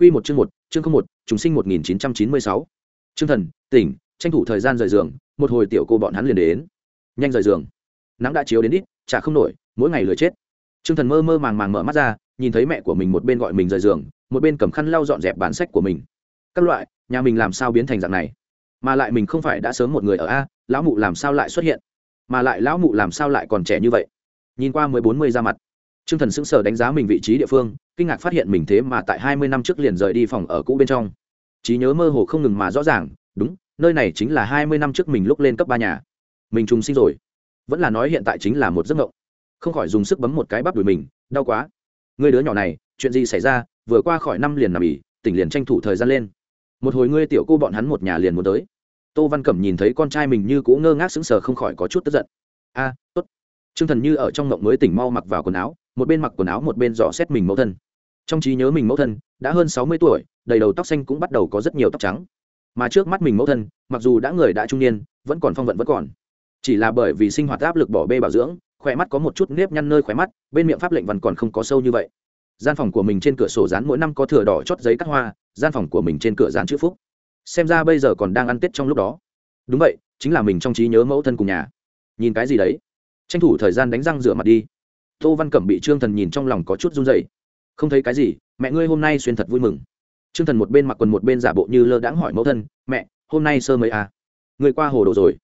Quy một chương một, chương không một, chúng sinh 1996. Trương Thần, tỉnh, tranh thủ thời gian rời giường, một hồi tiểu cô bọn hắn liền đến. Nhanh rời giường. Nắng đã chiếu đến ít, chả không nổi, mỗi ngày lười chết. Trương Thần mơ mơ màng màng mở mắt ra, nhìn thấy mẹ của mình một bên gọi mình rời giường, một bên cầm khăn lau dọn dẹp bản sách của mình. Các loại, nhà mình làm sao biến thành dạng này? Mà lại mình không phải đã sớm một người ở a, lão mụ làm sao lại xuất hiện? Mà lại lão mụ làm sao lại còn trẻ như vậy? Nhìn qua mười bốn mươi ra mặt, Trương Thần sững sờ đánh giá mình vị trí địa phương, kinh ngạc phát hiện mình thế mà tại hai mươi năm trước liền rời đi phòng ở cũ bên trong. Trí nhớ mơ hồ không ngừng mà rõ ràng, đúng, nơi này chính là hai mươi năm trước mình lúc lên cấp ba nhà. Mình trùng sinh rồi. Vẫn là nói hiện tại chính là một giấc mộng. Không khỏi dùng sức bấm một cái bắp đùi mình, đau quá. Ngươi đứa nhỏ này, chuyện gì xảy ra, vừa qua khỏi năm liền nằm ỉ, tỉnh liền tranh thủ thời gian lên. Một hồi ngươi tiểu cô bọn hắn một nhà liền muốn tới. Tô Văn Cẩm nhìn thấy con trai mình như cũ ngơ ngác sững sờ không khỏi có chút tức giận. A, tốt. Trương Thần như ở trong mộng mới tỉnh mau mặc vào quần áo, một bên mặc quần áo một bên dò xét mình mẫu thân trong trí nhớ mình mẫu thân, đã hơn sáu mươi tuổi, đầy đầu tóc xanh cũng bắt đầu có rất nhiều tóc trắng. Mà trước mắt mình mẫu thân, mặc dù đã người đã trung niên, vẫn còn phong vận vẫn còn. Chỉ là bởi vì sinh hoạt áp lực bỏ bê bảo dưỡng, khỏe mắt có một chút nếp nhăn nơi khỏe mắt, bên miệng pháp lệnh văn còn không có sâu như vậy. Gian phòng của mình trên cửa sổ dán mỗi năm có thừa đỏ chót giấy cắt hoa, gian phòng của mình trên cửa dán chữ phúc. Xem ra bây giờ còn đang ăn tết trong lúc đó. Đúng vậy, chính là mình trong trí nhớ mẫu thân cùng nhà. Nhìn cái gì đấy? Tranh thủ thời gian đánh răng rửa mặt đi. Tô văn cẩm bị trương thần nhìn trong lòng có chút run dày không thấy cái gì mẹ ngươi hôm nay xuyên thật vui mừng. Trương thần một bên mặc quần một bên giả bộ như lơ đãng hỏi mẫu thân mẹ hôm nay sơ mấy à? Người qua hồ đồ rồi.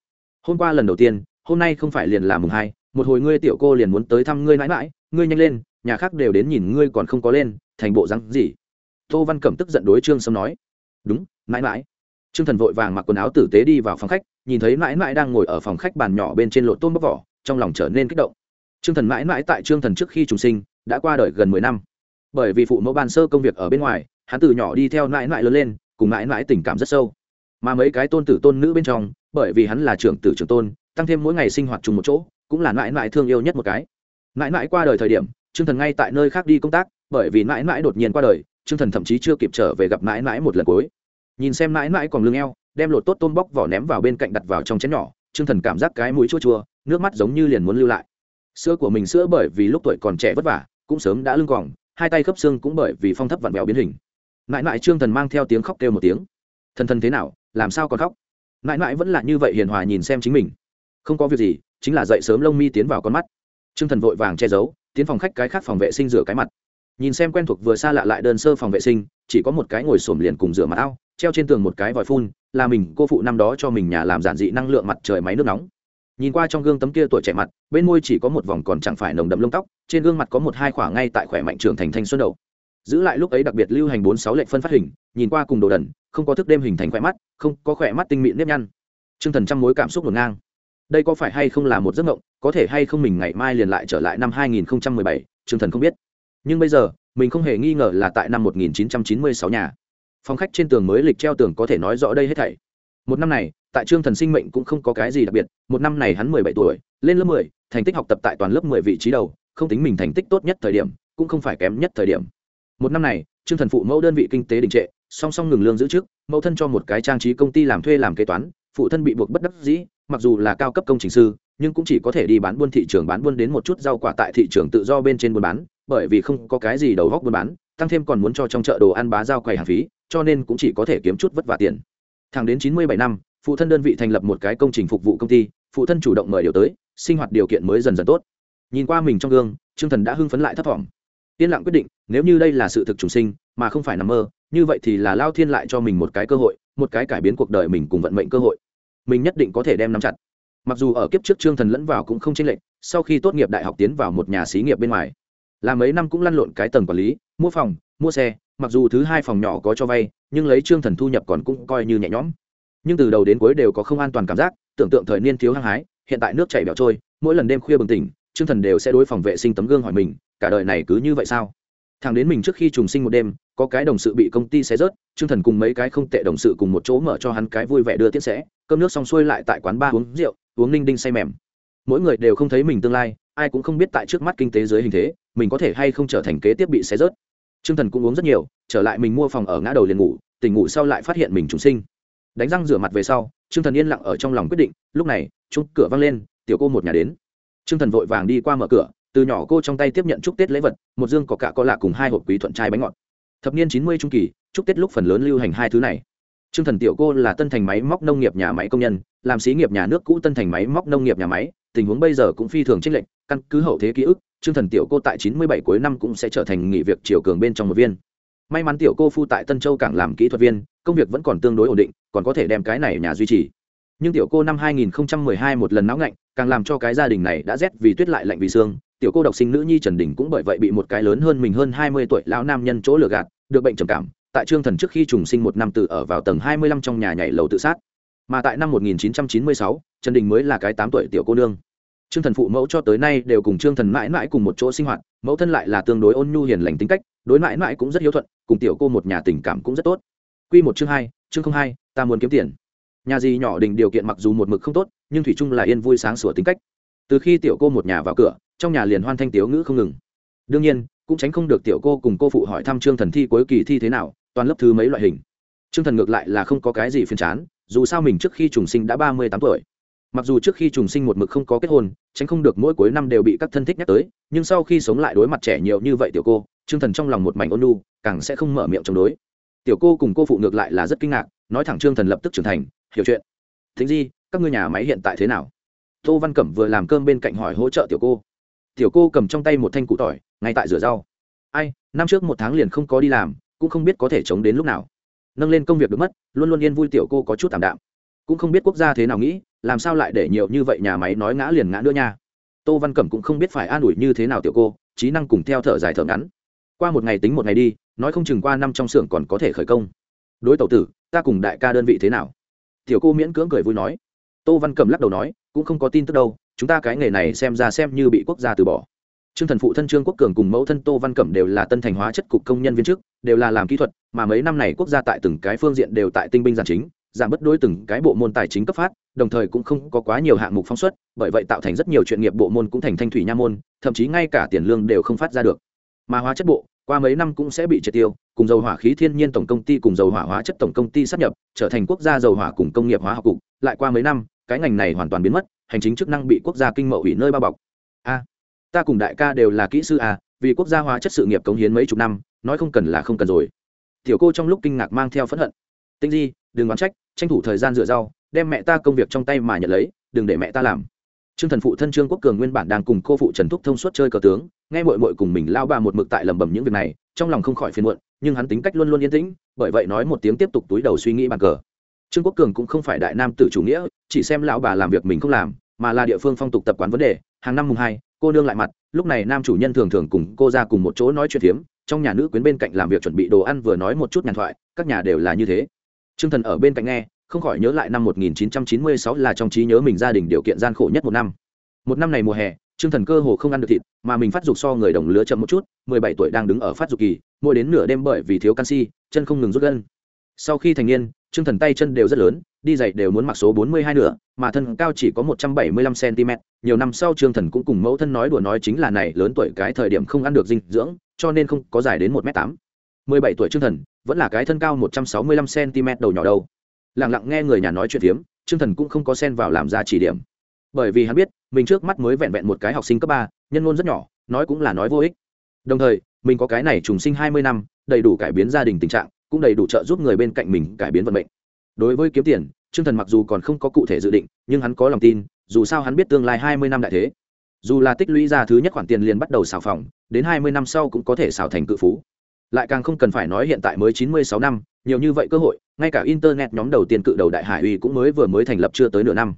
Hôm qua lần đầu tiên hôm nay không phải liền là mùng hai một hồi ngươi tiểu cô liền muốn tới thăm ngươi mãi mãi ngươi nhanh lên nhà khác đều đến nhìn ngươi còn không có lên thành bộ rắn gì? Tô văn cẩm tức giận đối trương sâm nói đúng mãi mãi. Trương thần vội vàng mặc quần áo tử tế đi vào phòng khách nhìn thấy mãi mãi đang ngồi ở phòng khách bàn nhỏ bên trên lộn tôm bóc vỏ trong lòng trở nên kích động. Trương Thần mãi mãi tại Trương Thần trước khi trùng sinh, đã qua đời gần mười năm. Bởi vì phụ mẫu ban sơ công việc ở bên ngoài, hắn từ nhỏ đi theo mãi mãi lớn lên, cùng mãi mãi tình cảm rất sâu. Mà mấy cái tôn tử tôn nữ bên trong, bởi vì hắn là trưởng tử trưởng tôn, tăng thêm mỗi ngày sinh hoạt chung một chỗ, cũng là mãi mãi thương yêu nhất một cái. Mãi mãi qua đời thời điểm, Trương Thần ngay tại nơi khác đi công tác, bởi vì mãi mãi đột nhiên qua đời, Trương Thần thậm chí chưa kịp trở về gặp mãi mãi một lần cuối. Nhìn xem mãi mãi còn lưng eo, đem lột tốt tôm bóc vỏ ném vào bên cạnh đặt vào trong chén nhỏ, Trương Thần cảm giác cái mũi chua chua, nước mắt giống như liền muốn lưu lại sữa của mình sữa bởi vì lúc tuổi còn trẻ vất vả cũng sớm đã lưng còng hai tay khớp xương cũng bởi vì phong thấp vặn vẹo biến hình. Mãi mãi trương thần mang theo tiếng khóc kêu một tiếng. Thần thần thế nào, làm sao còn khóc? Mãi mãi vẫn là như vậy hiền hòa nhìn xem chính mình. Không có việc gì, chính là dậy sớm lông mi tiến vào con mắt. Trương thần vội vàng che giấu, tiến phòng khách cái khác phòng vệ sinh rửa cái mặt. Nhìn xem quen thuộc vừa xa lạ lại đơn sơ phòng vệ sinh, chỉ có một cái ngồi xổm liền cùng rửa mặt ao, treo trên tường một cái vòi phun, là mình, cô phụ năm đó cho mình nhà làm giản dị năng lượng mặt trời máy nước nóng nhìn qua trong gương tấm kia tuổi trẻ mặt, bên môi chỉ có một vòng còn chẳng phải nồng đậm lông tóc, trên gương mặt có một hai khoảng ngay tại khỏe mạnh trưởng thành thanh xuân đầu. Giữ lại lúc ấy đặc biệt lưu hành bốn sáu lệnh phân phát hình, nhìn qua cùng đồ đần, không có thức đêm hình thành khỏe mắt, không có khỏe mắt tinh mịn nếp nhăn. T r ư ơ n g thần trăm mối cảm xúc ngổn ngang. Đây có phải hay không là một giấc mộng, có thể hay không mình ngày mai liền lại trở lại năm hai nghìn một mươi bảy t r ư ơ n g thần không biết. Nhưng bây giờ, mình không hề nghi ngờ là tại năm một nghìn chín trăm chín mươi sáu nhà. Phòng khách trên tường mới lịch treo tường có thể nói rõ đây hết thảy một năm này, tại trương thần sinh mệnh cũng không có cái gì đặc biệt, một năm này hắn mười bảy tuổi, lên lớp mười, thành tích học tập tại toàn lớp mười vị trí đầu, không tính mình thành tích tốt nhất thời điểm, cũng không phải kém nhất thời điểm. Một năm này, trương thần phụ mẫu đơn vị kinh tế đình trệ, song song ngừng lương giữ chức, mẫu thân cho một cái trang trí công ty làm thuê làm kế toán, phụ thân bị buộc bất đắc dĩ, mặc dù là cao cấp công trình sư, nhưng cũng chỉ có thể đi bán buôn thị trường bán buôn đến một chút rau quả tại thị trường tự do bên trên buôn bán, bởi vì không có cái gì đầu góc buôn bán, tăng thêm còn muốn cho trong chợ đồ ăn bá giao quầy hàng phí, cho nên cũng chỉ có thể kiếm chút vất vả tiền thẳng đến chín mươi bảy năm, phụ thân đơn vị thành lập một cái công trình phục vụ công ty, phụ thân chủ động mời điều tới, sinh hoạt điều kiện mới dần dần tốt. Nhìn qua mình trong gương, trương thần đã hưng phấn lại thấp vọng. yên lặng quyết định, nếu như đây là sự thực trùng sinh, mà không phải nằm mơ, như vậy thì là lao thiên lại cho mình một cái cơ hội, một cái cải biến cuộc đời mình cùng vận mệnh cơ hội. Mình nhất định có thể đem nắm chặt. Mặc dù ở kiếp trước trương thần lẫn vào cũng không chênh lệch, sau khi tốt nghiệp đại học tiến vào một nhà xí nghiệp bên ngoài. Là mấy năm cũng lăn lộn cái tầng quản lý, mua phòng mua xe, mặc dù thứ hai phòng nhỏ có cho vay, nhưng lấy trương thần thu nhập còn cũng coi như nhẹ nhõm. Nhưng từ đầu đến cuối đều có không an toàn cảm giác, tưởng tượng thời niên thiếu hăng hái, hiện tại nước chảy bẹo trôi, mỗi lần đêm khuya bừng tỉnh, trương thần đều sẽ đối phòng vệ sinh tấm gương hỏi mình, cả đời này cứ như vậy sao? Thằng đến mình trước khi trùng sinh một đêm, có cái đồng sự bị công ty xé rớt, trương thần cùng mấy cái không tệ đồng sự cùng một chỗ mở cho hắn cái vui vẻ đưa tiễn sẽ cơm nước xong xuôi lại tại quán ba uống rượu, uống ninh đinh say mềm. Mỗi người đều không thấy mình tương lai, ai cũng không biết tại trước mắt kinh tế dưới hình thế, mình có thể hay không trở thành kế tiếp bị xé rớt trương thần cũng uống rất nhiều trở lại mình mua phòng ở ngã đầu liền ngủ tỉnh ngủ sau lại phát hiện mình trùng sinh. Đánh răng rửa mặt về sau trương thần yên lặng ở trong lòng quyết định lúc này chuông cửa vang lên tiểu cô một nhà đến. Trương thần vội vàng đi qua mở cửa từ nhỏ cô trong tay tiếp nhận chúc tết lễ vật một dương có cả có lạ cùng hai hộp quý thuận trai bánh ngọt. Thập niên chín mươi trung kỳ chúc tết lúc phần lớn lưu hành hai thứ này. Trương Thần tiểu cô là Tân Thành máy móc nông nghiệp nhà máy công nhân, làm xí nghiệp nhà nước cũ Tân Thành máy móc nông nghiệp nhà máy, tình huống bây giờ cũng phi thường chênh lệch, căn cứ hậu thế ký ức, Trương Thần tiểu cô tại 97 cuối năm cũng sẽ trở thành nghỉ việc triều cường bên trong một viên. May mắn tiểu cô phu tại Tân Châu cảng làm kỹ thuật viên, công việc vẫn còn tương đối ổn định, còn có thể đem cái này nhà duy trì. Nhưng tiểu cô năm 2012 một lần náo ngạnh, càng làm cho cái gia đình này đã rét vì tuyết lại lạnh vì xương, tiểu cô độc sinh nữ nhi Trần Đình cũng bởi vậy bị một cái lớn hơn mình hơn 20 tuổi lão nam nhân chỗ lừa gạt, được bệnh trầm cảm, tại trương thần trước khi trùng sinh một năm tự ở vào tầng 25 trong nhà nhảy lầu tự sát mà tại năm 1996, trần đình mới là cái tám tuổi tiểu cô nương trương thần phụ mẫu cho tới nay đều cùng trương thần mãi mãi cùng một chỗ sinh hoạt, mẫu thân lại là tương đối ôn nhu hiền lành tính cách, đối mãi mãi cũng rất hiếu thuận, cùng tiểu cô một nhà tình cảm cũng rất tốt. Quy một chương hai, chương không hai, ta muốn kiếm tiền. Nhà gì nhỏ đình điều kiện mặc dù một mực không tốt, nhưng thủy chung là yên vui sáng sủa tính cách. Từ khi tiểu cô một nhà vào cửa, trong nhà liền hoan thanh tiếu ngữ không ngừng. Đương nhiên, cũng tránh không được tiểu cô cùng cô phụ hỏi thăm trương thần thi cuối kỳ thi thế nào, toàn lớp thứ mấy loại hình. Trương thần ngược lại là không có cái gì phiền chán, dù sao mình trước khi trùng sinh đã ba mươi tám tuổi mặc dù trước khi trùng sinh một mực không có kết hôn, tránh không được mỗi cuối năm đều bị các thân thích nhắc tới, nhưng sau khi sống lại đối mặt trẻ nhiều như vậy tiểu cô, trương thần trong lòng một mảnh ôn lu càng sẽ không mở miệng chống đối. Tiểu cô cùng cô phụ ngược lại là rất kinh ngạc, nói thẳng trương thần lập tức trưởng thành, hiểu chuyện. Thính di, các ngươi nhà máy hiện tại thế nào? Tô văn cẩm vừa làm cơm bên cạnh hỏi hỗ trợ tiểu cô. Tiểu cô cầm trong tay một thanh cụ tỏi, ngay tại rửa rau. Ai, năm trước một tháng liền không có đi làm, cũng không biết có thể chống đến lúc nào. Nâng lên công việc được mất, luôn luôn yên vui tiểu cô có chút tạm đạm. Cũng không biết quốc gia thế nào nghĩ làm sao lại để nhiều như vậy nhà máy nói ngã liền ngã nữa nha? Tô văn cẩm cũng không biết phải an ủi như thế nào tiểu cô trí năng cùng theo thở dài thở ngắn. Qua một ngày tính một ngày đi nói không chừng qua năm trong xưởng còn có thể khởi công. Đối tẩu tử ta cùng đại ca đơn vị thế nào? Tiểu cô miễn cưỡng cười vui nói. Tô văn cẩm lắc đầu nói cũng không có tin tức đâu chúng ta cái nghề này xem ra xem như bị quốc gia từ bỏ. Trương Thần phụ thân Trương Quốc Cường cùng mẫu thân Tô Văn Cẩm đều là tân thành hóa chất cục công nhân viên chức, đều là làm kỹ thuật, mà mấy năm này quốc gia tại từng cái phương diện đều tại tinh binh giản chính, giảm bất đối từng cái bộ môn tài chính cấp phát, đồng thời cũng không có quá nhiều hạng mục phóng xuất, bởi vậy tạo thành rất nhiều chuyện nghiệp bộ môn cũng thành thanh thủy nha môn, thậm chí ngay cả tiền lương đều không phát ra được. Mà hóa chất bộ, qua mấy năm cũng sẽ bị triệt tiêu, cùng dầu hỏa khí thiên nhiên tổng công ty cùng dầu hỏa hóa chất tổng công ty sát nhập, trở thành quốc gia dầu hỏa cùng công nghiệp hóa học cục, lại qua mấy năm, cái ngành này hoàn toàn biến mất, hành chính chức năng bị quốc gia kinh mậu ủy nơi bao bọc. A, ta cùng đại ca đều là kỹ sư à vì quốc gia hóa chất sự nghiệp cống hiến mấy chục năm nói không cần là không cần rồi tiểu cô trong lúc kinh ngạc mang theo phẫn hận tinh di đừng oán trách tranh thủ thời gian rửa rau, đem mẹ ta công việc trong tay mà nhận lấy, đừng để mẹ ta làm. Trương thần phụ thân trương quốc cường nguyên bản đang cùng cô phụ trần thúc thông suốt chơi cờ tướng, nghe mội mội cùng mình lao bà một mực tại lẩm bẩm những việc này, trong lòng không khỏi phiền muộn, nhưng hắn tính cách luôn luôn yên tĩnh, bởi vậy nói một tiếng tiếp tục túi đầu suy nghĩ bàn cờ. Trương quốc cường cũng không phải đại nam tử chủ nghĩa, chỉ xem lão bà làm việc mình không làm, mà là địa phương phong tục tập quán vấn đề. Hàng năm mùng hai, cô nương lại mặt, lúc này nam chủ nhân thường thường cùng cô ra cùng một chỗ nói chuyện phiếm, trong nhà nữ quyến bên cạnh làm việc chuẩn bị đồ ăn vừa nói một chút nhàn thoại, các nhà đều là như thế. Trương thần ở bên cạnh nghe không khỏi nhớ lại năm 1996 là trong trí nhớ mình gia đình điều kiện gian khổ nhất một năm. Một năm này mùa hè Trương thần cơ hồ không ăn được thịt mà mình phát dục so người đồng lứa chậm một chút 17 tuổi đang đứng ở phát dục kỳ mỗi đến nửa đêm bởi vì thiếu canxi chân không ngừng rút gân. Sau khi thành niên Trương thần tay chân đều rất lớn đi dậy đều muốn mặc số 42 nữa, mà thân cao chỉ có 175 cm, nhiều năm sau Trương Thần cũng cùng mẫu thân nói đùa nói chính là này lớn tuổi cái thời điểm không ăn được dinh dưỡng, cho nên không có dài đến 1m8. 17 tuổi Trương Thần, vẫn là cái thân cao 165 cm đầu nhỏ đâu. Lặng lặng nghe người nhà nói chuyện thiếm, Trương Thần cũng không có xen vào làm ra chỉ điểm. Bởi vì hắn biết, mình trước mắt mới vẹn vẹn một cái học sinh cấp 3, nhân ngôn rất nhỏ, nói cũng là nói vô ích. Đồng thời, mình có cái này trùng sinh 20 năm, đầy đủ cải biến gia đình tình trạng, cũng đầy đủ trợ giúp người bên cạnh mình cải biến vận mệnh đối với kiếm tiền trương thần mặc dù còn không có cụ thể dự định nhưng hắn có lòng tin dù sao hắn biết tương lai hai mươi năm đại thế dù là tích lũy ra thứ nhất khoản tiền liền bắt đầu xào phòng đến hai mươi năm sau cũng có thể xào thành cự phú lại càng không cần phải nói hiện tại mới chín mươi sáu năm, nhiều như vậy cơ hội, ngay cả internet nhóm đầu tiên cự đầu đại hải uy cũng mới vừa mới thành lập chưa tới nửa năm.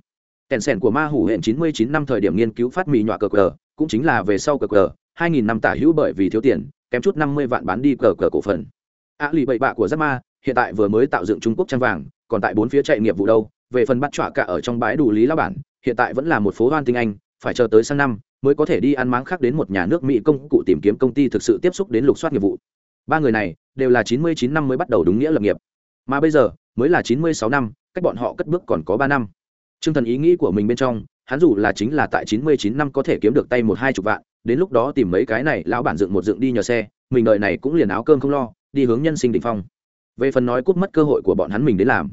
Kèn sẻn của ma hủ hẹn chín mươi chín năm thời điểm nghiên cứu phát mì nhọa cờ cờ, cũng chính là về sau cờ cờ, hai nghìn năm tả hữu bởi vì thiếu tiền, kém chút năm mươi vạn bán đi cờ cờ cổ phần. A lì bậy bạ của giáp ma, hiện tại vừa mới tạo dựng trung quốc trang vàng, còn tại bốn phía chạy nghiệp vụ đâu, về phần bắt trọa cả ở trong bãi đủ lý lao bản, hiện tại vẫn là một phố hoan tinh anh, phải chờ tới sang năm, mới có thể đi ăn máng khác đến một nhà nước mỹ công cụ tìm kiếm công ty thực sự tiếp xúc đến lục soát nghiệp vụ ba người này đều là chín mươi chín năm mới bắt đầu đúng nghĩa lập nghiệp mà bây giờ mới là chín mươi sáu năm cách bọn họ cất bước còn có ba năm t r ư ơ n g thần ý nghĩ của mình bên trong hắn dù là chính là tại chín mươi chín năm có thể kiếm được tay một hai chục vạn đến lúc đó tìm mấy cái này lão bản dựng một dựng đi nhờ xe mình đợi này cũng liền áo cơm không lo đi hướng nhân sinh đ ỉ n h phong về phần nói cút mất cơ hội của bọn hắn mình đến làm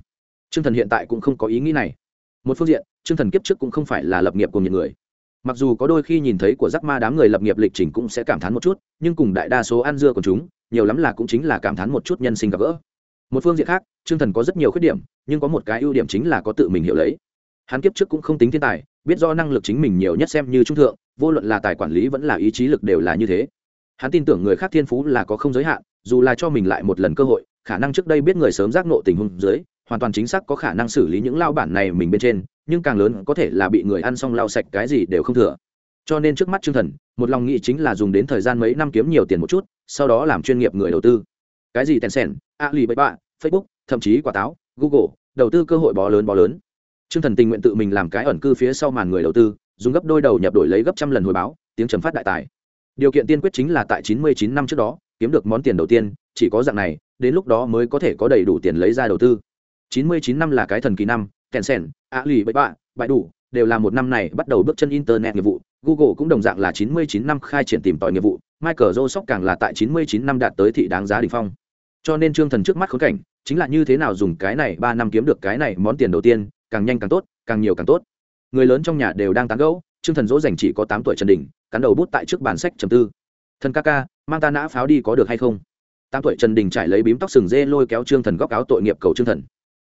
Trương Thần hiện tại cũng không có ý nghĩ này. Một phương diện, Trương Thần kiếp trước cũng không phải là lập nghiệp của những người. Mặc dù có đôi khi nhìn thấy của rắc ma đám người lập nghiệp lịch trình cũng sẽ cảm thán một chút, nhưng cùng đại đa số ăn dưa của chúng, nhiều lắm là cũng chính là cảm thán một chút nhân sinh gặp gỡ. Một phương diện khác, trương thần có rất nhiều khuyết điểm, nhưng có một cái ưu điểm chính là có tự mình hiểu lấy. Hắn kiếp trước cũng không tính thiên tài, biết do năng lực chính mình nhiều nhất xem như trung thượng, vô luận là tài quản lý vẫn là ý chí lực đều là như thế. Hắn tin tưởng người khác thiên phú là có không giới hạn, dù là cho mình lại một lần cơ hội, khả năng trước đây biết người sớm giác nộ tình huống dưới, hoàn toàn chính xác có khả năng xử lý những lao bản này mình bên trên, nhưng càng lớn có thể là bị người ăn xong lao sạch cái gì đều không thừa cho nên trước mắt trương thần, một lòng nghĩ chính là dùng đến thời gian mấy năm kiếm nhiều tiền một chút, sau đó làm chuyên nghiệp người đầu tư. Cái gì tencent, alibaba, facebook, thậm chí quả táo, google, đầu tư cơ hội bó lớn bó lớn. Trương thần tình nguyện tự mình làm cái ẩn cư phía sau màn người đầu tư, dùng gấp đôi đầu nhập đổi lấy gấp trăm lần hồi báo, tiếng trầm phát đại tài. Điều kiện tiên quyết chính là tại chín mươi chín năm trước đó, kiếm được món tiền đầu tiên, chỉ có dạng này, đến lúc đó mới có thể có đầy đủ tiền lấy ra đầu tư. chín mươi chín năm là cái thần kỳ năm, tencent, alibaba bại đủ đều là một năm này bắt đầu bước chân internet nghiệp vụ. Google cũng đồng dạng là 99 năm khai triển tìm tòi nghiệp vụ. Michael joseph càng là tại 99 năm đạt tới thị đáng giá đỉnh phong. Cho nên trương thần trước mắt khốn cảnh, chính là như thế nào dùng cái này ba năm kiếm được cái này món tiền đầu tiên, càng nhanh càng tốt, càng nhiều càng tốt. Người lớn trong nhà đều đang tán gẫu, trương thần dỗ dành chỉ có tám tuổi trần đình, cắn đầu bút tại trước bàn sách trầm tư. Thần ca ca, mang ta nã pháo đi có được hay không? Tám tuổi trần đình trải lấy bím tóc sừng dê lôi kéo trương thần góc áo tội nghiệp cầu trương thần.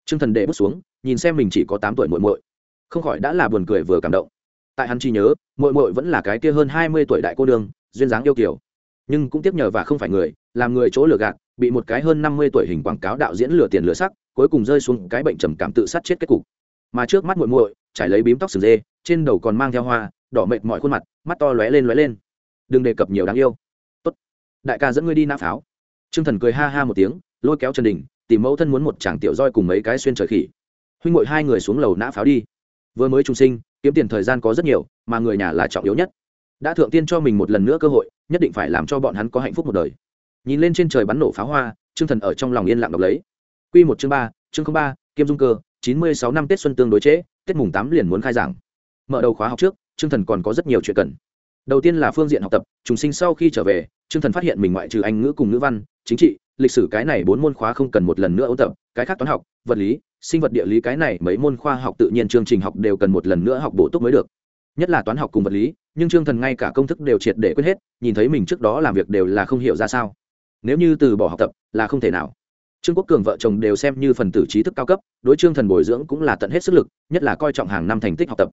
Trương thần đệ bút xuống, nhìn xem mình chỉ có tám tuổi muội muội không khỏi đã là buồn cười vừa cảm động. Tại hắn chỉ nhớ, muội muội vẫn là cái kia hơn hai mươi tuổi đại cô đường duyên dáng yêu kiều. Nhưng cũng tiếp nhờ và không phải người, làm người chỗ lừa gạt, bị một cái hơn năm mươi tuổi hình quảng cáo đạo diễn lừa tiền lừa sắc, cuối cùng rơi xuống cái bệnh trầm cảm tự sát chết kết cục. Mà trước mắt muội muội, trải lấy bím tóc sừng dê, trên đầu còn mang theo hoa, đỏ mệt mọi khuôn mặt, mắt to lóe lên lóe lên. Đừng đề cập nhiều đáng yêu. Tốt. Đại ca dẫn ngươi đi nã pháo. Trương thần cười ha ha một tiếng, lôi kéo trần đình, tìm mẫu thân muốn một chàng tiểu roi cùng mấy cái xuyên trời khỉ. Huynh muội hai người xuống lầu nã pháo đi vừa mới trung sinh, kiếm tiền thời gian có rất nhiều, mà người nhà là trọng yếu nhất. Đã thượng tiên cho mình một lần nữa cơ hội, nhất định phải làm cho bọn hắn có hạnh phúc một đời. Nhìn lên trên trời bắn nổ pháo hoa, trương thần ở trong lòng yên lặng đọc lấy. Q một chương ba chương ba, kiêm dung cơ, chín mươi sáu năm tết xuân tương đối trễ, tết mùng tám liền muốn khai giảng. Mở đầu khóa học trước, trương thần còn có rất nhiều chuyện cần. Đầu tiên là phương diện học tập, trùng sinh sau khi trở về, trương thần phát hiện mình ngoại trừ anh ngữ cùng ngữ văn, chính trị, lịch sử cái này bốn môn khóa không cần một lần nữa ôn tập, cái khác toán học, vật lý sinh vật địa lý cái này mấy môn khoa học tự nhiên chương trình học đều cần một lần nữa học bổ túc mới được. Nhất là toán học cùng vật lý, nhưng trương thần ngay cả công thức đều triệt để quyết hết, nhìn thấy mình trước đó làm việc đều là không hiểu ra sao. Nếu như từ bỏ học tập, là không thể nào. Trương quốc cường vợ chồng đều xem như phần tử trí thức cao cấp, đối trương thần bồi dưỡng cũng là tận hết sức lực, nhất là coi trọng hàng năm thành tích học tập.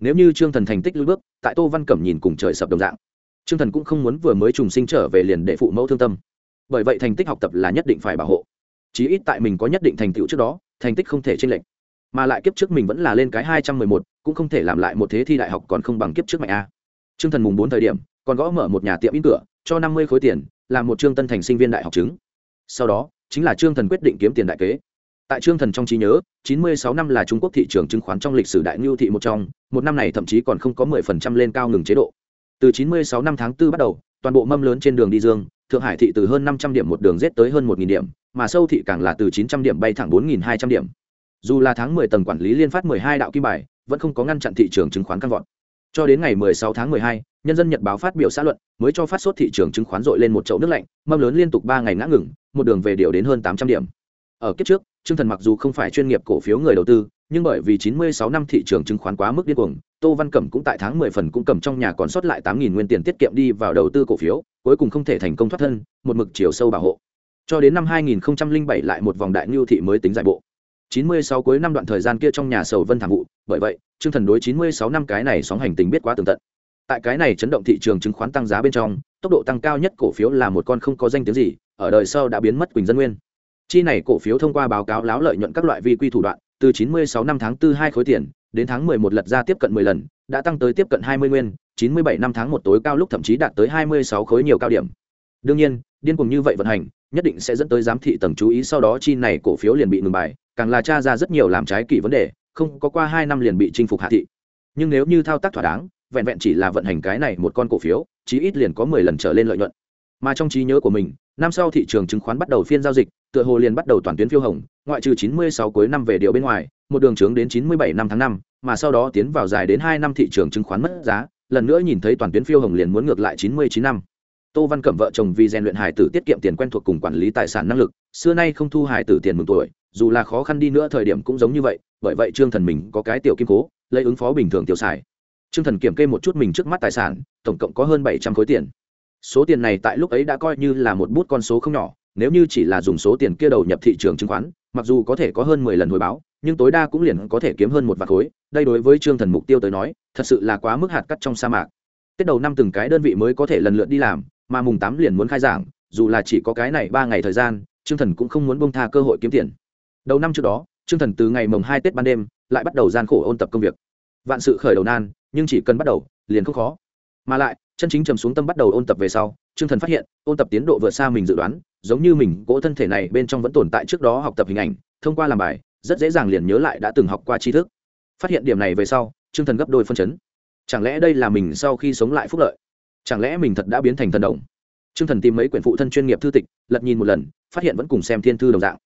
Nếu như trương thần thành tích lưỡi bước, tại tô văn cẩm nhìn cùng trời sập đồng dạng. Trương thần cũng không muốn vừa mới trùng sinh trở về liền để phụ mẫu thương tâm. Bởi vậy thành tích học tập là nhất định phải bảo hộ. Chí ít tại mình có nhất định thành tựu trước đó thành tích không thể chênh lệch, mà lại kiếp trước mình vẫn là lên cái hai trăm mười một, cũng không thể làm lại một thế thi đại học còn không bằng kiếp trước mạnh a. Trương thần mùng bốn thời điểm, còn gõ mở một nhà tiệm in cửa, cho năm mươi khối tiền, làm một trương tân thành sinh viên đại học chứng. Sau đó, chính là trương thần quyết định kiếm tiền đại kế. Tại trương thần trong trí nhớ, chín mươi sáu năm là trung quốc thị trường chứng khoán trong lịch sử đại ngưu thị một trong, một năm này thậm chí còn không có mười phần trăm lên cao ngừng chế độ. Từ chín mươi sáu năm tháng 4 bắt đầu, toàn bộ mâm lớn trên đường đi dương thượng hải thị từ hơn năm trăm điểm một đường rết tới hơn một điểm mà sâu thị càng là từ chín trăm điểm bay thẳng bốn hai trăm điểm. Dù là tháng mười tầng quản lý liên phát mười hai đạo kim bài vẫn không có ngăn chặn thị trường chứng khoán căng vọt. Cho đến ngày mười sáu tháng mười hai, nhân dân nhật báo phát biểu xã luận mới cho phát sốt thị trường chứng khoán dội lên một chậu nước lạnh mâm lớn liên tục ba ngày ngã ngừng một đường về điều đến hơn tám trăm điểm. Ở kiếp trước Trương Thần mặc dù không phải chuyên nghiệp cổ phiếu người đầu tư, nhưng bởi vì 96 năm thị trường chứng khoán quá mức điên cuồng, Tô Văn Cẩm cũng tại tháng 10 phần cũng cầm trong nhà còn sót lại 8000 nguyên tiền tiết kiệm đi vào đầu tư cổ phiếu, cuối cùng không thể thành công thoát thân, một mực chiều sâu bảo hộ. Cho đến năm 2007 lại một vòng đại nhu thị mới tính giải bộ. 96 cuối năm đoạn thời gian kia trong nhà sầu vân thảm vụ, bởi vậy, Trương Thần đối 96 năm cái này sóng hành tình biết quá tường tận. Tại cái này chấn động thị trường chứng khoán tăng giá bên trong, tốc độ tăng cao nhất cổ phiếu là một con không có danh tiếng gì, ở đời sau đã biến mất quỳnh dân nguyên chi này cổ phiếu thông qua báo cáo láo lợi nhuận các loại vi quy thủ đoạn từ 96 năm tháng 4 hai khối tiền, đến tháng 11 lật ra tiếp cận 10 lần, đã tăng tới tiếp cận 20 nguyên 97 năm tháng một tối cao lúc thậm chí đạt tới 26 khối nhiều cao điểm. Đương nhiên, điên cuồng như vậy vận hành, nhất định sẽ dẫn tới giám thị tầng chú ý, sau đó chi này cổ phiếu liền bị ngừng bài, càng là tra ra rất nhiều làm trái kỷ vấn đề, không có qua hai năm liền bị chinh phục hạ thị. Nhưng nếu như thao tác thỏa đáng, vẹn vẹn chỉ là vận hành cái này một con cổ phiếu, chí ít liền có 10 lần trở lên lợi nhuận mà trong trí nhớ của mình, năm sau thị trường chứng khoán bắt đầu phiên giao dịch, tựa hồ liền bắt đầu toàn tuyến phiêu hồng, ngoại trừ 96 cuối năm về điều bên ngoài, một đường trướng đến 97 năm tháng năm, mà sau đó tiến vào dài đến hai năm thị trường chứng khoán mất giá, lần nữa nhìn thấy toàn tuyến phiêu hồng liền muốn ngược lại 99 năm. Tô văn cẩm vợ chồng vì rèn luyện hải tử tiết kiệm tiền quen thuộc cùng quản lý tài sản năng lực, xưa nay không thu hải tử tiền mừng tuổi, dù là khó khăn đi nữa thời điểm cũng giống như vậy, bởi vậy trương thần mình có cái tiểu kim cố, lấy ứng phó bình thường tiểu xài. Trương thần kiểm kê một chút mình trước mắt tài sản, tổng cộng có hơn bảy trăm khối tiền số tiền này tại lúc ấy đã coi như là một bút con số không nhỏ, nếu như chỉ là dùng số tiền kia đầu nhập thị trường chứng khoán, mặc dù có thể có hơn mười lần hồi báo, nhưng tối đa cũng liền có thể kiếm hơn một vạt khối. Đây đối với trương thần mục tiêu tới nói, thật sự là quá mức hạt cắt trong sa mạc. Tết đầu năm từng cái đơn vị mới có thể lần lượt đi làm, mà mùng tám liền muốn khai giảng, dù là chỉ có cái này ba ngày thời gian, trương thần cũng không muốn bông tha cơ hội kiếm tiền. Đầu năm trước đó, trương thần từ ngày mồng hai tết ban đêm, lại bắt đầu gian khổ ôn tập công việc. Vạn sự khởi đầu nan, nhưng chỉ cần bắt đầu, liền không khó. Mà lại chân chính trầm xuống tâm bắt đầu ôn tập về sau, trương thần phát hiện, ôn tập tiến độ vượt xa mình dự đoán, giống như mình, cỗ thân thể này bên trong vẫn tồn tại trước đó học tập hình ảnh, thông qua làm bài, rất dễ dàng liền nhớ lại đã từng học qua tri thức. Phát hiện điểm này về sau, trương thần gấp đôi phân chấn. Chẳng lẽ đây là mình sau khi sống lại phúc lợi? Chẳng lẽ mình thật đã biến thành thần đồng? Trương thần tìm mấy quyển phụ thân chuyên nghiệp thư tịch, lật nhìn một lần, phát hiện vẫn cùng xem thiên thư đồng dạng.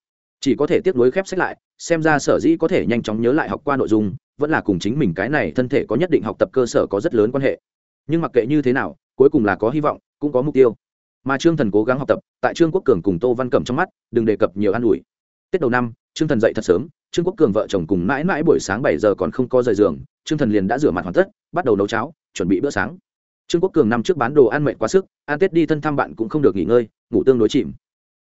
Chỉ có thể tiếp nối khép sách lại, xem ra sở dĩ có thể nhanh chóng nhớ lại học qua nội dung, vẫn là cùng chính mình cái này thân thể có nhất định học tập cơ sở có rất lớn quan hệ nhưng mặc kệ như thế nào, cuối cùng là có hy vọng, cũng có mục tiêu. Mà trương thần cố gắng học tập, tại trương quốc cường cùng tô văn cẩm trong mắt, đừng đề cập nhiều an ủi. Tết đầu năm, trương thần dậy thật sớm, trương quốc cường vợ chồng cùng mãi mãi buổi sáng bảy giờ còn không có rời giường, trương thần liền đã rửa mặt hoàn tất, bắt đầu nấu cháo, chuẩn bị bữa sáng. Trương quốc cường năm trước bán đồ ăn mệt quá sức, ăn tết đi thân thăm bạn cũng không được nghỉ ngơi, ngủ tương đối chìm.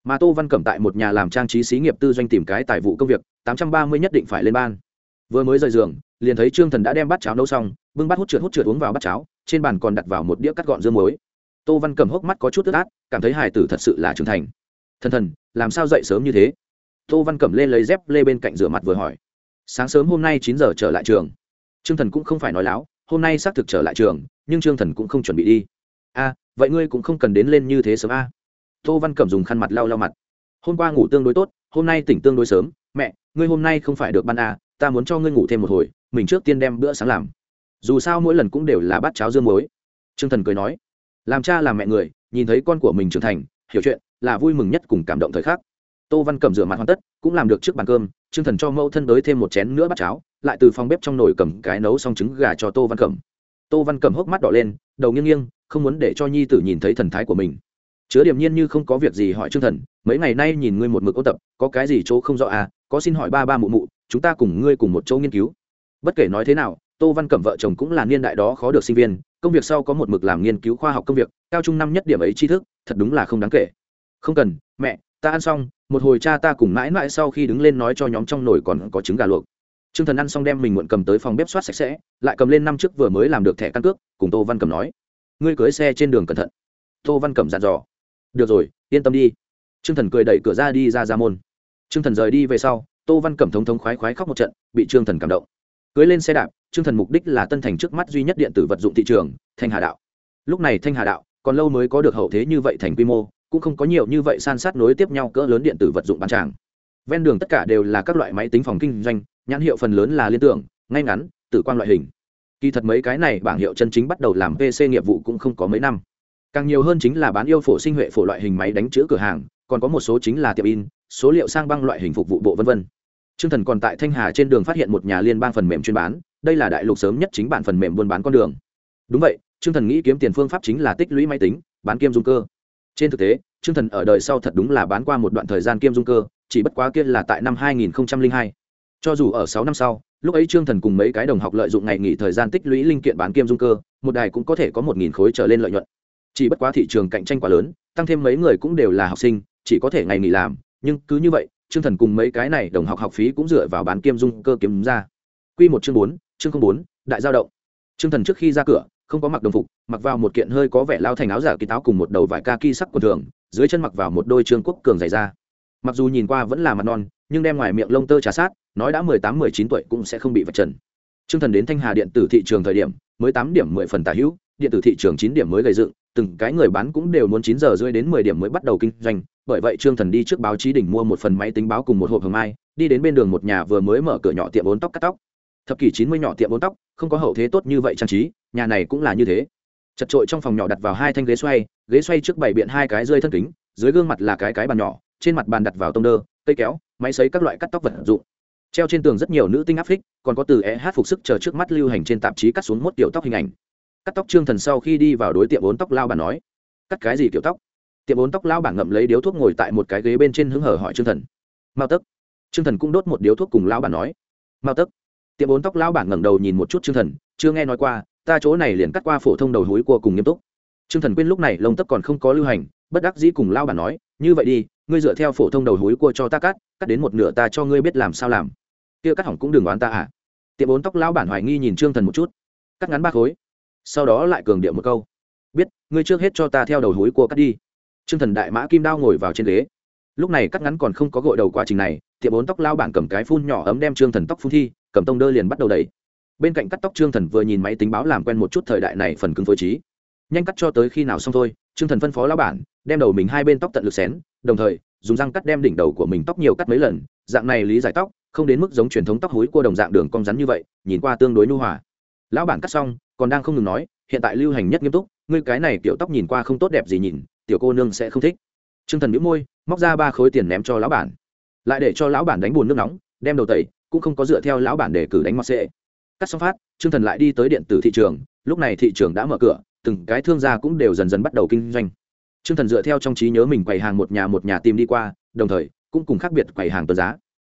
Mà tô văn cẩm tại một nhà làm trang trí xí nghiệp tư doanh tìm cái tài vụ công việc, tám trăm ba mươi nhất định phải lên ban. Vừa mới rời giường, liền thấy trương thần đã đem bát cháo nấu xong, bưng bát hút trượt hút trượt uống vào bát cháo trên bàn còn đặt vào một đĩa cắt gọn dưa muối. Tô văn cẩm hốc mắt có chút tức át, cảm thấy Hải tử thật sự là trưởng thành. Thần thần, làm sao dậy sớm như thế? Tô văn cẩm lên lấy dép lê bên cạnh rửa mặt vừa hỏi. Sáng sớm hôm nay chín giờ trở lại trường. Trương thần cũng không phải nói láo, hôm nay xác thực trở lại trường, nhưng trương thần cũng không chuẩn bị đi. A vậy ngươi cũng không cần đến lên như thế sớm a tô văn cẩm dùng khăn mặt lau lau mặt. Hôm qua ngủ tương đối tốt, hôm nay tỉnh tương đối sớm. Mẹ, ngươi hôm nay không phải được ban a ta muốn cho ngươi ngủ thêm một hồi, mình trước tiên đem bữa sáng làm dù sao mỗi lần cũng đều là bát cháo dương muối. Trương thần cười nói, làm cha làm mẹ người, nhìn thấy con của mình trưởng thành, hiểu chuyện, là vui mừng nhất cùng cảm động thời khắc. Tô văn cầm rửa mặt hoàn tất, cũng làm được trước bàn cơm, trương thần cho mẫu thân đới thêm một chén nữa bát cháo, lại từ phòng bếp trong nồi cầm cái nấu xong trứng gà cho tô văn cẩm tô văn cẩm hốc mắt đỏ lên, đầu nghiêng nghiêng, không muốn để cho nhi tử nhìn thấy thần thái của mình. Chứa điềm nhiên như không có việc gì hỏi trương thần, mấy ngày nay nhìn ngươi một mực ô tập, có cái gì chỗ không rõ à có xin hỏi ba ba mụ mụ, chúng ta cùng ngươi cùng một chỗ nghiên cứu. Bất kể nói thế nào tô văn cẩm vợ chồng cũng là niên đại đó khó được sinh viên, công việc sau có một mực làm nghiên cứu khoa học công việc, cao trung năm nhất điểm ấy tri thức, thật đúng là không đáng kể. Không cần, mẹ, ta ăn xong, một hồi cha ta cùng mãi mãi sau khi đứng lên nói cho nhóm trong nồi còn có trứng gà luộc. T r ư ơ n g thần ăn xong đem mình muộn cầm tới phòng bếp soát sạch sẽ, lại cầm lên năm trước vừa mới làm được thẻ căn cước, cùng tô văn Cẩm nói. Ngươi cưới xe trên đường cẩn thận. Tô văn Cẩm dặn dò. Được rồi, yên tâm đi. T r ư ơ n g thần cười đẩy cửa ra đi ra ra môn. T r ư ơ n g thần rời đi về sau, tô văn Cẩm thống thống khoái khoái khóc một trận, bị t r ư ơ n g thần cảm động cưới lên xe đạp t r ư ơ n g thần mục đích là tân thành trước mắt duy nhất điện tử vật dụng thị trường, thanh hà đạo. Lúc này thanh hà đạo, còn lâu mới có được hậu thế như vậy thành quy mô, cũng không có nhiều như vậy san sát nối tiếp nhau cỡ lớn điện tử vật dụng bán tràng. Ven đường tất cả đều là các loại máy tính phòng kinh doanh, nhãn hiệu phần lớn là liên tưởng, ngay ngắn, tử quan loại hình. Kỳ thật mấy cái này bảng hiệu chân chính bắt đầu làm pc nghiệp vụ cũng không có mấy năm. Càng nhiều hơn chính là bán yêu phổ sinh huệ phổ loại hình máy đánh chữ cửa hàng, còn có một số chính là tiệm in, số liệu sang băng loại hình phục vụ bộ v v Trương Thần còn tại Thanh Hà trên đường phát hiện một nhà liên bang phần mềm chuyên bán, đây là đại lục sớm nhất chính bản phần mềm buôn bán con đường. Đúng vậy, Trương Thần nghĩ kiếm tiền phương pháp chính là tích lũy máy tính, bán kiêm dung cơ trên thực tế trương thần ở đời sau thật đúng là bán qua một đoạn thời gian kiêm dung cơ chỉ bất quá kia là tại năm 2002. cho dù ở sáu năm sau lúc ấy trương thần cùng mấy cái đồng học lợi dụng ngày nghỉ thời gian tích lũy linh kiện bán kiêm dung cơ một đài cũng có thể có một nghìn khối trở lên lợi nhuận chỉ bất quá thị trường cạnh tranh quá lớn tăng thêm mấy người cũng đều là học sinh chỉ có thể ngày nghỉ làm nhưng cứ như vậy trương thần cùng mấy cái này đồng học học phí cũng dựa vào bán kiêm dung cơ kiếm ra. Quy một chương bốn chương bốn, đại giao động. Trương thần trước khi ra cửa, không có mặc đồng phục, mặc vào một kiện hơi có vẻ lao thành áo giả kỳ táo cùng một đầu vải kaki sắc quần thường, dưới chân mặc vào một đôi trương quốc cường giày da. Mặc dù nhìn qua vẫn là mặt non, nhưng đem ngoài miệng lông tơ trà sát, nói đã mười tám, mười chín tuổi cũng sẽ không bị vật trần. Trương thần đến thanh hà điện tử thị trường thời điểm, mới tám điểm mười phần tả hữu, điện tử thị trường chín điểm mới gây dựng từng cái người bán cũng đều muốn chín giờ rưỡi đến mười điểm mới bắt đầu kinh doanh, bởi vậy trương thần đi trước báo chí đỉnh mua một phần máy tính báo cùng một hộp hồng mai, đi đến bên đường một nhà vừa mới mở cửa nhỏ tiệm bốn tóc cắt tóc. Thập kỷ chín mươi nhỏ tiệm bốn tóc, không có hậu thế tốt như vậy trang trí, nhà này cũng là như thế. Chật trội trong phòng nhỏ đặt vào hai thanh ghế xoay ghế xoay trước bảy biện hai cái rơi thân kính, dưới gương mặt là cái cái bàn nhỏ, trên mặt bàn đặt vào tông đơ, cây kéo, máy xấy các loại cắt tóc vật dụng. Treo trên tường rất nhiều nữ tinh áp phích, còn có từ EH hát phục sức chờ trước mắt lưu hành trên tạp chí cắt xuống một tiểu tóc hình ảnh cắt tóc trương thần sau khi đi vào đối tiệm bốn tóc lao bản nói cắt cái gì kiểu tóc tiệm bốn tóc lao bản ngậm lấy điếu thuốc ngồi tại một cái ghế bên trên hứng hở hỏi trương thần mao tấc trương thần cũng đốt một điếu thuốc cùng lao bản nói mao tấc tiệm bốn tóc lao bản ngẩng đầu nhìn một chút trương thần chưa nghe nói qua ta chỗ này liền cắt qua phổ thông đầu hối cua cùng nghiêm túc Trương Thần quên lúc này lông tấc còn không có lưu hành, bất đắc dĩ cùng lao bản nói, "Như vậy đi, ngươi dựa theo phổ thông đầu hối cua cho ta cắt, cắt đến một nửa ta cho ngươi biết làm sao làm." Kia cắt hỏng cũng đừng oán ta à. Tiệm bốn tóc lao bản hoài nghi nhìn Trương Thần một chút, cắt ngắn ba khối. Sau đó lại cường điệu một câu, "Biết, ngươi trước hết cho ta theo đầu húi cua cắt đi." Trương Thần đại mã kim đao ngồi vào trên ghế. Lúc này cắt ngắn còn không có gội đầu quá trình này, tiệm bốn tóc lao bản cầm cái phun nhỏ ấm đem Trương Thần tóc phun thi, cầm tông đơ liền bắt đầu đẩy bên cạnh cắt tóc trương thần vừa nhìn máy tính báo làm quen một chút thời đại này phần cứng phối trí nhanh cắt cho tới khi nào xong thôi trương thần phân phó lão bản đem đầu mình hai bên tóc tận lực xén đồng thời dùng răng cắt đem đỉnh đầu của mình tóc nhiều cắt mấy lần dạng này lý giải tóc không đến mức giống truyền thống tóc hối cua đồng dạng đường cong rắn như vậy nhìn qua tương đối nu hòa lão bản cắt xong còn đang không ngừng nói, hiện tại lưu hành nhất nghiêm túc, ngươi cái này kiểu tóc nhìn qua không tốt đẹp gì nhìn, tiểu cô nương sẽ không thích. Trương thần nhũ môi, móc ra ba khối tiền ném cho lão bản. Lại để cho lão bản đánh bùn nước nóng, đem đầu tẩy, cũng không có dựa theo lão bản để cử đánh mặc sệ. Cắt xong phát, trương thần lại đi tới điện tử thị trường, lúc này thị trường đã mở cửa, từng cái thương gia cũng đều dần dần bắt đầu kinh doanh. Trương thần dựa theo trong trí nhớ mình quầy hàng một nhà một nhà tìm đi qua, đồng thời, cũng cùng khác biệt quầy hàng tờ giá.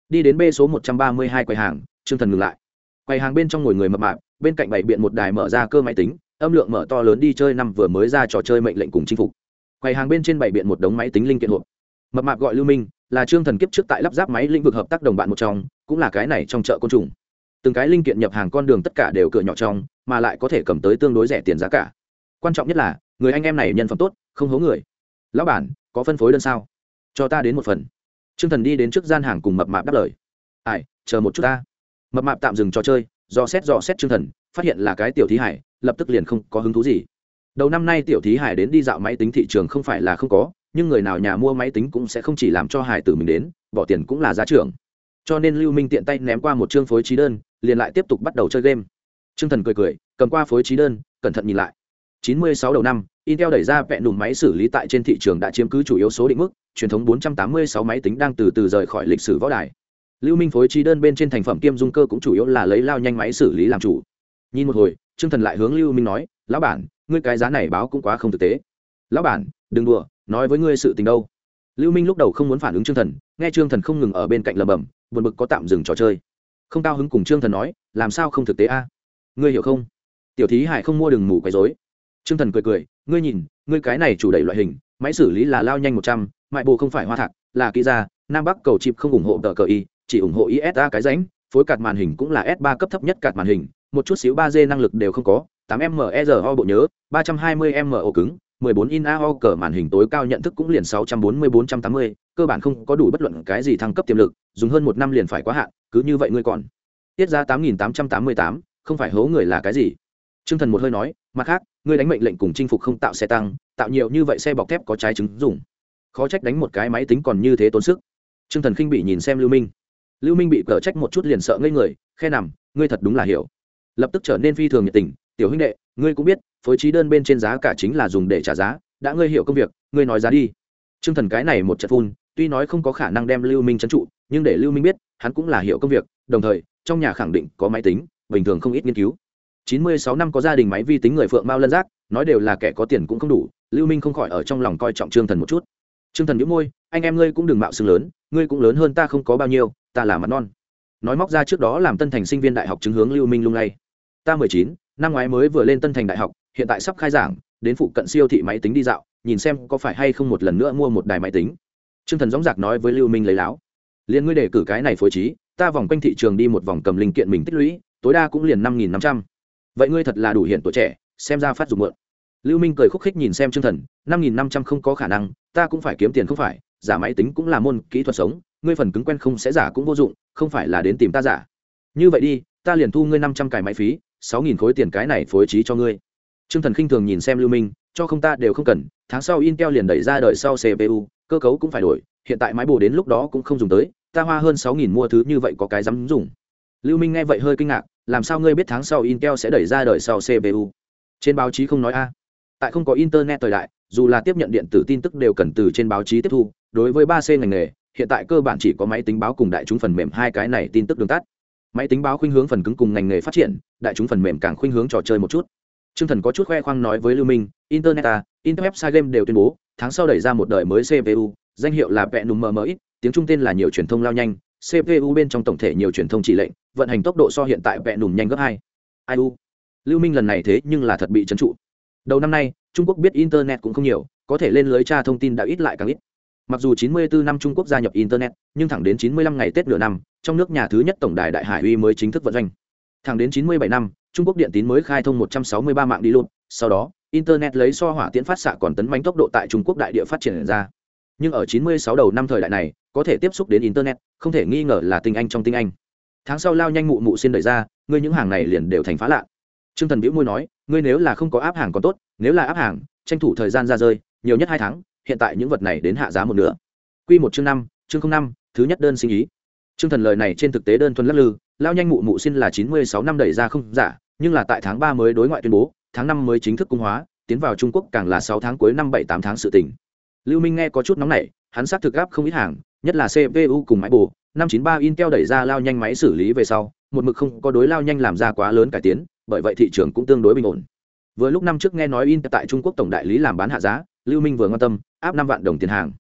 Đi đến b số một trăm ba mươi hai quầy hàng, trương thần ngừng lại. Quầy hàng bên trong ngồi người mập mạp bên cạnh bảy biện một đài mở ra cơ máy tính, âm lượng mở to lớn đi chơi năm vừa mới ra trò chơi mệnh lệnh cùng chinh phục. Quầy hàng bên trên bảy biện một đống máy tính linh kiện hộp. Mập mạp gọi lưu minh, là trương thần kiếp trước tại lắp ráp máy lĩnh vực hợp tác đồng bạn một trong, cũng là cái này trong chợ côn trùng. Từng cái linh kiện nhập hàng con đường tất cả đều cửa nhỏ trong, mà lại có thể cầm tới tương đối rẻ tiền giá cả. Quan trọng nhất là, người anh em này nhân phẩm tốt, không hố người. Lão bản, có phân phối đơn sao? Cho ta đến một phần. Trương thần đi đến trước gian hàng cùng mập mạp đáp lời. Ai, chờ một chút ta. Mập mạp tạm dừng trò chơi do xét dò xét chương thần, phát hiện là cái tiểu thí hải, lập tức liền không có hứng thú gì. Đầu năm nay tiểu thí hải đến đi dạo máy tính thị trường không phải là không có, nhưng người nào nhà mua máy tính cũng sẽ không chỉ làm cho hải tử mình đến, bỏ tiền cũng là giá trưởng. Cho nên lưu minh tiện tay ném qua một chương phối trí đơn, liền lại tiếp tục bắt đầu chơi game. Trương thần cười cười, cầm qua phối trí đơn, cẩn thận nhìn lại. 96 đầu năm, intel đẩy ra vẹn đùm máy xử lý tại trên thị trường đã chiếm cứ chủ yếu số định mức, truyền thống 486 máy tính đang từ từ rời khỏi lịch sử võ đài lưu minh phối trí đơn bên trên thành phẩm kiêm dung cơ cũng chủ yếu là lấy lao nhanh máy xử lý làm chủ. Nhìn một hồi, Trương thần lại hướng lưu minh nói, lão bản, ngươi cái giá này báo cũng quá không thực tế. Lão bản, đừng đùa, nói với ngươi sự tình đâu. Lưu minh lúc đầu không muốn phản ứng Trương thần, nghe trương thần không ngừng ở bên cạnh lầm bầm buồn bực có tạm dừng trò chơi. Không cao hứng cùng trương thần nói, làm sao không thực tế a? Ngươi hiểu không? Tiểu thí hải không mua đừng mù quấy dối trương thần cười cười, ngươi nhìn, ngươi cái này chủ đẩy loại hình, máy xử lý là lao nhanh một trăm, mại bộ không phải hoa thạc, là kỹ ra nam bắc cầu chịp không ủng hộ tờ cờ y chỉ ủng hộ isa cái ránh phối cạt màn hình cũng là s 3 cấp thấp nhất cạt màn hình một chút xíu 3G năng lực đều không có 8 mero bộ nhớ 320 m ổ cứng 14 in AO cỡ màn hình tối cao nhận thức cũng liền 640-480, cơ bản không có đủ bất luận cái gì thăng cấp tiềm lực, dùng hơn một năm liền phải quá hạn, cứ như vậy ngươi còn. Tiết ra 8888, không phải hố người là cái gì? Trương Thần một hơi nói, mặt khác, ngươi đánh mệnh lệnh cùng chinh phục không tạo xe tăng, tạo nhiều như vậy xe bọc thép có trái trứng dùng. Khó trách đánh một cái máy tính còn như thế tốn sức. Trương Thần khinh bị nhìn xem Lưu Minh. Lưu Minh bị cờ trách một chút liền sợ ngây người, khe nằm, ngươi thật đúng là hiểu. Lập tức trở nên phi thường nhiệt tình, tiểu huynh đệ, ngươi cũng biết, phối trí đơn bên trên giá cả chính là dùng để trả giá đã ngươi hiểu công việc ngươi nói giá đi. T r ư ơ n g thần cái này một trận phun tuy nói không có khả năng đem lưu minh trấn trụ nhưng để lưu minh biết hắn cũng là hiểu công việc đồng thời trong nhà khẳng định có máy tính bình thường không ít nghiên cứu. Chín mươi sáu năm có gia đình máy vi tính người phượng mao lân giác nói đều là kẻ có tiền cũng không đủ lưu minh không khỏi ở trong lòng coi trọng trương thần một chút. Trương thần nhữ môi anh em ngươi cũng đừng mạo xưng lớn, ngươi cũng lớn hơn ta không có bao nhiêu, ta là mặt non. Nói móc ra trước đó làm tân thành sinh viên đại học chứng hướng lưu minh lung lay. Ta mười chín, năm ngoái mới vừa lên tân thành đại học, hiện tại sắp khai giảng, đến phụ cận siêu thị máy tính đi dạo, nhìn xem có phải hay không một lần nữa mua một đài máy tính. T r ư ơ n g thần dóng giặc nói với lưu minh lấy láo. Liền ngươi đề cử cái này phối trí, ta vòng quanh thị trường đi một vòng cầm linh kiện mình tích lũy, tối đa cũng liền năm nghìn năm trăm. Vậy ngươi thật là đủ hiện tuổi trẻ, xem ra phát dụng mượn. Lưu minh cười khúc khích nhìn xem t r ư ơ n g thần, năm nghìn năm trăm không có khả năng, ta cũng phải kiếm tiền không phải giả máy tính cũng là môn kỹ thuật sống ngươi phần cứng quen không sẽ giả cũng vô dụng không phải là đến tìm ta giả như vậy đi ta liền thu ngươi năm trăm cài máy phí sáu nghìn khối tiền cái này phối trí cho ngươi Trương Thần khinh thường nhìn xem Lưu Minh, cho không ta đều không cần, tháng sau Intel liền đẩy ra đời sau CPU, cơ cấu cũng phải đổi, hiện tại máy bổ đến lúc đó cũng không dùng tới, ta hoa hơn sáu nghìn mua thứ như vậy có cái dám dùng. Lưu Minh nghe vậy hơi kinh ngạc, làm sao ngươi biết tháng sau Intel sẽ đẩy ra đời sau CPU? Trên báo chí không nói a. Tại không có internet thời đại, dù là tiếp nhận điện tử tin tức đều cần từ trên báo chí tiếp thu, đối với ba c ngành nghề, hiện tại cơ bản chỉ có máy tính báo cùng đại chúng phần mềm hai cái này tin tức đường tắt. Máy tính báo khuynh hướng phần cứng cùng ngành nghề phát triển, đại chúng phần mềm càng khuynh hướng trò chơi một chút. Trương Thần có chút khoe khoang nói với Lưu Minh, Internet à, Internet Website Game đều tuyên bố, tháng sau đẩy ra một đời mới CPU, danh hiệu là vẹn Venum MMX, tiếng Trung tên là nhiều truyền thông lao nhanh, CPU bên trong tổng thể nhiều truyền thông chỉ lệnh, vận hành tốc độ so hiện tại vẹn Venum nhanh gấp hai. Ai u. Lưu Minh lần này thế nhưng là thật bị trấn trụ. Đầu năm nay, trung quốc biết internet cũng không nhiều có thể lên lưới tra thông tin đã ít lại càng ít mặc dù 94 năm trung quốc gia nhập internet, nhưng thẳng đến 95 ngày tết nửa năm, trong nước nhà thứ nhất tổng đài đại hải uy mới chính thức vận doanh. Thẳng đến 97 năm, trung quốc điện tín mới khai thông 163 mạng đi luôn sau đó, internet lấy so hỏa tiễn phát xạ còn tấn bánh tốc độ tại trung quốc đại địa phát triển ra. Nhưng ở 96 đầu năm thời đại này, có thể tiếp xúc đến internet, không thể nghi ngờ là tinh anh trong tinh anh. Tháng sau lao nhanh mụ mụ xin đẩy ra, ngươi những hàng này liền đều thành phá lạ. Trương thần bĩu môi nói, ngươi nếu là không có áp hàng còn tốt, nếu là áp hàng, tranh thủ thời gian ra rơi, nhiều nhất hai tháng hiện tại những vật này đến hạ giá một nửa. Q một chương năm chương năm, thứ nhất đơn sinh ý. Chương thần lời này trên thực tế đơn thuần lắc lư, lao nhanh mụ mụ xin là chín mươi sáu năm đẩy ra không giả, nhưng là tại tháng ba mới đối ngoại tuyên bố, tháng năm mới chính thức cung hóa, tiến vào trung quốc càng là sáu tháng cuối năm bảy tám tháng sự tỉnh lưu minh nghe có chút nóng nảy, hắn xác thực gáp không ít hàng, nhất là cpu cùng máy bù, năm chín ba intel đẩy ra lao nhanh máy xử lý về sau, một mực không có đối lao nhanh làm ra quá lớn cải tiến, bởi vậy thị trường cũng tương đối bình ổn. Vừa lúc năm trước nghe nói Intel tại trung quốc tổng đại lý làm bán hạ giá, lưu minh vừa quan tâm áp năm vạn đồng tiền hàng.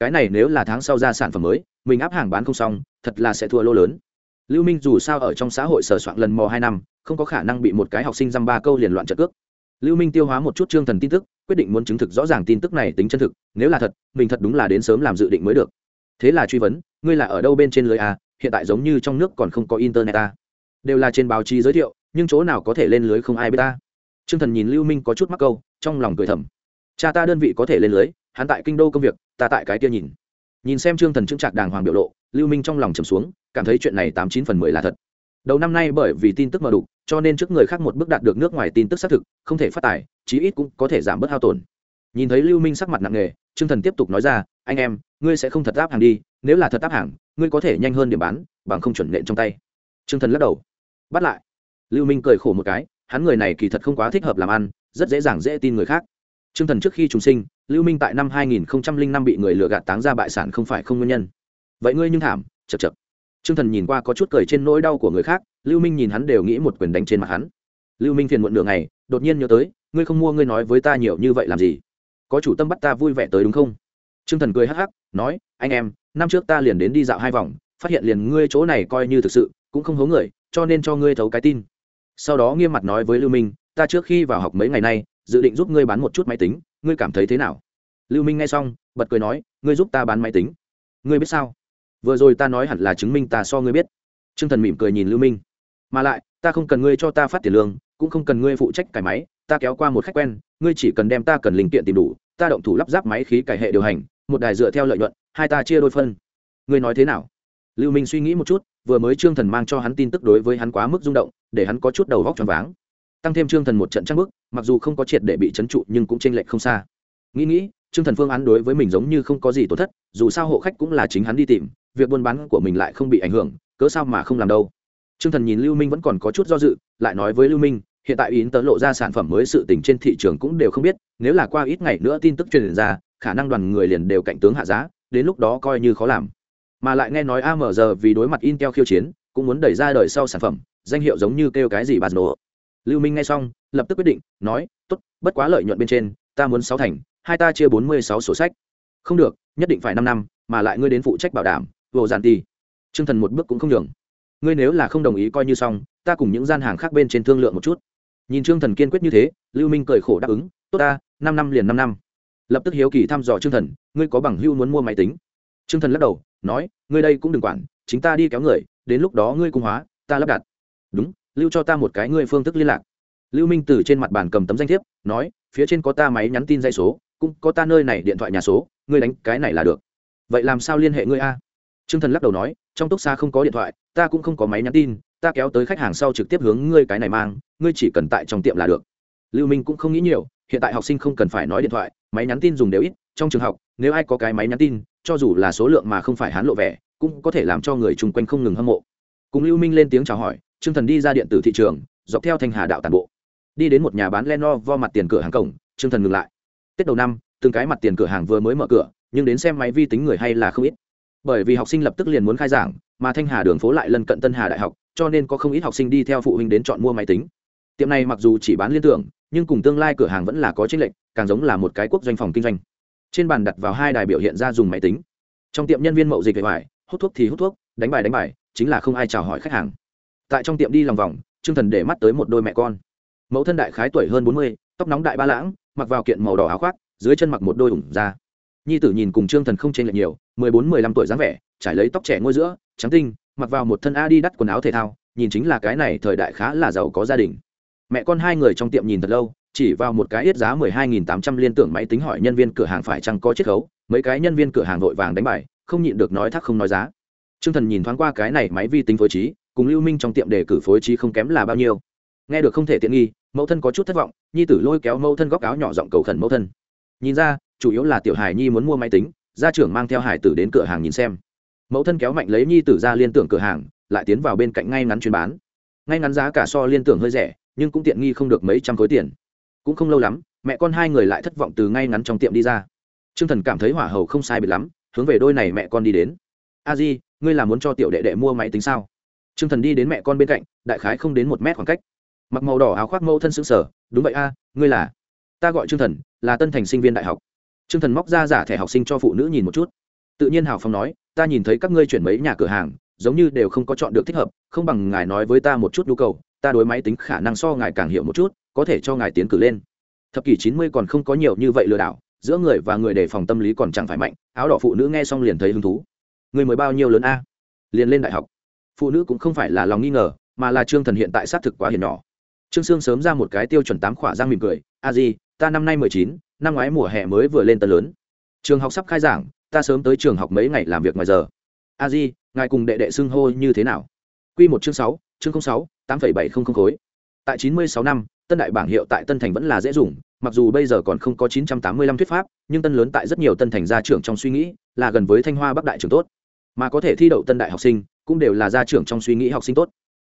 Cái này nếu là tháng sau ra sản phẩm mới, mình áp hàng bán không xong, thật là sẽ thua lỗ lớn. Lưu minh dù sao ở trong xã hội sờ soạn lần mò hai năm, không có khả năng bị một cái học sinh dăm ba câu liền loạn trợ cước. Lưu minh tiêu hóa một chút chương thần tin tức, quyết định muốn chứng thực rõ ràng tin tức này tính chân thực, nếu là thật, mình thật đúng là đến sớm làm dự định mới được. Thế là truy vấn, ngươi là ở đâu bên trên lưới a, hiện tại giống như trong nước còn không có internet a. Đều là trên báo chí giới thiệu, nhưng chỗ nào có thể lên lưới không ai biết ta Trương thần nhìn lưu minh có chút mắc câu, trong lòng cười thầm. Cha ta đơn vị có thể lên lưới hắn tại kinh đô công việc, ta tại cái kia nhìn. Nhìn xem trương thần trưng trạc đàng hoàng biểu lộ, lưu minh trong lòng trầm xuống, cảm thấy chuyện này tám chín phần mười là thật. Đầu năm nay bởi vì tin tức mờ đục, cho nên trước người khác một bước đạt được nước ngoài tin tức xác thực, không thể phát tài, chí ít cũng có thể giảm bớt hao tổn. Nhìn thấy lưu minh sắc mặt nặng nề, trương thần tiếp tục nói ra, anh em, ngươi sẽ không thật áp hàng đi, nếu là thật áp hàng, ngươi có thể nhanh hơn điểm bán, bằng không chuẩn nện trong tay. Trương thần lắc đầu. Bắt lại. Lưu minh cười khổ một cái, hắn người này kỳ thật không quá thích hợp làm ăn, rất dễ dàng dễ tin người khác. Trương thần trước khi trùng sinh lưu minh tại năm 2005 bị người lừa gạt táng ra bại sản không phải không nguyên nhân. Vậy ngươi nhưng thảm chật chật Trương thần nhìn qua có chút cười trên nỗi đau của người khác, lưu minh nhìn hắn đều nghĩ một quyền đánh trên mặt hắn. Lưu minh phiền muộn nửa ngày, đột nhiên nhớ tới, ngươi không mua ngươi nói với ta nhiều như vậy làm gì? Có chủ tâm bắt ta vui vẻ tới đúng không? Trương thần cười hắc hắc, nói, anh em, năm trước ta liền đến đi dạo hai vòng, phát hiện liền ngươi chỗ này coi như thực sự, cũng không hố người, cho nên cho ngươi thấu cái tin. Sau đó nghiêm mặt nói với lưu minh, ta trước khi vào học mấy ngày nay dự định giúp ngươi bán một chút máy tính, ngươi cảm thấy thế nào? Lưu minh nghe xong, bật cười nói, ngươi giúp ta bán máy tính. Ngươi biết sao? Vừa rồi ta nói hẳn là chứng minh ta so ngươi biết. T r ư ơ n g thần mỉm cười nhìn lưu minh. Mà lại, ta không cần ngươi cho ta phát tiền lương, cũng không cần ngươi phụ trách cải máy, ta kéo qua một khách quen, ngươi chỉ cần đem ta cần linh kiện tìm đủ, ta động thủ lắp ráp máy khí cải hệ điều hành, một đài dựa theo lợi nhuận, hai ta chia đôi phân. Ngươi nói thế nào? Lưu minh suy nghĩ một chút, vừa mới trương thần mang cho hắn tin tức đối với hắn quá mức rung động, để hắn có chút đầu vóc t r váng tăng thêm trương thần một trận trăng bức, mặc dù không có triệt để bị trấn trụ nhưng cũng tranh lệch không xa. Nghĩ nghĩ, trương thần phương án đối với mình giống như không có gì tổn thất, dù sao hộ khách cũng là chính hắn đi tìm, việc buôn bán của mình lại không bị ảnh hưởng, cớ sao mà không làm đâu. Trương thần nhìn lưu minh vẫn còn có chút do dự, lại nói với lưu minh, hiện tại yến tớ lộ ra sản phẩm mới sự tình trên thị trường cũng đều không biết, nếu là qua ít ngày nữa tin tức truyền ra, khả năng đoàn người liền đều cạnh tướng hạ giá, đến lúc đó coi như khó làm. Mà lại nghe nói amg vì đối mặt intel khiêu chiến, cũng muốn đẩy ra đời sau sản phẩm, danh hiệu giống như kêu cái gì bà nổ lưu minh nghe xong, lập tức quyết định, nói, tốt, bất quá lợi nhuận bên trên, ta muốn sáu thành, hai ta chia bốn mươi sáu sổ sách. Không được, nhất định phải năm năm, mà lại ngươi đến phụ trách bảo đảm, vô giản ti t thần một bước cũng không nhường. Ngươi nếu là không đồng ý coi như xong, ta cùng những gian hàng khác bên trên thương lượng một chút. Nhìn trương thần kiên quyết như thế, lưu minh cười khổ đáp ứng, tốt ta, năm năm liền năm năm. Lập tức hiếu kỳ thăm dò trương thần, ngươi có bằng hưu muốn mua máy tính? Trương thần lắc đầu, nói, ngươi đây cũng đừng quản, chính ta đi kéo người, đến lúc đó ngươi cung hóa, ta lắp đặt. Đúng lưu cho ta một cái ngươi phương thức liên lạc. Lưu minh từ trên mặt bàn cầm tấm danh thiếp, nói, phía trên có ta máy nhắn tin dây số, cũng có ta nơi này điện thoại nhà số, ngươi đánh cái này là được. Vậy làm sao liên hệ ngươi a? Trương thần lắc đầu nói, trong túc xa không có điện thoại, ta cũng không có máy nhắn tin, ta kéo tới khách hàng sau trực tiếp hướng ngươi cái này mang, ngươi chỉ cần tại trong tiệm là được. Lưu minh cũng không nghĩ nhiều, hiện tại học sinh không cần phải nói điện thoại, máy nhắn tin dùng đều ít, trong trường học, nếu ai có cái máy nhắn tin, cho dù là số lượng mà không phải hán lộ vẻ, cũng có thể làm cho người chung quanh không ngừng hâm mộ. Cùng lưu minh lên tiếng chào hỏi trương thần đi ra điện tử thị trường, dọc theo thanh hà đạo tản bộ. Đi đến một nhà bán Lenovo mặt tiền cửa hàng cổng, trương thần ngừng lại. Tết đầu năm, từng cái mặt tiền cửa hàng vừa mới mở cửa, nhưng đến xem máy vi tính người hay là không ít. Bởi vì học sinh lập tức liền muốn khai giảng, mà thanh hà đường phố lại lân cận tân hà đại học, cho nên có không ít học sinh đi theo phụ huynh đến chọn mua máy tính. Tiệm này mặc dù chỉ bán liên tưởng, nhưng cùng tương lai cửa hàng vẫn là có chênh lệch, càng giống là một cái quốc doanh phòng kinh doanh. Trên bàn đặt vào hai đài biểu hiện ra dùng máy tính. Trong tiệm nhân viên mậu dịch về ngoài hút thuốc thì hút thuốc, đánh bài đánh bài, chính là không ai chào hỏi khách hàng tại trong tiệm đi lòng vòng trương thần để mắt tới một đôi mẹ con. Mẫu thân đại khái tuổi hơn bốn mươi tóc nóng đại ba lãng mặc vào kiện màu đỏ áo khoác dưới chân mặc một đôi ủng da. Nhi tử nhìn cùng trương thần không chênh lệch nhiều mười bốn mười lăm tuổi dáng vẻ trải lấy tóc trẻ ngôi giữa trắng tinh mặc vào một thân a đi đắt quần áo thể thao nhìn chính là cái này thời đại khá là giàu có gia đình. Mẹ con hai người trong tiệm nhìn thật lâu chỉ vào một cái ít giá mười hai nghìn tám trăm liên tưởng máy tính hỏi nhân viên cửa hàng phải chăng có chiết khấu mấy cái nhân viên cửa hàng vội vàng đánh bài không nhịn được nói thắc không nói giá. Trương Thần nhìn thoáng qua cái này máy vi tính phối trí, cùng Lưu Minh trong tiệm đề cử phối trí không kém là bao nhiêu. Nghe được không thể tiện nghi, mẫu thân có chút thất vọng, nhi tử lôi kéo mẫu thân góc áo nhỏ giọng cầu khẩn mẫu thân. Nhìn ra, chủ yếu là tiểu Hải Nhi muốn mua máy tính, gia trưởng mang theo Hải tử đến cửa hàng nhìn xem. Mẫu thân kéo mạnh lấy nhi tử ra liên tưởng cửa hàng, lại tiến vào bên cạnh ngay ngắn chuyên bán. Ngay ngắn giá cả so liên tưởng hơi rẻ, nhưng cũng tiện nghi không được mấy trăm khối tiền. Cũng không lâu lắm, mẹ con hai người lại thất vọng từ ngay ngắn trong tiệm đi ra. Trương Thần cảm thấy hỏa hầu không sai biệt lắm, hướng về đôi này mẹ con đi đến. A Di, ngươi là muốn cho tiểu đệ đệ mua máy tính sao t r ư ơ n g thần đi đến mẹ con bên cạnh, đại khái không đến một mét khoảng cách. Mặc màu đỏ áo khoác mẫu thân xứng sở đúng vậy a, ngươi là? Ta gọi t r ư ơ n g thần, là tân thành sinh viên đại học. T r ư ơ n g thần móc ra giả thẻ học sinh cho phụ nữ nhìn một chút. Tự nhiên hào phong nói, ta nhìn thấy các ngươi chuyển mấy nhà cửa hàng, giống như đều không có chọn được thích hợp, không bằng ngài nói với ta một chút nhu cầu, ta đối máy tính khả năng so ngài càng hiểu một chút, có thể cho ngài tiến cử lên. Thập kỷ chín mươi còn không có nhiều như vậy lừa đảo, giữa người và người đề phòng tâm lý còn chẳng phải mạnh, áo đỏ phụ nữ nghe xong liền thấy hứng thú. Người mới bao nhiêu lớn a? Liền lên đại học phụ nữ cũng không phải là lòng nghi ngờ, mà là trương thần hiện tại xác thực quá hiền nhỏ. Trương sương sớm ra một cái tiêu chuẩn tám khỏa giang mỉm cười, a di, ta năm nay mười chín, năm ngoái mùa hè mới vừa lên tân lớn. Trường học sắp khai giảng, ta sớm tới trường học mấy ngày làm việc ngoài giờ. A di, ngài cùng đệ đệ xưng hô như thế nào? Q một chương sáu chương sáu, tám phẩy bảy không không khối. Tại chín mươi sáu năm, tân đại bảng hiệu tại tân thành vẫn là dễ dùng, mặc dù bây giờ còn không có chín trăm tám mươi lăm thuyết pháp, nhưng tân lớn tại rất nhiều tân thành gia trưởng trong suy nghĩ là gần với thanh hoa bắc đại trường tốt mà có thể thi đậu tân đại học sinh, cũng đều là gia trưởng trong suy nghĩ học sinh tốt.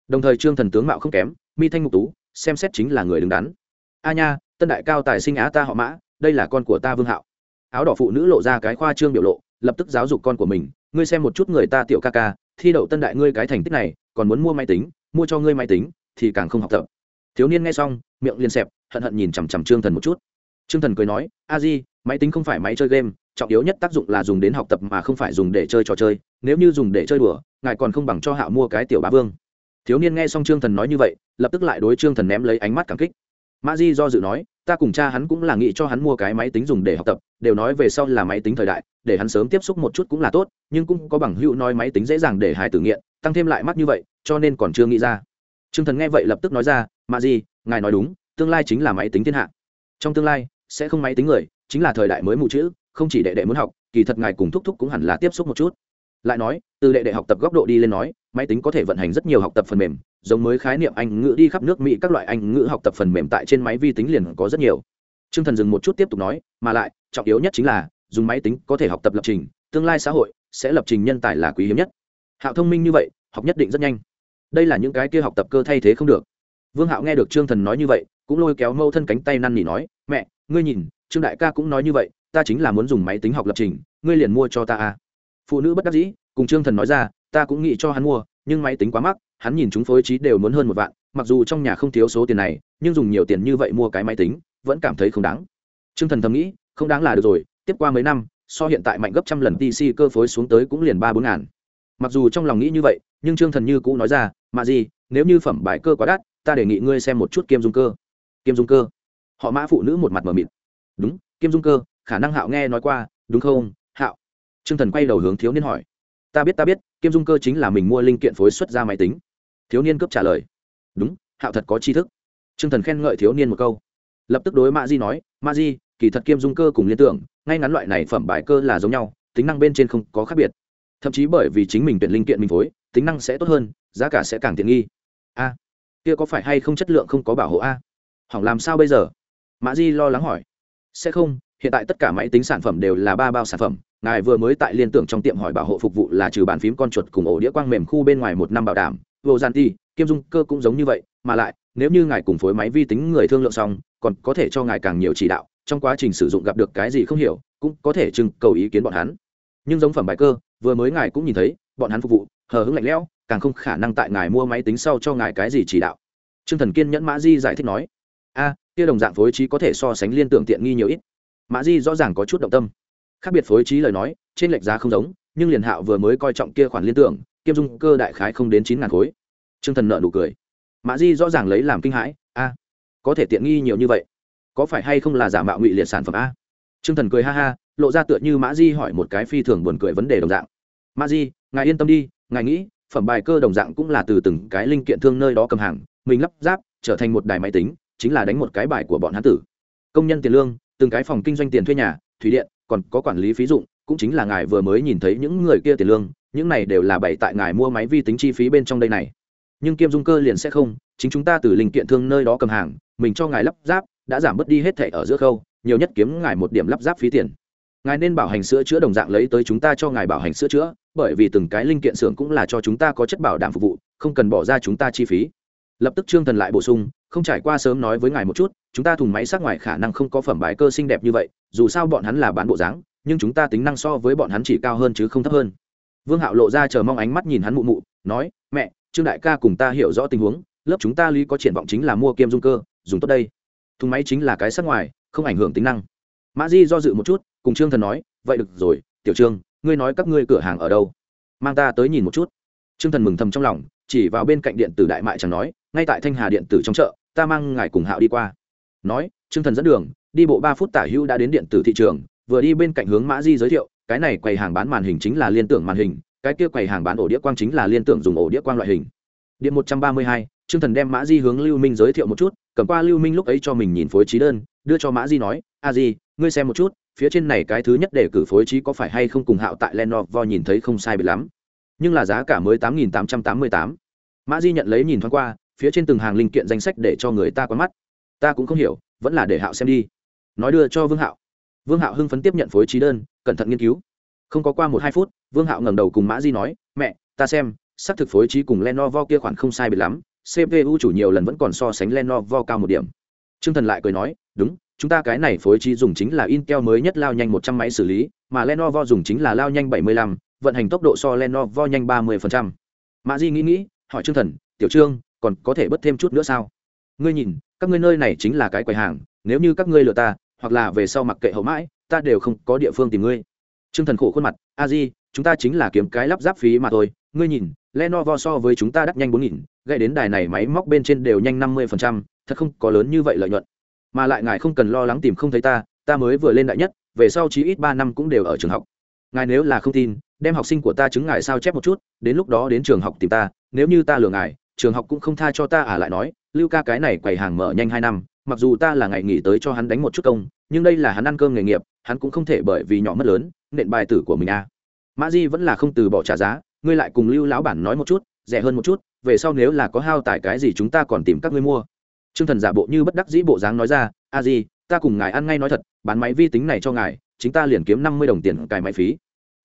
Đồng thời trương thần tướng mạo không kém, mi thanh mục tú, xem xét chính là người đứng đắn. A nha, tân đại cao tài sinh á ta họ mã, đây là con của ta vương hạo. Áo đỏ phụ nữ lộ ra cái khoa trương biểu lộ, lập tức giáo dục con của mình, ngươi xem một chút người ta tiểu ca ca, thi đậu tân đại ngươi cái thành tích này, còn muốn mua máy tính, mua cho ngươi máy tính, thì càng không học tập. Thiếu niên nghe xong, miệng liền xẹp, hận hận nhìn chằm chằm trương thần một chút. Trương thần cười nói, a di, máy tính không phải máy chơi game trọng yếu nhất tác dụng là dùng đến học tập mà không phải dùng để chơi trò chơi. Nếu như dùng để chơi đùa, ngài còn không bằng cho hạo mua cái tiểu bá vương. Thiếu niên nghe xong trương thần nói như vậy, lập tức lại đối trương thần ném lấy ánh mắt cảm kích. Ma di do dự nói, ta cùng cha hắn cũng là nghĩ cho hắn mua cái máy tính dùng để học tập, đều nói về sau là máy tính thời đại, để hắn sớm tiếp xúc một chút cũng là tốt, nhưng cũng có bằng hữu nói máy tính dễ dàng để hài tử nghiện, tăng thêm lại mắt như vậy, cho nên còn chưa nghĩ ra. Trương thần nghe vậy lập tức nói ra, ma di, ngài nói đúng, tương lai chính là máy tính thiên hạ. Trong tương lai sẽ không máy tính người, chính là thời đại mới mù chữ không chỉ đệ đệ muốn học, kỳ thật ngài cùng thúc thúc cũng hẳn là tiếp xúc một chút. Lại nói, từ đệ đệ học tập góc độ đi lên nói, máy tính có thể vận hành rất nhiều học tập phần mềm, giống mới khái niệm anh ngữ đi khắp nước mỹ, các loại anh ngữ học tập phần mềm tại trên máy vi tính liền có rất nhiều. T r ư ơ n g thần dừng một chút tiếp tục nói, mà lại, trọng yếu nhất chính là, dùng máy tính có thể học tập lập trình, tương lai xã hội sẽ lập trình nhân tài là quý hiếm nhất. Hạo thông minh như vậy, học nhất định rất nhanh. Đây là những cái kia học tập cơ thay thế không được. Vương hạo nghe được trương thần nói như vậy, cũng lôi kéo mâu thân cánh tay năn nỉ nói, mẹ, ngươi nhìn, trương đại ca cũng nói như vậy ta chính là muốn dùng máy tính học lập trình, ngươi liền mua cho ta à. phụ nữ bất đắc dĩ, cùng trương thần nói ra, ta cũng nghĩ cho hắn mua, nhưng máy tính quá mắc, hắn nhìn chúng phối trí đều muốn hơn một vạn, mặc dù trong nhà không thiếu số tiền này, nhưng dùng nhiều tiền như vậy mua cái máy tính, vẫn cảm thấy không đáng. Trương thần thầm nghĩ, không đáng là được rồi, tiếp qua mấy năm, so hiện tại mạnh gấp trăm lần tc cơ phối xuống tới cũng liền ba bốn ngàn. Mặc dù trong lòng nghĩ như vậy, nhưng trương thần như cũ nói ra mà gì, nếu như phẩm bài cơ quá đắt, ta đề nghị ngươi xem một chút kiêm dung cơ. Kiêm dung cơ. Họ mã phụ nữ một mặt mờ mịt. Đúng, kiêm dung cơ khả năng hạo nghe nói qua, đúng không? Hạo. T r ư ơ n g thần quay đầu hướng thiếu niên hỏi. Ta biết ta biết Kim dung cơ chính là mình mua linh kiện phối xuất ra máy tính. Thiếu niên cướp trả lời. Đúng, hạo thật có tri thức. T r ư ơ n g thần khen ngợi thiếu niên một câu. Lập tức đối mạ di nói mạ di, kỳ thật Kim dung cơ cùng liên tưởng, ngay ngắn loại này phẩm bài cơ là giống nhau, tính năng bên trên không có khác biệt. Thậm chí bởi vì chính mình tuyển linh kiện mình phối, tính năng sẽ tốt hơn, giá cả sẽ càng tiện nghi. A, kia có phải hay không chất lượng không có bảo hộ a? Hỏng làm sao bây giờ? Mã di lo lắng hỏi. Sẽ không hiện tại tất cả máy tính sản phẩm đều là ba bao sản phẩm. Ngài vừa mới tại liên tưởng trong tiệm hỏi bảo hộ phục vụ là trừ bàn phím con chuột cùng ổ đĩa quang mềm khu bên ngoài một năm bảo đảm vô gian ti kiêm dung cơ cũng giống như vậy, mà lại, nếu như ngài cùng phối máy vi tính người thương lượng xong, còn có thể cho ngài càng nhiều chỉ đạo, trong quá trình sử dụng gặp được cái gì không hiểu, cũng có thể trưng cầu ý kiến bọn hắn. Nhưng giống phẩm bài cơ, vừa mới ngài cũng nhìn thấy, bọn hắn phục vụ, hờ hững lạnh lẽo, càng không khả năng tại ngài mua máy tính sau cho ngài cái gì chỉ đạo. Trương thần kiên nhẫn mã di giải thích nói, a, kia đồng dạng phối trí có thể so sánh liên tưởng tiện nghi nhiều ít mã di rõ ràng có chút động tâm. Khác biệt phối trí lời nói, trên lệch giá không giống, nhưng liền hạo vừa mới coi trọng kia khoản liên tưởng, kiêm dung cơ đại khái không đến chín ngàn khối. T r ư ơ n g thần nợ nụ cười. Mã di rõ ràng lấy làm kinh hãi, a, có thể tiện nghi nhiều như vậy? Có phải hay không là giả mạo ngụy liệt sản phẩm a? T r ư ơ n g thần cười ha ha, lộ ra tựa như mã di hỏi một cái phi thường buồn cười vấn đề đồng dạng. Mã di, ngài yên tâm đi, ngài nghĩ, phẩm bài cơ đồng dạng cũng là từ từng cái linh kiện thương nơi đó cầm hàng, mình lắp ráp, trở thành một đài máy tính, chính là đánh một cái bài của bọn hán tử. Công nhân tiền lương từng cái phòng kinh doanh tiền thuê nhà, thủy điện, còn có quản lý phí dụng, cũng chính là ngài vừa mới nhìn thấy những người kia tiền lương, những này đều là bày tại ngài mua máy vi tính chi phí bên trong đây này. Nhưng kiêm dung cơ liền sẽ không, chính chúng ta từ linh kiện thương nơi đó cầm hàng, mình cho ngài lắp ráp, đã giảm bớt đi hết thẻ ở giữa khâu, nhiều nhất kiếm ngài một điểm lắp ráp phí tiền. Ngài nên bảo hành sữa chữa đồng dạng lấy tới chúng ta cho ngài bảo hành sữa chữa, bởi vì từng cái linh kiện xưởng cũng là cho chúng ta có chất bảo đảm phục vụ, không cần bỏ ra chúng ta chi phí. Lập tức trương thần lại bổ sung, không trải qua sớm nói với ngài một chút chúng ta thùng máy sát ngoài khả năng không có phẩm bài cơ xinh đẹp như vậy, dù sao bọn hắn là bán bộ dáng, nhưng chúng ta tính năng so với bọn hắn chỉ cao hơn chứ không thấp hơn. Vương hạo lộ ra chờ mong ánh mắt nhìn hắn mụ mụ, nói, mẹ, trương đại ca cùng ta hiểu rõ tình huống, lớp chúng ta lý có triển vọng chính là mua kiêm dung cơ, dùng tốt đây. Thùng máy chính là cái sát ngoài, không ảnh hưởng tính năng. Mã di do dự một chút, cùng trương thần nói, vậy được rồi, tiểu trương, ngươi nói các ngươi cửa hàng ở đâu? Mang ta tới nhìn một chút. Trương thần mừng thầm trong lòng, chỉ vào bên cạnh điện tử đại mại chẳng nói, ngay tại thanh hà điện tử trong chợ, ta mang ngài cùng hạo đi qua nói, trương thần dẫn đường, đi bộ ba phút tả hữu đã đến điện tử thị trường, vừa đi bên cạnh hướng mã di giới thiệu, cái này quầy hàng bán màn hình chính là liên tưởng màn hình, cái kia quầy hàng bán ổ đĩa quang chính là liên tưởng dùng ổ đĩa quang loại hình. Điện một trăm ba mươi hai, trương thần đem mã di hướng lưu minh giới thiệu một chút, cầm qua lưu minh lúc ấy cho mình nhìn phối trí đơn, đưa cho mã di nói, a di, ngươi xem một chút, phía trên này cái thứ nhất để cử phối trí có phải hay không cùng hạo tại lenovo nhìn thấy không sai biệt lắm. Nhưng là giá cả mới tám nghìn tám trăm tám mươi tám. Mã di nhận lấy nhìn thoáng qua, phía trên từng hàng linh kiện danh sách để cho người ta có mắt ta cũng không hiểu, vẫn là để hạo xem đi. Nói đưa cho vương hạo. Vương hạo hưng phấn tiếp nhận phối trí đơn, cẩn thận nghiên cứu. Không có qua một hai phút, vương hạo ngẩng đầu cùng mã di nói, mẹ, ta xem, xác thực phối trí cùng lenovo kia khoản không sai biệt lắm cpu chủ nhiều lần vẫn còn so sánh lenovo cao một điểm. T r ư ơ n g thần lại cười nói, đúng, chúng ta cái này phối trí dùng chính là intel mới nhất lao nhanh một trăm máy xử lý, mà lenovo dùng chính là lao nhanh bảy mươi lăm, vận hành tốc độ so lenovo nhanh ba mươi phần trăm. Mã di nghĩ nghĩ, hỏi t r ư ơ n g thần, tiểu trương, còn có thể bớt thêm chút nữa sao? Ngươi nhìn, các ngươi nơi này chính là cái quầy hàng, nếu như các ngươi lừa ta, hoặc là về sau mặc kệ hậu mãi, ta đều không có địa phương tìm ngươi. T r ư ơ n g thần khổ khuôn mặt, a di, chúng ta chính là kiếm cái lắp ráp phí mà thôi, ngươi nhìn, lenovo so với chúng ta đắt nhanh bốn nghìn gây đến đài này máy móc bên trên đều nhanh năm mươi phần trăm, thật không có lớn như vậy lợi nhuận. Mà lại ngài không cần lo lắng tìm không thấy ta ta mới vừa lên đại nhất, về sau chí ít ba năm cũng đều ở trường học. Ngài nếu là không tin, đem học sinh của ta chứng ngài sao chép một chút, đến lúc đó đến trường học tìm ta, nếu như ta lừa ngài, trường học cũng không tha cho ta à lại nói lưu ca cái này quầy hàng mở nhanh hai năm, mặc dù ta là ngày nghỉ tới cho hắn đánh một chút công, nhưng đây là hắn ăn cơm nghề nghiệp, hắn cũng không thể bởi vì nhỏ mất lớn, nện bài tử của mình à. Mã di vẫn là không từ bỏ trả giá, ngươi lại cùng lưu lão bản nói một chút, rẻ hơn một chút, về sau nếu là có hao tải cái gì chúng ta còn tìm các ngươi mua. T r ư ơ n g thần giả bộ như bất đắc dĩ bộ dáng nói ra, a di, ta cùng ngài ăn ngay nói thật, bán máy vi tính này cho ngài, chính ta liền kiếm năm mươi đồng tiền cài máy phí.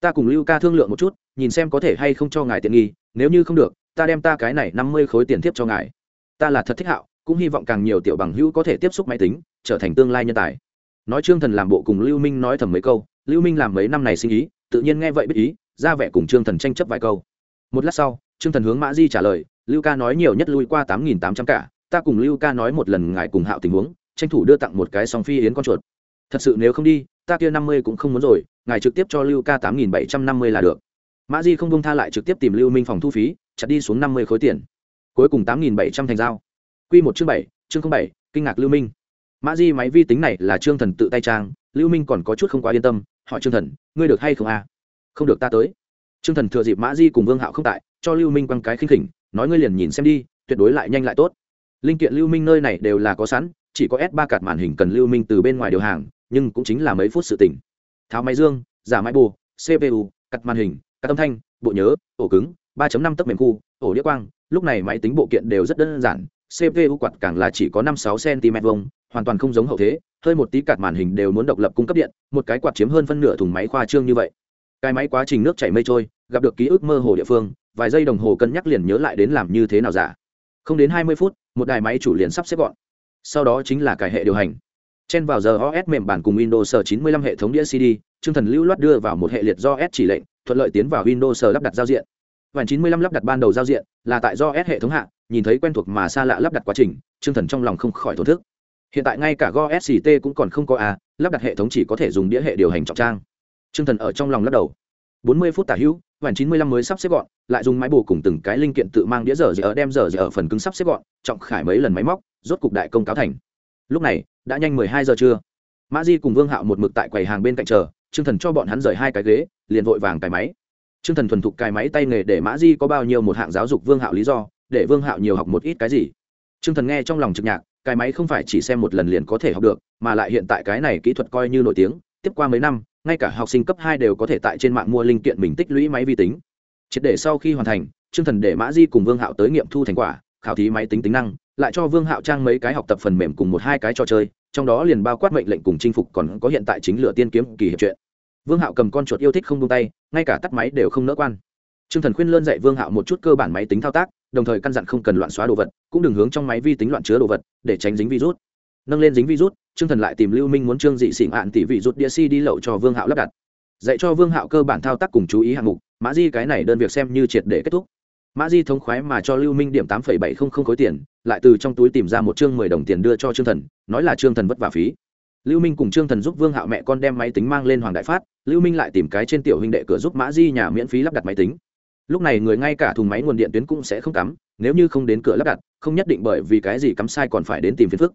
Ta cùng lưu ca thương lượng một chút, nhìn xem có thể hay không cho ngài tiện nghi, nếu như không được, ta đem ta cái này năm mươi khối tiền tiếp cho ngài ta là thật thích hạo, cũng hy vọng càng nhiều tiểu bằng hữu có thể tiếp xúc máy tính, trở thành tương lai nhân tài. Nói trương thần làm bộ cùng lưu minh nói thầm mấy câu, lưu minh làm mấy năm này sinh ý, tự nhiên nghe vậy biết ý, ra vẻ cùng trương thần tranh chấp vài câu. Một lát sau, trương thần hướng mã di trả lời, lưu ca nói nhiều nhất lui qua tám nghìn tám trăm cả, ta cùng lưu ca nói một lần ngài cùng hạo tình huống, tranh thủ đưa tặng một cái song phi yến con chuột. Thật sự nếu không đi, ta kia năm mươi cũng không muốn rồi, ngài trực tiếp cho lưu ca tám nghìn bảy trăm năm mươi là được. Mã di không công tha lại trực tiếp tìm lưu minh phòng thu phí, chặt đi xuống năm mươi khối tiền cuối cùng tám nghìn bảy trăm thành dao q một chương bảy chương bảy, kinh ngạc lưu minh. Mã di máy vi tính này là trương thần tự tay trang, lưu minh còn có chút không quá yên tâm, hỏi trương thần, ngươi được hay không à? không được ta tới. Trương thần thừa dịp mã di cùng vương hạo không tại, cho lưu minh quăng cái khinh khỉnh, nói ngươi liền nhìn xem đi, tuyệt đối lại nhanh lại tốt. Linh kiện lưu minh nơi này đều là có sẵn, chỉ có s ba cạt màn hình cần lưu minh từ bên ngoài điều hàng, nhưng cũng chính là mấy phút sự tỉnh tháo máy dương, giả máy bù cpu cắt màn hình, cắt âm thanh, bộ nhớ, ổ cứng 3 năm tấc mềm khu, ổ đĩa quang lúc này máy tính bộ kiện đều rất đơn giản cpu quạt càng là chỉ có năm sáu cm vuông, hoàn toàn không giống hậu thế, hơi một tí cạt màn hình đều muốn độc lập cung cấp điện, một cái quạt chiếm hơn phân nửa thùng máy khoa trương như vậy. Cái máy quá trình nước chảy mây trôi, gặp được ký ức mơ hồ địa phương, vài giây đồng hồ cân nhắc liền nhớ lại đến làm như thế nào giả. Không đến hai mươi phút, một đài máy chủ liền sắp xếp gọn. Sau đó chính là cải hệ điều hành. Chen vào giờ os mềm bản cùng windows 95 hệ thống đĩa cd chương thần lưu loát đưa vào một hệ liệt do s chỉ lệnh, thuận lợi tiến vào windows lắp đặt giao diện vành 95 lắp đặt ban đầu giao diện là tại do s hệ thống hạ nhìn thấy quen thuộc mà xa lạ lắp đặt quá trình chương thần trong lòng không khỏi thổn thức hiện tại ngay cả go sct cũng còn không có a lắp đặt hệ thống chỉ có thể dùng đĩa hệ điều hành trọng trang Trương Thần ở trong lòng lắc đầu. 40 phút tả hữu, vành 95 mới sắp xếp gọn, lại dùng máy bù cùng từng cái linh kiện tự mang đĩa dở dở đem dở dở ở phần cứng sắp xếp gọn, trọng khải mấy lần máy móc, rốt cục đại công cáo thành. lúc này đã nhanh mười hai giờ trưa mã di cùng vương hạo một mực tại quầy hàng bên cạnh chờ trương thần cho bọn hắn rời hai cái ghế liền vội vàng cài máy Trương thần thuần thục cài máy tay nghề để mã di có bao nhiêu một hạng giáo dục vương hạo lý do, để vương hạo nhiều học một ít cái gì? Trương thần nghe trong lòng trực nhạc, cài máy không phải chỉ xem một lần liền có thể học được, mà lại hiện tại cái này kỹ thuật coi như nổi tiếng, tiếp qua mấy năm, ngay cả học sinh cấp hai đều có thể tại trên mạng mua linh kiện mình tích lũy máy vi tính. Triệt để sau khi hoàn thành, Trương thần để mã di cùng vương hạo tới nghiệm thu thành quả, khảo thí máy tính tính năng, lại cho vương hạo trang mấy cái học tập phần mềm cùng một hai cái trò chơi, trong đó liền bao quát mệnh lệnh cùng chinh phục còn có hiện tại chính lựa tiên kiếm kỳ hiệp chuyện vương hạo cầm con chuột yêu thích không tung tay, ngay cả tắt máy đều không nỡ quan. T r ư ơ n g thần khuyên lơn dạy vương hạo một chút cơ bản máy tính thao tác, đồng thời căn dặn không cần loạn xóa đồ vật, cũng đừng hướng trong máy vi tính loạn chứa đồ vật, để tránh dính virus. Nâng lên dính virus t r ư ơ n g thần lại tìm lưu minh muốn trương dị xỉn hạn tỷ vị rút đĩa si đi lậu cho vương hạo lắp đặt. Dạy cho vương hạo cơ bản thao tác cùng chú ý hạng mục, mã di cái này đơn việc xem như triệt để kết thúc. Mã di thống khoái mà cho lưu minh điểm tám bảy không không khối tiền, lại từ trong túi tìm ra một chương mười đồng tiền đưa cho trương thần, nói là trương thần vất vả phí. Lưu minh cùng trương thần giúp vương hạo mẹ con đem máy tính mang lên hoàng đại phát lưu minh lại tìm cái trên tiểu huynh đệ cửa giúp mã di nhà miễn phí lắp đặt máy tính. Lúc này người ngay cả thùng máy nguồn điện tuyến cũng sẽ không cắm, nếu như không đến cửa lắp đặt, không nhất định bởi vì cái gì cắm sai còn phải đến tìm phiền phức.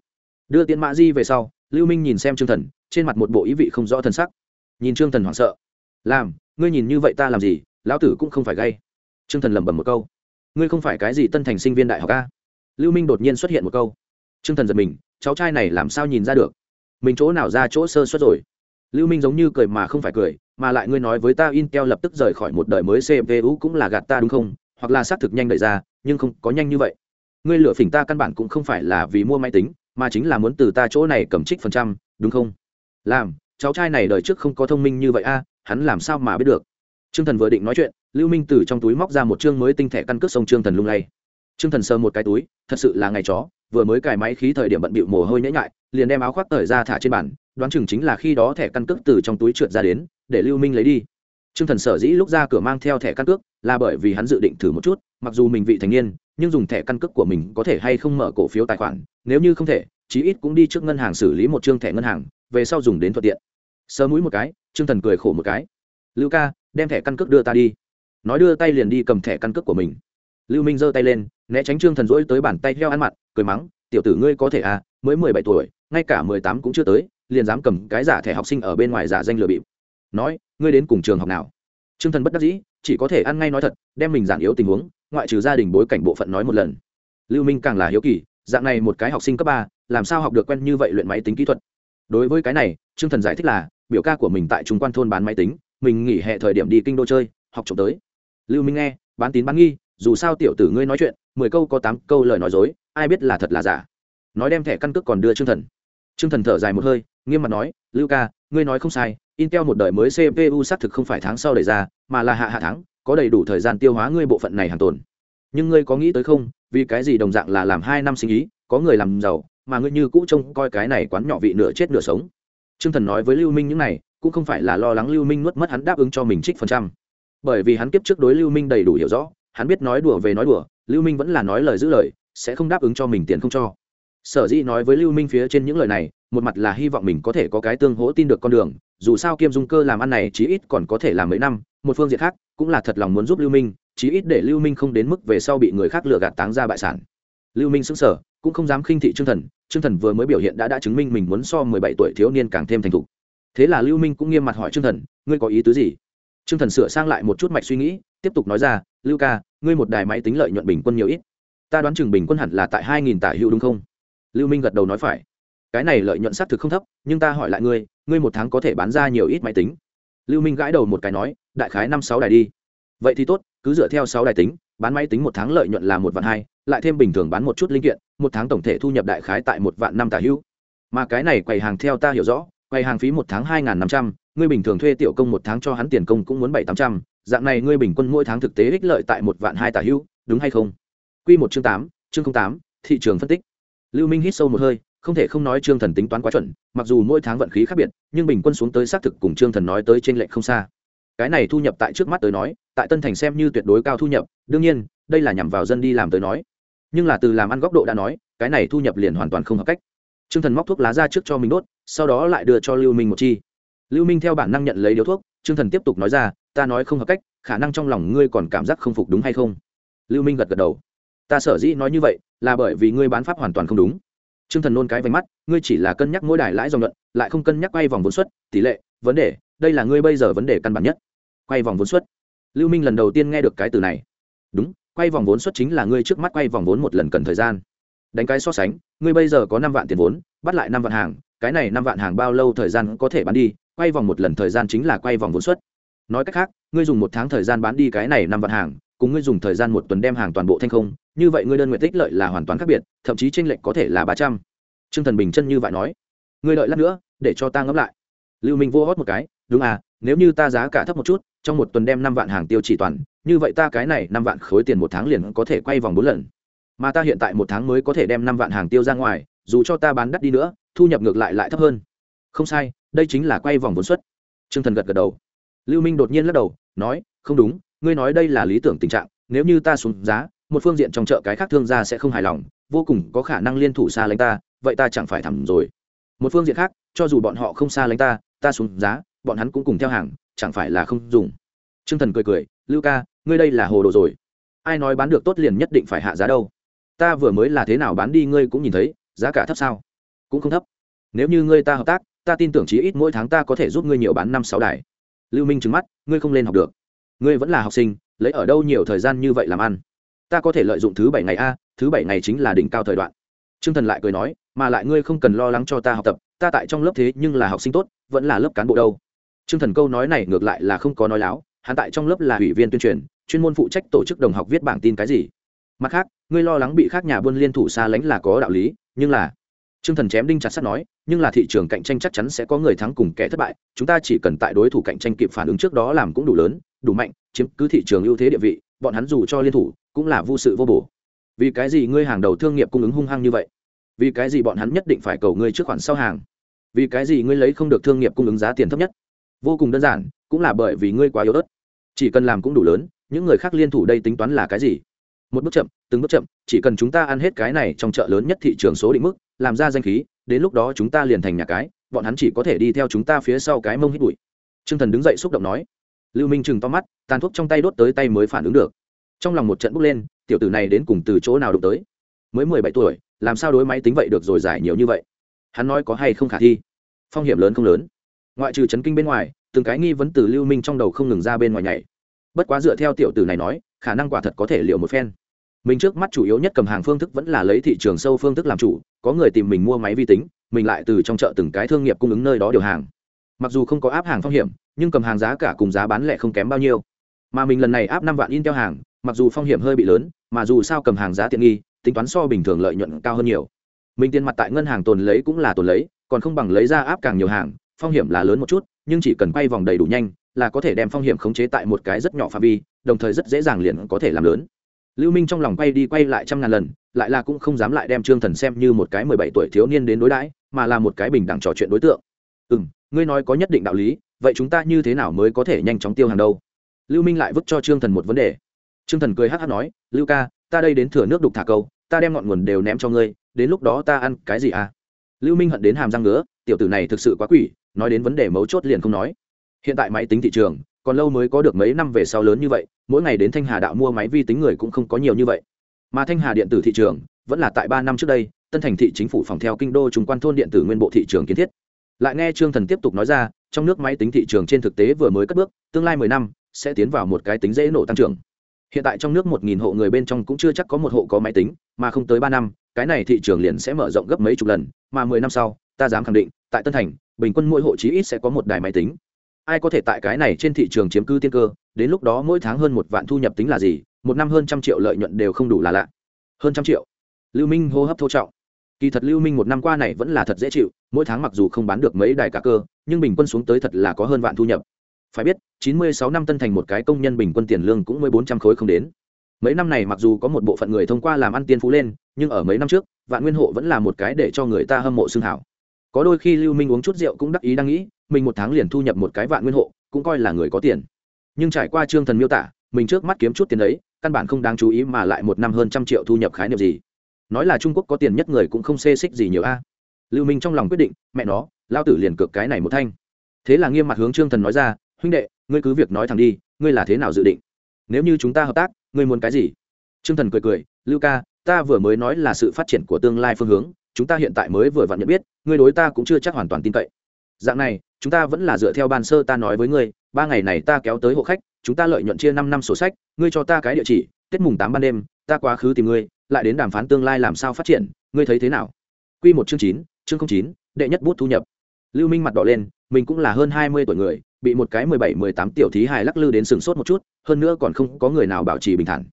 Đưa tiến mã di về sau, lưu minh nhìn xem trương thần, trên mặt một bộ ý vị không rõ thân sắc. Nhìn trương thần hoảng sợ. Làm, ngươi nhìn như vậy ta làm gì? Lão tử cũng không phải gay. Trương thần lẩm bẩm một câu. Ngươi không phải cái gì tân thành sinh viên đại học a? Lưu minh đột nhiên xuất hiện một câu. Trương thần giật mình, cháu trai này làm sao nhìn ra được? Mình chỗ nào ra chỗ sơ suất rồi? Lưu minh giống như cười mà không phải cười mà lại ngươi nói với ta intel lập tức rời khỏi một đời mới cpu cũng là gạt ta đúng không? Hoặc là xác thực nhanh đẩy ra nhưng không có nhanh như vậy. Ngươi lựa phỉnh ta căn bản cũng không phải là vì mua máy tính mà chính là muốn từ ta chỗ này cầm trích phần trăm đúng không? Làm cháu trai này đời trước không có thông minh như vậy a hắn làm sao mà biết được? Trương Thần vừa định nói chuyện, Lưu Minh từ trong túi móc ra một chương mới tinh thẻ căn cước sông Trương Thần lung lay. Trương Thần sờ một cái túi, thật sự là ngày chó, vừa mới cài máy khí thời điểm bận bịu mồ hôi nhễ nhại, liền đem áo khoác tởi ra thả trên bàn, đoán chừng chính là khi đó thẻ căn cước từ trong túi trượt ra đến, để Lưu Minh lấy đi. Trương Thần sở dĩ lúc ra cửa mang theo thẻ căn cước, là bởi vì hắn dự định thử một chút, mặc dù mình vị thành niên, nhưng dùng thẻ căn cước của mình có thể hay không mở cổ phiếu tài khoản, nếu như không thể, chí ít cũng đi trước ngân hàng xử lý một trương thẻ ngân hàng, về sau dùng đến thuận tiện. Sờ mũi một cái, Trương Thần cười khổ một cái. Lưu ca, đem thẻ căn cước đưa ta đi nói đưa tay liền đi cầm thẻ căn cước của mình lưu minh giơ tay lên né tránh trương thần rỗi tới bàn tay heo ăn mặt cười mắng tiểu tử ngươi có thể à mới mười bảy tuổi ngay cả mười tám cũng chưa tới, liền dám cầm cái giả thẻ học sinh ở bên ngoài giả danh lừa bịp. Nói, ngươi đến cùng trường học nào? Trương thần bất đắc dĩ, chỉ có thể ăn ngay nói thật, đem mình giản yếu tình huống, ngoại trừ gia đình bối cảnh bộ phận nói một lần. Lưu minh càng là hiếu kỳ, dạng này một cái học sinh cấp ba, làm sao học được quen như vậy luyện máy tính kỹ thuật? Đối với cái này, trương thần giải thích là, biểu ca của mình tại trung quan thôn bán máy tính, mình nghỉ hè thời điểm đi kinh đô chơi, học trộm tới. Lưu minh nghe, bán tín bán nghi, dù sao tiểu tử ngươi nói chuyện, mười câu có tám câu lời nói dối, ai biết là thật là giả. Nói đem thẻ căn cước còn đưa trương thần trương thần thở dài một hơi, nghiêm mặt nói, lưu ca, ngươi nói không sai, intel một đời mới cpu xác thực không phải tháng sau đẩy ra, mà là hạ hạ tháng, có đầy đủ thời gian tiêu hóa ngươi bộ phận này hàng tồn. Nhưng ngươi có nghĩ tới không, vì cái gì đồng dạng là làm hai năm sinh ý, có người làm giàu, mà ngươi như cũ trông coi cái này quán nhỏ vị nửa chết nửa sống? Trương thần nói với lưu minh những này, cũng không phải là lo lắng lưu minh nuốt mất hắn đáp ứng cho mình trích phần trăm. Bởi vì hắn kiếp trước đối lưu minh đầy đủ hiểu rõ, hắn biết nói đùa về nói đùa, lưu minh vẫn là nói lời giữ lời, sẽ không đáp ứng cho mình tiền không cho sở dĩ nói với lưu minh phía trên những lời này, một mặt là hy vọng mình có thể có cái tương hỗ tin được con đường, dù sao kiêm dung cơ làm ăn này chí ít còn có thể làm mấy năm, một phương diện khác, cũng là thật lòng muốn giúp lưu minh, chí ít để lưu minh không đến mức về sau bị người khác lừa gạt táng ra bại sản. Lưu minh sững sờ, cũng không dám khinh thị trương thần trương thần vừa mới biểu hiện đã đã chứng minh mình muốn so mười bảy tuổi thiếu niên càng thêm thành thục. Thế là lưu minh cũng nghiêm mặt hỏi trương thần, ngươi có ý tứ gì? Trương thần sửa sang lại một chút mạch suy nghĩ, tiếp tục nói ra, lưu ca, ngươi một đài máy tính lợi nhuận bình quân nhiều ít. Ta đoán chừng bình quân hẳn là tại hai nghìn tả hữu đúng không? Lưu minh gật đầu nói phải. Cái này lợi nhuận xác thực không thấp, nhưng ta hỏi lại ngươi ngươi một tháng có thể bán ra nhiều ít máy tính? Lưu minh gãi đầu một cái nói, đại khái năm sáu đài đi. Vậy thì tốt, cứ dựa theo sáu đài tính, bán máy tính một tháng lợi nhuận là một vạn hai, lại thêm bình thường bán một chút linh kiện, một tháng tổng thể thu nhập đại khái tại một vạn năm tả hữu. Mà cái này quầy hàng theo ta hiểu rõ, quầy hàng phí một tháng hai năm trăm, ngươi bình thường thuê tiểu công một tháng cho hắn tiền công cũng muốn bảy tám trăm, dạng này ngươi bình quân mỗi tháng thực tế ích lợi tại một vạn hai tả hữu, đúng hay không? Q một chương tám chương tám, thị trường phân tích lưu minh hít sâu một hơi, không thể không nói trương thần tính toán quá chuẩn, mặc dù mỗi tháng vận khí khác biệt, nhưng bình quân xuống tới xác thực cùng trương thần nói tới trên lệnh không xa. Cái này thu nhập tại trước mắt tới nói, tại tân thành xem như tuyệt đối cao thu nhập, đương nhiên, đây là nhằm vào dân đi làm tới nói. Nhưng là từ làm ăn góc độ đã nói, cái này thu nhập liền hoàn toàn không hợp cách. Trương thần móc thuốc lá ra trước cho mình đốt, sau đó lại đưa cho lưu minh một chi. Lưu minh theo bản năng nhận lấy điếu thuốc, trương thần tiếp tục nói ra, ta nói không hợp cách, khả năng trong lòng ngươi còn cảm giác không phục đúng hay không? Lưu minh gật gật đầu. Ta sở dĩ nói như vậy là bởi vì ngươi bán pháp hoàn toàn không đúng Trương Thần nôn cái vánh mắt, ngươi chỉ là cân nhắc mỗi đài lãi dòng nhuận, lại không cân nhắc quay vòng vốn suất, tỷ lệ, vấn đề, đây là ngươi bây giờ vấn đề căn bản nhất. Quay vòng vốn suất. Lưu Minh lần đầu tiên nghe được cái từ này. Đúng, quay vòng vốn suất chính là ngươi trước mắt quay vòng vốn một lần cần thời gian. Đánh cái so sánh, ngươi bây giờ có năm vạn tiền vốn, bắt lại năm vạn hàng, cái này năm vạn hàng bao lâu thời gian có thể bán đi, quay vòng một lần thời gian chính là quay vòng vốn suất. Nói cách khác, ngươi dùng một tháng thời gian bán đi cái này năm vạn hàng, cùng ngươi dùng thời gian một tuần đem hàng toàn bộ thanh không, như vậy ngươi đơn nguyện tích lợi là hoàn toàn khác biệt, thậm chí tranh lệch có thể là ba trăm. Trương thần bình chân như vậy nói. Ngươi lợi lát nữa để cho ta ngẫm lại. Lưu minh vô hót một cái đúng à nếu như ta giá cả thấp một chút trong một tuần đem năm vạn hàng tiêu chỉ toàn như vậy ta cái này năm vạn khối tiền một tháng liền có thể quay vòng bốn lần. Mà ta hiện tại một tháng mới có thể đem năm vạn hàng tiêu ra ngoài dù cho ta bán đắt đi nữa thu nhập ngược lại lại thấp hơn. Không sai đây chính là quay vòng vốn suất trương thần gật gật đầu. Lưu minh đột nhiên lắc đầu nói không đúng ngươi nói đây là lý tưởng tình trạng, nếu như ta xuống giá, một phương diện trong chợ cái khác thương gia sẽ không hài lòng, vô cùng có khả năng liên thủ xa lánh ta, vậy ta chẳng phải thẳng rồi. Một phương diện khác, cho dù bọn họ không xa lánh ta ta xuống giá, bọn hắn cũng cùng theo hàng, chẳng phải là không dùng. T r ư ơ n g thần cười cười, lưu ca, ngươi đây là hồ đồ rồi. Ai nói bán được tốt liền nhất định phải hạ giá đâu. Ta vừa mới là thế nào bán đi ngươi cũng nhìn thấy, giá cả thấp sao? Cũng không thấp. Nếu như ngươi ta hợp tác, ta tin tưởng chí ít mỗi tháng ta có thể giúp ngươi nhiều bán năm sáu đài. Lưu minh trừng mắt, ngươi không lên học được ngươi vẫn là học sinh, lấy ở đâu nhiều thời gian như vậy làm ăn? Ta có thể lợi dụng thứ bảy ngày a, thứ bảy ngày chính là đỉnh cao thời đoạn. T r ư ơ n g thần lại cười nói, mà lại ngươi không cần lo lắng cho ta học tập, ta tại trong lớp thế nhưng là học sinh tốt, vẫn là lớp cán bộ đâu. T r ư ơ n g thần câu nói này ngược lại là không có nói láo, hắn tại trong lớp là ủy viên tuyên truyền, chuyên môn phụ trách tổ chức đồng học viết bảng tin cái gì. Mặt khác, ngươi lo lắng bị khác nhà buôn liên thủ xa lánh là có đạo lý, nhưng là t r ư ơ n g thần chém đinh chặt sắt nói, nhưng là thị trường cạnh tranh chắc chắn sẽ có người thắng cùng kẻ thất bại, chúng ta chỉ cần tại đối thủ cạnh tranh kịp phản ứng trước đó làm cũng đủ lớn đủ mạnh, chiếm cứ thị trường ưu thế địa vị, bọn hắn dù cho liên thủ, cũng là vô sự vô bổ. Vì cái gì ngươi hàng đầu thương nghiệp cung ứng hung hăng như vậy? Vì cái gì bọn hắn nhất định phải cầu ngươi trước khoản sau hàng? Vì cái gì ngươi lấy không được thương nghiệp cung ứng giá tiền thấp nhất? Vô cùng đơn giản, cũng là bởi vì ngươi quá yếu ớt. Chỉ cần làm cũng đủ lớn, những người khác liên thủ đây tính toán là cái gì? Một bước chậm, từng bước chậm, chỉ cần chúng ta ăn hết cái này trong chợ lớn nhất thị trường số định mức, làm ra danh khí, đến lúc đó chúng ta liền thành nhà cái, bọn hắn chỉ có thể đi theo chúng ta phía sau cái mông hít bụi. T r ư ơ n g thần đứng dậy xúc động nói lưu minh chừng to mắt, tàn thuốc trong tay đốt tới tay mới phản ứng được. Trong lòng một trận bốc lên, tiểu tử này đến cùng từ chỗ nào đụng tới? Mới mười bảy tuổi, làm sao đối máy tính vậy được rồi giải nhiều như vậy? Hắn nói có hay không khả thi? Phong hiểm lớn không lớn. Ngoại trừ chấn kinh bên ngoài, từng cái nghi vấn từ lưu minh trong đầu không ngừng ra bên ngoài nhảy. Bất quá dựa theo tiểu tử này nói, khả năng quả thật có thể liệu một phen. Mình trước mắt chủ yếu nhất cầm hàng phương thức vẫn là lấy thị trường sâu phương thức làm chủ, có người tìm mình mua máy vi tính, mình lại từ trong chợ từng cái thương nghiệp cung ứng nơi đó điều hàng mặc dù không có áp hàng phong hiểm, nhưng cầm hàng giá cả cùng giá bán lẻ không kém bao nhiêu. Mà mình lần này áp năm vạn in theo hàng, mặc dù phong hiểm hơi bị lớn, mà dù sao cầm hàng giá tiện nghi, tính toán so bình thường lợi nhuận cao hơn nhiều. Mình tiền mặt tại ngân hàng tồn lấy cũng là tồn lấy, còn không bằng lấy ra áp càng nhiều hàng, phong hiểm là lớn một chút, nhưng chỉ cần quay vòng đầy đủ nhanh, là có thể đem phong hiểm khống chế tại một cái rất nhỏ phạm vi, đồng thời rất dễ dàng liền có thể làm lớn. Lưu minh trong lòng quay đi quay lại trăm ngàn lần, lại là cũng không dám lại đem trương thần xem như một cái mười bảy tuổi thiếu niên đến đối đãi, mà là một cái bình đẳng trò chuyện đối tượng. Ừ ngươi nói có nhất định đạo lý, vậy chúng ta như thế nào mới có thể nhanh chóng tiêu hàng đâu? Lưu minh lại vứt cho trương thần một vấn đề. Trương thần cười hát hát nói, lưu ca, ta đây đến thừa nước đục thả câu, ta đem ngọn nguồn đều ném cho ngươi, đến lúc đó ta ăn cái gì à? Lưu minh hận đến hàm răng ngứa, tiểu tử này thực sự quá quỷ, nói đến vấn đề mấu chốt liền không nói. Hiện tại máy tính thị trường, còn lâu mới có được mấy năm về sau lớn như vậy, mỗi ngày đến thanh hà đạo mua máy vi tính người cũng không có nhiều như vậy. Mà thanh hà điện tử thị trường, vẫn là tại ba năm trước đây, tân thành thị chính phủ phòng theo kinh đô trung quan thôn điện tử nguyên bộ thị trường kiến thiết lại nghe trương thần tiếp tục nói ra, trong nước máy tính thị trường trên thực tế vừa mới cất bước, tương lai mười năm sẽ tiến vào một cái tính dễ nổ tăng trưởng. Hiện tại trong nước một nghìn hộ người bên trong cũng chưa chắc có một hộ có máy tính, mà không tới ba năm, cái này thị trường liền sẽ mở rộng gấp mấy chục lần, mà mười năm sau, ta dám khẳng định, tại tân thành, bình quân mỗi hộ chí ít sẽ có một đài máy tính. Ai có thể tại cái này trên thị trường chiếm cư tiên cơ, đến lúc đó mỗi tháng hơn một vạn thu nhập tính là gì, một năm hơn trăm triệu lợi nhuận đều không đủ là lạ. Hơn trăm triệu. Lưu minh hô hấp thô trọng kỳ thật lưu minh một năm qua này vẫn là thật dễ chịu, mỗi tháng mặc dù không bán được mấy đài cả cơ, nhưng bình quân xuống tới thật là có hơn vạn thu nhập. Phải biết, chín mươi sáu năm tân thành một cái công nhân bình quân tiền lương cũng mới bốn trăm khối không đến. Mấy năm này mặc dù có một bộ phận người thông qua làm ăn tiên phú lên, nhưng ở mấy năm trước, vạn nguyên hộ vẫn là một cái để cho người ta hâm mộ xương hảo. Có đôi khi lưu minh uống chút rượu cũng đắc ý đang nghĩ, mình một tháng liền thu nhập một cái vạn nguyên hộ, cũng coi là người có tiền. Nhưng trải qua trương thần miêu tả, mình trước mắt kiếm chút tiền đấy căn bản không đáng chú ý mà lại một năm hơn trăm triệu thu nhập khái niệm gì nói là trung quốc có tiền nhất người cũng không xê xích gì nhiều a à. lưu minh trong lòng quyết định, mẹ nó, lao tử liền cược cái này một thanh. thế là nghiêm mặt hướng trương thần nói ra, huynh đệ, ngươi cứ việc nói thẳng đi, ngươi là thế nào dự định? nếu như chúng ta hợp tác, ngươi muốn cái gì? Trương thần cười cười, lưu ca, ta vừa mới nói là sự phát triển của tương lai phương hướng, chúng ta hiện tại mới vừa vặn nhận biết, ngươi đối ta cũng chưa chắc hoàn toàn tin cậy. dạng này, chúng ta vẫn là dựa theo ban sơ ta nói với ngươi, ba ngày này ta kéo tới hộ khách, chúng ta lợi nhuận chia năm năm sổ sách, ngươi cho ta cái địa chỉ tết mùng tám ban đêm, ta quá khứ tìm ngươi lại đến đàm phán tương lai làm sao phát triển, ngươi thấy thế nào? Q một chương chín chương chín, đệ nhất bút thu nhập. Lưu minh mặt đỏ lên, mình cũng là hơn hai mươi tuổi người, bị một cái mười bảy, mười tám tiểu thí hài lắc lư đến sừng sốt một chút, hơn nữa còn không có người nào bảo trì bình thản.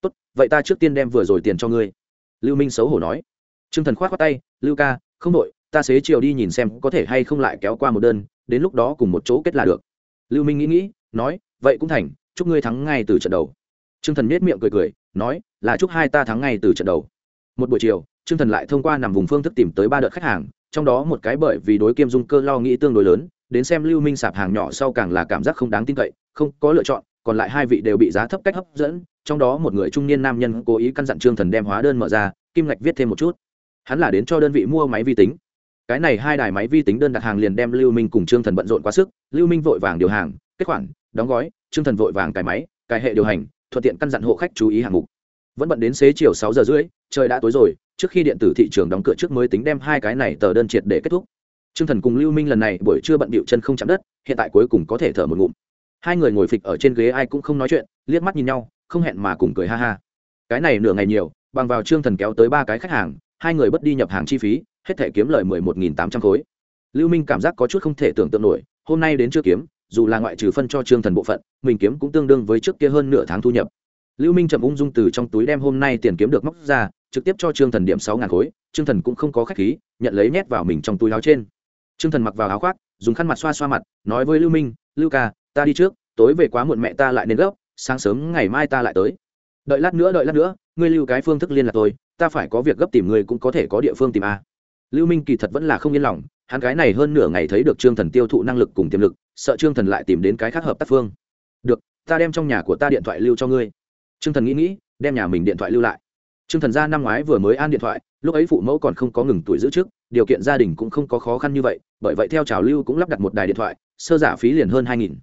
Tốt, vậy ta trước tiên đem vừa rồi tiền cho ngươi. Lưu minh xấu hổ nói. T r ư ơ n g thần k h o á t khoác tay, lưu ca, không đội ta xế chiều đi nhìn xem có thể hay không lại kéo qua một đơn, đến lúc đó cùng một chỗ kết là được. Lưu minh nghĩ nghĩ, nói, vậy cũng thành, chúc ngươi thắng ngay từ trận đầu. T r ư ơ n g thần nết miệng cười cười, nói là chúc hai ta thắng ngay từ trận đầu. Một buổi chiều, trương thần lại thông qua nằm vùng phương thức tìm tới ba đợt khách hàng, trong đó một cái bởi vì đối kiêm dung cơ lo nghĩ tương đối lớn, đến xem lưu minh sạp hàng nhỏ sau càng là cảm giác không đáng tin cậy, không có lựa chọn, còn lại hai vị đều bị giá thấp cách hấp dẫn, trong đó một người trung niên nam nhân cố ý căn dặn trương thần đem hóa đơn mở ra, kim ngạch viết thêm một chút. Hắn là đến cho đơn vị mua máy vi tính. Cái này hai đài máy vi tính đơn đặt hàng liền đem lưu minh cùng trương thần bận rộn quá sức, lưu minh vội vàng điều hàng, kết khoản, đóng gói, trương thần vội vàng cài máy, cài hệ điều hành, thuận tiện căn dặn hộ khách chú ý hạng mục vẫn bận đến xế chiều sáu giờ rưỡi, trời đã tối rồi, trước khi điện tử thị trường đóng cửa trước mới tính đem hai cái này tờ đơn triệt để kết thúc. Trương thần cùng lưu minh lần này buổi trưa bận bịu chân không chạm đất, hiện tại cuối cùng có thể thở một ngụm. Hai người ngồi phịch ở trên ghế ai cũng không nói chuyện, liếc mắt nhìn nhau, không hẹn mà cùng cười ha ha. Cái này nửa ngày nhiều, bằng vào trương thần kéo tới ba cái khách hàng, hai người bất đi nhập hàng chi phí, hết thể kiếm lời mười một nghìn tám trăm khối. Lưu minh cảm giác có chút không thể tưởng tượng nổi, hôm nay đến chưa kiếm, dù là ngoại trừ phân cho trương thần bộ phận, mình kiếm cũng tương đương với trước kia hơn nửa tháng thu nhập lưu minh chậm ung dung từ trong túi đem hôm nay tiền kiếm được móc ra, trực tiếp cho trương thần điểm sáu ngàn khối, trương thần cũng không có khách khí, nhận lấy nhét vào mình trong túi áo trên. Trương thần mặc vào áo khoác, dùng khăn mặt xoa xoa mặt, nói với lưu minh, lưu ca, ta đi trước, tối về quá muộn mẹ ta lại nên gấp, sáng sớm ngày mai ta lại tới. Đợi lát nữa, đợi lát nữa, ngươi lưu cái phương thức liên lạc tôi, ta phải có việc gấp tìm người cũng có thể có địa phương tìm a. Lưu minh kỳ thật vẫn là không yên lòng, hắn cái này hơn nửa ngày thấy được trương thần tiêu thụ năng lực cùng tiềm lực, sợ trương thần lại tìm đến cái khác hợp tác phương. Được, ta đem trong nhà của ta điện thoại lưu cho ngươi trương thần nghĩ nghĩ đem nhà mình điện thoại lưu lại trương thần ra năm ngoái vừa mới an điện thoại lúc ấy phụ mẫu còn không có ngừng tuổi giữ trước điều kiện gia đình cũng không có khó khăn như vậy bởi vậy theo trào lưu cũng lắp đặt một đài điện thoại sơ giả phí liền hơn hai nghìn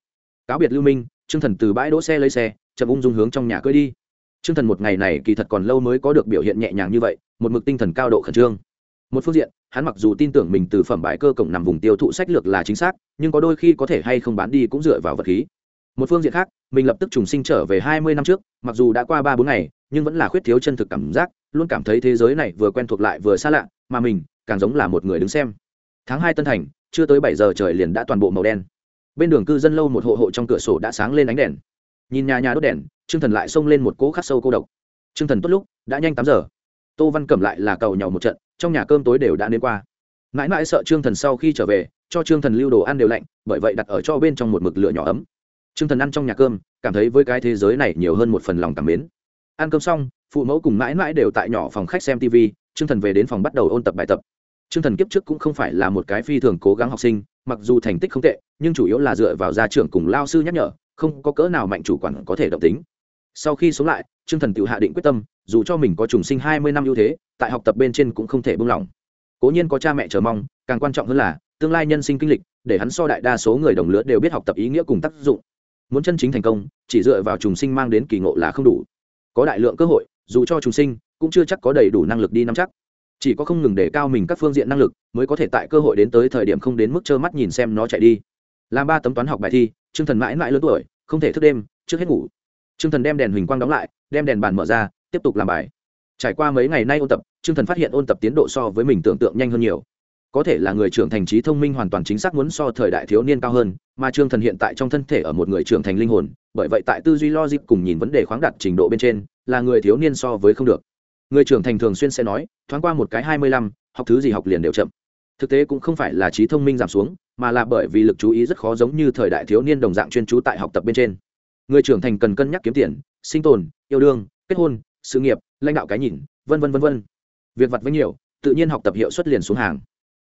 cáo biệt lưu minh Trương Thần từ bãi đỗ xe lấy xe, chậm ung dung hướng trong nhà cưỡi đi. Trương Thần một ngày này kỳ thật còn lâu mới có được biểu hiện nhẹ nhàng như vậy, một mực tinh thần cao độ khẩn trương. Một phương diện, hắn mặc dù tin tưởng mình từ phẩm bãi cơ cổng nằm vùng tiêu thụ sách lược là chính xác, nhưng có đôi khi có thể hay không bán đi cũng dựa vào vật khí. Một phương diện khác, mình lập tức trùng sinh trở về hai mươi năm trước, mặc dù đã qua ba bốn ngày, nhưng vẫn là khuyết thiếu chân thực cảm giác, luôn cảm thấy thế giới này vừa quen thuộc lại vừa xa lạ, mà mình càng giống là một người đứng xem. Tháng hai Tân Thành, chưa tới bảy giờ trời liền đã toàn bộ màu đen. Bên đường cư dân lâu một hộ hộ trong cửa sổ đã sáng lên ánh đèn. Nhìn nhà nhà đốt đèn t r ư ơ n g thần lại xông lên một cỗ khắc sâu cô độc. T r ư ơ n g thần tốt lúc đã nhanh tám giờ. Tô văn cẩm lại là cầu nhau một trận trong nhà cơm tối đều đã đến qua. Mãi mãi sợ t r ư ơ n g thần sau khi trở về cho t r ư ơ n g thần lưu đồ ăn đều lạnh bởi vậy đặt ở cho bên trong một mực lửa nhỏ ấm t r ư ơ n g thần ăn trong nhà cơm, cảm thấy với cái thế giới này nhiều hơn một phần lòng cảm mến. Ăn cơm xong, phụ mẫu cùng mãi mãi đều tại nhỏ phòng khách xem tv t r ư ơ n g thần về đến phòng bắt đầu ôn tập bài tập. T r ư ơ n g thần kiếp trước cũng không phải là một cái phi thường cố gắng học sinh, mặc dù thành tích không tệ, nhưng chủ yếu là dựa vào gia trưởng cùng lao sư nhắc nhở, không có cỡ nào mạnh chủ quản có thể động tính. Sau khi sống lại, trương thần tự hạ định quyết tâm, dù cho mình có trùng sinh hai mươi năm ưu thế, tại học tập bên trên cũng không thể buông lỏng. Cố nhiên có cha mẹ chờ mong, càng quan trọng hơn là, tương lai nhân sinh kinh lịch, để hắn so đại đa số người đồng lứa đều biết học tập ý nghĩa cùng tác dụng muốn chân chính thành công, chỉ dựa vào trùng sinh mang đến kỳ ngộ là không đủ. Có đại lượng cơ hội, dù cho trùng sinh, cũng chưa chắc có đầy đủ năng lực đi nắm chắc. Chỉ có không ngừng để cao mình các phương diện năng lực, mới có thể tại cơ hội đến tới thời điểm không đến mức trơ mắt nhìn xem nó chạy đi. Làm ba tấm toán học bài thi chương thần mãi mãi lớn tuổi, không thể thức đêm, trước hết ngủ. Chương thần đem đèn huỳnh quang đóng lại, đem đèn bàn mở ra, tiếp tục làm bài. Trải qua mấy ngày nay ôn tập chương thần phát hiện ôn tập tiến độ so với mình tưởng tượng nhanh hơn nhiều có thể là người trưởng thành trí thông minh hoàn toàn chính xác muốn so thời đại thiếu niên cao hơn, mà trương thần hiện tại trong thân thể ở một người trưởng thành linh hồn, bởi vậy tại tư duy logic cùng nhìn vấn đề khoáng đạt trình độ bên trên, là người thiếu niên so với không được. Người trưởng thành thường xuyên sẽ nói, thoáng qua một cái hai mươi lăm, học thứ gì học liền đều chậm. Thực tế cũng không phải là trí thông minh giảm xuống, mà là bởi vì lực chú ý rất khó giống như thời đại thiếu niên đồng dạng chuyên trú tại học tập bên trên. Người trưởng thành cần cân nhắc kiếm tiền, sinh tồn, yêu đương, kết hôn, sự nghiệp, lãnh đạo cái nhìn, vân vân vân vân. Việc vặt với nhiều, tự nhiên học tập hiệu suất liền xuống hàng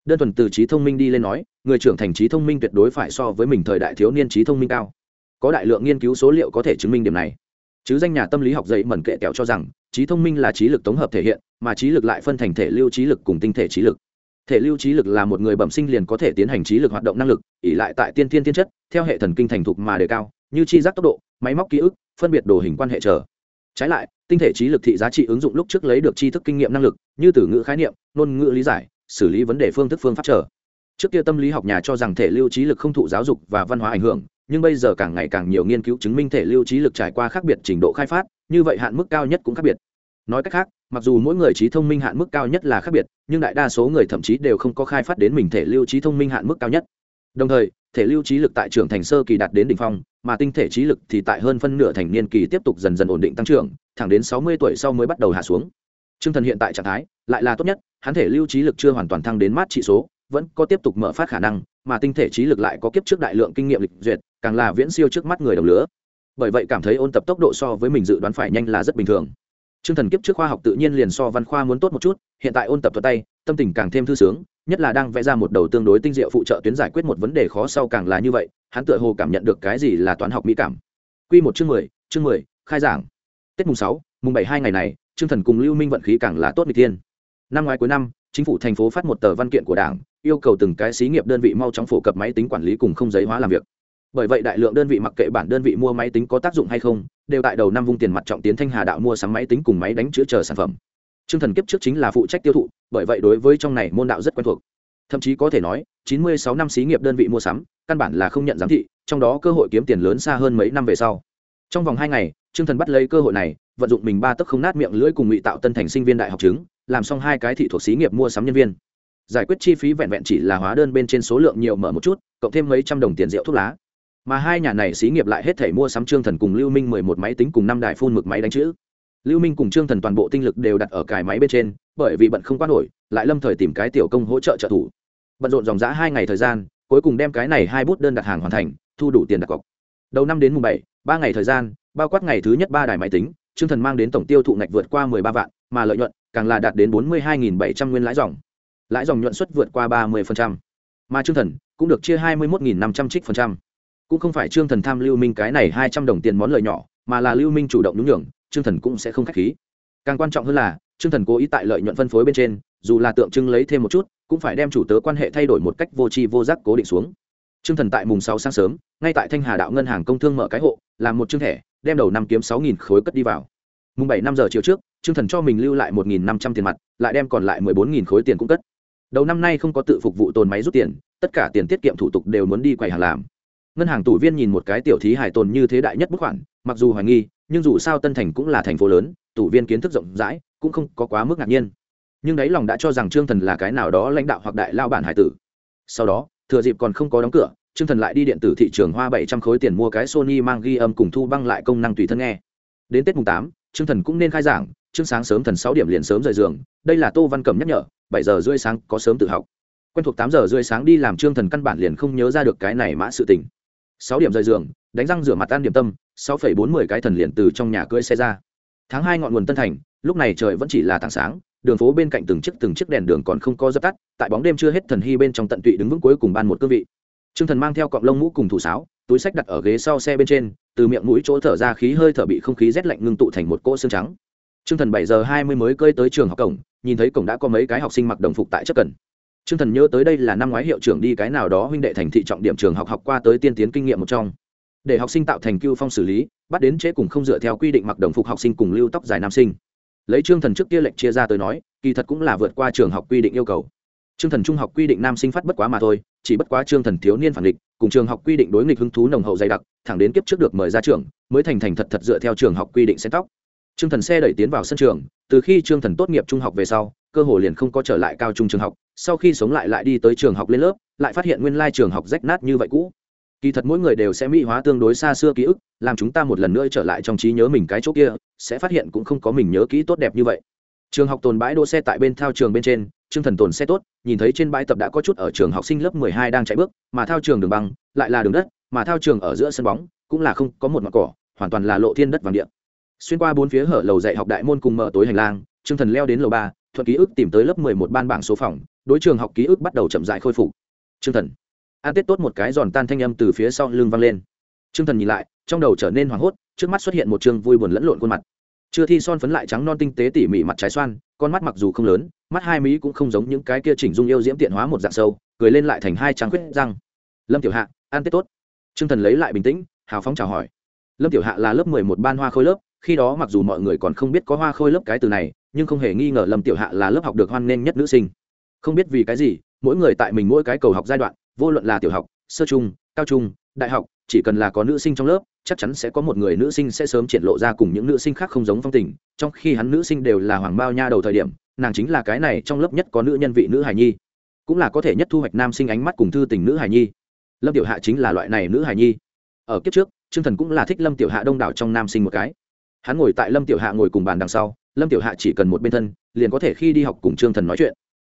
đơn thuần từ trí thông minh đi lên nói, người trưởng thành trí thông minh tuyệt đối phải so với mình thời đại thiếu niên trí thông minh cao. Có đại lượng nghiên cứu số liệu có thể chứng minh điểm này. Chứ danh nhà tâm lý học dạy mẩn kệ kẹo cho rằng, trí thông minh là trí lực tổng hợp thể hiện, mà trí lực lại phân thành thể lưu trí lực cùng tinh thể trí lực. Thể lưu trí lực là một người bẩm sinh liền có thể tiến hành trí lực hoạt động năng lực ỉ lại tại tiên thiên tiên chất, theo hệ thần kinh thành thục mà đề cao, như chi giác tốc độ, máy móc ký ức, phân biệt đồ hình quan hệ trở. Trái lại, tinh thể trí lực thị giá trị ứng dụng lúc trước lấy được tri thức kinh nghiệm năng lực, như từ ngữ khái niệm, ngôn ngữ lý giải xử lý vấn đề phương thức phương pháp trở trước kia tâm lý học nhà cho rằng thể lưu trí lực không thụ giáo dục và văn hóa ảnh hưởng, nhưng bây giờ càng ngày càng nhiều nghiên cứu chứng minh thể lưu trí lực trải qua khác biệt trình độ khai phát, như vậy hạn mức cao nhất cũng khác biệt. Nói cách khác, mặc dù mỗi người trí thông minh hạn mức cao nhất là khác biệt, nhưng đại đa số người thậm chí đều không có khai phát đến mình thể lưu trí thông minh hạn mức cao nhất. Đồng thời, thể lưu trí lực tại trưởng thành sơ kỳ đạt đến đ ỉ n h phong, mà tinh thể trí lực thì tại hơn phân nửa thành niên kỳ tiếp tục dần dần ổn định tăng trưởng, thẳng đến sáu mươi tuổi sau mới bắt đầu hạ xuống. T r ư ơ n g thần hiện tại trạng thái lại là tốt nhất hắn thể lưu trí lực chưa hoàn toàn thăng đến mát trị số, vẫn có tiếp tục mở phát khả năng, mà tinh thể trí lực lại có kiếp trước đại lượng kinh nghiệm lịch duyệt, càng là viễn siêu trước mắt người đồng lứa bởi vậy cảm thấy ôn tập tốc độ so với mình dự đoán phải nhanh là rất bình thường. T r ư ơ n g thần kiếp trước khoa học tự nhiên liền so văn khoa muốn tốt một chút, hiện tại ôn tập thuật tay, tâm tình càng thêm thư sướng, nhất là đang vẽ ra một đầu tương đối tinh diệu phụ trợ tuyến giải quyết một vấn đề khó sau càng là như vậy, hắn tựa hồ cảm nhận được cái gì là toán học mỹ cảm. Q một chương mười chương mười, khai giảng. Tết mùng sáu, mùng bảy hai ngày này, trương thần cùng lưu minh vận khí càng là tốt n tiên năm ngoái cuối năm chính phủ thành phố phát một tờ văn kiện của đảng yêu cầu từng cái xí nghiệp đơn vị mau chóng phổ cập máy tính quản lý cùng không giấy hóa làm việc bởi vậy đại lượng đơn vị mặc kệ bản đơn vị mua máy tính có tác dụng hay không đều tại đầu năm vung tiền mặt trọng tiến thanh hà đạo mua sắm máy tính cùng máy đánh chữa chờ sản phẩm Trương Thần kiếp trước chính là phụ trách tiêu thụ, bởi vậy đối với trong này môn đạo rất quen thuộc. Thậm chí có thể nói, 96 năm xí nghiệp đơn vị mua sắm, căn bản là không nhận giám thị, trong đó cơ hội kiếm tiền lớn xa hơn mấy năm về sau. Trong vòng hai ngày, Trương Thần bắt lấy cơ hội này, vận dụng mình ba tức không nát miệng lưỡi cùng ngụy tạo tân thành sinh viên đại học chứng, làm xong hai cái thị thuộc xí nghiệp mua sắm nhân viên. Giải quyết chi phí vẹn vẹn chỉ là hóa đơn bên trên số lượng nhiều mở một chút, cộng thêm mấy trăm đồng tiền rượu thuốc lá. Mà hai nhà này xí nghiệp lại hết thảy mua sắm Trương Thần cùng Lưu Minh 11 máy tính cùng năm đài phun mực máy đánh chữ lưu minh cùng trương thần toàn bộ tinh lực đều đặt ở cài máy bên trên bởi vì bận không qua nổi lại lâm thời tìm cái tiểu công hỗ trợ trợ thủ bận rộn dòng g hai ngày thời gian cuối cùng đem cái này hai bút đơn đặt hàng hoàn thành thu đủ tiền đặt cọc đầu năm đến mùng bảy ba ngày thời gian bao quát ngày thứ nhất ba đài máy tính trương thần mang đến tổng tiêu thụ ngạch vượt qua mười ba vạn mà lợi nhuận càng là đạt đến bốn mươi hai bảy trăm nguyên lãi dòng. Lãi dòng nhuận suất vượt qua ba mươi mà trương thần cũng được chia hai mươi một năm trăm trích phần trăm. Cũng không phải trương thần tham lưu minh cái này hai trăm đồng tiền món lợi nhỏ, mà là lưu minh chủ động nhún nhường, trương thần cũng sẽ không k h á c h khí. Càng quan trọng hơn là, trương thần cố ý tại lợi nhuận phân phối bên trên, dù là tượng trưng lấy thêm một chút, cũng phải đem chủ tớ quan hệ thay đổi một cách vô tri vô giác cố định xuống. Trương thần tại mùng sáu sáng sớm, ngay tại thanh hà đạo ngân hàng công thương mở cái hộ, làm một chương thẻ, đem đầu năm kiếm sáu nghìn khối cất đi vào. Mùng bảy năm giờ chiều trước trương thần cho mình lưu lại một nghìn năm trăm tiền mặt, lại đem còn lại mười bốn nghìn khối tiền cũng cất. Đầu năm nay không có tự phục vụ tồn máy rút tiền, tất cả tiền tiết kiệm thủ tục đều muốn đi quầy hàng làm. Ngân hàng tủ viên nhìn một cái tiểu thí hải tồn như thế đại nhất bức khoản, mặc dù hoài nghi, nhưng dù sao tân thành cũng là thành phố lớn tủ viên kiến thức rộng rãi, cũng không có quá mức ngạc nhiên. Nhưng đáy lòng đã cho rằng trương thần là cái nào đó lãnh đạo hoặc đại lao bản hải tử. Sau đó, thừa dịp còn không có đóng cửa, trương thần lại đi điện tử thị trường hoa bảy trăm khối tiền mua cái sony mang ghi âm cùng thu băng lại công năng tùy thân nghe. Đến tết mùng tám, trương thần cũng nên khai giảng chương sáng sớm thần sáu điểm liền sớm rời giường đây là tô văn cẩm nhắc nhở bảy giờ rưỡi sáng có sớm tự học. Quen thuộc tám giờ rưỡi sáng đi làm trương thần căn bản liền không nhớ ra được cái này mã sự tình. Sáu điểm rời giường đánh răng rửa mặt ăn điểm tâm sáu phẩy bốn mươi cái thần liền từ trong nhà cưỡi xe ra. Tháng hai ngọn nguồn tân thành lúc này trời vẫn chỉ là tảng sáng đường phố bên cạnh từng chiếc từng chiếc đèn đường còn không có dập tắt tại bóng đêm chưa hết thần hy bên trong tận tụy đứng vững cuối cùng ban một cương vị. Trương Thần mang theo cọng lông mũ cùng thủ sáo, túi sách đặt ở ghế sau xe bên trên, từ miệng mũi chỗ thở ra khí hơi thở bị không khí rét lạnh ngưng tụ thành một cỗ xương trắng. Trương Thần bảy giờ hai mươi mới cơi tới trường học cổng, nhìn thấy cổng đã có mấy cái học sinh mặc đồng phục tại chấp cần. Trương Thần nhớ tới đây là năm ngoái hiệu trưởng đi cái nào đó huynh đệ thành thị trọng điểm trường học học qua tới tiên tiến kinh nghiệm một trong. Để học sinh tạo thành cưu phong xử lý bắt đến chế cùng không dựa theo quy định mặc đồng phục học sinh cùng lưu tóc dài nam sinh. Lấy trương thần trước kia lệnh chia ra tới nói kỳ thật cũng là vượt qua trường học quy định yêu cầu. Trương thần trung học quy định nam sinh phát bất quá mà thôi chỉ bất quá trương thần thiếu niên phản địch cùng trường học quy định đối nghịch hứng thú nồng hậu dày đặc thẳng đến kiếp trước được mời ra trường mới thành thành thật thật dựa theo trường học quy định xén tóc trương thần xe đẩy tiến vào sân trường, từ khi trương thần tốt nghiệp trung học về sau, cơ hồ liền không có trở lại cao trung trường học, sau khi sống lại lại đi tới trường học lên lớp, lại phát hiện nguyên lai trường học rách nát như vậy cũ kỳ thật mỗi người đều sẽ mỹ hóa tương đối xa xưa ký ức, làm chúng ta một lần nữa trở lại trong trí nhớ mình cái chỗ kia, sẽ phát hiện cũng không có mình nhớ kỹ tốt đẹp như vậy trường học tồn bãi đỗ xe tại bên thao trường bên trên, Trương thần tồn xe tốt, nhìn thấy trên bãi tập đã có chút ở trường học sinh lớp mười hai đang chạy bước, mà thao trường đường băng, lại là đường đất, mà thao trường ở giữa sân bóng, cũng là không có một mặt cỏ, hoàn toàn là lộ thiên đất vàng địa xuyên qua bốn phía hở lầu dạy học đại môn cùng mở tối hành lang, trương thần leo đến lầu ba, thuận ký ức tìm tới lớp mười một ban bảng số phòng, đối trường học ký ức bắt đầu chậm dại khôi phục. Trương thần. An tết tốt một cái giòn tan thanh âm từ phía sau lưng vang lên. Trương thần nhìn lại, trong đầu trở nên hoảng hốt, trước mắt xuất hiện một chương vui buồn lẫn lộn khuôn mặt. Chưa thi son phấn lại trắng non tinh tế tỉ mỉ mặt trái xoan, con mắt mặc dù không lớn, mắt hai mỹ cũng không giống những cái kia chỉnh dung yêu diễm tiện hóa một dạng sâu, cười lên lại thành hai trắng khuyết răng. Lâm tiểu hạ, an tết tốt. T r ư ơ n g thần lấy lại bình tĩnh, hào phóng chào hỏi. Lâm tiểu hạ là lớp mười một ban hoa khôi lớp khi đó mặc dù mọi người còn không biết có hoa khôi lớp cái từ này, nhưng không hề nghi ngờ lâm tiểu hạ là lớp học được hoan nghênh nhất nữ sinh. Không biết vì cái gì, mỗi người tại mình mỗi cái cầu học giai đoạn, vô luận là tiểu học, sơ trung, cao trung, đại học, chỉ cần là có nữ sinh trong lớp, chắc chắn sẽ có một người nữ sinh sẽ sớm triển lộ ra cùng những nữ sinh khác không giống phong tình, trong khi hắn nữ sinh đều là hoàng bao nha đầu thời điểm, nàng chính là cái này trong lớp nhất có nữ nhân vị nữ hài nhi. Cũng là có thể nhất thu hoạch nam sinh ánh mắt cùng thư tình nữ hài nhi. Lâm tiểu hạ chính là loại này nữ hài nhi. Ở kiếp trước, trương thần cũng là thích lâm tiểu hạ đông đảo trong nam sinh một cái hắn ngồi tại lâm tiểu hạ ngồi cùng bàn đằng sau, lâm tiểu hạ chỉ cần một bên thân, liền có thể khi đi học cùng trương thần nói chuyện.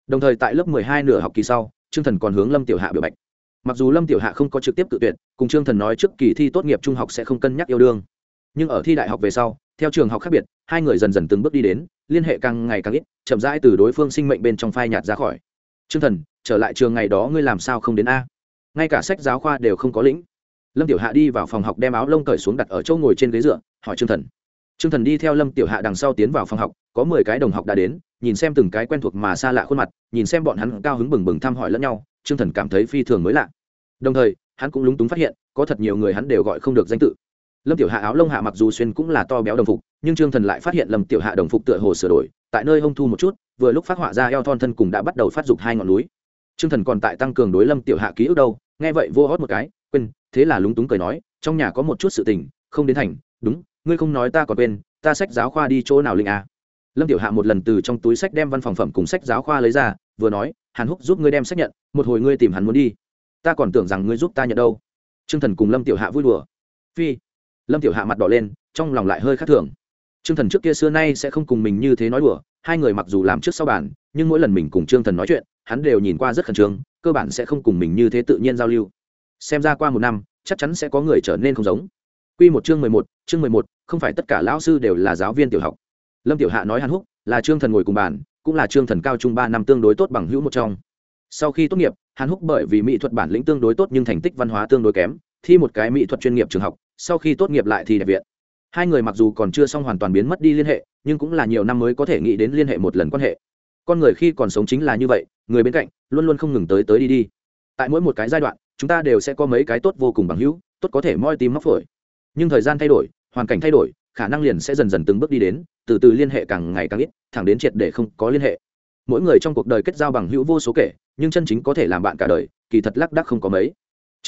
Đồng thời tại lớp mười hai nửa học kỳ sau, trương thần còn hướng lâm tiểu hạ biểu bạch. Mặc dù lâm tiểu hạ không có trực tiếp tự tuyển, cùng trương thần nói trước kỳ thi tốt nghiệp trung học sẽ không cân nhắc yêu đương. Nhưng ở thi đại học về sau, theo trường học khác biệt, hai người dần dần từng bước đi đến, liên hệ càng ngày càng ít, chậm rãi từ đối phương sinh mệnh bên trong phai nhạt ra khỏi. Trương thần, trở lại trường ngày đó ngươi làm sao không đến a? Ngay cả sách giáo khoa đều không có lĩnh. Lâm tiểu hạ đi vào phòng học đem áo lông cởi xuống đặt ở chỗ ngồi trên ghế dựa, hỏi trương thần trương thần đi theo lâm tiểu hạ đằng sau tiến vào phòng học, có mười cái đồng học đã đến, nhìn xem từng cái quen thuộc mà xa lạ khuôn mặt, nhìn xem bọn hắn cao hứng bừng bừng thăm hỏi lẫn nhau, trương thần cảm thấy phi thường mới lạ. Đồng thời, hắn cũng lúng túng phát hiện, có thật nhiều người hắn đều gọi không được danh tự. Lâm tiểu hạ áo lông hạ mặc dù xuyên cũng là to béo đồng phục, nhưng trương thần lại phát hiện lâm tiểu hạ đồng phục tựa hồ sửa đổi, tại nơi hông thu một chút, vừa lúc phát họa ra eo thon thân cùng đã bắt đầu phát dục hai ngọn núi. Trương thần còn tại tăng cường đối lâm tiểu hạ ký ức đâu, nghe vậy vô hót một cái, quên, thế là lúng túng cười nói, trong nhà có một chút sự tình, không đến thành, đúng ngươi không nói ta còn quên, ta sách giáo khoa đi chỗ nào linh à. lâm tiểu hạ một lần từ trong túi sách đem văn phòng phẩm cùng sách giáo khoa lấy ra, vừa nói, hàn húc giúp ngươi đem xác nhận, một hồi ngươi tìm hắn muốn đi. Ta còn tưởng rằng ngươi giúp ta nhận đâu. T r ư ơ n g thần cùng lâm tiểu hạ vui đùa. Phi. Lâm tiểu hạ mặt đỏ lên, trong lòng lại hơi khác thường. T r ư ơ n g thần trước kia xưa nay sẽ không cùng mình như thế nói đùa, hai người mặc dù làm trước sau bản nhưng mỗi lần mình cùng t r ư ơ n g thần nói chuyện, hắn đều nhìn qua rất khẩn trương, cơ bản sẽ không cùng mình như thế tự nhiên giao lưu. Xem ra qua một năm, chắc chắn sẽ có người trở nên không giống. Quy một chương mười một, chương mười một, không phải tất cả lão sư đều là giáo viên tiểu học. Lâm tiểu hạ nói hàn húc, là trương thần ngồi cùng bàn, cũng là trương thần cao trung ba năm tương đối tốt bằng hữu một trong. Sau khi tốt nghiệp, hàn húc bởi vì mỹ thuật bản lĩnh tương đối tốt nhưng thành tích văn hóa tương đối kém, thi một cái mỹ thuật chuyên nghiệp trường học, sau khi tốt nghiệp lại thì đại viện. Hai người mặc dù còn chưa xong hoàn toàn biến mất đi liên hệ, nhưng cũng là nhiều năm mới có thể nghĩ đến liên hệ một lần quan hệ. Con người khi còn sống chính là như vậy, người bên cạnh luôn luôn không ngừng tới tới đi đi. Tại mỗi một cái giai đoạn, chúng ta đều sẽ có mấy cái tốt vô cùng bằng hữu, tốt có thể moi tim móc phổi nhưng thời gian thay đổi, hoàn cảnh thay đổi, khả năng liền sẽ dần dần từng bước đi đến, từ từ liên hệ càng ngày càng ít, thẳng đến triệt để không có liên hệ. Mỗi người trong cuộc đời kết giao bằng hữu vô số kể, nhưng chân chính có thể làm bạn cả đời, kỳ thật lác đắc không có mấy.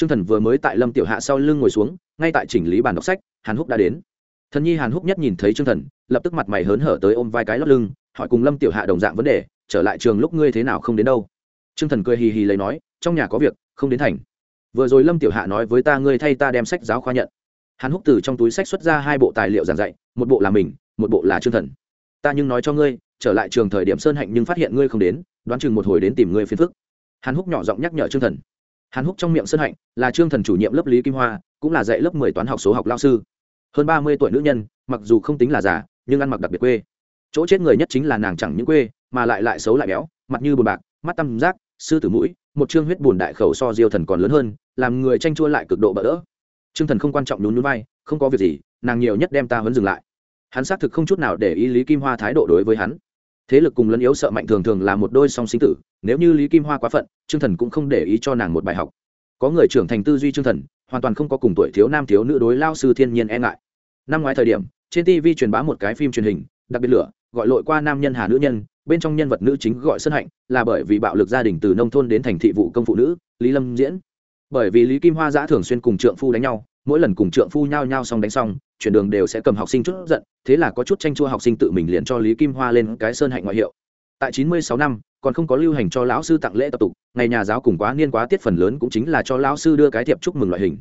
T r ư ơ n g thần vừa mới tại lâm tiểu hạ sau lưng ngồi xuống, ngay tại chỉnh lý bàn đọc sách, hàn húc đã đến. Thần nhi hàn húc nhất nhìn thấy t r ư ơ n g thần, lập tức mặt mày hớn hở tới ôm vai cái lót lưng, hỏi cùng lâm tiểu hạ đồng dạng vấn đề, trở lại trường lúc ngươi thế nào không đến đâu? T r ư ơ n g thần cười hì hì lấy nói, trong nhà có việc, không đến thành. Vừa rồi lâm tiểu hạ nói với ta ngươi thay ta đem sách giáo khoa nhận hàn húc từ trong túi sách xuất ra hai bộ tài liệu giảng dạy một bộ là mình một bộ là chương thần. Ta nhưng nói cho ngươi trở lại trường thời điểm sơn hạnh nhưng phát hiện ngươi không đến đoán chừng một hồi đến tìm ngươi phiền phức. Hàn húc nhỏ giọng nhắc nhở trương thần. Hàn húc trong miệng sơn hạnh là trương thần chủ nhiệm lớp lý kim hoa cũng là dạy lớp mười toán học số học lao sư. Hơn ba mươi tuổi nữ nhân mặc dù không tính là già nhưng ăn mặc đặc biệt quê. Chỗ chết người nhất chính là nàng chẳng những quê mà lại lại xấu lại béo mặt như bùn bạc mắt tăm rác, sư tử mũi một chương huyết bùn đại khẩu so diêu thần còn lớn hơn làm người tranh chua lại cực độ bỡ đỡ trương thần không quan trọng nhún nhún vai, không có việc gì, nàng nhiều nhất đem ta vẫn dừng lại. Hắn xác thực không chút nào để ý lý kim hoa thái độ đối với hắn. Thế lực cùng lẫn yếu sợ mạnh thường thường là một đôi song sinh tử, nếu như lý kim hoa quá phận, trương thần cũng không để ý cho nàng một bài học. Có người trưởng thành tư duy trương thần, hoàn toàn không có cùng tuổi thiếu nam thiếu nữ đối lao sư thiên nhiên e ngại. Năm ngoái thời điểm, trên tv truyền bá một cái phim truyền hình, đặc biệt lửa, gọi lội qua nam nhân hà nữ nhân, bên trong nhân vật nữ chính gọi sân hạnh, là bởi vì bạo lực gia đình từ nông thôn đến thành thị vụ công phụ nữ, lý lâm diễn bởi vì lý kim hoa giã thường xuyên cùng trượng phu đánh nhau, mỗi lần cùng trượng phu nhao nhao xong đánh xong, chuyển đường đều sẽ cầm học sinh chút giận, thế là có chút tranh chua học sinh tự mình liền cho lý kim hoa lên cái sơn hạnh ngoại hiệu. Tại chín mươi sáu năm, còn không có lưu hành cho lão sư tặng lễ tập tục, ngày nhà giáo cùng quá niên quá tiết phần lớn cũng chính là cho lão sư đưa cái thiệp chúc mừng loại hình.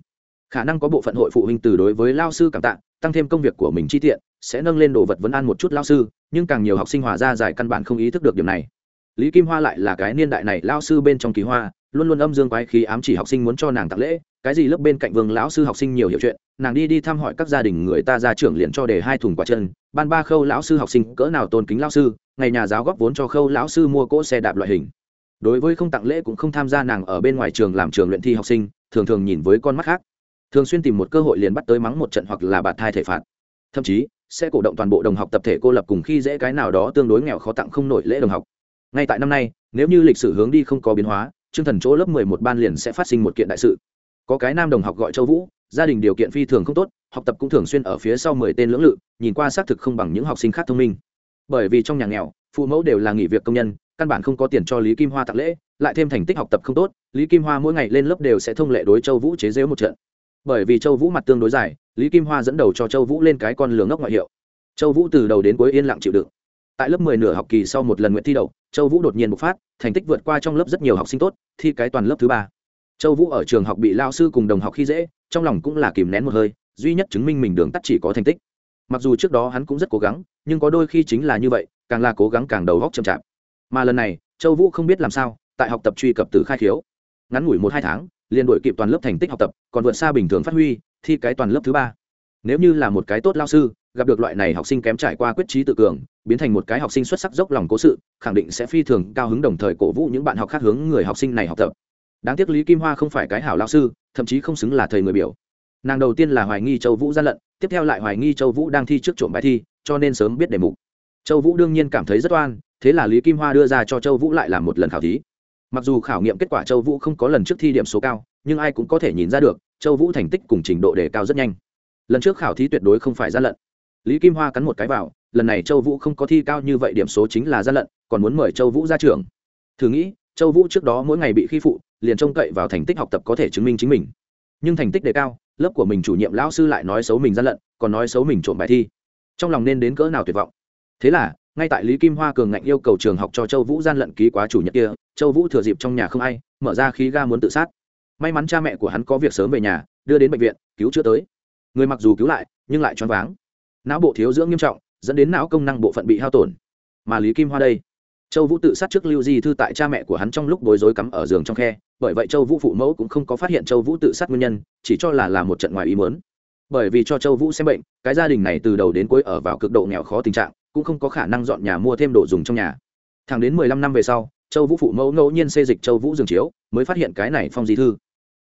Khả năng có bộ phận hội phụ huynh từ đối với lao sư cảm tạ, tăng thêm công việc của mình chi tiện, sẽ nâng lên đồ vật vấn an một chút lao sư, nhưng càng nhiều học sinh hòa ra giải căn bản không ý thức được điểm này lý kim hoa lại là cái niên đại này lao sư bên trong kỳ hoa, luôn luôn âm dương quái khí ám chỉ học sinh muốn cho nàng tặng lễ, cái gì lớp bên cạnh vương lão sư học sinh nhiều hiểu chuyện, nàng đi đi thăm hỏi các gia đình người ta ra trưởng liền cho đề hai thùng quả chân, ban ba khâu lão sư học sinh cỡ nào tôn kính lão sư, ngày nhà giáo góp vốn cho khâu lão sư mua cỗ xe đạp loại hình. Đối với không tặng lễ cũng không tham gia nàng ở bên ngoài trường làm trường luyện thi học sinh, thường thường nhìn với con mắt khác. Thường xuyên tìm một cơ hội liền bắt tới mắng một trận hoặc là bạt thai thể phạt. Thậm chí, sẽ cổ động toàn bộ đồng học tập thể cô lập cùng khi dễ cái nào đó tương đối nghèo khó tặng không nổi lễ đồng học ngay tại năm nay, nếu như lịch sử hướng đi không có biến hóa chương thần chỗ lớp mười một ban liền sẽ phát sinh một kiện đại sự. Có cái nam đồng học gọi châu vũ, gia đình điều kiện phi thường không tốt, học tập cũng thường xuyên ở phía sau mười tên lưỡng lự, nhìn qua xác thực không bằng những học sinh khác thông minh. Bởi vì trong nhà nghèo, phụ mẫu đều là nghỉ việc công nhân, căn bản không có tiền cho lý kim hoa tặng lễ, lại thêm thành tích học tập không tốt, lý kim hoa mỗi ngày lên lớp đều sẽ thông lệ đối châu vũ chế dễu một trận. Bởi vì châu vũ mặt tương đối dài, lý kim hoa dẫn đầu cho châu vũ lên cái con lường ngốc ngoại hiệu. Châu vũ từ đầu đến cuối yên lặng chịu đựng tại lớp mười nửa học kỳ sau một lần nguyện thi đậu, châu vũ đột nhiên bộc phát, thành tích vượt qua trong lớp rất nhiều học sinh tốt, thi cái toàn lớp thứ ba. Châu vũ ở trường học bị lao sư cùng đồng học khi dễ, trong lòng cũng là kìm nén một hơi, duy nhất chứng minh mình đường tắt chỉ có thành tích. Mặc dù trước đó hắn cũng rất cố gắng, nhưng có đôi khi chính là như vậy, càng là cố gắng càng đầu góc chậm chạp. Mà lần này, châu vũ không biết làm sao, tại học tập truy cập từ khai khiếu. Ngắn ngủi một hai tháng, liền đổi kịp toàn lớp thành tích học tập, còn vượt xa bình thường phát huy, thi cái toàn lớp thứ ba. Nếu như là một cái tốt lao sư gặp được loại này học sinh kém trải qua quyết trí tự cường, biến thành một cái học sinh xuất sắc dốc lòng cố sự, khẳng định sẽ phi thường cao hứng đồng thời cổ vũ những bạn học khác hướng người học sinh này học tập. Đáng tiếc lý kim hoa không phải cái hảo lao sư, thậm chí không xứng là thầy người biểu. Nàng đầu tiên là hoài nghi châu vũ gian lận, tiếp theo lại hoài nghi châu vũ đang thi trước trộm bài thi, cho nên sớm biết đề mục. Châu vũ đương nhiên cảm thấy rất oan, thế là lý kim hoa đưa ra cho châu vũ lại làm một lần khảo thí. Mặc dù khảo nghiệm kết quả châu vũ không có lần trước thi điểm số cao, nhưng ai cũng có thể nhìn ra được, châu vũ thành tích cùng trình độ đề cao rất nhanh. Lần trước khảo thí tuyệt đối không phải gian lận lý kim hoa cắn một cái vào, lần này châu vũ không có thi cao như vậy, điểm số chính là gian lận, còn muốn mời châu vũ ra trường. Thử nghĩ, châu vũ trước đó mỗi ngày bị khi phụ, liền trông cậy vào thành tích học tập có thể chứng minh chính mình. Nhưng thành tích đề cao, lớp của mình chủ nhiệm lão sư lại nói xấu mình gian lận, còn nói xấu mình trộm bài thi. Trong lòng nên đến cỡ nào tuyệt vọng. Thế là, ngay tại lý kim hoa cường ngạnh yêu cầu trường học cho châu vũ gian lận ký quá chủ nhật kia, châu vũ thừa dịp trong nhà không ai, mở ra khí ga muốn tự sát. May mắn cha mẹ của hắn có việc sớm về nhà, đưa đến bệnh viện, cứu chữa tới. Người mặc dù cứu lại, nhưng lại choáng váng não bộ thiếu dưỡng nghiêm trọng, dẫn đến não công năng bộ phận bị hao tổn. Mà lý kim hoa đây, châu vũ tự sát trước lưu di thư tại cha mẹ của hắn trong lúc bối rối cắm ở giường trong khe, bởi vậy châu vũ phụ mẫu cũng không có phát hiện châu vũ tự sát nguyên nhân, chỉ cho là là một trận ngoài ý mớn bởi vì cho châu vũ xem bệnh, cái gia đình này từ đầu đến cuối ở vào cực độ nghèo khó tình trạng, cũng không có khả năng dọn nhà mua thêm đồ dùng trong nhà. Thẳng đến mười lăm năm về sau, châu vũ phụ mẫu ngẫu nhiên xê dịch châu vũ giường chiếu, mới phát hiện cái này phong di thư.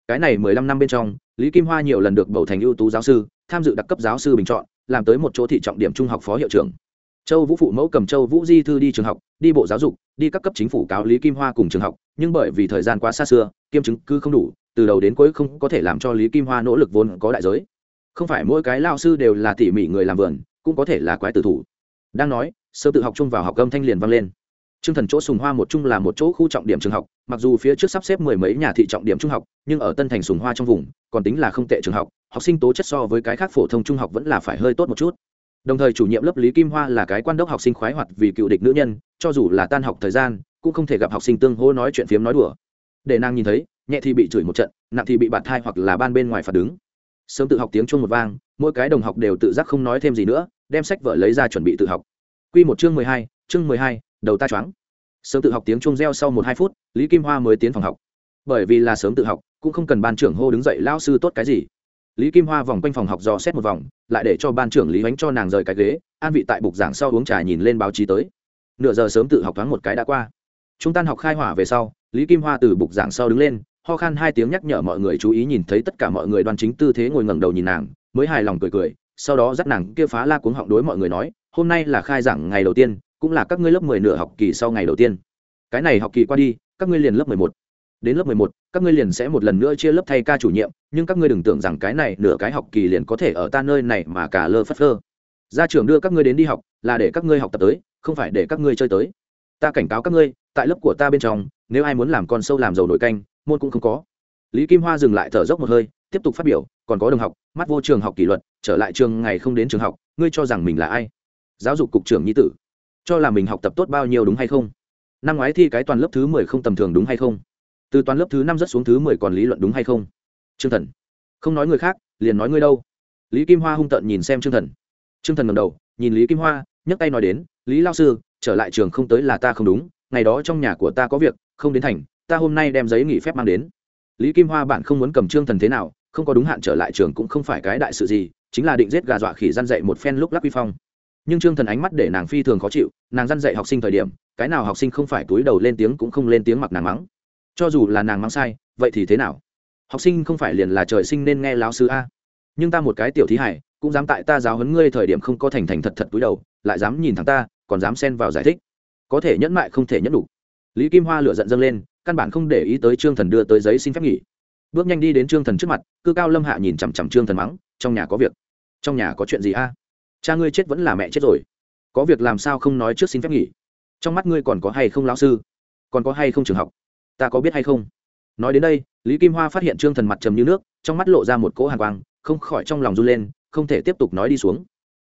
Cái này mười lăm năm bên trong, lý kim hoa nhiều lần được bầu thành ưu tú giáo sư, tham dự đặc cấp giáo sư bình chọn làm tới một chỗ thị trọng điểm trung học phó hiệu trưởng. Châu vũ phụ mẫu cầm châu vũ di thư đi trường học, đi bộ giáo dục, đi các cấp chính phủ cáo lý kim hoa cùng trường học, nhưng bởi vì thời gian quá xa xưa, kiêm chứng cứ không đủ, từ đầu đến cuối không có thể làm cho lý kim hoa nỗ lực vốn có đại giới. Không phải mỗi cái lao sư đều là tỉ mỉ người làm vườn, cũng có thể là quái tử thủ. Đang nói, sơ tự học chung vào học âm thanh liền vang lên. Trương Thần chỗ Sùng Hoa một chung là một chỗ khu trọng điểm trường học, mặc dù phía trước sắp xếp mười mấy nhà thị trọng điểm trung học, nhưng ở Tân Thành Sùng Hoa trong vùng, còn tính là không tệ trường học, học sinh tố chất so với cái khác phổ thông trung học vẫn là phải hơi tốt một chút. Đồng thời chủ nhiệm lớp Lý Kim Hoa là cái quan đốc học sinh khoái hoạt vì cựu địch nữ nhân, cho dù là tan học thời gian, cũng không thể gặp học sinh tương hô nói chuyện phiếm nói đùa. Để nàng nhìn thấy, nhẹ thì bị chửi một trận, nặng thì bị bạt thai hoặc là ban bên ngoài phạt đứng. Sớm tự học tiếng chuông một vang, mỗi cái đồng học đều tự giác không nói thêm gì nữa, đem sách vở lấy ra chuẩn bị tự học. Quy một chương mười hai, chương mười hai, đầu ta choáng. Sớm tự học tiếng chuông reo sau một hai phút, lý kim hoa mới tiến phòng học. Bởi vì là sớm tự học, cũng không cần ban trưởng hô đứng dậy lao sư tốt cái gì. Lý kim hoa vòng quanh phòng học dò xét một vòng, lại để cho ban trưởng lý bánh cho nàng rời cái ghế, an vị tại bục giảng sau uống trà nhìn lên báo chí tới. Nửa giờ sớm tự học thoáng một cái đã qua. Chúng tan học khai hỏa về sau, lý kim hoa từ bục giảng sau đứng lên, ho khan hai tiếng nhắc nhở mọi người chú ý nhìn thấy tất cả mọi người đoan chính tư thế ngồi ngẩng đầu nhìn nàng, mới hài lòng cười cười, sau đó dắt nàng kia phá la cuống họng đối mọi người nói, hôm nay là khai giảng ngày đầu tiên cũng là các ngươi lớp mười nửa học kỳ sau ngày đầu tiên. Cái này học kỳ qua đi, các ngươi liền lớp mười một. Đến lớp mười một, các ngươi liền sẽ một lần nữa chia lớp thay ca chủ nhiệm, nhưng các ngươi đừng tưởng rằng cái này nửa cái học kỳ liền có thể ở ta nơi này mà cả lơ phất lơ gia trưởng đưa các ngươi đến đi học, là để các ngươi học tập tới, không phải để các ngươi chơi tới. Ta cảnh cáo các ngươi, tại lớp của ta bên trong, nếu ai muốn làm con sâu làm dầu nổi canh, môn cũng không có. Lý kim hoa dừng lại thở dốc một hơi, tiếp tục phát biểu, còn có đồng học, mắt vô trường học kỷ luật, trở lại trường ngày không đến trường học, ngươi cho rằng mình là ai? Giáo dục cục trưởng nhi tử cho là mình học tập tốt bao nhiêu đúng hay không? Năm ngoái thi cái toàn lớp thứ mười không tầm thường đúng hay không? Từ toàn lớp thứ năm rất xuống thứ mười còn lý luận đúng hay không? T r ư ơ n g thần. Không nói người khác, liền nói ngươi đâu? Lý kim hoa hung tợn nhìn xem t r ư ơ n g thần. T r ư ơ n g thần ngầm đầu, nhìn lý kim hoa, nhấc tay nói đến, lý lao sư, trở lại trường không tới là ta không đúng, ngày đó trong nhà của ta có việc, không đến thành, ta hôm nay đem giấy nghỉ phép mang đến. Lý kim hoa bạn không muốn cầm trương thần thế nào, không có đúng hạn trở lại trường cũng không phải cái đại sự gì, chính là định giết gà dọa khỉ gian dậy một phen lúc lắc quy phong nhưng trương thần ánh mắt để nàng phi thường khó chịu nàng dăn dạy học sinh thời điểm cái nào học sinh không phải túi đầu lên tiếng cũng không lên tiếng mặc nàng mắng cho dù là nàng mắng sai vậy thì thế nào học sinh không phải liền là trời sinh nên nghe lão sư a nhưng ta một cái tiểu thí hải cũng dám tại ta giáo huấn ngươi thời điểm không có thành thành thật thật túi đầu lại dám nhìn thẳng ta còn dám xen vào giải thích có thể nhẫn mại không thể nhẫn đủ lý kim hoa lửa giận dâng lên căn bản không để ý tới trương thần đưa tới giấy xin phép nghỉ bước nhanh đi đến trương thần trước mặt cư cao lâm hạ nhìn chằm chằm trương thần mắng trong nhà có việc trong nhà có chuyện gì a cha ngươi chết vẫn là mẹ chết rồi có việc làm sao không nói trước xin phép nghỉ trong mắt ngươi còn có hay không lão sư còn có hay không trường học ta có biết hay không nói đến đây lý kim hoa phát hiện trương thần mặt trầm như nước trong mắt lộ ra một cỗ hàn quang không khỏi trong lòng run lên không thể tiếp tục nói đi xuống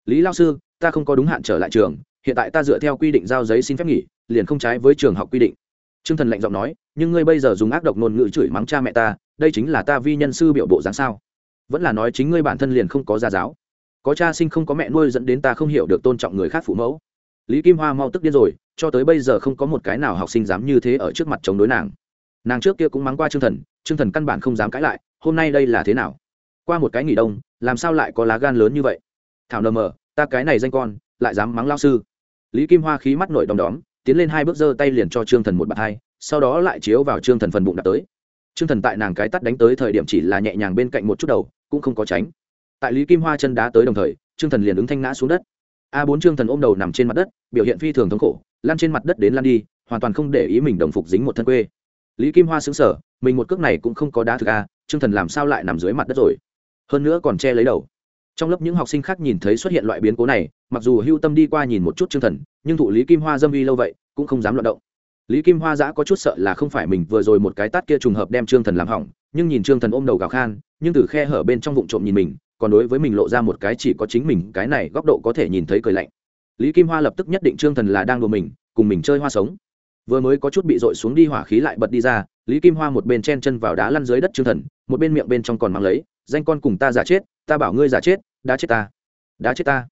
lý lao sư ta không có đúng hạn trở lại trường hiện tại ta dựa theo quy định giao giấy xin phép nghỉ liền không trái với trường học quy định trương thần lạnh giọng nói nhưng ngươi bây giờ dùng ác độc ngôn ngữ chửi mắng cha mẹ ta đây chính là ta vi nhân sư biểu bộ dáng sao vẫn là nói chính ngươi bản thân liền không có gia giáo có cha sinh không có mẹ nuôi dẫn đến ta không hiểu được tôn trọng người khác phụ mẫu. Lý kim hoa mau tức điên rồi, cho tới bây giờ không có một cái nào học sinh dám như thế ở trước mặt chống đối nàng. Nàng trước kia cũng mắng qua trương thần trương thần căn bản không dám cãi lại, hôm nay đây là thế nào? Qua một cái nghỉ đông, làm sao lại có lá gan lớn như vậy? Thảo nờ mờ, ta cái này danh con, lại dám mắng lao sư. Lý kim hoa khí mắt nổi đom đóm, tiến lên hai bước giơ tay liền cho trương thần một bạt hai, sau đó lại chiếu vào trương thần phần bụng đạp tới. Trương thần tại nàng cái tắt đánh tới thời điểm chỉ là nhẹ nhàng bên cạnh một chút đầu, cũng không có tránh tại lý kim hoa chân đá tới đồng thời trương thần liền ứng thanh ngã xuống đất a bốn trương thần ôm đầu nằm trên mặt đất biểu hiện phi thường thống khổ lan trên mặt đất đến lan đi hoàn toàn không để ý mình đồng phục dính một thân quê lý kim hoa xứng sở mình một cước này cũng không có đá thực a trương thần làm sao lại nằm dưới mặt đất rồi hơn nữa còn che lấy đầu trong lớp những học sinh khác nhìn thấy xuất hiện loại biến cố này mặc dù hưu tâm đi qua nhìn một chút trương thần nhưng thụ lý kim hoa dâm uy lâu vậy cũng không dám loạt động lý kim hoa giã có chút sợ là không phải mình vừa rồi một cái tát kia trùng hợp đem trương thần làm hỏng nhưng nhìn trương thần ôm đầu gào khan nhưng từ khe hở bên trong vụn trộm nhìn mình còn đối với mình lộ ra một cái chỉ có chính mình, cái này góc độ có thể nhìn thấy cười lạnh. Lý kim hoa lập tức nhất định trương thần là đang đùa mình, cùng mình chơi hoa sống. Vừa mới có chút bị dội xuống đi hỏa khí lại bật đi ra, lý kim hoa một bên chen chân vào đá lăn dưới đất trương thần, một bên miệng bên trong còn mang lấy, danh con cùng ta giả chết, ta bảo ngươi giả chết, đã chết ta, đã chết ta.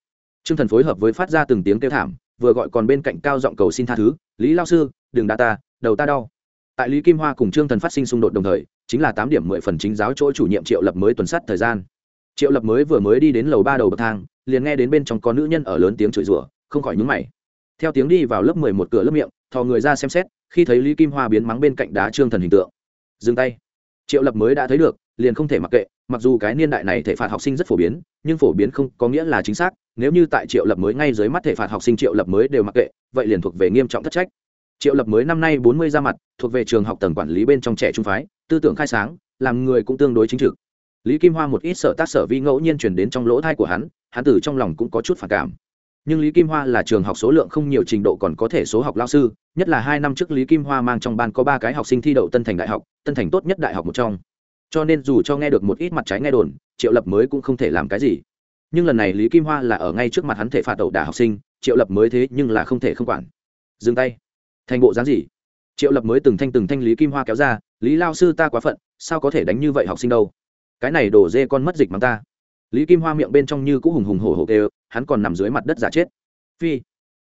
Trương thần phối hợp với phát ra từng tiếng kêu thảm, vừa gọi còn bên cạnh cao giọng cầu xin tha thứ, lý lao sư, đừng đá ta, đầu ta đau. Tại lý kim hoa cùng trương thần phát sinh xung đột đồng thời, chính là tám điểm mười phần chính giáo chỗ chủ nhiệm triệu lập mới tuần sát thời gian triệu lập mới vừa mới đi đến lầu ba đầu bậc thang, liền nghe đến bên trong có nữ nhân ở lớn tiếng chửi rủa, không khỏi nhúng mày. Theo tiếng đi vào lớp mười một cửa lớp miệng, thò người ra xem xét, khi thấy lý kim hoa biến mắng bên cạnh đá trương thần hình tượng. Dừng tay. Triệu lập mới đã thấy được, liền không thể mặc kệ, mặc dù cái niên đại này thể phạt học sinh rất phổ biến, nhưng phổ biến không có nghĩa là chính xác, nếu như tại triệu lập mới ngay dưới mắt thể phạt học sinh triệu lập mới đều mặc kệ, vậy liền thuộc về nghiêm trọng thất trách. Triệu lập mới năm nay bốn mươi ra mặt, thuộc về trường học tầng quản lý bên trong trẻ trung phái, tư tưởng khai sáng, làm người cũng tương đối chính trực lý kim hoa một ít sở tác sở vi ngẫu nhiên chuyển đến trong lỗ thai của hắn hắn từ trong lòng cũng có chút phản cảm. Nhưng lý kim hoa là trường học số lượng không nhiều trình độ còn có thể số học lao sư, nhất là hai năm trước lý kim hoa mang trong ban có ba cái học sinh thi đậu tân thành đại học, tân thành tốt nhất đại học một trong. Cho nên dù cho nghe được một ít mặt trái nghe đồn, triệu lập mới cũng không thể làm cái gì. Nhưng lần này lý kim hoa là ở ngay trước mặt hắn thể phạt đậu đả học sinh, triệu lập mới thế nhưng là không thể không quản. Dừng tay. Thành bộ dáng gì? Triệu lập mới từng thanh từng thanh lý kim hoa kéo ra, lý lao sư ta quá phận, sao có thể đánh như vậy học sinh đâu? Cái này đổ dê con mất dịch mắng ta. Lý kim hoa miệng bên trong như cũng hùng hùng hổ hổ kêu, hắn còn nằm dưới mặt đất giả chết. Phi.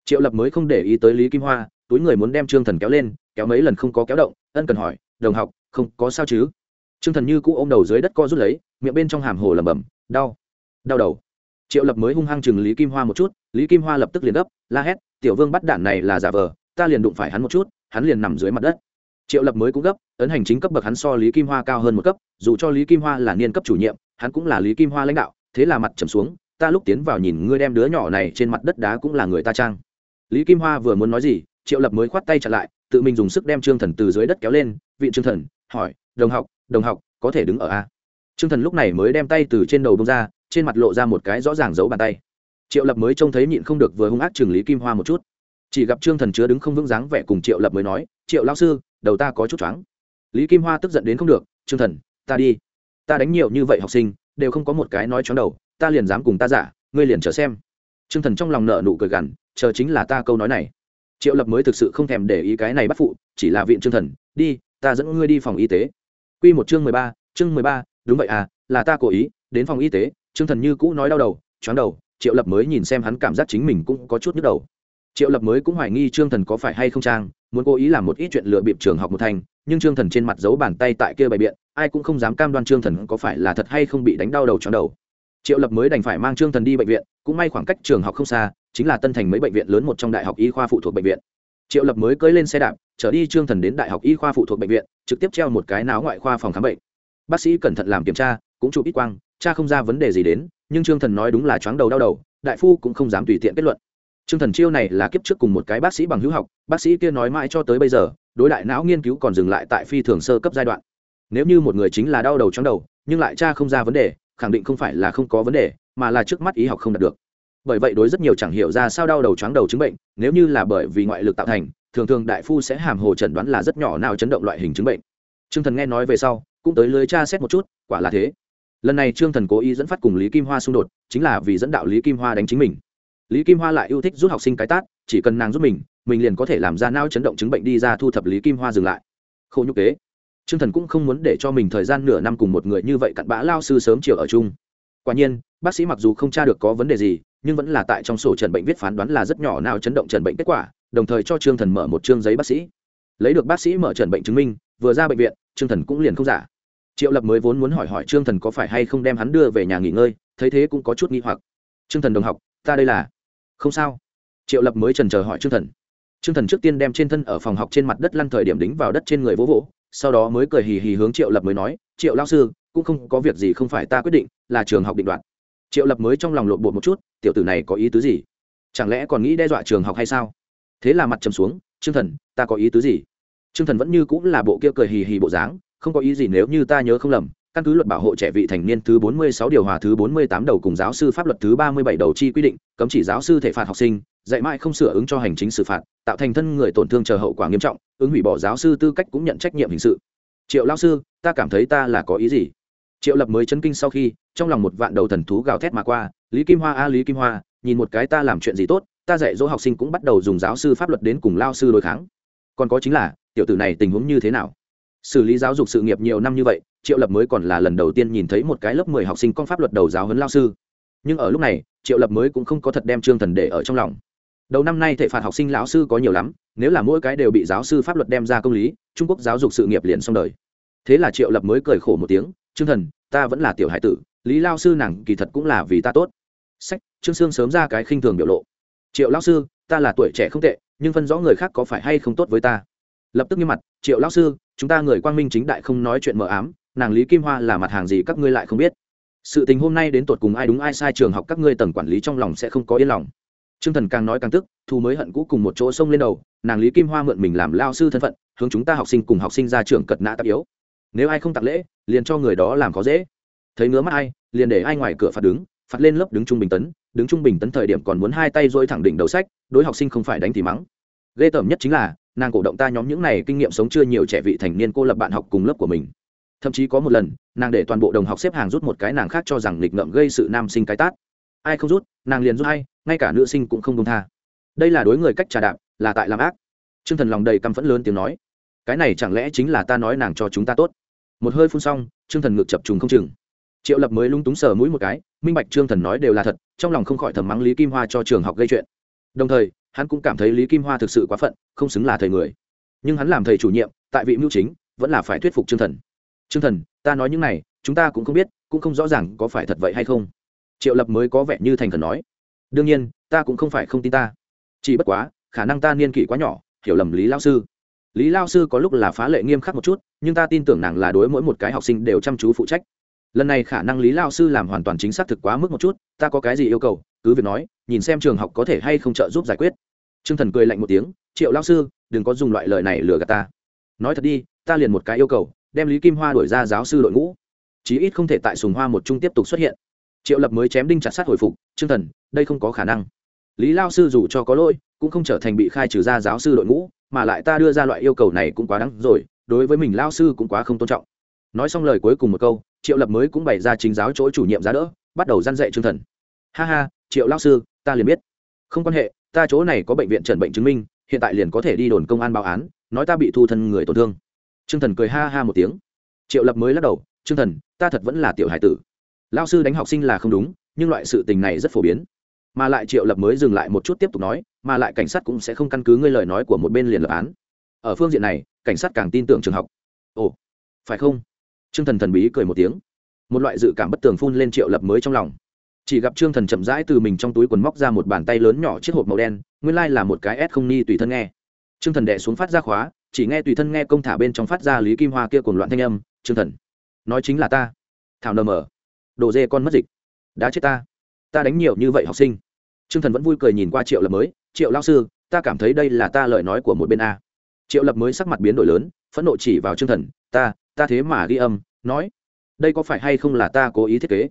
Triệu lập mới không để ý tới lý kim hoa, túi người muốn đem trương thần kéo lên, kéo mấy lần không có kéo động, ân cần hỏi, đồng học, không, có sao chứ? Trương thần như cũ ôm đầu dưới đất co rút lấy, miệng bên trong hàm hồ lẩm bẩm, đau đau đầu. Triệu lập mới hung hăng chừng lý kim hoa một chút, lý kim hoa lập tức liền gấp, la hét, tiểu vương bắt đạn này là giả vờ, ta liền đụng phải hắn một chút, hắn liền nằm dưới mặt đất triệu lập mới cũng gấp, ấn hành chính cấp bậc hắn so lý kim hoa cao hơn một cấp, dù cho lý kim hoa là niên cấp chủ nhiệm, hắn cũng là lý kim hoa lãnh đạo, thế là mặt trầm xuống, ta lúc tiến vào nhìn ngươi đem đứa nhỏ này trên mặt đất đá cũng là người ta trang. Lý kim hoa vừa muốn nói gì, triệu lập mới khoát tay chặn lại, tự mình dùng sức đem trương thần từ dưới đất kéo lên, vị trương thần, hỏi, đồng học đồng học, có thể đứng ở a? Trương thần lúc này mới đem tay từ trên đầu bông ra, trên mặt lộ ra một cái rõ ràng giấu bàn tay. Triệu lập mới trông thấy nhịn không được vừa hung ác chừng lý kim hoa một chút. Chỉ gặp trương thần chứa đứng không vững dáng vẻ cùng triệu lập mới nói, triệu lao sư đầu ta có chút choáng. Lý kim hoa tức giận đến không được trương thần, ta đi. Ta đánh nhiều như vậy học sinh, đều không có một cái nói choáng đầu, ta liền dám cùng ta giả, ngươi liền chờ xem. Trương thần trong lòng nợ nụ cười gằn, chờ chính là ta câu nói này. Triệu lập mới thực sự không thèm để ý cái này bắt phụ, chỉ là viện trương thần, đi, ta dẫn ngươi đi phòng y tế. Quy một chương mười ba, chương mười ba, đúng vậy à là ta cố ý, đến phòng y tế, trương thần như cũ nói đau đầu, choáng đầu, triệu lập mới nhìn xem hắn cảm giác chính mình cũng có chút nhức đầu triệu lập mới cũng hoài nghi trương thần có phải hay không trang, muốn cố ý làm một ít chuyện lựa bịp trường học một thành, nhưng trương thần trên mặt giấu bàn tay tại kia bày biện, ai cũng không dám cam đoan trương thần có phải là thật hay không bị đánh đau đầu cho đầu. Triệu lập mới đành phải mang trương thần đi bệnh viện, cũng may khoảng cách trường học không xa, chính là tân thành mấy bệnh viện lớn một trong đại học y khoa phụ thuộc bệnh viện. Triệu lập mới cưỡi lên xe đạp trở đi trương thần đến đại học y khoa phụ thuộc bệnh viện, trực tiếp treo một cái náo ngoại khoa phòng khám bệnh. Bác sĩ cẩn thận làm kiểm tra, cũng chụp ít quang cha không ra vấn đề gì đến, nhưng trương thần nói đúng là chóng đầu đau đầu, đại phu cũng không dám tùy tiện kết luận trương thần chiêu này là kiếp trước cùng một cái bác sĩ bằng hữu học, bác sĩ kia nói mãi cho tới bây giờ, đối đại não nghiên cứu còn dừng lại tại phi thường sơ cấp giai đoạn. Nếu như một người chính là đau đầu chóng đầu, nhưng lại cha không ra vấn đề, khẳng định không phải là không có vấn đề, mà là trước mắt ý học không đạt được. Bởi vậy đối rất nhiều chẳng hiểu ra sao đau đầu chóng đầu chứng bệnh, nếu như là bởi vì ngoại lực tạo thành, thường thường đại phu sẽ hàm hồ chẩn đoán là rất nhỏ nào chấn động loại hình chứng bệnh. Trương thần nghe nói về sau, cũng tới lưới tra xét một chút, quả là thế. Lần này trương thần cố ý dẫn phát cùng lý kim hoa xung đột, chính là vì dẫn đạo lý kim hoa đánh chính mình lý kim hoa lại yêu thích rút học sinh cái tát, chỉ cần nàng giúp mình mình liền có thể làm ra nao chấn động chứng bệnh đi ra thu thập lý kim hoa dừng lại. Khổ nhục kế. Trương thần cũng không muốn để cho mình thời gian nửa năm cùng một người như vậy cặn bã lao sư sớm chiều ở chung. Quả nhiên, bác sĩ mặc dù không tra được có vấn đề gì, nhưng vẫn là tại trong sổ trần bệnh viết phán đoán là rất nhỏ nào chấn động trần bệnh kết quả, đồng thời cho trương thần mở một chương giấy bác sĩ. Lấy được bác sĩ mở trần bệnh chứng minh, vừa ra bệnh viện, trương thần cũng liền không giả. Triệu lập mới vốn muốn hỏi hỏi trương thần có phải hay không đem hắn đưa về nhà nghỉ ngơi, thấy thế cũng có chút nghi hoặc. Trương thần đồng học, ta đây là không sao. Triệu lập mới trần chờ hỏi trương thần. Trương thần trước tiên đem trên thân ở phòng học trên mặt đất lăn thời điểm đính vào đất trên người vỗ vỗ, sau đó mới cười hì hì hướng triệu lập mới nói, triệu lao sư, cũng không có việc gì không phải ta quyết định, là trường học định đoạt. Triệu lập mới trong lòng lộn bột một chút, tiểu tử này có ý tứ gì? Chẳng lẽ còn nghĩ đe dọa trường học hay sao? Thế là mặt trầm xuống, trương thần, ta có ý tứ gì? Trương thần vẫn như cũng là bộ kia cười hì hì bộ dáng, không có ý gì nếu như ta nhớ không lầm căn cứ luật bảo hộ trẻ vị thành niên thứ 46 điều hòa thứ 48 đầu cùng giáo sư pháp luật thứ 37 đầu chi quy định, cấm chỉ giáo sư thể phạt học sinh, dạy mãi không sửa ứng cho hành chính xử phạt, tạo thành thân người tổn thương chờ hậu quả nghiêm trọng, ứng hủy bỏ giáo sư tư cách cũng nhận trách nhiệm hình sự. Triệu lão sư, ta cảm thấy ta là có ý gì? Triệu Lập mới chấn kinh sau khi, trong lòng một vạn đầu thần thú gào thét mà qua, Lý Kim Hoa a Lý Kim Hoa, nhìn một cái ta làm chuyện gì tốt, ta dạy dỗ học sinh cũng bắt đầu dùng giáo sư pháp luật đến cùng lao sư đối kháng. Còn có chính là, tiểu tử này tình huống như thế nào? xử lý giáo dục sự nghiệp nhiều năm như vậy triệu lập mới còn là lần đầu tiên nhìn thấy một cái lớp mười học sinh con pháp luật đầu giáo huấn lao sư. Nhưng ở lúc này, triệu lập mới cũng không có thật đem trương thần để ở trong lòng. Đầu năm nay thể phạt học sinh lão sư có nhiều lắm, nếu là mỗi cái đều bị giáo sư pháp luật đem ra công lý, trung quốc giáo dục sự nghiệp liền xong đời. Thế là triệu lập mới cười khổ một tiếng, trương thần, ta vẫn là tiểu hải tử, lý lao sư nàng kỳ thật cũng là vì ta tốt. Sách, trương sương sớm ra cái khinh thường biểu lộ. Triệu lao sư, ta là tuổi trẻ không tệ, nhưng phân rõ người khác có phải hay không tốt với ta? Lập tức như mặt, triệu lao sư, chúng ta người quang minh chính đại không nói chuyện mờ ám nàng lý kim hoa là mặt hàng gì các ngươi lại không biết sự tình hôm nay đến tột cùng ai đúng ai sai trường học các ngươi tầng quản lý trong lòng sẽ không có yên lòng t r ư ơ n g thần càng nói càng tức thu mới hận cũ cùng một chỗ sông lên đầu nàng lý kim hoa mượn mình làm lao sư thân phận hướng chúng ta học sinh cùng học sinh ra trường cật nã tạp yếu nếu ai không tặng lễ liền cho người đó làm khó dễ thấy ngứa mắt ai liền để ai ngoài cửa phạt đứng phạt lên lớp đứng trung bình tấn đứng trung bình tấn thời điểm còn muốn hai tay dỗi thẳng đỉnh đầu sách đối học sinh không phải đánh thì mắng ghê tởm nhất chính là nàng cổ động ta nhóm những này kinh nghiệm sống chưa nhiều trẻ vị thành niên cô lập bạn học cùng lớp của mình thậm chí có một lần, nàng để toàn bộ đồng học xếp hàng rút một cái nàng khác cho rằng nghịch ngợm gây sự nam sinh cái tát. Ai không rút, nàng liền rút hay, ngay cả nữ sinh cũng không công tha. Đây là đối người cách trà đạp, là tại làm ác. T r ư ơ n g thần lòng đầy căm phẫn lớn tiếng nói, cái này chẳng lẽ chính là ta nói nàng cho chúng ta tốt? Một hơi phun xong t r ư ơ n g thần ngược chập trùng không chừng. Triệu lập mới lung túng sờ mũi một cái, minh bạch trương thần nói đều là thật, trong lòng không khỏi thầm mắng lý kim hoa cho trường học gây chuyện. Đồng thời, hắn cũng cảm thấy lý kim hoa thực sự quá phận, không xứng là thầy người. Nhưng hắn làm thầy chủ nhiệm, tại vị mưu chính, vẫn là phải thuyết phục chương thần. Trương thần, ta nói những này, chúng ta cũng không biết, cũng không rõ ràng có phải thật vậy hay không. Triệu lập mới có vẻ như thành thần nói. Đương nhiên, ta cũng không phải không tin ta. Chỉ bất quá, khả năng ta niên kỷ quá nhỏ, hiểu lầm lý lao sư. Lý lao sư có lúc là phá lệ nghiêm khắc một chút, nhưng ta tin tưởng nàng là đối mỗi một cái học sinh đều chăm chú phụ trách. Lần này khả năng lý lao sư làm hoàn toàn chính xác thực quá mức một chút, ta có cái gì yêu cầu, cứ việc nói, nhìn xem trường học có thể hay không trợ giúp giải quyết. T r ư ơ n g thần cười lạnh một tiếng, triệu lao sư, đừng có dùng loại lời này lừa gạt ta. Nói thật đi, ta liền một cái yêu cầu đem lý kim hoa đổi ra giáo sư đội ngũ. Chí ít không thể tại sùng hoa một trung tiếp tục xuất hiện. Triệu lập mới chém đinh chặt sát hồi phục chương thần, đây không có khả năng. Lý lao sư dù cho có lỗi, cũng không trở thành bị khai trừ ra giáo sư đội ngũ, mà lại ta đưa ra loại yêu cầu này cũng quá đáng rồi, đối với mình lao sư cũng quá không tôn trọng. Nói xong lời cuối cùng một câu, triệu lập mới cũng bày ra chính giáo chỗ chủ nhiệm giá đỡ, bắt đầu dăn dạy chương thần. Ha ha, triệu lao sư, ta liền biết. Không quan hệ, ta chỗ này có bệnh viện trần bệnh chứng minh, hiện tại liền có thể đi đồn công an báo án, nói ta bị thu thân người tổn thương t r ư ơ n g thần cười ha ha một tiếng. Triệu lập mới lắc đầu t r ư ơ n g thần, ta thật vẫn là tiểu hải tử. Lao sư đánh học sinh là không đúng, nhưng loại sự tình này rất phổ biến. Mà lại triệu lập mới dừng lại một chút tiếp tục nói, mà lại cảnh sát cũng sẽ không căn cứ ngươi lời nói của một bên liền lập án. Ở phương diện này, cảnh sát càng tin tưởng trường học. Ồ, phải không? T r ư ơ n g thần thần bí cười một tiếng. Một loại dự cảm bất tường phun lên triệu lập mới trong lòng. Chỉ gặp trương thần chậm rãi từ mình trong túi quần móc ra một bàn tay lớn nhỏ chiếc hộp màu đen, nguyên lai là một cái s không ni tùy thân nghe. Trương thần đệ xuống phát ra khóa chỉ nghe tùy thân nghe công thả bên trong phát ra lý kim hoa kia cùng loạn thanh âm, trương thần, nói chính là ta. Thảo nờ mờ. Đồ dê con mất dịch. Đã chết ta. Ta đánh nhiều như vậy học sinh. Trương thần vẫn vui cười nhìn qua triệu lập mới, triệu lao sư, ta cảm thấy đây là ta lời nói của một bên a. Triệu lập mới sắc mặt biến đổi lớn, phẫn nộ chỉ vào trương thần, ta ta thế mà ghi âm, nói, đây có phải hay không là ta cố ý thiết kế?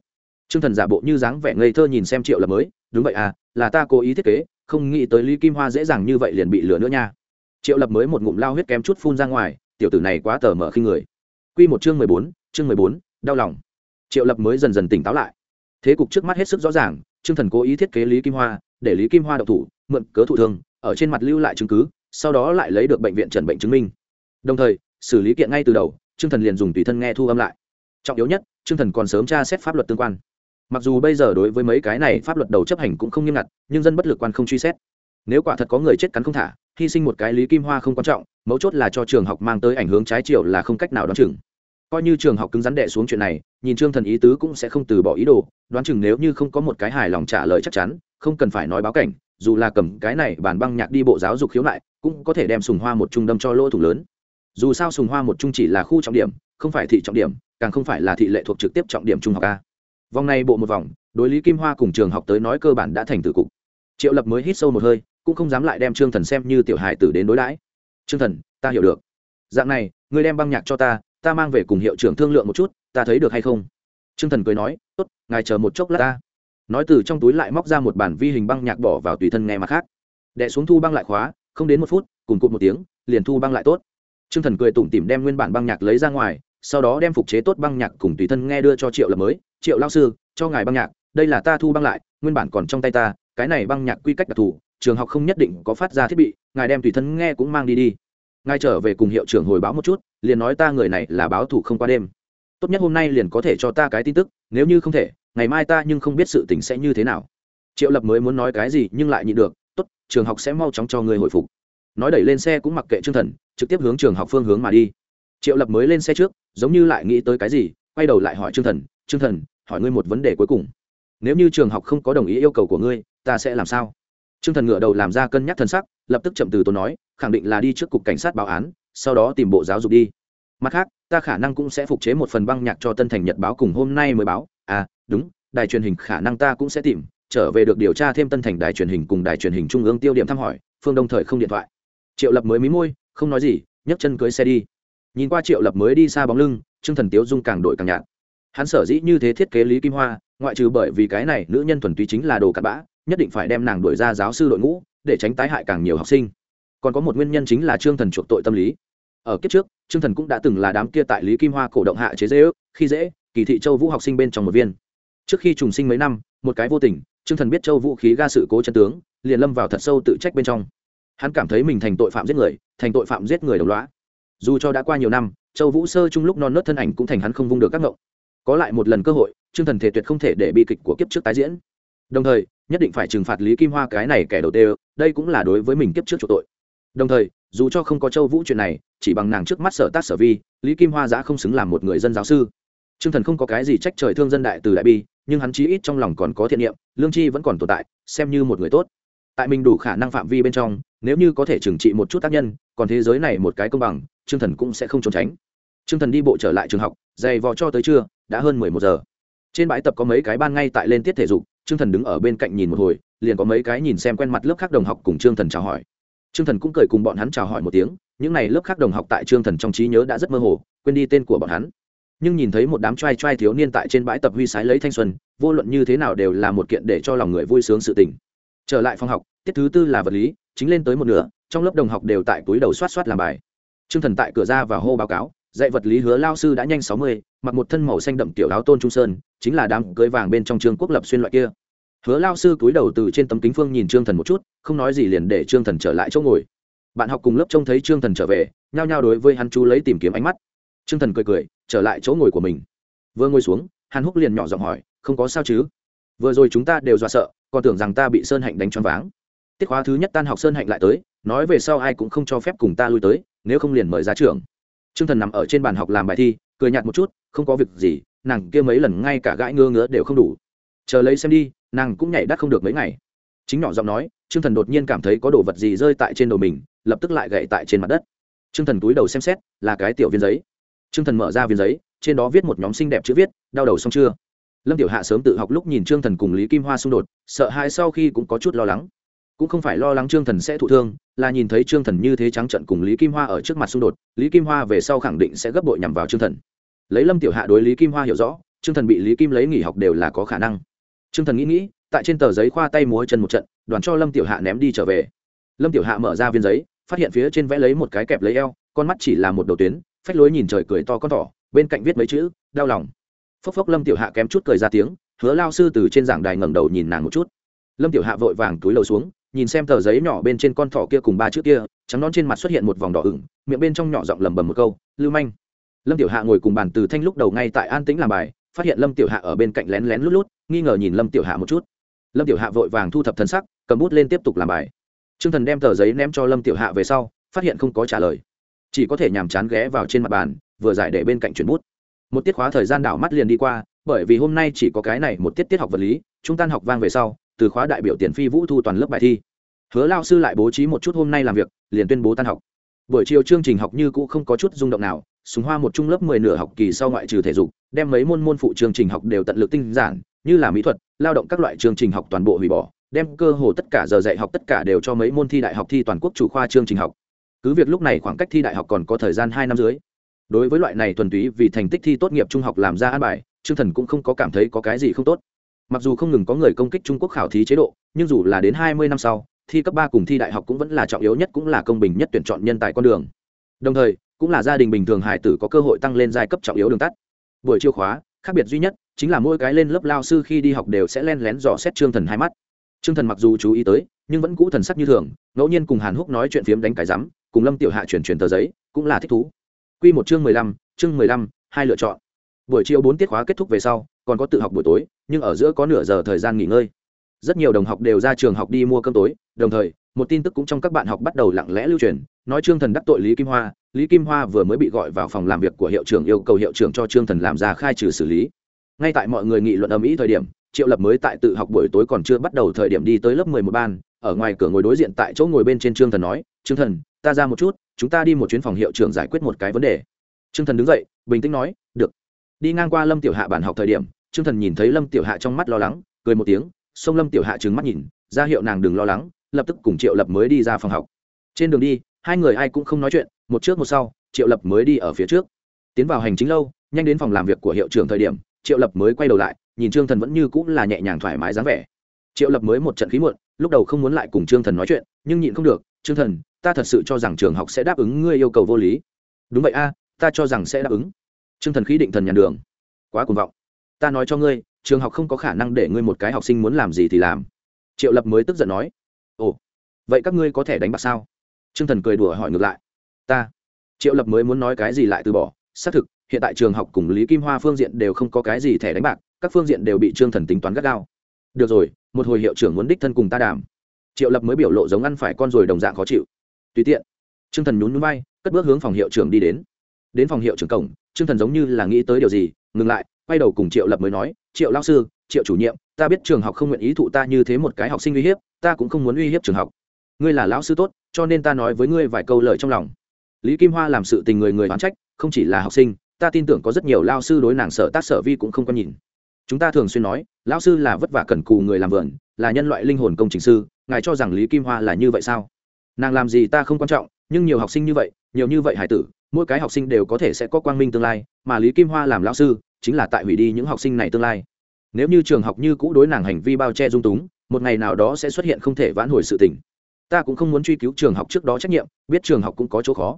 T r ư ơ n g thần giả bộ như dáng vẻ ngây thơ nhìn xem triệu lập mới, đúng vậy à là ta cố ý thiết kế, không nghĩ tới lý kim hoa dễ dàng như vậy liền bị lừa nữa nha triệu lập mới một ngụm lao huyết kém chút phun ra ngoài, tiểu tử này quá tờ mở khi người. Q một chương mười bốn, chương mười bốn, đau lòng. Triệu lập mới dần dần tỉnh táo lại. Thế cục trước mắt hết sức rõ ràng t r ư ơ n g thần cố ý thiết kế lý kim hoa, để lý kim hoa độc thủ, mượn cớ thụ thương, ở trên mặt lưu lại chứng cứ, sau đó lại lấy được bệnh viện trần bệnh chứng minh. Đồng thời, xử lý kiện ngay từ đầu, trương thần liền dùng tùy thân nghe thu âm lại. Trọng yếu nhất, trương thần còn sớm tra xét pháp luật tương quan. Mặc dù bây giờ đối với mấy cái này pháp luật đầu chấp hành cũng không nghiêm ngặt, nhưng dân bất lực quan không truy xét. Nếu quả thật có người chết cắn không thả hy sinh một cái lý kim hoa không quan trọng, mấu chốt là cho trường học mang tới ảnh hướng trái chiều là không cách nào đoán chừng. Coi như trường học cứng rắn đệ xuống chuyện này, nhìn trương thần ý tứ cũng sẽ không từ bỏ ý đồ, đoán chừng nếu như không có một cái hài lòng trả lời chắc chắn, không cần phải nói báo cảnh, dù là cầm cái này bàn băng nhạc đi bộ giáo dục khiếu nại, cũng có thể đem sùng hoa một trung đâm cho lỗ thủ lớn. Dù sao sùng hoa một trung chỉ là khu trọng điểm, không phải thị trọng điểm, càng không phải là thị lệ thuộc trực tiếp trọng điểm trung học a. Vòng này bộ một vòng, đối lý kim hoa cùng trường học tới nói cơ bản đã thành từ cục. Triệu lập mới hít sâu một hơi cũng không dám lại đem trương thần xem như tiểu hài tử đến đối đãi. Trương thần, ta hiểu được. Dạng này, ngươi đem băng nhạc cho ta ta mang về cùng hiệu trưởng thương lượng một chút, ta thấy được hay không? Trương thần cười nói, tốt, ngài chờ một chốc lát ta. Nói từ trong túi lại móc ra một bản vi hình băng nhạc bỏ vào tùy thân nghe mặt khác. Đệ xuống thu băng lại khóa, không đến một phút, cùng cụt một tiếng, liền thu băng lại tốt. Trương thần cười tủm tỉm đem nguyên bản băng nhạc lấy ra ngoài, sau đó đem phục chế tốt băng nhạc cùng tùy thân nghe đưa cho triệu lập mới. Triệu lao sư, cho ngài băng nhạc, đây là ta thu băng lại, nguyên bản còn trong tay ta, cái này băng nhạc quy cách đặc thù trường học không nhất định có phát ra thiết bị, ngài đem tùy thân nghe cũng mang đi đi. Ngài trở về cùng hiệu trưởng hồi báo một chút, liền nói ta người này là báo thủ không qua đêm. Tốt nhất hôm nay liền có thể cho ta cái tin tức, nếu như không thể, ngày mai ta nhưng không biết sự tình sẽ như thế nào. Triệu lập mới muốn nói cái gì nhưng lại nhịn được, tốt, trường học sẽ mau chóng cho người hồi phục. Nói đẩy lên xe cũng mặc kệ trương thần, trực tiếp hướng trường học phương hướng mà đi. Triệu lập mới lên xe trước, giống như lại nghĩ tới cái gì, quay đầu lại hỏi trương thần trương thần, hỏi ngươi một vấn đề cuối cùng. Nếu như trường học không có đồng ý yêu cầu của ngươi, ta sẽ làm sao? Trương thần ngửa đầu làm ra cân nhắc thần sắc, lập tức chậm từ tốn nói, khẳng định là đi trước cục cảnh sát báo án, sau đó tìm bộ giáo dục đi. Mặt khác, ta khả năng cũng sẽ phục chế một phần băng nhạc cho tân thành nhật báo cùng hôm nay mới báo. À đúng, đài truyền hình khả năng ta cũng sẽ tìm, trở về được điều tra thêm tân thành đài truyền hình cùng đài truyền hình trung ương tiêu điểm thăm hỏi, phương đông thời không điện thoại. Triệu lập mới mí môi, không nói gì, nhấc chân cưới xe đi. Nhìn qua triệu lập mới đi xa bóng lưng, trương thần tiếu dung càng đổi càng nhạt. Hắn sở dĩ như thế thiết kế lý kim hoa, ngoại trừ bởi vì cái này nữ nhân thuần túy chính là đồ cặn bã nhất định phải đem nàng đuổi ra giáo sư đội ngũ, để tránh tái hại càng nhiều học sinh. Còn có một nguyên nhân chính là trương thần chuộc tội tâm lý. Ở kiếp trước, trương thần cũng đã từng là đám kia tại lý kim hoa cổ động hạ chế dễ ước, khi dễ, kỳ thị châu vũ học sinh bên trong một viên. Trước khi trùng sinh mấy năm, một cái vô tình, trương thần biết châu vũ khí ga sự cố chân tướng, liền lâm vào thật sâu tự trách bên trong. Hắn cảm thấy mình thành tội phạm giết người, thành tội phạm giết người đồng loá dù cho đã qua nhiều năm, châu vũ sơ chung lúc non nớt thân ảnh cũng thành hắn không vung được các ngộng. Có lại một lần cơ hội, trương thần thể tuyệt không thể để bi kịch của kiếp trước tái diễn. Đồng thời nhất định phải trừng phạt lý kim hoa cái này kẻ đầu tiên đây cũng là đối với mình kiếp trước chỗ tội. Đồng thời, dù cho không có châu vũ chuyện này, chỉ bằng nàng trước mắt sở tác sở vi, lý kim hoa giã không xứng làm một người dân giáo sư. T r ư ơ n g thần không có cái gì trách trời thương dân đại từ đại bi, nhưng hắn chí ít trong lòng còn có thiện niệm, lương chi vẫn còn tồn tại, xem như một người tốt. Tại mình đủ khả năng phạm vi bên trong, nếu như có thể trừng trị một chút tác nhân, còn thế giới này một cái công bằng chương thần cũng sẽ không trốn tránh. Chương thần đi bộ trở lại trường học, dày vò cho tới trưa, đã hơn mười một giờ. Trên bãi tập có mấy cái ban ngay tại lên tiết thể dục Trương thần đứng ở bên cạnh nhìn một hồi, liền có mấy cái nhìn xem quen mặt lớp khác đồng học cùng trương thần chào hỏi. Trương thần cũng cười cùng bọn hắn chào hỏi một tiếng, những n à y lớp khác đồng học tại trương thần trong trí nhớ đã rất mơ hồ, quên đi tên của bọn hắn. Nhưng nhìn thấy một đám t r a i t r a i thiếu niên tại trên bãi tập huy sái lấy thanh xuân, vô luận như thế nào đều là một kiện để cho lòng người vui sướng sự tình. Trở lại phòng học, tiết thứ tư là vật lý, chính lên tới một nửa, trong lớp đồng học đều tại túi đầu soát soát làm bài. T r ư ơ n g thần tại cửa ra và hô báo cáo dạy vật lý hứa lao sư đã nhanh sáu mươi, mặc một thân màu xanh đậm tiểu áo tôn trung sơn, chính là đám cưới vàng bên trong trường quốc lập xuyên loại kia. Hứa lao sư cúi đầu từ trên tấm kính phương nhìn trương thần một chút, không nói gì liền để trương thần trở lại chỗ ngồi. Bạn học cùng lớp trông thấy trương thần trở về, nhao nhao đối với hắn chú lấy tìm kiếm ánh mắt. Trương thần cười cười, trở lại chỗ ngồi của mình. Vừa ngồi xuống, hàn húc liền nhỏ giọng hỏi, không có sao chứ? Vừa rồi chúng ta đều dọa sợ, còn tưởng rằng ta bị sơn hạnh đánh choáng váng. Tiết khóa thứ nhất tan học sơn hạnh lại tới, nói về sau ai cũng không cho phép cùng ta lui tới, nếu không liền mời ra trường. Trương thần nằm ở trên bàn học làm bài thi, cười nhạt một chút, không có việc gì, nàng kia mấy lần ngay cả gãi ngứa ngứa đều không đủ. Chờ lấy xem đi, nàng cũng nhảy đắt không được mấy ngày. Chính nhỏ giọng nói, Trương thần đột nhiên cảm thấy có đồ vật gì rơi tại trên đầu mình, lập tức lại gậy tại trên mặt đất. Trương thần túi đầu xem xét, là cái tiểu viên giấy. Trương thần mở ra viên giấy, trên đó viết một nhóm xinh đẹp chữ viết, đau đầu xong chưa? Lâm tiểu hạ sớm tự học lúc nhìn trương thần cùng lý kim hoa xung đột, sợ hãi sau khi cũng có chút lo lắng cũng không phải lo lắng trương thần sẽ thụ thương, là nhìn thấy trương thần như thế trắng trận cùng lý kim hoa ở trước mặt xung đột, lý kim hoa về sau khẳng định sẽ gấp bội nhằm vào trương thần. Lấy lâm tiểu hạ đối lý kim hoa hiểu rõ, trương thần bị lý kim lấy nghỉ học đều là có khả năng. Trương thần nghĩ nghĩ, tại trên tờ giấy khoa tay múa chân một trận, đoàn cho lâm tiểu hạ ném đi trở về. Lâm tiểu hạ mở ra viên giấy, phát hiện phía trên vẽ lấy một cái kẹp lấy eo, con mắt chỉ là một đầu tuyến, phách lối nhìn trời cười to con thỏ, bên cạnh viết mấy chữ, đau lòng. Phốc phốc lâm tiểu hạ kém chút cười ra tiếng, hứa lao sư từ trên giảng đài ngẩng đầu nhìn nàng một chút. Lâm tiểu hạ vội vàng túi lầu xuống nhìn xem tờ giấy nhỏ bên trên con thỏ kia cùng ba chữ kia, trắng nón trên mặt xuất hiện một vòng đỏ ửng, miệng bên trong nhỏ giọng lầm bầm một câu, lưu manh. Lâm tiểu hạ ngồi cùng bàn từ thanh lúc đầu ngay tại an tĩnh làm bài, phát hiện lâm tiểu hạ ở bên cạnh lén lén lút lút, nghi ngờ nhìn lâm tiểu hạ một chút. Lâm tiểu hạ vội vàng thu thập thần sắc, cầm bút lên tiếp tục làm bài. T r ư ơ n g thần đem tờ giấy ném cho lâm tiểu hạ về sau, phát hiện không có trả lời. Chỉ có thể nhàm chán ghé vào trên mặt bàn, vừa giải để bên cạnh chuyển bút. Một tiết khóa thời gian đảo mắt liền đi qua, bởi vì hôm nay chỉ có cái này một tiết tiết học vật lý, trung tan học vang về sau từ khóa đại biểu tiền phi vũ thu toàn lớp bài thi. Hứa lao sư lại bố trí một chút hôm nay làm việc, liền tuyên bố tan học. Buổi chiều chương trình học như cũ không có chút rung động nào, súng hoa một trung lớp mười nửa học kỳ sau ngoại trừ thể dục, đem mấy môn môn phụ chương trình học đều tận lực tinh giản, như là mỹ thuật, lao động các loại chương trình học toàn bộ hủy bỏ, đem cơ hồ tất cả giờ dạy học tất cả đều cho mấy môn thi đại học thi toàn quốc chủ khoa chương trình học. Cứ việc lúc này khoảng cách thi đại học còn có thời gian hai năm dưới đối với loại này thuần túy vì thành tích thi tốt nghiệp trung học làm ra an bài chương thần cũng không có cảm thấy có cái gì không tốt mặc dù không ngừng có người công kích trung quốc khảo thí chế độ, nhưng dù là đến hai mươi năm sau, thi cấp ba cùng thi đại học cũng vẫn là trọng yếu nhất cũng là công bình nhất tuyển chọn nhân tài con đường. Đồng thời, cũng là gia đình bình thường hải tử có cơ hội tăng lên giai cấp trọng yếu đường tắt. Buổi chiêu khóa, khác biệt duy nhất chính là mỗi cái lên lớp lao sư khi đi học đều sẽ len lén dò xét trương thần hai mắt. Trương thần mặc dù chú ý tới, nhưng vẫn cũ thần sắc như thường, ngẫu nhiên cùng hàn húc nói chuyện phiếm đánh cái rắm cùng lâm tiểu hạ chuyển chuyển tờ giấy, cũng là thích thú. Quy một chương mười lăm, chương mười lăm, hai lựa chọn. Buổi chiều bốn tiết khóa kết thúc về sau, còn có tự học buổi tối nhưng ở giữa có nửa giờ thời gian nghỉ ngơi. Rất nhiều đồng học đều ra trường học đi mua cơm tối, đồng thời, một tin tức cũng trong các bạn học bắt đầu lặng lẽ lưu truyền, nói trương thần đắc tội lý kim hoa, lý kim hoa vừa mới bị gọi vào phòng làm việc của hiệu trưởng yêu cầu hiệu trưởng cho trương thần làm ra khai trừ xử lý. Ngay tại mọi người nghị luận âm ý thời điểm, triệu lập mới tại tự học buổi tối còn chưa bắt đầu thời điểm đi tới lớp mười một ban, ở ngoài cửa ngồi đối diện tại chỗ ngồi bên trên trương thần nói, trương thần, ta ra một chút, chúng ta đi một chuyến phòng hiệu trưởng giải quyết một cái vấn đề. Trương thần đứng dậy, bình tĩnh nói, được. Đi ngang qua lâm tiểu hạ bản học thời điểm trương thần nhìn thấy lâm tiểu hạ trong mắt lo lắng, cười một tiếng, xông lâm tiểu hạ trừng mắt nhìn, ra hiệu nàng đừng lo lắng, lập tức cùng triệu lập mới đi ra phòng học. Trên đường đi, hai người ai cũng không nói chuyện, một trước một sau, triệu lập mới đi ở phía trước. Tiến vào hành chính lâu, nhanh đến phòng làm việc của hiệu trưởng thời điểm, triệu lập mới quay đầu lại, nhìn trương thần vẫn như cũng là nhẹ nhàng thoải mái dáng vẻ. Triệu lập mới một trận khí muộn, lúc đầu không muốn lại cùng trương thần nói chuyện, nhưng nhịn không được, trương thần, ta thật sự cho rằng trường học sẽ đáp ứng ngươi yêu cầu vô lý. Đúng vậy a, ta cho rằng sẽ đáp ứng. Trương thần khí định thần nhàn đường. Quá cuồng vọng ta nói cho ngươi, trường học không có khả năng để ngươi một cái học sinh muốn làm gì thì làm. Triệu lập mới tức giận nói. Ồ, vậy các ngươi có thể đánh bạc sao? T r ư ơ n g thần cười đùa hỏi ngược lại. Ta. Triệu lập mới muốn nói cái gì lại từ bỏ. Xác thực, hiện tại trường học cùng lý kim hoa phương diện đều không có cái gì thẻ đánh bạc, các phương diện đều bị trương thần tính toán gắt gao. Được rồi, một hồi hiệu trưởng muốn đích thân cùng ta đàm. Triệu lập mới biểu lộ giống ăn phải con rồi đồng dạng khó chịu. Tùy tiện, trương thần nhún núi bay cất bước hướng phòng hiệu trưởng đi đến. Đến phòng hiệu trưởng cổng, trương thần giống như là nghĩ tới điều gì, ngừng lại quay đầu cùng triệu lập mới nói, triệu lao sư, triệu chủ nhiệm, ta biết trường học không nguyện ý thụ ta như thế một cái học sinh uy hiếp, ta cũng không muốn uy hiếp trường học. Ngươi là lão sư tốt, cho nên ta nói với ngươi vài câu lời trong lòng. Lý kim hoa làm sự tình người người oán trách, không chỉ là học sinh, ta tin tưởng có rất nhiều lao sư đối nàng sở tác sở vi cũng không có nhìn. Chúng ta thường xuyên nói, lão sư là vất vả cần cù người làm vườn, là nhân loại linh hồn công trình sư, ngài cho rằng lý kim hoa là như vậy sao? Nàng làm gì ta không quan trọng, nhưng nhiều học sinh như vậy, nhiều như vậy hải tử, mỗi cái học sinh đều có thể sẽ có quang minh tương lai, mà lý kim hoa làm lão sư chính là tại hủy đi những học sinh này tương lai. Nếu như trường học như cũ đối nàng hành vi bao che dung túng, một ngày nào đó sẽ xuất hiện không thể vãn hồi sự tình. Ta cũng không muốn truy cứu trường học trước đó trách nhiệm, biết trường học cũng có chỗ khó.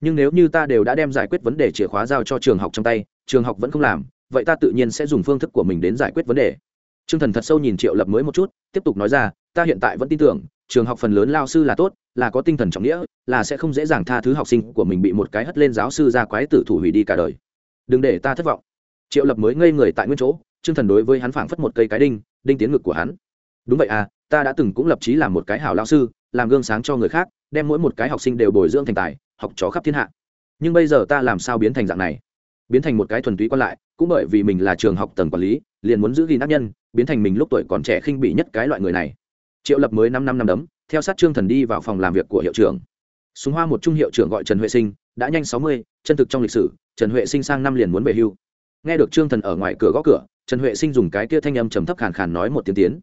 Nhưng nếu như ta đều đã đem giải quyết vấn đề chìa khóa giao cho trường học trong tay, trường học vẫn không làm, vậy ta tự nhiên sẽ dùng phương thức của mình đến giải quyết vấn đề. T r ư ơ n g thần thật sâu nhìn triệu lập mới một chút, tiếp tục nói ra, ta hiện tại vẫn tin tưởng, trường học phần lớn lao sư là tốt, là có tinh thần trọng nghĩa, là sẽ không dễ dàng tha thứ học sinh của mình bị một cái hất lên giáo sư ra quái tử thủ hủy đi cả đời. Đừng để ta thất vọng triệu lập mới ngây người tại nguyên chỗ chương thần đối với hắn phảng phất một cây cái đinh đinh tiến ngực của hắn. Đúng vậy à ta đã từng cũng lập trí làm một cái hảo lao sư, làm gương sáng cho người khác, đem mỗi một cái học sinh đều bồi dưỡng thành tài, học trò khắp thiên hạ. Nhưng bây giờ ta làm sao biến thành dạng này? Biến thành một cái thuần túy quan lại, cũng bởi vì mình là trường học tầng quản lý, liền muốn giữ gìn tác nhân, biến thành mình lúc tuổi còn trẻ khinh bỉ nhất cái loại người này. Triệu lập mới năm năm năm đấm, theo sát trương thần đi vào phòng làm việc của hiệu trưởng. Súng hoa một trung hiệu trưởng gọi trần huệ sinh, đã nhanh sáu mươi, chân thực trong lịch sử, trần huệ sinh sang năm liền muốn về hưu nghe được trương thần ở ngoài cửa gõ cửa trần huệ sinh dùng cái kia thanh âm trầm thấp khàn khàn nói một tiếng tiến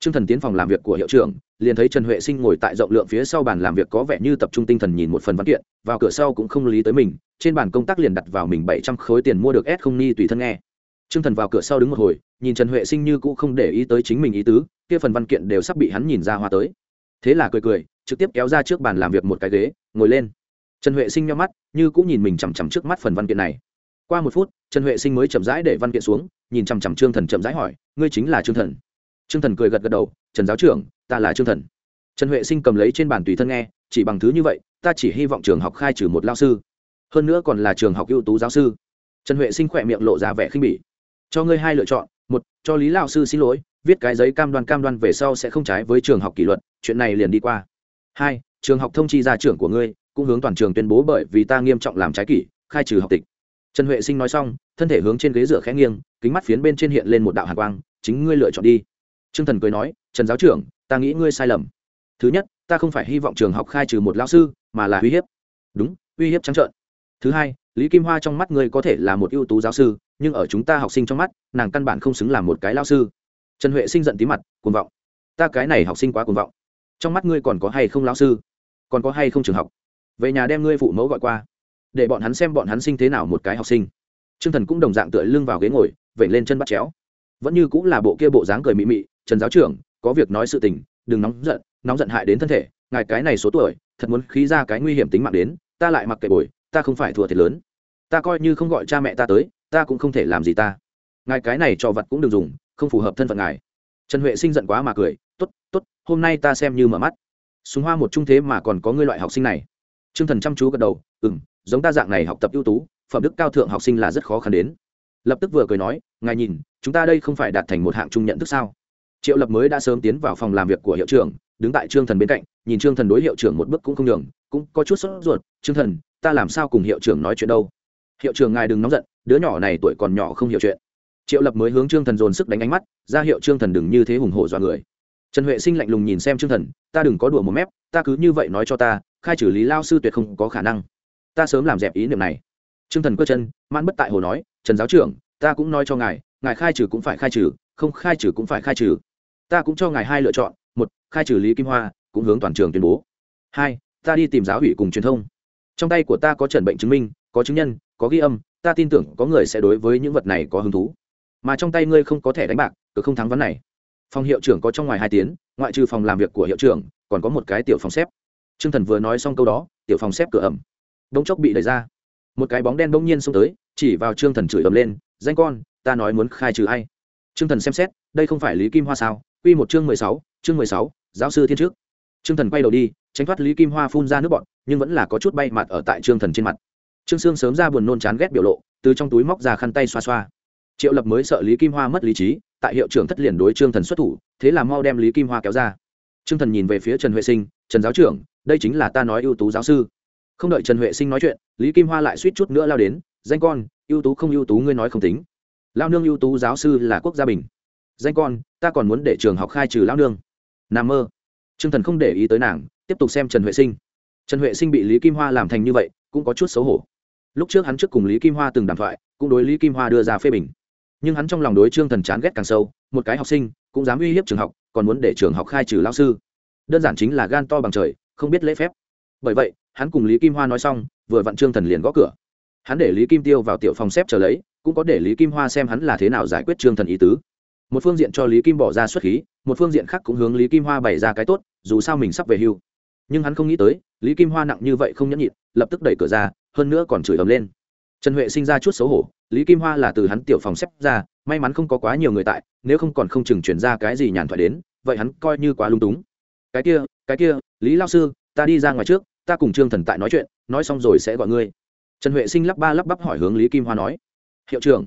Trương Thần tiến phòng làm việc của hiệu trưởng, liền thấy Trần Huệ Sinh ngồi tại rộng lượng phía sau bàn làm việc có vẻ như tập trung tinh thần nhìn một phần văn kiện, vào cửa sau cũng không lý tới mình, trên bàn công tác liền đặt vào mình bảy trăm khối tiền mua được S không ni tùy thân nghe. Trương Thần vào cửa sau đứng một hồi, nhìn Trần Huệ Sinh như cũ không để ý tới chính mình ý tứ, kia phần văn kiện đều sắp bị hắn nhìn ra hoa tới. Thế là cười cười, trực tiếp kéo ra trước bàn làm việc một cái ghế, ngồi lên. Trần Huệ Sinh nhíu mắt, như cũng nhìn mình chằm chằm trước mắt phần văn kiện này. Qua một phút, Trần Huệ Sinh mới chậm rãi để văn kiện xuống, nhìn chằm chằm Trương Thần chậm rãi hỏi, ngươi chính là Trương Thần? Trương Thần cười gật gật đầu, Trần giáo trưởng, ta là Trương Thần. Trần Huệ Sinh cầm lấy trên bàn tùy thân nghe, chỉ bằng thứ như vậy, ta chỉ hy vọng trường học khai trừ một lao sư, hơn nữa còn là trường học ưu tú giáo sư. Trần Huệ Sinh khỏe miệng lộ ra vẻ khinh bỉ. Cho ngươi hai lựa chọn, một, cho Lý lão sư xin lỗi, viết cái giấy cam đoan cam đoan về sau sẽ không trái với trường học kỷ luật, chuyện này liền đi qua. Hai, trường học thông chi ra trưởng của ngươi, cũng hướng toàn trường tuyên bố bởi vì ta nghiêm trọng làm trái kỷ, khai trừ học tịch. Trần Huệ Sinh nói xong, thân thể hướng trên ghế dựa khẽ nghiêng, kính mắt phiến bên trên hiện lên một đạo hàn quang, chính ngươi lựa chọn đi. Trương thần cười nói trần giáo trưởng ta nghĩ ngươi sai lầm. Thứ nhất ta không phải hy vọng trường học khai trừ một lão sư mà là uy hiếp. Đúng uy hiếp trắng trợn. Thứ hai lý kim hoa trong mắt ngươi có thể là một ưu tú giáo sư nhưng ở chúng ta học sinh trong mắt nàng căn bản không xứng làm một cái lao sư. Trần huệ sinh giận tí mặt cuồng vọng. Ta cái này học sinh quá cuồng vọng. Trong mắt ngươi còn có hay không lao sư? Còn có hay không trường học? Về nhà đem ngươi phụ mẫu gọi qua để bọn hắn xem bọn hắn sinh thế nào một cái học sinh. T r ư ơ n g thần cũng đồng dạng tựa lưng vào ghế ngồi vẩy lên chân bắt chéo. Vẫn như cũng là bộ kia bộ dáng cười mị mị, trần giáo trưởng, có việc nói sự tình, đừng nóng giận nóng giận hại đến thân thể, ngài cái này số tuổi, thật muốn khí ra cái nguy hiểm tính mạng đến, ta lại mặc kệ bồi, ta không phải thua thiệt lớn. Ta coi như không gọi cha mẹ ta tới, ta cũng không thể làm gì ta. Ngài cái này cho vật cũng đừng dùng, không phù hợp thân phận ngài. Trần huệ sinh giận quá mà cười t ố t t ố t hôm nay ta xem như mở mắt. Súng hoa một trung thế mà còn có ngươi loại học sinh này. T r ư ơ n g thần chăm chú gật đầu ừ m giống ta dạng này học tập ưu tú, phẩm đức cao thượng học sinh là rất khó khăn đến. Lập tức vừa cười nói, ngài nhìn, chúng ta đây không phải đạt thành một hạng chung nhận thức sao? Triệu lập mới đã sớm tiến vào phòng làm việc của hiệu trưởng, đứng tại trương thần bên cạnh, nhìn trương thần đối hiệu trưởng một bước cũng không nhường, cũng có chút sốt ruột, trương thần, ta làm sao cùng hiệu trưởng nói chuyện đâu? Hiệu trưởng ngài đừng nóng giận, đứa nhỏ này tuổi còn nhỏ không hiểu chuyện. Triệu lập mới hướng trương thần dồn sức đánh ánh mắt, ra hiệu trương thần đừng như thế hùng hổ dọa người. Trần huệ sinh lạnh lùng nhìn xem trương thần, ta đừng có đùa một mép, ta cứ như vậy nói cho ta, khai trừ lý lao sư tuyệt không có khả năng ta sớm làm dẹp ý niệm này. Trương thần cơ chân man bất tại hồ nói, trần giáo trưởng, ta cũng nói cho ngài ngài khai trừ cũng phải khai trừ, không khai trừ cũng phải khai trừ. Ta cũng cho ngài hai lựa chọn, một, khai trừ lý kim hoa, cũng hướng toàn trường tuyên bố. Hai, ta đi tìm giáo ủy cùng truyền thông. Trong tay của ta có trần bệnh chứng minh, có chứng nhân, có ghi âm, ta tin tưởng có người sẽ đối với những vật này có hứng thú. Mà trong tay ngươi không có thẻ đánh bạc, cứ không thắng vấn này. Phòng hiệu trưởng có trong ngoài hai tiếng, ngoại trừ phòng làm việc của hiệu trưởng, còn có một cái tiểu phòng xếp. T r ư ơ n g thần vừa nói xong câu đó, tiểu phòng xếp cửa ẩm bỗng chốc bị đẩy ra một cái bóng đen bỗng nhiên xông tới chỉ vào trương thần chửi ầm lên danh con ta nói muốn khai trừ ai trương thần xem xét đây không phải lý kim hoa sao Quy một chương mười sáu, chương mười sáu, giáo sư thiên trước. Trương Thần quay đầu đi, tránh thoát Lý Kim Hoa phun ra nước bọt, nhưng vẫn là có chút bay mặt ở tại Trương Thần trên mặt. Trương Sương sớm ra buồn nôn chán ghét biểu lộ, từ trong túi móc ra khăn tay xoa xoa. Triệu Lập mới sợ Lý Kim Hoa mất lý trí, tại hiệu trưởng thất liền đối Trương Thần xuất thủ, thế là mau đem Lý Kim Hoa kéo ra. Trương Thần nhìn về phía Trần Huệ Sinh, "Trần giáo trưởng, đây chính là ta nói ưu tú giáo sư." Không đợi Trần Huệ Sinh nói chuyện, Lý Kim Hoa lại suýt chút nữa lao đến, "Danh con, ưu tú không ưu tú ngươi nói không tính. Lao nương ưu tú giáo sư là quốc gia bình." danh con ta còn muốn để trường học khai trừ lão nương. N mơ. T r ư ơ n g thần không để ý tới nàng tiếp tục xem trần huệ sinh. Trần huệ sinh bị lý kim hoa làm thành như vậy cũng có chút xấu hổ. Lúc trước hắn trước cùng lý kim hoa từng đàm thoại cũng đối lý kim hoa đưa ra phê bình. Nhưng hắn trong lòng đối trương thần chán ghét càng sâu một cái học sinh cũng dám uy hiếp trường học còn muốn để trường học khai trừ lao sư. Đơn giản chính là gan to bằng trời không biết lễ phép bởi vậy, hắn cùng lý kim hoa nói xong, vừa vặn trương thần liền gõ cửa. Hắn để lý kim tiêu vào tiểu phòng xếp trở lấy, cũng có để lý kim hoa xem hắn là thế nào giải quyết trương thần ý tứ. Một phương diện cho lý kim bỏ ra xuất khí, một phương diện khác cũng hướng lý kim hoa bày ra cái tốt, dù sao mình sắp về hưu. Nhưng hắn không nghĩ tới, lý kim hoa nặng như vậy không nhẫn nhịn, lập tức đẩy cửa ra, hơn nữa còn chửi ầm lên. Trần huệ sinh ra chút xấu hổ, lý kim hoa là từ hắn tiểu phòng xếp ra, may mắn không có quá nhiều người tại, nếu không còn không chừng chuyển ra cái gì nhàn thoại đến, vậy hắn coi như quá lung túng. Cái kia cái kia, lý lao sư, ta đi ra ngoài trước ta cùng trương thần tại nói chuyện, nói xong rồi sẽ gọi ngươi. Trần huệ sinh lắp ba lắp bắp hỏi hướng lý kim hoa nói. Hiệu trưởng,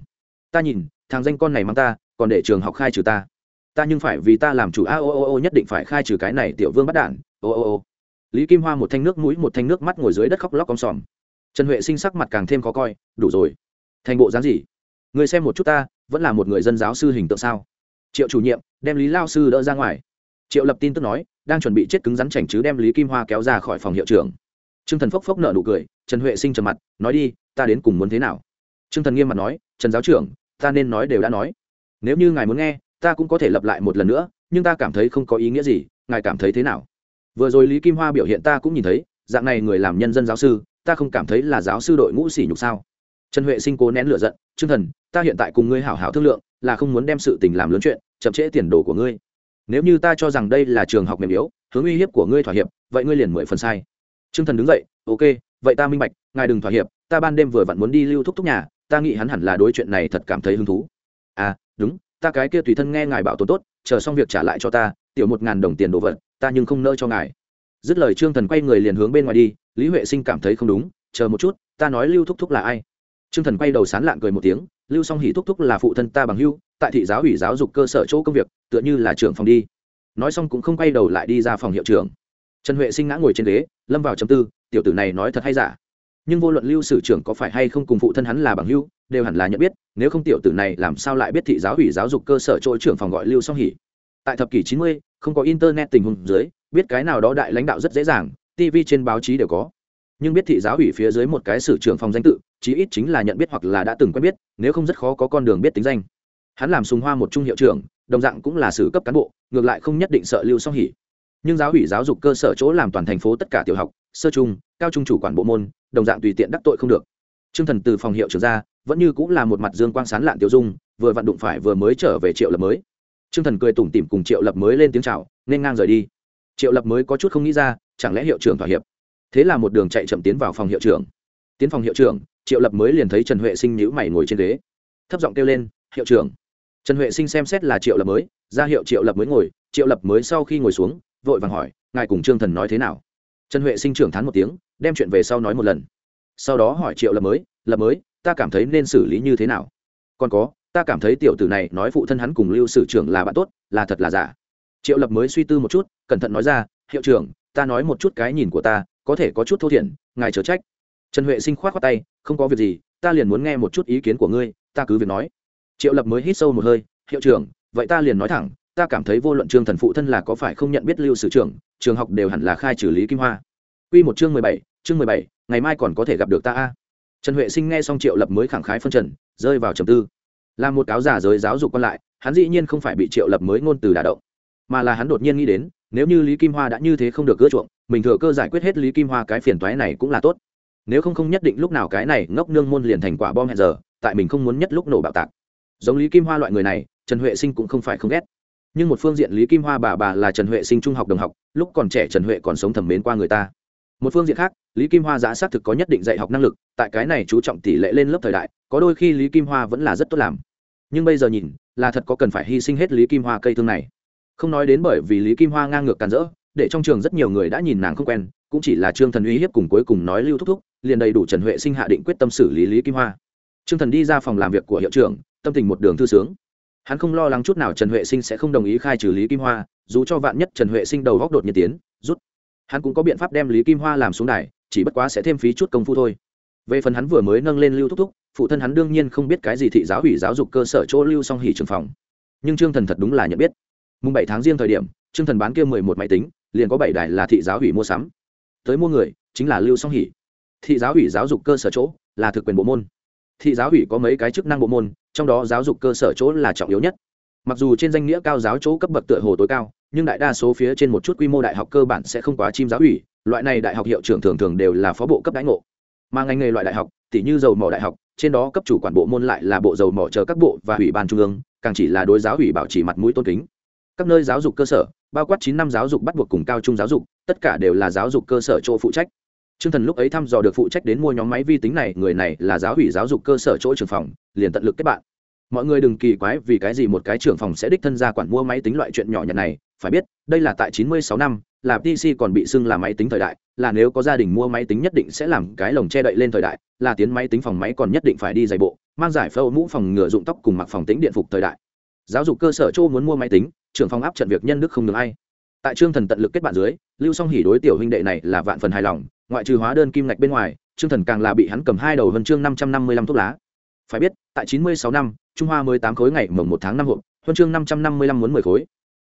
ta nhìn, thằng danh con này mang ta, còn để trường học khai trừ ta. Ta nhưng phải vì ta làm chủ. A, ô ô ô, nhất định phải khai trừ cái này tiểu vương bắt đản ô ô ô. Lý kim hoa một thanh nước mũi, một thanh nước mắt ngồi dưới đất khóc lóc con sòm. Trần huệ sinh sắc mặt càng thêm khó coi. Đủ rồi. Thành bộ dáng gì? Người xem một chút ta, vẫn là một người dân giáo sư hình tượng sao? Triệu chủ nhiệm, đem lý lao sư đỡ ra ngoài. Triệu lập tin tức nói đang chuẩn bị chết cứng rắn chảnh chứ đem lý kim hoa kéo ra khỏi phòng hiệu trưởng. T r ư ơ n g thần phốc phốc nợ nụ cười, trần huệ sinh trầm mặt, nói đi, ta đến cùng muốn thế nào? T r ư ơ n g thần nghiêm mặt nói, trần giáo trưởng, ta nên nói đều đã nói. Nếu như ngài muốn nghe, ta cũng có thể lập lại một lần nữa, nhưng ta cảm thấy không có ý nghĩa gì, ngài cảm thấy thế nào? Vừa rồi lý kim hoa biểu hiện ta cũng nhìn thấy, dạng này người làm nhân dân giáo sư, ta không cảm thấy là giáo sư đội ngũ sỉ nhục sao? Trần huệ sinh cố nén lửa giận, Trương thần, ta hiện tại cùng ngươi hảo hảo thương lượng, là không muốn đem sự tình làm lớn chuyện, chậm trễ tiền đồ của ngươi nếu như ta cho rằng đây là trường học mềm yếu, hướng uy hiếp của ngươi thỏa hiệp, vậy ngươi liền mười phần sai. Chương thần đứng dậy, ok, vậy ta minh bạch, ngài đừng thỏa hiệp, ta ban đêm vừa vặn muốn đi lưu thúc thúc nhà, ta nghĩ hắn hẳn là đối chuyện này thật cảm thấy hứng thú. À đúng, ta cái kia tùy thân nghe ngài bảo tồn tốt, chờ xong việc trả lại cho ta, tiểu một ngàn đồng tiền đồ vật, ta nhưng không nỡ cho ngài. Dứt lời trương thần quay người liền hướng bên ngoài đi, lý huệ sinh cảm thấy không đúng, chờ một chút, ta nói lưu thúc thúc là ai? Trương thần quay đầu sán lạng cười một tiếng, lưu song hỉ thúc thúc là phụ thân ta bằng hưu tại thị giáo ủy giáo dục cơ sở chỗ công việc, tựa như là trưởng phòng đi. Nói xong cũng không quay đầu lại đi ra phòng hiệu trưởng. Trần huệ sinh ngã ngồi trên ghế, lâm vào chấm tư, tiểu tử này nói thật hay giả? Nhưng vô luận lưu sử trưởng có phải hay không cùng phụ thân hắn là bằng hưu đều hẳn là nhận biết, nếu không tiểu tử này làm sao lại biết thị giáo ủy giáo dục cơ sở chỗ trưởng phòng gọi lưu song hỉ? Tại thập kỷ chín mươi, không có internet tình huống dưới, biết cái nào đó đại lãnh đạo rất dễ dàng tv trên báo chí đều có. Nhưng biết thị giáo ủy phía dưới một cái sử trưởng phòng danh tự, chí ít chính là nhận biết hoặc là đã từng quen biết, nếu không rất khó có con đường biết tính danh hắn làm sùng hoa một trung hiệu trưởng, đồng dạng cũng là sử cấp cán bộ, ngược lại không nhất định sợ lưu song hỉ. Nhưng giáo ủy giáo dục cơ sở chỗ làm toàn thành phố tất cả tiểu học, sơ trung, cao trung chủ quản bộ môn, đồng dạng tùy tiện đắc tội không được. T r ư ơ n g thần từ phòng hiệu trưởng ra, vẫn như cũng là một mặt dương quang sán lạn tiêu dung, vừa vặn đụng phải vừa mới trở về triệu lập mới. T r ư ơ n g thần cười tủm tỉm cùng triệu lập mới lên tiếng c h à o nên ngang rời đi. Triệu lập mới có chút không nghĩ ra, chẳng lẽ hiệu trưởng thỏa hiệp? Thế là một đường chạy chậm tiến vào phòng hiệu trưởng. Tiến phòng hiệu trưởng, triệu lập mới liền thấy trần huệ sinh nhữ mày ngồi trên ghế. Thấp giọng kêu lên, hiệu trưởng trần huệ sinh xem xét là triệu lập mới, ra hiệu triệu lập mới ngồi, triệu lập mới sau khi ngồi xuống, vội vàng hỏi, ngài cùng trương thần nói thế nào? Trần huệ sinh trưởng thán một tiếng, đem chuyện về sau nói một lần. Sau đó hỏi triệu lập mới lập mới, ta cảm thấy nên xử lý như thế nào? Còn có, ta cảm thấy tiểu tử này nói phụ thân hắn cùng lưu sử trưởng là bạn tốt, là thật là giả. Triệu lập mới suy tư một chút, cẩn thận nói ra, hiệu trưởng, ta nói một chút cái nhìn của ta, có thể có chút thô thiển, ngài chớ trách. Trần huệ sinh k h o á t khoác tay, không có việc gì, ta liền muốn nghe một chút ý kiến của ngươi, ta cứ việc nói triệu lập mới hít sâu một hơi, hiệu trưởng, vậy ta liền nói thẳng, ta cảm thấy vô luận trương thần phụ thân là có phải không nhận biết lưu sử trưởng, trường học đều hẳn là khai trừ lý kim hoa. Quy một chương mười bảy, chương mười bảy, ngày mai còn có thể gặp được ta a. Trần huệ sinh nghe xong triệu lập mới khẳng khái phân trần, rơi vào trầm tư. Là một cáo giả giới giáo dục còn lại, hắn dĩ nhiên không phải bị triệu lập mới ngôn từ đả động, mà là hắn đột nhiên nghĩ đến, nếu như lý kim hoa đã như thế không được gỡ chuộng, mình thừa cơ giải quyết hết lý kim hoa cái phiền toái này cũng là tốt. Nếu không không nhất định lúc nào cái này ngốc nương môn liền thành quả bom hẹn giờ, tại mình không muốn nhất lúc nổ bạo tạc giống lý kim hoa loại người này, trần huệ sinh cũng không phải không ghét. Nhưng một phương diện lý kim hoa bà bà là trần huệ sinh trung học đồng học, lúc còn trẻ trần huệ còn sống thẩm mến qua người ta. Một phương diện khác, lý kim hoa giã xác thực có nhất định dạy học năng lực, tại cái này chú trọng tỷ lệ lên lớp thời đại, có đôi khi lý kim hoa vẫn là rất tốt làm. Nhưng bây giờ nhìn, là thật có cần phải hy sinh hết lý kim hoa cây thương này. Không nói đến bởi vì lý kim hoa ngang ngược càn rỡ, để trong trường rất nhiều người đã nhìn nàng không quen, cũng chỉ là trương thần uy hiếp cùng cuối cùng nói lưu thúc thúc, liền đầy đủ trần huệ sinh hạ định quyết tâm xử lý lý kim hoa. Trương thần đi ra phòng làm việc của hiệu trưởng tâm tình một đường thư sướng. Hắn không lo lắng chút nào trần huệ sinh sẽ không đồng ý khai trừ lý kim hoa, dù cho vạn nhất trần huệ sinh đầu góc đột nhiên tiến, rút. Hắn cũng có biện pháp đem lý kim hoa làm xuống đài, chỉ bất quá sẽ thêm phí chút công phu thôi. Về phần hắn vừa mới nâng lên lưu thúc thúc, phụ thân hắn đương nhiên không biết cái gì thị giáo ủy giáo dục cơ sở chỗ lưu song hỉ trường phòng. Nhưng trương thần thật đúng là nhận biết. Mùng bảy tháng riêng thời điểm, trương thần bán kia mười một máy tính, liền có bảy đài là thị giáo ủy mua sắm. Tới mua người, chính là lưu song hỉ. Thị giáo ủy giáo dục cơ sở chỗ là thực quyền bộ môn thị giáo ủy có mấy cái chức năng bộ môn, trong đó giáo dục cơ sở chỗ là trọng yếu nhất. Mặc dù trên danh nghĩa cao giáo chỗ cấp bậc tựa hồ tối cao, nhưng đại đa số phía trên một chút quy mô đại học cơ bản sẽ không quá chim giáo ủy, loại này đại học hiệu trưởng thường thường đều là phó bộ cấp đãi ngộ. Mà ngành nghề loại đại học tỷ như dầu mỏ đại học, trên đó cấp chủ quản bộ môn lại là bộ dầu mỏ chờ các bộ và ủy ban trung ương, càng chỉ là đối giáo ủy bảo trì mặt mũi tôn kính. Các nơi giáo dục cơ sở, bao quát chín năm giáo dục bắt buộc cùng cao trung giáo dục, tất cả đều là giáo dục cơ sở chỗ phụ trách. Trương Thần lúc ấy thăm dò được phụ trách đến mua nhóm máy vi tính này, người này là giáo ủy giáo dục cơ sở chỗ trưởng phòng, liền tận lực kết bạn. Mọi người đừng kỳ quái vì cái gì một cái trưởng phòng sẽ đích thân ra quản mua máy tính loại chuyện nhỏ nhặt này, phải biết, đây là tại 96 năm, là PC còn bị xưng là máy tính thời đại, là nếu có gia đình mua máy tính nhất định sẽ làm cái lồng che đậy lên thời đại, là tiến máy tính phòng máy còn nhất định phải đi giày bộ, mang giải phẫu mũ phòng ngừa dụng tóc cùng mặc phòng tính điện phục thời đại. Giáo dục cơ sở chỗ muốn mua máy tính, trưởng phòng áp trận việc nhân đức không được ai. Tại Trương Thần tận lực kết bạn dưới, Lưu Song Hỉ đối tiểu huynh đệ này là vạn phần hài lòng, ngoại trừ hóa đơn kim ngạch bên ngoài, trương thần càng là bị hắn cầm hai đầu huân chương năm trăm năm mươi lăm thuốc lá. Phải biết, tại chín mươi sáu năm, trung hoa mới tám khối ngày mồng một tháng năm hộp, huân chương năm trăm năm mươi lăm muốn mười khối.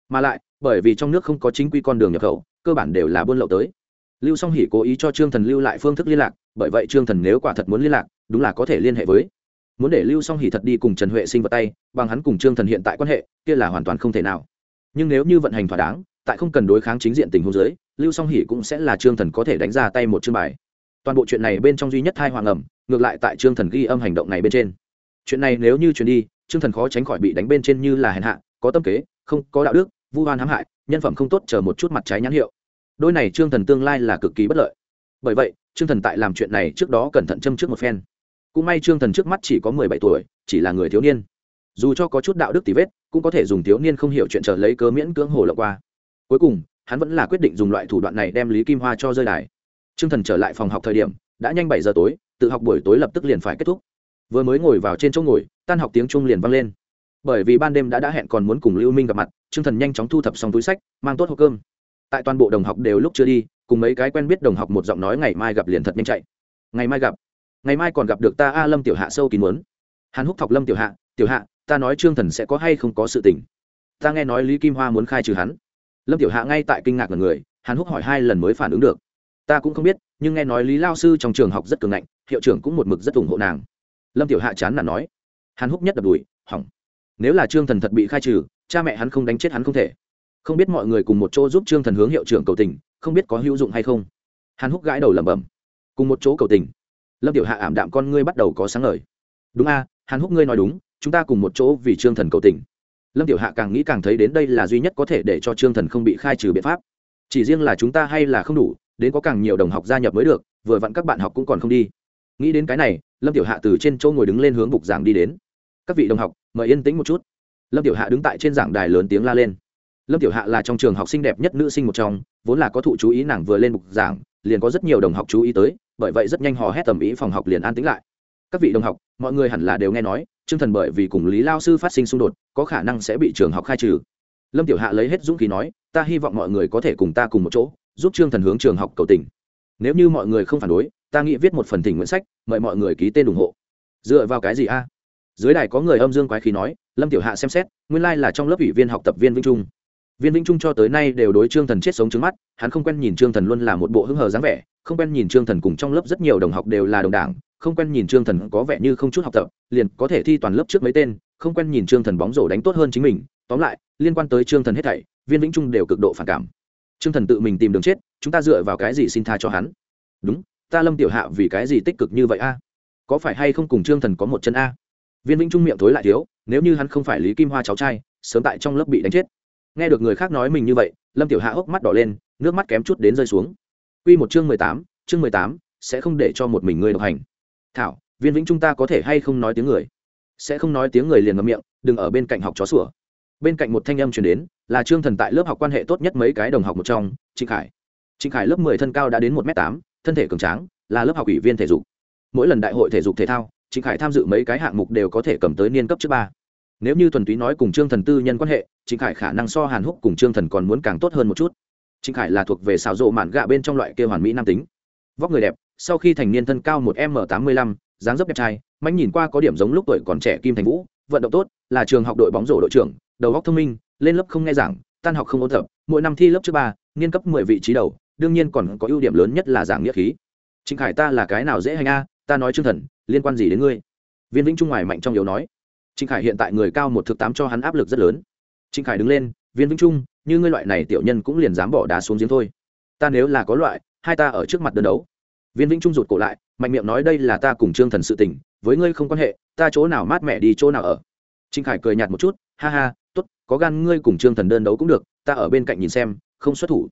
Mà lại, bởi vì trong nước không có chính quy con đường nhập khẩu, cơ bản đều là buôn lậu tới. Lưu song hỉ cố ý cho trương thần lưu lại phương thức liên lạc, bởi vậy trương thần nếu quả thật muốn liên lạc, đúng là có thể liên hệ với. Muốn để lưu song hỉ thật đi cùng trần huệ sinh vào tay, bằng hắn cùng trương thần hiện tại quan hệ, kia là hoàn toàn không thể nào. Nhưng nếu như vận hành thỏa đáng tại không cần đối kháng chính diện tình huống giới lưu song hỷ cũng sẽ là trương thần có thể đánh ra tay một chương bài. Toàn bộ chuyện này bên trong duy nhất hai hoàng ẩm, ngược lại tại trương thần ghi âm hành động này bên trên. Chuyện này nếu như truyền đi, trương thần khó tránh khỏi bị đánh bên trên như là hèn hạ, có tâm kế, không, có đạo đức, vu hoan hãm hại, nhân phẩm không tốt chờ một chút mặt trái nhãn hiệu. Đôi này trương thần tương lai là cực kỳ bất lợi. Bởi vậy, trương thần tại làm chuyện này trước đó cẩn thận châm trước một phen. Cũng may trương thần trước mắt chỉ có mười bảy tuổi, chỉ là người thiếu niên. Dù cho có chút đạo đức tí vết, cũng có thể dùng thiếu niên không hiểu chuyện trở lấy cớ miễn cưỡng hồ lộng qua cuối cùng, hắn vẫn là quyết định dùng loại thủ đoạn này đem lý kim hoa cho rơi đài. Trương thần trở lại phòng học thời điểm, đã nhanh bảy giờ tối, tự học buổi tối lập tức liền phải kết thúc. Vừa mới ngồi vào trên chỗ ngồi, tan học tiếng trung liền vang lên. Bởi vì ban đêm đã đã hẹn còn muốn cùng lưu minh gặp mặt, trương thần nhanh chóng thu thập xong túi sách, mang tốt hộp cơm. Tại toàn bộ đồng học đều lúc chưa đi, cùng mấy cái quen biết đồng học một giọng nói ngày mai gặp liền thật nhanh chạy. Ngày mai gặp. Ngày mai còn gặp được ta a lâm tiểu hạ sâu kín muốn. Hàn húc thọc lâm tiểu hạ tiểu hạ, ta nói trương thần sẽ có hay không có sự tình? Ta nghe nói lý kim hoa muốn khai trừ hắn lâm tiểu hạ ngay tại kinh ngạc là người, hàn húc hỏi hai lần mới phản ứng được. Ta cũng không biết, nhưng nghe nói lý lao sư trong trường học rất cường ngạnh, hiệu trưởng cũng một mực rất ủng hộ nàng. Lâm tiểu hạ chán là nói. Hàn húc nhất đập đùi, hỏng. Nếu là trương thần thật bị khai trừ, cha mẹ hắn không đánh chết hắn không thể. Không biết mọi người cùng một chỗ giúp trương thần hướng hiệu trưởng cầu tình, không biết có hữu dụng hay không. Hàn húc gãi đầu lẩm bẩm. Cùng một chỗ cầu tình. Lâm tiểu hạ ảm đạm con ngươi bắt đầu có sáng ngời. Đúng a, hàn húc ngươi nói đúng, chúng ta cùng một chỗ vì trương thần cầu tình lâm tiểu hạ càng nghĩ càng thấy đến đây là duy nhất có thể để cho trương thần không bị khai trừ biện pháp. Chỉ riêng là chúng ta hay là không đủ, đến có càng nhiều đồng học gia nhập mới được, vừa vặn các bạn học cũng còn không đi. Nghĩ đến cái này, lâm tiểu hạ từ trên chỗ ngồi đứng lên hướng bục giảng đi đến. Các vị đồng học, mời yên tĩnh một chút. Lâm tiểu hạ đứng tại trên giảng đài lớn tiếng la lên. Lâm tiểu hạ là trong trường học sinh đẹp nhất nữ sinh một trong, vốn là có thụ chú ý nàng vừa lên bục giảng, liền có rất nhiều đồng học chú ý tới, bởi vậy rất nhanh hò hét tầm ý phòng học liền an tĩnh lại các vị đồng học, mọi người hẳn là đều nghe nói chương thần bởi vì cùng lý lao sư phát sinh xung đột, có khả năng sẽ bị trường học khai trừ. Lâm tiểu hạ lấy hết dũng khí nói, ta hy vọng mọi người có thể cùng ta cùng một chỗ, giúp trương thần hướng trường học cầu tình. Nếu như mọi người không phản đối, ta nghĩ viết một phần thỉnh nguyện sách, mời mọi người ký tên ủng hộ. Dựa vào cái gì a? Dưới đài có người âm dương quái khí nói, lâm tiểu hạ xem xét, nguyên lai là trong lớp ủy viên học tập viên vĩnh trung. Viên vĩnh trung cho tới nay đều đối trương thần chết sống trứng mắt, hắn không quen nhìn trương thần luôn là một bộ hưng hờ dáng vẻ, không quen nhìn trương thần cùng trong lớp rất nhiều đồng học đều là đồng đảng không quen nhìn trương thần có vẻ như không chút học tập, liền có thể thi toàn lớp trước mấy tên, không quen nhìn trương thần bóng rổ đánh tốt hơn chính mình. Tóm lại, liên quan tới trương thần hết thảy, viên vĩnh trung đều cực độ phản cảm. Trương thần tự mình tìm đường chết, chúng ta dựa vào cái gì xin tha cho hắn? Đúng, ta lâm tiểu hạ vì cái gì tích cực như vậy a? Có phải hay không cùng trương thần có một chân a? Viên vĩnh trung miệng thối lại thiếu, nếu như hắn không phải lý kim hoa cháu trai, sớm tại trong lớp bị đánh chết. Nghe được người khác nói mình như vậy, lâm tiểu hạ hốc mắt đỏ lên, nước mắt kém chút đến rơi xuống. Q một chương mười tám, chương mười tám, sẽ không để cho một mình ngươi độc hành thảo, viên vĩnh trung ta có thể hay không nói tiếng người? Sẽ không nói tiếng người liền ngậm miệng, đừng ở bên cạnh học chó sủa. Bên cạnh một thanh âm truyền đến, là trương thần tại lớp học quan hệ tốt nhất mấy cái đồng học một trong, trịnh khải. Trịnh khải lớp mười thân cao đã đến một m tám, thân thể cường tráng, là lớp học ủy viên thể dục. Mỗi lần đại hội thể dục thể thao, trịnh khải tham dự mấy cái hạng mục đều có thể cầm tới niên cấp trước ba. Nếu như thuần túy nói cùng trương thần tư nhân quan hệ, trịnh khải khả năng so hàn húc cùng trương thần còn muốn càng tốt hơn một chút. Trịnh khải là thuộc về xào rộ mạn gạ bên trong loại kia hoàn mỹ nam tính. Vóc người đẹp sau khi thành niên thân cao một m tám mươi lăm, dáng dấp đẹp trai mánh nhìn qua có điểm giống lúc tuổi còn trẻ kim thành vũ, vận động tốt, là trường học đội bóng rổ đội trưởng, đầu góc thông minh, lên lớp không nghe giảng, tan học không ôn tập, mỗi năm thi lớp trước ba, niên cấp mười vị trí đầu, đương nhiên còn có ưu điểm lớn nhất là giảng nghĩa khí. Trịnh khải ta là cái nào dễ hành a, ta nói chương thần, liên quan gì đến ngươi? Viên vĩnh trung ngoài mạnh trong yếu nói. Trịnh khải hiện tại người cao một thực tám cho hắn áp lực rất lớn. Trịnh khải đứng lên, viên vĩnh trung, như ngươi loại này tiểu nhân cũng liền dám bỏ đá xuống giếng thôi. Ta nếu là có loại, hai ta ở trước mặt đơn đấu viên vĩnh trung rụt cổ lại, mạnh miệng nói đây là ta cùng trương thần sự tình, với ngươi không quan hệ, ta chỗ nào mát mẹ đi chỗ nào ở. Trinh khải cười nhạt một chút, ha ha t ố t có gan ngươi cùng trương thần đơn đấu cũng được, ta ở bên cạnh nhìn xem, không xuất thủ.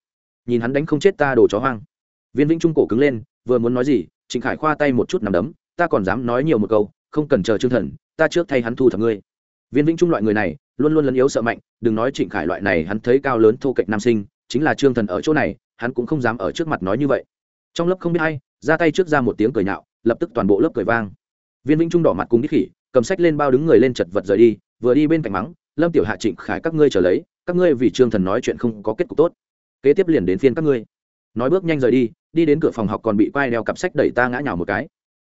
Nhìn hắn đánh không chết ta đồ chó hoang. Viên vĩnh trung cổ cứng lên, vừa muốn nói gì, trịnh khải khoa tay một chút nằm đấm, ta còn dám nói nhiều một câu, không cần chờ trương thần, ta trước thay hắn thu thập ngươi. Viên vĩnh trung loại người này, luôn luôn lấn yếu sợ mạnh, đừng nói trịnh khải loại này, hắn thấy cao lớn thô cạnh nam sinh, chính là trương thần ở chỗ này, hắn cũng không dám ở trước mặt nói như vậy. Trong lớp không biết hay ra tay trước ra một tiếng cười nhạo, lập tức toàn bộ lớp cười vang. Viên vĩnh trung đỏ mặt cùng đích khỉ, cầm sách lên bao đứng người lên chật vật rời đi, vừa đi bên cạnh mắng, lâm tiểu hạ trịnh khải các ngươi trở lấy, các ngươi vì trương thần nói chuyện không có kết cục tốt. Kế tiếp liền đến phiên các ngươi. Nói bước nhanh rời đi đi đến cửa phòng học còn bị quai đeo cặp sách đẩy ta ngã nhào một cái.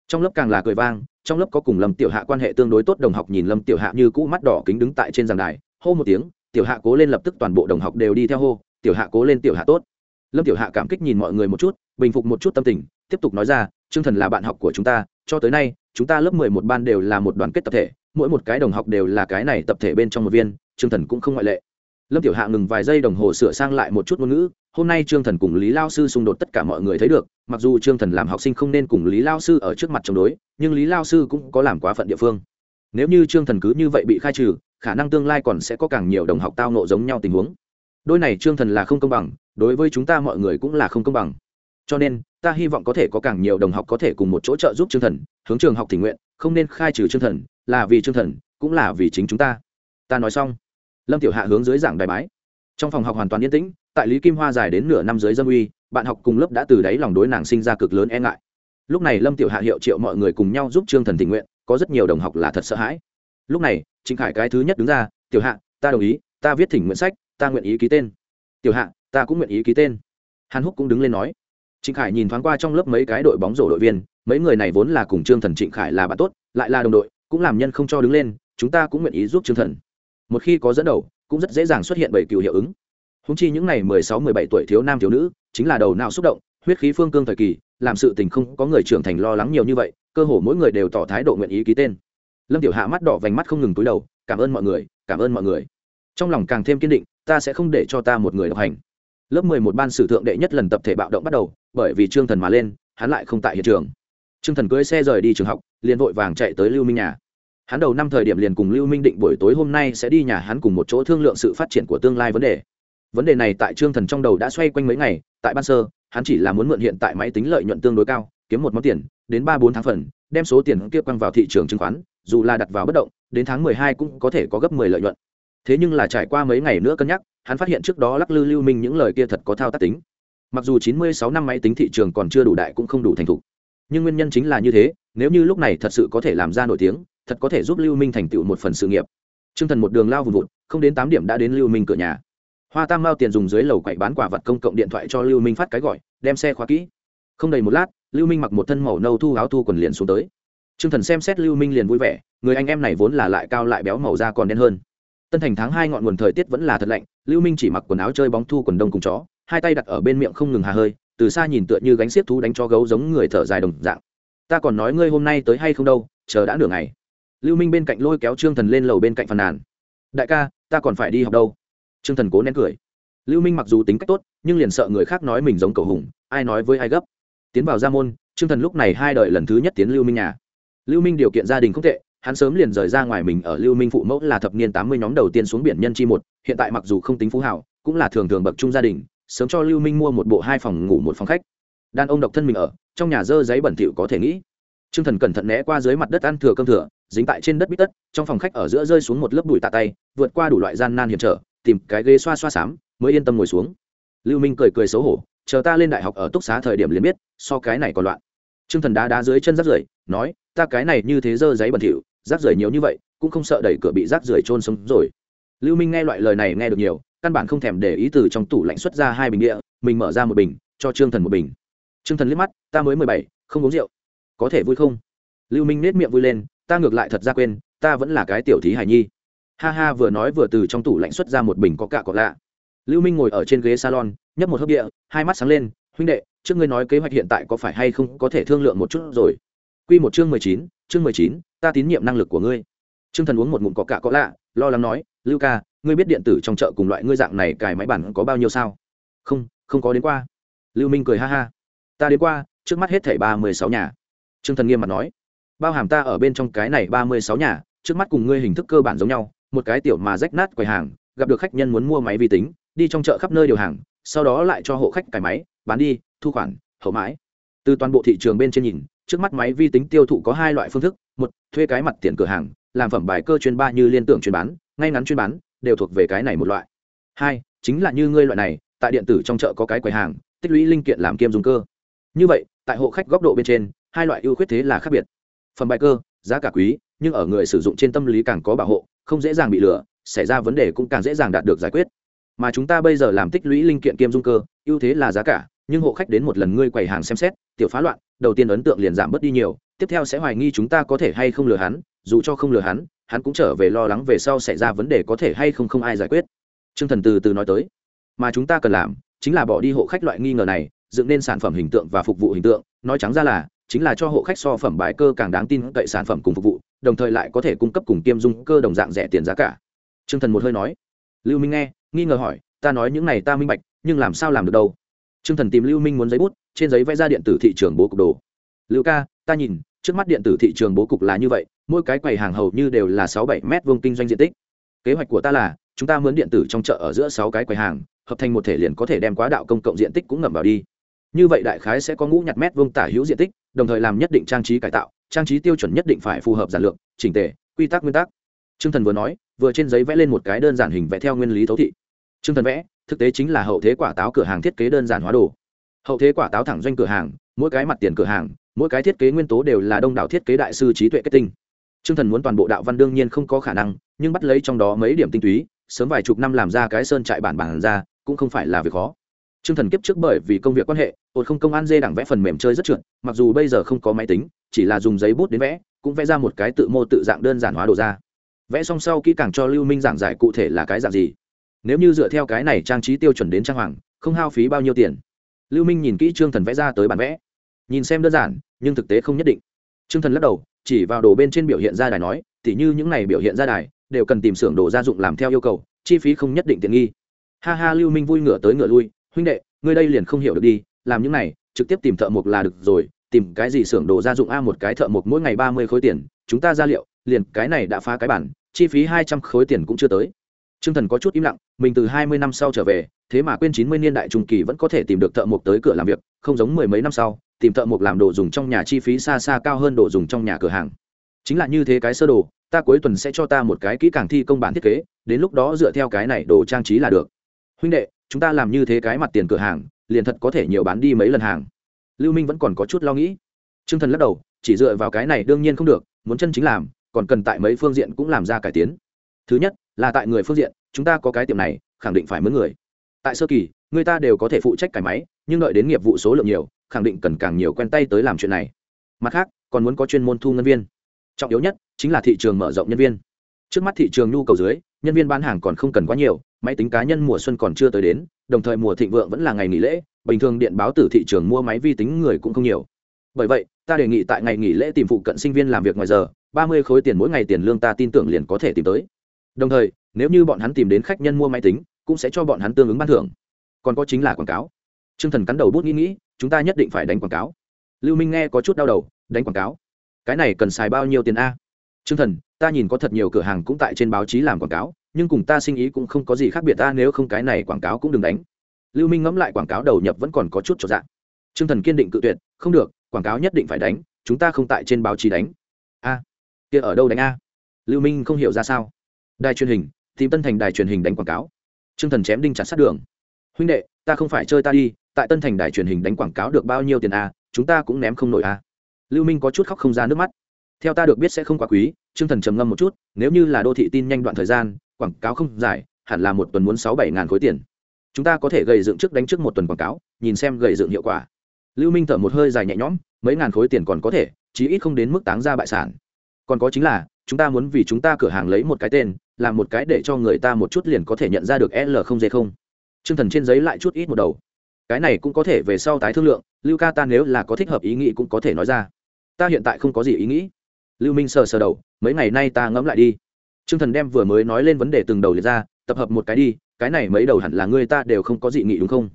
Trong lớp càng là cười vang, trong lớp có cùng lâm tiểu hạ quan hệ tương đối tốt đồng học nhìn lâm tiểu hạ như cũ mắt đỏ kính đứng tại trên giàn đài, hô một tiếng, tiểu hạ cố lên lập tức toàn bộ đồng học đều đi theo hô, tiểu hạ cố lên tiểu hạ tốt. Lâm tiểu hạ cảm kích nhìn mọi người một chút bình phục một chút tâm tình, tiếp tục nói ra chương thần là bạn học của chúng ta, cho tới nay, chúng ta lớp mười một ban đều là một đoàn kết tập thể, mỗi một cái đồng học đều là cái này tập thể bên trong một viên chương thần cũng không ngoại lệ. Lâm tiểu hạ ngừng vài giây đồng hồ sửa sang lại một chút ngôn ngữ, hôm nay trương thần cùng lý lao sư xung đột tất cả mọi người thấy được, mặc dù trương thần làm học sinh không nên cùng lý lao sư ở trước mặt chống đối, nhưng lý lao sư cũng có làm quá phận địa phương. Nếu như trương thần cứ như vậy bị khai trừ, khả năng tương lai còn sẽ có càng nhiều đồng học tao nộ giống nhau tình huống. Đôi này trương thần là không công bằng, đối với chúng ta mọi người cũng là không công bằng cho nên, ta hy vọng có thể có càng nhiều đồng học có thể cùng một chỗ trợ giúp trương thần, hướng trường học tình nguyện, không nên khai trừ trương thần, là vì trương thần, cũng là vì chính chúng ta. Ta nói xong, lâm tiểu hạ hướng dưới giảng đài bái. Trong phòng học hoàn toàn yên tĩnh, tại lý kim hoa dài đến nửa năm dưới dâm uy, bạn học cùng lớp đã từ đáy lòng đối nàng sinh ra cực lớn e ngại. Lúc này lâm tiểu hạ hiệu triệu mọi người cùng nhau giúp trương thần tình nguyện, có rất nhiều đồng học là thật sợ hãi. Lúc này, trịnh khải cái thứ nhất đứng ra, tiểu hạ, ta đồng ý, ta viết thỉnh nguyện sách, ta nguyện ý ký tên. Tiểu hạ, ta cũng nguyện ý ký tên. Hàn húc cũng đứng lên nói trịnh khải nhìn thoáng qua trong lớp mấy cái đội bóng rổ đội viên, mấy người này vốn là cùng trương thần trịnh khải là bạn tốt, lại là đồng đội, cũng làm nhân không cho đứng lên, chúng ta cũng nguyện ý giúp trương thần. Một khi có dẫn đầu, cũng rất dễ dàng xuất hiện bảy cựu hiệu ứng. Húng chi những n à y mười sáu, mười bảy tuổi thiếu nam thiếu nữ, chính là đầu não xúc động, huyết khí phương cương thời kỳ, làm sự tình không có người trưởng thành lo lắng nhiều như vậy, cơ hồ mỗi người đều tỏ thái độ nguyện ý ký tên. Lâm tiểu hạ mắt đỏ vành mắt không ngừng túi đầu, cảm ơn mọi người, cảm ơn mọi người. Trong lòng càng thêm kiên định, ta sẽ không để cho ta một người độc hành lớp mười một ban sử thượng đệ nhất lần tập thể bạo động bắt đầu, bởi vì trương thần mà lên, hắn lại không tại hiện trường. Trương thần cưới xe rời đi trường học, liền vội vàng chạy tới lưu minh nhà. Hắn đầu năm thời điểm liền cùng lưu minh định buổi tối hôm nay sẽ đi nhà hắn cùng một chỗ thương lượng sự phát triển của tương lai vấn đề. Vấn đề này tại trương thần trong đầu đã xoay quanh mấy ngày, tại ban sơ, hắn chỉ là muốn mượn hiện tại máy tính lợi nhuận tương đối cao, kiếm một món tiền, đến ba bốn tháng phần, đem số tiền kia quăng vào thị trường chứng khoán, dù là đặt vào bất động, đến tháng mười hai cũng có thể có gấp mười lợi nhuận thế nhưng là trải qua mấy ngày nữa cân nhắc, hắn phát hiện trước đó lắc lư lưu minh những lời kia thật có thao tác tính. Mặc dù chín mươi sáu năm máy tính thị trường còn chưa đủ đại cũng không đủ thành thục, nhưng nguyên nhân chính là như thế, nếu như lúc này thật sự có thể làm ra nổi tiếng, thật có thể giúp lưu minh thành tựu một phần sự nghiệp. T r ư ơ n g thần một đường lao vùng vụt, không đến tám điểm đã đến lưu minh cửa nhà. Hoa tam mao tiền dùng dưới lầu quậy bán quả vật công cộng điện thoại cho lưu minh phát cái gọi, đem xe khóa kỹ. Không đầy một lát, lưu minh mặc một thân màu nâu thu áo thu quần liền xuống tới. T r ư ơ n g thần xem xét lưu minh liền vui vẻ, người anh em này vốn là lại cao lại béo màu da còn đen hơn tân thành tháng hai ngọn nguồn thời tiết vẫn là thật lạnh, lưu minh chỉ mặc quần áo chơi bóng thu quần đông cùng chó, hai tay đặt ở bên miệng không ngừng hà hơi, từ xa nhìn tựa như gánh xiết thú đánh cho gấu giống người thở dài đồng dạng. Ta còn nói ngươi hôm nay tới hay không đâu, chờ đã nửa ngày. Lưu minh bên cạnh lôi kéo trương thần lên lầu bên cạnh phàn nàn. Đại ca, ta còn phải đi học đâu. Trương thần cố nén cười. Lưu minh mặc dù tính cách tốt, nhưng liền sợ người khác nói mình giống cầu hùng, ai nói với ai gấp. Tiến vào gia môn, trương thần lúc này hai đời lần thứ nhất tiến lưu minh nhà. Lưu minh điều kiện gia đình không tệ hắn sớm liền rời ra ngoài mình ở lưu minh phụ mẫu là thập niên tám mươi nhóm đầu tiên xuống biển nhân chi một hiện tại mặc dù không tính phú hảo cũng là thường thường bậc trung gia đình sớm cho lưu minh mua một bộ hai phòng ngủ một phòng khách đàn ông độc thân mình ở trong nhà dơ giấy bẩn thỉu có thể nghĩ Trương Thần cẩn thận né qua dưới mặt đất ăn thừa cơm thừa, dính tại trên đất bít tất, trong phòng khách ở giữa rơi xuống một lớp bụi tạ tay, vượt qua đủ loại gian nan hiểm trở, tìm cái ghế xoa xoa sám, mới yên tâm ngồi xuống. Lưu Minh cười cười xấu hổ, chờ ta lên đại học ở túc xá thời điểm liền biết, so cái này còn loạn. Trương Thần đá đá dưới chân rác rưởi, nói, ta cái này như thế dơ giấy bẩn thỉu, rác rưởi nhiều như vậy, cũng không sợ đẩy cửa bị rác rưởi trôn sống rồi. Lưu Minh nghe loại lời này nghe được nhiều, căn bản không thèm để ý từ trong tủ lạnh xuất ra hai bình địa, mình mở ra một bình, cho Trương Thần một bình. Trương Thần liếc mắt, ta mới mười bảy, không uống rượu. Có thể vui không? Lưu minh nết miệng vui lên ta ngược lại thật ra quên ta vẫn là cái tiểu thí hải nhi. Ha ha vừa nói vừa từ trong tủ lạnh xuất ra một bình có cả có lạ. Lưu minh ngồi ở trên ghế salon nhấp một hớp địa hai mắt sáng lên huynh đệ trước ngươi nói kế hoạch hiện tại có phải hay không có thể thương lượng một chút rồi? Quy một chương mười chín chương mười chín ta tín nhiệm năng lực của ngươi. Trương thần uống một ngụm có cạ có lạ lo lắng nói lưu ca ngươi biết điện tử trong chợ cùng loại ngươi dạng này cài máy bản có bao nhiêu sao? Không không có đến qua. Lưu minh cười ha ha. Ta đến qua trước mắt hết thảy ba mươi sáu nhà. Trương Thần nghiêm mặt nói, bao hàm ta ở bên trong cái này ba mươi sáu nhà, trước mắt cùng ngươi hình thức cơ bản giống nhau, một cái tiểu mà rách nát quầy hàng, gặp được khách nhân muốn mua máy vi tính, đi trong chợ khắp nơi điều hàng, sau đó lại cho hộ khách cài máy, bán đi, thu khoản, hậu mãi. Từ toàn bộ thị trường bên trên nhìn, trước mắt máy vi tính tiêu thụ có hai loại phương thức, một, thuê cái mặt tiền cửa hàng, làm phẩm bài cơ chuyên ba như liên tưởng chuyên bán, ngay ngắn chuyên bán, đều thuộc về cái này một loại. Hai, chính là như ngươi loại này, tại điện tử trong chợ có cái quầy hàng, tích lũy linh kiện làm kiêm dùng cơ. Như vậy, tại hộ khách góc độ bên trên, hai loại ưu khuyết thế là khác biệt phẩm bài cơ giá cả quý nhưng ở người sử dụng trên tâm lý càng có bảo hộ không dễ dàng bị lừa xảy ra vấn đề cũng càng dễ dàng đạt được giải quyết mà chúng ta bây giờ làm tích lũy linh kiện kiêm dung cơ ưu thế là giá cả nhưng hộ khách đến một lần ngươi quầy hàng xem xét tiểu phá loạn đầu tiên ấn tượng liền giảm bớt đi nhiều, tiếp theo sẽ hoài nghi chúng ta có thể hay không lừa hắn, dù cho không lừa hắn hắn cũng trở về lo lắng về sau xảy ra vấn đề có thể hay không không ai giải quyết. T r ư ơ n g thần từ từ nói tới, mà chúng ta cần làm chính là bỏ đi hộ khách loại nghi ngờ này, dựng nên sản phẩm hình tượng và phục vụ hình tượng, nói trắng ra là, chính là cho hộ khách so phẩm bài cơ càng đáng tin cậy sản phẩm cùng phục vụ, đồng thời lại có thể cung cấp cùng kiêm dung cơ đồng dạng rẻ tiền giá cả. T r ư ơ n g thần một hơi nói, lưu minh nghe, nghi ngờ hỏi, ta nói những này ta minh bạch, nhưng làm sao làm được đâu? T r ư ơ n g thần tìm lưu minh muốn giấy bút trên giấy vẽ ra điện tử thị trường bố cục đồ. Lưu ca, ta nhìn, trước mắt điện tử thị trường bố cục là như vậy, mỗi cái quầy hàng hầu như đều là sáu bảy m vuông kinh doanh diện tích. Kế hoạch của ta là, chúng ta mướn điện tử trong chợ ở giữa sáu cái quầy hàng, hợp thành một thể liền có thể đem quá đạo công cộng diện tích cũng ngầm vào đi. Như vậy đại khái sẽ có ngũ nhặt mét vuông tả hữu diện tích, đồng thời làm nhất định trang trí cải tạo, trang trí tiêu chuẩn nhất định phải phù hợp giản lượng chỉnh tề, quy tắc nguyên tắc. Trương thần vừa nói, vừa trên giấy vẽ lên một cái đơn giản hình vẽ theo nguyên lý thấu thị. Trương thần vẽ, thực tế chính là hậu thế quả táo cửa hàng thiết kế đơn giản hóa đồ hậu thế quả táo thẳng doanh cửa hàng, mỗi cái mặt tiền cửa hàng, mỗi cái thiết kế nguyên tố đều là đông đảo thiết kế đại sư trí tuệ kết tinh. T r ư ơ n g thần muốn toàn bộ đạo văn đương nhiên không có khả năng, nhưng bắt lấy trong đó mấy điểm tinh túy, sớm vài chục năm làm ra cái sơn trại bản bản ra, cũng không phải là việc khó. T r ư ơ n g thần kiếp trước bởi vì công việc quan hệ, ột không công an dê đẳng vẽ phần mềm chơi rất trượt, mặc dù bây giờ không có máy tính, chỉ là dùng giấy bút đến vẽ, cũng vẽ ra một cái tự mô tự dạng đơn giản hóa đồ ra. Vẽ xong sau kỹ càng cho lưu minh giảng giải cụ thể là cái dạng gì. Nếu như dựa theo cái này trang trí tiêu chuẩn đến trang hoàng, không hao phí bao nhiêu tiền lưu minh nhìn kỹ trương thần vẽ ra tới bản vẽ. Nhìn xem đơn giản, nhưng thực tế không nhất định. Trương thần lắc đầu, chỉ vào đồ bên trên biểu hiện ra đài nói, tỉ như những này biểu hiện ra đài, đều cần tìm xưởng đồ gia dụng làm theo yêu cầu, chi phí không nhất định tiện nghi. Ha ha, lưu minh vui ngửa tới ngửa lui, huynh đệ, ngươi đây liền không hiểu được đi, làm những này, trực tiếp tìm thợ mộc là được rồi, tìm cái gì xưởng đồ gia dụng a một cái thợ mộc mỗi ngày ba mươi khối tiền, chúng ta ra liệu, liền cái này đã phá cái bản, chi phí hai trăm khối tiền cũng chưa tới. Trương thần có chút im lặng, mình từ hai mươi năm sau trở về, thế mà quên chín mươi niên đại trung kỳ vẫn có thể tìm được thợ mộc tới cửa làm việc, không giống mười mấy năm sau, tìm thợ mộc làm đồ dùng trong nhà chi phí xa xa cao hơn đồ dùng trong nhà cửa hàng. Chính là như thế cái sơ đồ, ta cuối tuần sẽ cho ta một cái kỹ càng thi công bản thiết kế, đến lúc đó dựa theo cái này đồ trang trí là được. Huynh đệ, chúng ta làm như thế cái mặt tiền cửa hàng, liền thật có thể nhiều bán đi mấy lần hàng. Lưu minh vẫn còn có chút lo nghĩ. Trương thần lắc đầu, chỉ dựa vào cái này đương nhiên không được, muốn chân chính làm, còn cần tại mấy phương diện cũng làm ra cải tiến. Thứ nhất là tại người phương diện, chúng ta có cái tiệm này, khẳng định phải mướn người. Tại sơ kỳ, người ta đều có thể phụ trách cải máy, nhưng đợi đến nghiệp vụ số lượng nhiều, khẳng định cần càng nhiều quen tay tới làm chuyện này. Mặt khác, còn muốn có chuyên môn thu ngân viên. Trọng yếu nhất chính là thị trường mở rộng nhân viên. Trước mắt thị trường nhu cầu dưới, nhân viên bán hàng còn không cần quá nhiều, máy tính cá nhân mùa xuân còn chưa tới đến, đồng thời mùa thịnh vượng vẫn là ngày nghỉ lễ, bình thường điện báo từ thị trường mua máy vi tính người cũng không nhiều. Bởi vậy, ta đề nghị tại ngày nghỉ lễ tìm phụ cận sinh viên làm việc ngoài giờ, ba mươi khối tiền mỗi ngày tiền lương ta tin tưởng liền có thể tìm tới đồng thời, nếu như bọn hắn tìm đến khách nhân mua máy tính, cũng sẽ cho bọn hắn tương ứng ban thưởng. Còn có chính là quảng cáo. T r ư ơ n g thần cắn đầu bút nghĩ nghĩ, chúng ta nhất định phải đánh quảng cáo. Lưu minh nghe có chút đau đầu, đánh quảng cáo. Cái này cần xài bao nhiêu tiền a? T r ư ơ n g thần, ta nhìn có thật nhiều cửa hàng cũng tại trên báo chí làm quảng cáo, nhưng cùng ta sinh ý cũng không có gì khác biệt ta, nếu không cái này quảng cáo cũng đừng đánh. Lưu minh ngẫm lại quảng cáo đầu nhập vẫn còn có chút cho dạng t r ư ơ n g thần kiên định cự tuyệt, không được, quảng cáo nhất định phải đánh, chúng ta không tại trên báo chí đánh. A, kia ở đâu đánh a? Lưu minh không hiểu ra sao đài truyền hình, tìm tân thành đài truyền hình đánh quảng cáo. T r ư ơ n g thần chém đinh chặt sát đường. Huynh đệ, ta không phải chơi ta đi, tại tân thành đài truyền hình đánh quảng cáo được bao nhiêu tiền a chúng ta cũng ném không nổi a lưu minh có chút khóc không ra nước mắt. Theo ta được biết sẽ không quá quý t r ư ơ n g thần trầm ngâm một chút, nếu như là đô thị tin nhanh đoạn thời gian, quảng cáo không dài, hẳn là một tuần muốn sáu bảy ngàn khối tiền. Chúng ta có thể gầy dựng trước đánh trước một tuần quảng cáo, nhìn xem gầy dựng hiệu quả. Lưu minh thở một hơi dài nhẹ nhõm, mấy ngàn khối tiền còn có thể, chí ít không đến mức táng ra bại sản. Còn có chính là, chúng ta muốn vì chúng ta cửa hàng lấy một cái tên làm một cái để cho người ta một chút liền có thể nhận ra được l không d không. T thần trên giấy lại chút ít một đầu. Cái này cũng có thể về sau tái thương lượng, lưu ca ta nếu là có thích hợp ý nghĩ cũng có thể nói ra. Ta hiện tại không có gì ý nghĩ. Lưu minh sờ sờ đầu, mấy ngày nay ta ngẫm lại đi. T thần đem vừa mới nói lên vấn đề từng đầu liệt ra, tập hợp một cái đi, cái này mấy đầu hẳn là ngươi ta đều không có dị nghị đúng không?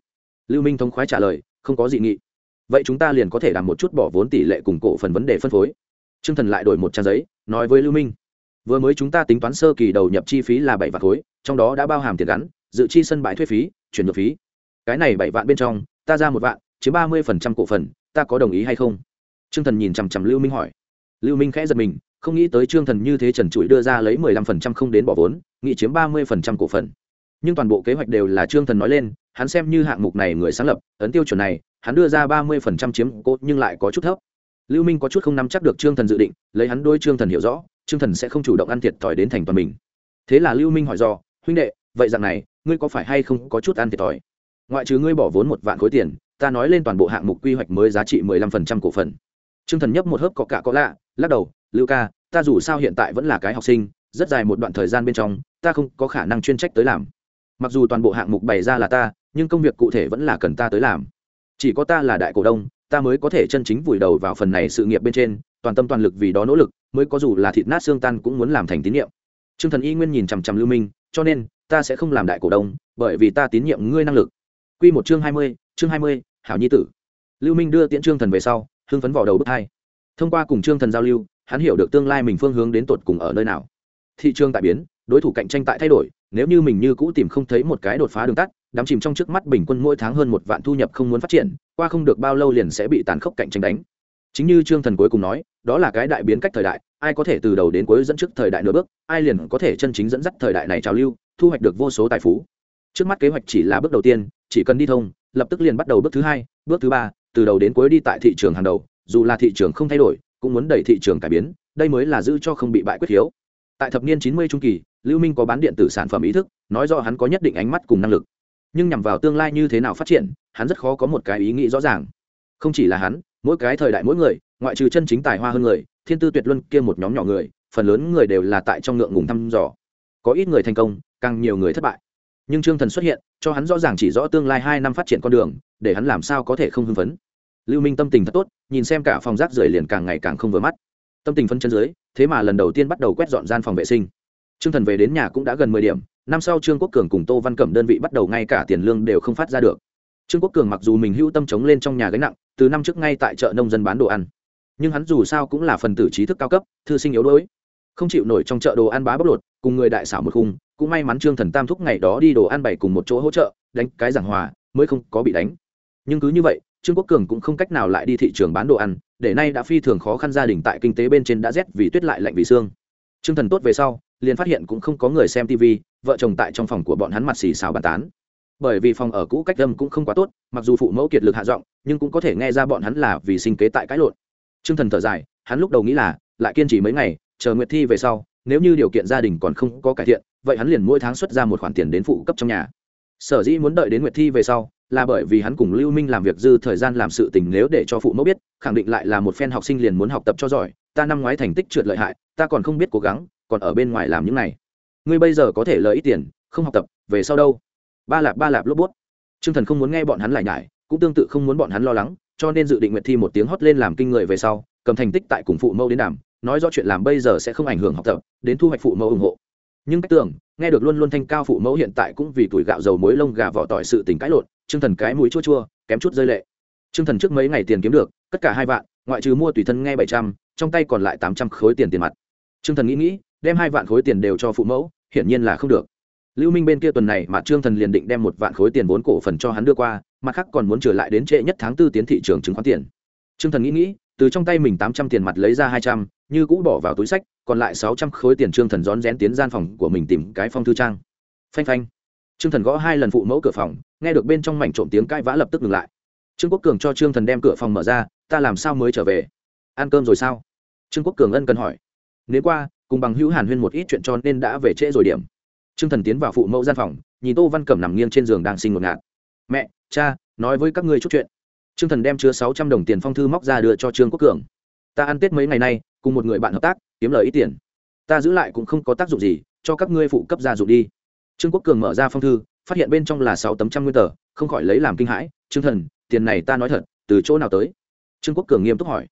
Lưu minh thông khoái trả lời, không có dị nghị. Vậy chúng ta liền có thể làm một chút bỏ vốn tỷ lệ cùng cổ phần vấn đề phân phối. T r ư ơ n g thần lại đổi một trang giấy, nói với lưu minh vừa mới chúng ta tính toán sơ kỳ đầu nhập chi phí là bảy vạn khối, trong đó đã bao hàm tiền gắn, dự chi sân bãi thuế phí, chuyển nhượng phí. Cái này bảy vạn bên trong, ta ra một vạn, chiếm ba mươi phần trăm cổ phần, ta có đồng ý hay không? Trương thần nhìn chằm chằm lưu minh hỏi. Lưu minh khẽ giật mình, không nghĩ tới trương thần như thế trần trụi đưa ra lấy mười lăm phần trăm không đến bỏ vốn nghị chiếm ba mươi phần trăm cổ phần. Nhưng toàn bộ kế hoạch đều là trương thần nói lên, hắn xem như hạng mục này người sáng lập, ấn tiêu chuẩn này, hắn đưa ra ba mươi phần trăm chiếm cốt nhưng lại có chút thấp. Lưu minh có chút không nắm chắc được trương thần dự định, lấy hắn đôi trương thần hiểu rõ trương thần sẽ không chủ động ăn thiệt thòi đến thành toàn mình. Thế là lưu minh hỏi dò, huynh đệ vậy rằng này ngươi có phải hay không có chút ăn thiệt thòi? Ngoại trừ ngươi bỏ vốn một vạn khối tiền ta nói lên toàn bộ hạng mục quy hoạch mới giá trị mười lăm phần trăm cổ phần. Trương thần nhấp một hớp có cả có lạ lắc đầu lưu ca ta dù sao hiện tại vẫn là cái học sinh rất dài một đoạn thời gian bên trong ta không có khả năng chuyên trách tới làm. Mặc dù toàn bộ hạng mục bày ra là ta nhưng công việc cụ thể vẫn là cần ta tới làm. Chỉ có ta là đại cổ đông ta mới có thể chân chính vùi đầu vào phần này sự nghiệp bên trên toàn tâm toàn lực vì đó nỗ lực, mới có dù là thịt nát xương tan cũng muốn làm thành tín nhiệm. T r ư ơ n g thần y nguyên nhìn chằm chằm lưu minh, cho nên, ta sẽ không làm đại cổ đông, bởi vì ta tín nhiệm ngươi năng lực. Q một chương hai mươi, chương hai mươi, hảo nhi tử. Lưu minh đưa tiễn trương thần về sau, hưng phấn vào đầu bước hai. Thông qua cùng trương thần giao lưu, hắn hiểu được tương lai mình phương hướng đến tột cùng ở nơi nào. Thị trường tại biến, đối thủ cạnh tranh tại thay đổi, nếu như mình như cũ tìm không thấy một cái đột phá đường tắt, đắm chìm trong trước mắt bình quân mỗi tháng hơn một vạn thu nhập không muốn phát triển, qua không được bao lâu liền sẽ bị tàn khốc cạnh tranh đánh chính như trương thần cuối cùng nói, đó là cái đại biến cách thời đại, ai có thể từ đầu đến cuối dẫn trước thời đại nửa bước, ai liền có thể chân chính dẫn dắt thời đại này trào lưu, thu hoạch được vô số tài phú. Trước mắt kế hoạch chỉ là bước đầu tiên, chỉ cần đi thông, lập tức liền bắt đầu bước thứ hai, bước thứ ba, từ đầu đến cuối đi tại thị trường hàng đầu, dù là thị trường không thay đổi, cũng muốn đẩy thị trường cải biến, đây mới là giữ cho không bị bại quyết hiếu. Tại thập niên chín mươi trung kỳ, lưu minh có bán điện tử sản phẩm ý thức, nói do hắn có nhất định ánh mắt cùng năng lực. Nhưng nhằm vào tương lai như thế nào phát triển, hắn rất khó có một cái ý nghĩ rõ ràng. Không chỉ là hắn mỗi cái thời đại mỗi người, ngoại trừ chân chính tài hoa hơn người, thiên tư tuyệt luân kia một nhóm nhỏ người, phần lớn người đều là tại trong ngượng ngùng thăm dò. Có ít người thành công, càng nhiều người thất bại. Nhưng trương thần xuất hiện, cho hắn rõ ràng chỉ rõ tương lai hai năm phát triển con đường, để hắn làm sao có thể không hưng phấn. Lưu minh tâm tình thật tốt, nhìn xem cả phòng rác rưởi liền càng ngày càng không vừa mắt. Tâm tình phân chân dưới, thế mà lần đầu tiên bắt đầu quét dọn gian phòng vệ sinh. Trương thần về đến nhà cũng đã gần mười điểm, năm sau trương quốc cường cùng tô văn cẩm đơn vị bắt đầu ngay cả tiền lương đều không phát ra được trương quốc cường mặc dù mình hữu tâm chống lên trong nhà gánh nặng, từ năm trước ngay tại chợ nông dân bán đồ ăn. Nhưng hắn dù sao cũng là phần tử trí thức cao cấp, thư sinh yếu đuối. Không chịu nổi trong chợ đồ ăn bá bóc lột, cùng người đại xảo một khung, cũng may mắn trương thần tam thúc ngày đó đi đồ ăn bày cùng một chỗ hỗ trợ, đánh cái giảng hòa, mới không có bị đánh. Nhưng cứ như vậy, trương quốc cường cũng không cách nào lại đi thị trường bán đồ ăn, để nay đã phi thường khó khăn gia đình tại kinh tế bên trên đã rét vì tuyết lại lạnh vì xương. Trương thần tốt về sau, liền phát hiện cũng không có người xem tv vợ chồng tại trong phòng của bọn hắn mặt xì xào bàn tán bởi vì phòng ở cũ cách âm cũng không quá tốt, mặc dù phụ mẫu kiệt lực hạ giọng, nhưng cũng có thể nghe ra bọn hắn là vì sinh kế tại cãi lộn. T r ư ơ n g thần thở dài, hắn lúc đầu nghĩ là, lại kiên trì mấy ngày, chờ nguyệt thi về sau, nếu như điều kiện gia đình còn không có cải thiện, vậy hắn liền mỗi tháng xuất ra một khoản tiền đến phụ cấp trong nhà. Sở dĩ muốn đợi đến nguyệt thi về sau, là bởi vì hắn cùng lưu minh làm việc dư thời gian làm sự tình nếu để cho phụ mẫu biết, khẳng định lại là một phen học sinh liền muốn học tập cho giỏi, ta năm ngoái thành tích trượt lợi hại, ta còn không biết cố gắng, còn ở bên ngoài làm những này. Ngươi bây giờ có thể lợi ít tiền, không học tập, về sau đâu? Ba lạp ba lạp lốp bút. Trương thần không muốn nghe bọn hắn lại nhải, cũng tương tự không muốn bọn hắn lo lắng, cho nên dự định nguyệt thi một tiếng hót lên làm kinh người về sau, cầm thành tích tại cùng phụ mẫu đến đàm, nói rõ chuyện làm bây giờ sẽ không ảnh hưởng học tập, đến thu hoạch phụ mẫu ủng hộ. Nhưng cách tưởng, nghe được luôn luôn thanh cao phụ mẫu hiện tại cũng vì tuổi gạo dầu muối lông gà vỏ tỏi sự tình cãi lộn, Trương thần cái mũi chua chua, kém chút rơi lệ. Trương thần trước mấy ngày tiền kiếm được, tất cả hai vạn, ngoại trừ mua tùy thân nghe bảy trăm, trong tay còn lại tám trăm khối tiền tiền mặt. Trương thần nghĩ nghĩ, đem hai vạn khối tiền đều cho phụ mẫu, hiển nhiên là không được lưu minh bên kia tuần này mà trương thần liền định đem một vạn khối tiền vốn cổ phần cho hắn đưa qua, mặt khác còn muốn trở lại đến trễ nhất tháng tư tiến thị trường chứng khoán tiền. Trương thần nghĩ nghĩ, từ trong tay mình tám trăm tiền mặt lấy ra hai trăm, như cũ bỏ vào túi sách, còn lại sáu trăm khối tiền trương thần rón rén tiến gian phòng của mình tìm cái phong thư trang. Phanh phanh. Trương thần gõ hai lần phụ mẫu cửa phòng, nghe được bên trong mảnh trộm tiếng cãi vã lập tức ngừng lại. Trương quốc cường cho trương thần đem cửa phòng mở ra, ta làm sao mới trở về? Ăn cơm rồi sao? Trương quốc cường ân cần hỏi. Nếu qua, cùng bằng hữu hàn huyên một ít chuyện cho nên đã về trễ rồi điểm. Trương Thần tiến vào phụ mẫu gian phòng, nhìn Tô Văn Cẩm nằm nghiêng trên giường đang sinh ngột ngạt. "Mẹ, cha, nói với các ngươi chút chuyện." Trương Thần đem chứa sáu trăm đồng tiền phong thư móc ra đưa cho Trương Quốc Cường. "Ta ăn Tết mấy ngày nay, cùng một người bạn hợp tác, kiếm lời ít tiền. Ta giữ lại cũng không có tác dụng gì, cho các ngươi phụ cấp gia dụng đi." Trương Quốc Cường mở ra phong thư, phát hiện bên trong là sáu tấm trăm nguyên tờ, không khỏi lấy làm kinh hãi, "Trương Thần, tiền này ta nói thật, từ chỗ nào tới?" Trương Quốc Cường nghiêm túc hỏi.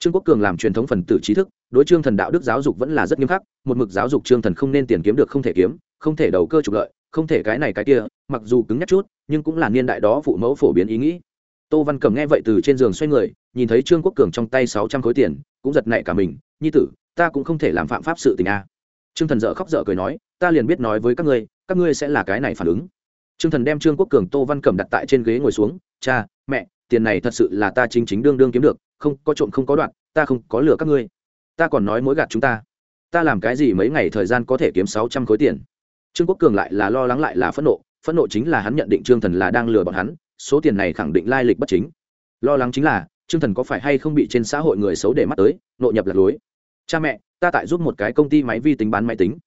Trương Quốc Cường làm truyền thống phần tử trí thức, đối Trương Thần đạo đức giáo dục vẫn là rất nghiêm khắc, một mực giáo dục Trương Thần không nên tiền kiếm được không thể kiếm, không thể đầu cơ trục lợi không thể cái này cái kia mặc dù cứng nhắc chút nhưng cũng là niên đại đó phụ mẫu phổ biến ý nghĩ. Tô văn cầm nghe vậy từ trên giường xoay người nhìn thấy trương quốc cường trong tay sáu trăm khối tiền cũng giật nảy cả mình nhi tử ta cũng không thể làm phạm pháp sự tình a. Trương thần dợ khóc dợ cười nói ta liền biết nói với các ngươi các ngươi sẽ là cái này phản ứng. Trương thần đem trương quốc cường tô văn cầm đặt tại trên ghế ngồi xuống cha mẹ tiền này thật sự là ta chính chính đương đương kiếm được, không, có trộm không có đoạn ta không có lừa các ngươi. Ta còn nói mỗi gạt chúng ta. Ta làm cái gì mấy ngày thời gian có thể kiếm sáu trăm khối tiền? Trương quốc cường lại là lo lắng lại là phẫn nộ phẫn nộ chính là hắn nhận định trương thần là đang lừa bọn hắn, số tiền này khẳng định lai lịch bất chính. Lo lắng chính là, trương thần có phải hay không bị trên xã hội người xấu để mắt tới, nội nhập lạc lối? Cha mẹ, ta tại giúp một cái công ty máy vi tính bán máy tính.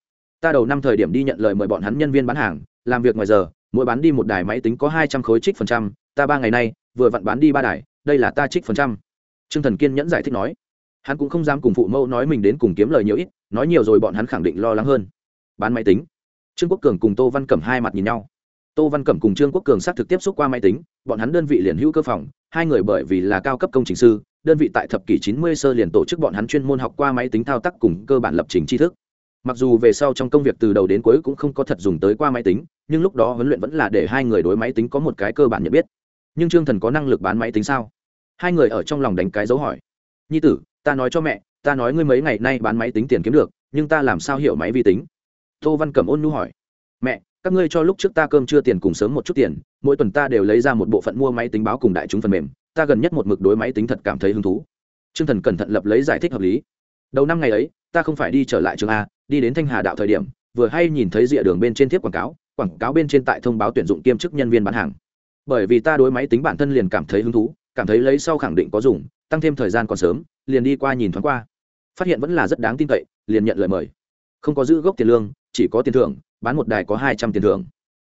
Ta đầu năm thời điểm đi nhận lời mời bọn hắn nhân viên bán hàng, làm việc ngoài giờ, mỗi bán đi một đài máy tính có hai trăm khối trích phần trăm, ta ba ngày nay vừa vặn bán đi ba đài, đây là ta trích phần trăm. Trương thần kiên nhẫn giải thích nói. Hắn cũng không dám cùng phụ mẫu nói mình đến cùng kiếm lời nhiều ít, nói nhiều rồi bọn hắn khẳng định lo lắng hơn. Bán máy tính. Trương quốc cường cùng tô văn cẩm hai mặt nhìn nhau. Tô văn cẩm cùng trương quốc cường xác thực tiếp xúc qua máy tính, bọn hắn đơn vị liền hữu cơ phòng, hai người bởi vì là cao cấp công trình sư, đơn vị tại thập kỷ chín mươi sơ liền tổ chức bọn hắn chuyên môn học qua máy tính thao tác cùng cơ bản lập trình tri thức. Mặc dù về sau trong công việc từ đầu đến cuối cũng không có thật dùng tới qua máy tính, nhưng lúc đó huấn luyện vẫn là để hai người đối máy tính có một cái cơ bản nhận biết nhưng trương thần có năng lực bán máy tính sao? Hai người ở trong lòng đánh cái dấu hỏi. Nhi tử, ta nói cho mẹ, ta nói ngươi mấy ngày nay bán máy tính tiền kiếm được, nhưng ta làm sao hiểu máy vi tính? Tô văn cẩm ôn nhu hỏi. Mẹ, các ngươi cho lúc trước ta cơm chưa tiền cùng sớm một chút tiền, mỗi tuần ta đều lấy ra một bộ phận mua máy tính báo cùng đại chúng phần mềm, ta gần nhất một mực đối máy tính thật cảm thấy hứng thú. T r ư ơ n g thần cẩn thận lập lấy giải thích hợp lý. Đầu năm ngày ấy, ta không phải đi trở lại trường a, đi đến thanh hà đạo thời điểm, vừa hay nhìn thấy rìa đường bên trên thiếp quảng cáo quảng cáo bên trên tại thông báo tuyển dụng kiêm chức nhân viên bán hàng bởi vì ta đối máy tính bản thân liền cảm thấy hứng thú, cảm thấy lấy sau khẳng định có dùng, tăng thêm thời gian còn sớm, liền đi qua nhìn thoáng qua. Phát hiện vẫn là rất đáng tin cậy, liền nhận lời mời. Không có giữ gốc tiền lương, chỉ có tiền thưởng, bán một đài có hai trăm tiền thưởng.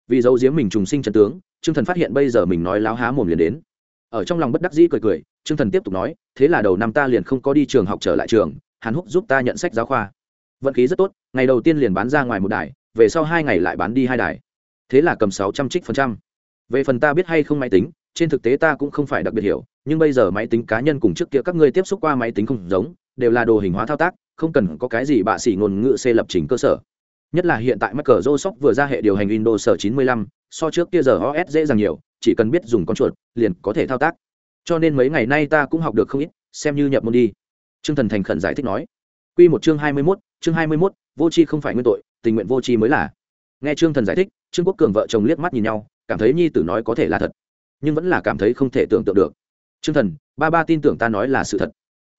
Vì dấu giếm mình trùng sinh trần tướng, trương thần phát hiện bây giờ mình nói láo há mồm liền đến. Ở trong lòng bất đắc dĩ cười cười, trương thần tiếp tục nói, thế là đầu năm ta liền không có đi trường học trở lại trường, hàn húc giúp ta nhận sách giáo khoa. Vận khí rất tốt, ngày đầu tiên liền bán ra ngoài một đài, về sau hai ngày lại bán đi hai đài. Thế là cầm sáu trăm trích phần trăm về phần ta biết hay không máy tính trên thực tế ta cũng không phải đặc biệt hiểu nhưng bây giờ máy tính cá nhân cùng trước kia các ngươi tiếp xúc qua máy tính không giống đều là đồ hình hóa thao tác không cần có cái gì bạ xỉ ngôn ngữ c lập trình cơ sở nhất là hiện tại Microsoft vừa ra hệ điều hành Windows 95, so trước kia giờ OS dễ dàng nhiều, chỉ cần biết dùng con chuột, liền có thể thao tác. Cho nên mấy ngày nay ta cũng học được không ít, xem như nhập môn đi. Trương Thần thành khẩn giải thích nói. Quy một chương 21, chương 21, vô chi không phải nguyên tội, tình nguyện vô chi mới là. Nghe Trương Thần giải thích, Trương Quốc Cường vợ chồng liếc mắt nhìn nhau, cảm thấy nhi tử nói có thể là thật, nhưng vẫn là cảm thấy không thể tưởng tượng được. Trương Thần, ba ba tin tưởng ta nói là sự thật.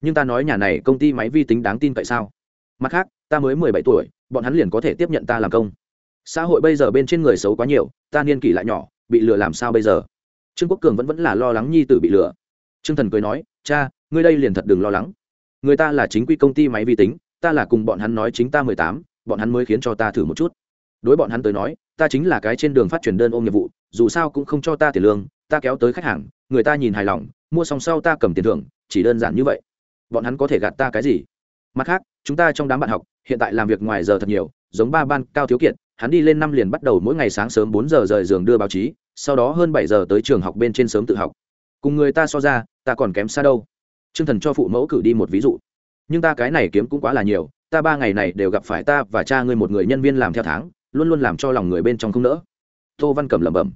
Nhưng ta nói nhà này công ty máy vi tính đáng tin tại sao? Mặt khác, ta mới 17 tuổi, bọn hắn liền có thể tiếp nhận ta làm công xã hội bây giờ bên trên người xấu quá nhiều ta niên kỷ lại nhỏ bị lừa làm sao bây giờ trương quốc cường vẫn vẫn là lo lắng nhi tử bị lừa trương thần cười nói cha ngươi đây liền thật đừng lo lắng người ta là chính quy công ty máy vi tính ta là cùng bọn hắn nói chính ta mười tám bọn hắn mới khiến cho ta thử một chút đối bọn hắn tới nói, ta chính là cái trên đường phát truyền đơn ôm nghiệp vụ, dù sao cũng không cho ta tiền lương, ta kéo tới khách hàng, người ta nhìn hài lòng, mua xong sau ta cầm tiền thưởng, chỉ đơn giản như vậy. Bọn hắn có thể gạt ta cái gì? Mặt khác, chúng ta trong đám bạn học, hiện tại làm việc ngoài giờ thật nhiều, giống ba ban cao thiếu kiệt, hắn đi lên năm liền bắt đầu mỗi ngày sáng sớm bốn giờ rời giường đưa báo chí, sau đó hơn bảy giờ tới trường học bên trên sớm tự học. Cùng người ta so ra, ta còn kém xa đâu. T r ư ơ n g thần cho phụ mẫu cử đi một ví dụ. Nhưng ta cái này kiếm cũng quá là nhiều, ta ba ngày này đều gặp phải ta và cha ngươi một người nhân viên làm theo tháng luôn luôn làm cho lòng người bên trong không nỡ. Tô văn cẩm lẩm bẩm.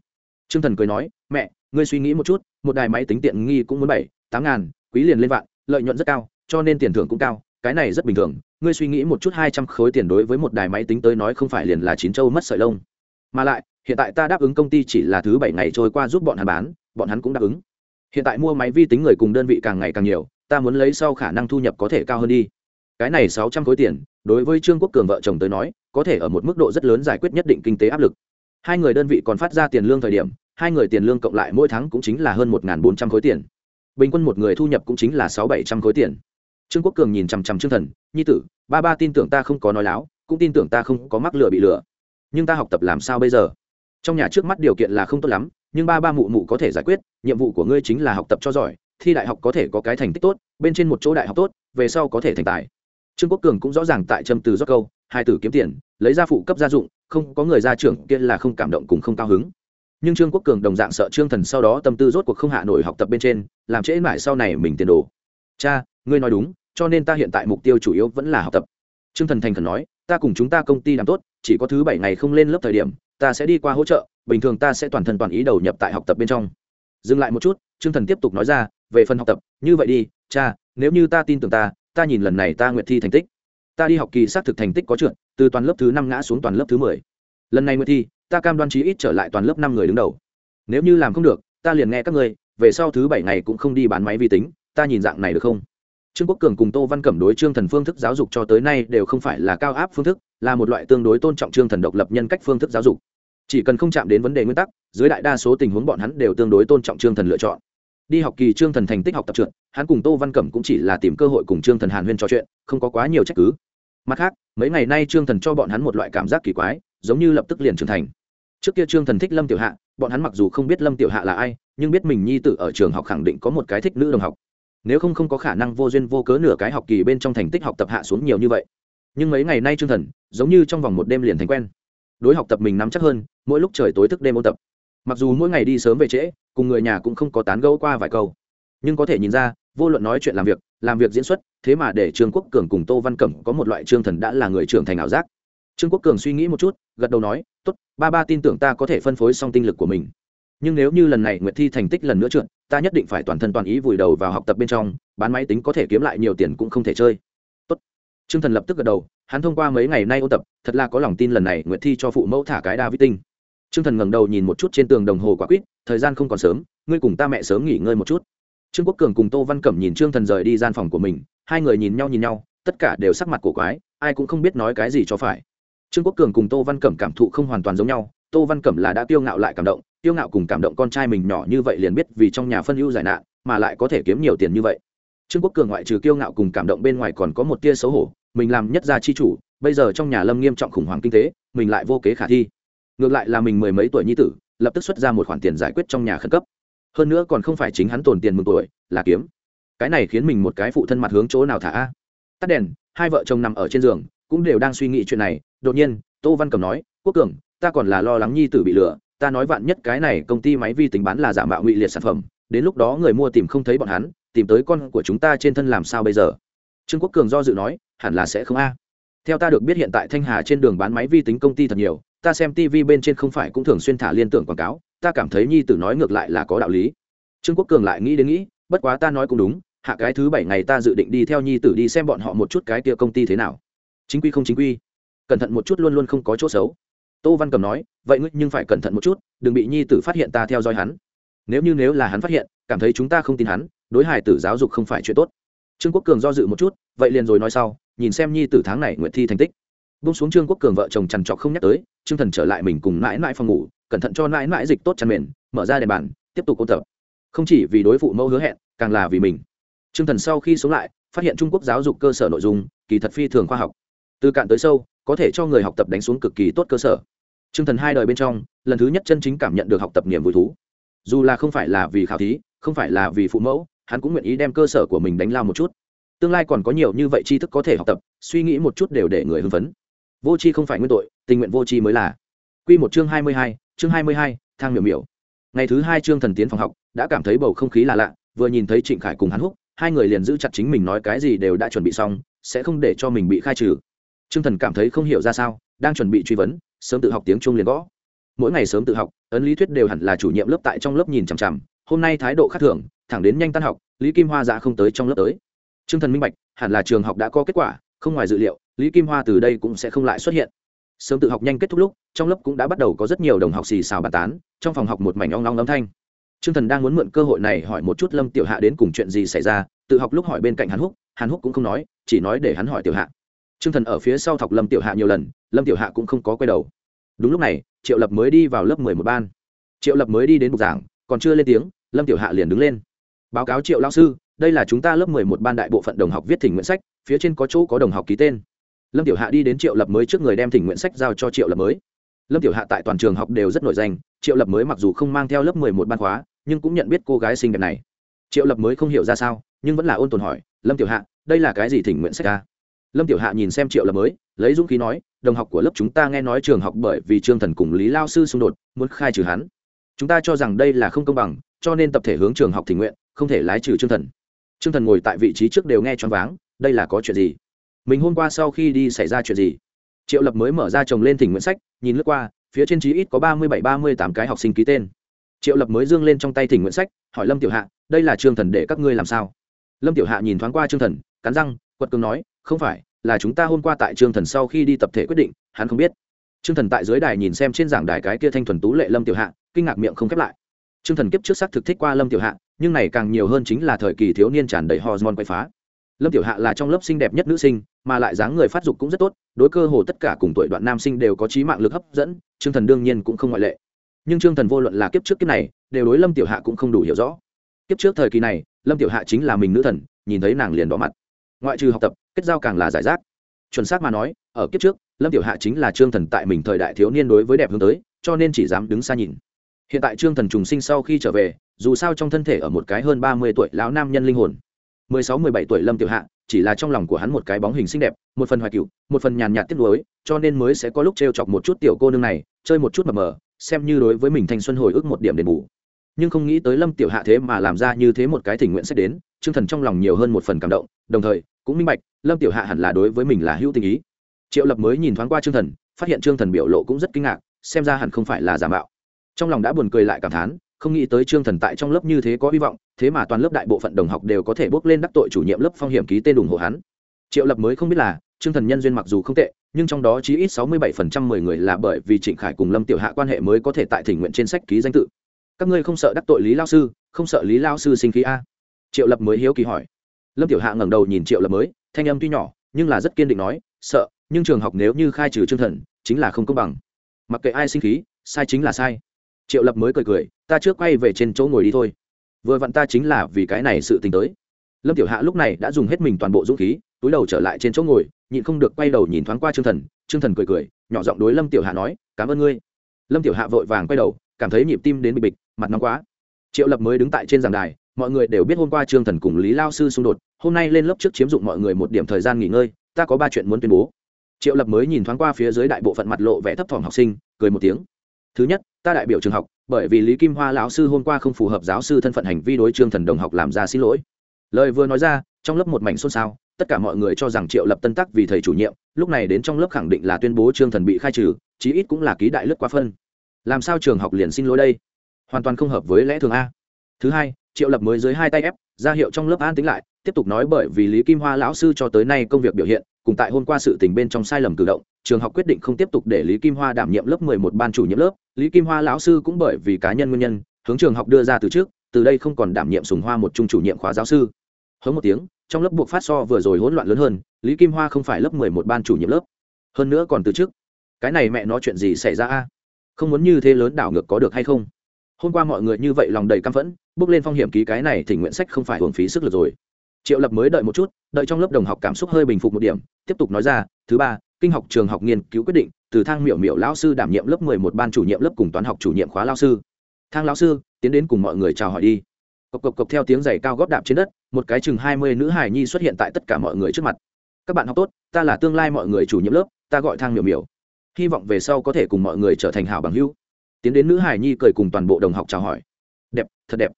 T r ư ơ n g thần cười nói, mẹ, ngươi suy nghĩ một chút, một đài máy tính tiện nghi cũng muốn bảy, tám ngàn, quý liền lên vạn, lợi nhuận rất cao, cho nên tiền thưởng cũng cao, cái này rất bình thường. Ngươi suy nghĩ một chút hai trăm khối tiền đối với một đài máy tính tới nói không phải liền là chín châu mất sợi lông. Mà lại, hiện tại ta đáp ứng công ty chỉ là thứ bảy ngày trôi qua giúp bọn hắn bán, bọn hắn cũng đáp ứng. Hiện tại mua máy vi tính người cùng đơn vị càng ngày càng nhiều, ta muốn lấy sau khả năng thu nhập có thể cao hơn đi cái này sáu trăm khối tiền, đối với trương quốc cường vợ chồng tới nói, có thể ở một mức độ rất lớn giải quyết nhất định kinh tế áp lực. Hai người đơn vị còn phát ra tiền lương thời điểm, hai người tiền lương cộng lại mỗi tháng cũng chính là hơn một bốn trăm khối tiền. Bình quân một người thu nhập cũng chính là sáu bảy trăm khối tiền. Trương quốc cường nhìn chằm chằm trương thần, nhi tử, ba ba tin tưởng ta không có nói láo, cũng tin tưởng ta không có mắc lừa bị lừa. Nhưng ta học tập làm sao bây giờ? Trong nhà trước mắt điều kiện là không tốt lắm, nhưng ba ba mụ mụ có thể giải quyết, nhiệm vụ của ngươi chính là học tập cho giỏi, thi đại học có thể có cái thành tích tốt, bên trên một chỗ đại học tốt, về sau có thể thành tài trương quốc cường cũng rõ ràng tại châm từ rót câu, hai tử kiếm tiền, lấy ra phụ cấp gia dụng, không có người ra trưởng kia là không cảm động cùng không cao hứng. Nhưng trương quốc cường đồng dạng sợ trương thần sau đó tâm tư rốt cuộc không hạ nổi học tập bên trên, làm trễ mãi sau này mình tiền đồ. Cha, ngươi nói đúng, cho nên ta hiện tại mục tiêu chủ yếu vẫn là học tập. Trương thần thành khẩn nói, ta cùng chúng ta công ty làm tốt, chỉ có thứ bảy ngày không lên lớp thời điểm, ta sẽ đi qua hỗ trợ, bình thường ta sẽ toàn thân toàn ý đầu nhập tại học tập bên trong. Dừng lại một chút, Trương thần tiếp tục nói ra, về phần học tập, như vậy đi, cha, nếu như ta tin tưởng ta ta nhìn lần này ta nguyện thi thành tích. Ta đi học kỳ xác thực thành tích có trượt, từ toàn lớp thứ năm ngã xuống toàn lớp thứ mười. Lần này nguyện thi, ta cam đoan chí ít trở lại toàn lớp năm người đứng đầu. Nếu như làm không được, ta liền nghe các ngươi, về sau thứ bảy ngày cũng không đi bán máy vi tính, ta nhìn dạng này được không? Trương quốc cường cùng tô văn cẩm đối trương thần phương thức giáo dục cho tới nay đều không phải là cao áp phương thức, là một loại tương đối tôn trọng trương thần độc lập nhân cách phương thức giáo dục. Chỉ cần không chạm đến vấn đề nguyên tắc, dưới đại đa số tình huống bọn hắn đều tương đối tôn trọng trương thần lựa chọn đi học kỳ trương thần thành tích học tập trượt, hắn cùng tô văn cẩm cũng chỉ là tìm cơ hội cùng trương thần hàn huyên trò chuyện, không có quá nhiều trách cứ. Mặt khác, mấy ngày nay trương thần cho bọn hắn một loại cảm giác kỳ quái, giống như lập tức liền trưởng thành. Trước kia trương thần thích lâm tiểu hạ, bọn hắn mặc dù không biết lâm tiểu hạ là ai, nhưng biết mình nhi tử ở trường học khẳng định có một cái thích nữ đồng học. Nếu không không có khả năng vô duyên vô cớ nửa cái học kỳ bên trong thành tích học tập hạ xuống nhiều như vậy. Nhưng mấy ngày nay trương thần, giống như trong vòng một đêm liền thành quen. Đối học tập mình nắm chắc hơn, mỗi lúc trời tối thức đêm ôn tập mặc dù mỗi ngày đi sớm về trễ, cùng người nhà cũng không có tán gẫu qua vài câu. Nhưng có thể nhìn ra, vô luận nói chuyện làm việc làm việc diễn xuất, thế mà để trương quốc cường cùng tô văn cẩm có một loại trương thần đã là người trưởng thành ảo giác. Trương quốc cường suy nghĩ một chút, gật đầu nói, tốt, ba ba tin tưởng ta có thể phân phối xong tinh lực của mình. Nhưng nếu như lần này nguyệt thi thành tích lần nữa trượt, ta nhất định phải toàn thân toàn ý vùi đầu vào học tập bên trong, bán máy tính có thể kiếm lại nhiều tiền cũng không thể chơi. Tốt. Trương thần lập tức gật đầu, hắn thông qua mấy ngày nay ôn tập, thật là có lòng tin lần này nguyệt thi cho phụ mẫu thả cái đa vi tinh trương thần ngẩng đầu nhìn một chút trên tường đồng hồ quả quýt, thời gian không còn sớm, ngươi cùng ta mẹ sớm nghỉ ngơi một chút. Trương quốc cường cùng tô văn cẩm nhìn trương thần rời đi gian phòng của mình, hai người nhìn nhau nhìn nhau, tất cả đều sắc mặt cổ quái, ai cũng không biết nói cái gì cho phải. Trương quốc cường cùng tô văn cẩm cảm thụ không hoàn toàn giống nhau, tô văn cẩm là đã tiêu ngạo lại cảm động tiêu ngạo cùng cảm động con trai mình nhỏ như vậy liền biết vì trong nhà phân ưu giải nạn, mà lại có thể kiếm nhiều tiền như vậy. Trương quốc cường ngoại trừ kiêu ngạo cùng cảm động bên ngoài còn có một tia xấu hổ, mình làm nhất gia chi chủ, bây giờ trong nhà lâm nghiêm trọng khủng hoảng kinh tế, mình lại vô kế khả thi ngược lại là mình mười mấy tuổi nhi tử, lập tức xuất ra một khoản tiền giải quyết trong nhà khẩn cấp. Hơn nữa còn không phải chính hắn tồn tiền mừng tuổi, là kiếm. Cái này khiến mình một cái phụ thân mặt hướng chỗ nào thả a? Tắt đèn, hai vợ chồng nằm ở trên giường, cũng đều đang suy nghĩ chuyện này. Đột nhiên, tô văn cầm nói, quốc cường, ta còn là lo lắng nhi tử bị lừa, ta nói vạn nhất cái này công ty máy vi tính bán là giả mạo ngụy liệt sản phẩm, đến lúc đó người mua tìm không thấy bọn hắn, tìm tới con của chúng ta trên thân làm sao bây giờ? Trương quốc cường do dự nói, hẳn là sẽ không a. Theo ta được biết hiện tại thanh hà trên đường bán máy vi tính công ty thật nhiều ta xem tv bên trên không phải cũng thường xuyên thả liên tưởng quảng cáo, ta cảm thấy nhi tử nói ngược lại là có đạo lý. Trương quốc cường lại nghĩ đến nghĩ, bất quá ta nói cũng đúng, hạ cái thứ bảy ngày ta dự định đi theo nhi tử đi xem bọn họ một chút cái kia công ty thế nào. Chính quy không chính quy. Cẩn thận một chút luôn luôn không có chỗ xấu. Tô văn cầm nói, vậy ngươi nhưng phải cẩn thận một chút, đừng bị nhi tử phát hiện ta theo dõi hắn. Nếu như nếu là hắn phát hiện, cảm thấy chúng ta không tin hắn, đối hài tử giáo dục không phải chuyện tốt. Trương quốc cường do dự một chút, vậy liền rồi nói sau, nhìn xem nhi tử tháng này nguyện thi thành tích bung xuống trương quốc cường vợ chồng chằn trọc không nhắc tới, trương thần trở lại mình cùng mãi mãi phòng ngủ, cẩn thận cho mãi mãi dịch tốt chăn mền, mở ra đèn bàn, tiếp tục ôn tập. Không chỉ vì đối phụ mẫu hứa hẹn, càng là vì mình. Trương thần sau khi sống lại, phát hiện trung quốc giáo dục cơ sở nội dung, kỳ thật phi thường khoa học. Từ cạn tới sâu, có thể cho người học tập đánh xuống cực kỳ tốt cơ sở. Trương thần hai đời bên trong, lần thứ nhất chân chính cảm nhận được học tập niềm vui thú. Dù là không phải là vì khảo thí, không phải là vì phụ mẫu, hắn cũng nguyện ý đem cơ sở của mình đánh lao một chút. Tương lai còn có nhiều như vậy tri thức có thể học tập, suy nghĩ một chút đều để người hưng phấn vô tri không phải nguyên tội tình nguyện vô tri mới là q một chương hai mươi hai chương hai mươi hai thang miểu miểu ngày thứ hai chương thần tiến phòng học đã cảm thấy bầu không khí là lạ vừa nhìn thấy trịnh khải cùng hắn húc hai người liền giữ chặt chính mình nói cái gì đều đã chuẩn bị xong sẽ không để cho mình bị khai trừ Trương Thần cảm thấy không hiểu ra sao, đang chuẩn bị truy vấn, sớm tự học tiếng Trung liền gõ. Mỗi ngày sớm tự học, ấn lý thuyết đều hẳn là chủ nhiệm lớp tại trong lớp nhìn chằm chằm, hôm nay thái độ khác thường, thẳng đến nhanh tan học, Lý Kim Hoa dạ không tới trong lớp tới. Trương Thần minh bạch, hẳn là trường học đã có kết quả, không ngoài dự liệu, Lý Kim Hoa từ đây cũng sẽ không lại xuất hiện. Sớm tự học nhanh kết thúc lúc, trong lớp cũng đã bắt đầu có rất nhiều đồng học xì xào bàn tán, trong phòng học một mảnh ong ong âm thanh. Trương Thần đang muốn mượn cơ hội này hỏi một chút Lâm Tiểu Hạ đến cùng chuyện gì xảy ra, tự học lúc hỏi bên cạnh Hàn Húc, Hàn Húc cũng không nói, chỉ nói để hắn hỏi Tiểu Hạ. Trương Thần ở phía sau thọc Lâm Tiểu Hạ nhiều lần, Lâm Tiểu Hạ cũng không có quay đầu. Đúng lúc này, Triệu Lập mới đi vào lớp mười một ban. Triệu Lập mới đi đến bục giảng, còn chưa lên tiếng, Lâm Tiểu Hạ liền đứng lên. Báo cáo Triệu lão sư, đây là chúng ta lớp mười một ban đại bộ phận đồng học viết thỉnh nguyện sách, phía trên có chỗ có đồng học ký tên. Lâm Tiểu Hạ đi đến Triệu Lập mới trước người đem thỉnh nguyện sách giao cho Triệu Lập mới. Lâm Tiểu Hạ tại toàn trường học đều rất nổi danh, Triệu Lập mới mặc dù không mang theo lớp mười một ban khóa, nhưng cũng nhận biết cô gái xinh đẹp này. Triệu Lập mới không hiểu ra sao, nhưng vẫn là ôn tồn hỏi, "Lâm Tiểu Hạ, đây là cái gì thỉnh nguyện sách ca lâm tiểu hạ nhìn xem triệu lập mới lấy dũng khí nói đồng học của lớp chúng ta nghe nói trường học bởi vì trương thần cùng lý lao sư xung đột muốn khai trừ hắn chúng ta cho rằng đây là không công bằng cho nên tập thể hướng trường học tình nguyện không thể lái trừ trương thần trương thần ngồi tại vị trí trước đều nghe choáng váng đây là có chuyện gì mình hôm qua sau khi đi xảy ra chuyện gì? Triệu lập mới mở ra chồng lên thỉnh nguyện sách, nhìn lướt qua, phía trên chí ít có ba mươi bảy, ba mươi tám cái học sinh ký tên. Triệu lập mới dương lên trong tay thỉnh nguyện sách, hỏi lâm tiểu hạ, đây là trương thần để các ngươi làm sao? Lâm tiểu hạ nhìn thoáng qua trương thần, cắn răng, quật cường nói, không phải, là chúng ta hôm qua tại trương thần sau khi đi tập thể quyết định, hắn không biết. Trương thần tại dưới đài nhìn xem trên giảng đài cái kia thanh thuần tú lệ lâm tiểu hạ, kinh ngạc miệng không khép lại. Trương thần kiếp trước xác thực thích qua lâm tiểu hạ, nhưng này càng nhiều hơn chính là thời kỳ thiếu niên tràn đầy hormone quậy phá lâm tiểu hạ là trong lớp xinh đẹp nhất nữ sinh, mà lại dáng người phát dục cũng rất tốt, đối cơ hồ tất cả cùng tuổi đoạn nam sinh đều có trí mạng lực hấp dẫn, trương thần đương nhiên cũng không ngoại lệ. Nhưng trương thần vô luận là kiếp trước kiếp này, đều đối lâm tiểu hạ cũng không đủ hiểu rõ. Kiếp trước thời kỳ này, lâm tiểu hạ chính là mình nữ thần, nhìn thấy nàng liền đỏ mặt. Ngoại trừ học tập, kết giao càng là giải rác. Chuẩn xác mà nói, ở kiếp trước, lâm tiểu hạ chính là trương thần tại mình thời đại thiếu niên đối với đẹp hướng tới, cho nên chỉ dám đứng xa nhìn. Hiện tại trương thần trùng sinh sau khi trở về, dù sao trong thân thể ở một cái hơn ba mươi tuổi lão nam nhân linh hồn mười sáu mười bảy tuổi lâm tiểu hạ, chỉ là trong lòng của hắn một cái bóng hình xinh đẹp, một phần hoài cựu một phần nhàn nhạt tiếc nuối, cho nên mới sẽ có lúc t r e o chọc một chút tiểu cô nương này, chơi một chút mờ mờ, xem như đối với mình thanh xuân hồi ức một điểm đền bù. Nhưng không nghĩ tới lâm tiểu hạ thế mà làm ra như thế một cái thỉnh nguyện sẽ đến chương thần trong lòng nhiều hơn một phần cảm động, đồng thời, cũng minh bạch, lâm tiểu hạ hẳn là đối với mình là hữu tình ý. Triệu lập mới nhìn thoáng qua chương thần, phát hiện chương thần biểu lộ cũng rất kinh ngạc, xem ra hẳn không phải là giả mạo. Trong lòng đã buồn cười lại cảm thán không nghĩ tới trương thần tại trong lớp như thế có hy vọng, thế mà toàn lớp đại bộ phận đồng học đều có thể bước lên đắc tội chủ nhiệm lớp phong hiểm ký tên ủng hộ hắn. Triệu lập mới không biết là, trương thần nhân duyên mặc dù không tệ, nhưng trong đó chỉ ít sáu mươi bảy phần trăm mười người là bởi vì trịnh khải cùng lâm tiểu hạ quan hệ mới có thể tại thỉnh nguyện trên sách ký danh tự. Các ngươi không sợ đắc tội lý lao sư, không sợ lý lao sư sinh khí a? Triệu lập mới hiếu kỳ hỏi. Lâm tiểu hạ ngẩng đầu nhìn triệu lập mới, thanh âm tuy nhỏ, nhưng là rất kiên định nói, sợ, nhưng trường học nếu như khai trừ trương thần, chính là không công bằng. Mặc kệ ai sinh khí, sai chính là sai triệu lập mới cười cười, ta trước quay về trên chỗ ngồi đi thôi. Vừa vặn ta chính là vì cái này sự t tới. Lâm tiểu hạ lúc này đã dùng hết mình toàn bộ dũng khí, túi đầu trở lại trên chỗ ngồi, nhịn không được quay đầu nhìn thoáng qua t r ư ơ n g thần. T r ư ơ n g thần cười cười, nhỏ giọng đối lâm tiểu hạ nói, cảm ơn ngươi. Lâm tiểu hạ vội vàng quay đầu, cảm thấy nhịp tim đến bịch bịch, mặt nóng quá. Triệu lập mới đứng tại trên giảng đài, mọi người đều biết hôm qua trương thần cùng lý lao sư xung đột, hôm nay lên lớp trước chiếm dụng mọi người một điểm thời gian nghỉ ngơi, ta có ba chuyện muốn tuyên bố. Triệu lập mới nhìn thoáng qua phía dưới đại bộ phận mặt lộ vẻ thấp thỏm học sinh, cười một tiếng. Thứ nhất ta đại biểu trường học, bởi vì lý kim hoa lão sư hôm qua không phù hợp giáo sư thân phận hành vi đối trương thần đồng học làm ra xin lỗi. Lời vừa nói ra, trong lớp một mảnh xôn xao, tất cả mọi người cho rằng triệu lập tân tắc vì thầy chủ nhiệm, lúc này đến trong lớp khẳng định là tuyên bố trương thần bị khai trừ, chí ít cũng là ký đại lướt quá phân. Làm sao trường học liền xin lỗi đây? Hoàn toàn không hợp với lẽ thường a. Thứ hai, triệu lập mới dưới hai tay ép, ra hiệu trong lớp an tính lại, tiếp tục nói bởi vì lý kim hoa lão sư cho tới nay công việc biểu hiện cùng tại hôm qua sự tình bên trong sai lầm cử động, trường học quyết định không tiếp tục để lý kim hoa đảm nhiệm lớp mười một ban chủ nhiệm lớp. Lý kim hoa lão sư cũng bởi vì cá nhân nguyên nhân, hướng trường học đưa ra từ trước, từ đây không còn đảm nhiệm sùng hoa một trung chủ nhiệm khóa giáo sư. Hống một tiếng, trong lớp buộc phát so vừa rồi hỗn loạn lớn hơn, lý kim hoa không phải lớp mười một ban chủ nhiệm lớp. Hơn nữa còn từ trước. Cái này mẹ nó chuyện gì xảy ra a? Không muốn như thế lớn đảo ngược có được hay không? Hôm qua mọi người như vậy lòng đầy căm phẫn, bước lên phong hiểm ký cái này thì nguyện sách không phải hưởng phí sức lực rồi triệu lập mới đợi một chút, đợi trong lớp đồng học cảm xúc hơi bình phục một điểm, tiếp tục nói ra, thứ ba, kinh học trường học nghiên cứu quyết định, từ thang miểu miểu lão sư đảm nhiệm lớp mười một ban chủ nhiệm lớp cùng toán học chủ nhiệm khóa lao sư. Thang lão sư, tiến đến cùng mọi người chào hỏi đi. Cộc cộc cộc theo tiếng giày cao góp đạp trên đất, một cái chừng hai mươi nữ hài nhi xuất hiện tại tất cả mọi người trước mặt. Các bạn học tốt, ta là tương lai mọi người chủ nhiệm lớp, ta gọi thang miểu miểu. Hy vọng về sau có thể cùng mọi người trở thành hảo bằng hữu. Tiến đến nữ hài nhi cười cùng toàn bộ đồng học chào hỏi. Đẹp, thật đẹp.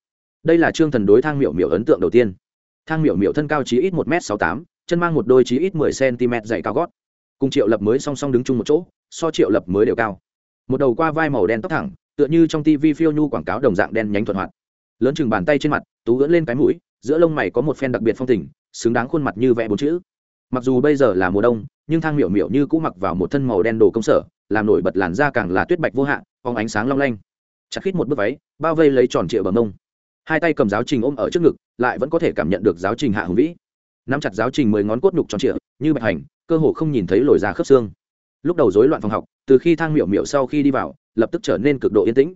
Đây là chương thần đối thang miểu miểu ấn tượng đầu tiên thang miểu miểu thân cao chí ít một m sáu tám, chân mang một đôi chí ít mười cm dày cao gót. Cùng triệu lập mới song song đứng chung một chỗ, so triệu lập mới đều cao. Một đầu qua vai màu đen tóc thẳng, tựa như trong tv phiêu nhu quảng cáo đồng dạng đen nhánh thuận hoạt. Lớn chừng bàn tay trên mặt, tú gỡn lên cái mũi, giữa lông mày có một phen đặc biệt phong tình, xứng đáng khuôn mặt như vẽ bốn chữ. Mặc dù bây giờ là mùa đông, nhưng thang miểu miểu như cũ mặc vào một thân màu đen đồ công sở, làm nổi bật làn da càng là tuyết bạch vô hạn, phóng ánh sáng long lanh. Chặt khít một bước váy, bao vây lấy tròn trịa bờ mông hai tay cầm giáo trình ôm ở trước ngực lại vẫn có thể cảm nhận được giáo trình hạ hùng vĩ nắm chặt giáo trình mười ngón cốt nhục tròn trịa như bạch hành cơ hồ không nhìn thấy lồi ra khớp xương lúc đầu rối loạn phòng học từ khi thang miểu miểu sau khi đi vào lập tức trở nên cực độ yên tĩnh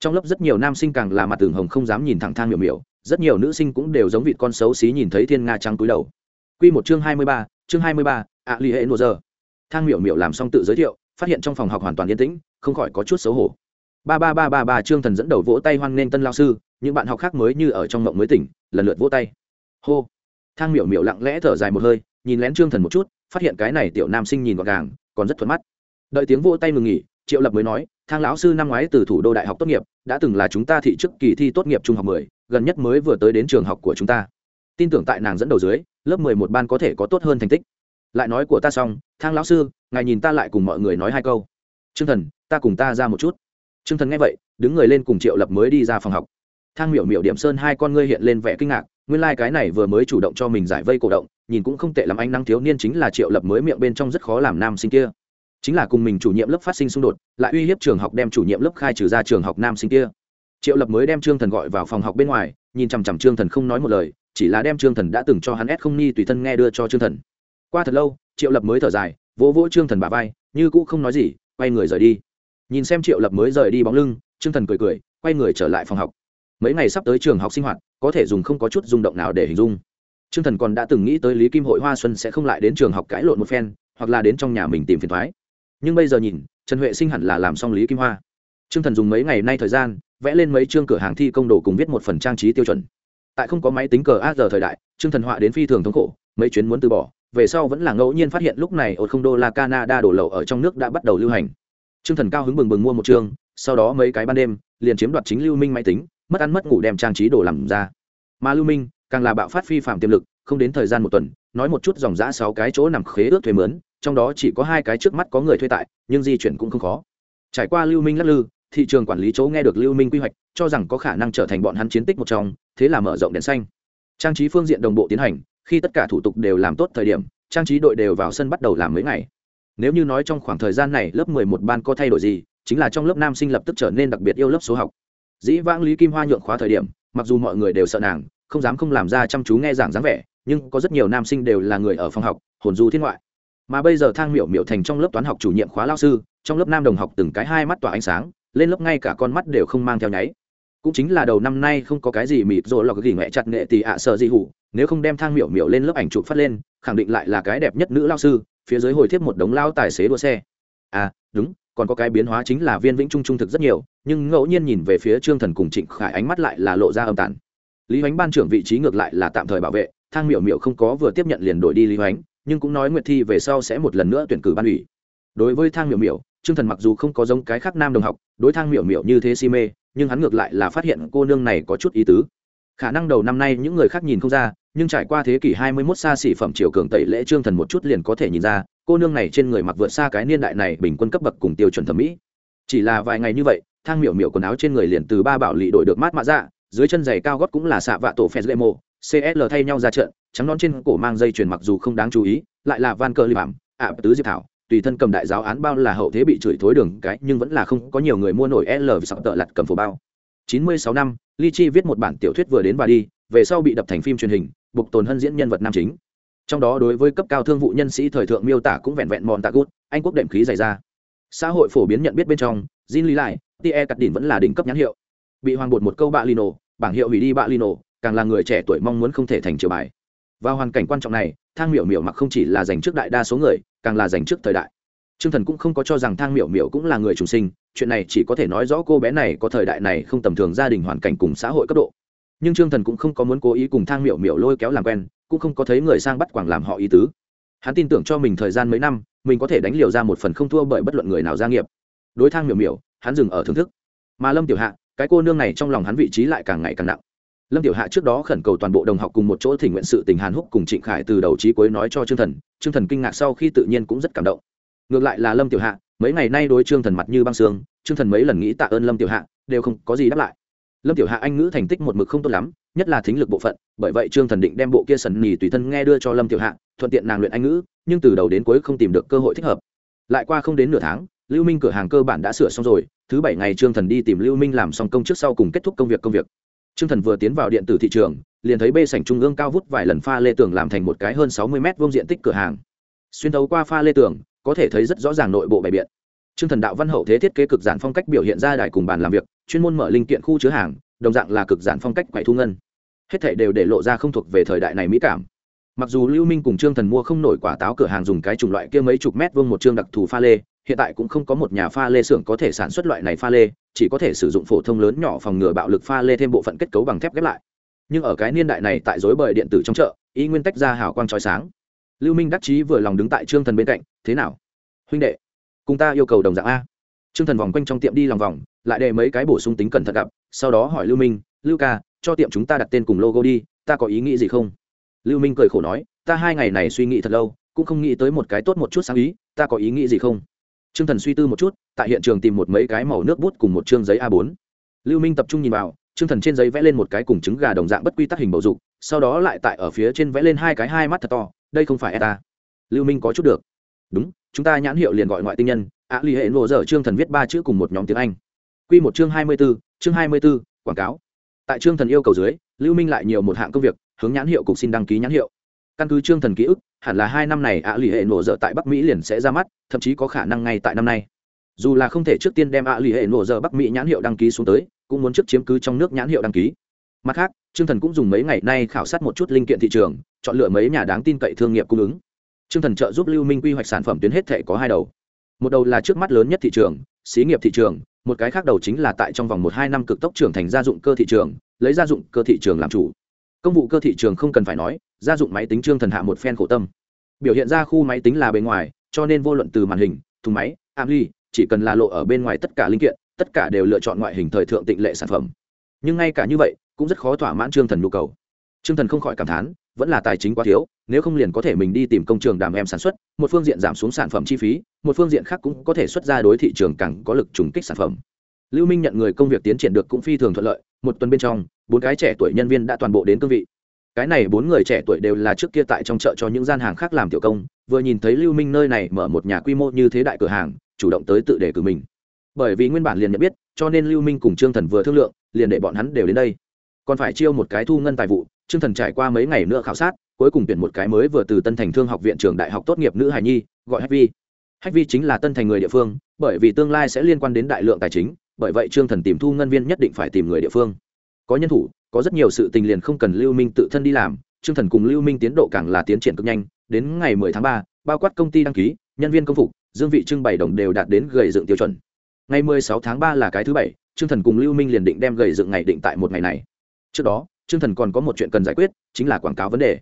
trong lớp rất nhiều nam sinh càng là mặt tường hồng không dám nhìn thẳng thang miểu miểu rất nhiều nữ sinh cũng đều giống vịt con xấu xí nhìn thấy thiên nga trắng túi đầu Quy một chương hai mươi ba, chương hai mươi ba, ạ lì hệ nô giờ. Thang Miểu Miểu làm xong tự giới thiệu, phát hiện trong phòng học hoàn toàn yên tĩnh, không khỏi có chút xấu hổ. Ba ba ba ba ba chương thần dẫn đầu vỗ tay hoan nghênh tân lao sư, những bạn học khác mới như ở trong mộng mới tỉnh, lần lượt vỗ tay. Hô. Thang Miểu Miểu lặng lẽ thở dài một hơi, nhìn lén Trương thần một chút, phát hiện cái này tiểu nam sinh nhìn gọn gàng, còn rất thuận mắt. Đợi tiếng vỗ tay ngừng nghỉ, Triệu Lập mới nói, thang lão sư năm ngoái từ thủ đô đại học tốt nghiệp, đã từng là chúng ta thị chức kỳ thi tốt nghiệp trung học mười gần nhất mới vừa tới đến trường học của chúng ta tin tưởng tại nàng dẫn đầu dưới lớp mười một ban có thể có tốt hơn thành tích lại nói của ta xong thang lão sư ngài nhìn ta lại cùng mọi người nói hai câu t r ư ơ n g thần ta cùng ta ra một chút t r ư ơ n g thần nghe vậy đứng người lên cùng triệu lập mới đi ra phòng học thang miểu miểu điểm sơn hai con ngươi hiện lên vẻ kinh ngạc, nguyên lai、like、cái này vừa mới chủ động cho mình giải vây cổ động, nhìn cũng không tệ lắm. anh năng thiếu niên chính là triệu lập mới miệng bên trong rất khó làm nam sinh kia. Chính là cùng mình chủ nhiệm lớp phát sinh xung đột, lại uy hiếp trường học đem chủ nhiệm lớp khai trừ ra trường học nam sinh kia. Triệu lập mới đem trương thần gọi vào phòng học bên ngoài, nhìn chằm chằm trương thần không nói một lời, chỉ là đem trương thần đã từng cho hắn ép không ni tùy thân nghe đưa cho trương thần. Qua thật lâu, triệu lập mới thở dài, vỗ vỗ trương thần bà vai, như cũ không nói gì, quay người rời đi. Nhìn xem triệu lập mới rời đi bóng lưng, trương thần cười cười, quay người trở lại phòng học mấy ngày sắp tới trường học sinh hoạt, có thể dùng không có chút rung động nào để hình dung. Trương thần còn đã từng nghĩ tới lý kim hội hoa xuân sẽ không lại đến trường học cãi lộn một phen, hoặc là đến trong nhà mình tìm phiền thoái. Nhưng bây giờ nhìn, trần huệ sinh hẳn là làm xong lý kim hoa. Trương thần dùng mấy ngày nay thời gian, vẽ lên mấy chương cửa hàng thi công đồ cùng viết một phần trang trí tiêu chuẩn. Tại không có máy tính cờ a giờ thời đại, trương thần họa đến phi thường thống khổ, mấy chuyến muốn từ bỏ, về sau vẫn là ngẫu nhiên phát hiện lúc này ở không đô la canada đổ lậu ở trong nước đã bắt đầu lưu hành. Trương thần cao hứng bừng bừng mua một chương, sau đó mấy cái ban đêm, liền chiếm đoạt chính lưu minh máy tính mất ăn mất ngủ đem trang trí đồ làm ra. Mà lưu minh, càng là bạo phát phi phạm tiềm lực, không đến thời gian một tuần, nói một chút dòng giã sáu cái chỗ nằm khế ước thuê mướn, trong đó chỉ có hai cái trước mắt có người thuê tại, nhưng di chuyển cũng không khó. Trải qua lưu minh lắc lư, thị trường quản lý chỗ nghe được lưu minh quy hoạch, cho rằng có khả năng trở thành bọn hắn chiến tích một trong, thế là mở rộng đèn xanh. Trang trí phương diện đồng bộ tiến hành, khi tất cả thủ tục đều làm tốt thời điểm, trang trí đội đều vào sân bắt đầu làm mấy ngày. Nếu như nói trong khoảng thời gian này lớp mười một ban có thay đổi gì, chính là trong lớp nam sinh lập tức trở nên đặc biệt yêu lớp số học dĩ vãng lý kim hoa nhượng khóa thời điểm, mặc dù mọi người đều sợ nàng, không dám không làm ra chăm chú nghe giảng dáng vẻ, nhưng có rất nhiều nam sinh đều là người ở phòng học, hồn du thiên ngoại. Mà bây giờ thang miểu miểu thành trong lớp toán học chủ nhiệm khóa lao sư, trong lớp nam đồng học từng cái hai mắt tỏa ánh sáng, lên lớp ngay cả con mắt đều không mang theo nháy. Cũng chính là đầu năm nay không có cái gì mịt rồi lọc gỉ nghệ chặt nghệ tì ạ sợ gì hủ, nếu không đem thang miểu miểu lên lớp ảnh chụp phát lên, khẳng định lại là cái đẹp nhất nữ lao sư, phía dưới hồi thiếp một đống lao tài xế đua xe. À đúng còn có cái biến hóa chính là viên vĩnh trung trung thực rất nhiều, nhưng ngẫu nhiên nhìn về phía trương thần cùng trịnh khải ánh mắt lại là lộ ra âm tàn. Lý hoánh ban trưởng vị trí ngược lại là tạm thời bảo vệ, thang miểu miểu không có vừa tiếp nhận liền đổi đi lý hoánh, nhưng cũng nói nguyệt thi về sau sẽ một lần nữa tuyển cử ban ủy. Đối với thang miểu miểu, trương thần mặc dù không có giống cái khác nam đồng học, đối thang miểu miểu như thế si mê, nhưng hắn ngược lại là phát hiện cô nương này có chút ý tứ. Khả năng đầu năm nay những người khác nhìn không ra, nhưng trải qua thế kỷ hai mươi 21 xa xỉ phẩm triều cường tẩy lễ trương thần một chút liền có thể nhìn ra cô nương này trên người mặc vượt xa cái niên đại này bình quân cấp bậc cùng tiêu chuẩn thẩm mỹ. Chỉ là vài ngày như vậy, thang miểu miểu quần áo trên người liền từ ba bảo lị đổi được mát mạ dạ dưới chân giày cao gót cũng là xạ vạ tổ phèn lệ mộ csl thay nhau ra trận, trắng non trên cổ mang dây chuyền mặc dù không đáng chú ý, lại là van cơ li bảm, ạ, tứ diệp thảo, tùy thân cầm đại giáo án bao là hậu thế bị chửi thối đường cái, nhưng vẫn là không có nhiều người mua nổi l vì sọc tợ lặt cầm phổ bao. 96 năm li chi viết một bản tiểu thuyết vừa đến và đi, về sau bị đập thành phim truyền hình, buộc tồn hân diễn nhân vật nam chính trong đó đối với cấp cao thương vụ nhân sĩ thời thượng miêu tả cũng vẹn vẹn mòn tạ gút, anh quốc đệm khí dày ra. Xã hội phổ biến nhận biết bên trong, Jin lý lại tie cắt đỉnh vẫn là đỉnh cấp nhãn hiệu. Bị hoàng bột một câu bạ lino bảng hiệu hủy đi bạ lino càng là người trẻ tuổi mong muốn không thể thành triều bài. Vào hoàn cảnh quan trọng này, thang miểu miểu mặc không chỉ là dành trước đại đa số người, càng là dành trước thời đại. Trương thần cũng không có cho rằng thang miểu miểu cũng là người trùng sinh, chuyện này chỉ có thể nói rõ cô bé này có thời đại này không tầm thường gia đình hoàn cảnh cùng xã hội cấp độ nhưng trương thần cũng không có muốn cố ý cùng thang miểu miểu lôi kéo làm quen, cũng không có thấy người sang bắt quảng làm họ ý tứ. Hắn tin tưởng cho mình thời gian mấy năm, mình có thể đánh liều ra một phần không thua bởi bất luận người nào gia nghiệp. Đối thang miểu miểu, hắn dừng ở thưởng thức. Mà lâm tiểu hạ, cái cô nương này trong lòng hắn vị trí lại càng ngày càng nặng. Lâm tiểu hạ trước đó khẩn cầu toàn bộ đồng học cùng một chỗ thỉnh nguyện sự tình hàn húc cùng trịnh khải từ đầu trí cuối nói cho trương thần trương thần kinh ngạc sau khi tự nhiên cũng rất cảm động. Ngược lại là lâm tiểu hạ, mấy ngày nay đối trương thần mặt như băng xương, trương thần mấy lần nghĩ tạ ơn lâm tiểu hạ, đều không có gì đáp lại lâm tiểu hạ anh ngữ thành tích một mực không tốt lắm nhất là thính lực bộ phận bởi vậy trương thần định đem bộ kia sần nỉ tùy thân nghe đưa cho lâm tiểu hạ thuận tiện nàng luyện anh ngữ nhưng từ đầu đến cuối không tìm được cơ hội thích hợp lại qua không đến nửa tháng lưu minh cửa hàng cơ bản đã sửa xong rồi thứ bảy ngày trương thần đi tìm lưu minh làm xong công trước sau cùng kết thúc công việc công việc Trương Thần vừa tiến vào điện tử thị trường, liền thấy bê sảnh trung ương cao vút vài lần pha lê tường làm thành một cái hơn sáu mươi mét vuông diện tích cửa hàng. Xuyên thấu qua pha lê tường, có thể thấy rất rõ ràng nội bộ bày biện. Trương Thần đạo văn hậu thế thiết kế cực giản phong cách biểu hiện ra đài cùng bàn làm việc, chuyên môn mở linh kiện khu chứa hàng, đồng dạng là cực giản phong cách quậy thu ngân. Hết thảy đều để lộ ra không thuộc về thời đại này mỹ cảm. Mặc dù Lưu Minh cùng Trương Thần mua không nổi quả táo cửa hàng dùng cái chủng loại kia mấy chục mét vuông một trương đặc thù pha lê, hiện tại cũng không có một nhà pha lê xưởng có thể sản xuất loại này pha lê chỉ có thể sử dụng phổ thông lớn nhỏ phòng ngừa bạo lực pha lê thêm bộ phận kết cấu bằng thép ghép lại nhưng ở cái niên đại này tại dối bời điện tử trong chợ y nguyên tách ra hào quang trói sáng lưu minh đắc chí vừa lòng đứng tại trương thần bên cạnh thế nào huynh đệ cùng ta yêu cầu đồng dạng a trương thần vòng quanh trong tiệm đi lòng vòng lại đề mấy cái bổ sung tính cẩn thận gặp sau đó hỏi lưu minh lưu ca cho tiệm chúng ta đặt tên cùng logo đi ta có ý nghĩ gì không lưu minh cười khổ nói ta hai ngày này suy nghĩ thật lâu cũng không nghĩ tới một cái tốt một chút sáng ý ta có ý nghĩ gì không Trương Thần suy tư một chút, tại hiện trường tìm một mấy cái màu nước bút cùng một chương giấy A4. Lưu Minh tập trung nhìn vào, Trương Thần trên giấy vẽ lên một cái cùng trứng gà đồng dạng bất quy tắc hình bầu dục, sau đó lại tại ở phía trên vẽ lên hai cái hai mắt thật to, đây không phải ETA. Lưu Minh có chút được. Đúng, chúng ta nhãn hiệu liền gọi ngoại tinh nhân, ạ à, ly hệ nổ dở Trương Thần viết ba chữ cùng một nhóm tiếng Anh. Quy một chương 24, chương 24, quảng cáo. Tại Trương Thần yêu cầu dưới, Lưu Minh lại nhiều một hạng công việc, hướng nhãn hiệu cục xin đăng ký nhãn hiệu. Căn cứ trương thần ký ức hẳn là hai năm này ạ lì hệ nổ dở tại bắc mỹ liền sẽ ra mắt thậm chí có khả năng ngay tại năm nay. Dù là không thể trước tiên đem ạ lì hệ nổ dở bắc mỹ nhãn hiệu đăng ký xuống tới cũng muốn trước chiếm cứ trong nước nhãn hiệu đăng ký. Mặt khác trương thần cũng dùng mấy ngày nay khảo sát một chút linh kiện thị trường chọn lựa mấy nhà đáng tin cậy thương nghiệp cung ứng. Trương thần trợ giúp lưu minh quy hoạch sản phẩm tuyến hết thể có hai đầu một đầu là trước mắt lớn nhất thị trường, xí nghiệp thị trường, một cái khác đầu chính là tại trong vòng một hai năm cực tốc trưởng thành gia dụng cơ thị trường, lấy gia dụng cơ thị trường làm chủ. Công vụ cơ thị trường không cần phải nói, gia dụng máy tính trương thần hạ một phen khổ tâm. Biểu hiện ra khu máy tính là bên ngoài, cho nên vô luận từ màn hình, thùng máy am ly chỉ cần là lộ ở bên ngoài tất cả linh kiện, tất cả đều lựa chọn ngoại hình thời thượng tịnh lệ sản phẩm. Nhưng ngay cả như vậy, cũng rất khó thỏa mãn trương thần nhu cầu. Trương thần không khỏi cảm thán, vẫn là tài chính quá thiếu, nếu không liền có thể mình đi tìm công trường đàm em sản xuất một phương diện giảm xuống sản phẩm chi phí, một phương diện khác cũng có thể xuất ra đối thị trường càng có lực trùng kích sản phẩm. Lưu minh nhận người công việc tiến triển được cũng phi thường thuận lợi, một tuần bên trong, bốn cái trẻ tuổi nhân viên đã toàn bộ đến cương vị. Cái này bốn người trẻ tuổi đều là trước kia tại trong chợ cho những gian hàng khác làm tiểu công, vừa nhìn thấy lưu minh nơi này mở một nhà quy mô như thế đại cửa hàng, chủ động tới tự đề cử mình. Bởi vì nguyên bản liền nhận biết, cho nên lưu minh cùng trương thần vừa thương lượng, liền để bọn hắn đều đến đây. Còn phải chiêu một cái thu ngân tài vụ, trương thần trải qua mấy ngày nữa khảo sát cuối cùng tuyển một cái mới vừa từ tân thành thương học viện trường đại học tốt nghiệp nữ hài nhi gọi hách vi. Hách vi chính là tân thành người địa phương bởi vì tương lai sẽ liên quan đến đại lượng tài chính bởi vậy trương thần tìm thu ngân viên nhất định phải tìm người địa phương. Có nhân thủ có rất nhiều sự tình liền không cần lưu minh tự thân đi làm trương thần cùng lưu minh tiến độ càng là tiến triển cực nhanh. Đến ngày 10 tháng 3, bao quát công ty đăng ký nhân viên công phục dương vị trưng bày đồng đều đạt đến gầy dựng tiêu chuẩn. Ngày 16 tháng 3 là cái thứ bảy trương thần cùng lưu minh liền định đem gầy dựng ngày định tại một ngày này. Trước đó trương thần còn có một chuyện cần giải quyết chính là quảng cáo vấn đề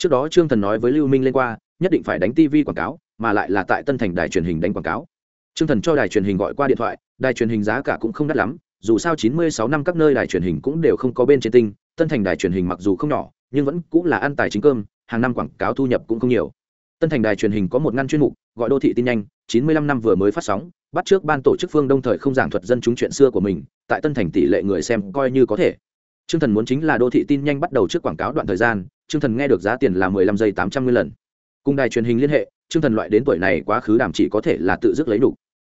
trước đó trương thần nói với lưu minh lên qua, nhất định phải đánh tv quảng cáo, mà lại là tại tân thành đài truyền hình đánh quảng cáo. Trương thần cho đài truyền hình gọi qua điện thoại, đài truyền hình giá cả cũng không đắt lắm, dù sao 96 năm các nơi đài truyền hình cũng đều không có bên trên tinh, tân thành đài truyền hình mặc dù không nhỏ, nhưng vẫn cũng là ăn tài chính cơm, hàng năm quảng cáo thu nhập cũng không nhiều. Tân thành đài truyền hình có một ngăn chuyên mục, gọi đô thị tin nhanh 95 năm vừa mới phát sóng, bắt trước ban tổ chức phương đông thời không giảng thuật dân chúng chuyện xưa của mình, tại tân thành tỷ lệ người xem coi như có thể. Trương Thần muốn chính là đô thị tin nhanh bắt đầu trước quảng cáo đoạn thời gian, Trương Thần nghe được giá tiền là 15 giây 800 nguyên lần. Cùng đài truyền hình liên hệ, Trương Thần loại đến tuổi này quá khứ đảm chỉ có thể là tự dứt lấy đủ.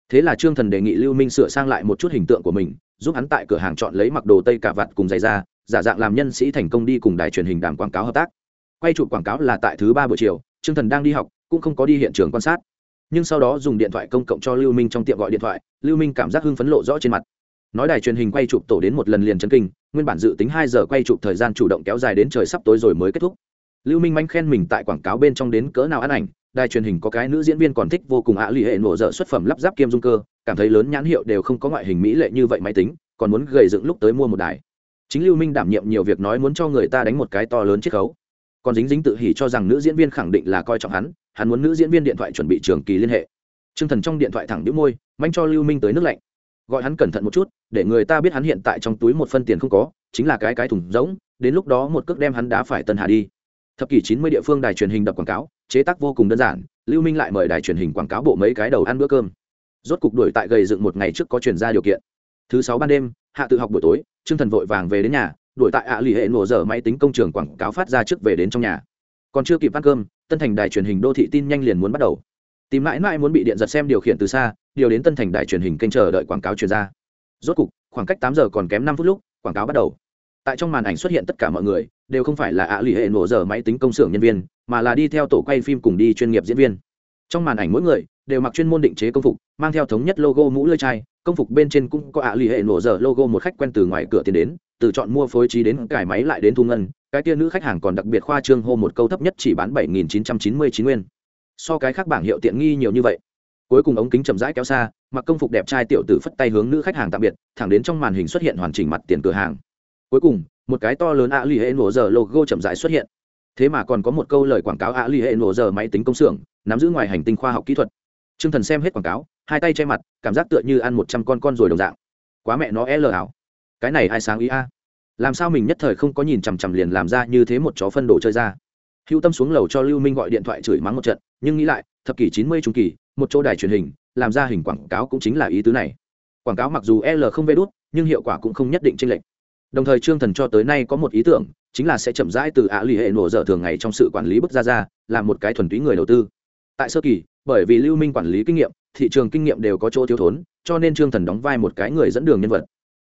Thế là Trương Thần đề nghị Lưu Minh sửa sang lại một chút hình tượng của mình, giúp hắn tại cửa hàng chọn lấy mặc đồ tây cả vạt cùng giày da, giả dạng làm nhân sĩ thành công đi cùng đài truyền hình đàm quảng cáo hợp tác. Quay chụp quảng cáo là tại thứ ba buổi chiều, Trương Thần đang đi học, cũng không có đi hiện trường quan sát. Nhưng sau đó dùng điện thoại công cộng cho Lưu Minh trong tiệm gọi điện thoại, Lưu Minh cảm giác hưng phấn lộ rõ trên mặt nói đài truyền hình quay chụp tổ đến một lần liền chân kinh, nguyên bản dự tính hai giờ quay chụp thời gian chủ động kéo dài đến trời sắp tối rồi mới kết thúc. Lưu minh manh khen mình tại quảng cáo bên trong đến cỡ nào ăn ảnh, đài truyền hình có cái nữ diễn viên còn thích vô cùng ạ lì hệ nổ dở xuất phẩm lắp ráp kiêm dung cơ, cảm thấy lớn nhãn hiệu đều không có ngoại hình mỹ lệ như vậy máy tính, còn muốn gầy dựng lúc tới mua một đài. Chính lưu minh đảm nhiệm nhiều việc nói muốn cho người ta đánh một cái to lớn chiết khấu. Còn dính dính tự hỉ cho rằng nữ diễn viên khẳng định là coi trọng hắn hắn muốn nữ diễn viên điện thoại chuẩn bị trường kỳ liên hệ. T r ư ơ n g thần trong điện thoại thẳng đĩu môi, manh cho lưu minh tới nước lạnh. Gọi hắn cẩn thận một chút để người ta biết hắn hiện tại trong túi một phân tiền không có, chính là cái cái thùng rỗng, đến lúc đó một cước đem hắn đá phải tân hà đi. Thập kỷ chín mươi địa phương đài truyền hình đập quảng cáo, chế tác vô cùng đơn giản, lưu minh lại mời đài truyền hình quảng cáo bộ mấy cái đầu ăn bữa cơm. Rốt cục đuổi tại gầy dựng một ngày trước có chuyển ra điều kiện. Thứ sáu ban đêm, hạ tự học buổi tối, trương thần vội vàng về đến nhà, đuổi tại ạ lì hệ nổ dở máy tính công trường quảng cáo phát ra trước về đến trong nhà. Còn chưa kịp ăn cơm, tân thành đài truyền hình đô thị tin nhanh liền muốn bắt đầu. Tìm mãi mãi muốn bị điện giật xem điều khiển từ xa, điều đến tân thành đài truyền hình kênh chờ đợi quảng cáo truyền ra rốt cục, khoảng cách tám giờ còn kém năm phút lúc, quảng cáo bắt đầu. Tại trong màn ảnh xuất hiện tất cả mọi người, đều không phải là ạ lì hệ nổ giờ máy tính công xưởng nhân viên, mà là đi theo tổ quay phim cùng đi chuyên nghiệp diễn viên. Trong màn ảnh mỗi người, đều mặc chuyên môn định chế công phục, mang theo thống nhất logo mũ lưỡi chai, công phục bên trên cũng có ạ lì hệ nổ giờ logo một khách quen từ ngoài cửa tiến đến, từ chọn mua phối trí đến cải máy lại đến thu ngân, cái tia nữ khách hàng còn đặc biệt khoa trương hô một câu thấp nhất chỉ bán bảy nghìn chín trăm chín mươi chín nguyên. So cái khác bảng hiệu tiện nghi nhiều như vậy. Cuối cùng ống kính chậm rãi kéo xa mặc công phục đẹp trai tiểu tử phất tay hướng nữ khách hàng tạm biệt, thẳng đến trong màn hình xuất hiện hoàn chỉnh mặt tiền cửa hàng. Cuối cùng, một cái to lớn a l i hệ nổ giờ logo chậm rãi xuất hiện. Thế mà còn có một câu lời quảng cáo a l i hệ nổ giờ máy tính công xưởng, nắm giữ ngoài hành tinh khoa học kỹ thuật. T r ư ơ n g thần xem hết quảng cáo, hai tay che mặt, cảm giác tựa như ăn một trăm con con rồi đồng dạng. Quá mẹ nó e lờ ảo cái này ai sáng ý a? Làm sao mình nhất thời không có nhìn chằm chằm liền làm ra như thế một chó phân đồ chơi ra? Hữu tâm xuống lầu cho lưu minh gọi điện thoại chửi mắng một trận, nhưng nghĩ lại, thập kỷ chín mươi trung kỳ, một chỗ đài truyền hình làm ra hình quảng cáo cũng chính là ý tứ này. Quảng cáo mặc dù l không vê đốt nhưng hiệu quả cũng không nhất định trên lệnh đồng thời trương thần cho tới nay có một ý tưởng, chính là sẽ chậm rãi từ ạ lì hệ nổ dở thường ngày trong sự quản lý bức ra ra, làm một cái thuần túy người đầu tư. Tại sơ kỳ, bởi vì lưu minh quản lý kinh nghiệm, thị trường kinh nghiệm đều có chỗ thiếu thốn, cho nên trương thần đóng vai một cái người dẫn đường nhân vật.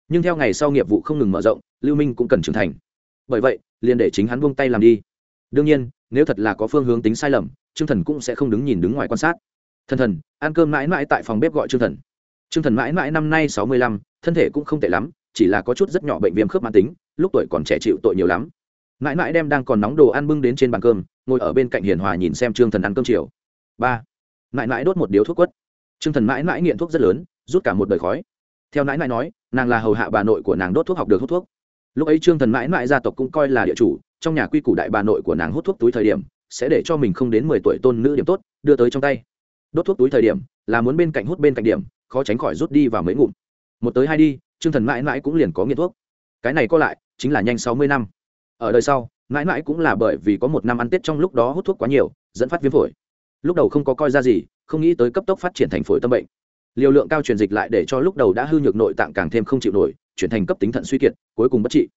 Nhưng theo ngày sau nghiệp vụ không ngừng mở rộng, lưu minh cũng cần trưởng thành. Bởi vậy, liền để chính hắn buông tay làm đi. Đương nhiên, nếu thật là có phương hướng tính sai lầm, trương thần cũng sẽ không đứng nhìn đứng ngoài quan sát thần thần, ăn cơm mãi mãi tại phòng bếp gọi trương thần. Trương thần mãi mãi năm nay sáu mươi lăm, thân thể cũng không tệ lắm, chỉ là có chút rất nhỏ bệnh viêm khớp mãn tính, lúc tuổi còn trẻ chịu tội nhiều lắm. Mãi mãi đem đang còn nóng đồ ăn bưng đến trên bàn cơm, ngồi ở bên cạnh hiền hòa nhìn xem trương thần ăn cơm chiều. Ba. Mãi mãi đốt một điếu thuốc quất. Trương thần mãi mãi nghiện thuốc rất lớn, rút cả một đời khói. Theo nãi nãi nói, nàng là hầu hạ bà nội của nàng đốt thuốc học được hút thuốc. Lúc ấy trương thần mãi mãi gia tộc cũng coi là địa chủ, trong nhà quy củ đại bà nội của nàng hút thuốc túi thời điểm, sẽ để cho mình không đến mười tuổi tôn nữ điểm tốt, đưa tới trong tay đốt thuốc túi thời điểm, là muốn bên cạnh hút bên cạnh điểm, khó tránh khỏi rút đi vào mấy ngụm. Một tới hai đi chương thần mãi mãi cũng liền có nghiện thuốc. Cái này có lại, chính là nhanh sáu mươi năm. Ở đời sau, mãi mãi cũng là bởi vì có một năm ăn tết trong lúc đó hút thuốc quá nhiều, dẫn phát viêm phổi. Lúc đầu không có coi ra gì, không nghĩ tới cấp tốc phát triển thành phổi tâm bệnh. Liều lượng cao truyền dịch lại để cho lúc đầu đã hư nhược nội tạng càng thêm không chịu nổi, chuyển thành cấp tính thận suy kiệt, cuối cùng bất trị.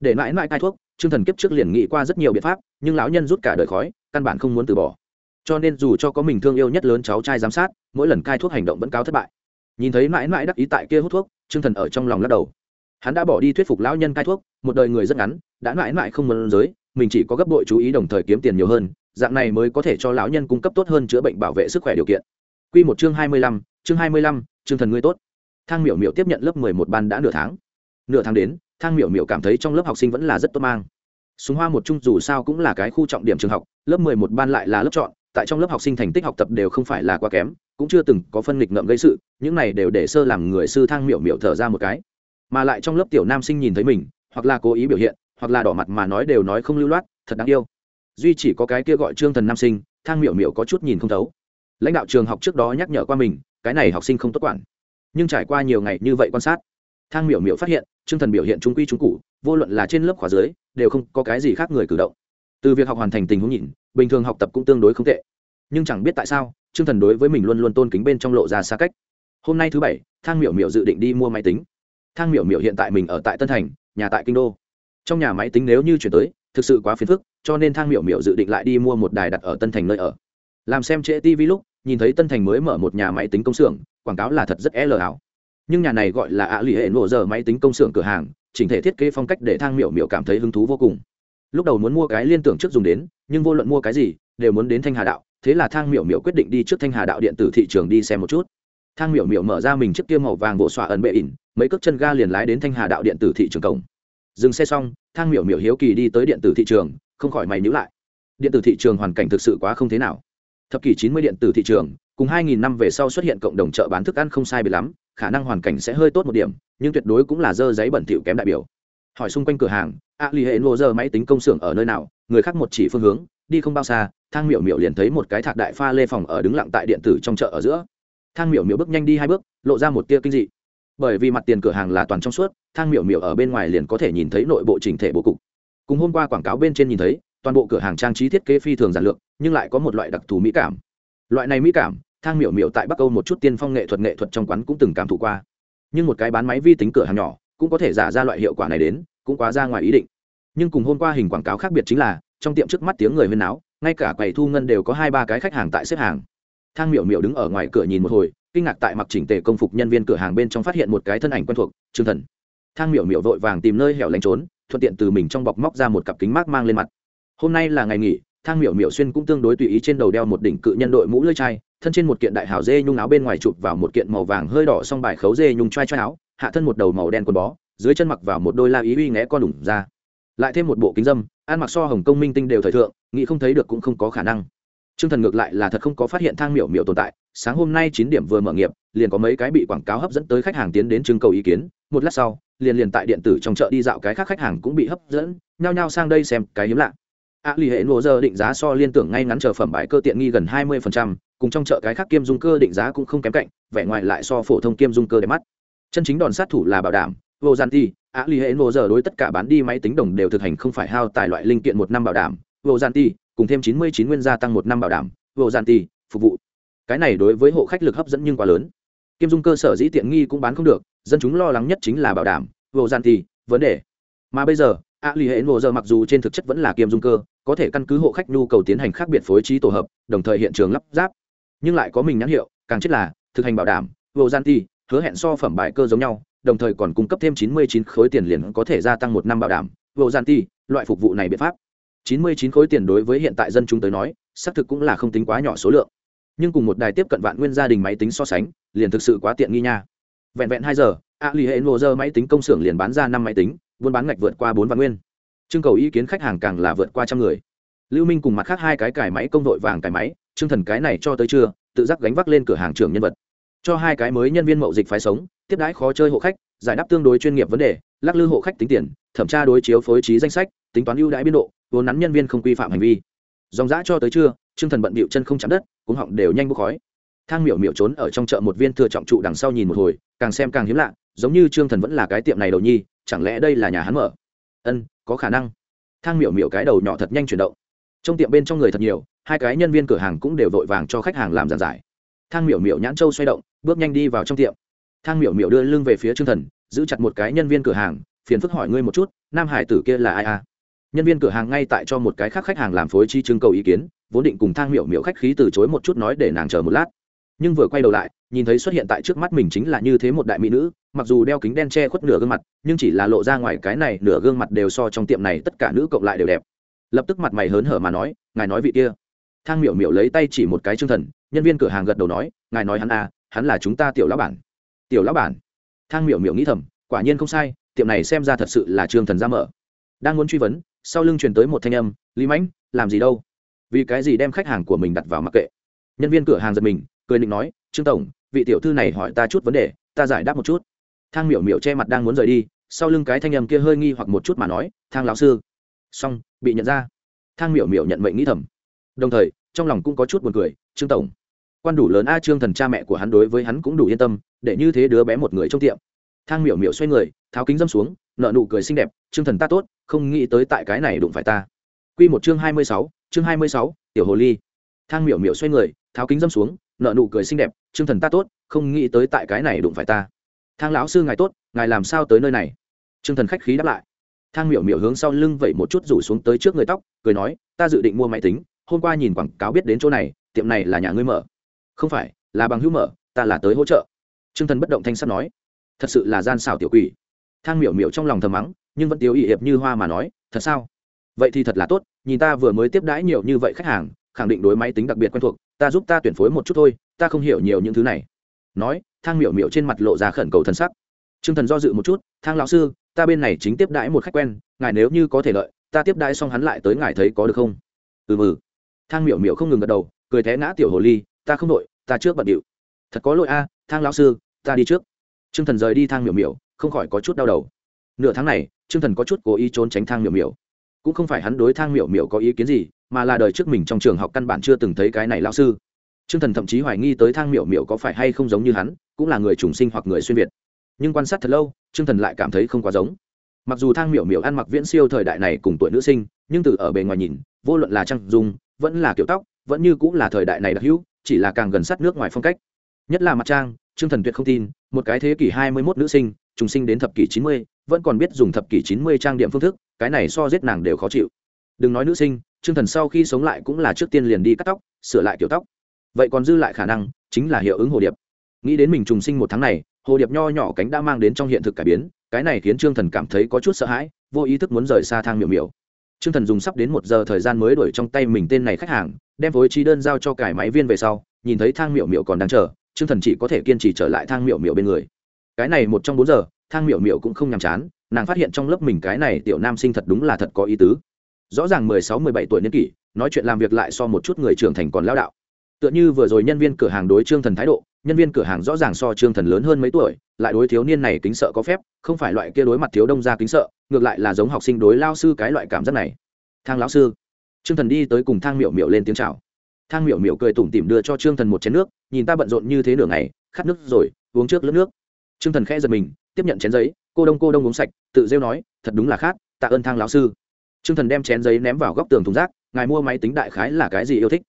Để mãi mãi cai thuốc chương thần kiếp trước liền nghĩ qua rất nhiều biện pháp, nhưng lão nhân rút cả đời khói, căn bản không muốn từ bỏ cho nên dù cho có mình thương yêu nhất lớn cháu trai giám sát mỗi lần cai thuốc hành động vẫn cao thất bại nhìn thấy mãi mãi đắc ý tại kia hút thuốc chương thần ở trong lòng lắc đầu hắn đã bỏ đi thuyết phục lão nhân cai thuốc một đời người rất ngắn đã mãi mãi không muốn giới mình chỉ có gấp bội chú ý đồng thời kiếm tiền nhiều hơn dạng này mới có thể cho lão nhân cung cấp tốt hơn chữa bệnh bảo vệ sức khỏe điều kiện Quy một chương hai mươi lăm, chương hai mươi lăm, chương thần ngươi tốt. Thang Miểu Miểu tiếp nhận lớp mười một ban đã nửa tháng. Nửa tháng đến, Thang Miểu Miểu cảm thấy trong lớp học sinh vẫn là rất tốt mang. Súng Hoa một trung dù sao cũng là cái khu trọng điểm trường học, lớp mười một ban lại là lớp chọn, tại trong lớp học sinh thành tích học tập đều không phải là quá kém, cũng chưa từng có phân nghịch ngợm gây sự, những này đều để sơ làm người sư Thang Miểu Miểu thở ra một cái. Mà lại trong lớp tiểu nam sinh nhìn thấy mình, hoặc là cố ý biểu hiện, hoặc là đỏ mặt mà nói đều nói không lưu loát, thật đáng yêu. Duy chỉ có cái kia gọi Trương Thần nam sinh, Thang Miểu Miểu có chút nhìn không thấu lãnh đạo trường học trước đó nhắc nhở qua mình cái này học sinh không tốt quản nhưng trải qua nhiều ngày như vậy quan sát thang miểu miểu phát hiện trương thần biểu hiện trung quy trung cụ vô luận là trên lớp khóa dưới đều không có cái gì khác người cử động từ việc học hoàn thành tình huống nhìn bình thường học tập cũng tương đối không tệ. Nhưng chẳng biết tại sao chương thần đối với mình luôn luôn tôn kính bên trong lộ ra xa cách. Hôm nay thứ bảy, thang miểu miểu dự định đi mua máy tính. Thang miểu miểu hiện tại mình ở tại tân thành, nhà tại kinh đô. Trong nhà máy tính nếu như chuyển tới, thực sự quá phiền phức, cho nên thang miểu miểu dự định lại đi mua một đài đặt ở tân thành nơi ở. Làm xem trễ tv lúc, nhìn thấy tân thành mới mở một nhà máy tính công xưởng, quảng cáo là thật rất e l ảo. Nhưng nhà này gọi là ạ lì hệ nổ giờ máy tính công xưởng cửa hàng, chỉnh thể thiết kế phong cách để thang miểu miểu cảm thấy hứng thú vô cùng. Lúc đầu muốn mua cái liên tưởng trước dùng đến nhưng vô luận mua cái gì, đều muốn đến thanh hà đạo. Thế là thang miểu miểu quyết định đi trước thanh hà đạo điện tử thị trường đi xem một chút. Thang miểu miểu mở ra mình chiếc kia màu vàng bộ xoa ẩn bệ ỉn, mấy cước chân ga liền lái đến thanh hà đạo điện tử thị trường cổng. Dừng xe xong, thang miểu miểu hiếu kỳ đi tới điện tử thị trường, không khỏi mày nhữ lại. Điện tử thị trường hoàn cảnh thực sự quá không thế nào. Thập kỷ chín mươi điện tử thị trường, cùng 2000 năm về sau xuất hiện cộng đồng chợ bán thức ăn không sai biệt lắm, khả năng hoàn cảnh sẽ hơi tốt một điểm, nhưng tuyệt đối cũng là dơ giấy bẩn thỉu kém đại biểu. Hỏi xung quanh cửa hàng, a lì hệ nô dơ máy tính công xưởng ở nơi nào? Người khác một chỉ phương hướng, đi không bao xa, thang miểu miểu liền thấy một cái thạc đại pha lê phòng ở đứng lặng tại điện tử trong chợ ở giữa. Thang miểu miểu bước nhanh đi hai bước, lộ ra một tia kinh dị. Bởi vì mặt tiền cửa hàng là toàn trong suốt, thang miểu miểu ở bên ngoài liền có thể nhìn thấy nội bộ chỉnh thể bố cục. Cùng hôm qua quảng cáo bên trên nhìn thấy, toàn bộ cửa hàng trang trí thiết kế phi thường giản lược, nhưng lại có một loại đặc thù mỹ cảm. Loại này mỹ cảm, thang miểu miểu tại bắc âu một chút tiên phong nghệ thuật nghệ thuật trong quán cũng từng cảm thụ qua. Nhưng một cái bán máy vi tính cửa hàng nhỏ, cũng có thể giả ra loại hiệu quả này đến, cũng quá ra ngoài ý định nhưng cùng hôm qua hình quảng cáo khác biệt chính là, trong tiệm trước mắt tiếng người huyên náo, ngay cả quầy thu ngân đều có hai ba cái khách hàng tại xếp hàng. Thang miểu miểu đứng ở ngoài cửa nhìn một hồi, kinh ngạc tại mặc chỉnh tề công phục nhân viên cửa hàng bên trong phát hiện một cái thân ảnh quen thuộc, trương thần. Thang miểu miểu vội vàng tìm nơi hẻo lánh trốn, thuận tiện từ mình trong bọc móc ra một cặp kính mát mang lên mặt. Hôm nay là ngày nghỉ, thang miểu miểu xuyên cũng tương đối tùy ý trên đầu đeo một đỉnh cự nhân đội mũ lưỡi chai, thân trên một kiện đại hào dê nhung áo bên ngoài chụp vào một kiện màu vàng hơi đỏ xong bài khấu dê nhung trai trai áo, hạ thân một đầu màu đen quần bó, dưới chân mặc vào một đôi la ý uy ngẽ con đủng ra lại thêm một bộ kính dâm, ăn mặc so hồng công minh tinh đều thời thượng, nghĩ không thấy được cũng không có khả năng. T r ư ơ n g thần ngược lại là thật không có phát hiện thang miểu miểu tồn tại, sáng hôm nay chín điểm vừa mở nghiệp, liền có mấy cái bị quảng cáo hấp dẫn tới khách hàng tiến đến trưng cầu ý kiến, một lát sau, liền liền tại điện tử trong chợ đi dạo cái khác khách hàng cũng bị hấp dẫn, nhao nhao sang đây xem cái hiếm lạ. Ạ lì hệ nổ giờ định giá so liên tưởng ngay ngắn chờ phẩm bài cơ tiện nghi gần hai mươi cùng trong chợ cái khác kiêm dung cơ định giá cũng không kém cạnh, vẻ ngoài lại so phổ thông kiêm dung cơ đẹp mắt. Chân chính đòn sát thủ là bảo đảm, vô gian ti Á lì hệ nô giờ đối tất cả bán đi máy tính đồng đều thực hành không phải hao tài loại linh kiện một năm bảo đảm, vô gian ti cùng thêm chín mươi chín nguyên gia tăng một năm bảo đảm, vô gian ti phục vụ. Cái này đối với hộ khách lực hấp dẫn nhưng quá lớn. Kiêm dung cơ sở dĩ tiện nghi cũng bán không được, dân chúng lo lắng nhất chính là bảo đảm, vô gian ti vấn đề. Mà bây giờ a lì hệ nổ giờ mặc dù trên thực chất vẫn là kiêm dung cơ, có thể căn cứ hộ khách nhu cầu tiến hành khác biệt phối trí tổ hợp, đồng thời hiện trường lắp ráp. Nhưng lại có mình nhãn hiệu, càng chết là, thực hành bảo đảm, vô gian ti hứa hẹn so phẩm bài cơ giống nhau đồng thời còn cung cấp thêm 99 khối tiền liền có thể gia tăng một năm bảo đảm. Vô gian ti loại phục vụ này biện pháp. 99 khối tiền đối với hiện tại dân chúng tới nói xác thực cũng là không tính quá nhỏ số lượng. Nhưng cùng một đài tiếp cận vạn nguyên gia đình máy tính so sánh liền thực sự quá tiện nghi nha. Vẹn vẹn hai giờ a lì hệ nổ Dơ máy tính công xưởng liền bán ra năm máy tính buôn bán ngạch vượt qua bốn vạn nguyên. Trưng cầu ý kiến khách hàng càng là vượt qua trăm người. Lưu minh cùng mặt khác hai cái cải máy công đội vàng cải máy trương thần cái này cho tới chưa, tự giác gánh vác lên cửa hàng trưởng nhân vật. Cho hai cái mới nhân viên mậu dịch phái sống tiếp đãi khó chơi hộ khách, giải đáp tương đối chuyên nghiệp vấn đề, lắc lư hộ khách tính tiền, thẩm tra đối chiếu phối trí danh sách, tính toán ưu đãi biên độ, vốn nắn nhân viên không quy phạm hành vi. Dòng giã cho tới trưa, trương thần bận bịu chân không chạm đất cũng họng đều nhanh bốc khói. Thang miểu miểu trốn ở trong chợ một viên thừa trọng trụ đằng sau nhìn một hồi, càng xem càng hiếm lạ, giống như trương thần vẫn là cái tiệm này đầu nhi, chẳng lẽ đây là nhà hắn mở? Ân, có khả năng. Thang miểu miểu cái đầu nhỏ thật nhanh chuyển động. Trong tiệm bên trong người thật nhiều, hai cái nhân viên cửa hàng cũng đều vội vàng cho khách hàng làm giàn giải. Thang miểu miểu nhãn châu xoay động, bước nhanh đi vào trong tiệm thang miểu miểu đưa lưng về phía trương thần, giữ chặt một cái nhân viên cửa hàng, phiền phức hỏi ngươi một chút, nam hải tử kia là ai à? Nhân viên cửa hàng ngay tại cho một cái khác khách hàng làm phối chi trưng cầu ý kiến, vốn định cùng thang miểu miểu khách khí từ chối một chút nói để nàng chờ một lát. Nhưng vừa quay đầu lại, nhìn thấy xuất hiện tại trước mắt mình chính là như thế một đại mỹ nữ, mặc dù đeo kính đen che khuất nửa gương mặt, nhưng chỉ là lộ ra ngoài cái này nửa gương mặt đều so trong tiệm này tất cả nữ cộng lại đều đẹp. Lập tức mặt mày hớn hở mà nói, ngài nói vị kia. Thang miểu miểu lấy tay chỉ một cái chương thần, nhân viên cửa hàng gật đầu nói, ngài nói hắn à hắn là chúng ta tiểu lão bản tiểu lão bản. Thang miểu miểu nghĩ thầm, quả nhiên không sai, tiệm này xem ra thật sự là trương thần ra mở. Đang muốn truy vấn, sau lưng truyền tới một thanh âm, lý mãnh, làm gì đâu? Vì cái gì đem khách hàng của mình đặt vào mặc kệ? Nhân viên cửa hàng giật mình, cười định nói, trương tổng, vị tiểu thư này hỏi ta chút vấn đề, ta giải đáp một chút. Thang miểu miểu che mặt đang muốn rời đi, sau lưng cái thanh âm kia hơi nghi hoặc một chút mà nói, thang lão sư. Xong, bị nhận ra. Thang miểu miểu nhận mệnh nghĩ thầm. Đồng thời, trong lòng cũng có chút buồn cười, trương tổng, quan đủ lớn a, trương thần cha mẹ của hắn đối với hắn cũng đủ yên tâm để như thế đứa bé một người trong tiệm. Thang miểu miểu xoay người, tháo kính dâm xuống nợ nụ cười xinh đẹp, trương thần ta tốt, không nghĩ tới tại cái này đụng phải ta. Quy một chương hai mươi sáu, chương hai mươi sáu, tiểu hồ ly. Thang miểu miểu xoay người, tháo kính dâm xuống nợ nụ cười xinh đẹp, trương thần ta tốt, không nghĩ tới tại cái này đụng phải ta. Thang lão sư ngài tốt, ngài làm sao tới nơi này? Trương thần khách khí đáp lại. Thang miểu miểu hướng sau lưng vẩy một chút rủ xuống tới trước người tóc, cười nói, ta dự định mua máy tính, hôm qua nhìn quảng cáo biết đến chỗ này, tiệm này là nhà ngươi mở. Không phải, là bằng hữu mở, ta là tới hỗ trợ trương thần bất động thanh sắt nói, thật sự là gian xảo tiểu quỷ. Thang miểu miểu trong lòng thầm mắng, nhưng vẫn tiếu ỵ hiệp như hoa mà nói, thật sao? Vậy thì thật là tốt, nhìn ta vừa mới tiếp đãi nhiều như vậy khách hàng, khẳng định đối máy tính đặc biệt quen thuộc, ta giúp ta tuyển phối một chút thôi, ta không hiểu nhiều những thứ này. Nói, thang miểu miểu trên mặt lộ ra khẩn cầu thân sắc. T r ư ơ n g thần do dự một chút, thang lão sư, ta bên này chính tiếp đãi một khách quen, ngài nếu như có thể lợi, ta tiếp đãi xong hắn lại tới ngài thấy có được không? Ừ mừ thang miểu miểu không ngừng gật đầu, cười té ngã tiểu hồ ly, ta không đội, ta trước bận điệu. Thật có lỗi a thang lão sư, ta đi trước. T r ư ơ n g thần rời đi thang miểu miểu, không khỏi có chút đau đầu. Nửa tháng này t r ư ơ n g thần có chút cố ý trốn tránh thang miểu miểu. Cũng không phải hắn đối thang miểu miểu có ý kiến gì, mà là đời trước mình trong trường học căn bản chưa từng thấy cái này lão sư. T r ư ơ n g thần thậm chí hoài nghi tới thang miểu miểu có phải hay không giống như hắn, cũng là người trùng sinh hoặc người xuyên việt. Nhưng quan sát thật lâu t r ư ơ n g thần lại cảm thấy không quá giống. Mặc dù thang miểu miểu ăn mặc viễn siêu thời đại này cùng tuổi nữ sinh, nhưng từ ở bề ngoài nhìn, vô luận là trang dung, vẫn là kiểu tóc, vẫn như cũng là thời đại này đặc hữu, chỉ là càng gần sát nước ngoài phong cách. Nhất là mặt trang trương thần tuyệt không tin, một cái thế kỷ hai mươi mốt nữ sinh, trùng sinh đến thập kỷ chín mươi, vẫn còn biết dùng thập kỷ chín mươi trang điểm phương thức, cái này so giết nàng đều khó chịu. Đừng nói nữ sinh, trương thần sau khi sống lại cũng là trước tiên liền đi cắt tóc, sửa lại kiểu tóc. Vậy còn dư lại khả năng, chính là hiệu ứng hồ điệp. Nghĩ đến mình trùng sinh một tháng này, hồ điệp nho nhỏ cánh đã mang đến trong hiện thực cải biến, cái này khiến trương thần cảm thấy có chút sợ hãi, vô ý thức muốn rời xa thang miểu miểu. Trương thần dùng sắp đến một giờ thời gian mới đuổi trong tay mình tên này khách hàng, đem phối trí đơn giao cho cải máy viên về sau, nhìn thấy thang miểu miểu còn đang chờ trương thần chỉ có thể kiên trì trở lại thang miểu miểu bên người. Cái này một trong bốn giờ, thang miểu miểu cũng không nhàm chán, nàng phát hiện trong lớp mình cái này tiểu nam sinh thật đúng là thật có ý tứ. Rõ ràng mười sáu, mười bảy tuổi niên kỷ, nói chuyện làm việc lại so một chút người trưởng thành còn lao đạo. Tựa như vừa rồi nhân viên cửa hàng đối trương thần thái độ, nhân viên cửa hàng rõ ràng so trương thần lớn hơn mấy tuổi, lại đối thiếu niên này kính sợ có phép, không phải loại kia đối mặt thiếu đông ra kính sợ, ngược lại là giống học sinh đối lao sư cái loại cảm giác này. Thang lão sư. Trương thần đi tới cùng thang miệu miệu lên tiếng c h à o thang miệu miệu cười tủm tỉm đưa cho trương thần một chén nước, nhìn ta bận rộn như thế nửa ngày, khát nước rồi, uống trước lướt nước. Trương thần khẽ giật mình, tiếp nhận chén giấy, cô đông cô đông uống sạch. Tự rêu nói, thật đúng là khát, tạ ơn thang lão sư. Trương thần đem chén giấy ném vào góc tường thùng rác, ngài mua máy tính đại khái là cái gì yêu thích?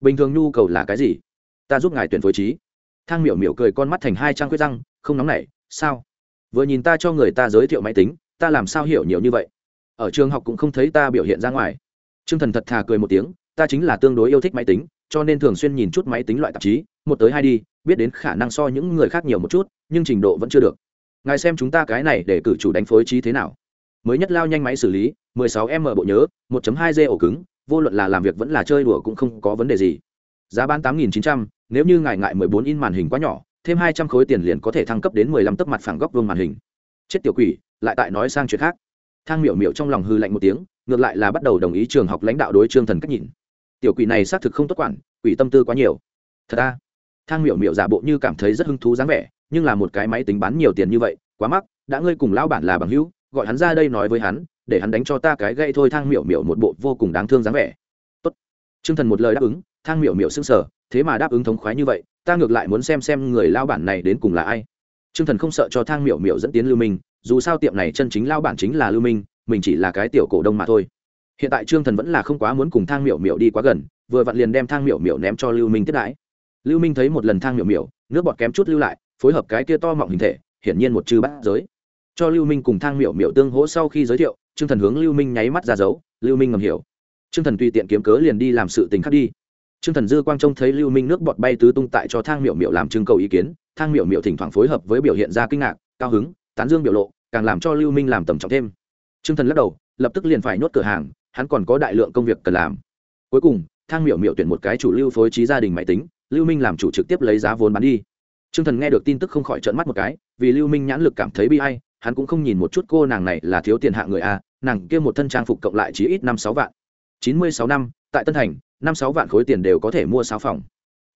Bình thường nhu cầu là cái gì? Ta giúp ngài tuyển phối trí. Thang miểu miểu cười con mắt thành hai trang quyết răng, không nóng nảy, sao? Vừa nhìn ta cho người ta giới thiệu máy tính, ta làm sao hiểu nhiều như vậy? Ở trường học cũng không thấy ta biểu hiện ra ngoài. T r ư ơ n g thần thật thà cười một tiếng ta chính là tương đối yêu thích máy tính, cho nên thường xuyên nhìn chút máy tính loại tạp chí, một tới hai đi, biết đến khả năng so những người khác nhiều một chút, nhưng trình độ vẫn chưa được. Ngài xem chúng ta cái này để cử chủ đánh phối trí thế nào. Mới nhất lao nhanh máy xử lý 16 m bộ nhớ 1.2 g ổ cứng, vô luận là làm việc vẫn là chơi đùa cũng không có vấn đề gì. Giá bán tám nghìn chín trăm, nếu như ngài ngại mười bốn in màn hình quá nhỏ, thêm hai trăm khối tiền liền có thể thăng cấp đến mười lăm tấc mặt phẳng góc vuông màn hình. Chết tiểu quỷ, lại tại nói sang chuyện khác. Thang miểu miểu trong lòng hư lạnh một tiếng, ngược lại là bắt đầu đồng ý trường học lãnh đạo đối trương thần cách nhìn tiểu quỷ này xác thực không tốt quản, quỷ tâm tư quá nhiều. Thật ta thang miểu miểu giả bộ như cảm thấy rất hứng thú dáng vẻ, nhưng là một cái máy tính bán nhiều tiền như vậy, quá mắc, đã ngươi cùng lão bản là bằng hữu, gọi hắn ra đây nói với hắn, để hắn đánh cho ta cái gậy thôi. Thang miểu miểu một bộ vô cùng đáng thương dáng vẻ. Tốt. T r ư ơ n g thần một lời đáp ứng, thang miểu miểu s ư n g sở thế mà đáp ứng thống khoái như vậy, ta ngược lại muốn xem xem người lao bản này đến cùng là ai. T r ư ơ n g thần không sợ cho thang miểu miểu dẫn tiến lưu minh, dù sao tiệm này chân chính lao bản chính là lưu minh, mình chỉ là cái tiểu cổ đông mà thôi hiện tại trương thần vẫn là không quá muốn cùng thang miểu miểu đi quá gần, vừa vặn liền đem thang miểu miểu ném cho lưu minh tiếp đãi. Lưu minh thấy một lần thang miểu miểu, nước bọt kém chút lưu lại, phối hợp cái kia to mọng hình thể, hiển nhiên một chư bát giới. Cho lưu minh cùng thang miểu miểu tương hỗ sau khi giới thiệu, trương thần hướng lưu minh nháy mắt ra dấu, lưu minh ngầm hiểu. Trương thần tùy tiện kiếm cớ liền đi làm sự tình khác đi. Trương thần dư quang trông thấy lưu minh nước bọt bay tứ tung tại cho thang miểu miểu làm trưng cầu ý kiến, thang miểu miểu thỉnh thoảng phối hợp với biểu hiện ra kinh ngạc, cao hứng, tán dương biểu lộ, càng làm cho lưu minh làm tầm trọng thêm. Trương thần lắc đầu, lập tức liền phải nhốt cửa hàng hắn còn có đại lượng công việc cần làm. Cuối cùng, thang miểu miểu tuyển một cái chủ lưu phối trí gia đình máy tính, lưu minh làm chủ trực tiếp lấy giá vốn bán đi. Trương thần nghe được tin tức không khỏi trợn mắt một cái, vì lưu minh nhãn lực cảm thấy bi ai, hắn cũng không nhìn một chút cô nàng này là thiếu tiền hạ người a nàng kia một thân trang phục cộng lại chỉ ít năm sáu vạn. Chín mươi sáu năm, tại tân thành, năm sáu vạn khối tiền đều có thể mua sáu phòng.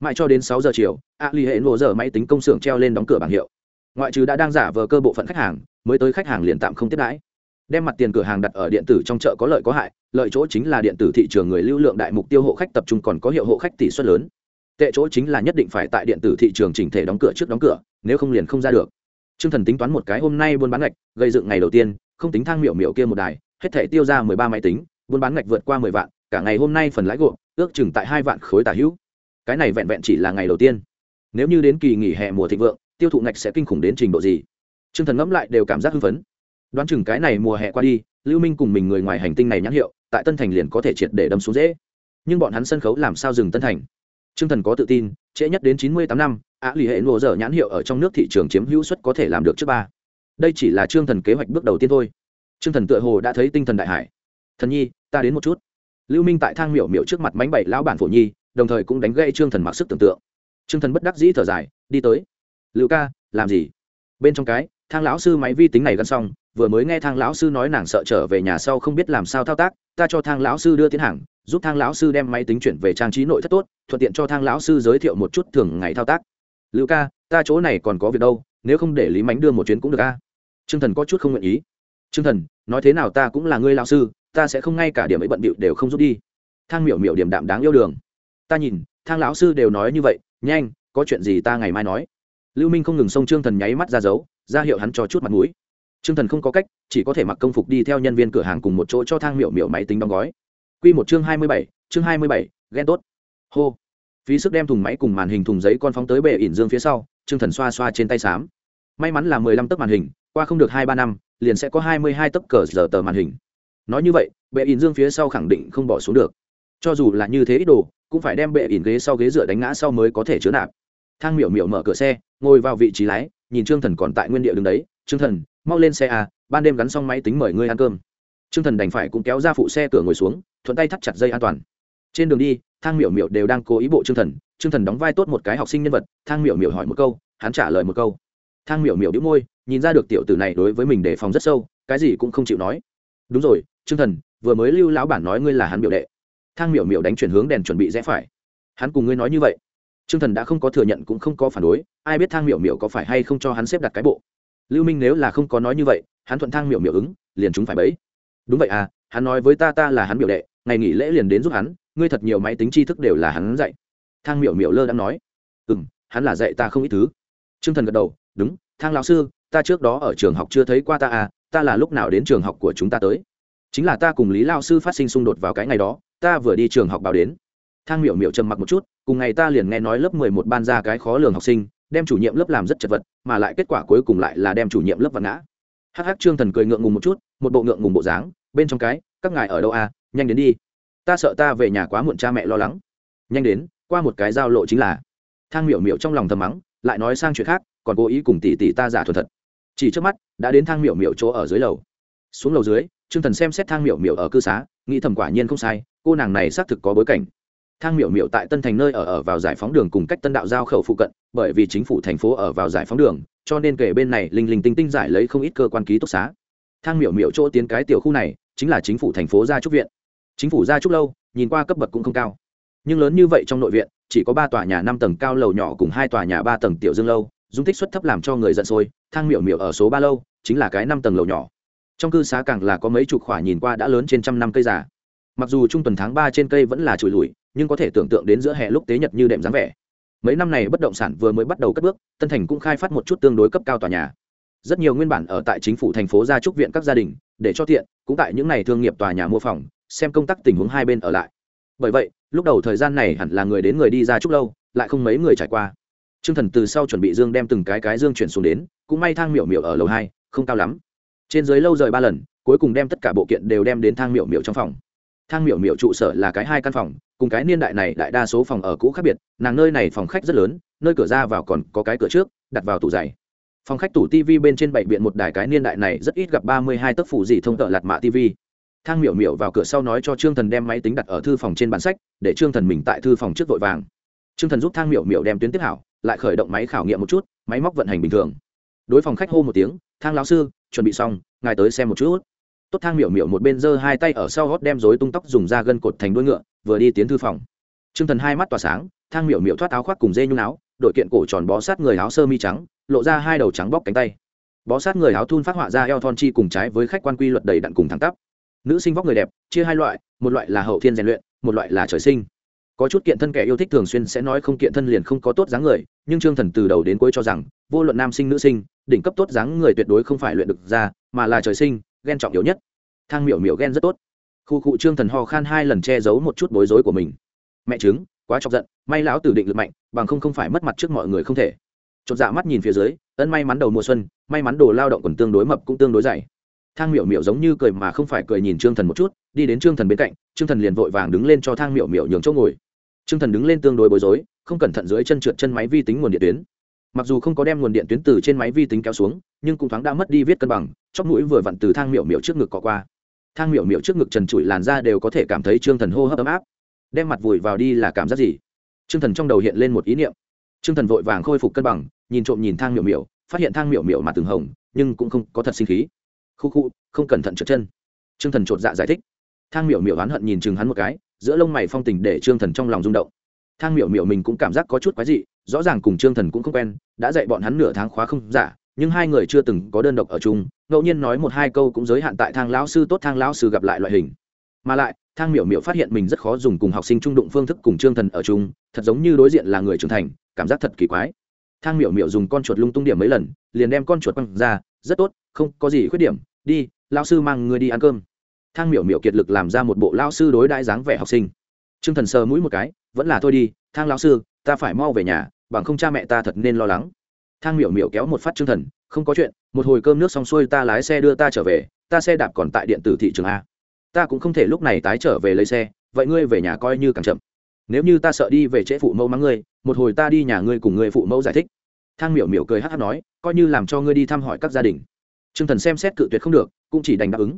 Mãi cho đến sáu giờ chiều, a ly hệ nổ giờ máy tính công xưởng treo lên đóng cửa bảng hiệu. Ngoại trừ đã đang giả vờ cơ bộ phận khách hàng, mới tới khách hàng liền tạm không tiếp đãi đem mặt tiền cửa hàng đặt ở điện tử trong chợ có lợi có hại, lợi chỗ chính là điện tử thị trường người lưu lượng đại mục tiêu hộ khách tập trung còn có hiệu hộ khách tỷ suất lớn. Tệ chỗ chính là nhất định phải tại điện tử thị trường chỉnh thể đóng cửa trước đóng cửa, nếu không liền không ra được. T r ư ơ n g thần tính toán một cái hôm nay buôn bán ngạch, gây dựng ngày đầu tiên, không tính thang miểu miểu kia một đài, hết thể tiêu ra mười ba máy tính, buôn bán ngạch vượt qua mười vạn, cả ngày hôm nay phần lãi gộp, ước chừng tại hai vạn khối tả hữu. Cái này vẹn vẹn chỉ là ngày đầu tiên. Nếu như đến kỳ nghỉ hè mùa thịnh vượng, tiêu thụ ngạch sẽ kinh khủng đến trình độ gì? T r ư ơ n g thần ngẫm lại đều cảm giác hưng phấn đoán chừng cái này mùa hè qua đi lưu minh cùng mình người ngoài hành tinh này nhãn hiệu tại tân thành liền có thể triệt để đâm xuống dễ nhưng bọn hắn sân khấu làm sao dừng tân thành Trương Thần có tự tin, trễ nhất đến chín mươi tám năm, Á Lì hệ nổ dở nhãn hiệu ở trong nước thị trường chiếm hữu suất có thể làm được trước ba. Đây chỉ là Trương Thần kế hoạch bước đầu tiên thôi. Trương Thần tựa hồ đã thấy tinh thần đại hải. Thần nhi, ta đến một chút. Lưu Minh tại thang miểu miểu trước mặt mánh bảy lão bản phổ nhi, đồng thời cũng đánh gây Trương Thần mặc sức tưởng tượng. Trương Thần bất đắc dĩ thở dài, đi tới. Lưu ca, làm gì? Bên trong cái, thang lão sư máy vi tính này gắn xong, vừa mới nghe thang lão sư nói nàng sợ trở về nhà sau không biết làm sao thao tác, ta cho thang lão sư đưa tiến hàng, giúp thang lão sư đem máy tính chuyển về trang trí nội thất tốt thuận tiện cho thang lão sư giới thiệu một chút thường ngày thao tác. Lưu ca ta chỗ này còn có việc đâu nếu không để lý mánh đưa một chuyến cũng được ca. t r ư ơ n g thần có chút không nguyện ý. T r ư ơ n g thần nói thế nào ta cũng là ngươi lão sư ta sẽ không ngay cả điểm ấy bận bịu đều không rút đi. Thang miểu miểu điểm đạm đáng yêu đường. Ta nhìn thang lão sư đều nói như vậy nhanh có chuyện gì ta ngày mai nói. Lưu minh không ngừng xông trương thần nháy mắt ra dấu ra hiệu hắn cho chút mặt mũi trương thần không có cách chỉ có thể mặc công phục đi theo nhân viên cửa hàng cùng một chỗ cho thang miểu miểu máy tính đóng gói Quy một chương 27, chương 27, ghen tốt. Hô. Phí sức đem thùng máy cùng màn hình thùng giấy con phóng tới bệ ỉn dương phía sau, Trương Thần xoa xoa trên tay xám. May mắn là 15 tấc màn hình, qua không được 2 3 năm, liền sẽ có 22 tấc cờ giờ tờ màn hình. Nói như vậy, bệ ỉn dương phía sau khẳng định không bỏ xuống được. Cho dù là như thế ít đồ, cũng phải đem bệ ỉn ghế sau ghế dựa đánh ngã sau mới có thể chứa nạp. Thang Miểu Miểu mở cửa xe, ngồi vào vị trí lái, nhìn Trương Thần còn tại nguyên địa đứng đấy, "Trương Thần, mau lên xe à, ban đêm gắn xong máy tính mời ngươi ăn cơm." Trương Thần đành phải cũng kéo ra phụ xe cửa ngồi xuống, thuận tay thắt chặt dây an toàn. Trên đường đi, Thang Miểu Miểu đều đang cố ý bộ Trương Thần, Trương Thần đóng vai tốt một cái học sinh nhân vật, Thang Miểu Miểu hỏi một câu, hắn trả lời một câu. Thang Miểu Miểu đĩu môi, nhìn ra được tiểu tử này đối với mình đề phòng rất sâu, cái gì cũng không chịu nói. Đúng rồi, Trương Thần, vừa mới Lưu lão bản nói ngươi là hắn biểu đệ. Thang Miểu Miểu đánh chuyển hướng đèn chuẩn bị rẽ phải. Hắn cùng ngươi nói như vậy. Trương Thần đã không có thừa nhận cũng không có phản đối, ai biết Thang Miểu Miểu có phải hay không cho hắn xếp đặt cái bộ. Lưu Minh nếu là không có nói như vậy, hắn thuận Thang Miểu Miểu ứng, liền chúng phải bẫy. Đúng vậy à, hắn nói với ta ta là hắn biểu đệ ngày nghỉ lễ liền đến giúp hắn ngươi thật nhiều máy tính tri thức đều là hắn dạy. Thang miểu miểu lơ đang nói. Ừm, hắn là dạy ta không ít thứ. Trương thần gật đầu đúng thang lão sư ta trước đó ở trường học chưa thấy qua ta à ta là lúc nào đến trường học của chúng ta tới. Chính là ta cùng lý Lão sư phát sinh xung đột vào cái ngày đó ta vừa đi trường học báo đến thang miểu miểu trầm mặc một chút, cùng ngày ta liền nghe nói lớp mười một ban ra cái khó lường học sinh, đem chủ nhiệm lớp làm rất chật vật, mà lại kết quả cuối cùng lại là đem chủ nhiệm lớp vật ngã. Hắc Hắc trương thần cười ngượng ngùng một chút, một bộ ngượng ngùng bộ dáng, bên trong cái, các ngài ở đâu à nhanh đến đi. Ta sợ ta về nhà quá muộn cha mẹ lo lắng. Nhanh đến, qua một cái giao lộ chính là. Thang miểu miểu trong lòng thầm mắng, lại nói sang chuyện khác, còn cố ý cùng tỷ tỷ ta giả thuật thật. Chỉ trước mắt, đã đến thang miểu miểu chỗ ở dưới lầu. Xuống lầu dưới, trương thần xem xét thang miểu miểu ở cư xá, nghĩ thầm quả nhiên không sai, cô nàng này xác thực có bối cảnh thang miểu miểu tại tân thành nơi ở ở vào giải phóng đường cùng cách tân đạo giao khẩu phụ cận, bởi vì chính phủ thành phố ở vào giải phóng đường, cho nên kể bên này linh linh tinh tinh giải lấy không ít cơ quan ký túc xá. Thang miểu miểu chỗ tiến cái tiểu khu này, chính là chính phủ thành phố gia trúc viện. Chính phủ gia trúc lâu, nhìn qua cấp bậc cũng không cao. Nhưng lớn như vậy trong nội viện, chỉ có ba tòa nhà năm tầng cao lầu nhỏ cùng hai tòa nhà ba tầng tiểu dương lâu, dung tích suất thấp làm cho người giận sôi, thang miểu miểu ở số ba lâu, chính là cái năm tầng lầu nhỏ. Trong cư xá càng là có mấy chục khỏa nhìn qua đã lớn trên trăm năm cây già. Mặc dù trung tuần tháng ba trên cây vẫn là trụi lùi nhưng có thể tưởng tượng đến giữa hè lúc tế nhật như đệm dáng vẻ. Mấy năm này bất động sản vừa mới bắt đầu cất bước, tân thành cũng khai phát một chút tương đối cấp cao tòa nhà. Rất nhiều nguyên bản ở tại chính phủ thành phố gia trúc viện các gia đình, để cho tiện, cũng tại những này thương nghiệp tòa nhà mua phòng, xem công tác tình huống hai bên ở lại. Bởi vậy, lúc đầu thời gian này hẳn là người đến người đi ra trúc lâu, lại không mấy người trải qua. T r ư ơ n g thần từ sau chuẩn bị dương đem từng cái cái dương chuyển xuống đến, cũng may thang miểu miểu ở lầu hai, không cao lắm. Trên dưới lâu rời ba lần, cuối cùng đem tất cả bộ kiện đều đem đến thang miểu miểu trong phòng thang miểu miểu trụ sở là cái hai căn phòng, cùng cái niên đại này đại đa số phòng ở cũ khác biệt, nàng nơi này phòng khách rất lớn, nơi cửa ra vào còn có cái cửa trước, đặt vào tủ giày. Phòng khách tủ tv bên trên bảy biện một đài cái niên đại này rất ít gặp ba mươi hai tấc phủ gì thông tợ lạt mạ tv thang miểu miểu vào cửa sau nói cho trương thần đem máy tính đặt ở thư phòng trên bản sách, để trương thần mình tại thư phòng trước vội vàng. Trương thần giúp thang miểu miểu đem tuyến tiếp hảo, lại khởi động máy khảo nghiệm một chút, máy móc vận hành bình thường. Đối phòng khách hô một tiếng, thang lão sư, chuẩn bị xong, ngài tới xem một chút tốt thang miểu miểu một bên giơ hai tay ở sau gót đem rối tung tóc dùng da gân cột thành đuôi ngựa, vừa đi tiến thư phòng. Trương thần hai mắt tỏa sáng, thang miểu miểu thoát áo khoác cùng dê nhung áo, đội kiện cổ tròn bó sát người áo sơ mi trắng, lộ ra hai đầu trắng bóc cánh tay. Bó sát người áo thun phát họa ra eo thon chi cùng trái với khách quan quy luật đầy đặn cùng thẳng tắp. Nữ sinh vóc người đẹp, chia hai loại, một loại là hậu thiên rèn luyện, một loại là trời sinh. Có chút kiện thân kẻ yêu thích thường xuyên sẽ nói không kiện thân liền không có tốt dáng người, nhưng trương thần từ đầu đến cuối cho rằng, vô luận nam sinh nữ sinh, đỉnh cấp tốt dáng người tuyệt đối không phải luyện được ra, mà là trời sinh ghen trọng yếu nhất. Thang miểu miểu ghen rất tốt. Khu cụ trương thần ho khan hai lần che giấu một chút bối rối của mình. Mẹ chứng quá chọc giận, may lão tử định lực mạnh, bằng không không phải mất mặt trước mọi người không thể. Chột dạ mắt nhìn phía dưới, ân may mắn đầu mùa xuân, may mắn đồ lao động còn tương đối mập cũng tương đối dày. Thang miểu miểu giống như cười mà không phải cười nhìn trương thần một chút, đi đến trương thần bên cạnh, trương thần liền vội vàng đứng lên cho thang miểu miểu nhường chỗ ngồi. Trương thần đứng lên tương đối bối rối, không cẩn thận dưới chân trượt chân máy vi tính nguồn điện tuyến mặc dù không có đem nguồn điện tuyến từ trên máy vi tính kéo xuống, nhưng cũng thoáng đã mất đi viết cân bằng, chóp mũi vừa vặn từ thang miểu miểu trước ngực cọ qua. Thang miểu miểu trước ngực trần trụi làn ra đều có thể cảm thấy trương thần hô hấp ấm áp. Đem mặt vùi vào đi là cảm giác gì? Trương thần trong đầu hiện lên một ý niệm. Trương thần vội vàng khôi phục cân bằng, nhìn trộm nhìn thang miểu miểu, phát hiện thang miểu miểu mà từng hồng, nhưng cũng không có thật sinh khí. Khu khu, không cẩn thận trượt chân. Trương thần chột dạ giải thích. Thang miểu miểu oán hận nhìn chừng hắn một cái, giữa lông mày phong tình để trương thần trong lòng rung động. Thang miểu miểu mình cũng cảm giác có chút quái dị rõ ràng cùng trương thần cũng không quen, đã dạy bọn hắn nửa tháng khóa không giả, nhưng hai người chưa từng có đơn độc ở chung, ngẫu nhiên nói một hai câu cũng giới hạn tại thang lão sư tốt thang lão sư gặp lại loại hình. Mà lại, thang miểu miểu phát hiện mình rất khó dùng cùng học sinh trung đụng phương thức cùng trương thần ở chung, thật giống như đối diện là người trưởng thành, cảm giác thật kỳ quái. Thang miểu miểu dùng con chuột lung tung điểm mấy lần, liền đem con chuột quăng ra, rất tốt, không có gì khuyết điểm, đi lao sư mang người đi ăn cơm. Thang miểu miểu kiệt lực làm ra một bộ lao sư đối đãi dáng vẻ học sinh. T r ư ơ n g thần sờ mũi một cái, vẫn là thôi đi, thang lao sư ta phải mau về nhà, bằng không cha mẹ ta thật nên lo lắng. Thang miểu miểu kéo một phát chương thần, không có chuyện, một hồi cơm nước xong xuôi ta lái xe đưa ta trở về, ta xe đạp còn tại điện tử thị trường a. Ta cũng không thể lúc này tái trở về lấy xe, vậy ngươi về nhà coi như càng chậm. Nếu như ta sợ đi về trễ phụ mẫu mắng ngươi, một hồi ta đi nhà ngươi cùng ngươi phụ mẫu giải thích. Thang miểu miểu cười hát hát nói, coi như làm cho ngươi đi thăm hỏi các gia đình. T r ư ơ n g thần xem xét cự tuyệt không được, cũng chỉ đành đáp ứng.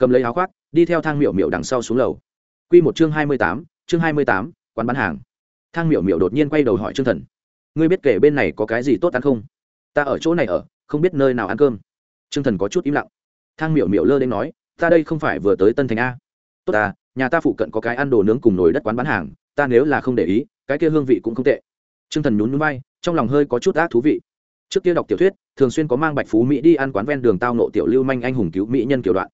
Cầm lấy áo khoác, đi theo thang miểu miểu đằng sau xuống lầu. Q một chương hai mươi tám, chương hai mươi tám, quán bán hàng thang miểu miểu đột nhiên quay đầu hỏi trương thần, ngươi biết kể bên này có cái gì tốt ăn không? Ta ở chỗ này ở, không biết nơi nào ăn cơm. Trương thần có chút im lặng. Thang miểu miểu lơ đến nói, ta đây không phải vừa tới tân thành a. Tốt ta nhà ta phụ cận có cái ăn đồ nướng cùng nồi đất quán bán hàng, ta nếu là không để ý, cái kia hương vị cũng không tệ. Trương thần nhún núi bay trong lòng hơi có chút ác thú vị. Trước kia đọc tiểu thuyết, thường xuyên có mang bạch phú mỹ đi ăn quán ven đường tao nộ tiểu lưu manh anh hùng cứu mỹ nhân kiểu đoạn.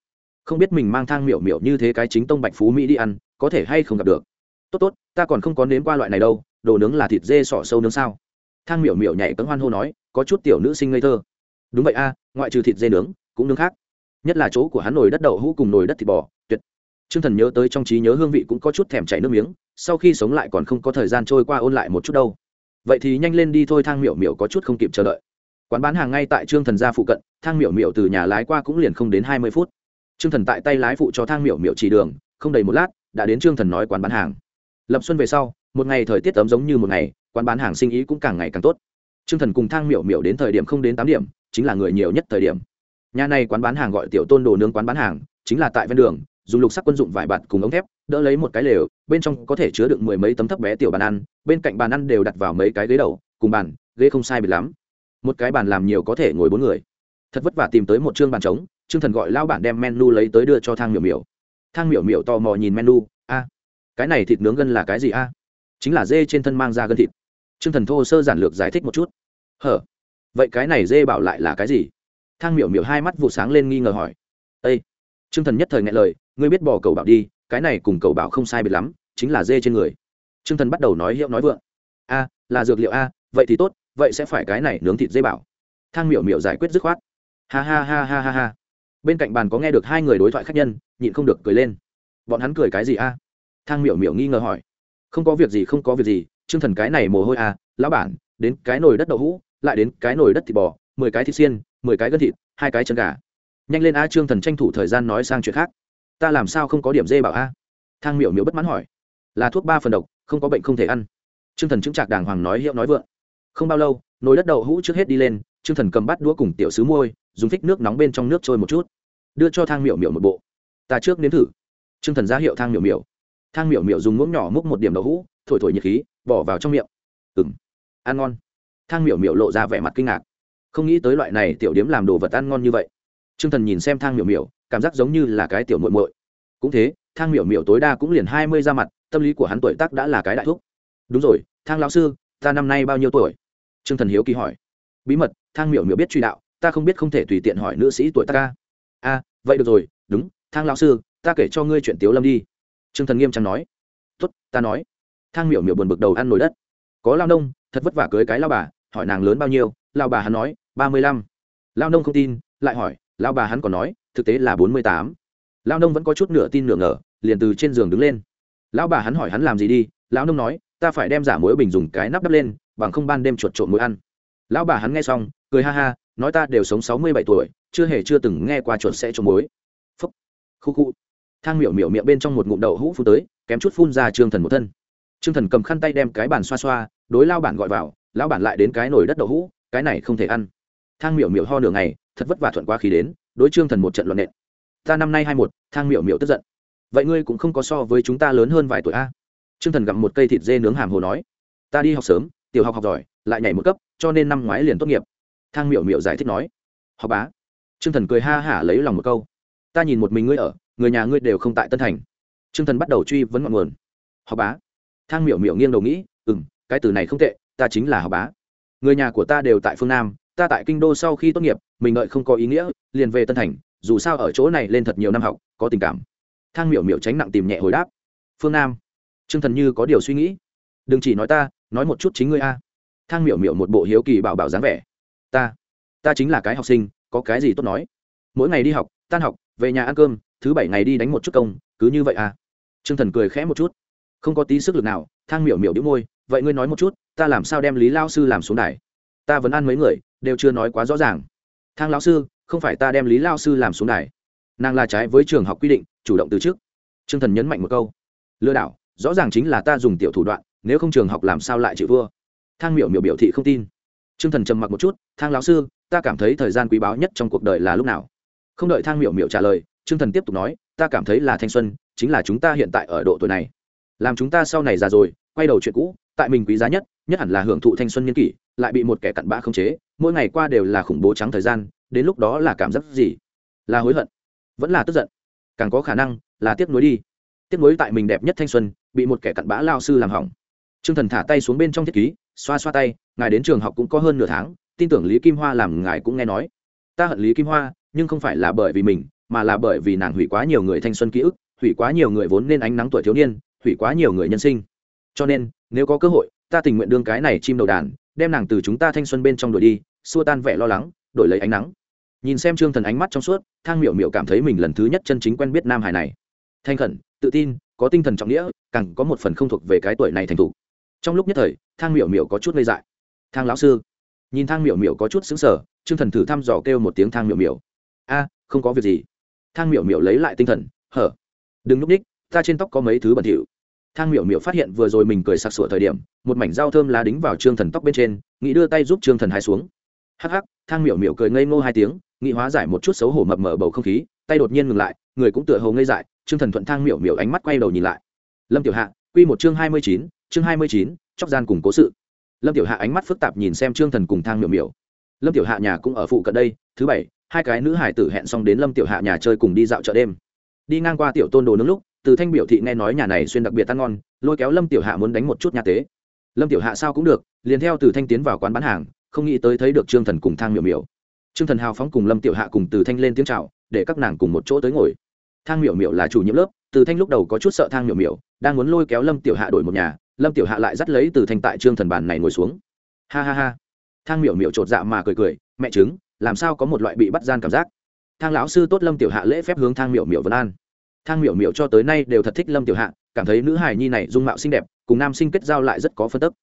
Không biết mình mang thang miểu miểu như thế cái chính tông bạch phú mỹ đi ăn, có thể hay không gặp được tốt tốt, ta còn không có nếm qua loại này đâu, đồ nướng là thịt dê sỏ sâu nướng sao? Thang miểu miểu nhảy cấm hoan hô nói, có chút tiểu nữ sinh ngây thơ. Đúng vậy a, ngoại trừ thịt dê nướng, cũng nướng khác. Nhất là chỗ của hắn nồi đất đậu hũ cùng nồi đất thịt bò, tuyệt. T r ư ơ n g thần nhớ tới trong trí nhớ hương vị cũng có chút thèm chảy nước miếng, sau khi sống lại còn không có thời gian trôi qua ôn lại một chút đâu. Vậy thì nhanh lên đi thôi, thang miểu miểu có chút không kịp chờ đợi. Quán bán hàng ngay tại trương thần gia phụ cận, thang miểu miểu từ nhà lái qua cũng liền không đến hai mươi phút. Trương thần tại tay lái phụ cho thang miểu miểu chỉ đường, không đầy một lát, đã đến trương thần nói quán bán hàng lập xuân về sau, một ngày thời tiết ấm giống như một ngày, quán bán hàng sinh ý cũng càng ngày càng tốt. Trương thần cùng thang miểu miểu đến thời điểm không đến tám điểm, chính là người nhiều nhất thời điểm. Nhà này quán bán hàng gọi tiểu tôn đồ nướng quán bán hàng, chính là tại ven đường, dùng lục sắc quân dụng vải bạt cùng ống thép, đỡ lấy một cái lều, bên trong có thể chứa được mười mấy tấm thấp bé tiểu bàn ăn, bên cạnh bàn ăn đều đặt vào mấy cái ghế đầu, cùng bàn, ghế không sai biệt lắm. Một cái bàn làm nhiều có thể ngồi bốn người. Thật vất vả tìm tới một chương bàn trống chương thần gọi lao bản đem menu lấy tới đưa cho thang miểu miểu. Thang miểu miểu tò mò nhìn menu cái này thịt nướng gân là cái gì a? Chính là dê trên thân mang ra gân thịt. Chương thần thô sơ giản lược giải thích một chút. Hở? Vậy cái này dê bảo lại là cái gì? Thang miểu miểu hai mắt vụ sáng lên nghi ngờ hỏi. Ây g thần nhất thời ngại lời, ngươi biết bỏ cầu bảo đi, cái này cùng cầu bảo không sai biệt lắm, chính là dê trên người. Chương thần bắt đầu nói hiệu nói vượng. A, là dược liệu a, vậy thì tốt, vậy sẽ phải cái này nướng thịt dê bảo. Thang miểu miểu giải quyết dứt khoát. Ha ha ha ha ha ha. Bên cạnh bàn có nghe được hai người đối thoại khác nhân, nhịn không được cười lên. Bọn hắn cười cái gì a? Thang miểu miểu nghi ngờ hỏi. Không có việc gì, không có việc gì chương thần cái này mồ hôi à lão bản, đến cái nồi đất đậu hũ, lại đến cái nồi đất thịt bò, mười cái thịt xiên, mười cái gân thịt, hai cái chân gà. Nhanh lên a, trương thần tranh thủ thời gian nói sang chuyện khác. Ta làm sao không có điểm dê bảo a? Thang miểu miểu bất mãn hỏi. Là thuốc ba phần độc, không có bệnh không thể ăn. Trương thần chứng trạc đàng hoàng nói hiệu nói vượng. Không bao lâu, nồi đất đậu hũ trước hết đi lên, trương thần cầm bát đũa cùng tiểu sứ môi dùng thích nước nóng bên trong nước trôi một chút. Đưa cho thang miểu miểu một bộ. Ta trước nếm thử. Trương thần ra hiệu thang miểu miểu thang miểu miểu dùng muỗng nhỏ múc một điểm đậu hũ, thổi thổi nhiệt khí, bỏ vào trong miệng. Ừng ăn ngon. Thang miểu miểu lộ ra vẻ mặt kinh ngạc. Không nghĩ tới loại này tiểu điếm làm đồ vật ăn ngon như vậy. T r ư ơ n g thần nhìn xem thang miểu miểu, cảm giác giống như là cái tiểu muội muội. Cũng thế, thang miểu miểu tối đa cũng liền hai mươi ra mặt, tâm lý của hắn tuổi tác đã là cái đại thúc. Đúng rồi, thang lão sư, ta năm nay bao nhiêu tuổi? T r ư ơ n g thần hiếu kỳ hỏi. Bí mật, thang miểu miểu biết truy đạo, ta không biết không thể tùy tiện hỏi nữ sĩ tuổi ta ca. A vậy được rồi, đúng, thang lão sư, ta kể cho ngươi chuyện tiếu lâm đi. Trương thần nghiêm trang nói tuất ta nói. Thang miểu miểu buồn bực đầu ăn nồi đất. Có lao nông, thật vất vả cưới cái lao bà, hỏi nàng lớn bao nhiêu? Lao bà hắn nói, ba mươi lăm. Lao nông không tin, lại hỏi, lao bà hắn còn nói, thực tế là bốn mươi tám. Lao nông vẫn có chút nửa tin nửa ngờ, liền từ trên giường đứng lên. Lão bà hắn hỏi hắn làm gì đi, lão nông nói, ta phải đem giả muối bình dùng cái nắp đắp lên, bằng không ban đêm chuột trộm muối ăn. Lão bà hắn nghe xong, cười ha ha, nói ta đều sống sáu mươi bảy tuổi, chưa hề chưa từng nghe qua chuột sẽ trộm muối. Phúc. Khu khu thang miểu miểu miệng bên trong một ngụm đậu hũ phun tới, kém chút phun ra trương thần một thân. Trương thần cầm khăn tay đem cái bàn xoa xoa, đối lao bản gọi vào, lão bản lại đến cái nồi đất đậu hũ, cái này không thể ăn. Thang miểu miểu ho nửa ngày, thật vất vả thuận qua khí đến, đối trương thần một trận luận nện. Ta năm nay hai một, thang miểu miểu tức giận. Vậy ngươi cũng không có so với chúng ta lớn hơn vài tuổi a? Trương thần gặm một cây thịt dê nướng hàm hồ nói. Ta đi học sớm, tiểu học học giỏi, lại nhảy một cấp, cho nên năm ngoái liền tốt nghiệp. Thang miểu miểu giải thích nói. Học bá. Trương thần cười ha hả lấy lòng một câu. Ta nhìn một mình ngươi ở người nhà ngươi đều không tại tân thành. Trương thần bắt đầu truy vấn ngọn nguồn. Học bá. Thang miểu miểu nghiêng đầu nghĩ ừ m cái từ này không tệ, ta chính là học bá. Người nhà của ta đều tại phương nam, ta tại kinh đô sau khi tốt nghiệp, mình đợi không có ý nghĩa, liền về tân thành, dù sao ở chỗ này lên thật nhiều năm học, có tình cảm. Thang miểu miểu tránh nặng tìm nhẹ hồi đáp, phương nam. T r ư ơ n g thần như có điều suy nghĩ, đừng chỉ nói ta, nói một chút chính ngươi a. Thang miểu miểu một bộ hiếu kỳ bảo bảo dáng vẻ, ta ta chính là cái học sinh, có cái gì tốt nói. Mỗi ngày đi học, tan học, về nhà ăn cơm thứ bảy ngày đi đánh một chút công, cứ như vậy à? T r ư ơ n g thần cười khẽ một chút. Không có tí sức lực nào, thang miểu miểu đĩu môi, vậy ngươi nói một chút, ta làm sao đem lý lao sư làm xuống đài? Ta vẫn ăn mấy người, đều chưa nói quá rõ ràng. Thang lão sư, không phải ta đem lý lao sư làm xuống đài. Nàng là trái với trường học quy định, chủ động từ trước t r ư ơ n g thần nhấn mạnh một câu. Lừa đảo, rõ ràng chính là ta dùng tiểu thủ đoạn, nếu không trường học làm sao lại chịu vua? Thang miểu miểu biểu thị không tin. T r ư ơ n g thần trầm mặc một chút. Thang lão sư, ta cảm thấy thời gian quý báu nhất trong cuộc đời là lúc nào? Không đợi thang miểu miểu trả lời Trương thần tiếp tục nói, ta cảm thấy là thanh xuân, chính là chúng ta hiện tại ở độ tuổi này. Làm chúng ta sau này già rồi, quay đầu chuyện cũ, tại mình quý giá nhất nhất hẳn là hưởng thụ thanh xuân niên kỷ, lại bị một kẻ cặn bã không chế, mỗi ngày qua đều là khủng bố trắng thời gian, đến lúc đó là cảm giác gì? Là hối hận, vẫn là tức giận. Càng có khả năng là tiếc nuối đi. Tiếc nuối tại mình đẹp nhất thanh xuân, bị một kẻ cặn bã lao sư làm hỏng. Trương thần thả tay xuống bên trong thiết ký, xoa xoa tay, ngài đến trường học cũng có hơn nửa tháng, tin tưởng lý kim hoa làm ngài cũng nghe nói. Ta hận lý kim hoa, nhưng không phải là bởi vì mình mà là bởi vì nàng hủy quá nhiều người thanh xuân ký ức, hủy quá nhiều người vốn nên ánh nắng tuổi thiếu niên, hủy quá nhiều người nhân sinh. Cho nên, nếu có cơ hội, ta tình nguyện đương cái này chim đầu đàn, đem nàng từ chúng ta thanh xuân bên trong đuổi đi, xua tan vẻ lo lắng, đổi lấy ánh nắng. Nhìn xem trương thần ánh mắt trong suốt, thang miểu miểu cảm thấy mình lần thứ nhất chân chính quen biết nam hải này. Thanh khẩn, tự tin, có tinh thần trọng nghĩa, càng có một phần không thuộc về cái tuổi này thành thục. Trong lúc nhất thời, thang miểu miểu có chút ngây dại. Thang lão sư. Nhìn thang miểu miểu có chút xứng sở trương thần thử thăm dò kêu một tiếng thang miểu miểu. A, không có việc gì thang miểu miểu lấy lại tinh thần, hở, đừng núp ních ta trên tóc có mấy thứ bẩn thỉu. Thang miểu miểu phát hiện vừa rồi mình cười sặc sủa thời điểm, một mảnh dao thơm lá đính vào trương thần tóc bên trên, nghĩ đưa tay giúp trương thần hai xuống. Hắc hắc, thang miểu miểu cười ngây ngô hai tiếng, nghĩ hóa giải một chút xấu hổ mập mờ bầu không khí, tay đột nhiên ngừng lại, người cũng tựa hồ ngây dại, trương thần thuận thang miểu miểu ánh mắt quay đầu nhìn lại. Lâm tiểu hạ, quy một chương hai mươi chín, chương hai mươi chín, chóc gian cùng cố sự. Lâm tiểu hạ ánh mắt phức tạp nhìn xem trương thần cùng thang miểu miểu. Lâm tiểu hạ nhà cũng ở phụ cận đây, thứ bảy hai cái nữ hải tử hẹn xong đến lâm tiểu hạ nhà chơi cùng đi dạo chợ đêm. Đi ngang qua tiểu tôn đồ nướng lúc, từ thanh biểu thị nghe nói nhà này xuyên đặc biệt ăn ngon, lôi kéo lâm tiểu hạ muốn đánh một chút nhà tế. Lâm tiểu hạ sao cũng được, liền theo từ thanh tiến vào quán bán hàng, không nghĩ tới thấy được trương thần cùng thang miểu miểu. Trương thần hào phóng cùng lâm tiểu hạ cùng từ thanh lên tiếng c h à o để các nàng cùng một chỗ tới ngồi. Thang miểu miểu là chủ nhiệm lớp, từ thanh lúc đầu có chút sợ thang miểu miểu, đang muốn lôi kéo lâm tiểu hạ đổi một nhà, lâm tiểu hạ lại dắt lấy từ thanh tại trương thần bàn này ngồi xuống. Ha ha ha. Thang miểu miểu chột dạ mà cười cười, mẹ chứng làm sao có một loại bị bắt gian cảm giác? Thang lão sư tốt lâm tiểu hạ lễ phép hướng thang miểu miểu vân an. Thang miểu miểu cho tới nay đều thật thích lâm tiểu hạ, cảm thấy nữ hài nhi này dung mạo xinh đẹp, cùng nam sinh kết giao lại rất có phân tức.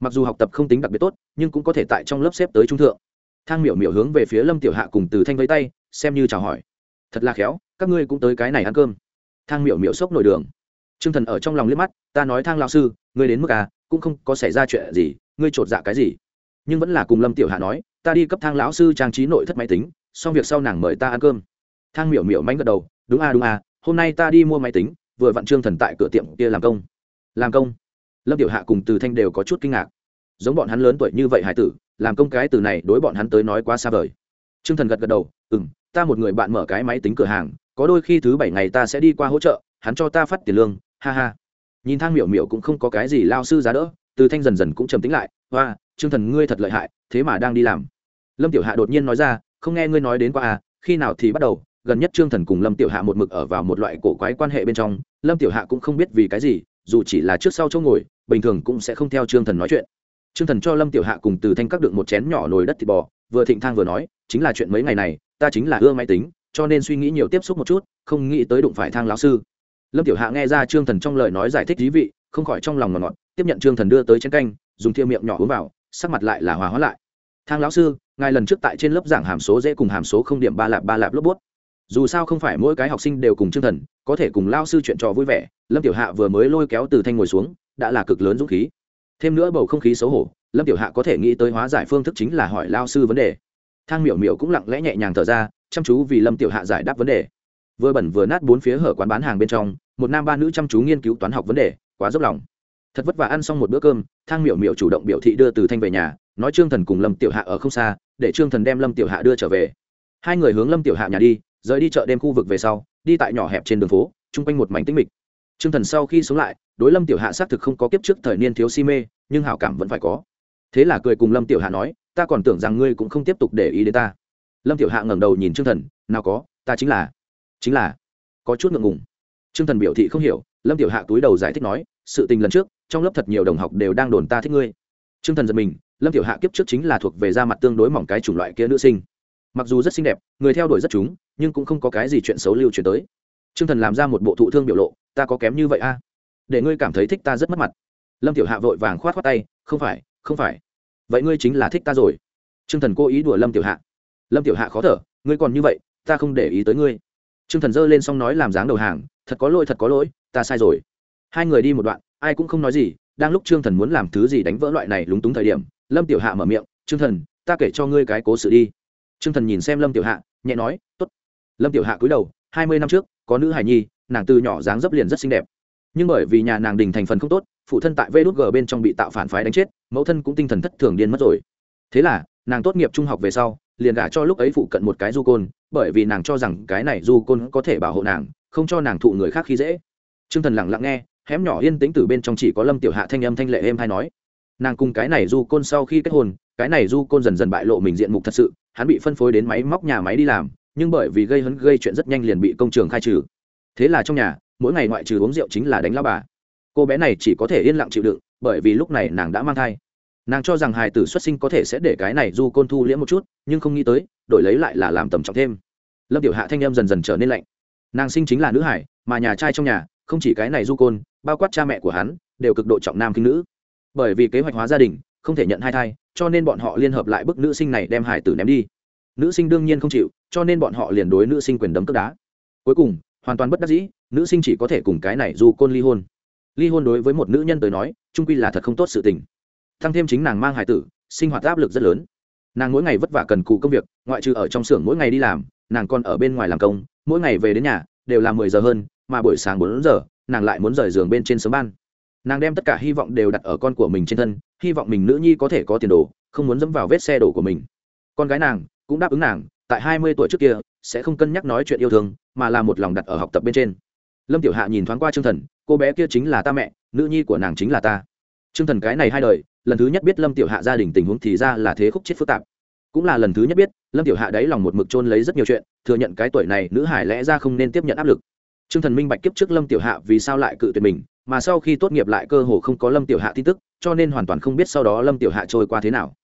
Mặc dù học tập không tính đặc biệt tốt, nhưng cũng có thể tại trong lớp xếp tới trung thượng. Thang miểu miểu hướng về phía lâm tiểu hạ cùng từ thanh với tay, xem như chào hỏi. Thật là khéo, các ngươi cũng tới cái này ăn cơm. Thang miểu miểu sốc nổi đường. T r ư ơ n g thần ở trong lòng liếc mắt, ta nói thang lao sư, ngươi đến mức à cũng không có xảy ra chuyện gì, ngươi t r ộ t dạ cái gì? Nhưng vẫn là cùng lâm tiểu hạ nói ta đi cấp thang lão sư trang trí nội thất máy tính, xong việc sau nàng mời ta ăn cơm. Thang miểu miểu mánh gật đầu, đúng à đúng à hôm nay ta đi mua máy tính, vừa vặn trương thần tại cửa tiệm kia làm công. Làm công? Lâm tiểu hạ cùng từ thanh đều có chút kinh ngạc. Giống bọn hắn lớn tuổi như vậy hải tử, làm công cái từ này đối bọn hắn tới nói quá xa vời. Trương thần gật gật đầu ừ m ta một người bạn mở cái máy tính cửa hàng, có đôi khi thứ bảy ngày ta sẽ đi qua hỗ trợ, hắn cho ta phát tiền lương, ha ha. Nhìn thang miểu miểu cũng không có cái gì lao sư giá đỡ, từ thanh dần dần cũng trầm tính lại, hoa, Trương thần ngươi thật lợi hại, thế mà đang đi làm lâm tiểu hạ đột nhiên nói ra không nghe ngươi nói đến qua à khi nào thì bắt đầu gần nhất trương thần cùng lâm tiểu hạ một mực ở vào một loại cổ quái quan hệ bên trong lâm tiểu hạ cũng không biết vì cái gì dù chỉ là trước sau chỗ ngồi bình thường cũng sẽ không theo trương thần nói chuyện Trương Thần cho Lâm Tiểu Hạ cùng Từ Thanh các đựng một chén nhỏ nồi đất thịt bò, vừa thịnh thang vừa nói, chính là chuyện mấy ngày này, ta chính là ưa máy tính, cho nên suy nghĩ nhiều tiếp xúc một chút, không nghĩ tới đụng phải thang lão sư. Lâm Tiểu Hạ nghe ra Trương Thần trong lời nói giải thích thú vị, không khỏi trong lòng ngọt ngọt, tiếp nhận Trương Thần đưa tới chén canh, dùng thìa miệng nhỏ uống vào, sắc mặt lại là hòa hóa lại. Thang lão sư, ngài lần trước tại trên lớp giảng hàm số dễ cùng hàm số không điểm ba lạp ba lạp lớp bút. Dù sao không phải mỗi cái học sinh đều cùng Trương Thần, có thể cùng lao sư chuyện trò vui vẻ, Lâm Tiểu Hạ vừa mới lôi kéo Từ Thanh ngồi xuống, đã là cực lớn dũng khí. Thêm nữa bầu không khí xấu hổ, lâm tiểu hạ có thể nghĩ tới hóa giải phương thức chính là hỏi lao sư vấn đề thang miểu miểu cũng lặng lẽ nhẹ nhàng thở ra chăm chú vì lâm tiểu hạ giải đáp vấn đề vừa bẩn vừa nát bốn phía hở quán bán hàng bên trong một nam ba nữ chăm chú nghiên cứu toán học vấn đề quá dốc lòng thật vất vả ăn xong một bữa cơm thang miểu miểu chủ động biểu thị đưa từ thanh về nhà nói trương thần cùng lâm tiểu hạ ở không xa để trương thần đem lâm tiểu hạ đưa trở về. Hai người hướng lâm tiểu hạ nhà đi, rời đi chợ đêm khu vực về sau, đi tại nhỏ hẹp trên đường phố, chung quanh một mảnh tĩnh mịch. Trương thần sau khi sống lại, đối lâm tiểu hạ xác thực không có kiếp trước thời niên thiếu si mê, nhưng hảo cảm vẫn phải có. Thế là cười cùng lâm tiểu hạ nói, ta còn tưởng rằng ngươi cũng không tiếp tục để ý đến ta. Lâm tiểu hạ ngẩng đầu nhìn trương thần, nào có, ta chính là chính là. Có chút ngượng ngùng. Trương thần biểu thị không hiểu, lâm tiểu hạ túi đầu giải thích nói, sự tình lần trước, trong lớp thật nhiều đồng học đều đang đồn ta thích ngươi. Trương thần giật mình lâm tiểu hạ kiếp trước chính là thuộc về da mặt tương đối mỏng cái chủng loại kia nữ sinh mặc dù rất xinh đẹp người theo đuổi rất chúng nhưng cũng không có cái gì chuyện xấu lưu truyền tới trương thần làm ra một bộ thụ thương biểu lộ ta có kém như vậy a à? để ngươi cảm thấy thích ta rất mất mặt lâm tiểu hạ vội vàng khoát khoát tay không phải không phải vậy ngươi chính là thích ta rồi t r ư ơ n g thần cố ý đùa lâm tiểu hạ lâm tiểu hạ khó thở ngươi còn như vậy ta không để ý tới ngươi t r ư ơ n g thần giơ lên xong nói làm dáng đầu hàng thật có lỗi thật có lỗi ta sai rồi hai người đi một đoạn ai cũng không nói gì đang lúc trương thần muốn làm thứ gì đánh vỡ loại này lúng túng thời điểm lâm tiểu hạ mở miệng, trương thần, ta kể cho ngươi cái cố sự đi. Trương thần nhìn xem lâm tiểu hạ, nhẹ nói t ố t lâm tiểu hạ cúi đầu, hai mươi năm trước, có nữ hải nhi, nàng từ nhỏ dáng dấp liền rất xinh đẹp. Nhưng bởi vì nhà nàng đình thành phần không tốt, phụ thân tại vê đốt g bên trong bị tạo phản phái đánh chết, mẫu thân cũng tinh thần thất thường điên mất rồi. Thế là, nàng tốt nghiệp trung học về sau, liền gả cho lúc ấy phụ cận một cái du côn, bởi vì nàng cho rằng cái này du côn có thể bảo hộ nàng, không cho nàng thụ người khác khi dễ. T r ư ơ n g thần lặng lặng nghe hém nhỏ yên tĩnh từ bên trong chỉ có lâm tiểu hạ thanh âm thanh lệ êm hay nói nàng cùng cái này du côn sau khi kết hôn, cái này du côn dần dần bại lộ mình diện mục thật sự, hắn bị phân phối đến máy móc nhà máy đi làm, nhưng bởi vì gây hấn, gây chuyện rất nhanh liền bị công trường khai trừ. Thế là trong nhà, mỗi ngày ngoại trừ uống rượu chính là đánh lao bà. Cô bé này chỉ có thể yên lặng chịu đựng, bởi vì lúc này nàng đã mang thai. Nàng cho rằng hài tử xuất sinh có thể sẽ để cái này du côn thu liễm một chút, nhưng không nghĩ tới, đổi lấy lại là làm tầm trọng thêm. Lâm tiểu hạ thanh em dần dần trở nên lạnh. Nàng sinh chính là nữ hải, mà nhà trai trong nhà, không chỉ cái này du côn, bao quát cha mẹ của hắn, đều cực độ trọng nam kinh nữ bởi vì kế hoạch hóa gia đình, không thể nhận hai thai, cho nên bọn họ liên hợp lại bức nữ sinh này đem hải tử ném đi. Nữ sinh đương nhiên không chịu, cho nên bọn họ liền đối nữ sinh quyền đấm cướp đá. Cuối cùng, hoàn toàn bất đắc dĩ, nữ sinh chỉ có thể cùng cái này du côn ly hôn. Ly hôn đối với một nữ nhân tới nói trung quy là thật không tốt sự tình. Thăng thêm chính nàng mang hải tử, sinh hoạt áp lực rất lớn. Nàng mỗi ngày vất vả cần cù công việc, ngoại trừ ở trong xưởng mỗi ngày đi làm, nàng còn ở bên ngoài làm công, mỗi ngày về đến nhà, đều là mười giờ hơn, mà buổi sáng bốn giờ, nàng lại muốn rời giường bên trên sớm ban nàng đem tất cả hy vọng đều đặt ở con của mình trên thân, hy vọng mình nữ nhi có thể có tiền đồ, không muốn dẫm vào vết xe đổ của mình. Con gái nàng cũng đáp ứng nàng, tại hai mươi tuổi trước kia, sẽ không cân nhắc nói chuyện yêu thương, mà là một lòng đặt ở học tập bên trên. Lâm tiểu hạ nhìn thoáng qua t r ư ơ n g thần, cô bé kia chính là ta mẹ, nữ nhi của nàng chính là ta. T r ư ơ n g thần cái này hai đời, lần thứ nhất biết lâm tiểu hạ gia đình tình huống thì ra là thế khúc chết phức tạp. Cũng là lần thứ nhất biết, lâm tiểu hạ đáy lòng một mực trôn lấy rất nhiều chuyện, thừa nhận cái tuổi này nữ hải lẽ ra không nên tiếp nhận áp lực. T r ư ơ n g thần minh bạch kiếp trước lâm tiểu hạ vì sao lại cự tuyệt mình mà sau khi tốt nghiệp lại cơ hồ không có lâm tiểu hạ tin tức, cho nên hoàn toàn không biết sau đó lâm tiểu hạ trôi qua thế nào.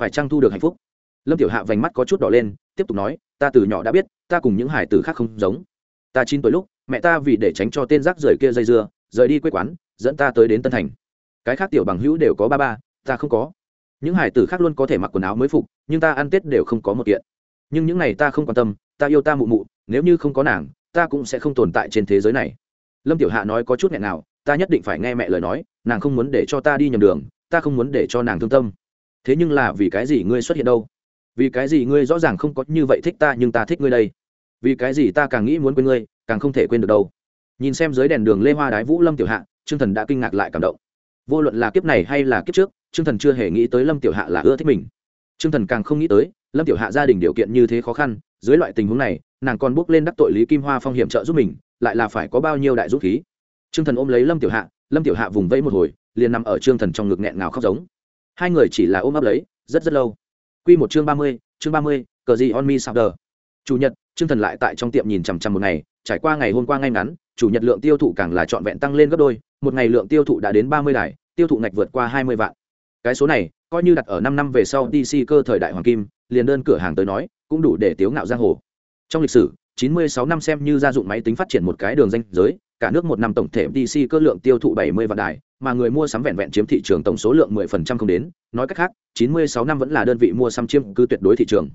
Phải chăng thu được hạnh phúc? Lâm tiểu hạ vành mắt có chút đỏ lên, tiếp tục nói, ta từ nhỏ đã biết, ta cùng những hải tử khác không giống. Ta chín tuổi lúc, mẹ ta vì để tránh cho tên rác rưởi kia dây dưa, rời đi quê quán, dẫn ta tới đến tân thành. Cái khác tiểu bằng hữu đều có ba ba, ta không có. Những hải tử khác luôn có thể mặc quần áo mới phục, nhưng ta ăn tết đều không có một kiện. Nhưng những này ta không quan tâm, ta yêu ta mụ mụ, nếu như không có nàng, ta cũng sẽ không tồn tại trên thế giới này. Lâm tiểu hạ nói có chút nghẹn nào ta nhất định phải nghe mẹ lời nói, nàng không muốn để cho ta đi nhầm đường, ta không muốn để cho nàng thương tâm. Thế nhưng là vì cái gì ngươi xuất hiện đâu? Vì cái gì ngươi rõ ràng không có như vậy thích ta nhưng ta thích ngươi đây? Vì cái gì ta càng nghĩ muốn quên ngươi, càng không thể quên được đâu? Nhìn xem dưới đèn đường lê hoa đái vũ lâm tiểu hạ, trương thần đã kinh ngạc lại cảm động. Vô luận là kiếp này hay là kiếp trước, trương thần chưa hề nghĩ tới lâm tiểu hạ là ưa thích mình. Trương thần càng không nghĩ tới, lâm tiểu hạ gia đình điều kiện như thế khó khăn, dưới loại tình huống này, nàng còn bước lên đắc tội lý kim hoa phong hiểm trợ giúp mình, lại là phải có bao nhiêu đại dũng khí trương thần ôm lấy lâm tiểu hạ, lâm tiểu hạ vùng vẫy một hồi, liền nằm ở trương thần trong ngực nghẹn ngào khóc giống. Hai người chỉ là ôm ấp lấy, rất rất lâu. Q một chương ba mươi, chương ba mươi, cờ gì on me sao đờ. Chủ nhật, trương thần lại tại trong tiệm nhìn chằm chằm một ngày, trải qua ngày hôm qua ngay ngắn, chủ nhật lượng tiêu thụ càng là trọn vẹn tăng lên gấp đôi, một ngày lượng tiêu thụ đã đến ba mươi đài, tiêu thụ ngạch vượt qua hai mươi vạn. Cái số này, coi như đặt ở năm năm về sau dc cơ thời đại hoàng kim, liền đơn cửa hàng tới nói, cũng đủ để tiếu ngạo giang hồ. Trong lịch sử 96 năm xem như gia dụng máy tính phát triển một cái đường danh giới cả nước một năm tổng thể dc cơ lượng tiêu thụ 70 vạn đài, mà người mua sắm vẹn vẹn chiếm thị trường tổng số lượng 10% không đến. Nói cách khác 96 năm vẫn là đơn vị mua sắm chiếm cứ tuyệt đối thị trường.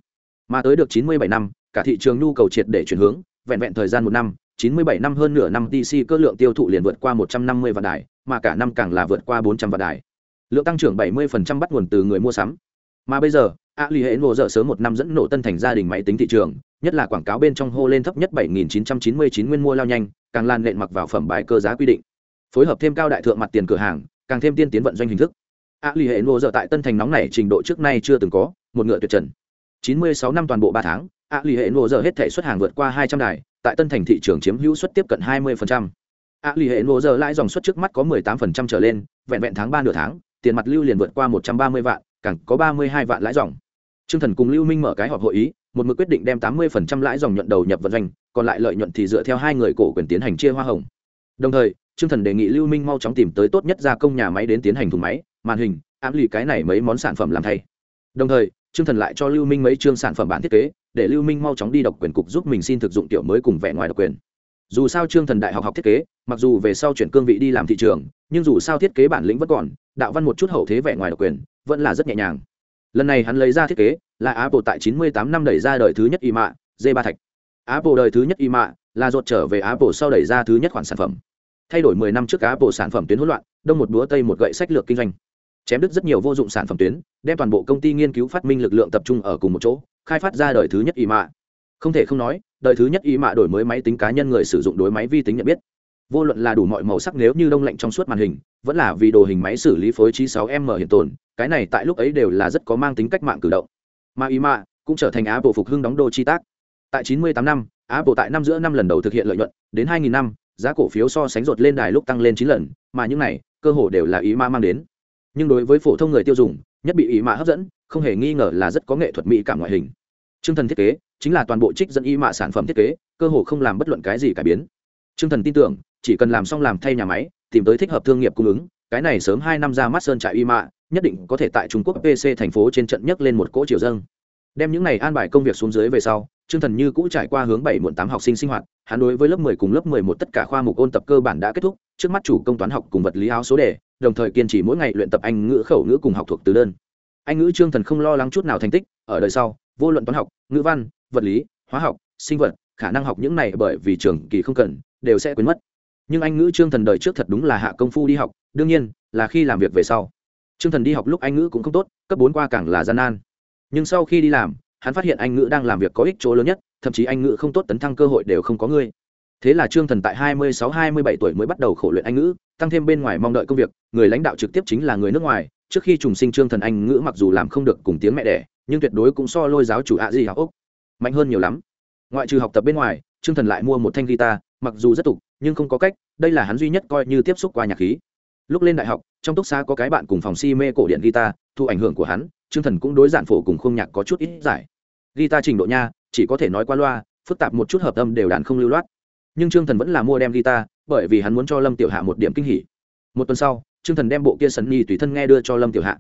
Mà tới được 97 năm, cả thị trường nhu cầu triệt để chuyển hướng, vẹn vẹn thời gian một năm 97 năm hơn nửa năm dc cơ lượng tiêu thụ liền vượt qua 150 vạn đài, mà cả năm càng là vượt qua 400 vạn đài. Lượng tăng trưởng 70% bắt nguồn từ người mua sắm. Mà bây giờ a lì hệ nổ dở sớm một năm dẫn nổ tân thành gia đình máy tính thị trường, nhất là quảng cáo bên trong hô lên thấp nhất 7.999 nguyên mua lao nhanh, càng lan lện mặc vào phẩm bài cơ giá quy định. Phối hợp thêm cao đại thượng mặt tiền cửa hàng, càng thêm tiên tiến vận doanh hình thức. A lì hệ nổ dở tại tân thành nóng này trình độ trước nay chưa từng có, một ngựa tuyệt trần. 96 năm toàn bộ ba tháng, a lì hệ nổ dở hết thể xuất hàng vượt qua 200 đài, tại tân thành thị trường chiếm hữu suất tiếp cận 20%. a lì hệ nổ dở lãi dòng suất trước mắt có 18% trở lên, vẹn vẹn tháng ba nửa tháng, tiền mặt lưu liền vượt qua 130 vạn, càng có 32 vạn lãi dòng. Trương Thần cùng Lưu Minh mở cái họp hội ý, một mực quyết định đem 80% lãi dòng nhuận đầu nhập vận doanh, còn lại lợi nhuận thì dựa theo hai người cổ quyền tiến hành chia hoa hồng. Đồng thời, Trương Thần đề nghị Lưu Minh mau chóng tìm tới tốt nhất gia công nhà máy đến tiến hành thùng máy, màn hình, ám lì cái này mấy món sản phẩm làm thay. Đồng thời, Trương Thần lại cho Lưu Minh mấy chương sản phẩm bản thiết kế, để Lưu Minh mau chóng đi độc quyền cục giúp mình xin thực dụng tiểu mới cùng vẻ ngoài độc quyền. Dù sao Trương Thần đại học học thiết kế, mặc dù về sau chuyển cương vị đi làm thị trường, nhưng dù sao thiết kế bản lĩnh vẫn còn, đạo văn một chút hậu thế vẻ ngoài độc quyền, vẫn là rất nhẹ nhàng lần này hắn lấy ra thiết kế, là apple tại 98 năm đẩy ra đời thứ nhất y mạ d ba thạch. Apple đời thứ nhất y mạ là ruột trở về apple sau đẩy ra thứ nhất khoản sản phẩm. Thay đổi 10 năm trước apple sản phẩm tuyến hỗn loạn, đông một búa tây một gậy sách lược kinh doanh. Chém đứt rất nhiều vô dụng sản phẩm tuyến, đem toàn bộ công ty nghiên cứu phát minh lực lượng tập trung ở cùng một chỗ, khai phát ra đời thứ nhất y mạ không thể không nói, đời thứ nhất y mạ đổi mới máy tính cá nhân người sử dụng đối máy vi tính nhận biết vô luận là đủ mọi màu sắc nếu như đông lạnh trong suốt màn hình, vẫn là vì đồ hình máy xử lý phối trí 6 m hiện tồn, cái này tại lúc ấy đều là rất có mang tính cách mạng cử động. Mà ý mạ cũng trở thành apple phục hưng đóng đô chi tác. Tại 98 năm, apple tại năm giữa năm lần đầu thực hiện lợi nhuận, đến 2000 năm, giá cổ phiếu so sánh rột lên đài lúc tăng lên 9 lần, mà những này, cơ hội đều là ý mạ mang đến. Nhưng đối với phổ thông người tiêu dùng, nhất bị ý mạ hấp dẫn, không hề nghi ngờ là rất có nghệ thuật mỹ cảm ngoại hình. Trương thần thiết kế chính là toàn bộ trích dẫn ý mạ sản phẩm thiết kế, cơ hội không làm bất luận cái gì cải biến. Trương thần tin tưởng chỉ cần làm xong làm thay nhà máy tìm tới thích hợp thương nghiệp cung ứng cái này sớm hai năm ra mắt sơn trại y mạ nhất định có thể tại trung quốc pc thành phố trên trận nhất lên một cỗ chiều dâng đem những này an bài công việc xuống dưới về sau Trương Thần Như cũ trải qua hướng bảy muộn tám học sinh sinh hoạt, hắn đối với lớp 10 cùng lớp 11 tất cả khoa mục ôn tập cơ bản đã kết thúc, trước mắt chủ công toán học cùng vật lý áo số đề, đồng thời kiên trì mỗi ngày luyện tập anh ngữ khẩu ngữ cùng học thuộc từ đơn. Anh ngữ Trương Thần không lo lắng chút nào thành tích, ở đời sau, vô luận toán học, ngữ văn, vật lý, hóa học, sinh vật, khả năng học những này bởi vì trường kỳ không cần, đều sẽ quên mất. Nhưng anh ngữ trương thần đời trước thật đúng là hạ công phu đi học, đương nhiên, là khi làm việc về sau. Trương thần đi học lúc anh ngữ cũng không tốt, cấp bốn qua càng là gian nan. Nhưng sau khi đi làm, hắn phát hiện anh ngữ đang làm việc có ích chỗ lớn nhất, thậm chí anh ngữ không tốt tấn thăng cơ hội đều không có ngươi thế là trương thần tại hai mươi sáu hai mươi bảy tuổi mới bắt đầu khổ luyện anh ngữ, tăng thêm bên ngoài mong đợi công việc, người lãnh đạo trực tiếp chính là người nước ngoài. Trước khi trùng sinh trương thần anh ngữ mặc dù làm không được cùng tiếng mẹ đẻ, nhưng tuyệt đối cũng so lôi giáo chủ ạ gì học úc mạnh hơn nhiều lắm. Ngoại trừ học tập bên ngoài, trương thần lại mua một thanh guitar mặc dù rất tục, nhưng không có cách, đây là hắn duy nhất coi như tiếp xúc qua nhạc khí. Lúc lên đại học, trong túc xá có cái bạn cùng phòng si mê cổ điện guitar, thu ảnh hưởng của hắn chương thần cũng đối giản phổ cùng khung nhạc có chút ít giải. Guitar trình độ nha, chỉ có thể nói qua loa, phức tạp một chút hợp âm đều đàn không lưu loát. Nhưng trương thần vẫn là mua đem guitar, bởi vì hắn muốn cho lâm tiểu hạ một điểm kinh hỉ. Một tuần sau, trương thần đem bộ kia sấn nhi tùy thân nghe đưa cho lâm tiểu hạ.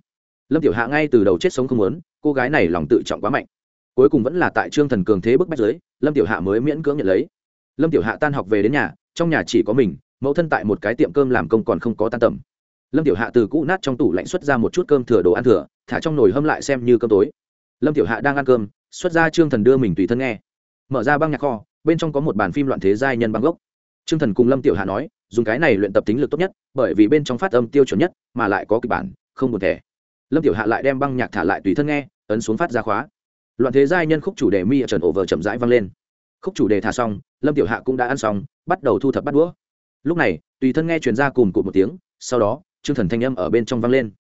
Lâm tiểu hạ ngay từ đầu chết sống không muốn, cô gái này lòng tự trọng quá mạnh. Cuối cùng vẫn là tại trương thần cường thế bức bách giới lâm tiểu hạ mới miễn cưỡng nhận lấy lâm tiểu hạ tan học về đến nhà, trong nhà chỉ có mình, mẫu thân tại một cái tiệm cơm làm công còn không có tan tầm. Lâm tiểu hạ từ cũ nát trong tủ lạnh xuất ra một chút cơm thừa đồ ăn thừa, thả trong nồi hâm lại xem như cơm tối. Lâm tiểu hạ đang ăn cơm, xuất ra trương thần đưa mình tùy thân nghe. Mở ra băng nhạc kho, bên trong có một bản phim loạn thế giai nhân băng gốc. Trương thần cùng lâm tiểu hạ nói, dùng cái này luyện tập tính lực tốt nhất, bởi vì bên trong phát âm tiêu chuẩn nhất, mà lại có kịch bản, không một thể lâm tiểu hạ lại đem băng nhạc thả lại tùy thân nghe, ấn xuống phát ra khóa. Loạn thế giai nhân khúc chủ đề mi ở trần ổ vờ chậm rãi vang lên. Khúc chủ đề thả xong lâm tiểu hạ cũng đã ăn xong, bắt đầu thu thập bắt đũa. Lúc này, tùy thân nghe truyền ra cùng cụt một tiếng, sau đó, trương thần thanh âm ở bên trong vang lên.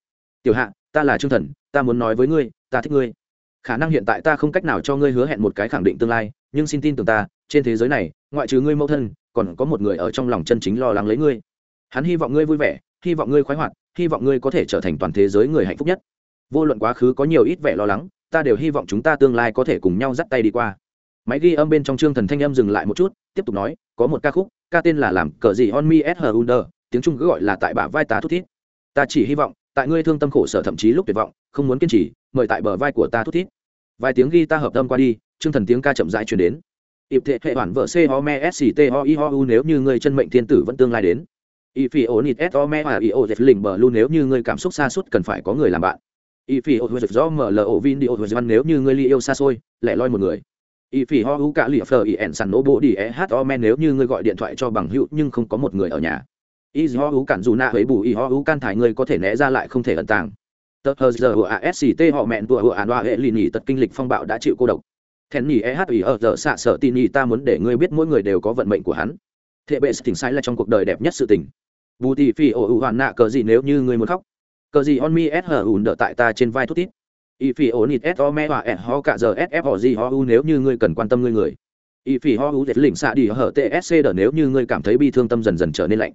Tiểu hạ, ta là trương thần, ta muốn nói với ngươi, ta thích ngươi. Khả năng hiện tại ta không cách nào cho ngươi hứa hẹn một cái khẳng định tương lai, nhưng xin tin tưởng ta, trên thế giới này, ngoại trừ ngươi mẫu thân, còn có một người ở trong lòng chân chính lo lắng lấy ngươi. Hắn hy vọng ngươi vui vẻ, hy vọng ngươi khoái hoạt, hy vọng ngươi có thể trở thành toàn thế giới người hạnh phúc nhất. Vô luận quá khứ có nhiều ít vẻ lo lắng, ta đều hy vọng chúng ta tương lai có thể cùng nhau dắt tay đi qua máy ghi âm bên trong chương thần thanh âm dừng lại một chút, tiếp tục nói, có một ca khúc, ca tên là làm cờ gì on me s h under, tiếng trung cứ gọi là tại bả vai tá thút thít. Ta chỉ hy vọng, tại ngươi thương tâm khổ sở thậm chí lúc tuyệt vọng, không muốn kiên trì, mời tại bờ vai của ta thút thít. Vài tiếng ghi ta hợp tâm qua đi chương thần tiếng ca chậm rãi chuyển đến. Ịp thệ hệ bản vợ c o me s t O i O u nếu như ngươi chân mệnh thiên tử vẫn tương lai đến. Y phi ô nít s o me a i o dệt lình bờ luôn nếu như ngươi cảm xúc xa suốt cần phải có người làm bạn. Y phi ô dệt do mở lờ O vin đi ô văn nếu như ngươi li yêu xa xôi, lẻ loi một người y phi ho u cả lìa phờ y ẻn sàn nỗ bộ đi e hát o men nếu như ngươi gọi điện thoại cho bằng hữu nhưng không có một người ở nhà. Y ho u cản dù nạ với bù y ho u can thải ngươi có thể né ra lại không thể ẩn tàng. Tờ hờ giờ của asct họ mẹn tùa của an đoa hệ lì nhì tật kinh lịch phong bạo đã chịu cô độc. Thèn nhì hát ý ở giờ xạ sợ tin nhì ta muốn để ngươi biết mỗi người đều có vận mệnh của hắn. Thệ bệ tình sai là trong cuộc đời đẹp nhất sự tình. Bù tì phi ổ u hoàn nạ cờ gì nếu như ngươi muốn khóc. Cờ gì on mi s hờ ùn đỡ tại ta trên vai thút tít y phi ổn ít s o me và s ho cả giờ s f O gì ho u nếu như ngươi cần quan tâm ngươi người. Y phi ho u dệt lỉnh xạ đi hở tsc đỡ nếu như ngươi cảm thấy bi thương tâm dần dần trở nên lạnh.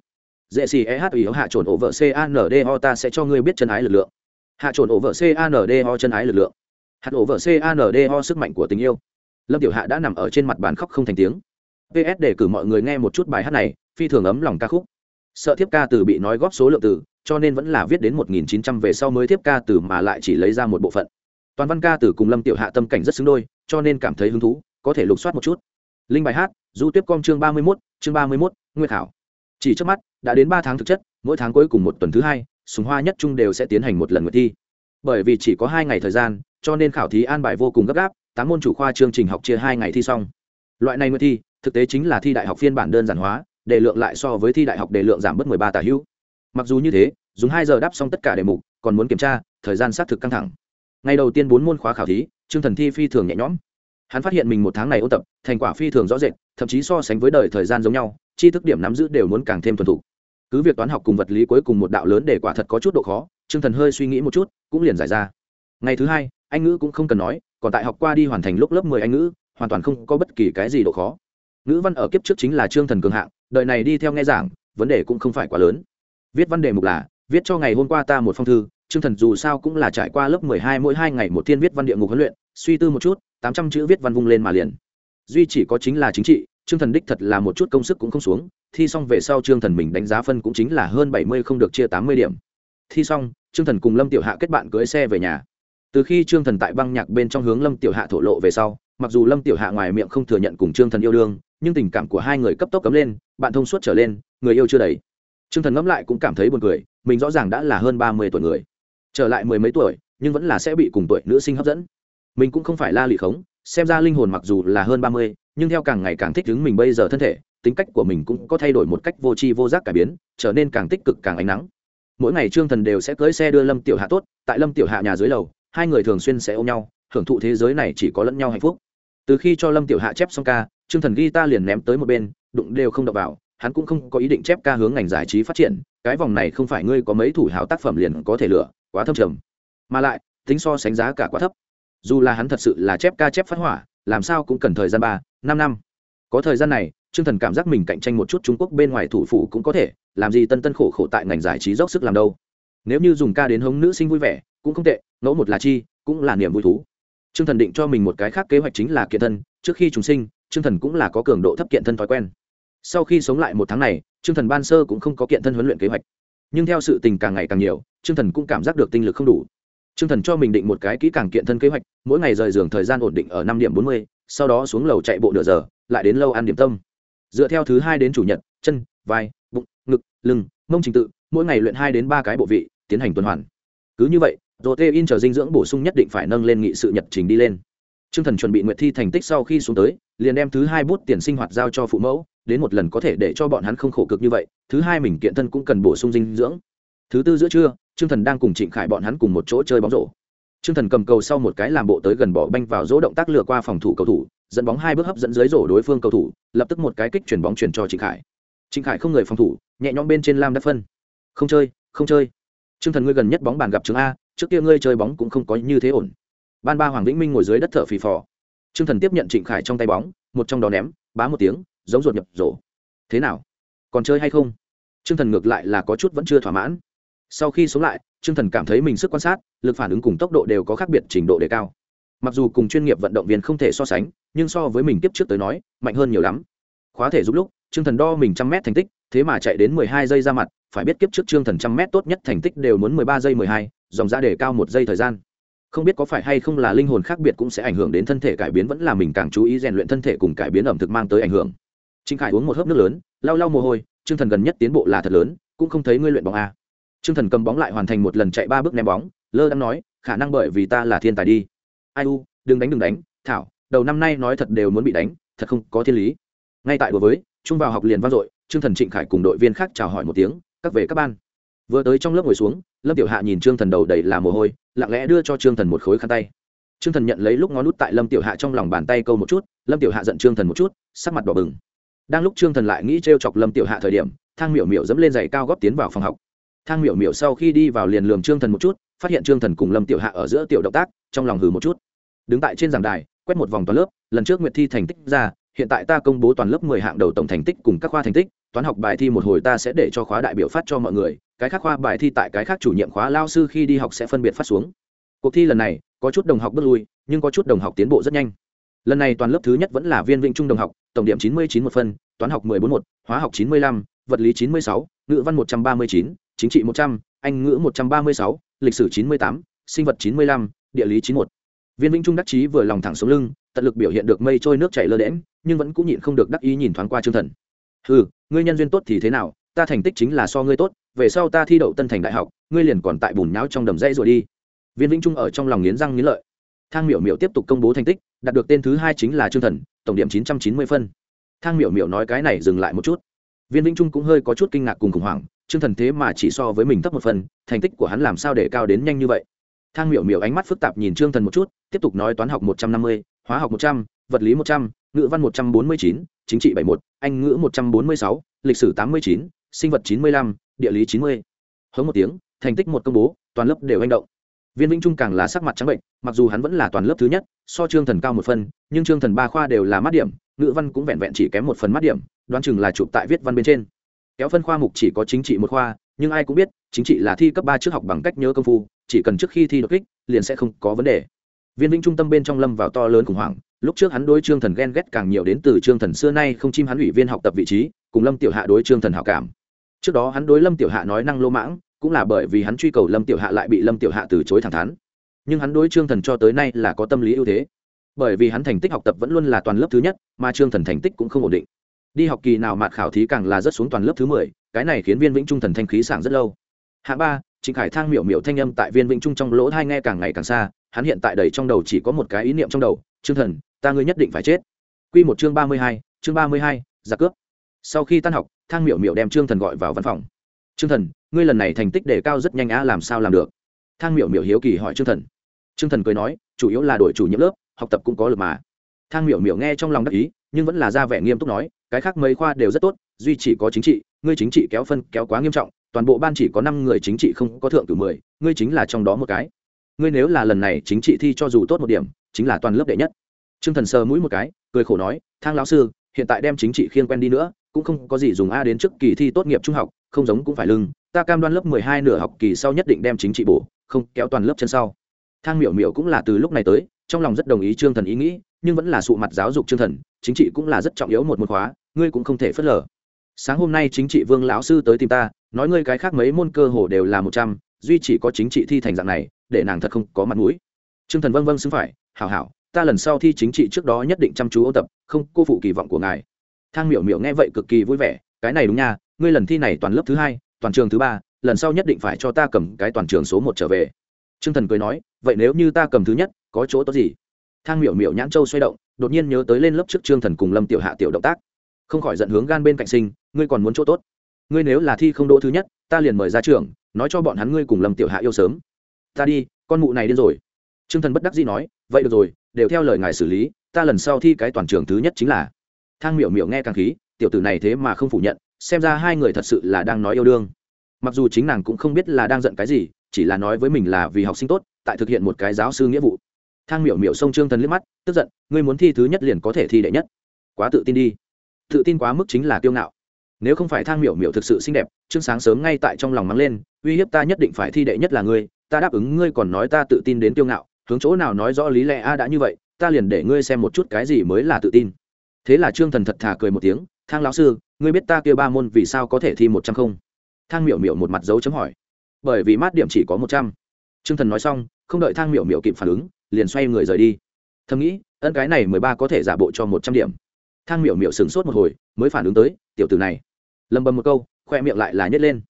Dễ xì eh ý hạ trồn ổ vợ cand ho ta sẽ cho ngươi biết chân ái lực lượng. Hạ trồn ổ vợ cand ho chân ái lực lượng. Hạt ổ vợ cand ho sức mạnh của tình yêu. Lâm tiểu hạ đã nằm ở trên mặt bàn khóc không thành tiếng. Ps để cử mọi người nghe một chút bài hát này, phi thường ấm lòng ca khúc. Sợ thiếp ca từ bị nói góp số lượng từ cho nên vẫn là viết đến 1900 về sau mới tiếp ca từ mà lại chỉ lấy ra một bộ phận. Toàn văn ca từ cùng lâm tiểu hạ tâm cảnh rất xứng đôi cho nên cảm thấy hứng thú có thể lục soát một chút. Linh bài hát du tiếp com chương 31, chương 31, nguyệt thảo chỉ trước mắt đã đến ba tháng thực chất mỗi tháng cuối cùng một tuần thứ hai súng hoa nhất trung đều sẽ tiến hành một lần nguyệt thi. Bởi vì chỉ có hai ngày thời gian cho nên khảo thí an bài vô cùng gấp gáp tám môn chủ khoa chương trình học chia hai ngày thi xong. Loại này nguyệt thi thực tế chính là thi đại học phiên bản đơn giản hóa đề lượng lại so với thi đại học đề lượng giảm bớt mười ba tả hữu mặc dù như thế, dùng hai giờ đáp xong tất cả đề mục, còn muốn kiểm tra, thời gian xác thực căng thẳng. Ngày đầu tiên bốn môn khóa khảo thí chương thần thi phi thường nhẹ nhõm. Hắn phát hiện mình một tháng này ôn tập, thành quả phi thường rõ rệt, thậm chí so sánh với đời thời gian giống nhau, tri thức điểm nắm giữ đều muốn càng thêm thuần thục. Cứ việc toán học cùng vật lý cuối cùng một đạo lớn để quả thật có chút độ khó chương thần hơi suy nghĩ một chút, cũng liền giải ra. Ngày thứ hai, anh ngữ cũng không cần nói, còn tại học qua đi hoàn thành lúc lớp mười anh ngữ, hoàn toàn không có bất kỳ cái gì độ khó. Ngữ văn ở kiếp trước chính là chương thần cường hạng đợi này đi theo nghe giảng, vấn đề cũng không phải quá lớn viết văn đề mục là, viết cho ngày hôm qua ta một phong thư chương thần dù sao cũng là trải qua lớp mười hai mỗi hai ngày một thiên viết văn địa ngục huấn luyện, suy tư một chút, tám trăm chữ viết văn vung lên mà liền. Duy chỉ có chính là chính trị chương thần đích thật là một chút công sức cũng không xuống, thi xong về sau chương thần mình đánh giá phân cũng chính là hơn bảy mươi không được chia tám mươi điểm. Thi xong chương thần cùng lâm tiểu hạ kết bạn cưới xe về nhà. Từ khi trương thần tại băng nhạc bên trong hướng lâm tiểu hạ thổ lộ về sau, mặc dù lâm tiểu hạ ngoài miệng không thừa nhận cùng trương thần yêu đương, nhưng tình cảm của hai người cấp tốc cấm lên, bạn thông suốt trở lên, người yêu chưa đầy trương thần ngẫm lại cũng cảm thấy buồn cười, mình rõ ràng đã là hơn ba mươi tuổi người. Trở lại mười mấy tuổi, nhưng vẫn là sẽ bị cùng tuổi nữ sinh hấp dẫn. Mình cũng không phải la lị khống, xem ra linh hồn mặc dù là hơn ba mươi, nhưng theo càng ngày càng thích ứng mình bây giờ thân thể, tính cách của mình cũng có thay đổi một cách vô tri vô giác cải biến, trở nên càng tích cực càng ánh nắng. Mỗi ngày trương thần đều sẽ cưới xe đưa lâm tiểu hạ tốt, tại lâm tiểu hạ nhà dưới lầu, hai người thường xuyên sẽ ôm nhau, hưởng thụ thế giới này chỉ có lẫn nhau hạnh phúc. Từ khi cho lâm tiểu hạ chép xong ca, Trương thần ghi ta liền ném tới một bên, đụng đều không đập vào hắn cũng không có ý định chép ca hướng ngành giải trí phát triển, cái vòng này không phải ngươi có mấy thủ hào tác phẩm liền có thể lựa, quá thâm trầm. Mà lại, tính so sánh giá cả quá thấp. Dù là hắn thật sự là chép ca chép phát hỏa, làm sao cũng cần thời gian ba, năm năm. Có thời gian này, trương thần cảm giác mình cạnh tranh một chút trung quốc bên ngoài thủ phủ cũng có thể, làm gì tân tân khổ khổ tại ngành giải trí dốc sức làm đâu. Nếu như dùng ca đến hống nữ sinh vui vẻ, cũng không tệ, ngẫu một là chi, cũng là niềm vui thú. T r ư ơ n g thần định cho mình một cái khác kế hoạch chính là kiện thân, trước khi chúng sinh t r ư ơ n g thần cũng là có cường độ thấp kiện thân thói quen sau khi sống lại một tháng này trương thần ban sơ cũng không có kiện thân huấn luyện kế hoạch nhưng theo sự tình càng ngày càng nhiều trương thần cũng cảm giác được tinh lực không đủ Trương Thần cho mình định một cái kỹ càng kiện thân kế hoạch, mỗi ngày rời giường thời gian ổn định ở năm điểm bốn mươi, sau đó xuống lầu chạy bộ nửa giờ, lại đến lâu ăn điểm tâm. Dựa theo thứ hai đến chủ nhật, chân, vai, bụng, ngực, lưng, mông trình tự, mỗi ngày luyện hai đến ba cái bộ vị, tiến hành tuần hoàn. Cứ như vậy, protein chờ dinh dưỡng bổ sung nhất định phải nâng lên nghị sự nhật trình đi lên. Trương Thần chuẩn bị nguyệt thi thành tích sau khi xuống tới, liền đem thứ hai bút tiền sinh hoạt giao cho phụ mẫu, đến một lần có thể để cho bọn hắn không khổ cực như vậy, thứ hai mình kiện thân cũng cần bổ sung dinh dưỡng. Thứ tư giữa trưa, Trương Thần đang cùng Trịnh Khải bọn hắn cùng một chỗ chơi bóng rổ. Trương Thần cầm cầu sau một cái làm bộ tới gần bỏ banh vào rổ động tác lừa qua phòng thủ cầu thủ, dẫn bóng hai bước hấp dẫn dưới rổ đối phương cầu thủ, lập tức một cái kích chuyển bóng chuyển cho Trịnh Khải. Trịnh Khải không người phòng thủ, nhẹ nhõm bên trên lam đá phân. Không chơi, không chơi. Trương Thần ngươi gần nhất bóng bàn gặp trường A, trước kia ngươi chơi bóng cũng không có như thế ổn. Ban ba Hoàng Vĩnh Minh ngồi dưới đất thở phì phò. Trương Thần tiếp nhận Trịnh Khải trong tay bóng, một trong đó ném, bá một tiếng, giống ruột nhập rổ. Thế nào? Còn chơi hay không? Trương Thần ngược lại là có chút vẫn chưa thỏa mãn. Sau khi sống lại, Trương Thần cảm thấy mình sức quan sát, lực phản ứng cùng tốc độ đều có khác biệt trình độ đề cao. Mặc dù cùng chuyên nghiệp vận động viên không thể so sánh, nhưng so với mình tiếp trước tới nói, mạnh hơn nhiều lắm. Khóa thể giúp lúc, Trương Thần đo mình trăm mét thành tích, thế mà chạy đến mười hai giây ra mặt, phải biết kiếp trước Trương Thần trăm mét tốt nhất thành tích đều muốn mười ba giây mười hai, dòng ra đề cao một giây thời gian không biết có phải hay không là linh hồn khác biệt cũng sẽ ảnh hưởng đến thân thể cải biến vẫn là mình càng chú ý rèn luyện thân thể cùng cải biến ẩm thực mang tới ảnh hưởng Trịnh khải uống một hớp nước lớn, lau lau mồ hôi, Trương thần gần nhất tiến bộ là thật lớn, cũng không thấy ngươi luyện bóng a Trương thần cầm bóng lại hoàn thành một lần chạy ba bước ném bóng, lơ đang nói, khả năng bởi vì ta là thiên tài đi. Ai u, đừng đánh đừng đánh, thảo, đầu năm nay nói thật đều muốn bị đánh, thật không có thiên lý. Ngay tại đùa với, trung vào học liền vang dội, Trương thần trịnh khải cùng đội viên khác chào hỏi một tiếng, các về các ban. Vừa tới trong lớp ngồi xuống, lâm tiểu hạ nhìn trương thần đầu đầy là mồ hôi, lặng lẽ đưa cho trương thần một khối khăn tay. Trương thần nhận lấy lúc ngón nút tại lâm tiểu hạ trong lòng bàn tay câu một chút, lâm tiểu hạ giận trương thần một chút, sắc mặt đỏ bừng đang lúc trương thần lại nghĩ t r e o chọc lâm tiểu hạ thời điểm, thang miểu miểu dẫm lên giày cao góp tiến vào phòng học. thang miểu miểu sau khi đi vào liền lường trương thần một chút, phát hiện trương thần cùng lâm tiểu hạ ở giữa tiểu động tác, trong lòng hừ một chút. đứng tại trên giảng đài, quét một vòng toàn lớp, lần trước nguyệt thi thành tích ra, hiện tại ta công bố toàn lớp mười hạng đầu tổng thành tích cùng các khoa thành tích, toán học bài thi một hồi ta sẽ để cho khóa đại biểu phát cho mọi người, cái khác khoa bài thi tại cái khác chủ nhiệm khóa lao sư khi đi học sẽ phân biệt phát xuống. cuộc thi lần này có chút đồng học bước lui, nhưng có chút đồng học tiến bộ rất nhanh lần này toàn lớp thứ nhất vẫn là viên vĩnh trung đồng học, tổng điểm chín mươi chín một phân, toán học mười bốn một, hóa học chín mươi lăm, vật lý chín mươi sáu, ngữ văn một trăm ba mươi chín, chính trị một trăm, anh ngữ một trăm ba mươi sáu, lịch sử chín mươi tám, sinh vật chín mươi lăm, địa lý chín một. Viên vĩnh trung đắc chí vừa lòng thẳng xuống lưng, tận lực biểu hiện được mây trôi nước chảy lơ đễm nhưng vẫn cũng nhịn không được đắc ý nhìn thoáng qua chương thần. Ừ ngươi nhân duyên tốt thì thế nào? Ta thành tích chính là so ngươi tốt, về sau ta thi đậu tân thành đại học, ngươi liền còn tại bùn nháo trong đầm rẫy rồi đi. Viên vĩnh trung ở trong lòng nghiến răng nghiến lợi thang miểu miểu tiếp tục công bố thành tích, đạt được tên thứ hai chính là trương thần, tổng điểm chín trăm chín mươi phân. Thang miểu miểu nói cái này dừng lại một chút. Viên vĩnh trung cũng hơi có chút kinh ngạc cùng khủng hoảng, trương thần thế mà chỉ so với mình thấp một phần, thành tích của hắn làm sao để cao đến nhanh như vậy? Thang miểu miểu ánh mắt phức tạp nhìn trương thần một chút, tiếp tục nói toán học một trăm năm mươi, hóa học một trăm, vật lý một trăm, ngữ văn một trăm bốn mươi chín, chính trị bảy một anh ngữ một trăm bốn mươi sáu, lịch sử tám mươi chín, sinh vật chín mươi lăm, địa lý chín mươi. Hống một tiếng, thành tích một công bố, toàn lớp đều hành động viên vĩnh trung càng là sắc mặt trắng bệnh, mặc dù hắn vẫn là toàn lớp thứ nhất, so trương thần cao một phân nhưng trương thần ba khoa đều là mát điểm, ngữ văn cũng vẹn vẹn chỉ kém một phần mát điểm, đoán chừng là chụp tại viết văn bên trên. Kéo phân khoa mục chỉ có chính trị một khoa, nhưng ai cũng biết, chính trị là thi cấp ba trước học bằng cách nhớ công phu, chỉ cần trước khi thi đột kích, liền sẽ không có vấn đề. Viên vĩnh trung tâm bên trong lâm vào to lớn khủng hoảng, lúc trước hắn đối trương thần ghen ghét càng nhiều đến từ trương thần xưa nay không chim hắn ủy viên học tập vị trí, cùng lâm tiểu hạ đối trương thần hảo cảm. Trước đó hắn đối lâm tiểu hạ nói năng lô mãng cũng là bởi vì hắn truy cầu lâm tiểu hạ lại bị lâm tiểu hạ từ chối thẳng thắn. Nhưng hắn đối trương thần cho tới nay là có tâm lý ưu thế. Bởi vì hắn thành tích học tập vẫn luôn là toàn lớp thứ nhất, mà trương thần thành tích cũng không ổn định. Đi học kỳ nào mạt khảo thí càng là rất xuống toàn lớp thứ mười, cái này khiến viên vĩnh trung thần thanh khí sảng rất lâu. Hạ ba, trịnh khải thang miểu miểu thanh âm tại viên vĩnh trung trong lỗ thai nghe càng ngày càng xa, hắn hiện tại đầy trong đầu chỉ có một cái ý niệm trong đầu, trương thần, ta ngươi nhất định phải chết. Q một chương ba mươi hai, chương ba mươi hai, giặc cướp. Sau khi tan học, thang miểu miểu đem trương thần gọi vào văn phòng trương thần, ngươi lần này thành tích đề cao rất nhanh á, làm sao làm được? Thang miểu miểu hiếu kỳ hỏi trương thần. Trương thần cười nói, chủ yếu là đổi chủ nhiệm lớp, học tập cũng có lực mà. Thang miểu miểu nghe trong lòng đắc ý, nhưng vẫn là ra vẻ nghiêm túc nói, cái khác mấy khoa đều rất tốt, duy chỉ có chính trị, ngươi chính trị kéo phân, kéo quá nghiêm trọng, toàn bộ ban chỉ có năm người chính trị không có thượng cử mười, ngươi chính là trong đó một cái. Ngươi nếu là lần này chính trị thi cho dù tốt một điểm, chính là toàn lớp đệ nhất. T r ư ơ n g thần sờ mũi một cái, cười khổ nói, thang lão sư, hiện tại đem chính trị khiên quen đi nữa, cũng không có gì dùng a đến trước kỳ thi tốt nghiệp trung học không giống cũng phải lưng, ta cam đoan lớp mười hai nửa học kỳ sau nhất định đem chính trị bổ, không, kéo toàn lớp chân sau. Thang miểu miểu cũng là từ lúc này tới, trong lòng rất đồng ý trương thần ý nghĩ, nhưng vẫn là sụ mặt giáo dục trương thần, chính trị cũng là rất trọng yếu một môn khóa, ngươi cũng không thể phớt lờ. Sáng hôm nay chính trị vương lão sư tới tìm ta, nói ngươi cái khác mấy môn cơ hồ đều là một trăm, duy chỉ có chính trị thi thành dạng này, để nàng thật không có mặt mũi. Trương thần vâng vâng xứng phải, hảo hảo, ta lần sau thi chính trị trước đó nhất định chăm chú ôn tập, không, cô phụ kỳ vọng của ngài. Thang miểu miểu nghe vậy cực kỳ vui vẻ, cái này đúng nha ngươi lần thi này toàn lớp thứ hai, toàn trường thứ ba, lần sau nhất định phải cho ta cầm cái toàn trường số một trở về. Trương thần cười nói, vậy nếu như ta cầm thứ nhất, có chỗ tốt gì? Thang miểu miểu nhãn châu xoay động, đột nhiên nhớ tới lên lớp trước trương thần cùng lâm tiểu hạ tiểu động tác. Không khỏi giận hướng gan bên cạnh sinh, ngươi còn muốn chỗ tốt? Ngươi nếu là thi không đỗ thứ nhất, ta liền mời ra trường, nói cho bọn hắn ngươi cùng lâm tiểu hạ yêu sớm. Ta đi, con mụ này điên rồi. Trương thần bất đắc dĩ nói, vậy được rồi, đều theo lời ngài xử lý, ta lần sau thi cái toàn trường thứ nhất chính là. Thang miểu miểu nghe càng khí, tiểu tử này thế mà không phủ nhận xem ra hai người thật sự là đang nói yêu đương. Mặc dù chính nàng cũng không biết là đang giận cái gì, chỉ là nói với mình là vì học sinh tốt, tại thực hiện một cái giáo sư nghĩa vụ. Thang miểu miểu xông trương thần liếc mắt, tức giận, ngươi muốn thi thứ nhất liền có thể thi đệ nhất. Quá tự tin đi. Tự tin quá mức chính là kiêu ngạo. Nếu không phải thang miểu miểu thực sự xinh đẹp, trương sáng sớm ngay tại trong lòng mắng lên, uy hiếp ta nhất định phải thi đệ nhất là ngươi, ta đáp ứng ngươi còn nói ta tự tin đến kiêu ngạo, hướng chỗ nào nói rõ lý lẽ a đã như vậy, ta liền để ngươi xem một chút cái gì mới là tự tin. Thế là trương thần thật thà cười một tiếng thang lão sư, ngươi biết ta kia ba môn vì sao có thể thi một trăm không? Thang miểu miểu một mặt dấu chấm hỏi. Bởi vì mát điểm chỉ có một trăm. Trương thần nói xong, không đợi thang miểu miểu kịp phản ứng, liền xoay người rời đi. Thầm nghĩ, ân cái này mười ba có thể giả bộ cho một trăm điểm. Thang miểu miểu sửng sốt một hồi, mới phản ứng tới, tiểu tử này. Lầm bầm một câu, khoe miệng lại là nhét lên.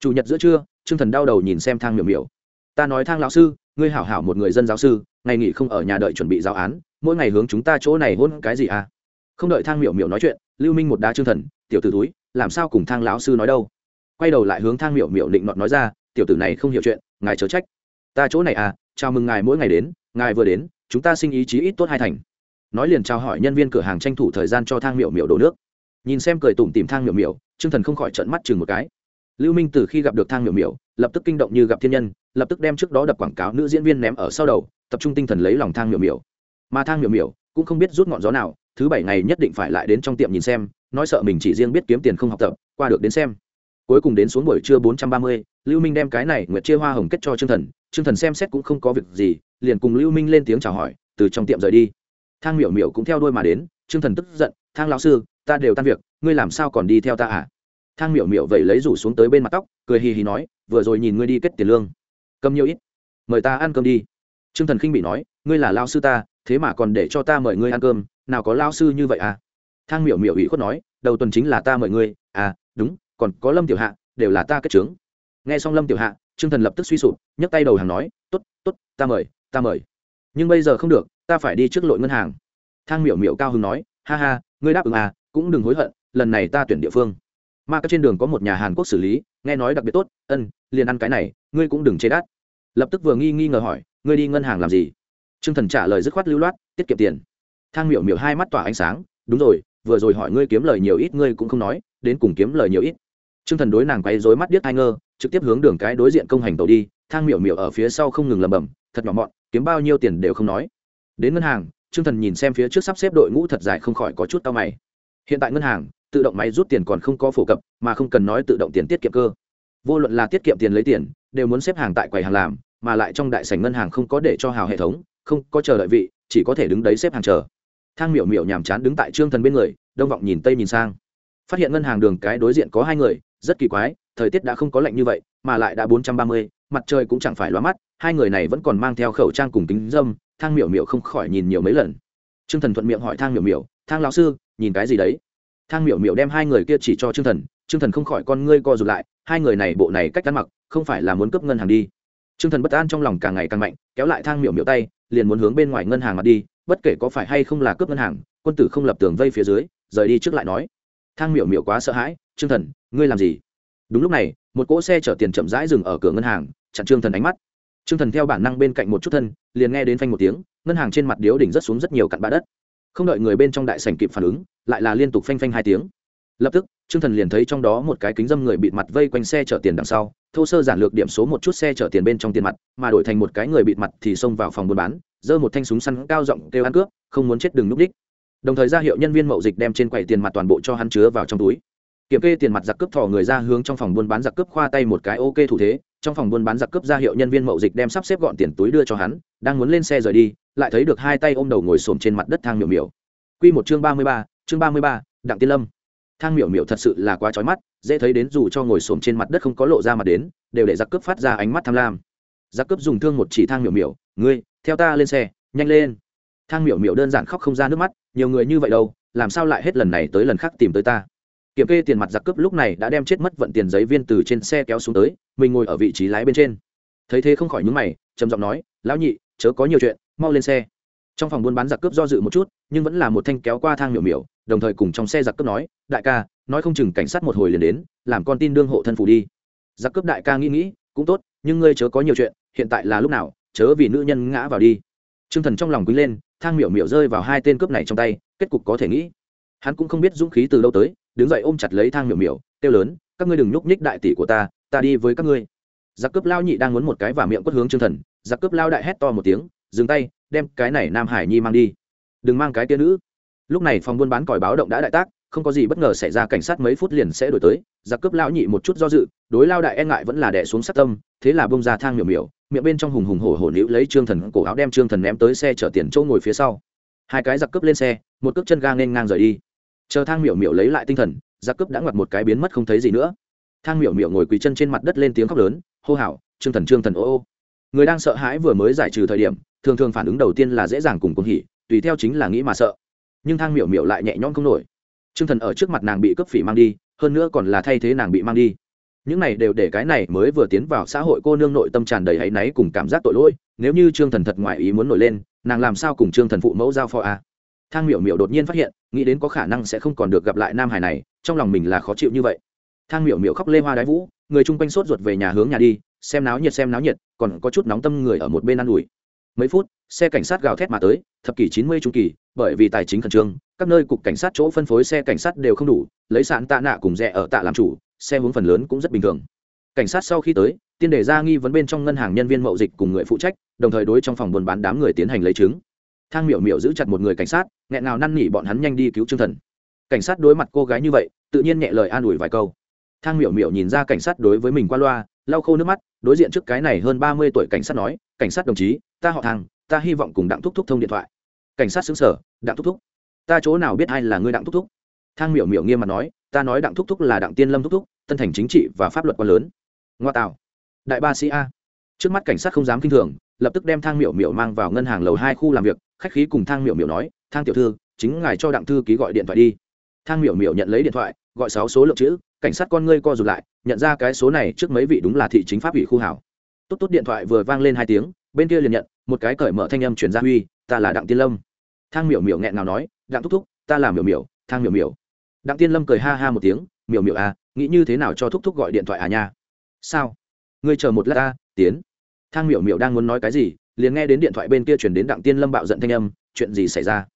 Chủ nhật giữa trưa, trương thần đau đầu nhìn xem thang miểu miểu. Ta nói thang lão sư, ngươi hảo hảo một người dân giáo sư, ngày nghỉ không ở nhà đợi chuẩn bị giáo án, mỗi ngày hướng chúng ta chỗ này hôn cái gì à? Không đợi thang miểu miểu nói chuyện lưu minh một đá trương thần, tiểu tử túi làm sao cùng thang lão sư nói đâu? Quay đầu lại hướng thang miểu miểu định nọt nói ra, tiểu tử này không hiểu chuyện, ngài chớ trách. Ta chỗ này à chào mừng ngài mỗi ngày đến, ngài vừa đến, chúng ta sinh ý chí ít tốt hai thành. Nói liền chào hỏi nhân viên cửa hàng tranh thủ thời gian cho thang miểu miểu đổ nước. Nhìn xem cười tủm tìm thang miểu miểu, trương thần không khỏi trận mắt chừng một cái. Lưu minh từ khi gặp được thang miểu miểu, lập tức kinh động như gặp thiên nhân, lập tức đem trước đó đập quảng cáo nữ diễn viên ném ở sau đầu, tập trung tinh thần lấy lòng thang miểu miểu. Mà thang miểu miểu cũng không biết rút ngọn gió nào thứ bảy ngày nhất định phải lại đến trong tiệm nhìn xem, nói sợ mình chỉ riêng biết kiếm tiền không học tập, qua được đến xem. Cuối cùng đến xuống buổi trưa bốn trăm ba mươi, lưu minh đem cái này nguyệt chia hoa hồng kết cho trương thần. Trương thần xem xét cũng không có việc gì, liền cùng lưu minh lên tiếng chào hỏi, từ trong tiệm rời đi. Thang miểu miểu cũng theo đôi mà đến, trương thần tức giận, thang lão sư, ta đều tan việc, ngươi làm sao còn đi theo ta à? Thang miểu miểu vậy lấy rủ xuống tới bên mặt tóc, cười hì hì nói, vừa rồi nhìn ngươi đi kết tiền lương, cầm nhiều ít, mời ta ăn cơm đi. Trương thần khinh bị nói, ngươi là lao sư ta, thế mà còn để cho ta mời ngươi ăn cơm nào có lao sư như vậy à? Thang miểu miểu ủy khuất nói, đầu tuần chính là ta mời ngươi. À đúng, còn có lâm tiểu hạ, đều là ta kết trướng. Nghe xong lâm tiểu hạ, trương thần lập tức suy sụp, nhấc tay đầu hàng nói t ố t t ố t ta mời ta mời. Nhưng bây giờ không được, ta phải đi trước lội ngân hàng. Thang miểu miểu cao hứng nói, ha ha, ngươi đáp ứng à cũng đừng hối hận, lần này ta tuyển địa phương. Mà các trên đường có một nhà hàn quốc xử lý, nghe nói đặc biệt tốt, ân, liền ăn cái này, ngươi cũng đừng chế đắt. Lập tức vừa nghi nghi ngờ hỏi, ngươi đi ngân hàng làm gì? T r ư ơ n g thần trả lời dứt khoát lưu loát, tiết kiệm tiền thang miểu miểu hai mắt tỏa ánh sáng, đúng rồi, vừa rồi hỏi ngươi kiếm lời nhiều ít, ngươi cũng không nói, đến cùng kiếm lời nhiều ít. T r ư ơ n g thần đối nàng quay dối mắt điếc hai ngơ, trực tiếp hướng đường cái đối diện công hành tàu đi, thang miểu miểu ở phía sau không ngừng lầm bầm thật nhỏ mọn, kiếm bao nhiêu tiền đều không nói. Đến ngân hàng t r ư ơ n g thần nhìn xem phía trước sắp xếp đội ngũ thật dài không khỏi có chút tao mày. Hiện tại ngân hàng, tự động máy rút tiền còn không có phổ cập, mà không cần nói tự động tiền tiết kiệm cơ. Vô luận là tiết kiệm tiền lấy tiền, đều muốn xếp hàng tại quầy hàng làm, mà lại trong đại sảnh ngân hàng không có để cho hào hệ thống, không có chờ đợi vị, chỉ có thể đứng đấy xếp hàng chờ thang miểu miểu nhàm chán đứng tại trương thần bên người, đông vọng nhìn tây nhìn sang. Phát hiện ngân hàng đường cái đối diện có hai người, rất kỳ quái, thời tiết đã không có lạnh như vậy, mà lại đã bốn trăm ba mươi, mặt trời cũng chẳng phải loa mắt, hai người này vẫn còn mang theo khẩu trang cùng kính dâm, thang miểu miểu không khỏi nhìn nhiều mấy lần. Trương thần thuận miệng hỏi thang miểu miểu, thang lão sư, nhìn cái gì đấy? Thang miểu miểu đem hai người kia chỉ cho trương thần trương thần không khỏi con ngươi co rụt lại, hai người này bộ này cách ăn mặc, không phải là muốn cướp ngân hàng đi. Trương thần bất an trong lòng càng ngày càng mạnh, kéo lại thang miểu miểu tay, liền muốn hướng bên ngoài ngân hàng mà đi bất kể có phải hay không là cướp ngân hàng, quân tử không lập tường vây phía dưới, rời đi trước lại nói. Thang miểu miểu quá sợ hãi, trương thần, ngươi làm gì? Đúng lúc này, một cỗ xe chở tiền chậm rãi dừng ở cửa ngân hàng, chặn trương thần ánh mắt. Trương thần theo bản năng bên cạnh một chút thân, liền nghe đến phanh một tiếng, ngân hàng trên mặt điếu đỉnh rất xuống rất nhiều cặn bã đất. Không đợi người bên trong đại sành kịp phản ứng, lại là liên tục phanh phanh hai tiếng lập tức, trương thần liền thấy trong đó một cái kính dâm người bịt mặt vây quanh xe chở tiền đằng sau, thô sơ giản lược điểm số một chút xe chở tiền bên trong tiền mặt, mà đổi thành một cái người bịt mặt thì xông vào phòng buôn bán, giơ một thanh súng săn cao giọng kêu ăn cướp, không muốn chết đừng núp đích. Đồng thời ra hiệu nhân viên mậu dịch đem trên quầy tiền mặt toàn bộ cho hắn chứa vào trong túi. Kiểm kê tiền mặt giặc cướp thò người ra hướng trong phòng buôn bán giặc cướp khoa tay một cái ok thủ thế, trong phòng buôn bán giặc cướp ra hiệu nhân viên mậu dịch đem sắp xếp gọn tiền túi đưa cho hắn, đang muốn lên xe rời đi, lại thấy được hai tay ôm đầu ngồi xổm trên mặt đất thang miểu miểu. Quy một chương ba mươi ba, chương ba mươi ba, đặng tiên lâm thang miểu miểu thật sự là quá trói mắt, dễ thấy đến dù cho ngồi xổm trên mặt đất không có lộ ra mặt đến, đều để giặc cướp phát ra ánh mắt tham lam. Giặc cướp dùng thương một chỉ thang miểu miểu, ngươi, theo ta lên xe, nhanh lên. Thang miểu miểu đơn giản khóc không ra nước mắt, nhiều người như vậy đâu, làm sao lại hết lần này tới lần khác tìm tới ta? Kiểm kê tiền mặt giặc cướp lúc này đã đem chết mất vận tiền giấy viên từ trên xe kéo xuống tới, mình ngồi ở vị trí lái bên trên. Thấy thế không khỏi nhúng mày, trầm giọng nói, lão nhị, chớ có nhiều chuyện, mau lên xe trong phòng buôn bán giặc cướp do dự một chút, nhưng vẫn là một thanh kéo qua thang miểu miểu, đồng thời cùng trong xe giặc cướp nói, đại ca, nói không chừng cảnh sát một hồi liền đến, làm con tin đương hộ thân phủ đi. Giặc cướp đại ca nghĩ nghĩ, cũng tốt, nhưng ngươi chớ có nhiều chuyện, hiện tại là lúc nào, chớ vì nữ nhân ngã vào đi. T r ư ơ n g thần trong lòng quý lên, thang miểu miểu rơi vào hai tên cướp này trong tay, kết cục có thể nghĩ. Hắn cũng không biết dũng khí từ lâu tới, đứng dậy ôm chặt lấy thang miểu miểu, kêu lớn, các ngươi đừng nhúc nhích đại tỷ của ta ta đi với các ngươi. Giặc cướp lao nhị đang muốn một cái và miệng quất hướng t r ư ơ n g thần, giặc cướp lao đại hét to một tiếng, dừng tay đem cái này nam hải nhi mang đi. Đừng mang cái tia nữ. Lúc này phòng buôn bán còi báo động đã đại tác, không có gì bất ngờ xảy ra, cảnh sát mấy phút liền sẽ đổi tới. Giặc cướp lão nhị một chút do dự, đối lao đại e ngại vẫn là đẻ xuống sát tâm, thế là bông ra thang miểu miểu, miệng bên trong hùng hùng hổ hổ nữ lấy trương thần cổ áo đem trương thần ném tới xe chở tiền chỗ ngồi phía sau. Hai cái giặc cướp lên xe, một cước chân ga nên ngang rời đi. Chờ thang miểu miểu lấy lại tinh thần, giặc cướp đã ngoặt một cái biến mất không thấy gì nữa. Thang miểu miểu ngồi quỳ chân trên mặt đất lên tiếng khóc lớn, hô hào, trương thần trương thần, ô ô. Người đang sợ hãi vừa mới giải trừ thời điểm thường thường phản ứng đầu tiên là dễ dàng cùng cùng hỉ, tùy theo chính là nghĩ mà sợ. Nhưng thang miểu miểu lại nhẹ nhõm không nổi. Trương thần ở trước mặt nàng bị cướp phỉ mang đi, hơn nữa còn là thay thế nàng bị mang đi. Những này đều để cái này mới vừa tiến vào xã hội cô nương nội tâm tràn đầy áy náy cùng cảm giác tội lỗi, nếu như trương thần thật ngoại ý muốn nổi lên, nàng làm sao cùng trương thần phụ mẫu giao phó a à? thang miểu miểu đột nhiên phát hiện, nghĩ đến có khả năng sẽ không còn được gặp lại nam hải này, trong lòng mình là khó chịu như vậy. Thang miểu miểu khóc lê hoa đái vũ, người chung quanh sốt ruột về nhà hướng nhà đi, xem náo nhiệt, xem náo nhiệt, còn có chút nóng tâm người ở một bên ă n ủi mấy phút, xe cảnh sát gào thét mà tới, thập kỷ chín mươi trung kỳ, bởi vì tài chính khẩn trương, các nơi cục cảnh sát chỗ phân phối xe cảnh sát đều không đủ, lấy sạn tạ nạ cùng rẻ ở tạ làm chủ, xe hướng phần lớn cũng rất bình thường. Cảnh sát sau khi tới, tiên đề ra nghi vấn bên trong ngân hàng nhân viên mậu dịch cùng người phụ trách, đồng thời đối trong phòng buôn bán đám người tiến hành lấy chứng. Thang miểu miểu giữ chặt một người cảnh sát, nghẹn nào năn nỉ bọn hắn nhanh đi cứu trương thần. Cảnh sát đối mặt cô gái như vậy, tự nhiên nhẹ lời an ủi vài câu. Thang miểu miểu nhìn ra cảnh sát đối với mình qua loa, lau khô nước mắt, đối diện trước cái này hơn ba mươi tuổi cảnh sát nói, cảnh sát đồng chí ta họ thang ta hy vọng cùng đặng thúc thúc thông điện thoại. Cảnh sát xứng sở, đặng thúc thúc. Ta chỗ nào biết ai là ngươi đặng thúc thúc? Thang miểu miểu nghiêm mặt nói, ta nói đặng thúc thúc là đặng tiên lâm thúc thúc, tân thành chính trị và pháp luật quan lớn. Ngoa tạo. Đại ba sĩ a. Trước mắt cảnh sát không dám k i n h thường, lập tức đem thang miểu miểu mang vào ngân hàng lầu hai khu làm việc, khách khí cùng thang miểu miểu nói, thang tiểu thư, chính ngài cho đặng thư ký gọi điện thoại đi. Thang miểu miểu nhận lấy điện thoại, gọi sáu số lượng chữ, cảnh sát con ngươi co rụt lại, nhận ra cái số này trước mấy vị đúng là thị chính pháp ủy khu hảo. Tốt tốt điện thoại vừa vang lên hai tiếng bên kia liền nhận, một cái cởi mở thanh âm chuyển ra, huy, ta là đặng tiên lâm. Thang miểu miểu nghẹn nào nói, đặng thúc thúc, ta là miểu miểu, thang miểu miểu. Đặng tiên lâm cười ha ha một tiếng, miểu miểu à nghĩ như thế nào cho thúc thúc gọi điện thoại à nha? Sao? Ngươi chờ một lát ta, tiến. Thang miểu miểu đang muốn nói cái gì, liền nghe đến điện thoại bên kia chuyển đến đặng tiên lâm bạo giận thanh âm, chuyện gì xảy ra?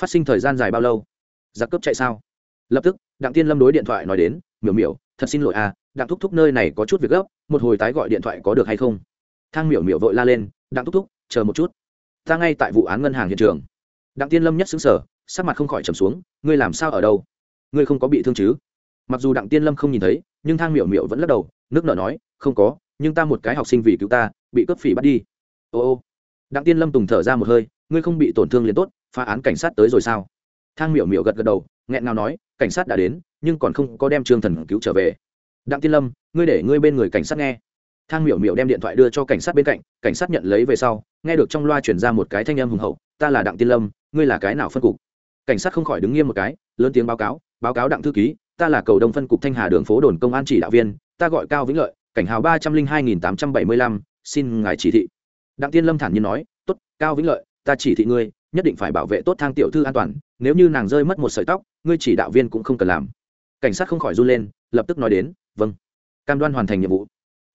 Phát sinh thời gian dài bao lâu? Giặc cướp chạy sao? Lập tức, đặng tiên lâm đối điện thoại nói đến, miểu miểu, thật xin lỗi à đặng thúc thúc nơi này có chút việc gấp, một hồi tái gọi điện thoại có được hay không? Thang miểu miểu vội la lên đặng thúc thúc, chờ một chút. Ta ngay tại vụ án ngân hàng hiện trường. Đặng tiên lâm nhất xứng sở, sắc mặt không khỏi trầm xuống, ngươi làm sao ở đâu? Ngươi không có bị thương chứ? Mặc dù đặng tiên lâm không nhìn thấy, nhưng thang miểu miểu vẫn lắc đầu, nước nở nói, không có, nhưng ta một cái học sinh vì cứu ta, bị cướp phỉ bắt đi. Ô ô. Đặng tiên lâm tùng thở ra một hơi, ngươi không bị tổn thương liền tốt, phá án cảnh sát tới rồi sao? Thang miểu miểu gật gật đầu, nghẹn ngào nói, cảnh sát đã đến, nhưng còn không có đem trương thần cứu trở về. Đặng tiên lâm, ngươi để ngươi bên người cảnh sát nghe thang miểu miểu đem điện thoại đưa cho cảnh sát bên cạnh, cảnh sát nhận lấy về sau, nghe được trong loa chuyển ra một cái thanh âm hùng hậu, ta là đặng tiên lâm, ngươi là cái nào phân cục? Cảnh sát không khỏi đứng nghiêm một cái, lớn tiếng báo cáo báo cáo đặng thư ký, ta là cầu đông phân cục thanh hà đường phố đồn công an chỉ đạo viên, ta gọi cao vĩnh lợi, cảnh hào ba trăm linh hai nghìn tám trăm bảy mươi lăm, xin ngài chỉ thị. Đặng tiên lâm thản nhiên nói t ố t cao vĩnh lợi, ta chỉ thị ngươi, nhất định phải bảo vệ tốt thang tiểu thư an toàn, nếu như nàng rơi mất một sợi tóc, ngươi chỉ đạo viên cũng không cần làm. Cảnh sát không khỏi run lên, lập tức nói đến vâng. Cam đoan hoàn thành nhiệm vụ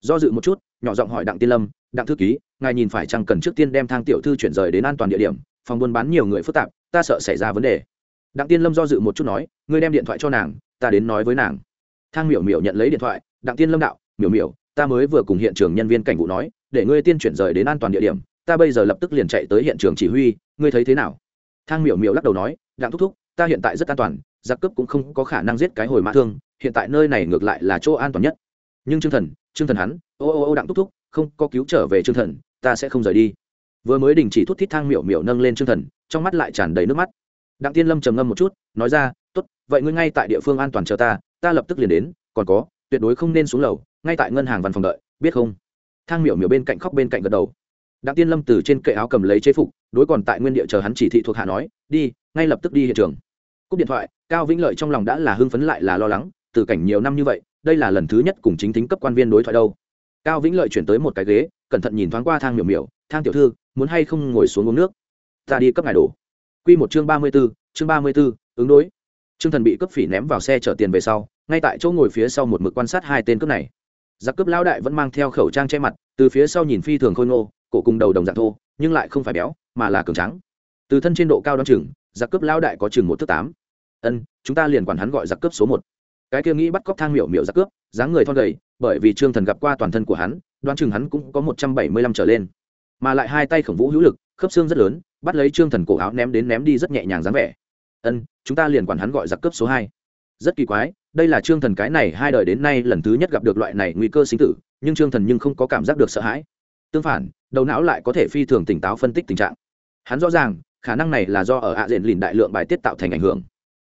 do dự một chút, nhỏ giọng hỏi đặng tiên lâm, đặng thư ký, ngài nhìn phải chăng cần trước tiên đem thang tiểu thư chuyển rời đến an toàn địa điểm, phòng buôn bán nhiều người phức tạp, ta sợ xảy ra vấn đề. Đặng tiên lâm do dự một chút nói, ngươi đem điện thoại cho nàng, ta đến nói với nàng. Thang miểu miểu nhận lấy điện thoại, đặng tiên lâm đạo, miểu miểu, ta mới vừa cùng hiện trường nhân viên cảnh vụ nói, để ngươi tiên chuyển rời đến an toàn địa điểm, ta bây giờ lập tức liền chạy tới hiện trường chỉ huy, ngươi thấy thế nào? Thang miểu miểu lắc đầu nói, đặng thúc thúc, ta hiện tại rất an toàn, giặc cướp cũng không có khả năng giết cái hồi mã thương, hiện tại nơi này ngược lại là chỗ an toàn nhất. Nhưng trương thần trương thần hắn, ô ô ô đặng thúc thúc, không có cứu trở về trương thần, ta sẽ không rời đi. Vừa mới đình chỉ thút thít thang miểu miểu nâng lên trương thần, trong mắt lại tràn đầy nước mắt. Đặng tiên lâm trầm ngâm một chút, nói ra, tốt, vậy ngươi ngay tại địa phương an toàn chờ ta ta lập tức liền đến, còn có, tuyệt đối không nên xuống lầu, ngay tại ngân hàng văn phòng đợi, biết không? Thang miểu miểu bên cạnh khóc bên cạnh gật đầu. Đặng tiên lâm từ trên kệ áo cầm lấy chế phục, đối còn tại nguyên địa chờ hắn chỉ thị thuộc hạ nói, đi, ngay lập tức đi hiện trường. Cúp điện thoại, cao vĩnh lợi trong lòng đã là hưng phấn lại là lo lắng từ cảnh nhiều năm như vậy đây là lần thứ nhất cùng chính thính cấp quan viên đối thoại đâu cao vĩnh lợi chuyển tới một cái ghế cẩn thận nhìn thoáng qua thang miểu miểu thang tiểu thư muốn hay không ngồi xuống uống nước ta đi cấp ngài đổ q một chương ba mươi b ố chương ba mươi b ố ứng đối Trương Thần bị cấp phỉ ném vào xe chở tiền về sau, ngay tại chỗ ngồi phía sau một mực quan sát hai tên cướp này. Giặc cướp lão đại vẫn mang theo khẩu trang che mặt, từ phía sau nhìn phi thường khôi ngô, cổ cùng đầu đồng dạng thô, nhưng lại không phải béo, mà là cường trắng. Từ thân trên độ cao đoan chừng, giặc cướp lão đại có chừng một thước tám. Ân, chúng ta liền quản hắn gọi giặc cướp số một. Cái kia nghĩ bắt cóc thang miểu miểu giặc cướp, dáng người thon gầy, bởi vì Trương Thần gặp qua toàn thân của hắn, đoán chừng hắn cũng có một trăm bảy mươi lăm trở lên. Mà lại hai tay khổng vũ hữu lực, khớp xương rất lớn, bắt lấy Trương Thần cổ áo ném đến ném đi rất nhẹ nhàng dáng vẻ. Ân, chúng ta liền quản hắn gọi giặc cướp số hai rất kỳ quái đây là trương thần cái này hai đời đến nay lần thứ nhất gặp được loại này nguy cơ sinh tử nhưng trương thần nhưng không có cảm giác được sợ hãi tương phản đầu não lại có thể phi thường tỉnh táo phân tích tình trạng hắn rõ ràng khả năng này là do ở ạ diện lìn đại lượng bài tiết tạo thành ảnh hưởng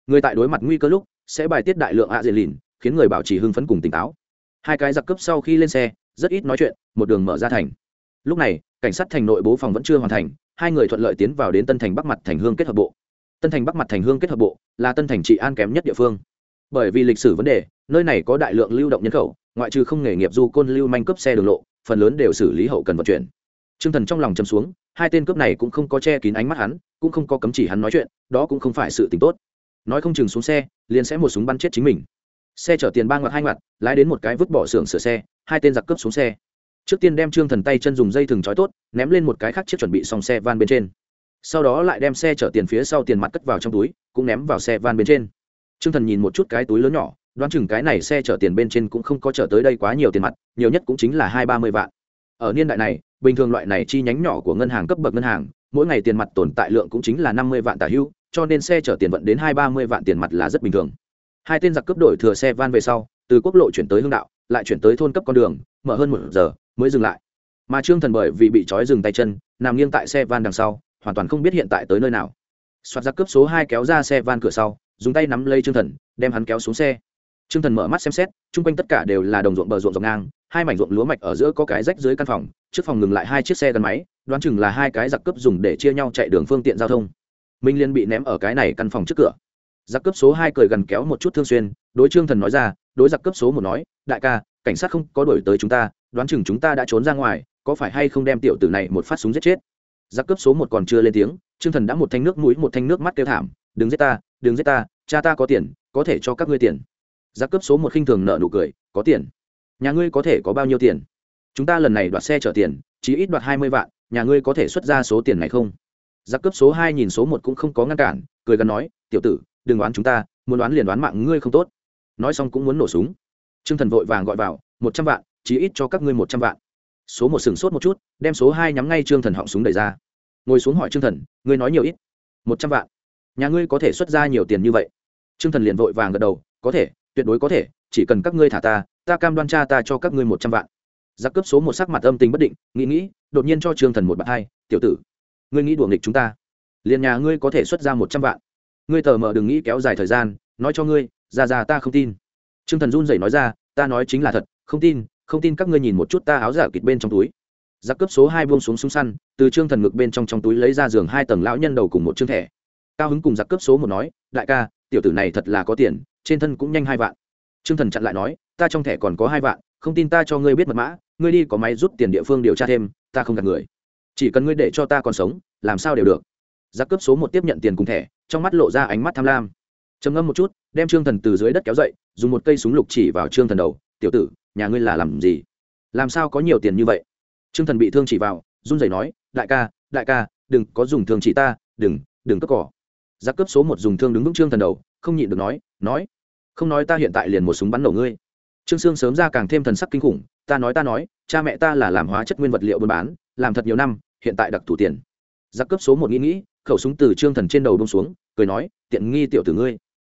người tại đối mặt nguy cơ lúc sẽ bài tiết đại lượng ạ diện lìn, khiến người bảo trì hưng phấn cùng tỉnh táo. Hai cái giặc cướp sau khi lên xe, rất ít nói chuyện, một đường mở ra thành. Lúc này, cảnh sát thành nội bố phòng vẫn chưa hoàn thành, hai người thuận lợi tiến vào đến tân thành bắc mặt thành hương kết hợp bộ. Tân thành bắc mặt thành hương kết hợp bộ là tân thành trị an kém nhất địa phương. Bởi vì lịch sử vấn đề, nơi này có đại lượng lưu động nhân khẩu, ngoại trừ không nghề nghiệp du côn lưu manh cướp xe đường lộ, phần lớn đều xử lý hậu cần vận chuyển. T r ư ơ n g thần trong lòng chầm xuống, hai tên cướp này cũng không có che kín ánh mắt hắn, cũng không có cấm chỉ hắn nói chuyện, đó cũng không phải sự t ì n h tốt nói không chừng xuống xe liền sẽ một súng bắn chết chính mình. Xe chở tiền ba ngoặt hai ngoặt lái đến một cái vứt bỏ xưởng sửa xe hai tên giặc cướp xuống xe. Trước tiên đem trương thần tay chân dùng dây thừng trói tốt ném lên một cái khác chiếc chuẩn bị xong xe van bên trên. Sau đó lại đem xe chở tiền phía sau tiền mặt cất vào trong túi cũng ném vào xe van bên trên. Trương Thần nhìn một chút cái túi lớn nhỏ, đoán chừng cái này xe chở tiền bên trên cũng không có chở tới đây quá nhiều tiền mặt, nhiều nhất cũng chính là hai ba mươi vạn. Ở niên đại này, bình thường loại này chi nhánh nhỏ của ngân hàng cấp bậc ngân hàng, mỗi ngày tiền mặt tồn tại lượng cũng chính là năm mươi vạn tả hữu, cho nên xe chở tiền vận đến hai ba mươi vạn tiền mặt là rất bình thường. Hai tên giặc cướp đổi thừa xe van về sau, từ quốc lộ chuyển tới hương đạo, lại chuyển tới thôn cấp con đường, mở hơn một giờ mới dừng lại. Mà Trương Thần bởi vì bị trói dừng tay chân, nằm nghiêng tại xe van đằng sau, hoàn toàn không biết hiện tại tới nơi nào. Soạt giặc cướp số hai kéo ra xe van cửa sau, dùng tay nắm lấy trương thần đem hắn kéo xuống xe trương thần mở mắt xem xét chung quanh tất cả đều là đồng ruộng bờ ruộng dọc ngang hai mảnh ruộng lúa mạch ở giữa có cái rách dưới căn phòng trước phòng ngừng lại hai chiếc xe gắn máy đoán chừng là hai cái giặc cướp dùng để chia nhau chạy đường phương tiện giao thông minh liên bị ném ở cái này căn phòng trước cửa. Giặc cướp số hai cười gần kéo một chút thương xuyên, đối trương thần nói ra, đối giặc cướp số một nói, đại ca, cảnh sát không có đổi tới chúng ta, đoán chừng chúng ta đã trốn ra ngoài, có phải hay không đem tiểu tử này một phát súng giết chết? Giặc cướp số một còn chưa lên tiếng, trương thần đã một thanh nước mũi, một thanh nước mắt kêu thảm, đừng giết ta, đừng giết ta, cha ta có tiền, có thể cho các ngươi tiền. Giặc cướp số một khinh thường nợ nụ cười, có tiền? Nhà ngươi có thể có bao nhiêu tiền? Chúng ta lần này đoạt xe chở tiền chỉ ít đoạt hai mươi vạn, nhà ngươi có thể xuất ra số tiền này không? Giặc cướp số hai nhìn số một cũng không có ngăn cản, cười gần nói, tiểu tử, đừng đoán chúng ta, muốn đoán liền đoán mạng ngươi không tốt. Nói xong cũng muốn nổ súng. T r ư ơ n g thần vội vàng gọi vào, một trăm vạn, chí ít cho các ngươi một trăm vạn. Số một sừng sốt một chút, đem số hai nhắm ngay trương thần họng súng đẩy ra. Ngồi xuống hỏi trương thần, ngươi nói nhiều ít? Một trăm vạn. Nhà ngươi có thể xuất ra nhiều tiền như vậy? Trương thần liền vội vàng gật đầu, có thể, tuyệt đối có thể, chỉ cần các ngươi thả ta ta cam đoan cha ta cho các ngươi một trăm vạn. Giặc cướp số một sắc mặt âm tình bất định, nghĩ nghĩ, đột nhiên cho trương thần một bạn hai, tiểu tử ngươi nghĩ đuổi nghịch chúng ta. Liền nhà ngươi có thể xuất ra một trăm vạn. Ngươi tờ mờ đừng nghĩ kéo dài thời gian, nói cho ngươi, ra ra ta không tin. Trương thần run rẩy nói ra, ta nói chính là thật, không tin không tin các ngươi nhìn một chút ta áo giả kịt bên trong túi. Giặc cướp số hai buông xuống súng săn, từ trương thần ngực bên trong trong túi lấy ra giường hai tầng lão nhân đầu cùng một chương thẻ. Cao hứng cùng giặc cướp số một nói, đại ca, tiểu tử này thật là có tiền, trên thân cũng nhanh hai vạn. T r ư ơ n g thần chặn lại nói, ta trong thẻ còn có hai vạn, không tin ta cho ngươi biết mật mã, ngươi đi có máy rút tiền địa phương điều tra thêm, ta không gạt người chỉ cần ngươi để cho ta còn sống, làm sao đều được. Giặc cướp số một tiếp nhận tiền cùng thẻ, trong mắt lộ ra ánh mắt tham lam. Trầm ngâm một chút, đem trương thần từ dưới đất kéo dậy, dùng một cây súng lục chỉ vào trương thần đầu, tiểu tử, nhà ngươi là làm gì? Làm sao có nhiều tiền như vậy? Trương thần bị thương chỉ vào, run rẩy nói, đại ca đại ca, đừng có dùng thương chỉ ta, đừng đừng cất cỏ. Giặc cướp số một dùng thương đứng vững trương thần đầu, không nhịn được nói nói, không nói ta hiện tại liền một súng bắn nổ ngươi. Trương sương sớm ra càng thêm thần sắc kinh khủng ta nói ta nói, cha mẹ ta là làm hóa chất nguyên vật liệu buôn bán, làm thật nhiều năm, hiện tại đặc thủ tiền. Giặc cướp số một nghĩ nghĩ, khẩu súng từ trương thần trên đầu bông xuống, cười nói, tiện nghi tiểu tử ngươi.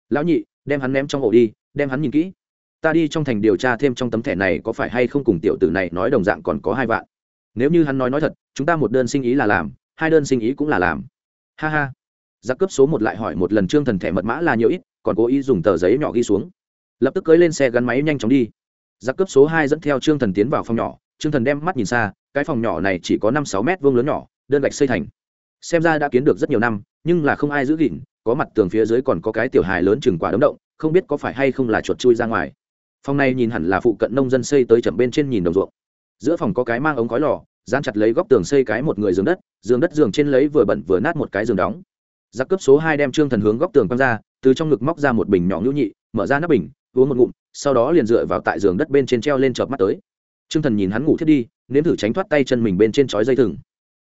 Lão nhị, đem hắn ném trong ổ đi, đem hắn nhìn kỹ. Ta đi trong thành điều tra thêm trong tấm thẻ này có phải hay không cùng tiểu tử này nói đồng dạng còn có hai vạn. Nếu như hắn nói nói thật, chúng ta một đơn sinh ý là làm, hai đơn sinh ý cũng là làm. Ha ha. Giặc cướp số một lại hỏi một lần trương thần thẻ mật mã là nhiều ít, còn cố ý dùng tờ giấy nhỏ ghi xuống. Lập tức cưới lên xe gắn máy nhanh chóng đi giặc cướp số hai dẫn theo trương thần tiến vào phòng nhỏ. Trương thần đem mắt nhìn xa, cái phòng nhỏ này chỉ có năm sáu mét vuông lớn nhỏ, đơn gạch xây thành. Xem ra đã kiến được rất nhiều năm, nhưng là không ai giữ gìn, có mặt tường phía dưới còn có cái tiểu hài lớn chừng quả đấm động, không biết có phải hay không là chuột chui ra ngoài. Phòng này nhìn hẳn là phụ cận nông dân xây tới chậm bên trên nhìn đồng ruộng. Giữa phòng có cái mang ống khói lò, dán chặt lấy góc tường xây cái một người giường đất giường đất giường trên lấy vừa bẩn vừa nát một cái giường đóng. Giặc cướp số hai đem trương thần hướng góc tường quăng ra, từ trong ngực móc ra một bình nhỏ nhũ nhị, mở ra nắp bình, uống một ngụm sau đó liền dựa vào tại giường đất bên trên treo lên chợp mắt tới trương thần nhìn hắn ngủ thiết đi nếm thử tránh thoát tay chân mình bên trên chói dây thừng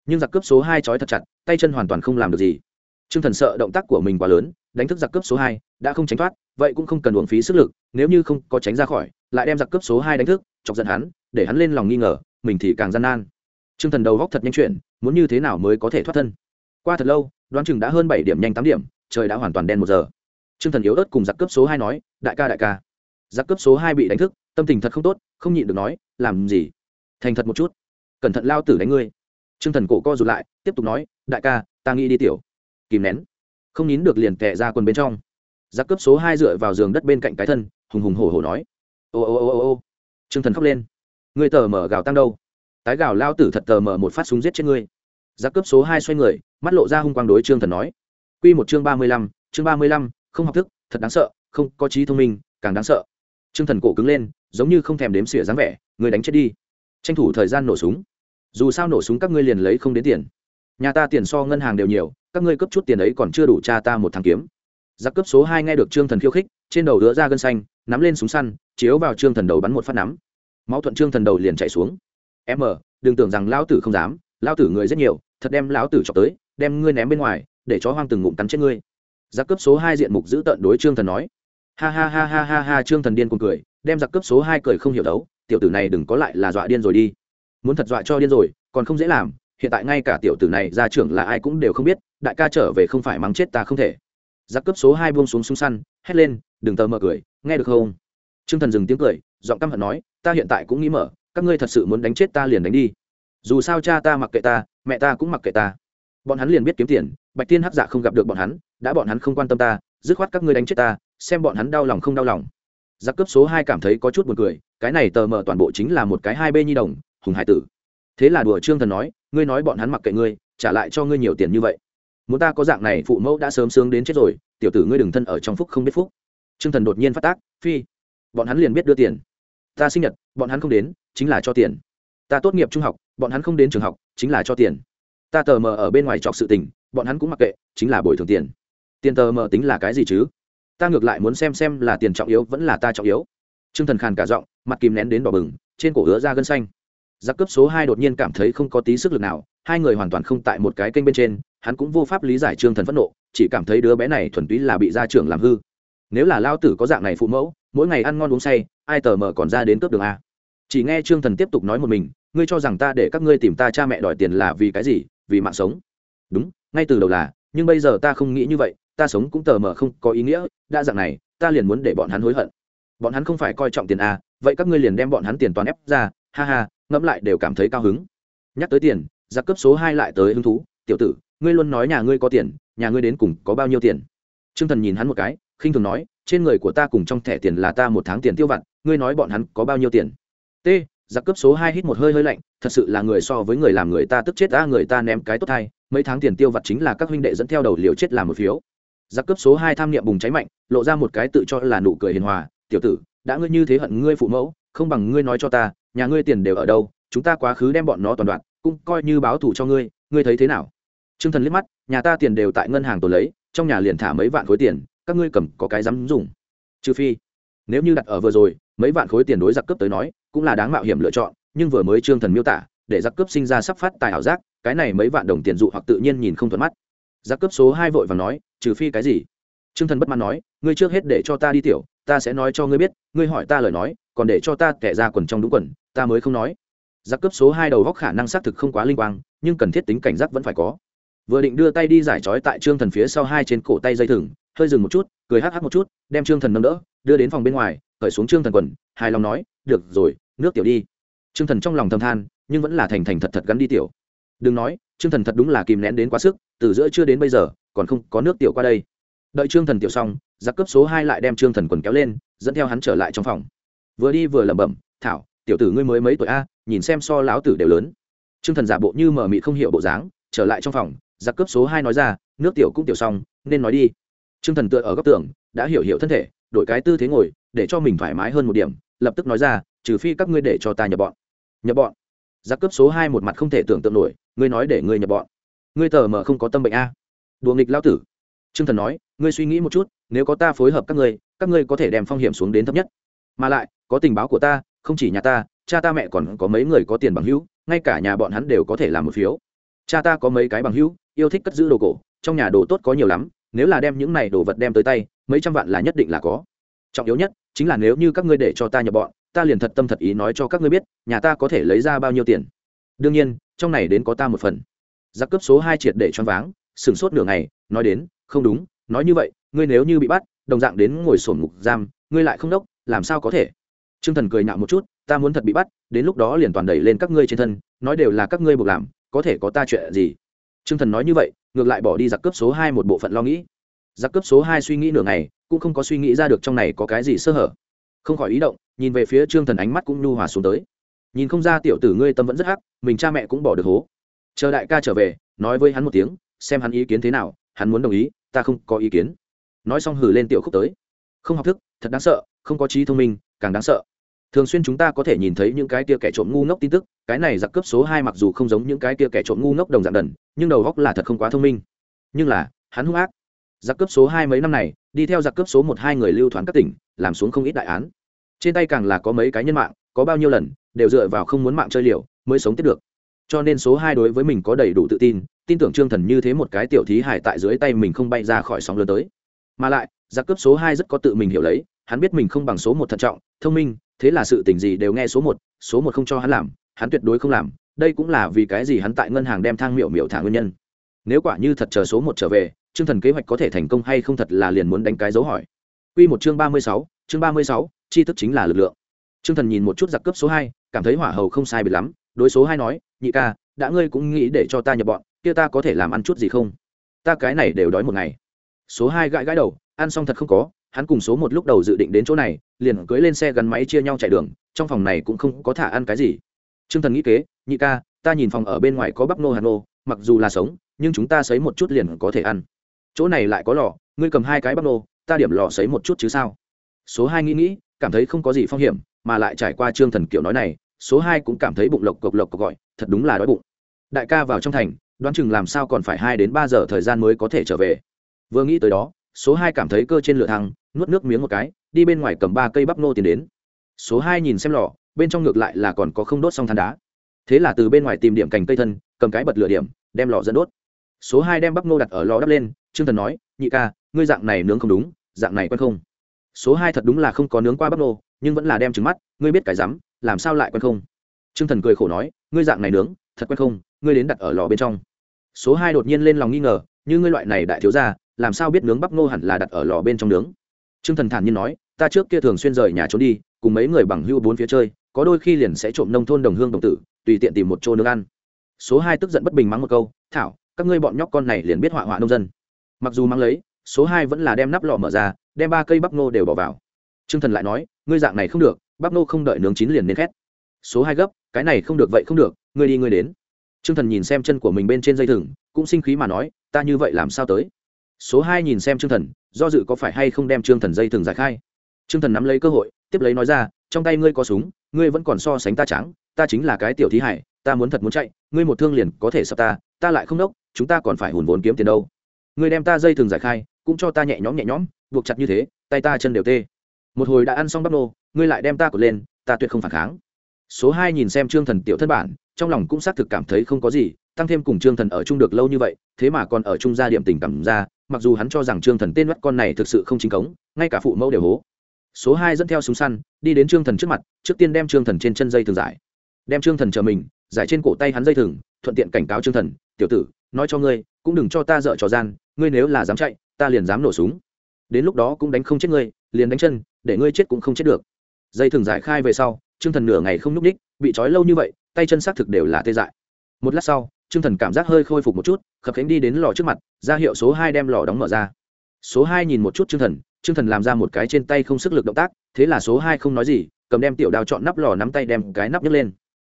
nhưng giặc cướp số hai chói thật chặt tay chân hoàn toàn không làm được gì trương thần sợ động tác của mình quá lớn đánh thức giặc cướp số hai đã không tránh thoát vậy cũng không cần uổng phí sức lực nếu như không có tránh ra khỏi lại đem giặc cướp số hai đánh thức chọc giận hắn để hắn lên lòng nghi ngờ mình thì càng gian nan Trương Thần đầu góc thật nhanh chuyện, muốn như thế nào mới có thể thoát thân. Qua thật lâu, đoán chừng đã hơn bảy điểm nhanh tám điểm, trời đã hoàn toàn đen một giờ. Trương Thần yếu ớt cùng giặc cướp số hai nói, "Đại ca đại ca." Giặc cướp số hai bị đánh thức, tâm tình thật không tốt, không nhịn được nói, "Làm gì? Thành thật một chút. Cẩn thận lao tử đánh ngươi." Trương Thần cổ co rụt lại, tiếp tục nói, "Đại ca, ta nghĩ đi tiểu." Kìm nén, không nín được liền tè ra quần bên trong. Giặc cướp số hai dựa vào giường đất bên cạnh cái thân, hùng hùng hổ hổ nói, "Ô ô ô ô ô." Trương Thần khóc lên. "Ngươi tờ mở gào tăng đâu?" tái gào lao tử thật tờ mở một phát súng giết chết ngươi giặc cướp số hai xoay người mắt lộ ra hung quang đối trương thần nói q một chương ba mươi lăm chương ba mươi lăm không học thức thật đáng sợ không có trí thông minh càng đáng sợ trương thần cổ cứng lên, giống như không thèm đếm xỉa dáng vẻ người đánh chết đi. Tranh thủ thời gian nổ súng. Dù sao nổ súng các ngươi liền lấy không đến tiền. Nhà ta tiền so ngân hàng đều nhiều, các ngươi cấp chút tiền ấy còn chưa đủ cha ta một thằng kiếm. Giặc cướp số hai nghe được trương thần khiêu khích, trên đầu đứa ra gân xanh, nắm lên súng săn, chiếu vào trương thần đầu bắn một phát nắm. Máu thuận trương thần đầu liền chạy xuống. Em đừng tưởng rằng lão tử không dám, lão tử người rất nhiều, thật đem lão tử chọc tới, đem ngươi ném bên ngoài, để chó hoang từng ngụm cắn chết ngươi. Giặc cấp số hai diện mục giữ tợn đối trương thần nói ha ha ha ha ha ha, trương thần điên cuồng cười, đem giặc cấp số hai cười không hiểu đấu, tiểu tử này đừng có lại là dọa điên rồi đi. Muốn thật dọa cho điên rồi, còn không dễ làm, hiện tại ngay cả tiểu tử này ra trưởng là ai cũng đều không biết, đại ca trở về không phải mắng chết ta không thể. Giặc cấp số hai buông xuống súng săn, hét lên, đừng tờ mờ cười, nghe được không? Trương thần dừng tiếng cười, giọng căm hận nói, ta hiện tại cũng nghĩ mở, các ngươi thật sự muốn đánh chết ta liền đánh đi. Dù sao cha ta mặc kệ ta, mẹ ta cũng mặc kệ ta. Bọn hắn liền biết kiếm tiền, bạch tiên hắc dạ không gặp được bọn hắn, đã bọn hắn không quan tâm ta, dứt khoát các ngươi đánh chết ta xem bọn hắn đau lòng không đau lòng. Giặc cấp số hai cảm thấy có chút buồn cười, cái này tờ mờ toàn bộ chính là một cái hai bê nhi đồng, hùng hải tử. Thế là đùa trương thần nói, ngươi nói bọn hắn mặc kệ ngươi, trả lại cho ngươi nhiều tiền như vậy. Muốn ta có dạng này phụ mẫu đã sớm sướng đến chết rồi, tiểu tử ngươi đừng thân ở trong phúc không biết phúc. Trương thần đột nhiên phát tác, phi, bọn hắn liền biết đưa tiền. Ta sinh nhật, bọn hắn không đến, chính là cho tiền. Ta tốt nghiệp trung học, bọn hắn không đến trường học, chính là cho tiền. Ta tờ mờ ở bên ngoài trọc sự tình, bọn hắn cũng mặc kệ, chính là bồi thường tiền. Tiền tờ mờ tính là cái gì chứ? Ta ngược lại muốn xem xem là tiền trọng yếu vẫn là ta trọng yếu. T r ư ơ n g thần khàn cả giọng, mặt kìm nén đến đỏ bừng, trên cổ hứa ra gân xanh. Giặc Cướp số hai đột nhiên cảm thấy không có tí sức lực nào, hai người hoàn toàn không tại một cái kênh bên trên, hắn cũng vô pháp lý giải trương thần phẫn nộ, chỉ cảm thấy đứa bé này thuần túy là bị gia trưởng làm hư. Nếu là lao tử có dạng này phụ mẫu, mỗi ngày ăn ngon uống say, ai tờ mờ còn ra đến cướp đường a? Chỉ nghe trương thần tiếp tục nói một mình, ngươi cho rằng ta để các ngươi tìm ta cha mẹ đòi tiền là vì cái gì? Vì mạng sống. Đúng, ngay từ đầu là, nhưng bây giờ ta không nghĩ như vậy ta sống cũng tờ mờ không có ý nghĩa đã dạng này ta liền muốn để bọn hắn hối hận. Bọn hắn không phải coi trọng tiền à, vậy các ngươi liền đem bọn hắn tiền toàn ép ra ha ha ngẫm lại đều cảm thấy cao hứng. Nhắc tới tiền giặc cấp số hai lại tới hứng thú tiểu tử ngươi luôn nói nhà ngươi có tiền nhà ngươi đến cùng có bao nhiêu tiền? T r ư ơ n g thần nhìn hắn một cái khinh thường nói trên người của ta cùng trong thẻ tiền là ta một tháng tiền tiêu vặt ngươi nói bọn hắn có bao nhiêu tiền? T giặc cướp số hai hít một hơi hơi lạnh thật sự là người so với người làm người ta tức chết ta người ta ném cái tốt thay mấy tháng tiền tiêu vặt chính là các huynh đệ dẫn theo đầu liều chết làm một phiếu giặc cướp số hai tham niệm bùng cháy mạnh, lộ ra một cái tự cho là nụ cười hiền hòa. Tiểu tử, đã ngươi như thế hận ngươi phụ mẫu, không bằng ngươi nói cho ta, nhà ngươi tiền đều ở đâu, chúng ta quá khứ đem bọn nó toàn đoạn, cũng coi như báo thù cho ngươi ngươi thấy thế nào? T r ư ơ n g thần liếc mắt, nhà ta tiền đều tại ngân hàng tồn lấy, trong nhà liền thả mấy vạn khối tiền, các ngươi cầm có cái dám dùng? Trừ phi, nếu như đặt ở vừa rồi, mấy vạn khối tiền đối giặc cướp tới nói, cũng là đáng mạo hiểm lựa chọn, nhưng vừa mới trương thần miêu tả, để giặc cướp sinh ra sắp phát tài ảo giác, cái này mấy vạn đồng tiền dụ hoặc tự nhiên nhìn không thuận mắt giặc cướp số hai vội và nói, trừ phi cái gì? Trương thần bất mãn nói, ngươi trước hết để cho ta đi tiểu, ta sẽ nói cho ngươi biết, ngươi hỏi ta lời nói, còn để cho ta kẻ ra quần trong đúng quần, ta mới không nói. Giặc cướp số hai đầu góc khả năng xác thực không quá linh quang, nhưng cần thiết tính cảnh giác vẫn phải có. Vừa định đưa tay đi giải trói tại trương thần phía sau hai trên cổ tay dây thừng, hơi dừng một chút, cười hắc hắc một chút, đem trương thần nâng đỡ, đưa đến phòng bên ngoài khởi xuống trương thần quần, hài lòng nói, được rồi, nước tiểu đi. Trương thần trong lòng thầm than, nhưng vẫn là thành thành thật thật gắn đi tiểu. Đừng nói trương thần thật đúng là kìm nén đến quá sức, từ giữa chưa đến bây giờ, còn không có nước tiểu qua đây. Đợi trương thần tiểu xong, giặc cấp số hai lại đem trương thần quần kéo lên, dẫn theo hắn trở lại trong phòng. Vừa đi vừa lẩm bẩm, thảo, tiểu tử ngươi mới mấy tuổi a, nhìn xem so lão tử đều lớn. Trương thần giả bộ như mờ mị không hiểu bộ dáng, trở lại trong phòng, giặc cướp số hai nói ra, nước tiểu cũng tiểu xong, nên nói đi. Trương thần tựa ở góc tường, đã hiểu hiểu thân thể, đổi cái tư thế ngồi, để cho mình thoải mái hơn một điểm, lập tức nói ra, trừ phi các ngươi để cho ta nhập bọn. Nhập bọn. Giặc cướp số hai một mặt không thể tưởng tượng nổi ngươi nói để ngươi nhập bọn. Ngươi tờ mờ không có tâm bệnh a. Đùa nghịch lao tử. T r ư ơ n g thần nói, ngươi suy nghĩ một chút, nếu có ta phối hợp các ngươi các ngươi có thể đem phong hiểm xuống đến thấp nhất. Mà lại, có tình báo của ta, không chỉ nhà ta, cha ta mẹ còn có mấy người có tiền bằng hữu, ngay cả nhà bọn hắn đều có thể làm một phiếu. Cha ta có mấy cái bằng hữu, yêu thích cất giữ đồ cổ, trong nhà đồ tốt có nhiều lắm, nếu là đem những này đồ vật đem tới tay, mấy trăm vạn là nhất định là có. Trọng yếu nhất, chính là nếu như các ngươi để cho ta nhập bọn, ta liền thật tâm thật ý nói cho các ngươi biết, nhà ta có thể lấy ra bao nhiêu tiền. Đương nhiên trong này đến có ta một phần. Giặc cướp số hai triệt để choáng váng, sửng sốt nửa ngày, nói đến, không đúng, nói như vậy, ngươi nếu như bị bắt, đồng dạng đến ngồi sổn ngục giam, ngươi lại không đốc, làm sao có thể? T r ư ơ n g thần cười nhạo một chút, ta muốn thật bị bắt, đến lúc đó liền toàn đẩy lên các ngươi trên thân, nói đều là các ngươi buộc làm, có thể có ta chuyện gì? T r ư ơ n g thần nói như vậy, ngược lại bỏ đi giặc cướp số hai một bộ phận lo nghĩ. Giặc cướp số hai suy nghĩ nửa ngày, cũng không có suy nghĩ ra được trong này có cái gì sơ hở. Không khỏi ý động, nhìn về phía trương thần ánh mắt cũng nhu hòa xuống tới nhìn không ra tiểu tử ngươi tâm vẫn rất hắc, mình cha mẹ cũng bỏ được hố. Chờ đại ca trở về, nói với hắn một tiếng, xem hắn ý kiến thế nào, hắn muốn đồng ý, ta không có ý kiến. Nói xong hử lên tiểu khúc tới. Không học thức, thật đáng sợ, không có trí thông minh, càng đáng sợ. Thường xuyên chúng ta có thể nhìn thấy những cái tia kẻ trộm ngu ngốc tin tức, cái này giặc cướp số hai mặc dù không giống những cái tia kẻ trộm ngu ngốc đồng dạng đần, nhưng đầu góc là thật không quá thông minh. Nhưng là, hắn hung ác. Giặc cướp số hai mấy năm này, đi theo giặc cướp số một hai người lưu thoáng các tỉnh, làm xuống không ít đại án. Trên tay càng là có mấy cái nhân mạng có bao nhiêu lần, đều dựa vào không muốn mạng chơi liều mới sống tiếp được. Cho nên số hai đối với mình có đầy đủ tự tin tin tưởng trương thần như thế một cái tiểu thí hải tại dưới tay mình không bay ra khỏi sóng lớn tới. Mà lại, giặc cướp số hai rất có tự mình hiểu lấy, hắn biết mình không bằng số một thận trọng, thông minh, thế là sự tình gì đều nghe số một số một không cho hắn làm, hắn tuyệt đối không làm, đây cũng là vì cái gì hắn tại ngân hàng đem thang miệu miệu thả nguyên nhân. Nếu quả như thật chờ số một trở về chương thần kế hoạch có thể thành công hay không thật là liền muốn đánh cái dấu hỏi. Quy một chương ba mươi sáu, chương ba mươi sáu, tri thức chính là lực lượng. Trương thần nhìn một chút giặc cướp số hai, cảm thấy hỏa hầu không sai biệt lắm. Đối số hai nói, nhị ca, đã ngươi cũng nghĩ để cho ta nhập bọn, kia ta có thể làm ăn chút gì không? Ta cái này đều đói một ngày. Số hai gãi gãi đầu, ăn xong thật không có, hắn cùng số một lúc đầu dự định đến chỗ này, liền cưỡi lên xe gắn máy chia nhau chạy đường, trong phòng này cũng không có thả ăn cái gì. Trương thần nghĩ kế, nhị ca, ta nhìn phòng ở bên ngoài có bắp nô hàn nô, mặc dù là sống, nhưng chúng ta sấy một chút liền có thể ăn. Chỗ này lại có lò, ngươi cầm hai cái bắp nô, ta điểm lò sấy một chút chứ sao? Số hai nghĩ nghĩ, cảm thấy không có gì phong hiểm mà lại trải qua trương thần kiểu nói này số hai cũng cảm thấy bụng lộc cộc lộc cộc gọi thật đúng là đói bụng. Đại ca vào trong thành đoán chừng làm sao còn phải hai đến ba giờ thời gian mới có thể trở về. Vừa nghĩ tới đó số hai cảm thấy cơ trên lửa thăng, nuốt nước miếng một cái đi bên ngoài cầm ba cây bắp nô tiền đến. Số hai nhìn xem lò bên trong ngược lại là còn có không đốt xong than đá. Thế là từ bên ngoài tìm điểm cành cây thân cầm cái bật lửa điểm đem lò dẫn đốt. Số hai đem bắp nô đặt ở lò đắp lên trương thần nói nhị ca ngươi dạng này nướng không đúng dạng này quen không? Số hai thật đúng là không có nướng qua bắp nô nhưng vẫn là đem trứng mắt, ngươi biết cái rắm, làm sao lại quen không? Trương thần cười khổ nói, ngươi dạng này nướng, thật quen không? Ngươi đến đặt ở lò bên trong. Số hai đột nhiên lên lòng nghi ngờ, như ngươi loại này đại thiếu ra làm sao biết nướng bắp ngô hẳn là đặt ở lò bên trong nướng? T r ư ơ n g thần thản nhiên nói, ta trước kia thường xuyên rời nhà trốn đi, cùng mấy người bằng hưu bốn phía chơi, có đôi khi liền sẽ trộm nông thôn đồng hương đồng tử, tùy tiện tìm một chỗ nướng ăn. Số hai tức giận bất bình mắng một câu, thảo, các ngươi bọn nhóc con này liền biết họa họa nông dân. Mặc dù mắng lấy, số hai vẫn là đem nắp lò mở ra, đem ba cây bắp ngô đều bỏ vào. Trương thần lại nói, ngươi dạng này không được bắp nô không đợi nướng chín liền nên khét. Số hai gấp, cái này không được vậy không được, ngươi đi ngươi đến. Trương thần nhìn xem chân của mình bên trên dây thừng, cũng sinh khí mà nói, ta như vậy làm sao tới? Số hai nhìn xem trương thần, do dự có phải hay không đem trương thần dây thừng giải khai. Trương thần nắm lấy cơ hội, tiếp lấy nói ra, trong tay ngươi có súng, ngươi vẫn còn so sánh ta trắng, ta chính là cái tiểu thí hải, ta muốn thật muốn chạy, ngươi một thương liền có thể sập ta ta lại không đốc, chúng ta còn phải hùn vốn kiếm tiền đâu. Ngươi đem ta dây thừng giải khai, cũng cho ta nhẹ nhõm nhẹ nhõm, buộc chặt như thế, tay ta chân đều tê một hồi đã ăn xong bắp nô, ngươi lại đem ta cột lên, ta tuyệt không phản kháng. Số hai nhìn xem trương thần tiểu thất bản, trong lòng cũng xác thực cảm thấy không có gì, tăng thêm cùng trương thần ở chung được lâu như vậy, thế mà còn ở chung gia điểm tình cảm ra, mặc dù hắn cho rằng trương thần tên mắt con này thực sự không chính cống, ngay cả phụ mẫu đều hố. Số hai dẫn theo súng săn, đi đến trương thần trước mặt, trước tiên đem trương thần trên chân dây thường giải. Đem trương thần chờ mình, giải trên cổ tay hắn dây thừng, thuận tiện cảnh cáo trương thần, tiểu tử, nói cho ngươi, cũng đừng cho ta dợ trò gian, ngươi nếu là dám chạy, ta liền dám nổ súng. Đến lúc đó cũng đánh không chết ngươi liền đánh chân để ngươi chết cũng không chết được dây thừng giải khai về sau trương thần nửa ngày không nhúc ních bị trói lâu như vậy tay chân xác thực đều là tê dại một lát sau Trương Thần cảm giác hơi khôi phục một chút, khập khánh đi đến lò trước mặt, ra hiệu số hai đem lò đóng mở ra. Số hai nhìn một chút Trương Thần, Trương Thần làm ra một cái trên tay không sức lực động tác, thế là số hai không nói gì, cầm đem tiểu đao chọn nắp lò nắm tay đem cái nắp nhấc lên.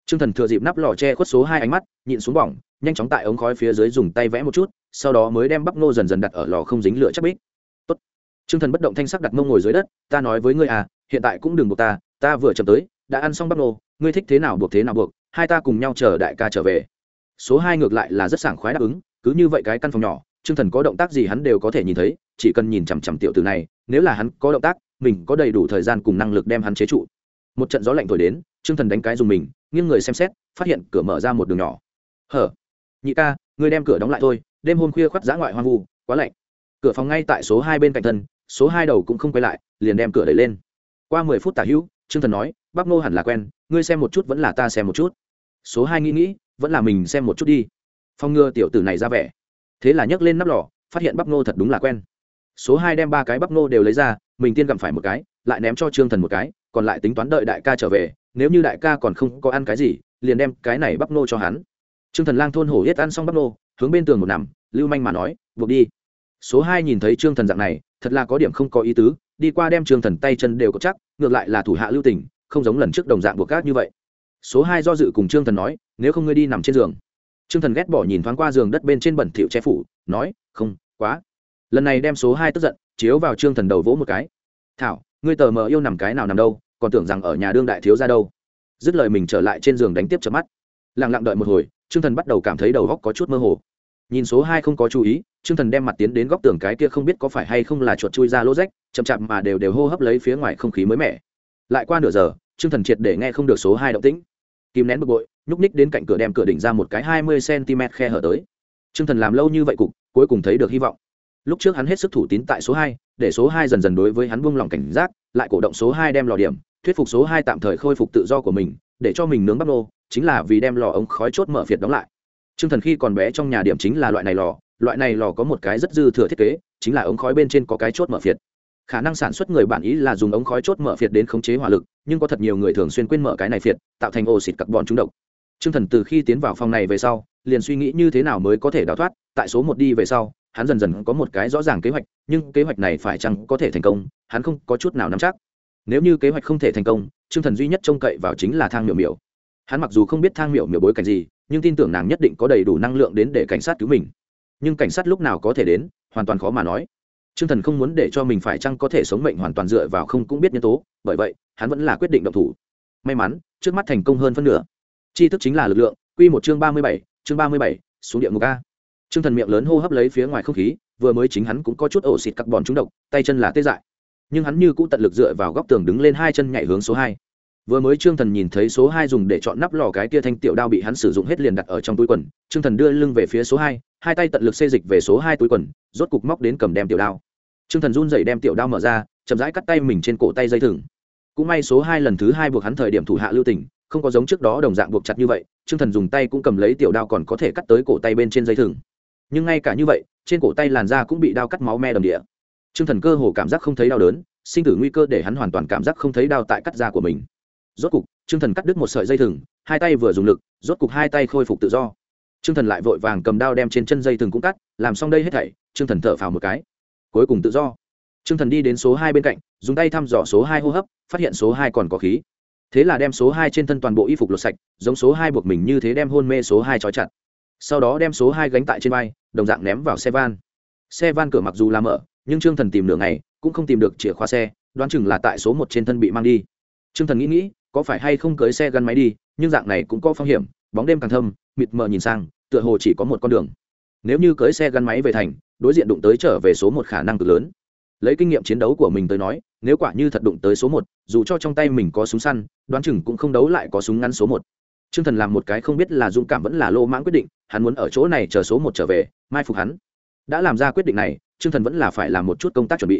t r ư ơ n g thần thừa dịp nắp lò che khuất số hai ánh mắt nhịn xuống bỏng nhanh chóng tại ống khói phía dưới dùng tay vẽ một chút sau đó mới đem bắp nô dần dần đặt ở lò không dính lửa chắc bích Trương thần bất động thanh sắc đặt mông ngồi dưới đất ta nói với ngươi à hiện tại cũng đừng buộc ta ta vừa chậm tới đã ăn xong bắp nô ngươi thích thế nào buộc thế nào buộc hai ta cùng nhau chờ đại ca trở về số hai ngược lại là rất sảng khoái đáp ứng cứ như vậy cái căn phòng nhỏ Trương Thần có động tác gì hắn đều có thể nhìn thấy, chỉ cần nhìn chằm chằm tiểu tử này, nếu là hắn có động tác, mình có đầy đủ thời gian cùng năng lực đem hắn chế trụ. Một trận gió lạnh thổi đến, Trương Thần đánh cái dùng mình, nghiêng người xem xét, phát hiện cửa mở ra một đường nhỏ. Hở. Nhị ca, ngươi đem cửa đóng lại thôi, đêm hôm khuya khoắt dã ngoại hoang vu, quá lạnh. Cửa phòng ngay tại số hai bên cạnh thân, số hai đầu cũng không quay lại, liền đem cửa đẩy lên. Qua mười phút tả hữu, Trương Thần nói, bắp Nô hẳn là quen, ngươi xem một chút vẫn là ta xem một chút. Số hai nghĩ nghĩ, vẫn là mình xem một chút đi. Phong ngừa tiểu tử này ra vẻ thế là nhấc lên nắp lò phát hiện bắp nô thật đúng là quen số hai đem ba cái bắp nô đều lấy ra mình tiên gặm phải một cái lại ném cho trương thần một cái còn lại tính toán đợi đại ca trở về nếu như đại ca còn không có ăn cái gì liền đem cái này bắp nô cho hắn trương thần lang thôn hổ hết ăn xong bắp nô hướng bên tường một nằm lưu manh mà nói buộc đi số hai nhìn thấy trương thần dạng này thật là có điểm không có ý tứ đi qua đem trương thần tay chân đều có chắc ngược lại là thủ hạ lưu tình không giống lần trước đồng dạng buộc gác như vậy số hai do dự cùng trương thần nói nếu không ngươi đi nằm trên giường Trương Thần ghét bỏ nhìn thoáng qua giường đất bên trên bẩn thỉu che phủ, nói, "Không, quá." Lần này đem số hai tức giận, chiếu vào Trương Thần đầu vỗ một cái. "Thảo, ngươi tờ mờ yêu nằm cái nào nằm đâu, còn tưởng rằng ở nhà đương đại thiếu gia đâu." Dứt lời mình trở lại trên giường đánh tiếp chợp mắt. Lặng lặng đợi một hồi, Trương Thần bắt đầu cảm thấy đầu óc có chút mơ hồ. Nhìn số hai không có chú ý, Trương Thần đem mặt tiến đến góc tường cái kia không biết có phải hay không là chuột chui ra lỗ rách, chậm chạp mà đều đều hô hấp lấy phía ngoài không khí mới mẻ. Lại qua nửa giờ, Trương Thần triệt để nghe không được số hai động tĩnh. Kim nén bực bội, nhúc ních đến cạnh cửa đem cửa đỉnh ra một cái hai mươi cm khe hở tới t r ư ơ n g thần làm lâu như vậy cục cuối cùng thấy được hy vọng lúc trước hắn hết sức thủ tín tại số hai để số hai dần dần đối với hắn buông lỏng cảnh giác lại cổ động số hai đem lò điểm thuyết phục số hai tạm thời khôi phục tự do của mình để cho mình nướng bắp nô chính là vì đem lò ống khói chốt mở phiệt đóng lại Trương thần khi còn bé trong nhà điểm chính là loại này lò loại này lò có một cái rất dư thừa thiết kế chính là ống khói bên trên có cái chốt mở phiệt khả năng sản xuất người bản ý là dùng ống khói chốt mở phiệt đến khống chế hỏa lực nhưng có thật nhiều người thường xuyên quên mở cái này phiệt tạo thành ồ xịt carbon trúng độc Trương Thần từ khi tiến vào phòng này về sau, liền suy nghĩ như thế nào mới có thể đào thoát, tại số một đi về sau, hắn dần dần có một cái rõ ràng kế hoạch, nhưng kế hoạch này phải chăng có thể thành công, hắn không có chút nào nắm chắc. Nếu như kế hoạch không thể thành công, Trương Thần duy nhất trông cậy vào chính là Thang Miểu Miểu. Hắn mặc dù không biết Thang Miểu Miểu bối cảnh gì, nhưng tin tưởng nàng nhất định có đầy đủ năng lượng đến để cảnh sát cứu mình. Nhưng cảnh sát lúc nào có thể đến, hoàn toàn khó mà nói. Trương Thần không muốn để cho mình phải chăng có thể sống mệnh hoàn toàn dựa vào không cũng biết nhân tố, bởi vậy, hắn vẫn là quyết định động thủ. May mắn, trước mắt thành công hơn phân nửa tri thức chính là lực lượng quy một chương ba mươi bảy chương ba mươi bảy xuống địa ngục a Trương Thần miệng lớn hô hấp lấy phía ngoài không khí, vừa mới chính hắn cũng có chút ổ xịt các bọn trúng độc, tay chân là tê dại. Nhưng hắn như cũ tận lực dựa vào góc tường đứng lên hai chân nhảy hướng số hai. Vừa mới Trương Thần nhìn thấy số hai dùng để chọn nắp lò cái kia thanh tiểu đao bị hắn sử dụng hết liền đặt ở trong túi quần, Trương Thần đưa lưng về phía số hai, hai tay tận lực xê dịch về số hai túi quần, rốt cục móc đến cầm đem tiểu đao. Trương Thần run dậy đem tiểu đao mở ra, chậm rãi cắt tay mình trên cổ tay dây thừng. Cũng may số hai lần thứ hai buộc hắn thời điểm thủ hạ lưu tình, không có giống trước đó đồng dạng buộc chặt như vậy Trương thần dùng tay cũng cầm lấy tiểu đao còn có thể cắt tới cổ tay bên trên dây thừng nhưng ngay cả như vậy trên cổ tay làn da cũng bị đao cắt máu me đầm địa Trương thần cơ hồ cảm giác không thấy đau đớn sinh tử nguy cơ để hắn hoàn toàn cảm giác không thấy đau tại cắt da của mình rốt cục, trương thần cắt đứt một sợi dây thừng, hai tay vừa dùng lực, rốt cục hai tay khôi phục tự do. Trương thần lại vội vàng cầm đao đem trên chân dây thừng cũng cắt, làm xong đây hết thảy, trương thần thở phào một cái. Cuối cùng tự do. Trương thần đi đến số hai bên cạnh, dùng tay thăm dò số hai hô hấp, phát hiện số hai còn có khí. Thế là đem số hai trên thân toàn bộ y phục lột sạch, giống số hai buộc mình như thế đem hôn mê số hai trói chặt. Sau đó đem số hai gánh tại trên vai, đồng dạng ném vào xe van. Xe van cửa mặc dù làm mở, nhưng trương thần tìm nửa ngày, cũng không tìm được chìa khóa xe, đoán chừng là tại số một trên thân bị mang đi. Trương thần nghĩ nghĩ có phải hay không cưới xe gắn máy đi, nhưng dạng này cũng có phong hiểm, bóng đêm càng thâm, mịt mờ nhìn sang, tựa hồ chỉ có một con đường. Nếu như cưới xe gắn máy về thành, đối diện đụng tới trở về số một khả năng cực lớn. Lấy kinh nghiệm chiến đấu của mình tới nói, nếu quả như thật đụng tới số một, dù cho trong tay mình có súng săn, đoán chừng cũng không đấu lại có súng ngắn số một. T r ư ơ n g thần làm một cái không biết là dũng cảm vẫn là lô mãng quyết định, hắn muốn ở chỗ này chờ số một trở về, mai phục hắn. Đã làm ra quyết định này t r ư ơ n g thần vẫn là phải làm một chút công tác chuẩn bị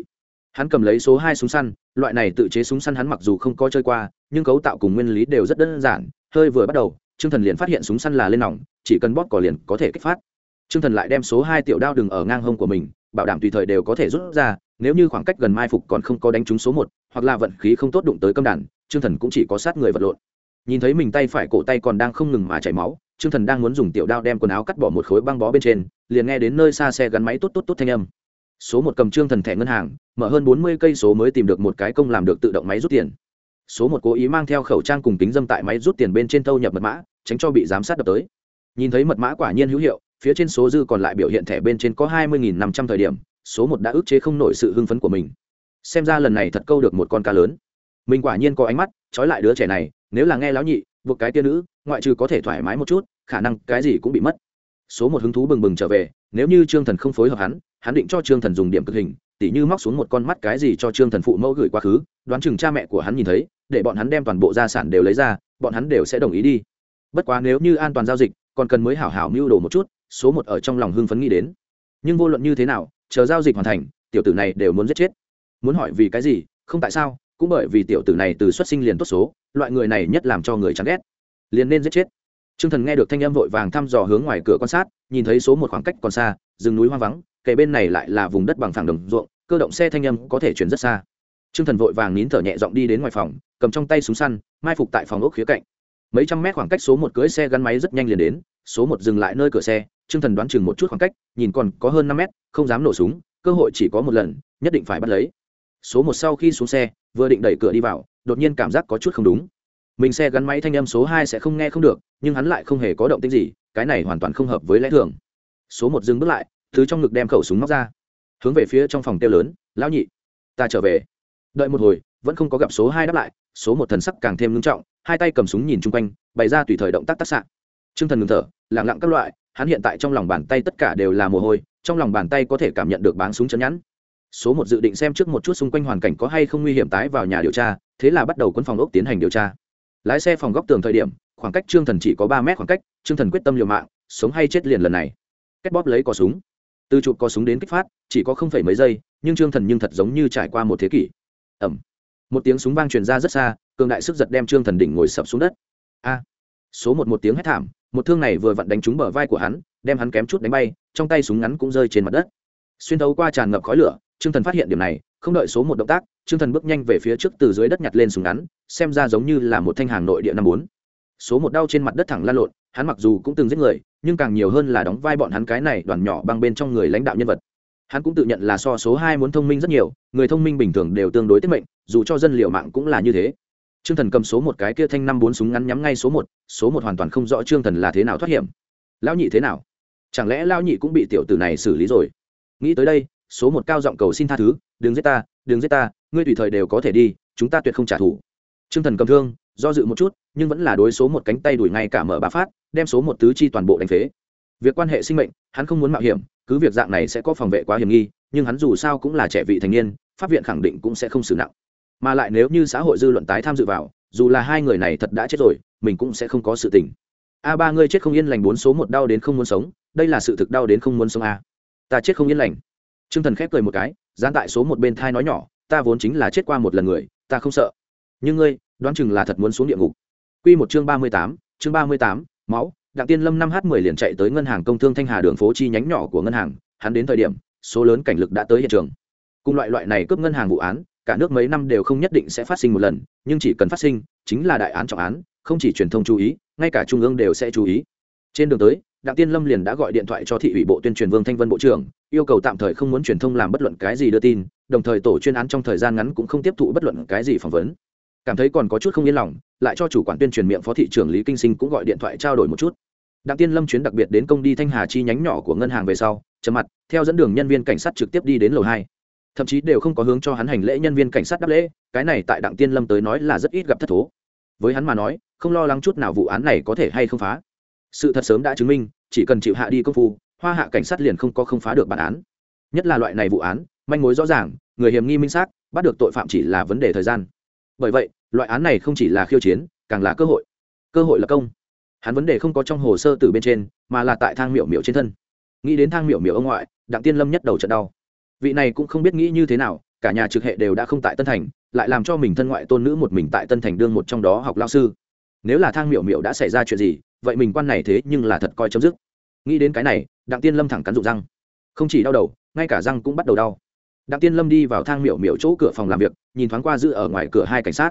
hắn cầm lấy số hai súng săn, loại này tự chế súng săn hắn mặc dù không có chơi qua, nhưng cấu tạo cùng nguyên lý đều rất đơn giản. Hơi vừa bắt đầu t r ư ơ n g thần liền phát hiện súng săn là lên nòng, chỉ cần bóp cỏ liền có thể kích phát. T r ư ơ n g thần lại đem số hai tiểu đao đừng ở ngang hông của mình, bảo đảm tùy thời đều có thể rút ra, nếu như khoảng cách gần mai phục còn không có đánh trúng số một, hoặc là vận khí không tốt đụng tới câm đàn, trương thần cũng chỉ có sát người vật lộn. Nhìn thấy mình tay phải cổ tay còn đang không ngừng mà chảy máu, trương thần đang muốn dùng tiểu đao đem quần áo cắt bỏ một khối băng bó bên trên, liền nghe đến nơi xa xe gắn máy tốt tốt tốt thanh âm số một cầm trương thần thẻ ngân hàng, mở hơn bốn mươi cây số mới tìm được một cái công làm được tự động máy rút tiền. Số một cố ý mang theo khẩu trang cùng tính dâm tại máy rút tiền bên trên thâu nhập mật mã, tránh cho bị giám sát đập tới. Nhìn thấy mật mã quả nhiên hữu hiệu, phía trên số dư còn lại biểu hiện thẻ bên trên có hai mươi năm trăm thời điểm, số một đã ức chế không nổi sự hưng phấn của mình. Xem ra lần này thật câu được một con cá lớn. Mình quả nhiên có ánh mắt, trói lại đứa trẻ này, nếu là nghe lão nhị, buộc cái tia nữ, ngoại trừ có thể thoải mái một chút, khả năng cái gì cũng bị mất. Số một hứng thú bừng bừng trở về, nếu như trương thần không phối hợp hắn hắn định cho trương thần dùng điểm cực hình, tỉ như móc xuống một con mắt cái gì cho trương thần phụ mẫu gửi quá khứ, đoán chừng cha mẹ của hắn nhìn thấy, để bọn hắn đem toàn bộ gia sản đều lấy ra, bọn hắn đều sẽ đồng ý đi. Bất quá nếu như an toàn giao dịch, còn cần mới hảo hảo mưu đồ một chút, số một ở trong lòng hưng phấn nghĩ đến. Nhưng vô luận như thế nào, chờ giao dịch hoàn thành, tiểu tử này đều muốn giết chết. Muốn hỏi vì cái gì, không tại sao, cũng bởi vì tiểu tử này từ xuất sinh liền tốt số, loại người này nhất làm cho người chán ghét. Liền nên giết chết. T r ư ơ n g thần nghe được thanh âm vội vàng thăm dò hướng ngoài cửa quan sát, nhìn thấy số một khoảng cách còn xa, rừng núi hoang vắng kề bên này lại là vùng đất bằng phẳng đồng ruộng, cơ động xe thanh âm có thể chuyển rất xa. T r ư ơ n g thần vội vàng nín thở nhẹ giọng đi đến ngoài phòng, cầm trong tay súng săn, mai phục tại phòng ốc khía cạnh. Mấy trăm mét khoảng cách số một cưới xe gắn máy rất nhanh liền đến, số một dừng lại nơi cửa xe t r ư ơ n g thần đoán chừng một chút khoảng cách, nhìn còn có hơn năm mét, không dám nổ súng, cơ hội chỉ có một lần, nhất định phải bắt lấy. Số một sau khi xuống xe, vừa định đẩy cửa đi vào, đột nhiên cảm giác có chút không đúng. Mình xe gắn máy thanh âm số hai sẽ không nghe không được, nhưng hắn lại không hề có động tích gì, cái này hoàn toàn không hợp với lẽ thường. Số một dừng bước lại thứ trong ngực đem khẩu súng móc ra, hướng về phía trong phòng tiêu lớn, lão nhị, ta trở về. Đợi một hồi, vẫn không có gặp số hai đáp lại, số một thần sắc càng thêm ngưng trọng, hai tay cầm súng nhìn chung quanh, bày ra tùy thời động tác tác xạ. T r ư ơ n g thần ngừng thở lẳng lặng các loại, hắn hiện tại trong lòng bàn tay tất cả đều là mồ hôi, trong lòng bàn tay có thể cảm nhận được báng súng chấn nhẵn. Số một dự định xem trước một chút xung quanh hoàn cảnh có hay không nguy hiểm tái vào nhà điều tra, thế là bắt đầu quân phòng ốc tiến hành điều tra. Lái xe phòng góc tường thời điểm, khoảng cách trương thần chỉ có ba mét khoảng cách, trương thần quyết tâm liều mạng, sống hay chết liền lần này. Kết bóp lấy cò súng từ chụp có súng đến kích phát chỉ có không phải mấy giây nhưng trương thần nhưng thật giống như trải qua một thế kỷ. Ẩm một tiếng súng vang truyền ra rất xa cường đại sức giật đem trương thần đỉnh ngồi sập xuống đất. A. Số một một tiếng hét thảm một thương này vừa vặn đánh trúng bờ vai của hắn đem hắn kém chút đánh bay trong tay súng ngắn cũng rơi trên mặt đất. Xuyên thấu qua tràn ngập khói lửa Trương Thần phát hiện điểm này, không đợi số một động tác, Trương Thần bước nhanh về phía trước từ dưới đất nhặt lên súng ngắn, xem ra giống như là một thanh hàng nội địa năm bốn. Số một đau trên mặt đất thẳng lan lộn, hắn mặc dù cũng từng giết người, nhưng càng nhiều hơn là đóng vai bọn hắn cái này đoàn nhỏ băng bên trong người lãnh đạo nhân vật. Hắn cũng tự nhận là so số hai muốn thông minh rất nhiều, người thông minh bình thường đều tương đối tiết mệnh, dù cho dân liệu mạng cũng là như thế. Trương Thần cầm số một cái kia thanh năm bốn súng ngắn nhắm ngay số một, số một hoàn toàn không rõ Trương Thần là thế nào thoát hiểm. Lão nhị thế nào? Chẳng lẽ lão nhị cũng bị tiểu tử này xử lý rồi? Nghĩ tới đây, số một cao giọng cầu xin tha thứ đừng giết ta đừng giết ta ngươi tùy thời đều có thể đi chúng ta tuyệt không trả thù t r ư ơ n g thần cầm thương do dự một chút nhưng vẫn là đối số một cánh tay đuổi ngay cả mở bá phát đem số một tứ chi toàn bộ đánh phế. Việc quan hệ sinh mệnh hắn không muốn mạo hiểm cứ việc dạng này sẽ có phòng vệ quá hiểm nghi nhưng hắn dù sao cũng là trẻ vị thành niên pháp viện khẳng định cũng sẽ không xử nặng. Mà lại nếu như xã hội dư luận tái tham dự vào dù là hai người này thật đã chết rồi mình cũng sẽ không có sự tình. A ba ngươi chết không yên lành bốn số một đau đến không muốn sống đây là sự thực đau đến không muốn sống a. Ta chết không yên lành. Trương Thần khép cười một cái, gián tại số một bên thai nói nhỏ, ta vốn chính là chết qua một lần người, ta không sợ. Nhưng ngươi, đoán chừng là thật muốn xuống địa ngục. Quy một chương ba mươi tám, chương ba mươi tám, máu, Đặng Tiên Lâm năm h 10 liền chạy tới ngân hàng công thương Thanh Hà đường phố chi nhánh nhỏ của ngân hàng, hắn đến thời điểm, số lớn cảnh lực đã tới hiện trường. Cùng loại loại này cướp ngân hàng vụ án, cả nước mấy năm đều không nhất định sẽ phát sinh một lần, nhưng chỉ cần phát sinh, chính là đại án trọng án, không chỉ truyền thông chú ý, ngay cả trung ương đều sẽ chú ý. Trên đường tới, Đặng Tiên Lâm liền đã gọi điện thoại cho thị ủy bộ tuyên truyền Vương Thanh Vân bộ trưởng, yêu cầu tạm thời không muốn truyền thông làm bất luận cái gì đưa tin đồng thời tổ chuyên án trong thời gian ngắn cũng không tiếp thụ bất luận cái gì phỏng vấn cảm thấy còn có chút không yên lòng, lại cho chủ quản tuyên truyền miệng phó thị trưởng lý kinh sinh cũng gọi điện thoại trao đổi một chút. Đặng tiên lâm chuyến đặc biệt đến công ty thanh hà chi nhánh nhỏ của ngân hàng về sau, trầm mặt, theo dẫn đường nhân viên cảnh sát trực tiếp đi đến lầu hai. Thậm chí đều không có hướng cho hắn hành lễ nhân viên cảnh sát đáp lễ, cái này tại đặng tiên lâm tới nói là rất ít gặp thất thố. Với hắn mà nói, không lo lắng chút nào vụ án này có thể hay không phá. Sự thật sớm đã chứng minh, chỉ cần chịu hạ đi công phu, hoa hạ cảnh sát liền không có không phá được bản án. Nhất là loại này vụ án, manh mối rõ ràng, người hiểm nghi minh xác, bắt được tội phạm chỉ là vấn đề thời gian bởi vậy, loại án này không chỉ là khiêu chiến, càng là cơ hội. Cơ hội là công. Hắn vấn đề không có trong hồ sơ từ bên trên, mà là tại thang miểu miểu trên thân. Nghĩ đến thang miểu miểu ông ngoại, đặng tiên lâm nhất đầu trận đau. Vị này cũng không biết nghĩ như thế nào, cả nhà trực hệ đều đã không tại tân thành, lại làm cho mình thân ngoại tôn nữ một mình tại tân thành đương một trong đó học lao sư. Nếu là thang miểu miểu đã xảy ra chuyện gì, vậy mình quan này thế nhưng là thật coi chấm dứt. Nghĩ đến cái này, đặng tiên lâm thẳng cắn rụng răng. Không chỉ đau đầu, ngay cả răng cũng bắt đầu đau đặng tiên lâm đi vào thang miểu miểu chỗ cửa phòng làm việc, nhìn thoáng qua giữ ở ngoài cửa hai cảnh sát.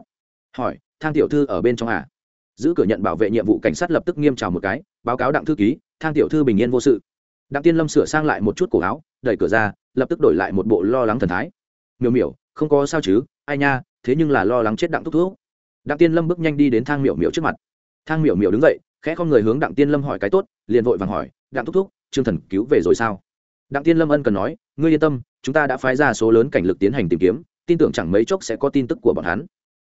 Hỏi, thang tiểu thư ở bên trong à? Giữ cửa nhận bảo vệ nhiệm vụ cảnh sát lập tức nghiêm trào một cái, báo cáo đặng thư ký, thang tiểu thư bình yên vô sự. Đặng tiên lâm sửa sang lại một chút cổ áo, đẩy cửa ra, lập tức đổi lại một bộ lo lắng thần thái. Miểu miểu, không có sao chứ, ai nha, thế nhưng là lo lắng chết đặng thúc thuốc đặng tiên lâm bước nhanh đi đến thang miểu miểu trước mặt. Thang miểu miểu đứng dậy, khẽ con người hướng đặng tiên lâm hỏi cái tốt, liền vội vàng hỏi, đặng thúc thúc, trương thần cứu về rồi sao? Đặng tiên lâm ân cần nói, ngươi yên tâm, chúng ta đã phái ra số lớn cảnh lực tiến hành tìm kiếm, tin tưởng chẳng mấy chốc sẽ có tin tức của bọn hắn.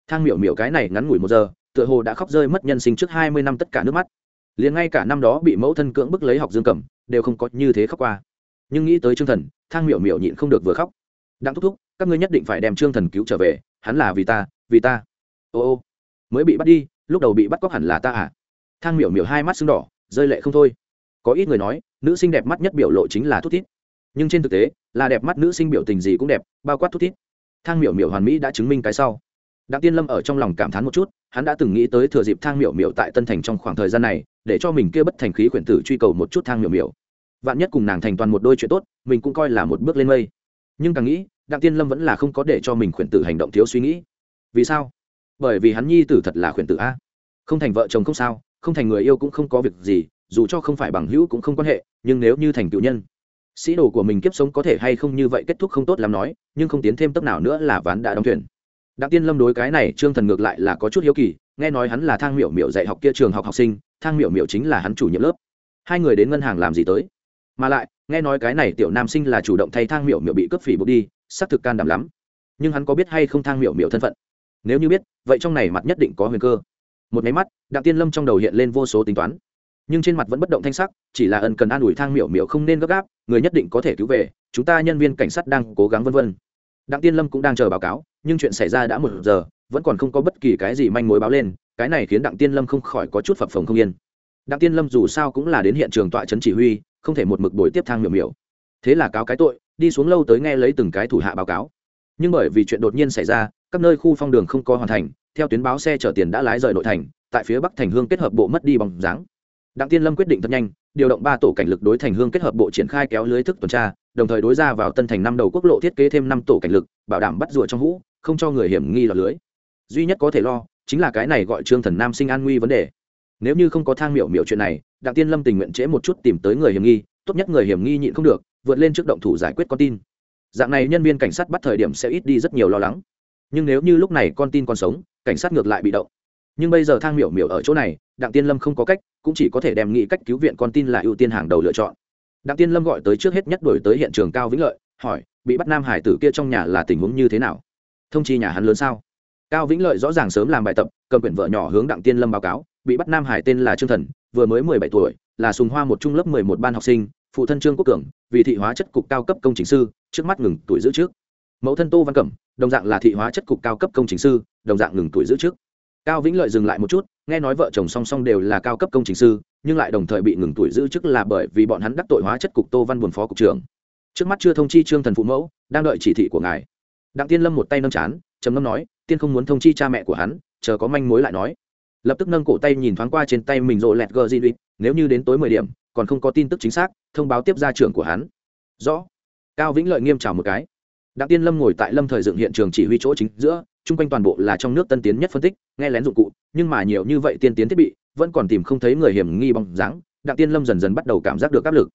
Thang miểu miểu cái này ngắn ngủi một giờ, tựa hồ đã khóc rơi mất nhân sinh trước hai mươi năm tất cả nước mắt. Liền ngay cả năm đó bị mẫu thân cưỡng bức lấy học dương cầm, đều không có như thế khóc qua. Nhưng nghĩ tới trương thần, thang miểu miểu nhịn không được vừa khóc. Đặng thúc thúc, các ngươi nhất định phải đem trương thần cứu trở về, hắn là vì ta vì ta. Ô ô, mới bị bắt đi, lúc đầu bị bắt cóc hẳn là ta à? Thang miểu miểu hai mắt sưng đỏ, rơi lệ không thôi. Có ít người nói nữ sinh đẹp mắt nhất biểu lộ chính là thút thít. Nhưng trên thực tế, là đẹp mắt nữ sinh biểu tình gì cũng đẹp, bao quát thút thít. Thang miểu miểu hoàn mỹ đã chứng minh cái sau. Đặng tiên lâm ở trong lòng cảm thán một chút, hắn đã từng nghĩ tới thừa dịp thang miểu miểu tại tân thành trong khoảng thời gian này, để cho mình kia bất thành khí quyển tử truy cầu một chút thang miểu miểu. Vạn nhất cùng nàng thành toàn một đôi chuyện tốt, mình cũng coi là một bước lên mây. Nhưng càng nghĩ, đặng tiên lâm vẫn là không có để cho mình khuyển tử hành động thiếu suy nghĩ. Vì sao? Bởi vì hắn nhi tử thật là khuyển tử a. Không thành vợ chồng không sao, không thành người yêu cũng không có việc gì dù cho không phải bằng hữu cũng không quan hệ, nhưng nếu như thành cựu nhân, sĩ đồ của mình kiếp sống có thể hay không như vậy kết thúc không tốt làm nói, nhưng không tiến thêm tấp nào nữa là ván đã đóng thuyền. Đặng tiên lâm đối cái này trương thần ngược lại là có chút hiếu kỳ, nghe nói hắn là thang miểu miểu dạy học kia trường học học sinh, thang miểu miểu chính là hắn chủ nhiệm lớp. Hai người đến ngân hàng làm gì tới? Mà lại, nghe nói cái này tiểu nam sinh là chủ động thay thang miểu miểu bị cướp phỉ buộc đi, xác thực can đảm lắm. Nhưng hắn có biết hay không thang miểu miểu thân phận? Nếu như biết, vậy trong này mặt nhất định có huyền cơ. Một máy mắt, đặng tiên lâm trong đầu hiện lên vô số tính toán nhưng trên mặt vẫn bất động thanh sắc, chỉ là ân cần an ủi thang miểu miểu không nên gấp gáp, người nhất định có thể cứu về, chúng ta nhân viên cảnh sát đang cố gắng vân vân. Đặng tiên lâm cũng đang chờ báo cáo, nhưng chuyện xảy ra đã một giờ, vẫn còn không có bất kỳ cái gì manh mối báo lên, cái này khiến đặng tiên lâm không khỏi có chút phập phồng không yên. Đặng tiên lâm dù sao cũng là đến hiện trường tọa trấn chỉ huy, không thể một mực đổi tiếp thang miểu miểu. Thế là cáo cái tội, đi xuống lâu tới nghe lấy từng cái thủ hạ báo cáo. Nhưng bởi vì chuyện đột nhiên xảy ra, các nơi khu phong đường không có hoàn thành, theo tuyến báo xe chở tiền đã lái rời nội thành, tại phía bắc thành hương kết hợp bộ mất đi bằng dáng đặng tiên lâm quyết định thật nhanh, điều động ba tổ cảnh lực đối thành hương kết hợp bộ triển khai kéo lưới thức tuần tra, đồng thời đối ra vào tân thành năm đầu quốc lộ thiết kế thêm năm tổ cảnh lực, bảo đảm bắt rùa trong hũ, không cho người hiểm nghi lọt lưới. Duy nhất có thể lo, chính là cái này gọi trương thần nam sinh an nguy vấn đề. Nếu như không có thang miểu miểu chuyện này, đặng tiên lâm tình nguyện trễ một chút tìm tới người hiểm nghi, tốt nhất người hiểm nghi nhịn không được, vượt lên trước động thủ giải quyết con tin. Dạng này nhân viên cảnh sát bắt thời điểm sẽ ít đi rất nhiều lo lắng. Nhưng nếu như lúc này con tin còn sống, cảnh sát ngược lại bị động. Nhưng bây giờ thang miểu miểu ở chỗ này, đặng tiên lâm không có cách cũng chỉ có thể đem nghĩ cách cứu viện con tin là ưu tiên hàng đầu lựa chọn. Đặng tiên lâm gọi tới trước hết nhất đổi tới hiện trường cao vĩnh lợi, hỏi, bị bắt nam hải tử kia trong nhà là tình huống như thế nào? Thông chi nhà hắn lớn sao? Cao vĩnh lợi rõ ràng sớm làm bài tập, cầm quyển vợ nhỏ hướng đặng tiên lâm báo cáo, bị bắt nam hải tên là trương thần, vừa mới mười bảy tuổi, là sùng hoa một trung lớp mười một ban học sinh, phụ thân trương quốc cường, vì thị hóa chất cục cao cấp công trình sư, trước mắt ngừng tuổi giữ trước. Mẫu thân tô văn cẩm, đồng dạng là thị hóa chất cục cao cấp công trình sư, đồng dạng ngừng tuổi giữ trước cao vĩnh lợi dừng lại một chút, nghe nói vợ chồng song song đều là cao cấp công trình sư, nhưng lại đồng thời bị ngừng tuổi giữ chức là bởi vì bọn hắn đắc tội hóa chất cục tô văn buồn phó cục trưởng. Trước mắt chưa thông chi trương thần phụ mẫu, đang đợi chỉ thị của ngài. Đặng tiên lâm một tay nâng chán, trầm ngâm nói, tiên không muốn thông chi cha mẹ của hắn, chờ có manh mối lại nói. Lập tức nâng cổ tay nhìn thoáng qua trên tay mình rộ lẹt gờ di nếu như đến tối mười điểm, còn không có tin tức chính xác, thông báo tiếp ra trưởng của hắn. Rõ. Cao vĩnh lợi nghiêm chào một cái. Đặng tiên lâm ngồi tại lâm thời dựng hiện trường chỉ huy chỗ chính giữa chung quanh toàn bộ là trong nước tân tiến nhất phân tích, nghe lén dụng cụ, nhưng mà nhiều như vậy tiên tiến thiết bị, vẫn còn tìm không thấy người hiểm nghi bóng dáng, đặng tiên lâm dần dần bắt đầu cảm giác được áp lực.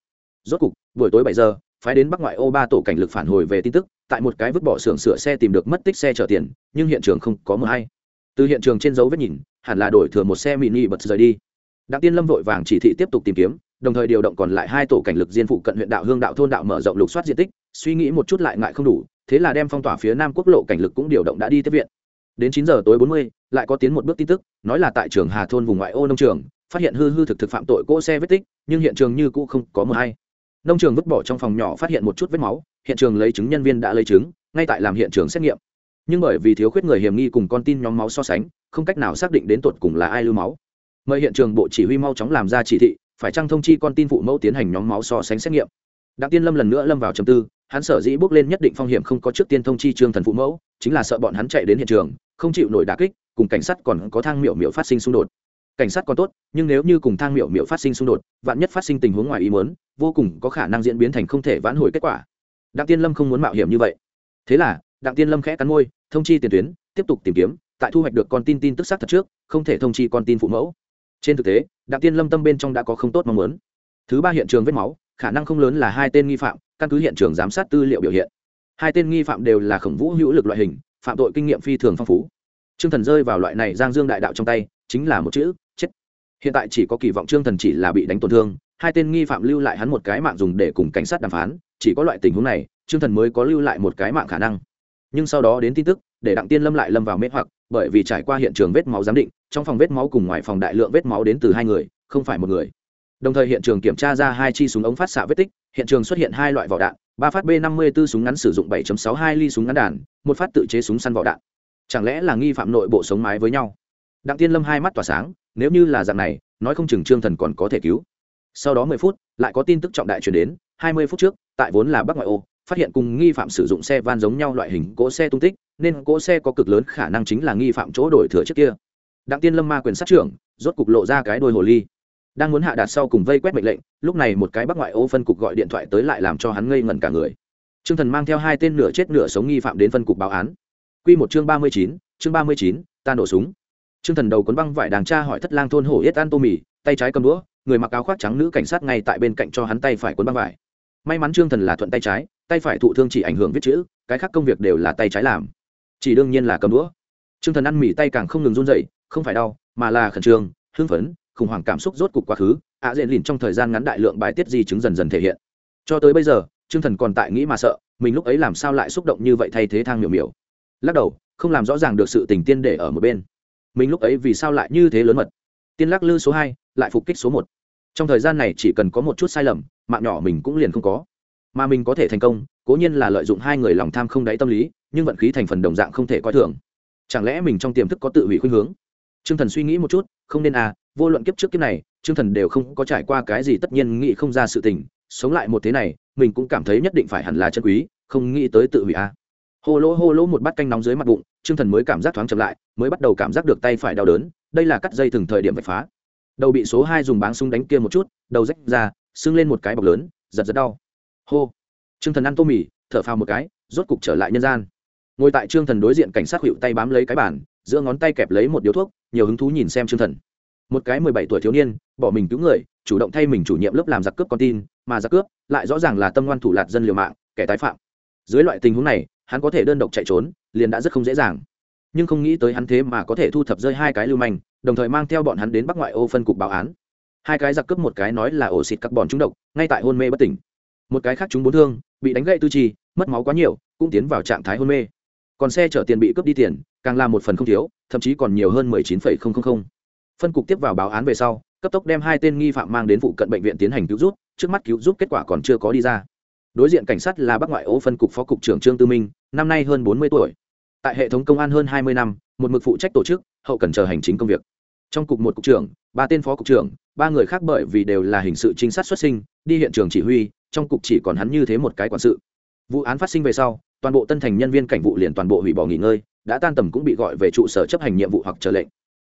Rốt cục, buổi tối bảy giờ, phái đến bắc ngoại ô ba tổ cảnh lực phản hồi về tin tức, tại một cái vứt bỏ xưởng sửa xe tìm được mất tích xe chở tiền, nhưng hiện trường không có mờ hay. Từ hiện trường trên dấu vết nhìn, hẳn là đổi thừa một xe mini bật rời đi. Đặng tiên lâm vội vàng chỉ thị tiếp tục tìm kiếm, đồng thời điều động còn lại hai tổ cảnh lực diên phụ cận huyện đạo hương đạo thôn đạo mở rộng lục soát diện tích, suy nghĩ một chút lại ngại không đủ thế là đem phong tỏa phía nam quốc lộ cảnh lực cũng điều động đã đi tiếp viện. Đến chín giờ tối bốn mươi, lại có tiến một bước tin tức, nói là tại trường hà thôn vùng ngoại ô nông trường, phát hiện hư hư thực thực phạm tội cỗ xe vết tích, nhưng hiện trường như cũ không có mờ hay. Nông trường vứt bỏ trong phòng nhỏ phát hiện một chút vết máu, hiện trường lấy chứng nhân viên đã lấy chứng, ngay tại làm hiện trường xét nghiệm. Nhưng bởi vì thiếu khuyết người hiểm nghi cùng con tin nhóm máu so sánh, không cách nào xác định đến tột cùng là ai lưu máu. Mời hiện trường bộ chỉ huy mau chóng làm ra chỉ thị, phải trang thông chi con tin phụ mẫu tiến hành nhóm máu so sánh xét nghiệm. Đặng tiên lâm lần nữa lâm vào chầm tư hắn sở dĩ bước lên nhất định phong hiểm không có trước tiên thông chi trương thần phụ mẫu, chính là sợ bọn hắn chạy đến hiện trường, không chịu nổi đà kích, cùng cảnh sát còn có thang miểu miểu phát sinh xung đột. Cảnh sát còn tốt, nhưng nếu như cùng thang miểu miểu phát sinh xung đột, vạn nhất phát sinh tình huống ngoài ý muốn, vô cùng có khả năng diễn biến thành không thể vãn hồi kết quả. Đặng tiên lâm không muốn mạo hiểm như vậy. Thế là, đặng tiên lâm khẽ cắn môi, thông chi tiền tuyến, tiếp tục tìm kiếm, tại thu hoạch được con tin tin tức xác thật trước, không thể thông chi con tin phụ mẫu. Trên thực tế, đặng tiên lâm tâm bên trong đã có không tốt mong muốn. Thứ ba hiện trường vết máu khả năng không lớn là hai tên nghi phạm, căn cứ hiện trường giám sát tư liệu biểu hiện. Hai tên nghi phạm đều là khổng vũ hữu lực loại hình, phạm tội kinh nghiệm phi thường phong phú. Trương thần rơi vào loại này giang dương đại đạo trong tay, chính là một chữ, chết. Hiện tại chỉ có kỳ vọng trương thần chỉ là bị đánh tổn thương, hai tên nghi phạm lưu lại hắn một cái mạng dùng để cùng cảnh sát đàm phán, chỉ có loại tình huống này, trương thần mới có lưu lại một cái mạng khả năng. Nhưng sau đó đến tin tức, để đặng tiên lâm lại lâm vào mê hoặc, bởi vì trải qua hiện trường vết máu giám định, trong phòng vết máu cùng ngoài phòng đại lượng vết máu đến từ hai người, không phải một người đồng thời hiện trường kiểm tra ra hai chi súng ống phát xạ vết tích, hiện trường xuất hiện hai loại vỏ đạn, ba phát b năm mươi b ố súng ngắn sử dụng 7.62 ly súng ngắn đạn, một phát tự chế súng săn vỏ đạn. Chẳng lẽ là nghi phạm nội bộ sống mái với nhau? Đặng tiên lâm hai mắt tỏa sáng, nếu như là dạng này, nói không chừng trương thần còn có thể cứu. Sau đó mười phút, lại có tin tức trọng đại chuyển đến, hai mươi phút trước, tại vốn là bắc ngoại ô, phát hiện cùng nghi phạm sử dụng xe van giống nhau loại hình cỗ xe tung tích, nên cỗ xe có cực lớn khả năng chính là nghi phạm chỗ đổi thừa trước kia. Đặng tiên lâm ma quyền sát trưởng, rốt cục lộ ra cái đôi hồ ly đang muốn hạ đạt sau cùng vây quét mệnh lệnh, lúc này một cái bắc ngoại ô phân cục gọi điện thoại tới lại làm cho hắn ngây ngẩn cả người. T r ư ơ n g thần mang theo hai tên nửa chết nửa sống nghi phạm đến phân cục báo án. Q một chương ba mươi chín, chương ba mươi chín, ta nổ súng. T r ư ơ n g thần đầu cuốn băng vải đàng tra hỏi thất lang thôn hổ yết an tô mì, tay trái cầm đũa, người mặc áo khoác trắng nữ cảnh sát ngay tại bên cạnh cho hắn tay phải cuốn băng vải. May mắn trương thần là thuận tay trái, tay phải thụ thương chỉ ảnh hưởng viết chữ, cái khác công việc đều là tay trái làm. Chỉ đương nhiên là cầm đũa. Trương thần ăn mì tay càng không ngừng run dậy không phải đau, mà là khẩn trương, hưng phấn khủng hoảng cảm xúc rốt cục quá khứ, ạ diện lìn trong thời gian ngắn đại lượng bài tiết di chứng dần dần thể hiện. Cho tới bây giờ, trương thần còn tại nghĩ mà sợ, mình lúc ấy làm sao lại xúc động như vậy thay thế thang miểu miểu. Lắc đầu, không làm rõ ràng được sự tình tiên để ở một bên. Mình lúc ấy vì sao lại như thế lớn mật? Tiên lắc lư số hai, lại phục kích số một. Trong thời gian này chỉ cần có một chút sai lầm, mạng nhỏ mình cũng liền không có. Mà mình có thể thành công, cố nhiên là lợi dụng hai người lòng tham không đáy tâm lý, nhưng vận khí thành phần đồng dạng không thể coi thường. Chẳng lẽ mình trong tiềm thức có tự hủy khuynh hướng? T r ư ơ n g thần suy nghĩ một chút, không nên à vô luận kiếp trước kiếp này chương thần đều không có trải qua cái gì tất nhiên nghĩ không ra sự tình, sống lại một thế này, mình cũng cảm thấy nhất định phải hẳn là chân quý, không nghĩ tới tự hủy a. À. hô lỗ hô lỗ một bát canh nóng dưới mặt bụng chương thần mới cảm giác thoáng chậm lại, mới bắt đầu cảm giác được tay phải đau đớn, đây là cắt dây thừng thời điểm vạch phá. Đầu bị số hai dùng báng súng đánh kia một chút, đầu rách ra, sưng lên một cái bọc lớn, giật giật đau. Hô. Chương thần ăn tô mì, thở phào một cái, rốt cục trở lại nhân gian. Ngồi tại trương thần đối diện cảnh sát hiệu tay bám lấy cái bàn, giữa ngón tay kẹp lấy một điếu thuốc, nhiều hứng thú nhìn xem trương thần một cái mười bảy tuổi thiếu niên, bỏ mình cứu người, chủ động thay mình chủ nhiệm lớp làm giặc cướp con tin, mà giặc cướp lại rõ ràng là tâm ngoan thủ lạt dân liều mạng, kẻ tái phạm. Dưới loại tình huống này, hắn có thể đơn độc chạy trốn, liền đã rất không dễ dàng. Nhưng không nghĩ tới hắn thế mà có thể thu thập rơi hai cái lưu manh, đồng thời mang theo bọn hắn đến bắc ngoại ô phân cục báo án. Hai cái giặc cướp một cái nói là ổ xịt các bọn trúng độc, ngay tại hôn mê bất tỉnh. Một cái khác chúng bốn thương, bị đánh gậy tư trì mất máu quá nhiều, cũng tiến vào trạng thái hôn mê. Còn xe chở tiền bị cướp đi tiền, càng là một phần không thiếu, thậm chí còn nhiều hơn mười chín phẩy không không không phân cục tiếp vào báo án về sau, cấp tốc đem hai tên nghi phạm mang đến phụ cận bệnh viện tiến hành cứu rút trước mắt cứu giúp kết quả còn chưa có đi ra. Đối diện cảnh sát là bác ngoại ô phân cục phó cục trưởng trương tư minh, năm nay hơn bốn mươi tuổi. Tại hệ thống công an hơn hai mươi năm, một mực phụ trách tổ chức, hậu cần chờ hành chính công việc. Trong cục một cục trưởng, ba tên phó cục trưởng, ba người khác bởi vì đều là hình sự trinh sát xuất sinh, đi hiện trường chỉ huy, trong cục chỉ còn hắn như thế một cái quản sự. Vụ án phát sinh về sau, toàn bộ tân thành nhân viên cảnh vụ liền toàn bộ hủy bỏ nghỉ ngơi, đã tan tầm cũng bị gọi về trụ sở chấp hành nhiệm vụ hoặc chờ lệnh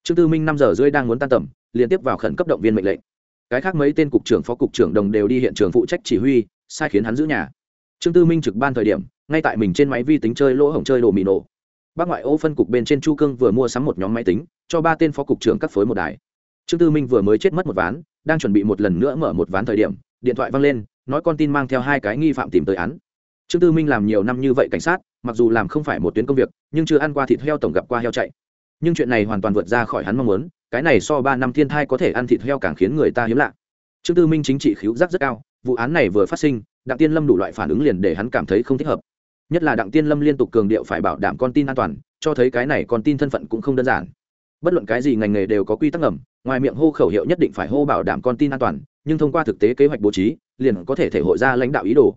trương tư minh năm giờ rưỡi đang muốn tan tầm, liên tiếp vào khẩn cấp động viên mệnh lệnh. Cái khác mấy tên cục trưởng phó cục trưởng đồng đều đi hiện trường phụ trách chỉ huy, sai khiến hắn giữ nhà. Trương tư minh trực ban thời điểm, ngay tại mình trên máy vi tính chơi lỗ hổng chơi đồ mì nổ. Bác ngoại ô phân cục bên trên chu cương vừa mua sắm một nhóm máy tính, cho ba tên phó cục trưởng cắt phối một đài. Trương tư minh vừa mới chết mất một ván, đang chuẩn bị một lần nữa mở một ván thời điểm, điện thoại văng lên, nói con tin mang theo hai cái nghi phạm tìm tới án. Trương tư minh làm nhiều năm như vậy cảnh sát, mặc dù làm không phải một tuyến công việc, nhưng chưa ăn qua thịt heo tổng gặp qua heo chạy nhưng chuyện này hoàn toàn vượt ra khỏi hắn mong muốn, cái này so ba năm thiên thai có thể ăn thịt heo càng khiến người ta hiếm lạ. Trương tư minh chính trị khíu giác rất cao, vụ án này vừa phát sinh, đặng tiên lâm đủ loại phản ứng liền để hắn cảm thấy không thích hợp. Nhất là đặng tiên lâm liên tục cường điệu phải bảo đảm con tin an toàn, cho thấy cái này con tin thân phận cũng không đơn giản. Bất luận cái gì ngành nghề đều có quy tắc ngầm, ngoài miệng hô khẩu hiệu nhất định phải hô bảo đảm con tin an toàn, nhưng thông qua thực tế kế hoạch bố trí, liền có thể thể hội ra lãnh đạo ý đồ.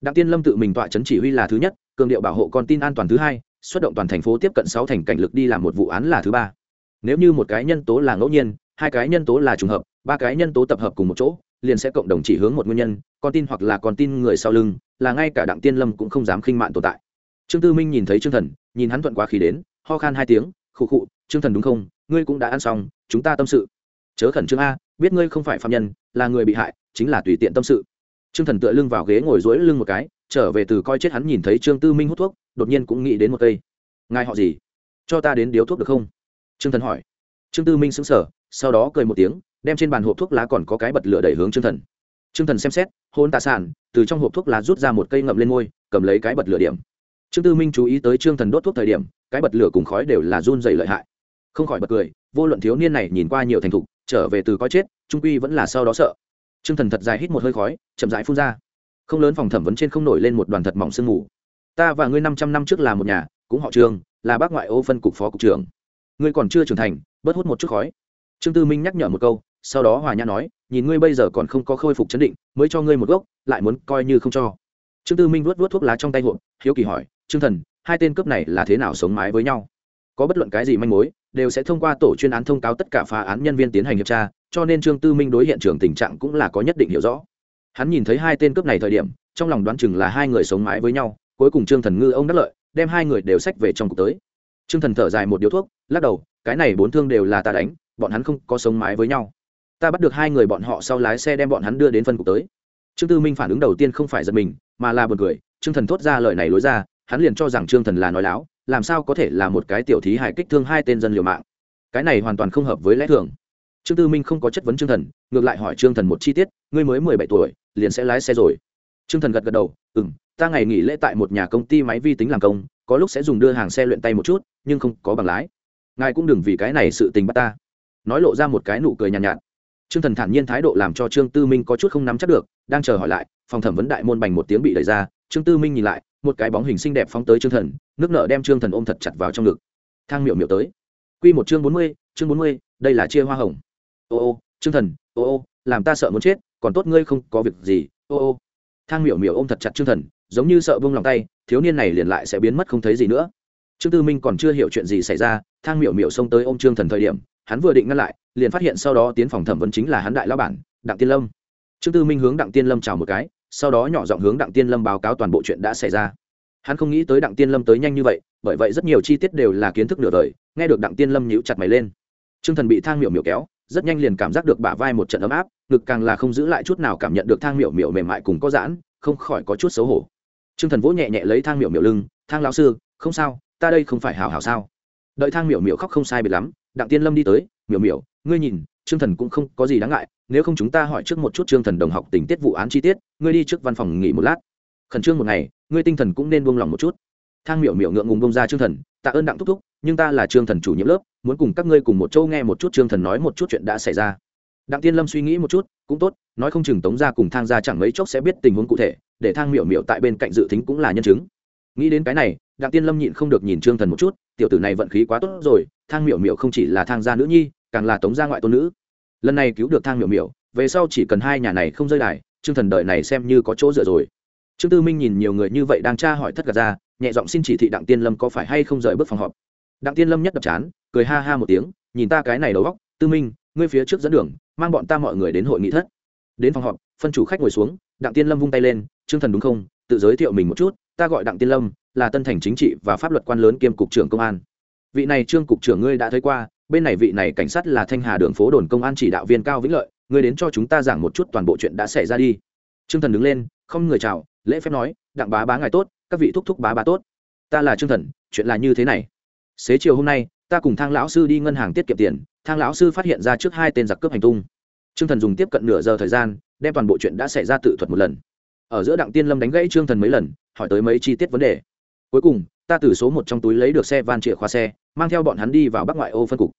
Đặng tiên lâm tự mình tọa chấn chỉ huy là thứ nhất, cường điệu bảo hộ con tin an toàn thứ hai xuất động toàn thành phố tiếp cận sáu thành cảnh lực đi làm một vụ án là thứ ba. Nếu như một cái nhân tố là ngẫu nhiên, hai cái nhân tố là trùng hợp, ba cái nhân tố tập hợp cùng một chỗ, liền sẽ cộng đồng chỉ hướng một nguyên nhân, con tin hoặc là con tin người sau lưng, là ngay cả đặng tiên lâm cũng không dám khinh mạn tồn tại. Trương tư minh nhìn thấy trương thần, nhìn hắn thuận quá khí đến, ho khan hai tiếng, khụ khụ, trương thần đúng không? Ngươi cũng đã ăn xong, chúng ta tâm sự. Chớ khẩn trương a, biết ngươi không phải phạm nhân, là người bị hại, chính là tùy tiện tâm sự. Trương thần tựa lưng vào ghế ngồi dối lưng một cái trở về từ coi chết hắn nhìn thấy trương tư minh hút thuốc, đột nhiên cũng nghĩ đến một cây. Ngài họ gì? Cho ta đến điếu thuốc được không? Trương thần hỏi. Trương tư minh xứng sở sau đó cười một tiếng, đem trên bàn hộp thuốc lá còn có cái bật lửa đẩy hướng trương thần. Trương thần xem xét, hôn tạ sản từ trong hộp thuốc lá rút ra một cây ngậm lên môi, cầm lấy cái bật lửa điểm. Trương tư minh chú ý tới trương thần đốt thuốc thời điểm, cái bật lửa cùng khói đều là run dày lợi hại. Không khỏi bật cười, vô luận thiếu niên này nhìn qua nhiều thành thục, trở về từ coi chết, trung quy vẫn là sau đó sợ. Trương thần thật dài hít một hơi khói, chậm rãi phun ra không lớn phòng thẩm vấn trên không nổi lên một đoàn thật mỏng sương mù. Ta và ngươi năm trăm năm trước là một nhà, cũng họ trường là bác ngoại ô phân cục phó cục trưởng. Ngươi còn chưa trưởng thành, bớt hút một chút khói. Trương tư minh nhắc nhở một câu, sau đó hòa nhã nói, nhìn ngươi bây giờ còn không có khôi phục chấn định, mới cho ngươi một gốc, lại muốn coi như không cho. Trương tư minh vuốt vuốt thuốc lá trong tay hộp, hiếu kỳ hỏi, trương thần, hai tên cướp này là thế nào sống mái với nhau? Có bất luận cái gì manh mối, đều sẽ thông qua tổ chuyên án thông cáo tất cả phá án nhân viên tiến hành hiệp tra, cho nên trương tư minh đối hiện trường tình trạng cũng là có nhất định hiểu rõ hắn nhìn thấy hai tên cướp này thời điểm, trong lòng đoán chừng là hai người sống mái với nhau, cuối cùng trương thần ngư ông đắc lợi, đem hai người đều sách về trong cục tới. Trương thần thở dài một điếu thuốc, lắc đầu, cái này bốn thương đều là ta đánh, bọn hắn không có sống mái với nhau. Ta bắt được hai người bọn họ sau lái xe đem bọn hắn đưa đến phân cục tới. Trương tư minh phản ứng đầu tiên không phải giật mình, mà là b u ồ n cười, trương thần thốt ra lời này lối ra, hắn liền cho rằng trương thần là nói láo, làm sao có thể là một cái tiểu thí hài kích thương hai tên dân liều mạng. Cái này hoàn toàn không hợp với lẽ thường. Trương tư minh không có chất vấn trương thần, ngược lại hỏi trương thần một chi tiết, ngươi mới mười bảy tuổi liền sẽ lái xe rồi. Trương thần gật gật đầu ừ m ta ngày nghỉ lễ tại một nhà công ty máy vi tính làm công có lúc sẽ dùng đưa hàng xe luyện tay một chút nhưng không có bằng lái. Ngài cũng đừng vì cái này sự tình bắt ta. Nói lộ ra một cái nụ cười nhàn nhạt, nhạt. Trương thần thản nhiên thái độ làm cho trương tư minh có chút không nắm chắc được đang chờ hỏi lại phòng thẩm vấn đại môn bành một tiếng bị đẩy ra trương tư minh nhìn lại một cái bóng hình xinh đẹp phóng tới trương thần nước nợ đem trương thần ôm thật chặt vào trong ngực. Thang miệu miệu tới. Q một chương bốn mươi chương bốn mươi đây là chia hoa hồng. Ô ô trương thần ô ô làm ta sợ muốn chết còn tốt ngươi không có việc gì, ô ô. Thang Miểu Miểu ôm thật chặt trương thần, giống như sợ vung lòng tay, thiếu niên này liền lại sẽ biến mất không thấy gì nữa. Trương tư minh còn chưa hiểu chuyện gì xảy ra, thang Miểu Miểu xông tới ôm trương thần thời điểm, hắn vừa định ngăn lại, liền phát hiện sau đó tiến phòng thẩm vấn chính là hắn đại lão bản, đặng tiên lâm. Trương tư minh hướng đặng tiên lâm chào một cái, sau đó nhỏ giọng hướng đặng tiên lâm báo cáo toàn bộ chuyện đã xảy ra. Hắn không nghĩ tới đặng tiên lâm tới nhanh như vậy, bởi vậy rất nhiều chi tiết đều là kiến thức nửa đời, nghe được đặng tiên lâm nhíu chặt mày lên. T r ư ơ n g thần bị thang miểu miểu kéo rất nhanh liền cảm giác được bả vai một trận ấm áp, ngực càng là không giữ lại chút nào cảm nhận được thang miểu miểu mềm mại cùng có giãn, không khỏi có chút xấu hổ. T r ư ơ n g thần vỗ nhẹ nhẹ lấy thang miểu miểu lưng, thang lão sư, không sao, ta đây không phải hào hào sao? Đợi thang miểu miểu khóc không sai biệt lắm, đặng tiên lâm đi tới, miểu miểu, ngươi nhìn t r ư ơ n g thần cũng không có gì đáng ngại, nếu không chúng ta hỏi trước một chút trương thần đồng học tình tiết vụ án chi tiết, ngươi đi trước văn phòng nghỉ một lát. Khẩn trương một ngày, ngươi tinh thần cũng nên buông lỏng một chút. Thang miểu miểu ngượng ngùng bông ra trương thần, tạ ơn đặng thúc thúc nhưng ta là trương thần chủ nhiệm lớp, muốn cùng các ngươi cùng một châu nghe một chút trương thần nói một chút chuyện đã xảy ra. Đặng tiên lâm suy nghĩ một chút, cũng tốt, nói không chừng tống ra cùng thang ra chẳng mấy chốc sẽ biết tình huống cụ thể, để thang miểu miểu tại bên cạnh dự tính cũng là nhân chứng. Nghĩ đến cái này, đặng tiên lâm nhịn không được nhìn trương thần một chút, tiểu tử này vận khí quá tốt rồi, thang miểu miểu không chỉ là thang gia nữ nhi, càng là tống gia ngoại tôn nữ. Lần này cứu được thang miểu miểu, về sau chỉ cần hai nhà này không rơi đài, trương thần đợi này xem như có chỗ dựa rồi. Trương tư minh nhìn nhiều người như vậy đang tra hỏi thất gạt ra, nhẹ giọng xin chỉ thị đặng tiên lâm có phải hay không rời bước phòng họp đặng tiên lâm nhất đập chán, cười ha ha một tiếng, nhìn ta cái này đầu góc tư minh, ngươi phía trước dẫn đường, mang bọn ta mọi người đến hội nghị thất. Đến phòng họp, phân chủ khách ngồi xuống, đặng tiên lâm vung tay lên, trương thần đúng không? Tự giới thiệu mình một chút, ta gọi đặng tiên lâm, là tân thành chính trị và pháp luật quan lớn kiêm cục trưởng công an. Vị này trương cục trưởng ngươi đã thấy qua, bên này vị này cảnh sát là thanh hà đường phố đồn công an chỉ đạo viên cao vĩnh lợi, ngươi đến cho chúng ta giảng một chút toàn bộ chuyện đã xảy ra đi. Trương thần đứng lên, không người chào, lễ phép nói, đặng bá bá ngài tốt, các vị thúc thúc bá bá tốt. Ta là trương thần, chuyện là như thế này xế chiều hôm nay, ta cùng thang lão sư đi ngân hàng tiết kiệm tiền, thang lão sư phát hiện ra trước hai tên giặc cướp hành tung. Trương thần dùng tiếp cận nửa giờ thời gian, đem toàn bộ chuyện đã xảy ra tự thuật một lần. Ở giữa đặng tiên lâm đánh gãy trương thần mấy lần, hỏi tới mấy chi tiết vấn đề. Cuối cùng, ta từ số một trong túi lấy được xe van chìa khóa xe, mang theo bọn hắn đi vào bắc ngoại ô phân cục.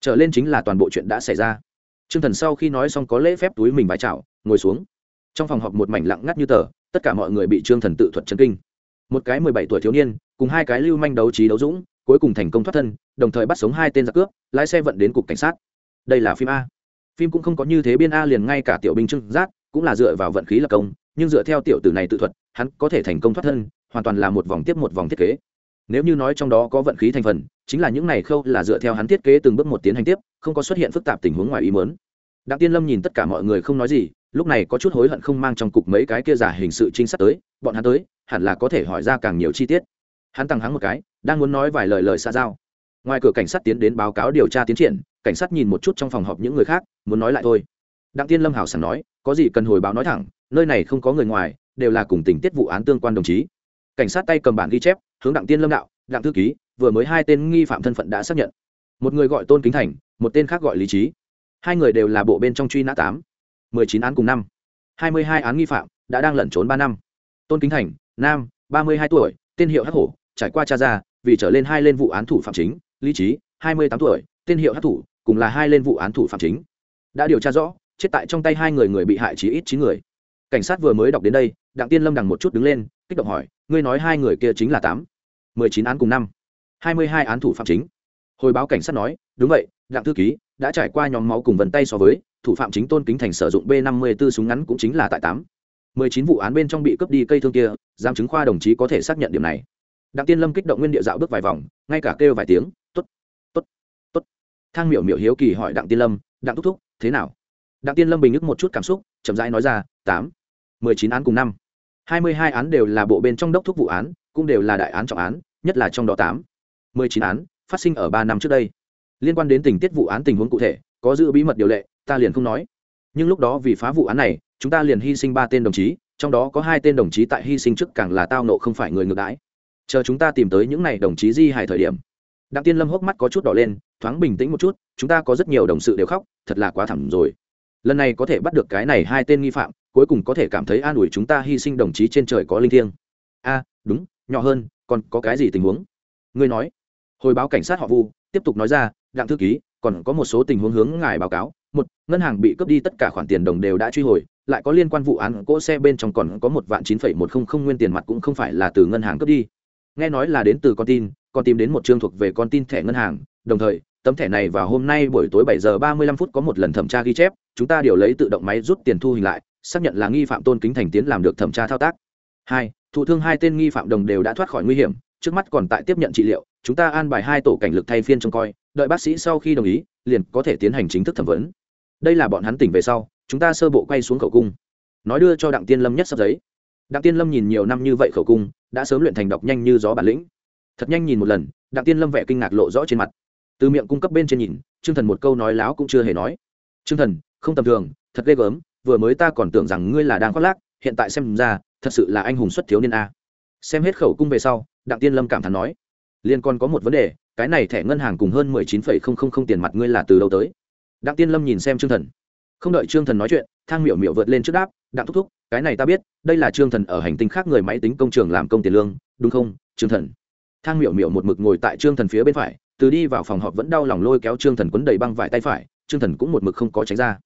Trở lên chính là toàn bộ chuyện đã xảy ra. Trương thần sau khi nói xong có lễ phép túi mình bái chào, ngồi xuống. Trong phòng họp một mảnh lặng ngắt như tờ, tất cả mọi người bị trương thần tự thuật chân kinh. Một cái mười bảy tuổi thiếu niên, cùng hai cái lưu manh đấu trí đấu dũng cuối cùng thành công thoát thân, đồng thời bắt sống hai tên giặc cướp, lái xe vận đến cục cảnh sát. Đây là phim a. Phim cũng không có như thế biên a liền ngay cả tiểu binh trưng giác cũng là dựa vào vận khí lập công, nhưng dựa theo tiểu tử này tự thuật, hắn có thể thành công thoát thân, hoàn toàn là một vòng tiếp một vòng thiết kế. Nếu như nói trong đó có vận khí thành phần, chính là những này khâu là dựa theo hắn thiết kế từng bước một tiến hành tiếp, không có xuất hiện phức tạp tình huống ngoài ý mớn đặng tiên lâm nhìn tất cả mọi người không nói gì, lúc này có chút hối hận không mang trong cục mấy cái kia giả hình sự trinh sát tới, bọn hắn tới, hẳn là có thể hỏi ra càng nhiều chi tiết. Hắn tăng hắn một cái đang muốn nói vài lời lời xa giao. Ngoài cửa cảnh sát tiến đến báo cáo điều tra tiến triển, cảnh sát nhìn một chút trong phòng họp những người khác, muốn nói lại thôi. Đặng tiên lâm hảo sảng nói, có gì cần hồi báo nói thẳng, nơi này không có người ngoài, đều là cùng tình tiết vụ án tương quan đồng chí. Cảnh sát tay cầm bản ghi chép, hướng đặng tiên lâm đạo, đặng thư ký, vừa mới hai tên nghi phạm thân phận đã xác nhận. Một người gọi tôn kính thành, một tên khác gọi lý trí. Hai người đều là bộ bên trong truy nã tám, mười chín án cùng năm. Hai mươi hai án nghi phạm đã đang lẩn trốn ba năm. Tôn kính thành, nam, ba mươi hai tuổi, tên hiệu hắc hổ, trải qua cha ra vì trở lên hai lên vụ án thủ phạm chính, lý trí, hai mươi tám tuổi, tên hiệu hát thủ, cùng là hai lên vụ án thủ phạm chính. Đã điều tra rõ, chết tại trong tay hai người người bị hại chỉ ít chín người. Cảnh sát vừa mới đọc đến đây, đặng tiên lâm đằng một chút đứng lên, kích động hỏi, ngươi nói hai người kia chính là tám, mười chín án cùng năm, hai mươi hai án thủ phạm chính? Hồi báo cảnh sát nói, đúng vậy, đặng thư ký, đã trải qua nhóm máu cùng vần tay so với, thủ phạm chính tôn kính thành sử dụng b năm mươi b ố súng ngắn cũng chính là tại tám. mười chín vụ án bên trong bị cướp đi cây thương kia, giam chứng khoa đồng chí có thể xác nhận điểm này đặng tiên lâm kích động nguyên địa dạo bước vài vòng, ngay cả kêu vài tiếng t ố t t ố t t ố t thang miểu miểu hiếu kỳ hỏi đặng tiên lâm, đặng thúc thúc, thế nào? Đặng tiên lâm bình ức một chút cảm xúc, chậm rãi nói ra, tám, mười chín án cùng năm. Hai mươi hai án đều là bộ bên trong đốc thúc vụ án, cũng đều là đại án trọng án, nhất là trong đó tám. mười chín án, phát sinh ở ba năm trước đây. Liên quan đến tình tiết vụ án tình huống cụ thể, có giữ bí mật điều lệ, ta liền không nói. Nhưng lúc đó vì phá vụ án này, chúng ta liền hy sinh ba tên đồng chí, trong đó có hai tên đồng chí tại hy sinh trước càng là tao nộ không phải người ngược đãi chờ chúng ta tìm tới những n à y đồng chí di hài thời điểm. Đặng tiên lâm hốc mắt có chút đỏ lên, thoáng bình tĩnh một chút, chúng ta có rất nhiều đồng sự đều khóc, thật là quá thẳng rồi. Lần này có thể bắt được cái này hai tên nghi phạm, cuối cùng có thể cảm thấy an ủi chúng ta hy sinh đồng chí trên trời có linh thiêng. A, đúng, nhỏ hơn, còn có cái gì tình huống? Ngươi nói. Hồi báo cảnh sát họ vu, tiếp tục nói ra, đặng thư ký, còn có một số tình huống hướng ngài báo cáo. Một, ngân hàng bị cướp đi tất cả khoản tiền đồng đều đã truy hồi, lại có liên quan vụ án, cỗ xe bên trong còn có một vạn chín phẩy một không không nguyên tiền mặt cũng không phải là từ ngân hàng cướp đi nghe nói là đến từ con tin, con tìm đến một chương thuộc về con tin thẻ ngân hàng. Đồng thời, tấm thẻ này vào hôm nay buổi tối bảy giờ ba mươi lăm phút có một lần thẩm tra ghi chép, chúng ta điều lấy tự động máy rút tiền thu hình lại, xác nhận là nghi phạm tôn kính thành tiến làm được thẩm tra thao tác. Hai, thụ thương hai tên nghi phạm đồng đều đã thoát khỏi nguy hiểm, trước mắt còn tại tiếp nhận trị liệu, chúng ta an bài hai tổ cảnh lực thay phiên trông coi, đợi bác sĩ sau khi đồng ý, liền có thể tiến hành chính thức thẩm vấn. Đây là bọn hắn tỉnh về sau, chúng ta sơ bộ quay xuống khẩu cung. Nói đưa cho đặng tiên lâm nhất sắp giấy. Đặng tiên lâm nhìn nhiều năm như vậy khẩu cung đã sớm luyện thành đọc nhanh như gió bản lĩnh. Thật nhanh nhìn một lần, đặng tiên lâm vẻ kinh ngạc lộ rõ trên mặt. Từ miệng cung cấp bên trên nhìn chương thần một câu nói láo cũng chưa hề nói. Chương thần, không tầm thường, thật ghê gớm, vừa mới ta còn tưởng rằng ngươi là đang khoác lác, hiện tại xem ra, thật sự là anh hùng xuất thiếu niên a. Xem hết khẩu cung về sau, đặng tiên lâm cảm thán nói, liên còn có một vấn đề, cái này thẻ ngân hàng cùng hơn mười chín phẩy không không không tiền mặt ngươi là từ đâu tới? Đặng tiên lâm nhìn xem trương thần. Không đợi trương thần nói chuyện, thang miểu miểu vượt lên trước đáp, đặng thúc thúc cái này ta biết, đây là trương thần ở hành tinh khác người máy tính công trường làm công tiền lương, đúng không, trương thần? Thang miểu miểu một mực ngồi tại trương thần phía bên phải, từ đi vào phòng họp vẫn đau lòng lôi kéo trương thần quấn đầy băng vải tay phải, trương thần cũng một mực không có tránh ra.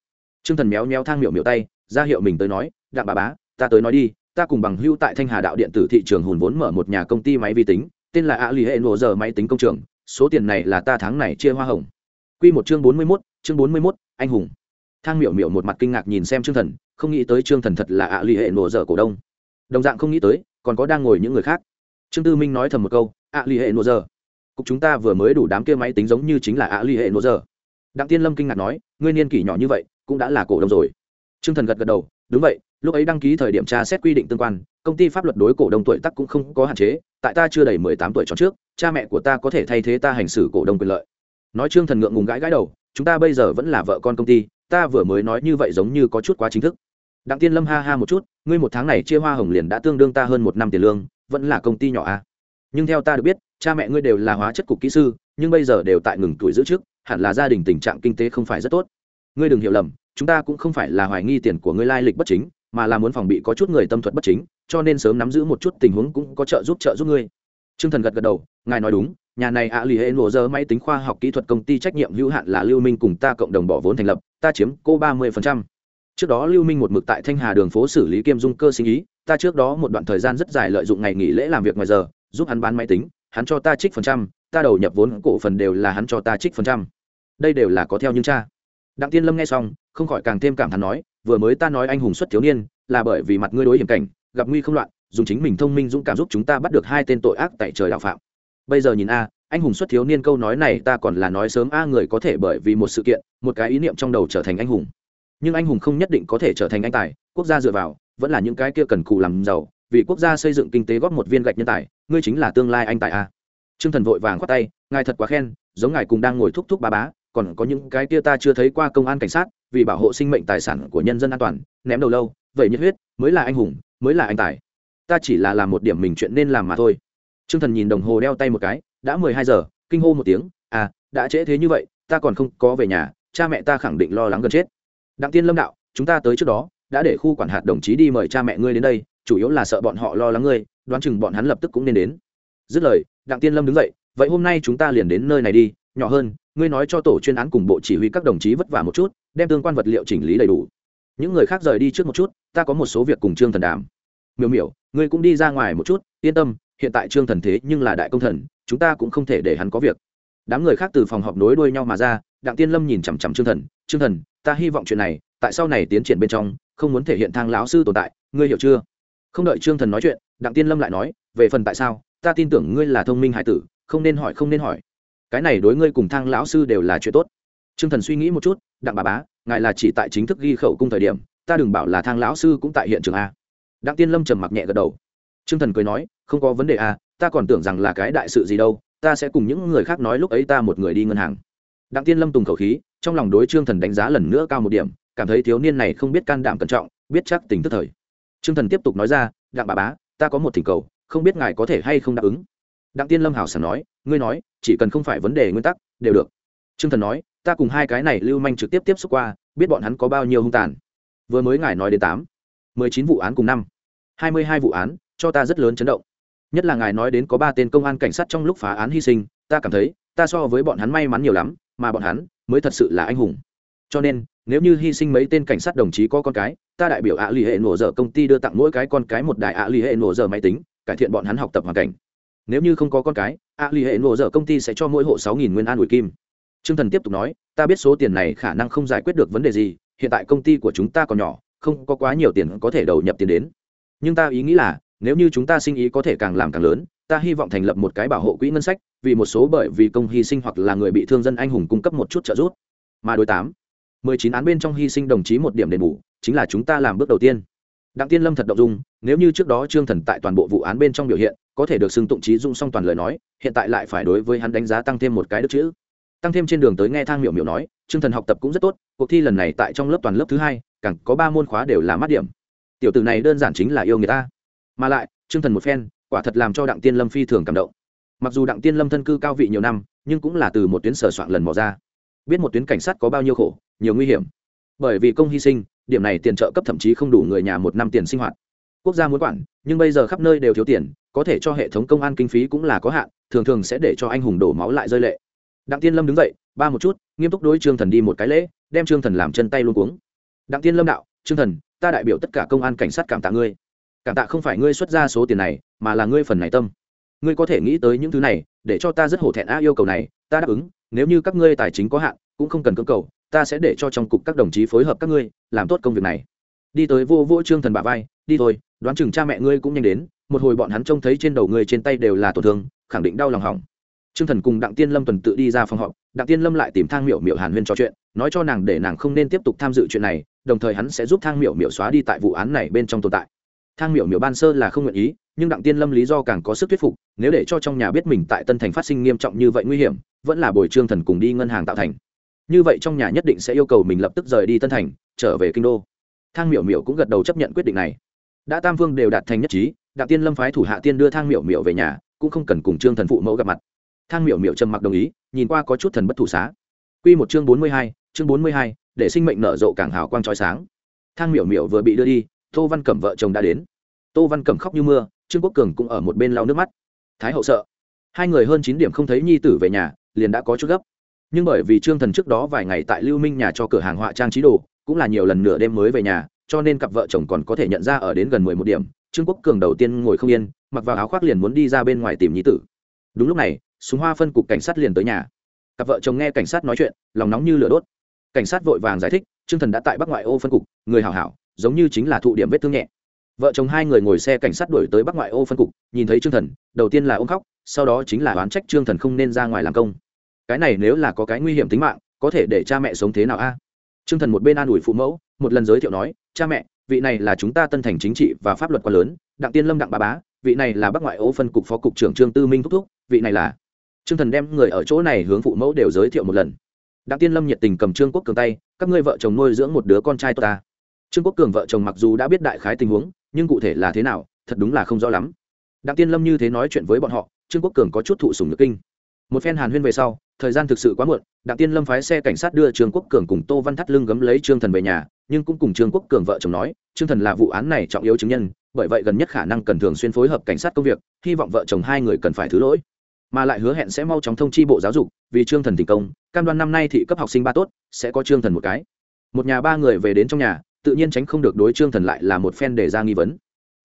Trương thần méo méo thang miểu miểu tay, ra hiệu mình tới nói đạm bà bá, ta tới nói đi, ta cùng bằng hưu tại thanh hà đạo điện tử thị trường hùn vốn mở một nhà công ty máy vi tính, tên là a lì hệ nổ giờ máy tính công trường, số tiền này là ta tháng này chia hoa hồng. Q một chương bốn mươi mốt, chương bốn mươi mốt, anh hùng thang miểu miểu một mặt kinh ngạc nhìn xem trương thần, không nghĩ tới trương thần thật là a lì hệ nổ dở cổ đông. Đồng dạng không nghĩ tới, còn có đang ngồi những người khác. Trương tư minh nói thầm một câu a lì hệ nổ dở. Cục chúng ta vừa mới đủ đám kia máy tính giống như chính là a lì hệ nổ dở. Đặng tiên lâm kinh ngạc nói, ngươi niên kỷ nhỏ như vậy, cũng đã là cổ đông rồi. Trương thần gật gật đầu, đúng vậy, lúc ấy đăng ký thời điểm tra xét quy định tương quan, công ty pháp luật đối cổ đông tuổi tác cũng không có hạn chế, tại ta chưa đầy mười tám tuổi tròn trước, cha mẹ của ta có thể thay thế ta hành xử cổ đông quyền lợi. Nói trương thần ngượng ngùng gãi gãi đầu, chúng ta bây giờ vẫn là vợ con công ty ta vừa mới nói như vậy giống như có chút quá chính thức. Đặng tiên lâm ha ha một chút ngươi một tháng này chia hoa hồng liền đã tương đương ta hơn một năm tiền lương vẫn là công ty nhỏ à. nhưng theo ta được biết cha mẹ ngươi đều là hóa chất cục kỹ sư nhưng bây giờ đều tại ngừng tuổi giữ trước hẳn là gia đình tình trạng kinh tế không phải rất tốt. Ngươi đừng hiểu lầm chúng ta cũng không phải là hoài nghi tiền của ngươi lai lịch bất chính mà là muốn phòng bị có chút người tâm thuật bất chính cho nên sớm nắm giữ một chút tình huống cũng có trợ giúp trợ giúp ngươi. Trương Thần gật gật đầu, ngài nói đúng, nhà này ạ lì hệ nổ dơ máy tính khoa học kỹ thuật công ty trách nhiệm hữu hạn là Lưu Minh cùng ta cộng đồng bỏ vốn thành lập, ta chiếm cô ba mươi phần trăm. Trước đó Lưu Minh một mực tại Thanh Hà đường phố xử lý kiêm dung cơ sinh ý, ta trước đó một đoạn thời gian rất dài lợi dụng ngày nghỉ lễ làm việc ngoài giờ, giúp hắn bán máy tính, hắn cho ta trích phần trăm, ta đầu nhập vốn cổ phần đều là hắn cho ta trích phần trăm. Đây đều là có theo nhưng cha. Đặng Tiên Lâm nghe xong, không khỏi càng thêm cảm thán nói, vừa mới ta nói anh hùng xuất thiếu niên, là bởi vì mặt ngươi đối hiểm cảnh, gặp nguy không loạn, dùng chính mình thông minh dũng cảm giúp chúng ta bắt được hai tên tội ác tại trời đạo phạm bây giờ nhìn a anh hùng xuất thiếu niên câu nói này ta còn là nói sớm a, người có thể bởi vì một sự kiện, một cái ý niệm trong đầu trở thành anh hùng. Nhưng anh hùng không nhất định có thể trở thành anh tài, quốc gia dựa vào, vẫn là những cái kia cần cù làm giàu, vì quốc gia xây dựng kinh tế góp một viên gạch nhân tài, ngươi chính là tương lai anh tài a. Trương thần vội vàng khoát tay, ngài thật quá khen, giống ngài cùng đang ngồi thúc thúc ba bá, còn có những cái kia ta chưa thấy qua công an cảnh sát, vì bảo hộ sinh mệnh tài sản của nhân dân an toàn, ném đầu lâu, vậy nhiệt huyết, mới là anh hùng, mới là anh tài. Ta chỉ là làm một điểm mình chuyện nên làm mà thôi. T r ư ơ n g thần nhìn đồng hồ đeo tay một cái đã mười hai giờ, kinh hô một tiếng à đã trễ thế như vậy, ta còn không có về nhà, cha mẹ ta khẳng định lo lắng gần chết. Đặng tiên lâm đạo, chúng ta tới trước đó, đã để khu quản hạt đồng chí đi mời cha mẹ ngươi đến đây, chủ yếu là sợ bọn họ lo lắng ngươi, đoán chừng bọn hắn lập tức cũng nên đến. Dứt lời, đặng tiên lâm đứng dậy, vậy hôm nay chúng ta liền đến nơi này đi, nhỏ hơn, ngươi nói cho tổ chuyên án cùng bộ chỉ huy các đồng chí vất vả một chút, đem tương quan vật liệu chỉnh lý đầy đủ. Những người khác rời đi trước một chút, ta có một số việc cùng trương thần đàm. Miểu miểu, ngươi cũng đi ra ngoài một chút, yên tâm hiện tại trương thần thế nhưng là đại công thần, chúng ta cũng không thể để hắn có việc. Đám người khác từ phòng họp nối đuôi nhau mà ra, đặng tiên lâm nhìn chằm chằm trương thần trương thần, ta hy vọng chuyện này, tại sau này tiến triển bên trong, không muốn thể hiện thang lão sư tồn tại, ngươi hiểu chưa? Không đợi trương thần nói chuyện, đặng tiên lâm lại nói, về phần tại sao, ta tin tưởng ngươi là thông minh hải tử, không nên hỏi, không nên hỏi. Cái này đối ngươi cùng thang lão sư đều là chuyện tốt. Trương thần suy nghĩ một chút, đặng bà bá, ngài là chỉ tại chính thức ghi khẩu cung thời điểm, ta đừng bảo là thang lão sư cũng tại hiện trường a. Đặng tiên lâm trầm mặc nhẹ gật đầu trương thần cười nói, không có vấn đề à? ta còn tưởng rằng là cái đại sự gì đâu, ta sẽ cùng những người khác nói lúc ấy ta một người đi ngân hàng. Đặng tiên lâm tùng khẩu khí, trong lòng đối trương thần đánh giá lần nữa cao một điểm, cảm thấy thiếu niên này không biết can đảm cẩn trọng, biết chắc tình tức thời. Trương thần tiếp tục nói ra, đặng bà bá, ta có một thỉnh cầu, không biết ngài có thể hay không đáp ứng? Đặng tiên lâm hào sảng nói, ngươi nói, chỉ cần không phải vấn đề nguyên tắc, đều được. Trương thần nói, ta cùng hai cái này lưu manh trực tiếp tiếp xúc qua, biết bọn hắn có bao nhiêu hung tàn. Vừa mới ngài nói đến tám, mười chín vụ án cùng năm, hai mươi hai vụ án cho ta rất lớn chấn động. Nhất là ngài nói đến có ba tên công an cảnh sát trong lúc phá án hy sinh, ta cảm thấy, ta so với bọn hắn may mắn nhiều lắm, mà bọn hắn mới thật sự là anh hùng. Cho nên, nếu như hy sinh mấy tên cảnh sát đồng chí có con cái, ta đại biểu ạ à lì hệ nổ dở công ty đưa tặng mỗi cái con cái một đài ạ à lì hệ nổ dở máy tính, cải thiện bọn hắn học tập hoàn cảnh. Nếu như không có con cái, ạ à lì hệ nổ dở công ty sẽ cho mỗi hộ sáu nghìn nguyên an ủi kim. T r ư ơ n g thần tiếp tục nói, ta biết số tiền này khả năng không giải quyết được vấn đề gì, hiện tại công ty của chúng ta còn nhỏ, không có quá nhiều tiền có thể đầu nhập tiền đến. Nhưng ta ý nghĩ là nếu như chúng ta sinh ý có thể càng làm càng lớn, ta hy vọng thành lập một cái bảo hộ quỹ ngân sách, vì một số bởi vì công hy sinh hoặc là người bị thương dân anh hùng cung cấp một chút trợ giúp. Mà đối tám, mười chín án bên trong hy sinh đồng chí một điểm đền bù, chính là chúng ta làm bước đầu tiên. Đặng tiên lâm thật động dung, nếu như trước đó trương thần tại toàn bộ vụ án bên trong biểu hiện, có thể được xưng tụng trí dung song toàn lời nói, hiện tại lại phải đối với hắn đánh giá tăng thêm một cái đức chữ. Tăng thêm trên đường tới nghe thang miểu miểu nói, trương thần học tập cũng rất tốt, cuộc thi lần này tại trong lớp toàn lớp thứ hai, càng có ba môn khóa đều là mát điểm. Tiểu tử này đơn giản chính là yêu người ta mà lại, trương thần một phen, quả thật làm cho đặng tiên lâm phi thường cảm động. Mặc dù đặng tiên lâm thân cư cao vị nhiều năm, nhưng cũng là từ một tuyến sở soạn lần mò ra. Biết một tuyến cảnh sát có bao nhiêu khổ, nhiều nguy hiểm. Bởi vì công hy sinh, điểm này tiền trợ cấp thậm chí không đủ người nhà một năm tiền sinh hoạt. Quốc gia muốn quản, nhưng bây giờ khắp nơi đều thiếu tiền, có thể cho hệ thống công an kinh phí cũng là có hạn, thường thường sẽ để cho anh hùng đổ máu lại rơi lệ. Đặng tiên lâm đứng dậy, ba một chút, nghiêm túc đối trương thần đi một cái lễ, đem trương thần làm chân tay luôn cuống. Đặng tiên lâm đạo, trương thần, ta đại biểu tất cả công an cảnh sát cảm tạ ngươi cảm tạ không phải ngươi xuất ra số tiền này, mà là ngươi phần này tâm. Ngươi có thể nghĩ tới những thứ này, để cho ta rất hổ thẹn a yêu cầu này, ta đáp ứng, nếu như các ngươi tài chính có hạn, cũng không cần cưỡng cầu, ta sẽ để cho trong cục các đồng chí phối hợp các ngươi, làm tốt công việc này. Đi tới vô vô trương thần bà vai, đi thôi, đoán chừng cha mẹ ngươi cũng nhanh đến, một hồi bọn hắn trông thấy trên đầu ngươi trên tay đều là tổn thương, khẳng định đau lòng hỏng. Trương thần cùng đặng tiên lâm tuần tự đi ra phòng họp, đặng tiên lâm lại tìm thang miểu miểu hàn huyên trò chuyện, nói cho nàng để nàng không nên tiếp tục tham dự chuyện này, đồng thời hắn sẽ giúp thang miểu miểu xóa đi tại vụ án này bên trong tồn tại thang miểu miểu ban sơ là không nguyện ý, nhưng đặng tiên lâm lý do càng có sức thuyết phục, nếu để cho trong nhà biết mình tại tân thành phát sinh nghiêm trọng như vậy nguy hiểm, vẫn là bồi trương thần cùng đi ngân hàng tạo thành. Như vậy trong nhà nhất định sẽ yêu cầu mình lập tức rời đi tân thành, trở về kinh đô. Thang miểu miểu cũng gật đầu chấp nhận quyết định này. Đã tam vương đều đạt thành nhất trí, đặng tiên lâm phái thủ hạ tiên đưa thang miểu miểu về nhà, cũng không cần cùng trương thần phụ mẫu gặp mặt. Thang miểu miểu trầm mặc đồng ý, nhìn qua có chút thần bất thủ xá. Q một chương bốn mươi hai, chương bốn mươi hai, để sinh mệnh nở rộ càng hào quang trói sáng. Thang miểu miểu vừa bị đưa đi tô văn cẩm vợ chồng đã đến. Tô văn cẩm khóc như mưa, trương quốc cường cũng ở một bên lau nước mắt. Thái hậu sợ. Hai người hơn chín điểm không thấy nhi tử về nhà, liền đã có chút gấp. Nhưng bởi vì trương thần trước đó vài ngày tại lưu minh nhà cho cửa hàng họa trang trí đồ, cũng là nhiều lần nửa đêm mới về nhà, cho nên cặp vợ chồng còn có thể nhận ra ở đến gần mười một điểm. Trương quốc cường đầu tiên ngồi không yên, mặc vào áo khoác liền muốn đi ra bên ngoài tìm nhi tử. Đúng lúc này, súng hoa phân cục cảnh sát liền tới nhà. Cặp vợ chồng nghe cảnh sát nói chuyện, lòng nóng như lửa đốt. Cảnh sát vội vàng giải thích, trương thần đã tại bắc ngoại ô phân cục, người hảo hảo giống như chính là thụ điểm vết thương nhẹ. Vợ chồng hai người ngồi xe cảnh sát đuổi tới bắc ngoại ô phân cục, nhìn thấy trương thần, đầu tiên là ôm khóc, sau đó chính là oán trách trương thần không nên ra ngoài làm công. Cái này nếu là có cái nguy hiểm tính mạng, có thể để cha mẹ sống thế nào a? Trương thần một bên an ủi phụ mẫu, một lần giới thiệu nói, cha mẹ, vị này là chúng ta tân thành chính trị và pháp luật quá lớn, đặng tiên lâm đặng ba bá, vị này là bắc ngoại ô phân cục phó cục trưởng trương tư minh thúc thúc, vị này là trương thần đem người ở chỗ này hướng phụ mẫu đều giới thiệu một lần. Đặng tiên lâm nhiệt tình cầm trương quốc cường tay, các ngươi vợ chồng nuôi dưỡng một đứa con trai tôi ta trương quốc cường vợ chồng mặc dù đã biết đại khái tình huống, nhưng cụ thể là thế nào, thật đúng là không rõ lắm. Đặng tiên lâm như thế nói chuyện với bọn họ, trương quốc cường có chút thụ sùng nước kinh. Một phen hàn huyên về sau, thời gian thực sự quá muộn, đặng tiên lâm phái xe cảnh sát đưa trương quốc cường cùng tô văn thắt lưng gấm lấy trương thần về nhà, nhưng cũng cùng trương quốc cường vợ chồng nói, trương thần là vụ án này trọng yếu chứng nhân, bởi vậy gần nhất khả năng cần thường xuyên phối hợp cảnh sát công việc, hy vọng vợ chồng hai người cần phải thứ lỗi. Mà lại hứa hẹn sẽ mau chóng thông chi bộ giáo dục, vì trương thần thành công, cam đoan năm nay thị cấp học sinh ba tốt, sẽ có trương thần một cái. Một nhà ba người về đến trong nhà tự nhiên tránh không được đối trương thần lại là một phen để ra nghi vấn.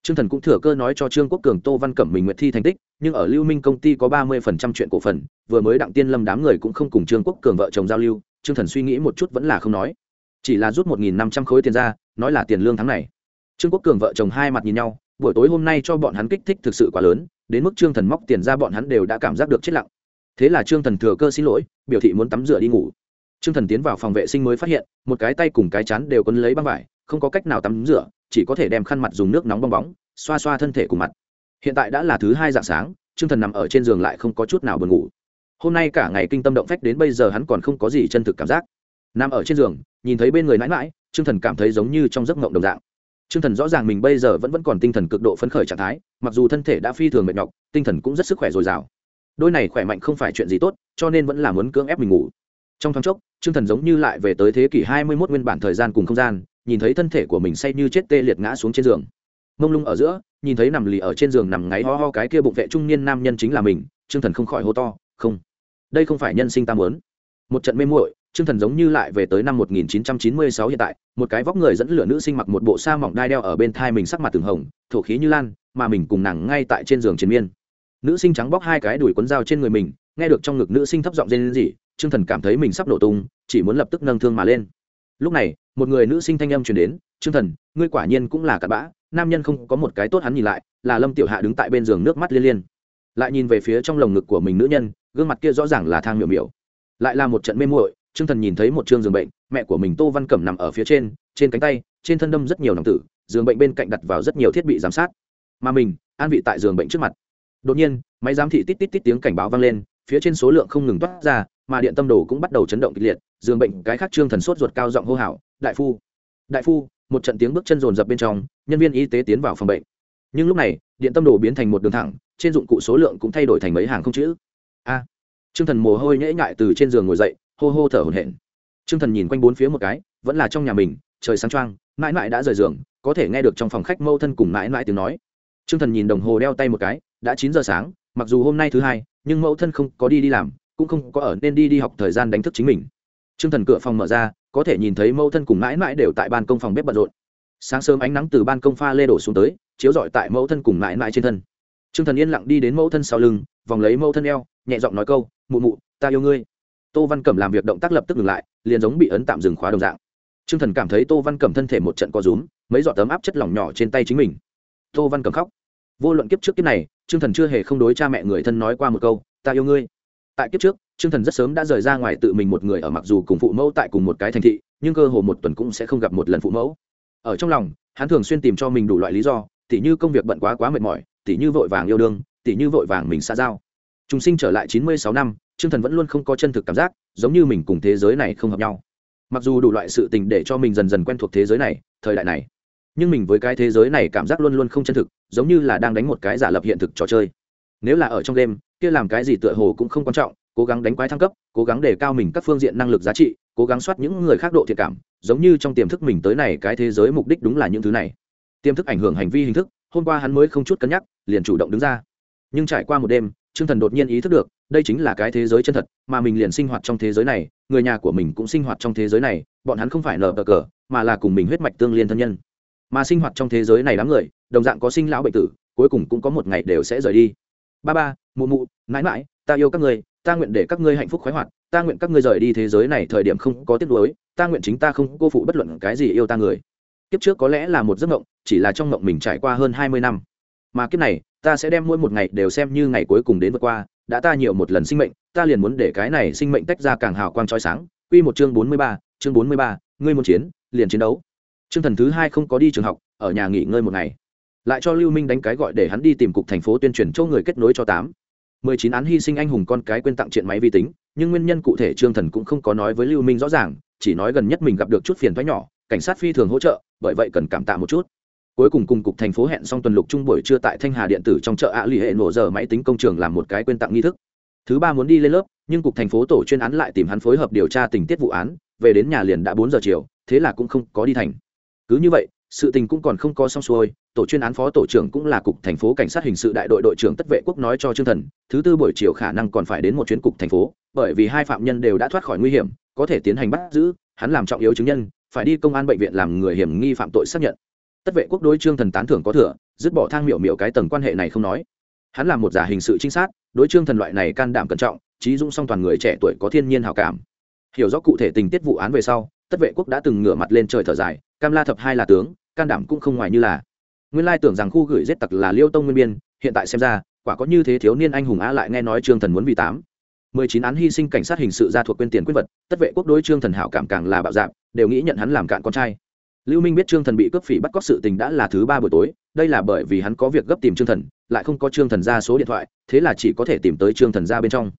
Trương thần cũng thừa cơ nói cho trương quốc cường, tô văn cẩm, mình nguyện thi thành tích, nhưng ở lưu minh công ty có ba mươi phần trăm chuyện cổ phần, vừa mới đặng tiên lâm đám người cũng không cùng trương quốc cường vợ chồng giao lưu, trương thần suy nghĩ một chút vẫn là không nói. Chỉ là rút một nghìn năm trăm khối tiền ra, nói là tiền lương tháng này. Trương quốc cường vợ chồng hai mặt nhìn nhau, buổi tối hôm nay cho bọn hắn kích thích thực sự quá lớn, đến mức trương thần móc tiền ra bọn hắn đều đã cảm giác được chết lặng. Thế là trương thần thừa cơ xin lỗi, biểu thị muốn tắm rửa đi ngủ trương thần tiến vào phòng vệ sinh mới phát hiện một cái tay cùng cái chắn đều quấn lấy băng vải không có cách nào tắm rửa chỉ có thể đem khăn mặt dùng nước nóng bong bóng xoa xoa thân thể cùng mặt. Hiện tại đã là thứ hai dạng sáng trương thần nằm ở trên giường lại không có chút nào buồn ngủ. Hôm nay cả ngày kinh tâm động phách đến bây giờ hắn còn không có gì chân thực cảm giác. Nằm ở trên giường nhìn thấy bên người mãi nãi, trương thần cảm thấy giống như trong giấc mộng đồng dạng. Trương thần rõ ràng mình bây giờ vẫn vẫn còn tinh thần cực độ phấn khởi trạng thái mặc dù thân thể đã phi thường mệt nhọc tinh thần cũng rất sức khỏe dồi dào. Đôi này khỏe mạnh không phải chuyện gì tốt cho nên vẫn là muốn cưỡng ép mình ngủ trong thoáng chốc, trương thần giống như lại về tới thế kỷ hai mươi mốt nguyên bản thời gian cùng không gian, nhìn thấy thân thể của mình say như chết tê liệt ngã xuống trên giường. Mông lung ở giữa, nhìn thấy nằm lì ở trên giường nằm ngáy ho ho cái kia bụng vệ trung niên nam nhân chính là mình, trương thần không khỏi hô to, không, đây không phải nhân sinh tam lớn một trận mê muội, trương thần giống như lại về tới năm 1996 hiện tại, một cái vóc người dẫn lửa nữ sinh mặc một bộ sa mỏng đai đeo ở bên thai mình sắc mặt từng hồng, thổ khí như lan, mà mình cùng nàng ngay tại trên giường chiến miên. Nữ sinh trắng bóc hai cái đùi quấn dao trên người mình, nghe được trong ngực nữ sinh thấp giọng rên rỉ trương thần cảm thấy mình sắp nổ tung, chỉ muốn lập tức nâng thương mà lên. Lúc này, một người nữ sinh thanh âm truyền đến, trương thần, ngươi quả nhiên cũng là cặn bã, nam nhân không có một cái tốt hắn nhìn lại, là lâm tiểu hạ đứng tại bên giường nước mắt liên liên. Lại nhìn về phía trong lồng ngực của mình nữ nhân, gương mặt kia rõ ràng là thang miểu miểu. Lại là một trận mê muội, trương thần nhìn thấy một trương giường bệnh, mẹ của mình tô văn cẩm nằm ở phía trên trên cánh tay, trên thân đâm rất nhiều nòng tử, giường bệnh bên cạnh đặt vào rất nhiều thiết bị giám sát. Mà mình, an vị tại giường bệnh trước mặt. Đột nhiên, máy giám thị tít tít tít tiếng cảnh báo vang lên, phía trên số lượng không ngừng toát ra mà điện tâm đồ cũng bắt đầu chấn động kịch liệt giường bệnh cái khác trương thần sốt ruột cao giọng hô hào, đại phu đại phu! Một trận tiếng bước chân rồn rập bên trong, nhân viên y tế tiến vào phòng bệnh. Nhưng lúc này, điện tâm đồ biến thành một đường thẳng, trên dụng cụ số lượng cũng thay đổi thành mấy hàng không chữ. A! Trương thần mồ hôi nhễ nhại từ trên giường ngồi dậy, hô hô thở hổn hển. Trương thần nhìn quanh bốn phía một cái, vẫn là trong nhà mình, trời sáng trăng mãi mãi đã rời giường, có thể nghe được trong phòng khách mâu thân cùng mãi mãi tiếng nói. Trương thần nhìn đồng hồ đeo tay một cái, đã chín giờ sáng, mặc dù hôm nay thứ hai, nhưng mẫu thân không có đi đi làm cũng không có ở nên đi đi học thời gian đánh thức chính mình. Trương thần cửa phòng mở ra, có thể nhìn thấy mẫu thân cùng mãi mãi đều tại ban công phòng bếp bận rộn. Sáng sớm ánh nắng từ ban công pha lê đổ xuống tới, chiếu rọi tại mẫu thân cùng mãi mãi trên thân. Trương thần yên lặng đi đến mẫu thân sau lưng, vòng lấy mẫu thân eo, nhẹ giọng nói câu, mụ mụ, ta yêu ngươi. Tô văn cẩm làm việc động tác lập tức ngừng lại, liền giống bị ấn tạm dừng khóa đồng dạng. Trương thần cảm thấy tô văn cẩm thân thể một trận co rúm, mấy giọt tấm áp chất lỏng nhỏ trên tay chính mình. Tô văn cẩm khóc. Vô luận kiếp trước kiếp này, trương thần chưa hề không đối cha mẹ người thân nói qua một câu, ta yêu ngươi tại kiếp trước, trương thần rất sớm đã rời ra ngoài tự mình một người ở mặc dù cùng phụ mẫu tại cùng một cái thành thị, nhưng cơ hồ một tuần cũng sẽ không gặp một lần phụ mẫu. Ở trong lòng, hắn thường xuyên tìm cho mình đủ loại lý do, tỉ như công việc bận quá quá mệt mỏi, tỉ như vội vàng yêu đương, tỉ như vội vàng mình xa giao. Chúng sinh trở lại chín mươi sáu năm, trương thần vẫn luôn không có chân thực cảm giác, giống như mình cùng thế giới này không hợp nhau. Mặc dù đủ loại sự tình để cho mình dần dần quen thuộc thế giới này, thời đại này, nhưng mình với cái thế giới này cảm giác luôn luôn không chân thực, giống như là đang đánh một cái giả lập hiện thực trò chơi nếu là ở trong đêm kia làm cái gì tựa hồ cũng không quan trọng cố gắng đánh quái thăng cấp cố gắng để cao mình các phương diện năng lực giá trị cố gắng soát những người khác độ thiệt cảm giống như trong tiềm thức mình tới này cái thế giới mục đích đúng là những thứ này tiềm thức ảnh hưởng hành vi hình thức hôm qua hắn mới không chút cân nhắc liền chủ động đứng ra nhưng trải qua một đêm Trương Thần đột nhiên ý thức được, đây chính là cái thế giới chân thật, mà mình liền sinh hoạt trong thế giới này, người nhà của mình cũng sinh hoạt trong thế giới này, bọn hắn không phải nở cờ, mà là cùng mình huyết mạch tương liên thân nhân. Mà sinh hoạt trong thế giới này đám người, đồng dạng có sinh lão bệnh tử, cuối cùng cũng có một ngày đều sẽ rời đi. Ba ba, mụ mụ, mãi mãi, ta yêu các ngươi, ta nguyện để các ngươi hạnh phúc khoái hoạt, ta nguyện các ngươi rời đi thế giới này thời điểm không có tiếc nuối, ta nguyện chính ta không cô phụ bất luận cái gì yêu ta người. Kiếp trước có lẽ là một giấc mộng, chỉ là trong mộng mình trải qua hơn hai mươi năm. Mà kiếp này, ta sẽ đem mỗi một ngày đều xem như ngày cuối cùng đến vượt qua đã ta nhiều một lần sinh mệnh ta liền muốn để cái này sinh mệnh tách ra càng hào quang trói sáng Quy một chương bốn mươi ba chương bốn mươi ba ngươi muốn chiến liền chiến đấu chương thần thứ hai không có đi trường học ở nhà nghỉ ngơi một ngày lại cho lưu minh đánh cái gọi để hắn đi tìm cục thành phố tuyên truyền chỗ người kết nối cho tám. Mười chín án hy sinh anh hùng con cái quên tặng chuyện máy vi tính, nhưng nguyên nhân cụ thể trương thần cũng không có nói với lưu minh rõ ràng, chỉ nói gần nhất mình gặp được chút phiền thoái nhỏ, cảnh sát phi thường hỗ trợ, bởi vậy cần cảm tạ một chút. Cuối cùng cùng cục thành phố hẹn xong tuần lục trung buổi trưa tại thanh hà điện tử trong chợ ạ lì hệ nổ giờ máy tính công trường làm một cái quên tặng nghi thức. Thứ ba muốn đi lên lớp, nhưng cục thành phố tổ chuyên án lại tìm hắn phối hợp điều tra tình tiết vụ án, về đến nhà liền đã bốn giờ chiều, thế là cũng không có đi thành. Cứ như vậy sự tình cũng còn không có xong xuôi, tổ chuyên án phó tổ trưởng cũng là cục thành phố cảnh sát hình sự đại đội đội trưởng tất vệ quốc nói cho trương thần, thứ tư buổi chiều khả năng còn phải đến một chuyến cục thành phố, bởi vì hai phạm nhân đều đã thoát khỏi nguy hiểm, có thể tiến hành bắt giữ, hắn làm trọng yếu chứng nhân, phải đi công an bệnh viện làm người hiểm nghi phạm tội xác nhận. Tất vệ quốc đối trương thần tán thưởng có thừa, dứt bỏ thang miểu miểu cái tầng quan hệ này không nói. Hắn là một giả hình sự trinh sát, đối trương thần loại này can đảm cẩn trọng, trí dũng song toàn người trẻ tuổi có thiên nhiên hào cảm. Hiểu rõ cụ thể tình tiết vụ án về sau, tất vệ quốc đã từng ngửa mặt lên trời thở dài cam la thập hai là tướng, can đảm cũng không ngoài như là. Nguyên lai tưởng rằng khu gửi giết tặc là liêu tông nguyên biên, hiện tại xem ra, quả có như thế thiếu niên anh hùng á lại nghe nói trương thần muốn vì tám. Mười chín án hy sinh cảnh sát hình sự ra thuộc quên tiền quyết vật, tất vệ quốc đối trương thần hảo cảm càng là bạo dạp đều nghĩ nhận hắn làm cạn con trai. Lưu minh biết trương thần bị cướp phỉ bắt cóc sự tình đã là thứ ba buổi tối, đây là bởi vì hắn có việc gấp tìm trương thần, lại không có trương thần ra số điện thoại, thế là chỉ có thể tìm tới trương thần ra bên trong.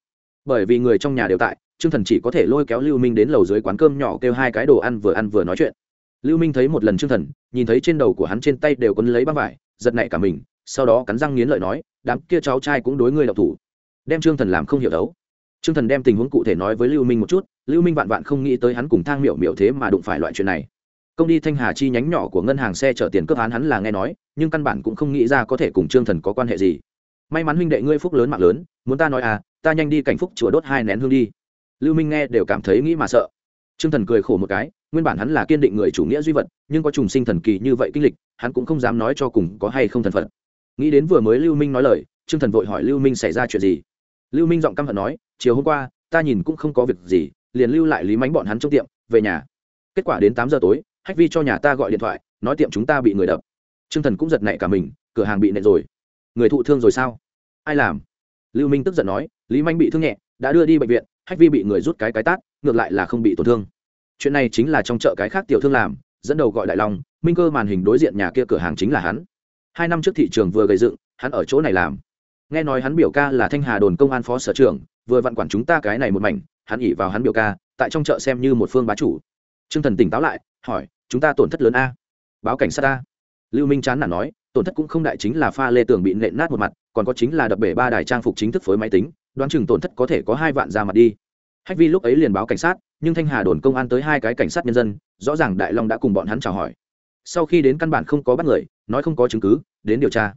Bởi vì người trong nhà đều tại, trương thần chỉ có thể lôi kéo lưu minh đến lầu dưới quán cơm nhỏ kêu hai cái đồ ăn vừa ăn vừa nói chuyện lưu minh thấy một lần trương thần, nhìn thấy trên đầu của hắn trên tay đều quấn lấy băng vải, giật nảy cả mình, sau đó cắn răng nghiến lợi nói, đám kia cháu trai cũng đối ngươi đậu thủ. Đem trương thần làm không hiểu đấu. Trương thần đem tình huống cụ thể nói với lưu minh một chút, lưu minh vạn vạn không nghĩ tới hắn cùng thang miểu miểu thế mà đụng phải loại chuyện này. Công ty thanh hà chi nhánh nhỏ của ngân hàng xe chở tiền cướp án hắn là nghe nói, nhưng căn bản cũng không nghĩ ra có thể cùng trương thần có quan hệ gì. May mắn huynh đệ ngươi phúc lớn mạng lớn, muốn ta nói à ta nhanh đi cảnh phúc chùa đốt hai nén hương đi. Lưu minh nghe đều cảm thấy nghĩ mà sợ. Trương thần cười khổ một cái nguyên bản hắn là kiên định người chủ nghĩa duy vật, nhưng có trùng sinh thần kỳ như vậy kinh lịch, hắn cũng không dám nói cho cùng có hay không thần phật nghĩ đến vừa mới lưu minh nói lời, trương thần vội hỏi lưu minh xảy ra chuyện gì. Lưu minh giọng căm hận nói, chiều hôm qua, ta nhìn cũng không có việc gì, liền lưu lại lý mánh bọn hắn trong tiệm, về nhà. Kết quả đến tám giờ tối, hách vi cho nhà ta gọi điện thoại, nói tiệm chúng ta bị người đập. Trương thần cũng giật nảy cả mình, cửa hàng bị nện rồi. Người thụ thương rồi sao? Ai làm? Lưu minh tức giận nói, lý manh bị thương nhẹ, đã đưa đi bệnh viện, hách vi bị người rút cái cái tát, ngược lại là không bị tổn thương chuyện này chính là trong chợ cái khác tiểu thương làm, dẫn đầu gọi đại long, minh cơ màn hình đối diện nhà kia cửa hàng chính là hắn. Hai năm trước thị trường vừa gây dựng, hắn ở chỗ này làm. Nghe nói hắn biểu ca là thanh hà đồn công an phó sở trưởng, vừa vặn quản chúng ta cái này một mảnh, hắn ỉ vào hắn biểu ca, tại trong chợ xem như một phương bá chủ. T r ư ơ n g thần tỉnh táo lại, hỏi, chúng ta tổn thất lớn a? Báo cảnh sát a. Lưu minh chán nản nói, tổn thất cũng không đại chính là pha lê tường bị nện nát một mặt, còn có chính là đập bể ba đài trang phục chính thức phối máy tính, đoán chừng tổn thất có thể có hai vạn ra mặt đi. Hách vi lúc ấy liền báo cảnh sát nhưng thanh hà đồn công an tới hai cái cảnh sát nhân dân rõ ràng đại long đã cùng bọn hắn chào hỏi sau khi đến căn bản không có bắt người nói không có chứng cứ đến điều tra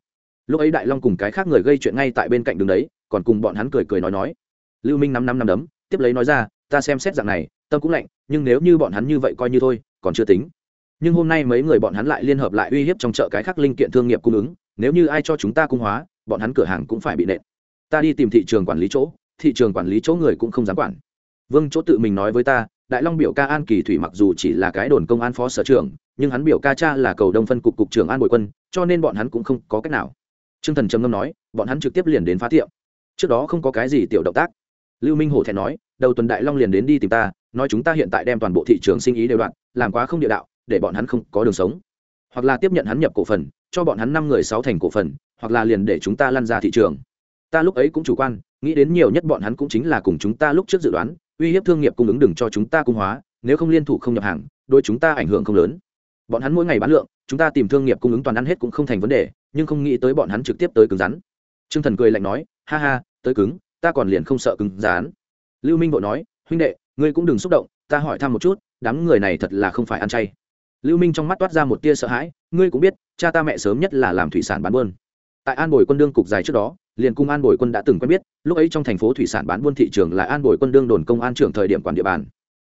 lúc ấy đại long cùng cái khác người gây chuyện ngay tại bên cạnh đường đấy còn cùng bọn hắn cười cười nói nói lưu minh năm năm năm đấm tiếp lấy nói ra ta xem xét dạng này tâm cũng lạnh nhưng nếu như bọn hắn như vậy coi như thôi còn chưa tính nhưng hôm nay mấy người bọn hắn lại liên hợp lại uy hiếp trong chợ cái khác linh kiện thương nghiệp cung ứng nếu như ai cho chúng ta cung hóa bọn hắn cửa hàng cũng phải bị nện ta đi tìm thị trường quản lý chỗ thị trường quản lý chỗ người cũng không dám quản vương chỗ tự mình nói với ta đại long biểu ca an kỳ thủy mặc dù chỉ là cái đồn công an phó sở trưởng nhưng hắn biểu ca cha là cầu đông phân cục cục trưởng an bội quân cho nên bọn hắn cũng không có cách nào Trương Thần trầm ngâm nói, bọn hắn trực tiếp liền đến phá tiệm. Trước đó không có cái gì tiểu động tác. Lưu Minh hổ thẹn nói, đầu tuần đại long liền đến đi tìm ta, nói chúng ta hiện tại đem toàn bộ thị trường sinh ý đều đoạn, làm quá không địa đạo, để bọn hắn không có đường sống. Hoặc là tiếp nhận hắn nhập cổ phần, cho bọn hắn năm người sáu thành cổ phần, hoặc là liền để chúng ta lăn ra thị trường. Ta lúc ấy cũng chủ quan, nghĩ đến nhiều nhất bọn hắn cũng chính là cùng chúng ta lúc trước dự đoán, uy hiếp thương nghiệp cung ứng đừng cho chúng ta cung hóa, nếu không liên thủ không nhập hàng, đối chúng ta ảnh hưởng không lớn. Bọn hắn mỗi ngày bán lượng, chúng ta tìm thương nghiệp cung ứng toàn ăn hết cũng không thành vấn đề, nhưng không nghĩ tới bọn hắn trực tiếp tới cứng rắn. Trương thần cười lạnh nói ha ha tới cứng ta còn liền không sợ cứng rắn. Lưu minh bộ nói huynh đệ ngươi cũng đừng xúc động ta hỏi thăm một chút đám người này thật là không phải ăn chay. Lưu minh trong mắt toát ra một tia sợ hãi ngươi cũng biết cha ta mẹ sớm nhất là làm thủy sản bán buôn tại an bồi quân đương cục dài trước đó, liền cung an bồi quân đã từng quen biết, lúc ấy trong thành phố thủy sản bán buôn thị trường là an bồi quân đương đồn công an trưởng thời điểm quản địa bàn.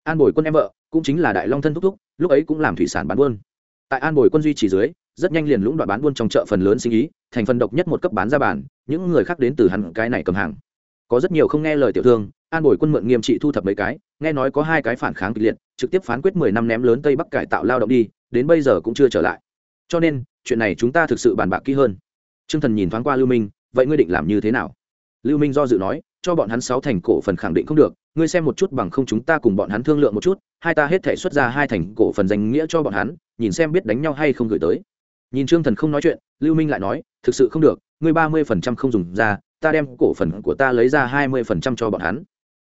An bồi quân em vợ, cũng chính là đại long thân thúc thúc, lúc ấy cũng làm thủy sản bán buôn. Tại an bồi quân duy trì dưới, rất nhanh liền lũng đoạn bán buôn trong chợ phần lớn sinh ý, thành phần độc nhất một cấp bán ra bản. những người khác đến từ hẳn cái này cầm hàng. Có rất nhiều không nghe lời tiểu thương, an bồi quân mượn nghiêm trị thu thập mấy cái, nghe nói có hai cái phản kháng kịch liệt, trực tiếp phán quyết mười năm ném lớn tây bắc cải tạo lao động đi, đến bây giờ cũng chưa trở lại. Cho nên, chuyện này chúng ta thực sự bàn bạc kỹ hơn. Trương thần nhìn thoáng qua lưu minh, vậy ngươi định làm như thế nào? Lưu minh do dự nói, cho bọn hắn sáu thành cổ phần khẳng định không được, ngươi xem một chút bằng không chúng ta cùng bọn hắn thương lượng một chút, hai ta hết thể xuất ra hai thành cổ phần danh nghĩa cho bọn hắn, nhìn xem biết đánh nhau hay không gửi tới. Nhìn trương thần không nói chuyện, lưu minh lại nói, thực sự không được, ngươi ba mươi phần trăm không dùng ra, ta đem cổ phần của ta lấy ra hai mươi phần trăm cho bọn hắn.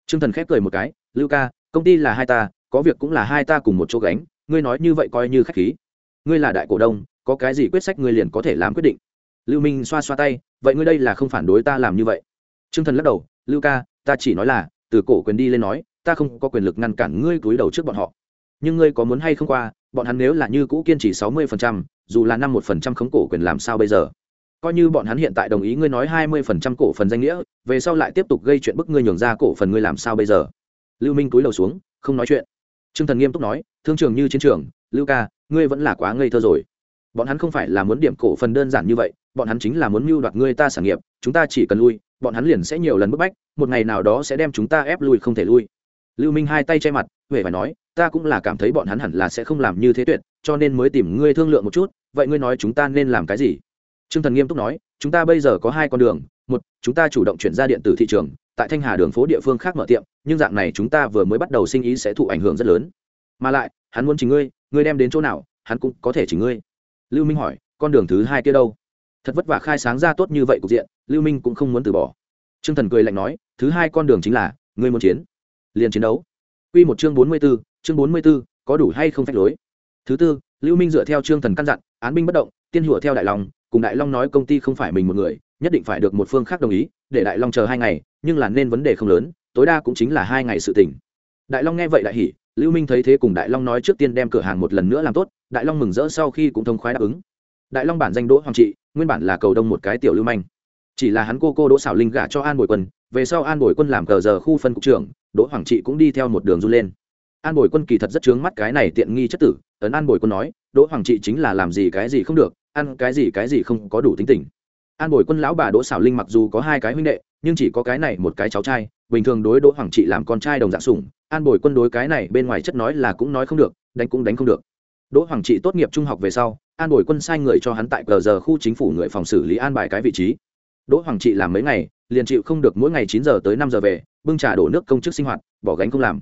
Trương thần khép cười một cái, lưu ca, công ty là hai ta, có việc cũng là hai ta cùng một chỗ gánh, ngươi nói như vậy coi như khách khí. Ngươi là đại cổ đông, có cái gì quyết sách ngươi liền có thể làm quyết định lưu minh xoa xoa tay, vậy ngươi đây là không phản đối ta làm như vậy? Trương thần lắc đầu, lưu ca, ta chỉ nói là, từ cổ quyền đi lên nói, ta không có quyền lực ngăn cản ngươi cúi đầu trước bọn họ. Nhưng ngươi có muốn hay không qua, bọn hắn nếu là như cũ kiên trì sáu mươi phần trăm, dù là năm một phần trăm khống cổ quyền làm sao bây giờ? Coi như bọn hắn hiện tại đồng ý ngươi nói hai mươi phần trăm cổ phần danh nghĩa, về sau lại tiếp tục gây chuyện bức ngươi nhường ra cổ phần ngươi làm sao bây giờ? Lưu minh cúi đầu xuống, không nói chuyện. T r ư ơ n g thần nghiêm túc nói, thương trường như chiến trường, lưu ca, ngươi vẫn là quá ngây thơ rồi. Bọn hắn không phải là muốn điểm cổ phần đơn giản như vậy bọn hắn chính là muốn mưu đoạt ngươi ta sản nghiệp chúng ta chỉ cần lui bọn hắn liền sẽ nhiều lần bức bách một ngày nào đó sẽ đem chúng ta ép lui không thể lui lưu minh hai tay che mặt huệ phải nói ta cũng là cảm thấy bọn hắn hẳn là sẽ không làm như thế tuyệt cho nên mới tìm ngươi thương lượng một chút vậy ngươi nói chúng ta nên làm cái gì Trương Thần nghiêm túc nói, chúng ta bây giờ có hai con đường, một, chúng ta chủ động chuyển ra điện tử thị trường, tại Thanh Hà đường phố địa phương khác mở tiệm, nhưng dạng này chúng ta vừa mới bắt đầu sinh ý sẽ thụ ảnh hưởng rất lớn. Mà lại, hắn muốn chỉnh ngươi, ngươi đem đến chỗ nào, hắn cũng có thể chỉnh ngươi. Lưu Minh hỏi, con đường thứ hai kia đâu? Thật vất vả khai sáng ra tốt như vậy cục diện, Lưu Minh cũng không muốn từ bỏ. Trương Thần cười lạnh nói, thứ hai con đường chính là, ngươi muốn chiến, liền chiến đấu. Quy một chương 44, chương 44, có đủ hay không phách lối. Thứ tư, Lưu Minh dựa theo Trương Thần căn dặn, án binh bất động, tiên hủa theo đại Long, cùng đại long nói công ty không phải mình một người nhất định phải được một phương khác đồng ý để đại long chờ hai ngày nhưng là nên vấn đề không lớn tối đa cũng chính là hai ngày sự tỉnh đại long nghe vậy đại hỉ lưu minh thấy thế cùng đại long nói trước tiên đem cửa hàng một lần nữa làm tốt đại long mừng rỡ sau khi cũng thông khoái đáp ứng đại long bản danh đỗ hoàng trị, nguyên bản là cầu đông một cái tiểu lưu manh. Chỉ là hắn cô cô đỗ xảo linh gả cho an bồi quân, về sau an bồi quân làm cờ giờ khu phân cục trưởng, đỗ hoàng trị cũng đi theo một đường du lên. An bồi quân kỳ thật rất chướng mắt cái này tiện nghi chất tử, ấn an bồi quân nói, đỗ hoàng trị chính là làm gì cái gì không được, ăn cái gì cái gì không có đủ tính tình. An bồi quân lão bà đỗ xảo linh mặc dù có hai cái huynh đệ, nhưng chỉ có cái này một cái cháu trai, bình thường đối đỗ hoàng trị làm con trai đồng dạng sủng, an bồi quân đối cái này bên ngoài chất nói là cũng nói không được, đánh cũng đánh không được đỗ hoàng trị tốt nghiệp trung học về sau, an bồi quân sai người cho hắn tại cờ giờ khu chính phủ người phòng xử lý an bài cái vị trí. Đỗ hoàng trị làm mấy ngày, liền chịu không được mỗi ngày chín giờ tới năm giờ về, bưng trà đổ nước công chức sinh hoạt, bỏ gánh không làm.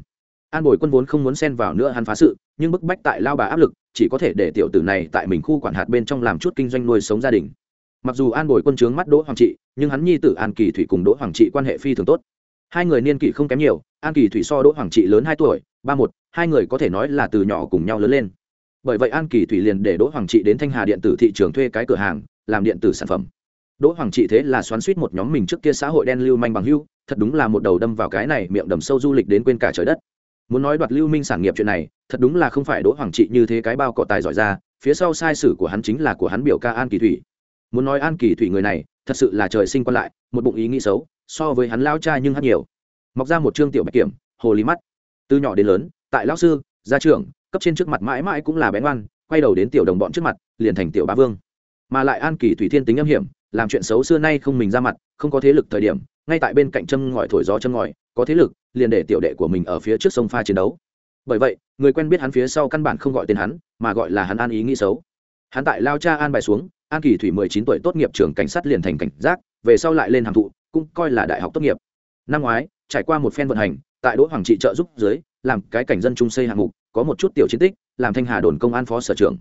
An bồi quân vốn không muốn xen vào nữa hắn phá sự, nhưng bức bách tại lao bà áp lực, chỉ có thể để tiểu tử này tại mình khu quản hạt bên trong làm chút kinh doanh nuôi sống gia đình. Mặc dù an bồi quân trướng mắt đỗ hoàng trị, nhưng hắn nhi tử an kỳ thủy cùng đỗ hoàng trị quan hệ phi thường tốt. Hai người niên kỷ không kém nhiều, an kỳ thủy so đỗ hoàng trị lớn hai tuổi, ba một, hai người có thể nói là từ nhỏ cùng nhau lớn lên bởi vậy an kỳ thủy liền để đỗ hoàng trị đến thanh hà điện tử thị trường thuê cái cửa hàng, làm điện tử sản phẩm. Đỗ hoàng trị thế là xoắn suýt một nhóm mình trước kia xã hội đen lưu manh bằng hưu thật đúng là một đầu đâm vào cái này miệng đầm sâu du lịch đến quên cả trời đất. Muốn nói đoạt lưu minh sản nghiệp chuyện này, thật đúng là không phải đỗ hoàng trị như thế cái bao cọ tài giỏi ra, phía sau sai sử của hắn chính là của hắn biểu ca an kỳ thủy. Muốn nói an kỳ thủy người này, thật sự là trời sinh quan lại, một bụng ý nghĩ xấu, so với hắn lao cha nhưng hát nhiều. Mọc ra một chương tiểu bạch kiểm, hồ lý mắt. Từ nhỏ đến lớn, tại lão sư, gia trưởng cấp trên trước mặt mãi mãi cũng là bén oan quay đầu đến tiểu đồng bọn trước mặt, liền thành tiểu bá vương. Mà lại an kỳ thủy thiên tính âm hiểm, làm chuyện xấu xưa nay không mình ra mặt, không có thế lực thời điểm, ngay tại bên cạnh châm ngòi thổi gió châm ngòi, có thế lực, liền để tiểu đệ của mình ở phía trước sông pha chiến đấu. Bởi vậy, người quen biết hắn phía sau căn bản không gọi tên hắn, mà gọi là hắn an ý nghĩ xấu. Hắn tại lao cha an bài xuống, an kỳ thủy mười chín tuổi tốt nghiệp trường cảnh sát liền thành cảnh giác, về sau lại lên hàm thụ, cũng coi là đại học tốt nghiệp. Năm ngoái, trải qua một phen vận hành, tại đỗ hoàng trị trợ giúp dưới, làm cái cảnh dân trung xây hạng mục có một chút tiểu chiến tích, làm thanh hà đồn công an phó sở trưởng.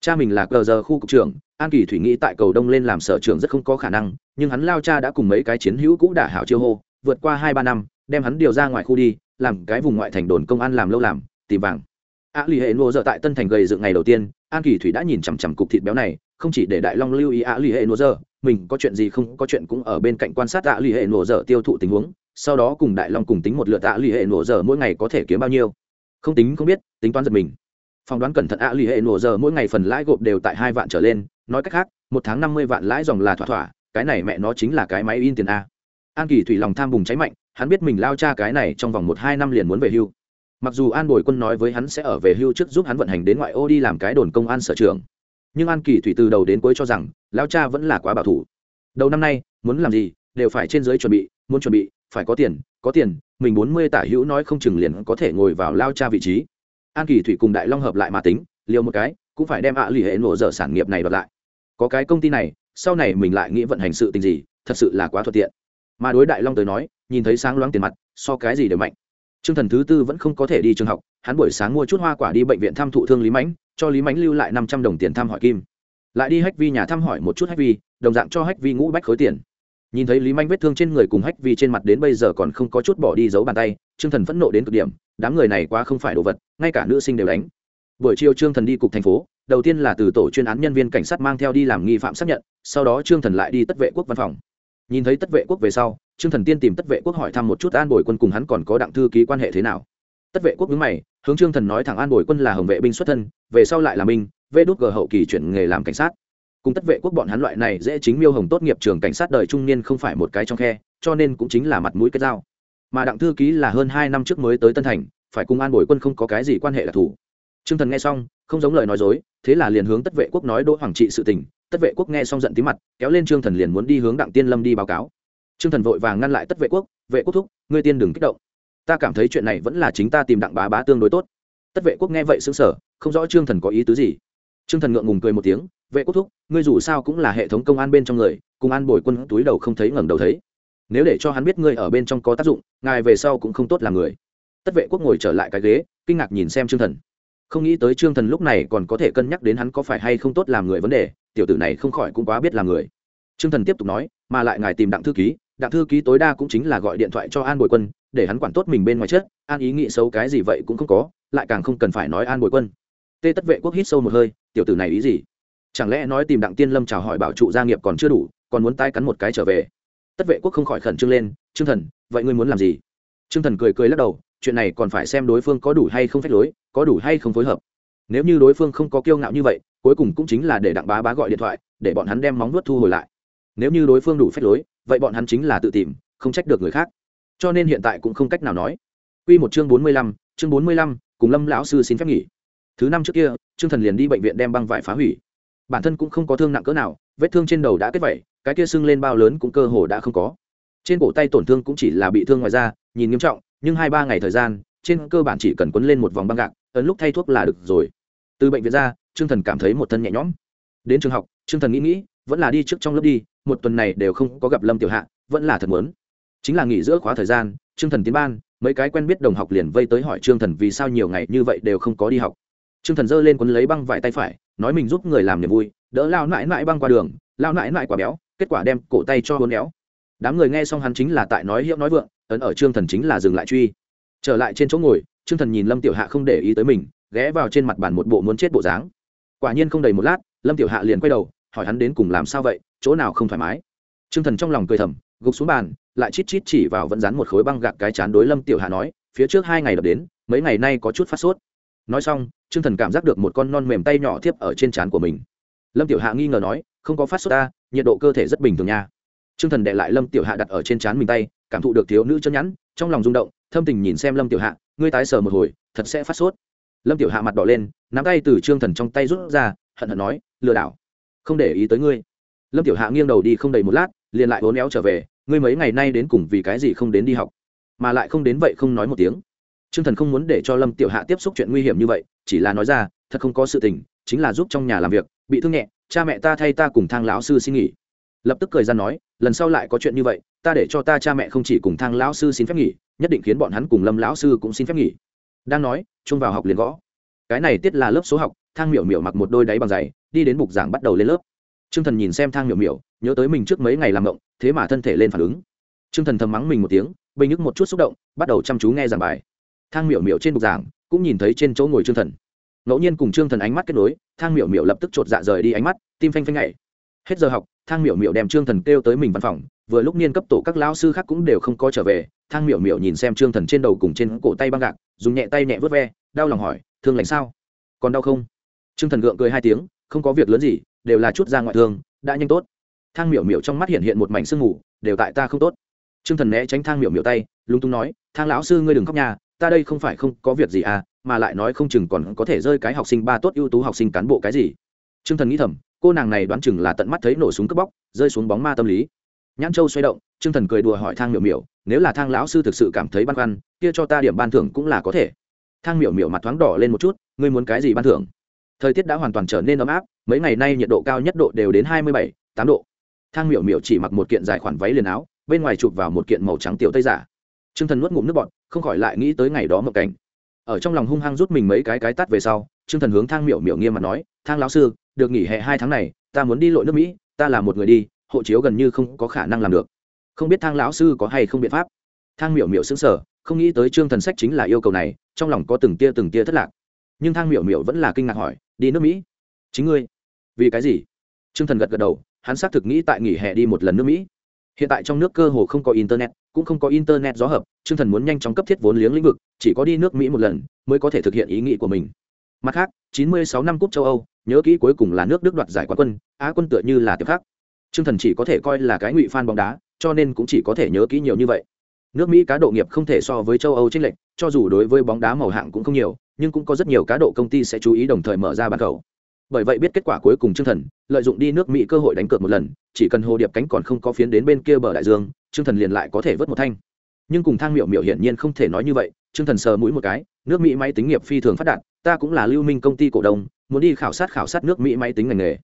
Cha mình là cờ giờ khu cục trưởng, an kỳ thủy nghĩ tại cầu đông lên làm sở trưởng rất không có khả năng, nhưng hắn lao cha đã cùng mấy cái chiến hữu cũ đả hảo chiêu hô, vượt qua hai ba năm, đem hắn điều ra ngoài khu đi, làm cái vùng ngoại thành đồn công an làm lâu làm, tìm vàng. A lì hệ nô dợ tại tân thành gầy dựng ngày đầu tiên, an kỳ thủy đã nhìn chằm chằm cục thịt béo này, không chỉ để đại long lưu ý a lì hệ nô dợ mình có chuyện gì không, có chuyện cũng ở bên cạnh quan sát a lì hệ nô dợ tiêu thụ tình huống, sau đó cùng đại long cùng tính một lượt a lì hệ nô dợ mỗi ngày có thể kiếm bao nhiêu không tính không biết, tính toán giật mình. Phỏng đoán cẩn thận a lì hệ nổ giờ mỗi ngày phần lãi gộp đều tại hai vạn trở lên, nói cách khác, một tháng năm mươi vạn lãi dòng là thỏa thỏa, cái này mẹ nó chính là cái máy in tiền a. An kỳ thủy lòng tham bùng cháy mạnh, hắn biết mình lao cha cái này trong vòng một hai năm liền muốn về hưu. Mặc dù an bồi quân nói với hắn sẽ ở về hưu trước giúp hắn vận hành đến ngoại ô đi làm cái đồn công an sở trường, nhưng an kỳ thủy từ đầu đến cuối cho rằng, lao cha vẫn là quá bảo thủ. Đầu năm nay, muốn làm gì, đều phải trên dưới chuẩn bị, muốn chuẩn bị phải có tiền có tiền, mình bốn mươi tả hữu nói không chừng liền có thể ngồi vào lao cha vị trí. An kỳ thủy cùng đại long hợp lại mà tính, liều một cái, cũng phải đem ạ à lì hệ nổ dở sản nghiệp này đoạt lại. Có cái công ty này, sau này mình lại nghĩ vận hành sự tình gì, thật sự là quá thuận tiện. Mà đối đại long tới nói, nhìn thấy sáng loáng tiền mặt, so cái gì đều mạnh. T r ư ơ n g thần thứ tư vẫn không có thể đi trường học, hắn buổi sáng mua chút hoa quả đi bệnh viện thăm thụ thương lý mãnh, cho lý mãnh lưu lại năm trăm đồng tiền thăm hỏi kim. Lại đi hách vi nhà thăm hỏi một chút hách vi, đồng dạng cho hách vi ngũ bách khối tiền nhìn thấy lý manh vết thương trên người cùng hách vi trên mặt đến bây giờ còn không có chút bỏ đi giấu bàn tay, Trương thần phẫn nộ đến cực điểm, đám người này quá không phải đồ vật, ngay cả nữ sinh đều đánh. Buổi chiều trương thần đi cục thành phố, đầu tiên là từ tổ chuyên án nhân viên cảnh sát mang theo đi làm nghi phạm xác nhận, sau đó trương thần lại đi tất vệ quốc văn phòng. Nhìn thấy tất vệ quốc về sau, trương thần tiên tìm tất vệ quốc hỏi thăm một chút an bồi quân cùng hắn còn có đặng thư ký quan hệ thế nào. Tất vệ quốc nhớ mày, hướng trương thần nói thẳng an bồi quân là hồng vệ binh xuất thân, về sau lại là minh vê đốt gờ hậu kỳ chuyển nghề làm cảnh sát cùng tất vệ quốc bọn hắn loại này dễ chính miêu hồng tốt nghiệp trường cảnh sát đời trung niên không phải một cái trong khe, cho nên cũng chính là mặt mũi kết giao. Mà đặng thư ký là hơn hai năm trước mới tới tân thành, phải cùng an bồi quân không có cái gì quan hệ đặc thù trương thần nghe xong, không giống lời nói dối, thế là liền hướng tất vệ quốc nói đỗ hoàng trị sự tình. Tất vệ quốc nghe xong giận tí mặt, kéo lên trương thần liền muốn đi hướng đặng tiên lâm đi báo cáo. Trương thần vội vàng ngăn lại tất vệ quốc vệ quốc thúc, ngươi tiên đừng kích động. Ta cảm thấy chuyện này vẫn là chính ta tìm đặng bá bá tương đối tốt. Tất vệ quốc nghe vậy xứng sở không rõ trương thần có ý tứ gì trương thần ngượng ngùng cười một tiếng, vệ quốc thúc, ngươi dù sao cũng là hệ thống công an bên trong người, cùng an bồi quân túi đầu không thấy ngẩng đầu thấy. Nếu để cho hắn biết ngươi ở bên trong có tác dụng, ngài về sau cũng không tốt làm người. Tất vệ quốc ngồi trở lại cái ghế, kinh ngạc nhìn xem trương thần. Không nghĩ tới trương thần lúc này còn có thể cân nhắc đến hắn có phải hay không tốt làm người vấn đề, tiểu tử này không khỏi cũng quá biết làm người. Trương thần tiếp tục nói, mà lại ngài tìm đặng thư ký, đặng thư ký tối đa cũng chính là gọi điện thoại cho an bồi quân, để hắn quản tốt mình bên ngoài chết, an ý nghĩ xấu cái gì vậy cũng không có, lại càng không cần phải nói an bồi quân tê tất vệ quốc hít sâu một hơi tiểu tử này ý gì? Chẳng lẽ nói tìm đặng tiên lâm chào hỏi bảo trụ gia nghiệp còn chưa đủ còn muốn tay cắn một cái trở về? Tất vệ quốc không khỏi khẩn trương lên trương thần vậy ngươi muốn làm gì? Trương thần cười cười lắc đầu chuyện này còn phải xem đối phương có đủ hay không phép lối có đủ hay không phối hợp. Nếu như đối phương không có kiêu ngạo như vậy cuối cùng cũng chính là để đặng bá bá gọi điện thoại để bọn hắn đem móng nuốt thu hồi lại. Nếu như đối phương đủ phép lối vậy bọn hắn chính là tự tìm không trách được người khác. Cho nên hiện tại cũng không cách nào nói. Quy một chương bốn mươi lăm, chương bốn mươi lăm, cùng Lâm lão sư xin phép nghỉ. Thứ năm trước kia, Trương Thần liền đi bệnh viện đem băng vải phá hủy. Bản thân cũng không có thương nặng cỡ nào, vết thương trên đầu đã kết vảy, cái kia sưng lên bao lớn cũng cơ hồ đã không có. Trên cổ tay tổn thương cũng chỉ là bị thương ngoài da, nhìn nghiêm trọng, nhưng hai ba ngày thời gian, trên cơ bản chỉ cần quấn lên một vòng băng gạc, ấn lúc thay thuốc là được rồi. Từ bệnh viện ra, Trương Thần cảm thấy một thân nhẹ nhõm. Đến trường học, Trương Thần nghĩ nghĩ, vẫn là đi trước trong lớp đi, một tuần này đều không có gặp Lâm Tiểu Hạ, vẫn là thật muốn chính là nghỉ giữa khóa thời gian trương thần tiến ban mấy cái quen biết đồng học liền vây tới hỏi trương thần vì sao nhiều ngày như vậy đều không có đi học trương thần giơ lên quấn lấy băng vải tay phải, nói mình giúp người làm niềm vui, đỡ lao nãi nãi băng qua đường, lao nãi nãi quả béo, kết quả đem cổ tay cho hôn éo. Đám người nghe xong hắn chính là tại nói hiệu nói vượng, ấn ở trương thần chính là dừng lại truy. Trở lại trên chỗ ngồi, trương thần nhìn lâm tiểu hạ không để ý tới mình, ghé vào trên mặt bàn một bộ muốn chết bộ dáng. Quả nhiên không đầy một lát, lâm tiểu hạ liền quay đầu, hỏi hắn đến cùng làm sao vậy, chỗ nào không thoải mái. Trương thần trong lòng cười thầm, gục xuống bàn, lại chít chít chỉ vào vẫn dán một khối băng gạc cái chán đối lâm tiểu hạ nói, phía trước hai ngày đập đến, mấy ngày nay có chút phát sốt nói xong, trương thần cảm giác được một con non mềm tay nhỏ thiếp ở trên trán của mình. Lâm tiểu hạ nghi ngờ nói, không có phát sốt ta, nhiệt độ cơ thể rất bình thường nha. Trương thần đệ lại lâm tiểu hạ đặt ở trên trán mình tay, cảm thụ được thiếu nữ chân nhắn trong lòng rung động, thâm tình nhìn xem lâm tiểu hạ, ngươi tái sờ một hồi, thật sẽ phát sốt. Lâm tiểu hạ mặt đỏ lên, nắm tay từ trương thần trong tay rút ra, hận hận nói, lừa đảo, không để ý tới ngươi. Lâm tiểu hạ nghiêng đầu đi không đầy một lát, liền lại hố néo trở về, ngươi mấy ngày nay đến cùng vì cái gì không đến đi học? Mà lại không đến vậy không nói một tiếng. Trương thần không muốn để cho lâm tiểu hạ tiếp xúc chuyện nguy hiểm như vậy, chỉ là nói ra, thật không có sự tình, chính là giúp trong nhà làm việc, bị thương nhẹ, cha mẹ ta thay ta cùng thang lão sư xin nghỉ. Lập tức cười ra nói, lần sau lại có chuyện như vậy, ta để cho ta cha mẹ không chỉ cùng thang lão sư xin phép nghỉ, nhất định khiến bọn hắn cùng lâm lão sư cũng xin phép nghỉ. Đang nói chung vào học liền gõ. Cái này tiết là lớp số học, thang miểu miểu mặc một đôi đáy bằng giày, đi đến bục giảng bắt đầu lên lớp. Trương thần nhìn xem thang miểu miểu, nhớ tới mình trước mấy ngày làm động thế mà thân thể lên phản ứng. Trương thần thầm mắng mình một tiếng, bình nhức một chút xúc động, bắt đầu chăm chú nghe giảng bài thang miểu miểu trên bục giảng, cũng nhìn thấy trên chỗ ngồi Trương thần. Ngẫu nhiên cùng Trương thần ánh mắt kết nối, thang miểu miểu lập tức chột dạ rời đi ánh mắt, tim phanh phanh nhảy. Hết giờ học, thang miểu miểu đem Trương thần kêu tới mình văn phòng, vừa lúc niên cấp tổ các lão sư khác cũng đều không có trở về, thang miểu miểu nhìn xem Trương thần trên đầu cùng trên cổ tay băng gạc, dùng nhẹ tay nhẹ vớt ve, đau lòng hỏi, thương lành sao? Còn đau không? Trương thần gượng cười hai tiếng, không có việc lớn gì, đều là chút ra ngoại thương, đã nhanh tốt. Thang miểu miểu trong mắt hiện hiện một mảnh sương mù, đều tại ta không tốt. Trương thần né tránh thang miểu miểu tay, lúng túng nói, thang lão sư ngươi đừng khóc nhà ta đây không phải không có việc gì à mà lại nói không chừng còn có thể rơi cái học sinh ba tốt ưu tú học sinh cán bộ cái gì. T r ư ơ n g thần nghĩ thầm, cô nàng này đoán chừng là tận mắt thấy nổ súng cướp bóc, rơi xuống bóng ma tâm lý. Nhãn châu xoay động t r ư ơ n g thần cười đùa hỏi thang miểu miểu, nếu là thang lão sư thực sự cảm thấy băn khoăn, kia cho ta điểm ban thưởng cũng là có thể. Thang miểu miểu mặt thoáng đỏ lên một chút, ngươi muốn cái gì ban thưởng? Thời tiết đã hoàn toàn trở nên ấm áp, mấy ngày nay nhiệt độ cao nhất độ đều đến hai mươi bảy, tám độ. Thang miểu miểu chỉ mặc một kiện dài khoản váy liền áo, bên ngoài chụp vào một kiện màu trắng tiểu tây giả t r ư ơ n g thần nuốt ngụm nước bọt, không khỏi lại nghĩ tới ngày đó mộng cảnh. Ở trong lòng hung hăng rút mình mấy cái cái tắt về sau t r ư ơ n g thần hướng thang miểu miểu nghiêm mặt nói, thang lão sư, được nghỉ hè hai tháng này, ta muốn đi lội nước mỹ, ta là một người đi, hộ chiếu gần như không có khả năng làm được. Không biết thang lão sư có hay không biện pháp. Thang miểu miểu xứng sở không nghĩ tới trương thần sách chính là yêu cầu này, trong lòng có từng tia từng tia thất lạc. Nhưng thang miểu miểu vẫn là kinh ngạc hỏi, đi nước mỹ? Chính ngươi. Vì cái gì? T r ư ơ n g thần gật gật đầu, hắn xác thực nghĩ tại nghỉ hè đi một lần nước mỹ. Hiện tại trong nước cơ hồ không có internet cũng không có internet gió hợp chương thần muốn nhanh chóng cấp thiết vốn liếng lĩnh vực, chỉ có đi nước mỹ một lần mới có thể thực hiện ý nghĩ của mình. Mặt khác 96 năm cúp châu âu, nhớ kỹ cuối cùng là nước đức đoạt giải quán quân, á quân tựa như là tiểu khác chương thần chỉ có thể coi là cái ngụy fan bóng đá, cho nên cũng chỉ có thể nhớ kỹ nhiều như vậy. Nước mỹ cá độ nghiệp không thể so với châu âu chênh lệch, cho dù đối với bóng đá màu hạng cũng không nhiều, nhưng cũng có rất nhiều cá độ công ty sẽ chú ý đồng thời mở ra bàn cầu bởi vậy biết kết quả cuối cùng trương thần, lợi dụng đi nước mỹ cơ hội đánh cược một lần, chỉ cần hồ điệp cánh còn không có phiến đến bên kia bờ đại dương, trương thần liền lại có thể vớt một thanh. Nhưng cùng thang miệu miệu hiển nhiên không thể nói như vậy, trương thần sờ mũi một cái, nước mỹ máy tính nghiệp phi thường phát đạt, ta cũng là lưu minh công ty cổ đông, muốn đi khảo sát khảo sát nước mỹ máy tính ngành nghề.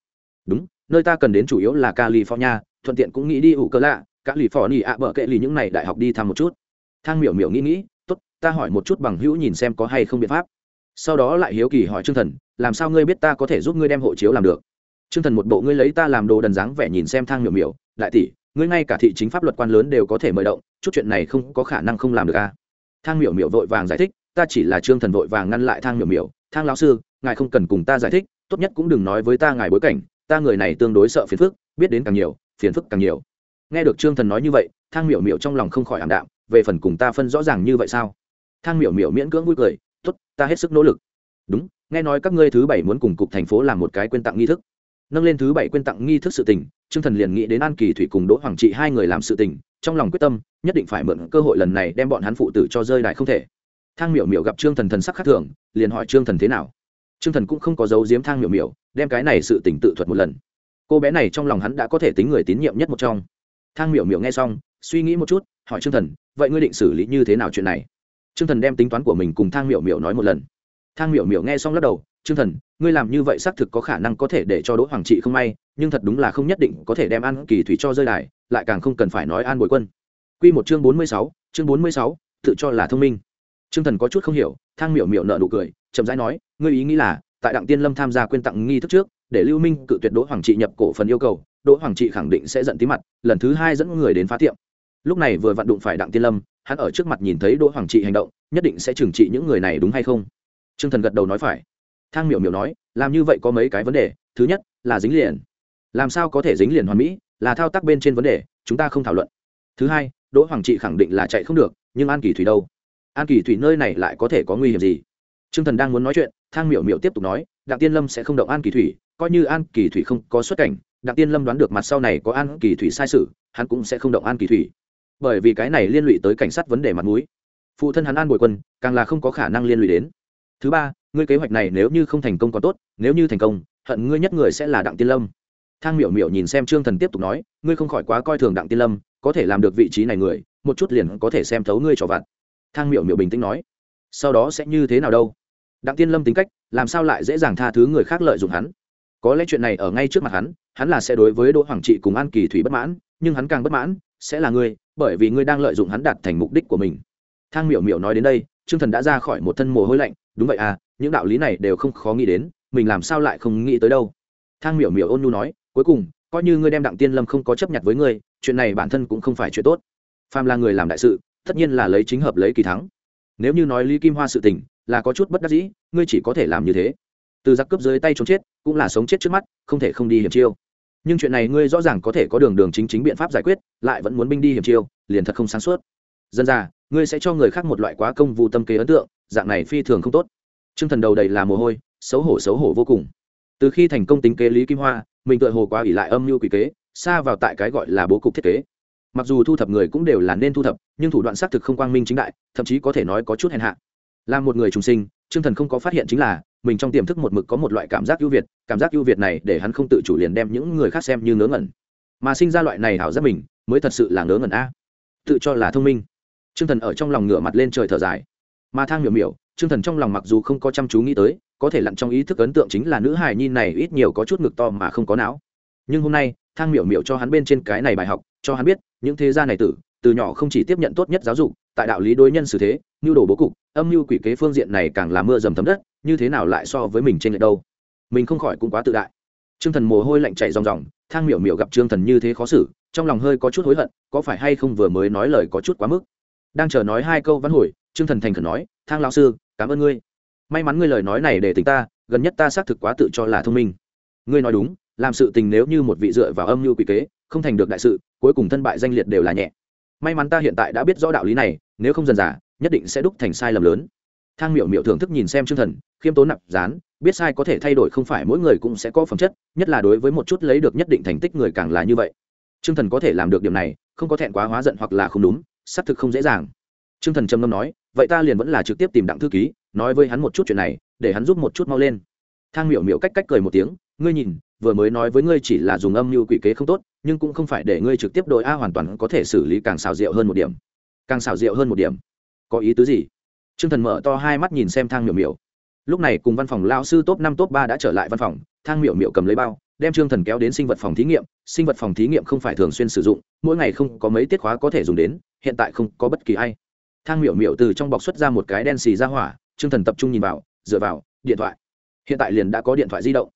Đúng, nơi ta cần đến chủ yếu là california, thuận tiện cũng nghĩ đi ủ cơ lạ các lì phò nỉ ạ bờ kệ lì những này đại học đi thăm một chút. Thang miểu miểu nghĩ nghĩ, tốt, ta hỏi một chút bằng hữu nhìn xem có hay không biện pháp sau đó lại hiếu kỳ hỏi trương thần, làm sao ngươi biết ta có thể giúp ngươi đem hộ chiếu làm được? Trương thần một bộ ngươi lấy ta làm đồ đần dáng vẻ nhìn xem thang miểu miểu, đại tỷ, ngươi ngay cả thị chính pháp luật quan lớn đều có thể mời động, chút chuyện này không có khả năng không làm được a à? thang miểu miểu vội vàng giải thích, ta chỉ là trương thần vội vàng ngăn lại thang miểu miểu, thang lão sư, ngài không cần cùng ta giải thích, tốt nhất cũng đừng nói với ta ngài bối cảnh, ta người này tương đối sợ phiền phức, biết đến càng nhiều, phiền phức càng nhiều. Nghe được trương thần nói như vậy, thang miểu miểu trong lòng không khỏi ảm đạm, về phần cùng ta phân rõ ràng như vậy sao? Thang miểu miểu miễn cưỡng vui cười ta hết sức nỗ lực. Đúng, nghe nói các ngươi thứ bảy muốn cùng cục thành phố làm một cái quyên tặng nghi thức. Nâng lên thứ bảy quyên tặng nghi thức sự tình, trương thần liền nghĩ đến an kỳ thủy cùng đỗ hoàng trị hai người làm sự tình, trong lòng quyết tâm, nhất định phải mượn cơ hội lần này đem bọn hắn phụ tử cho rơi đại không thể. Thang miểu miểu gặp trương thần thần sắc khác thường, liền hỏi trương thần thế nào. Trương thần cũng không có dấu diếm thang miểu miểu, đem cái này sự tình tự thuật một lần. Cô bé này trong lòng hắn đã có thể tính người tín nhiệm nhất một trong. Thang miểu miểu nghe xong, suy nghĩ một chút, hỏi trương thần, vậy ngươi định xử lý như thế nào chuyện này? Trương thần đem tính toán của mình cùng thang miểu miểu nói một lần. Thang miểu miểu nghe xong lắc đầu, trương thần, ngươi làm như vậy xác thực có khả năng có thể để cho đỗ hoàng trị không may, nhưng thật đúng là không nhất định có thể đem an kỳ thủy cho rơi đài, lại càng không cần phải nói an bồi quân. Q một chương bốn mươi sáu, chương bốn mươi sáu, tự cho là thông minh. Trương thần có chút không hiểu, thang miểu miểu nợ nụ cười, chậm rãi nói, ngươi ý nghĩ là, tại đặng tiên lâm tham gia quyên tặng nghi thức trước, để lưu minh cự tuyệt đỗ hoàng trị nhập cổ phần yêu cầu, đỗ hoàng trị khẳng định sẽ giận tí mặt, lần thứ hai dẫn người đến phá tiệm lúc này vừa vặn đụng phải đặng tiên lâm, hắn ở trước mặt nhìn thấy đỗ hoàng trị hành động, nhất định sẽ trừng trị những người này đúng hay không? T r ư ơ n g thần gật đầu nói phải. Thang miểu miểu nói, làm như vậy có mấy cái vấn đề, thứ nhất là dính liền. Làm sao có thể dính liền hoàn mỹ, là thao tác bên trên vấn đề, chúng ta không thảo luận. Thứ hai, đỗ hoàng trị khẳng định là chạy không được, nhưng an kỳ thủy đâu? An kỳ thủy nơi này lại có thể có nguy hiểm gì? T r ư ơ n g thần đang muốn nói chuyện, thang miểu miểu tiếp tục nói, đặng tiên lâm sẽ không động an kỳ thủy, coi như an kỳ thủy không có xuất cảnh, đặng tiên lâm đoán được mặt sau này có an kỳ thủy sai sự, hắn cũng sẽ không động an kỳ thủy bởi vì cái này liên lụy tới cảnh sát vấn đề mặt mũi. Phụ thân hắn an bồi quân, càng là không có khả năng liên lụy đến. Thứ ba, ngươi kế hoạch này nếu như không thành công có tốt, nếu như thành công, hận ngươi nhất người sẽ là đặng tiên lâm. Thang miểu miểu nhìn xem trương thần tiếp tục nói, ngươi không khỏi quá coi thường đặng tiên lâm, có thể làm được vị trí này người, một chút liền có thể xem thấu ngươi trò vặt. Thang miểu miểu bình tĩnh nói, sau đó sẽ như thế nào đâu? Đặng tiên lâm tính cách, làm sao lại dễ dàng tha thứ người khác lợi dụng hắn? Có lẽ chuyện này ở ngay trước mặt hắn hắn là sẽ đối với đỗ hoàng trị cùng an kỳ thủy bất mãn, nhưng hắn càng bất mãn, sẽ là ngươi bởi vì ngươi đang lợi dụng hắn đạt thành mục đích của mình. Thang miểu miểu nói đến đây, trương thần đã ra khỏi một thân mồ hôi lạnh, đúng vậy à những đạo lý này đều không khó nghĩ đến, mình làm sao lại không nghĩ tới đâu. Thang miểu miểu ôn nhu nói, cuối cùng, coi như ngươi đem đặng tiên lâm không có chấp nhận với ngươi, chuyện này bản thân cũng không phải chuyện tốt. Phàm là người làm đại sự, tất nhiên là lấy chính hợp lấy kỳ thắng. Nếu như nói lý kim hoa sự tình, là có chút bất đắc dĩ, ngươi chỉ có thể làm như thế. Từ giặc cướp dưới tay trốn chết, cũng là sống chết trước mắt, không thể không đi hiểm chiêu nhưng chuyện này ngươi rõ ràng có thể có đường đường chính chính biện pháp giải quyết, lại vẫn muốn binh đi hiểm chiêu, liền thật không sáng suốt. Dân ra ngươi sẽ cho người khác một loại quá công vụ tâm kế ấn tượng, dạng này phi thường không tốt. T r ư ơ n g thần đầu đầy là mồ hôi, xấu hổ xấu hổ vô cùng. Từ khi thành công tính kế lý kim hoa, mình tự hồ quá ỉ lại âm mưu quỷ kế, xa vào tại cái gọi là bố cục thiết kế. Mặc dù thu thập người cũng đều là nên thu thập, nhưng thủ đoạn xác thực không quang minh chính đại, thậm chí có thể nói có chút hèn hạ. Là một người trùng sinh Trương thần không có phát hiện chính là, mình trong tiềm thức một mực có một loại cảm giác ưu việt, cảm giác ưu việt này để hắn không tự chủ liền đem những người khác xem như ngớ ngẩn. Mà sinh ra loại này hảo giác mình, mới thật sự là ngớ ngẩn a. Tự cho là thông minh. Trương thần ở trong lòng ngửa mặt lên trời thở dài. Mà thang miểu miểu, Trương thần trong lòng mặc dù không có chăm chú nghĩ tới, có thể lặn trong ý thức ấn tượng chính là nữ hài nhi này ít nhiều có chút ngực to mà không có não. Nhưng hôm nay, thang miểu miểu cho hắn bên trên cái này bài học, cho hắn biết, những thế gia này tử, từ nhỏ không chỉ tiếp nhận tốt nhất giáo dục, tại đạo lý đối nhân xử thế nhu đồ bố cục âm mưu quỷ kế phương diện này càng là mưa dầm thấm đất như thế nào lại so với mình trên lệch đâu mình không khỏi cũng quá tự đại Trương Thần mồ hôi lạnh chảy ròng ròng, Thang Miểu Miểu gặp Trương Thần như thế khó xử, trong lòng hơi có chút hối hận, có phải hay không vừa mới nói lời có chút quá mức. Đang chờ nói hai câu văn hồi, Trương Thần thành khẩn nói, "Thang lão sư, cảm ơn ngươi. May mắn ngươi lời nói này để tỉnh ta, gần nhất ta xác thực quá tự cho là thông minh. Ngươi nói đúng, làm sự tình nếu như một vị dựa vào âm mưu quỷ kế, không thành được đại sự, cuối cùng thân bại danh liệt đều là nhẹ. may mắn ta hiện tại đã biết rõ đạo lý này nếu không dần dà nhất định sẽ đúc thành sai lầm lớn. Thang miểu miểu thưởng thức nhìn xem chương thần, khiêm tốn nạp dán, biết sai có thể thay đổi không phải mỗi người cũng sẽ có phẩm chất, nhất là đối với một chút lấy được nhất định thành tích người càng là như vậy. Chương thần có thể làm được điểm này, không có thẹn quá hóa giận hoặc là không đúng, xác thực không dễ dàng. Chương thần trầm ngâm nói, vậy ta liền vẫn là trực tiếp tìm đặng thư ký, nói với hắn một chút chuyện này, để hắn giúp một chút mau lên. Thang miểu miểu cách cách cười một tiếng, ngươi nhìn, vừa mới nói với ngươi chỉ là dùng âm mưu quỷ kế không tốt, nhưng cũng không phải để ngươi trực tiếp đội a hoàn toàn có thể xử lý càng xào rượu hơn một điểm. Càng xào rượu hơn một điểm có ý tứ gì? T r ư ơ n g thần mở to hai mắt nhìn xem thang miểu miểu. Lúc này cùng văn phòng lao sư top năm top ba đã trở lại văn phòng, thang miểu miểu cầm lấy bao, đem trương thần kéo đến sinh vật phòng thí nghiệm. Sinh vật phòng thí nghiệm không phải thường xuyên sử dụng, mỗi ngày không có mấy tiết khóa có thể dùng đến, hiện tại không có bất kỳ a i thang miểu miểu từ trong bọc xuất ra một cái đen xì ra hỏa, trương thần tập trung nhìn vào, dựa vào, điện thoại. Hiện tại liền đã có điện thoại di động.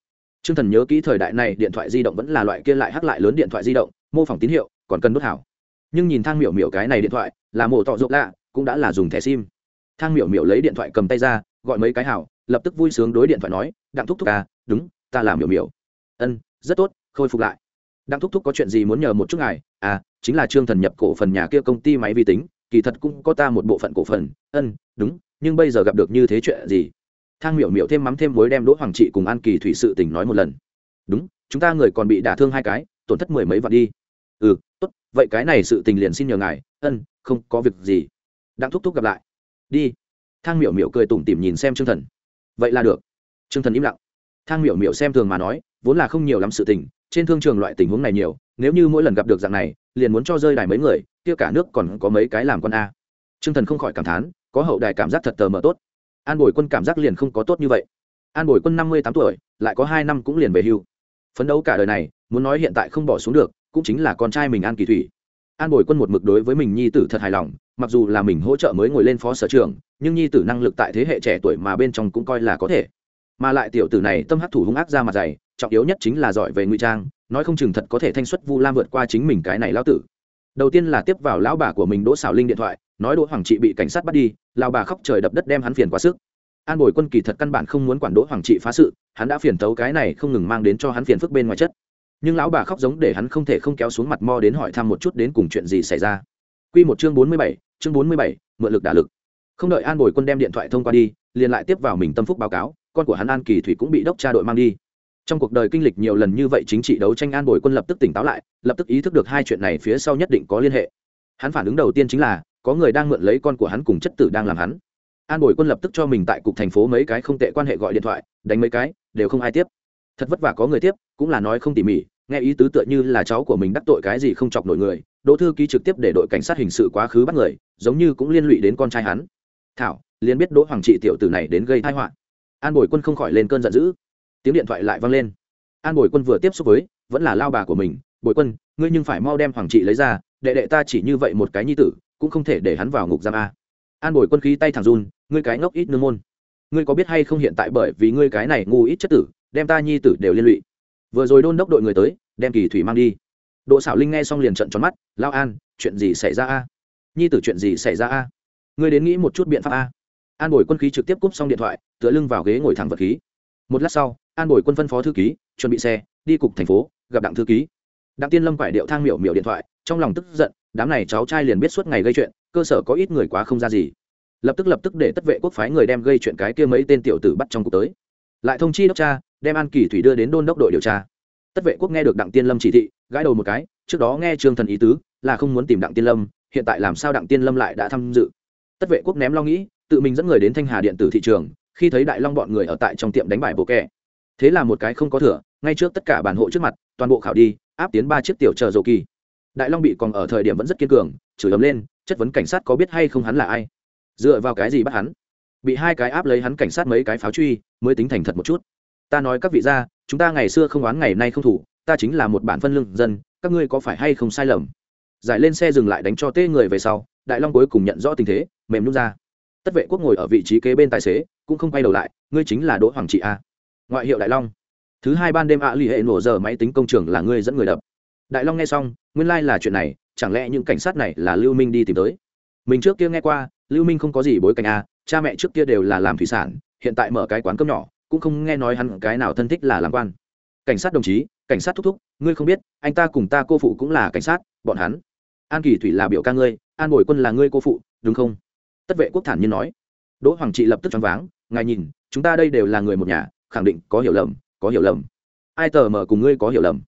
T r ư ơ n g thần nhớ kỹ thời đại này, điện thoại di động vẫn là loại kia lại hắc lại lớn điện thoại di động, mô phỏng tín hiệu, còn cần đốt hảo. Nhưng nhìn thang miểu miểu cái này điện thoại, là mổ tọ rộng lạ cũng đã là dùng thẻ sim. Thang miểu miểu lấy điện thoại cầm tay ra, gọi mấy cái hảo, lập tức vui sướng đối điện thoại nói, đặng thúc thúc à đúng, ta là miểu miểu. Ân, rất tốt, khôi phục lại. Đặng thúc thúc có chuyện gì muốn nhờ một chút ngài? À chính là trương thần nhập cổ phần nhà kia công ty máy vi tính, kỳ thật cũng có ta một bộ phận cổ phần. Ân, đúng, nhưng bây giờ gặp được như thế chuyện gì? Thang miểu miểu thêm mắm thêm muối đem đỗ hoàng trị cùng an kỳ thủy sự tình nói một lần. Đúng, chúng ta người còn bị đả thương hai cái, tổn thất mười mấy vạn đi. Ừ tốt, vậy cái này sự tình liền xin nhờ ngài. Ân, không có việc gì đang thúc thúc gặp lại. Đi. Thang miểu miểu cười tủm tỉm nhìn xem trương thần. Vậy là được. Trương thần im lặng. Thang miểu miểu xem thường mà nói, vốn là không nhiều lắm sự tình, trên thương trường loại tình huống này nhiều, nếu như mỗi lần gặp được dạng này, liền muốn cho rơi đài mấy người, kia cả nước còn có mấy cái làm con a. Trương thần không khỏi cảm thán, có hậu đài cảm giác thật tờ mờ tốt. An bồi quân cảm giác liền không có tốt như vậy. An bồi quân năm mươi tám tuổi, lại có hai năm cũng liền về hưu. Phấn đấu cả đời này, muốn nói hiện tại không bỏ xuống được, cũng chính là con trai mình an kỳ thủy an bồi quân một mực đối với mình nhi tử thật hài lòng, mặc dù là mình hỗ trợ mới ngồi lên phó sở trường nhưng nhi tử năng lực tại thế hệ trẻ tuổi mà bên trong cũng coi là có thể. Mà lại tiểu tử này tâm hắc thủ hung ác ra mặt dày, trọng yếu nhất chính là giỏi về ngụy trang, nói không chừng thật có thể thanh xuất vu lam vượt qua chính mình cái này lão tử. Đầu tiên là tiếp vào lão bà của mình đỗ xảo linh điện thoại, nói đỗ hoàng trị bị cảnh sát bắt đi, lão bà khóc trời đập đất đem hắn phiền quá sức. An bồi quân kỳ thật căn bản không muốn quản đỗ hoàng trị phá sự, hắn đã phiền tấu cái này không ngừng mang đến cho hắn phiền phức bên ngoài chất nhưng lão bà khóc giống để hắn không thể không kéo xuống mặt mo đến hỏi thăm một chút đến cùng chuyện gì xảy ra Quy một chương bốn mươi bảy, chương bốn mươi bảy, mượn lực đả lực. Không đợi An Bồi Quân đem điện thoại thông qua đi, liền lại tiếp vào mình tâm phúc báo cáo, con của hắn An Kỳ Thủy cũng bị đốc tra đội mang đi. Trong cuộc đời kinh lịch nhiều lần như vậy chính trị đấu tranh An Bồi Quân lập tức tỉnh táo lại, lập tức ý thức được hai chuyện này phía sau nhất định có liên hệ. Hắn phản ứng đầu tiên chính là, có người đang mượn lấy con của hắn cùng chất tử đang làm hắn an bồi quân lập tức cho mình tại cục thành phố mấy cái không tệ quan hệ gọi điện thoại đánh mấy cái đều không ai tiếp thật vất vả có người tiếp, cũng là nói không tỉ mỉ, nghe ý tứ tựa như là cháu của mình đắc tội cái gì không chọc nổi người, đỗ thư ký trực tiếp để đội cảnh sát hình sự quá khứ bắt người, giống như cũng liên lụy đến con trai hắn. Thảo, liền biết đỗ hoàng trị tiểu tử này đến gây tai họa. An bồi quân không khỏi lên cơn giận dữ. Tiếng điện thoại lại vang lên. An bồi quân vừa tiếp xúc với, vẫn là lao bà của mình, bồi quân, ngươi nhưng phải mau đem hoàng trị lấy ra, đệ đệ ta chỉ như vậy một cái nhi tử, cũng không thể để hắn vào ngục giam a. An bồi quân khí tay thẳng run, ngươi cái ngốc ít nương môn. Ngươi có biết hay không hiện tại bởi vì ngươi cái này ngu ít chất tử đem ta nhi tử đều liên lụy. Vừa rồi đôn đốc đội người tới, đem kỳ thủy mang đi. Độ xảo linh nghe xong liền trận tròn mắt lao an, chuyện gì xảy ra a? Nhi tử chuyện gì xảy ra a? Ngươi đến nghĩ một chút biện pháp a. An bồi quân khí trực tiếp cúp xong điện thoại, tựa lưng vào ghế ngồi thẳng vật khí. Một lát sau, an bồi quân phân phó thư ký, chuẩn bị xe, đi cục thành phố, gặp đặng thư ký. Đặng tiên lâm phải điệu thang miểu miểu điện thoại, trong lòng tức giận, đám này cháu trai liền biết suốt ngày gây chuyện, cơ sở có ít người quá không ra gì. Lập tức lập tức để tất vệ quốc phái người đem gây chuyện cái kia mấy tên tiểu tử bắt trong cục tới. Lại thông chi đốc cha đem an kỳ thủy đưa đến đôn đốc đội điều tra. Tất vệ quốc nghe được đặng tiên lâm chỉ thị, gãi đầu một cái, trước đó nghe trương thần ý tứ, là không muốn tìm đặng tiên lâm, hiện tại làm sao đặng tiên lâm lại đã tham dự? Tất vệ quốc ném lo nghĩ, tự mình dẫn người đến thanh hà điện tử thị trường, khi thấy đại long bọn người ở tại trong tiệm đánh bài bộ kẻ thế là một cái không có thửa. ngay trước tất cả bản hộ trước mặt, toàn bộ khảo đi, áp tiến ba chiếc tiểu chờ dầu kỳ. Đại long bị còn ở thời điểm vẫn rất kiên cường, chửi ấm lên, chất vấn cảnh sát có biết hay không hắn là ai? Dựa vào cái gì bắt hắn? Bị hai cái áp lấy hắn cảnh sát mấy cái pháo truy, mới tính thành thật một chút ta nói các vị gia chúng ta ngày xưa không oán ngày nay không thủ ta chính là một bản phân lương dân các ngươi có phải hay không sai lầm? Giải lên xe dừng lại đánh cho tê người về sau đại long cuối cùng nhận rõ tình thế mềm nút ra. Tất vệ quốc ngồi ở vị trí kế bên tài xế cũng không quay đầu lại ngươi chính là đỗ hoàng trị a. Ngoại hiệu đại long. Thứ hai ban đêm ạ à, hệ nổ giờ máy tính công trường là ngươi dẫn người đập. Đại long nghe xong nguyên lai、like、là chuyện này chẳng lẽ những cảnh sát này là lưu minh đi tìm tới? Mình trước kia nghe qua lưu minh không có gì bối cảnh a cha mẹ trước kia đều là làm thủy sản hiện tại mở cái quán cơm nhỏ cũng không nghe nói hắn cái nào thân thích là làm quan. Cảnh sát đồng chí, cảnh sát thúc thúc, ngươi không biết, anh ta cùng ta cô phụ cũng là cảnh sát, bọn hắn. An kỳ thủy là biểu ca ngươi, an bồi quân là ngươi cô phụ, đúng không? Tất vệ quốc thản nhiên nói. Đỗ hoàng trị lập tức choáng váng, ngài nhìn, chúng ta đây đều là người một nhà, khẳng định có hiểu lầm, có hiểu lầm. Ai tờ mờ cùng ngươi có hiểu lầm?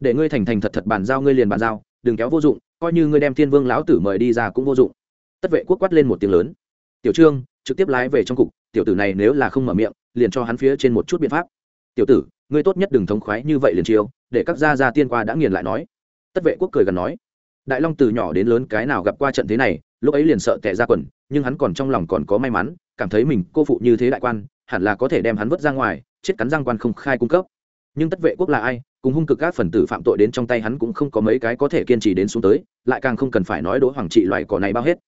Để ngươi thành thành thật thật bàn giao ngươi liền bàn giao, đừng kéo vô dụng, coi như ngươi đem thiên vương lão tử mời đi ra cũng vô dụng. Tất vệ quốc quát lên một tiếng lớn. Tiểu trương, trực tiếp lái về trong cục tiểu tử này nếu là không mở miệng, liền cho hắn phía trên một chút biện pháp. Tiểu tử, ngươi tốt nhất đừng thống khoái như vậy liền chiêu, để các gia gia tiên qua đã nghiền lại nói. Tất vệ quốc cười gần nói. Đại long từ nhỏ đến lớn cái nào gặp qua trận thế này, lúc ấy liền sợ tệ ra quần, nhưng hắn còn trong lòng còn có may mắn, cảm thấy mình cô phụ như thế đại quan, hẳn là có thể đem hắn vứt ra ngoài, chết cắn răng quan không khai cung cấp. Nhưng tất vệ quốc là ai, cùng hung cực các phần tử phạm tội đến trong tay hắn cũng không có mấy cái có thể kiên trì đến xuống tới, lại càng không cần phải nói đỗ hoàng trị loại cỏ này bao hết.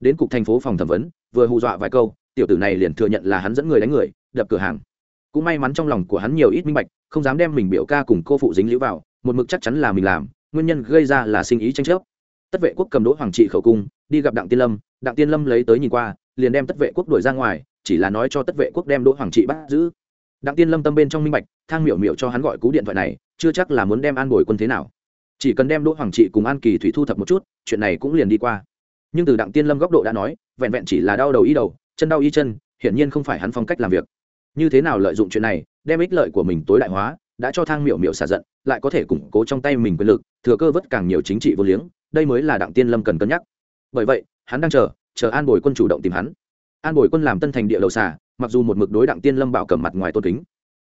Đến cục thành phố phòng thẩm vấn, vừa hù dọa vài câu tiểu tử này liền thừa nhận là hắn dẫn người đánh người, đập cửa hàng. Cũng may mắn trong lòng của hắn nhiều ít minh bạch, không dám đem mình biểu ca cùng cô phụ dính lũ vào, một mực chắc chắn là mình làm, nguyên nhân gây ra là sinh ý tranh chấp. Tất vệ quốc cầm đỗ hoàng trị khẩu cung, đi gặp đặng tiên lâm, đặng tiên lâm lấy tới nhìn qua, liền đem tất vệ quốc đuổi ra ngoài, chỉ là nói cho tất vệ quốc đem đỗ hoàng trị bắt giữ. Đặng tiên lâm tâm bên trong minh bạch, thang miểu miểu cho hắn gọi cú điện thoại này, chưa chắc là muốn đem an bồi quân thế nào. Chỉ cần đem đỗ hoàng trị cùng an kỳ thủy thu thập một chút, chuyện này cũng liền đi qua. Nhưng từ đặng tiên lâm góc độ đã nói, vẹn vẹn chỉ là đau đầu ý đầu chân đau y chân hiển nhiên không phải hắn phong cách làm việc. Như thế nào lợi dụng chuyện này đem ích lợi của mình tối đại hóa đã cho thang miểu miểu xả giận lại có thể củng cố trong tay mình quyền lực thừa cơ vất càng nhiều chính trị vô liếng đây mới là đặng tiên lâm cần cân nhắc. Bởi vậy hắn đang chờ chờ an bồi quân chủ động tìm hắn. An bồi quân làm tân thành địa đầu Xả, mặc dù một mực đối đặng tiên lâm bảo cầm mặt ngoài tôn kính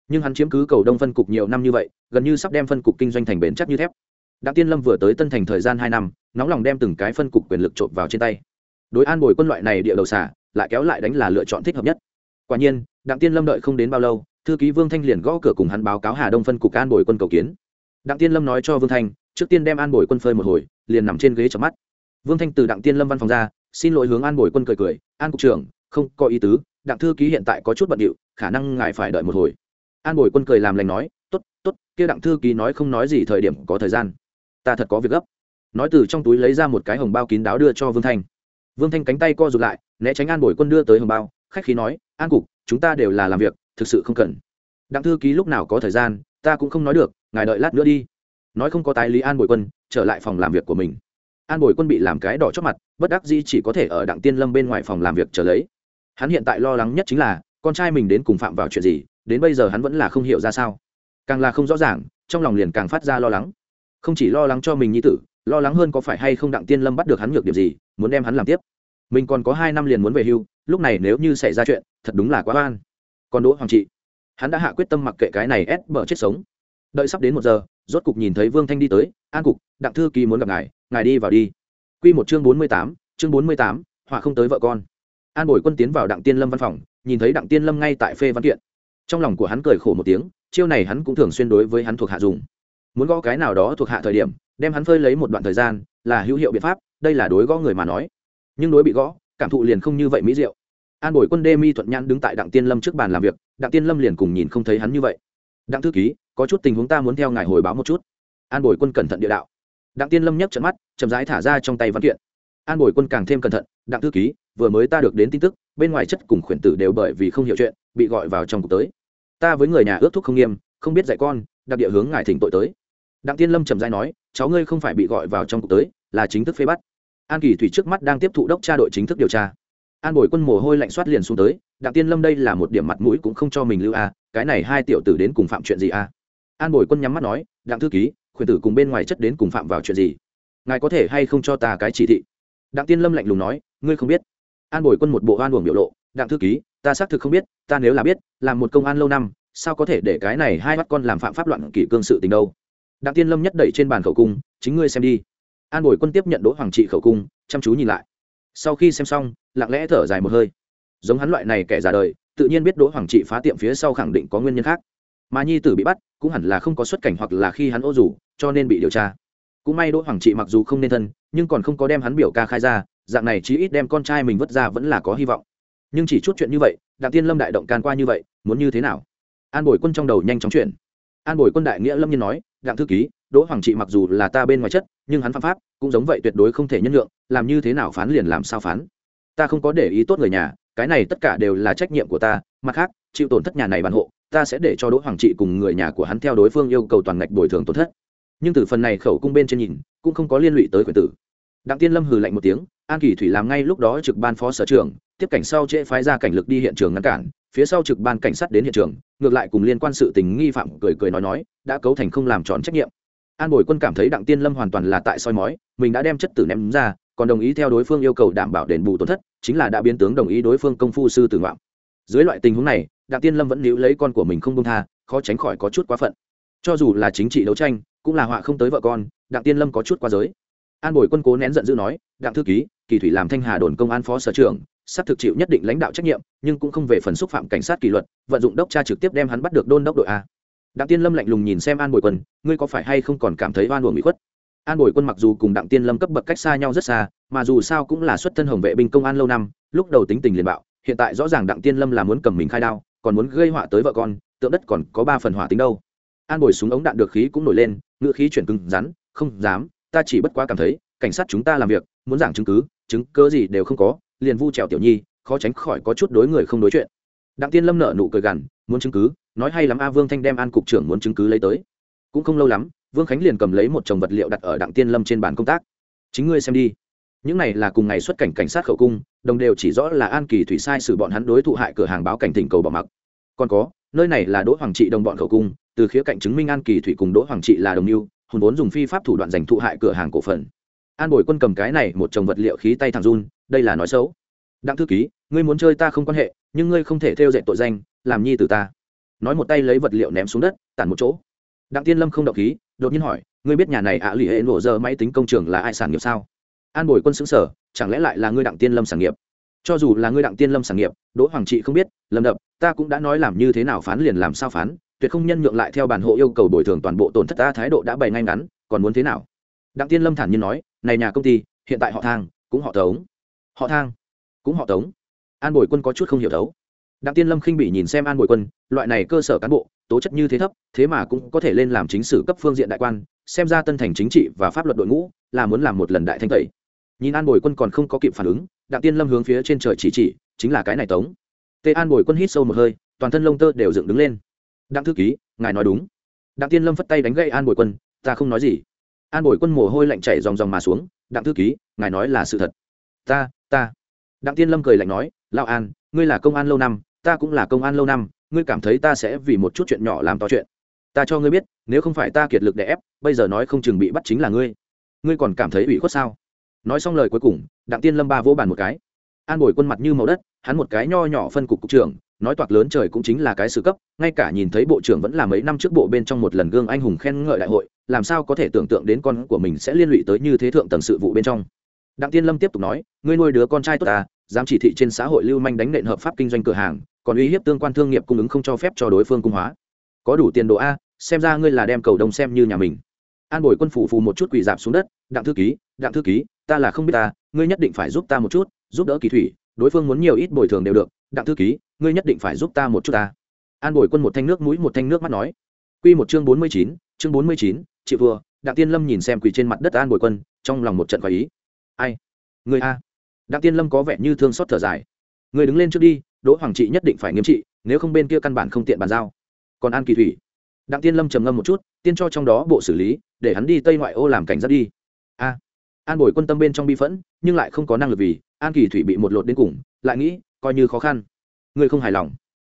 nhưng hắn chiếm cứ cầu đông phân cục nhiều năm như vậy gần như sắp đem phân cục kinh doanh thành bền chắc như thép. Đặng tiên lâm vừa tới tân thành thời gian hai năm nóng lòng đem từng cái phân cục quyền lực trộm vào trên tay. Đối an bồi quân loại này địa đầu xả lại kéo lại đánh là lựa chọn thích hợp nhất. Quả nhiên, đặng tiên lâm đợi không đến bao lâu, thư ký vương thanh liền gõ cửa cùng hắn báo cáo hà đông phân cục an bồi quân cầu kiến. Đặng tiên lâm nói cho vương thanh, trước tiên đem an bồi quân phơi một hồi, liền nằm trên ghế chợp mắt. Vương thanh từ đặng tiên lâm văn phòng ra, xin lỗi hướng an bồi quân cười cười, an cục trưởng, không có ý tứ, đặng thư ký hiện tại có chút bận điệu, khả năng ngài phải đợi một hồi. An bồi quân cười làm lành nói t ố t t ố t kia đặng thư ký nói không nói gì thời điểm có thời gian. Ta thật có việc gấp. Nói từ trong túi lấy ra một cái hồng bao kín đáo đưa cho vương thanh vương thanh cánh tay co rụt lại, né tránh an bồi quân đưa tới hồng bao. Khách khí nói, an cục, chúng ta đều là làm việc, thực sự không cần. Đặng thư ký lúc nào có thời gian, ta cũng không nói được, ngài đợi lát nữa đi. Nói không có tái lý an bồi quân, trở lại phòng làm việc của mình. An bồi quân bị làm cái đỏ chót mặt, bất đắc dĩ chỉ có thể ở đặng tiên lâm bên ngoài phòng làm việc trở lấy. Hắn hiện tại lo lắng nhất chính là, con trai mình đến cùng phạm vào chuyện gì, đến bây giờ hắn vẫn là không hiểu ra sao. Càng là không rõ ràng, trong lòng liền càng phát ra lo lắng. Không chỉ lo lắng cho mình như tử, lo lắng hơn có phải hay không đặng tiên lâm bắt được hắn nhược điểm gì muốn đem hắn làm tiếp. Mình còn có hai năm liền muốn về hưu, lúc này nếu như xảy ra chuyện, thật đúng là quá oan. Còn đỗ hoàng trị, hắn đã hạ quyết tâm mặc kệ cái này ép bở chết sống. Đợi sắp đến một giờ, rốt cục nhìn thấy vương thanh đi tới, an cục, đặng thư ký muốn gặp ngài ngài đi vào đi. Q một chương bốn mươi tám, chương bốn mươi tám, họa không tới vợ con. An bồi quân tiến vào đặng tiên lâm văn phòng, nhìn thấy đặng tiên lâm ngay tại phê văn kiện. Trong lòng của hắn cười khổ một tiếng, chiêu này hắn cũng thường xuyên đối với hắn thuộc hạ dùng. Muốn gõ cái nào đó thuộc hạ thời điểm, đem hắn phơi lấy một đoạn thời gian, là hữu hiệu biện pháp đây là đối gõ người mà nói. Nhưng đối bị gõ, cảm thụ liền không như vậy mỹ diệu. An bồi quân đê mi thuận nhãn đứng tại đặng tiên lâm trước bàn làm việc, đặng tiên lâm liền cùng nhìn không thấy hắn như vậy. Đặng thư ký, có chút tình huống ta muốn theo ngài hồi báo một chút. An bồi quân cẩn thận địa đạo. Đặng tiên lâm nhấc trận mắt, chậm rãi thả ra trong tay văn kiện. An bồi quân càng thêm cẩn thận, đặng thư ký, vừa mới ta được đến tin tức, bên ngoài chất cùng khuyển tử đều bởi vì không hiểu chuyện, bị gọi vào trong cục tới. Ta với người nhà ước thúc không nghiêm, không biết dạy con, đặc địa hướng ngài thỉnh tội tới. Đặng tiên lâm trầm dai nói, cháu ngươi không phải bị gọi vào trong cục tới là chính thức phê bắt. An kỳ thủy trước mắt đang tiếp thụ đốc tra đội chính thức điều tra. An bồi quân mồ hôi lạnh soát liền xuống tới, đặng tiên lâm đây là một điểm mặt mũi cũng không cho mình lưu a cái này hai tiểu tử đến cùng phạm chuyện gì a an bồi quân nhắm mắt nói, đặng thư ký, khuyển tử cùng bên ngoài chất đến cùng phạm vào chuyện gì? Ngài có thể hay không cho ta cái chỉ thị? Đặng tiên lâm lạnh lùng nói, ngươi không biết. An bồi quân một bộ oan uổng biểu lộ, đặng thư ký, ta xác thực không biết, ta nếu là biết, làm một công an lâu năm, sao có thể để cái này hai bắt con làm phạm pháp loạn kỷ cương sự tình đâu? Đặng tiên lâm nhất đẩy trên bàn khẩu cung, chính ngươi xem đi an bồi quân tiếp nhận đỗ hoàng trị khẩu cung, chăm chú nhìn lại. Sau khi xem xong, lặng lẽ thở dài một hơi. Giống hắn loại này kẻ già đời, tự nhiên biết đỗ hoàng trị phá tiệm phía sau khẳng định có nguyên nhân khác. Mà nhi tử bị bắt, cũng hẳn là không có xuất cảnh hoặc là khi hắn ô rủ, cho nên bị điều tra. Cũng may đỗ hoàng trị mặc dù không nên thân, nhưng còn không có đem hắn biểu ca khai ra, dạng này chí ít đem con trai mình vứt ra vẫn là có hy vọng. Nhưng chỉ chút chuyện như vậy, đặng tiên lâm đại động can qua như vậy, muốn như thế nào? An bồi quân trong đầu nhanh chóng chuyển. An bồi quân đại nghĩa lâm nhiên nói, đặng thư ký đỗ hoàng trị mặc dù là ta bên ngoài chất, nhưng hắn phạm pháp cũng giống vậy tuyệt đối không thể nhân lượng làm như thế nào phán liền làm sao phán. Ta không có để ý tốt người nhà, cái này tất cả đều là trách nhiệm của ta, mặt khác, chịu tổn thất nhà này bản hộ, ta sẽ để cho đỗ hoàng trị cùng người nhà của hắn theo đối phương yêu cầu toàn ngạch bồi thường tổn thất. Nhưng từ phần này khẩu cung bên trên nhìn, cũng không có liên lụy tới quyền tử. Đặng tiên lâm hừ lạnh một tiếng, an kỳ thủy làm ngay lúc đó trực ban phó sở trưởng, tiếp cảnh sau trễ phái ra cảnh lực đi hiện trường ngăn cản, phía sau trực ban cảnh sát đến hiện trường, ngược lại cùng liên quan sự tình nghi phạm cười cười nói nói, đã cấu thành không làm tròn trách nhiệm an bồi quân cảm thấy đặng tiên lâm hoàn toàn là tại soi mói, mình đã đem chất tử ném ra, còn đồng ý theo đối phương yêu cầu đảm bảo đền bù tổn thất, chính là đã biến tướng đồng ý đối phương công phu sư tử ngoạm. Dưới loại tình huống này, đặng tiên lâm vẫn níu lấy con của mình không công tha, khó tránh khỏi có chút quá phận. Cho dù là chính trị đấu tranh, cũng là họa không tới vợ con, đặng tiên lâm có chút quá giới. An bồi quân cố nén giận dữ nói, đặng thư ký, kỳ thủy làm thanh hà đồn công an phó sở trưởng, sắp thực chịu nhất định lãnh đạo trách nhiệm, nhưng cũng không về phần xúc phạm cảnh sát kỷ luật, vận dụng đốc tra trực tiếp đem hắn bắt được đôn đốc đội a đặng tiên lâm lạnh lùng nhìn xem an bồi quân, ngươi có phải hay không còn cảm thấy oan uổng bị khuất? An bồi quân mặc dù cùng đặng tiên lâm cấp bậc cách xa nhau rất xa, mà dù sao cũng là xuất thân hồng vệ binh công an lâu năm, lúc đầu tính tình liền bạo, hiện tại rõ ràng đặng tiên lâm là muốn cầm mình khai đao, còn muốn gây họa tới vợ con, tượng đất còn có ba phần hỏa tính đâu. An bồi súng ống đạn được khí cũng nổi lên, ngựa khí chuyển cứng rắn, không dám, ta chỉ bất quá cảm thấy, cảnh sát chúng ta làm việc, muốn giảng chứng cứ, chứng cớ gì đều không có, liền vu trèo tiểu nhi, khó tránh khỏi có chút đối người không đối chuyện. Đặng tiên lâm nợ nụ cười gằn, muốn chứng cứ? Nói hay lắm a, vương thanh đem an cục trưởng muốn chứng cứ lấy tới. Cũng không lâu lắm, vương khánh liền cầm lấy một chồng vật liệu đặt ở đặng tiên lâm trên bàn công tác. Chính ngươi xem đi. Những này là cùng ngày xuất cảnh cảnh sát khẩu cung, đồng đều chỉ rõ là an kỳ thủy sai xử bọn hắn đối thụ hại cửa hàng báo cảnh tỉnh cầu bỏ mặc. Còn có, nơi này là đỗ hoàng trị đồng bọn khẩu cung, từ khía cạnh chứng minh an kỳ thủy cùng đỗ hoàng trị là đồng mưu, hùn vốn dùng phi pháp thủ đoạn giành thụ hại cửa hàng cổ phần. An bồi quân cầm cái này một chồng vật liệu khí tay thằng run, đây là nói xấu. Đặng thư ký, ngươi muốn chơi ta không quan hệ, nhưng ngươi không thể theo dệt tội danh, làm nhi từ ta nói một tay lấy vật liệu ném xuống đất tản một chỗ. Đặng tiên lâm không động khí đột nhiên hỏi ngươi biết nhà này ạ à, lì hệ nổ giờ máy tính công trường là ai sản nghiệp sao? An bồi quân xứng sở chẳng lẽ lại là ngươi đặng tiên lâm sản nghiệp? Cho dù là ngươi đặng tiên lâm sản nghiệp đỗ hoàng trị không biết lầm đập ta cũng đã nói làm như thế nào phán liền làm sao phán tuyệt không nhân nhượng lại theo bản hộ yêu cầu bồi thường toàn bộ tổn thất ta thái độ đã bày ngay ngắn còn muốn thế nào? Đặng tiên lâm thản nhiên nói này nhà công ty hiện tại họ thang cũng họ tống. Họ thang cũng họ tống. An bồi quân có chút không hiểu thấu đặng tiên lâm khinh bị nhìn xem an bồi quân, loại này cơ sở cán bộ, tố chất như thế thấp, thế mà cũng có thể lên làm chính sử cấp phương diện đại quan, xem ra tân thành chính trị và pháp luật đội ngũ là muốn làm một lần đại thanh tẩy. Nhìn an bồi quân còn không có kịp phản ứng, đặng tiên lâm hướng phía trên trời chỉ chỉ, chính là cái này tống. Tê an bồi quân hít sâu một hơi, toàn thân lông tơ đều dựng đứng lên. Đặng thư ký, ngài nói đúng. Đặng tiên lâm phất tay đánh gậy an bồi quân, ta không nói gì. An bồi quân mồ hôi lạnh chảy dòng dòng mà xuống, đặng thư ký, ngài nói là sự thật. Ta ta. Đặng tiên lâm cười lạnh nói lao an, ngươi là công an lâu năm ta cũng là công an lâu năm, ngươi cảm thấy ta sẽ vì một chút chuyện nhỏ làm to chuyện. Ta cho ngươi biết, nếu không phải ta kiệt lực để ép, bây giờ nói không chừng bị bắt chính là ngươi. Ngươi còn cảm thấy ủy khuất sao? Nói xong lời cuối cùng, đặng tiên lâm ba vỗ bàn một cái. An bồi quân mặt như màu đất, hắn một cái nho nhỏ phân cục cục trưởng, nói toạc lớn trời cũng chính là cái sự cấp, ngay cả nhìn thấy bộ trưởng vẫn là mấy năm trước bộ bên trong một lần gương anh hùng khen ngợi đại hội, làm sao có thể tưởng tượng đến con của mình sẽ liên lụy tới như thế thượng tầng sự vụ bên trong. Đặng tiên lâm tiếp tục nói, ngươi nuôi đứa con trai tốt ta dám chỉ thị trên xã hội lưu manh đánh nện hợp pháp kinh doanh cửa hàng, còn uy hiếp tương quan thương nghiệp cung ứng không cho phép cho đối phương cung hóa. Có đủ tiền đồ a, xem ra ngươi là đem cầu đông xem như nhà mình. An bồi quân phủ phù một chút quỳ dạp xuống đất, đặng thư ký, đặng thư ký, ta là không biết ta, ngươi nhất định phải giúp ta một chút, giúp đỡ kỳ thủy, đối phương muốn nhiều ít bồi thường đều được, đặng thư ký, ngươi nhất định phải giúp ta một chút ta. An bồi quân một thanh nước mũi một thanh nước mắt nói. Q một chương bốn mươi chín, chương bốn mươi chín, chị vừa, đặng tiên lâm nhìn xem quỳ trên mặt đất an bồi quân, trong lòng một trận khỏi ý. Ai? Người a? Đặng tiên lâm có vẻ như thương xót thở dài. Người đứng lên trước đi, đỗ hoàng trị nhất định phải nghiêm trị, nếu không bên kia căn bản không tiện bàn giao. Còn an kỳ thủy. Đặng tiên lâm trầm ngâm một chút, tiên cho trong đó bộ xử lý, để hắn đi tây ngoại ô làm cảnh giác đi. A. An bồi quân tâm bên trong bi phẫn, nhưng lại không có năng lực vì, an kỳ thủy bị một lột đến cùng, lại nghĩ, coi như khó khăn. Ngươi không hài lòng.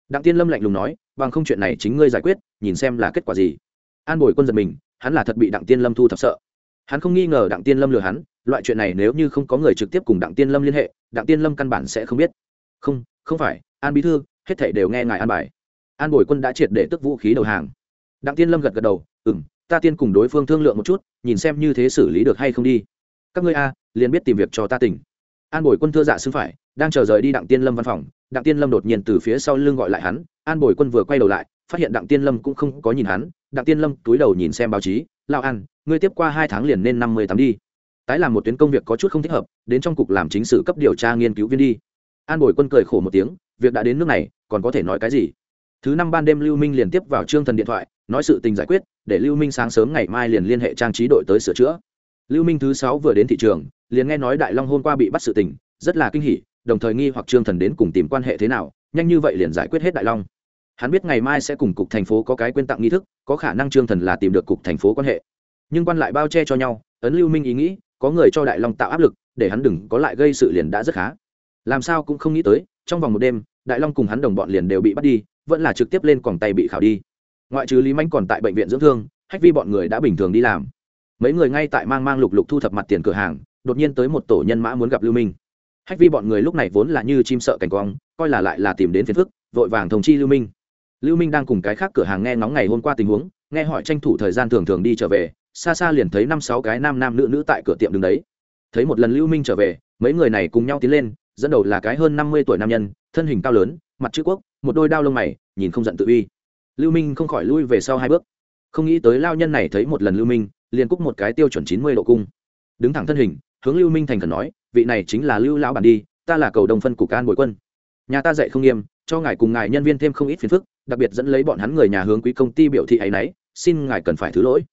Đặng tiên lâm lạnh lùng nói, bằng không chuyện này chính ngươi giải quyết, nhìn xem là kết quả gì. An bồi quân giật mình, hắn là thật bị đặng tiên lâm thu thập sợ hắn không nghi ngờ đặng tiên lâm lừa hắn, loại chuyện này nếu như không có người trực tiếp cùng đặng tiên lâm liên hệ, đặng tiên lâm căn bản sẽ không biết. Không không phải, an bí thư, hết thảy đều nghe ngài an bài. An bồi quân đã triệt để tức vũ khí đầu hàng. Đặng tiên lâm gật gật đầu ừ m ta tiên cùng đối phương thương lượng một chút, nhìn xem như thế xử lý được hay không đi. Các ngươi a, liền biết tìm việc cho ta tỉnh. An bồi quân thưa dạ xưng phải, đang chờ rời đi đặng tiên lâm văn phòng, đặng tiên lâm đột nhiên từ phía sau lưng gọi lại hắn. An bồi quân vừa quay đầu lại, phát hiện đặng tiên lâm cũng không có nhìn hắn đặng tiên lâm túi đầu nhìn xem báo chí lao an, ngươi tiếp qua hai tháng liền nên năm mươi tám đi. Tái làm một tuyến công việc có chút không thích hợp, đến trong cục làm chính sự cấp điều tra nghiên cứu viên đi. An bồi quân cười khổ một tiếng, việc đã đến nước này, còn có thể nói cái gì? Thứ năm ban đêm lưu minh liền tiếp vào trương thần điện thoại, nói sự tình giải quyết, để lưu minh sáng sớm ngày mai liền liên hệ trang trí đội tới sửa chữa. Lưu minh thứ sáu vừa đến thị trường, liền nghe nói đại long hôm qua bị bắt sự tình, rất là kinh hỉ, đồng thời nghi hoặc trương thần đến cùng tìm quan hệ thế nào, nhanh như vậy liền giải quyết hết đại long hắn biết ngày mai sẽ cùng cục thành phố có cái quyên tặng nghi thức, có khả năng trương thần là tìm được cục thành phố quan hệ. Nhưng quan lại bao che cho nhau, ấn lưu minh ý nghĩ, có người cho đại long tạo áp lực, để hắn đừng có lại gây sự liền đã rất khá. Làm sao cũng không nghĩ tới, trong vòng một đêm, đại long cùng hắn đồng bọn liền đều bị bắt đi, vẫn là trực tiếp lên quòng tay bị khảo đi. Ngoại trừ lý manh còn tại bệnh viện dưỡng thương, hách vi bọn người đã bình thường đi làm. Mấy người ngay tại mang mang lục lục thu thập mặt tiền cửa hàng, đột nhiên tới một tổ nhân mã muốn gặp lưu minh. Hách vi bọn người lúc này vốn là như chim sợ cảnh quang, coi là lại là tìm đến phiền phức, vội vàng thông chi lưu minh lưu minh đang cùng cái khác cửa hàng nghe ngóng ngày hôm qua tình huống, nghe hỏi tranh thủ thời gian thường thường đi trở về, xa xa liền thấy năm sáu cái nam nam nữ nữ tại cửa tiệm đứng đấy. Thấy một lần lưu minh trở về, mấy người này cùng nhau tiến lên, dẫn đầu là cái hơn năm mươi tuổi nam nhân, thân hình cao lớn, mặt chữ quốc, một đôi đao lông mày, nhìn không giận tự uy. Lưu minh không khỏi lui về sau hai bước. Không nghĩ tới lao nhân này thấy một lần lưu minh, liền cúc một cái tiêu chuẩn chín mươi độ cung. Đứng thẳng thân hình, hướng lưu minh thành khẩn nói, vị này chính là lưu lão bản đi, ta là cầu đồng phân cục an bồi quân. Nhà ta dạy không nghiêm, cho ngài cùng ngài nhân viên thêm không ít phiền phức đặc biệt dẫn lấy bọn hắn người nhà hướng quý công ty biểu thị ấy nấy xin ngài cần phải thứ lỗi.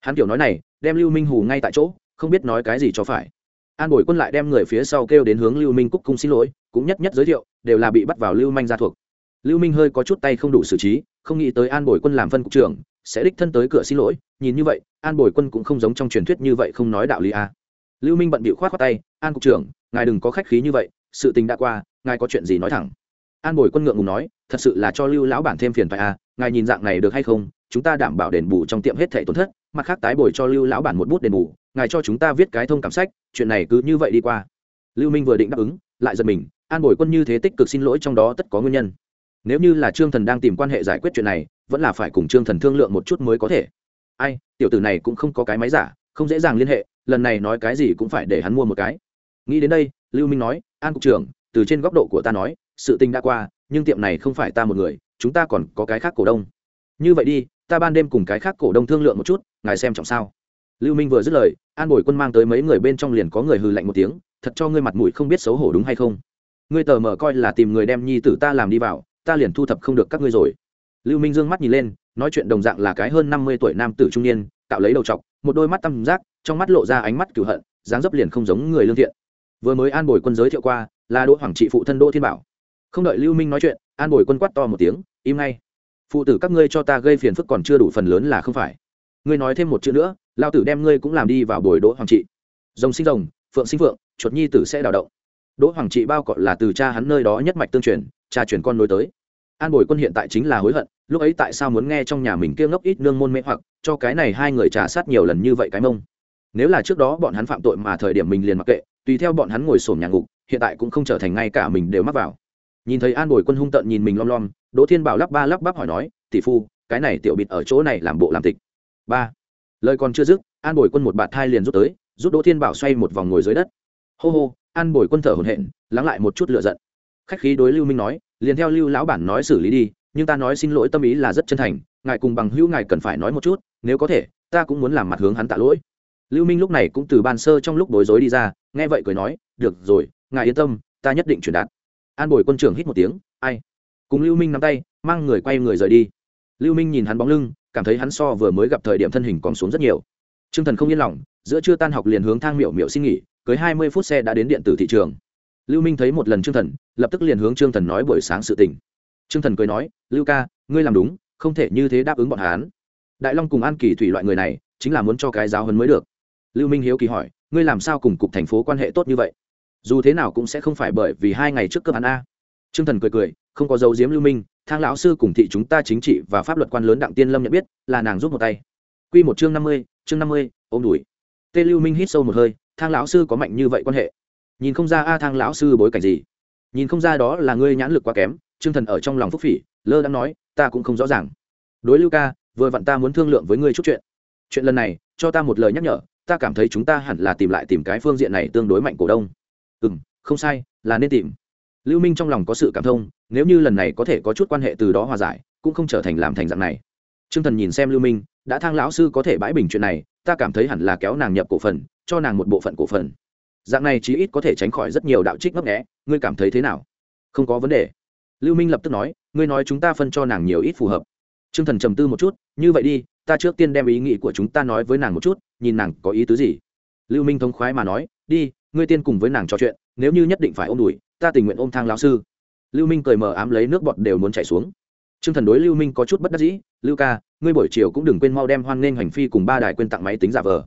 Hắn kiểu nói này, đem lưu minh hù ngay tại chỗ, không biết nói cái gì cho phải. An bồi quân lại đem người phía sau kêu đến hướng lưu minh cúc cung xin lỗi, cũng nhất nhất giới thiệu, đều là bị bắt vào lưu manh gia thuộc. Lưu minh hơi có chút tay không đủ xử trí, không nghĩ tới an bồi quân làm phân cục trưởng, sẽ đích thân tới cửa xin lỗi, nhìn như vậy, an bồi quân cũng không giống trong truyền thuyết như vậy không nói đạo lý a à. lưu minh bận bịu khoát khoát tay, an cục trưởng, ngài đừng có khách khí như vậy, sự tình đã qua, ngài có chuyện gì nói thẳng an bồi quân ngượng ngùng nói, thật sự là cho lưu lão bản thêm phiền phải à? ngài nhìn dạng này được hay không? Chúng ta đảm bảo đền bù trong tiệm hết thẻ tổn thất, mặt khác tái bồi cho lưu lão bản một bút đền bù, ngài cho chúng ta viết cái thông cảm sách, chuyện này cứ như vậy đi qua. Lưu minh vừa định đáp ứng, lại giật mình, an bồi quân như thế tích cực xin lỗi trong đó tất có nguyên nhân. Nếu như là trương thần đang tìm quan hệ giải quyết chuyện này, vẫn là phải cùng trương thần thương lượng một chút mới có thể. Ai, tiểu tử này cũng không có cái máy giả, không dễ dàng liên hệ, lần này nói cái gì cũng phải để hắn mua một cái. Nghĩ đến đây, lưu minh nói, an cục trưởng, từ trên góc độ của ta nói sự tình đã qua, nhưng tiệm này không phải ta một người, chúng ta còn có cái khác cổ đông. Như vậy đi, ta ban đêm cùng cái khác cổ đông thương lượng một chút, ngài xem trọng sao? Lưu minh vừa dứt lời, an bồi quân mang tới mấy người bên trong liền có người hư lạnh một tiếng, thật cho ngươi mặt mũi không biết xấu hổ đúng hay không? Ngươi tờ mờ coi là tìm người đem nhi tử ta làm đi vào, ta liền thu thập không được các ngươi rồi. Lưu minh dương mắt nhìn lên, nói chuyện đồng dạng là cái hơn năm mươi tuổi nam tử trung niên tạo lấy đầu trọc, một đôi mắt tăm giác trong mắt lộ ra ánh mắt cửu hận, dáng dấp liền không giống người lương thiện. Vừa mới an bồi quân giới thiệu qua, là đỗ hoàng trị phụ thân đỗ thiên bảo không đợi lưu minh nói chuyện, an bồi quân quát to một tiếng, im ngay. Phụ tử các ngươi cho ta gây phiền phức còn chưa đủ phần lớn là không phải. Ngươi nói thêm một chữ nữa lao tử đem ngươi cũng làm đi vào bồi đỗ hoàng trị. Rồng sinh rồng, phượng sinh phượng, chuột nhi tử sẽ đào động. Đỗ hoàng trị bao cọt là từ cha hắn nơi đó nhất mạch tương truyền, cha truyền con nối tới. An bồi quân hiện tại chính là hối hận, lúc ấy tại sao muốn nghe trong nhà mình kia ngốc ít nương môn mê hoặc, cho cái này hai người trả sát nhiều lần như vậy cái mông. Nếu là trước đó bọn hắn phạm tội mà thời điểm mình liền mặc kệ, tùy theo bọn hắn ngồi sổm nhà ngục, hiện tại cũng không trở thành ngay cả mình đều mắc vào nhìn thấy an bồi quân hung tận nhìn mình lom lom, đỗ thiên bảo lắp ba lắp bắp hỏi nói, tỷ phu, cái này tiểu bịt ở chỗ này làm bộ làm tịch. Ba. Lời còn chưa dứt, an bồi quân một bạt thai liền rút tới rút đỗ thiên bảo xoay một vòng ngồi dưới đất. Hô hô, an bồi quân thở hổn hển, lắng lại một chút lựa giận. Khách khí đối lưu minh nói, liền theo lưu lão bản nói xử lý đi, nhưng ta nói xin lỗi tâm ý là rất chân thành, ngài cùng bằng hữu ngài cần phải nói một chút, nếu có thể, ta cũng muốn làm mặt hướng hắn tạ lỗi. Lưu minh lúc này cũng từ ban sơ trong lúc bối rối đi ra, nghe vậy cười nói, được rồi, ngài yên tâm, ta nhất định truyền đạt an bồi quân trưởng hít một tiếng, ai? Cùng lưu minh nắm tay, mang người quay người rời đi. Lưu minh nhìn hắn bóng lưng, cảm thấy hắn so vừa mới gặp thời điểm thân hình còn xuống rất nhiều. T r ư ơ n g thần không yên lòng, giữa trưa tan học liền hướng thang miệu miệu xin nghỉ, cưới hai mươi phút xe đã đến điện tử thị trường. Lưu minh thấy một lần t r ư ơ n g thần, lập tức liền hướng t r ư ơ n g thần nói buổi sáng sự tình. T r ư ơ n g thần cười nói, lưu ca, ngươi làm đúng, không thể như thế đáp ứng bọn hắn. Đại long cùng an kỳ thủy loại người này, chính là muốn cho cái giáo hấn mới được. Lưu minh hiếu kỳ hỏi, ngươi làm sao cùng cục thành phố quan hệ tốt như vậy? Dù thế nào cũng sẽ không phải bởi vì hai ngày trước cướp hắn a. T r ư ơ n g thần cười cười, không có dấu diếm lưu minh, thang lão sư cùng thị chúng ta chính trị và pháp luật quan lớn đặng tiên lâm nhận biết, là nàng giúp một tay. Q một chương năm mươi, chương năm mươi, ôm đùi tê lưu minh hít sâu một hơi, thang lão sư có mạnh như vậy quan hệ? Nhìn không ra a thang lão sư bối cảnh gì? Nhìn không ra đó là ngươi nhãn lực quá kém chương thần ở trong lòng phúc phỉ, lơ đang nói, ta cũng không rõ ràng. Đối lưu ca, vừa vặn ta muốn thương lượng với ngươi chút chuyện. Chuyện lần này, cho ta một lời nhắc nhở, ta cảm thấy chúng ta hẳn là tìm lại tìm cái phương diện này tương đối mạnh cổ đông ừ m không sai, là nên tìm. Lưu minh trong lòng có sự cảm thông, nếu như lần này có thể có chút quan hệ từ đó hòa giải, cũng không trở thành làm thành dạng này. T r ư ơ n g thần nhìn xem lưu minh, đã thang lão sư có thể bãi bình chuyện này, ta cảm thấy hẳn là kéo nàng nhập cổ phần, cho nàng một bộ phận cổ phần. Dạng này chí ít có thể tránh khỏi rất nhiều đạo trích ngấp nghẽ ngươi cảm thấy thế nào? Không có vấn đề. Lưu minh lập tức nói, ngươi nói chúng ta phân cho nàng nhiều ít phù hợp. T r ư ơ n g thần trầm tư một chút, như vậy đi, ta trước tiên đem ý nghĩ của chúng ta nói với nàng một chút, nhìn nàng có ý tứ gì. Lưu minh thông khoái mà nói, đi ngươi tiên cùng với nàng trò chuyện, nếu như nhất định phải ôm đùi, ta tình nguyện ôm thang lão sư. Lưu minh cười mờ ám lấy nước bọt đều muốn chảy xuống. Trương thần đối lưu minh có chút bất đắc dĩ, lưu ca, ngươi buổi chiều cũng đừng quên mau đem hoan nghênh hành phi cùng ba đài quên tặng máy tính giả vờ.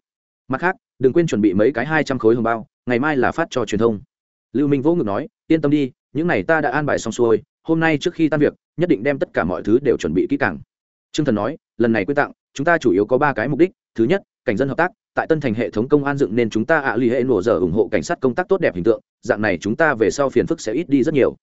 Mặt khác, đừng quên chuẩn bị mấy cái hai trăm khối hồng bao, ngày mai là phát cho truyền thông. Lưu minh vỗ ngực nói, yên tâm đi, những này ta đã an bài xong xuôi, hôm nay trước khi tan việc, nhất định đem tất cả mọi thứ đều chuẩn bị kỹ càng. Trương thần nói, lần này quên tặng, chúng ta chủ yếu có ba cái mục đích. Thứ nhất, cảnh dân hợp tác tại tân thành hệ thống công an dựng nên chúng ta ạ à lì hệ nổ giờ ủng hộ cảnh sát công tác tốt đẹp hình tượng, dạng này chúng ta về sau phiền phức sẽ ít đi rất nhiều.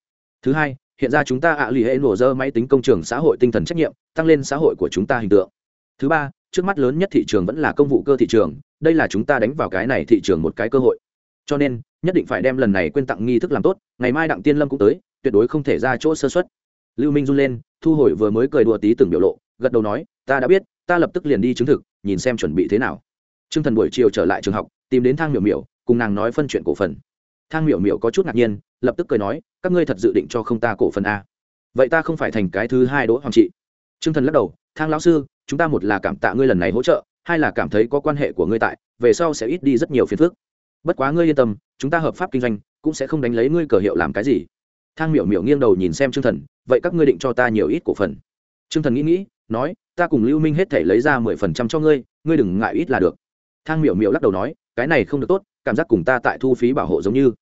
Thứ hai, hiện ra chúng ta ạ à lì hệ nổ dơ máy tính công trường xã hội tinh thần trách nhiệm, tăng lên xã hội của chúng ta hình tượng. Thứ ba, trước mắt lớn nhất thị trường vẫn là công vụ cơ thị trường, đây là chúng ta đánh vào cái này thị trường một cái cơ hội. Cho nên, nhất định phải đem lần này quên tặng nghi thức làm tốt, ngày mai đặng tiên lâm cũng tới, tuyệt đối không thể ra chỗ sơ xuất lưu minh run lên, thu hồi vừa mới cười đùa tí từng biểu lộ, gật đầu nói, ta đã biết, ta lập tức liền đi chứng thực, nhìn xem chuẩn bị thế nào t r ư ơ n g thần buổi chiều trở lại trường học, tìm đến thang miểu miểu, cùng nàng nói phân chuyện cổ phần. Thang miểu miểu có chút ngạc nhiên, lập tức cười nói, các ngươi thật dự định cho không ta cổ phần a vậy ta không phải thành cái thứ hai đỗ hoàng trị. T r ư ơ n g thần lắc đầu, thang lão sư, chúng ta một là cảm tạ ngươi lần này hỗ trợ, hai là cảm thấy có quan hệ của ngươi tại, về sau sẽ ít đi rất nhiều phiền phức. Bất quá ngươi yên tâm, chúng ta hợp pháp kinh doanh, cũng sẽ không đánh lấy ngươi cờ hiệu làm cái gì. Thang miểu miểu nghiêng đầu nhìn xem t r ư ơ n g thần, vậy các ngươi định cho ta nhiều ít cổ phần? T r ư ơ n g thần nghĩ nghĩ, nói, ta cùng lưu minh hết thể lấy ra mười phần trăm cho ngươi ngươi đừng ngại ít là được thang miểu miểu lắc đầu nói, cái này không được tốt, cảm giác cùng ta tại thu phí bảo hộ giống như.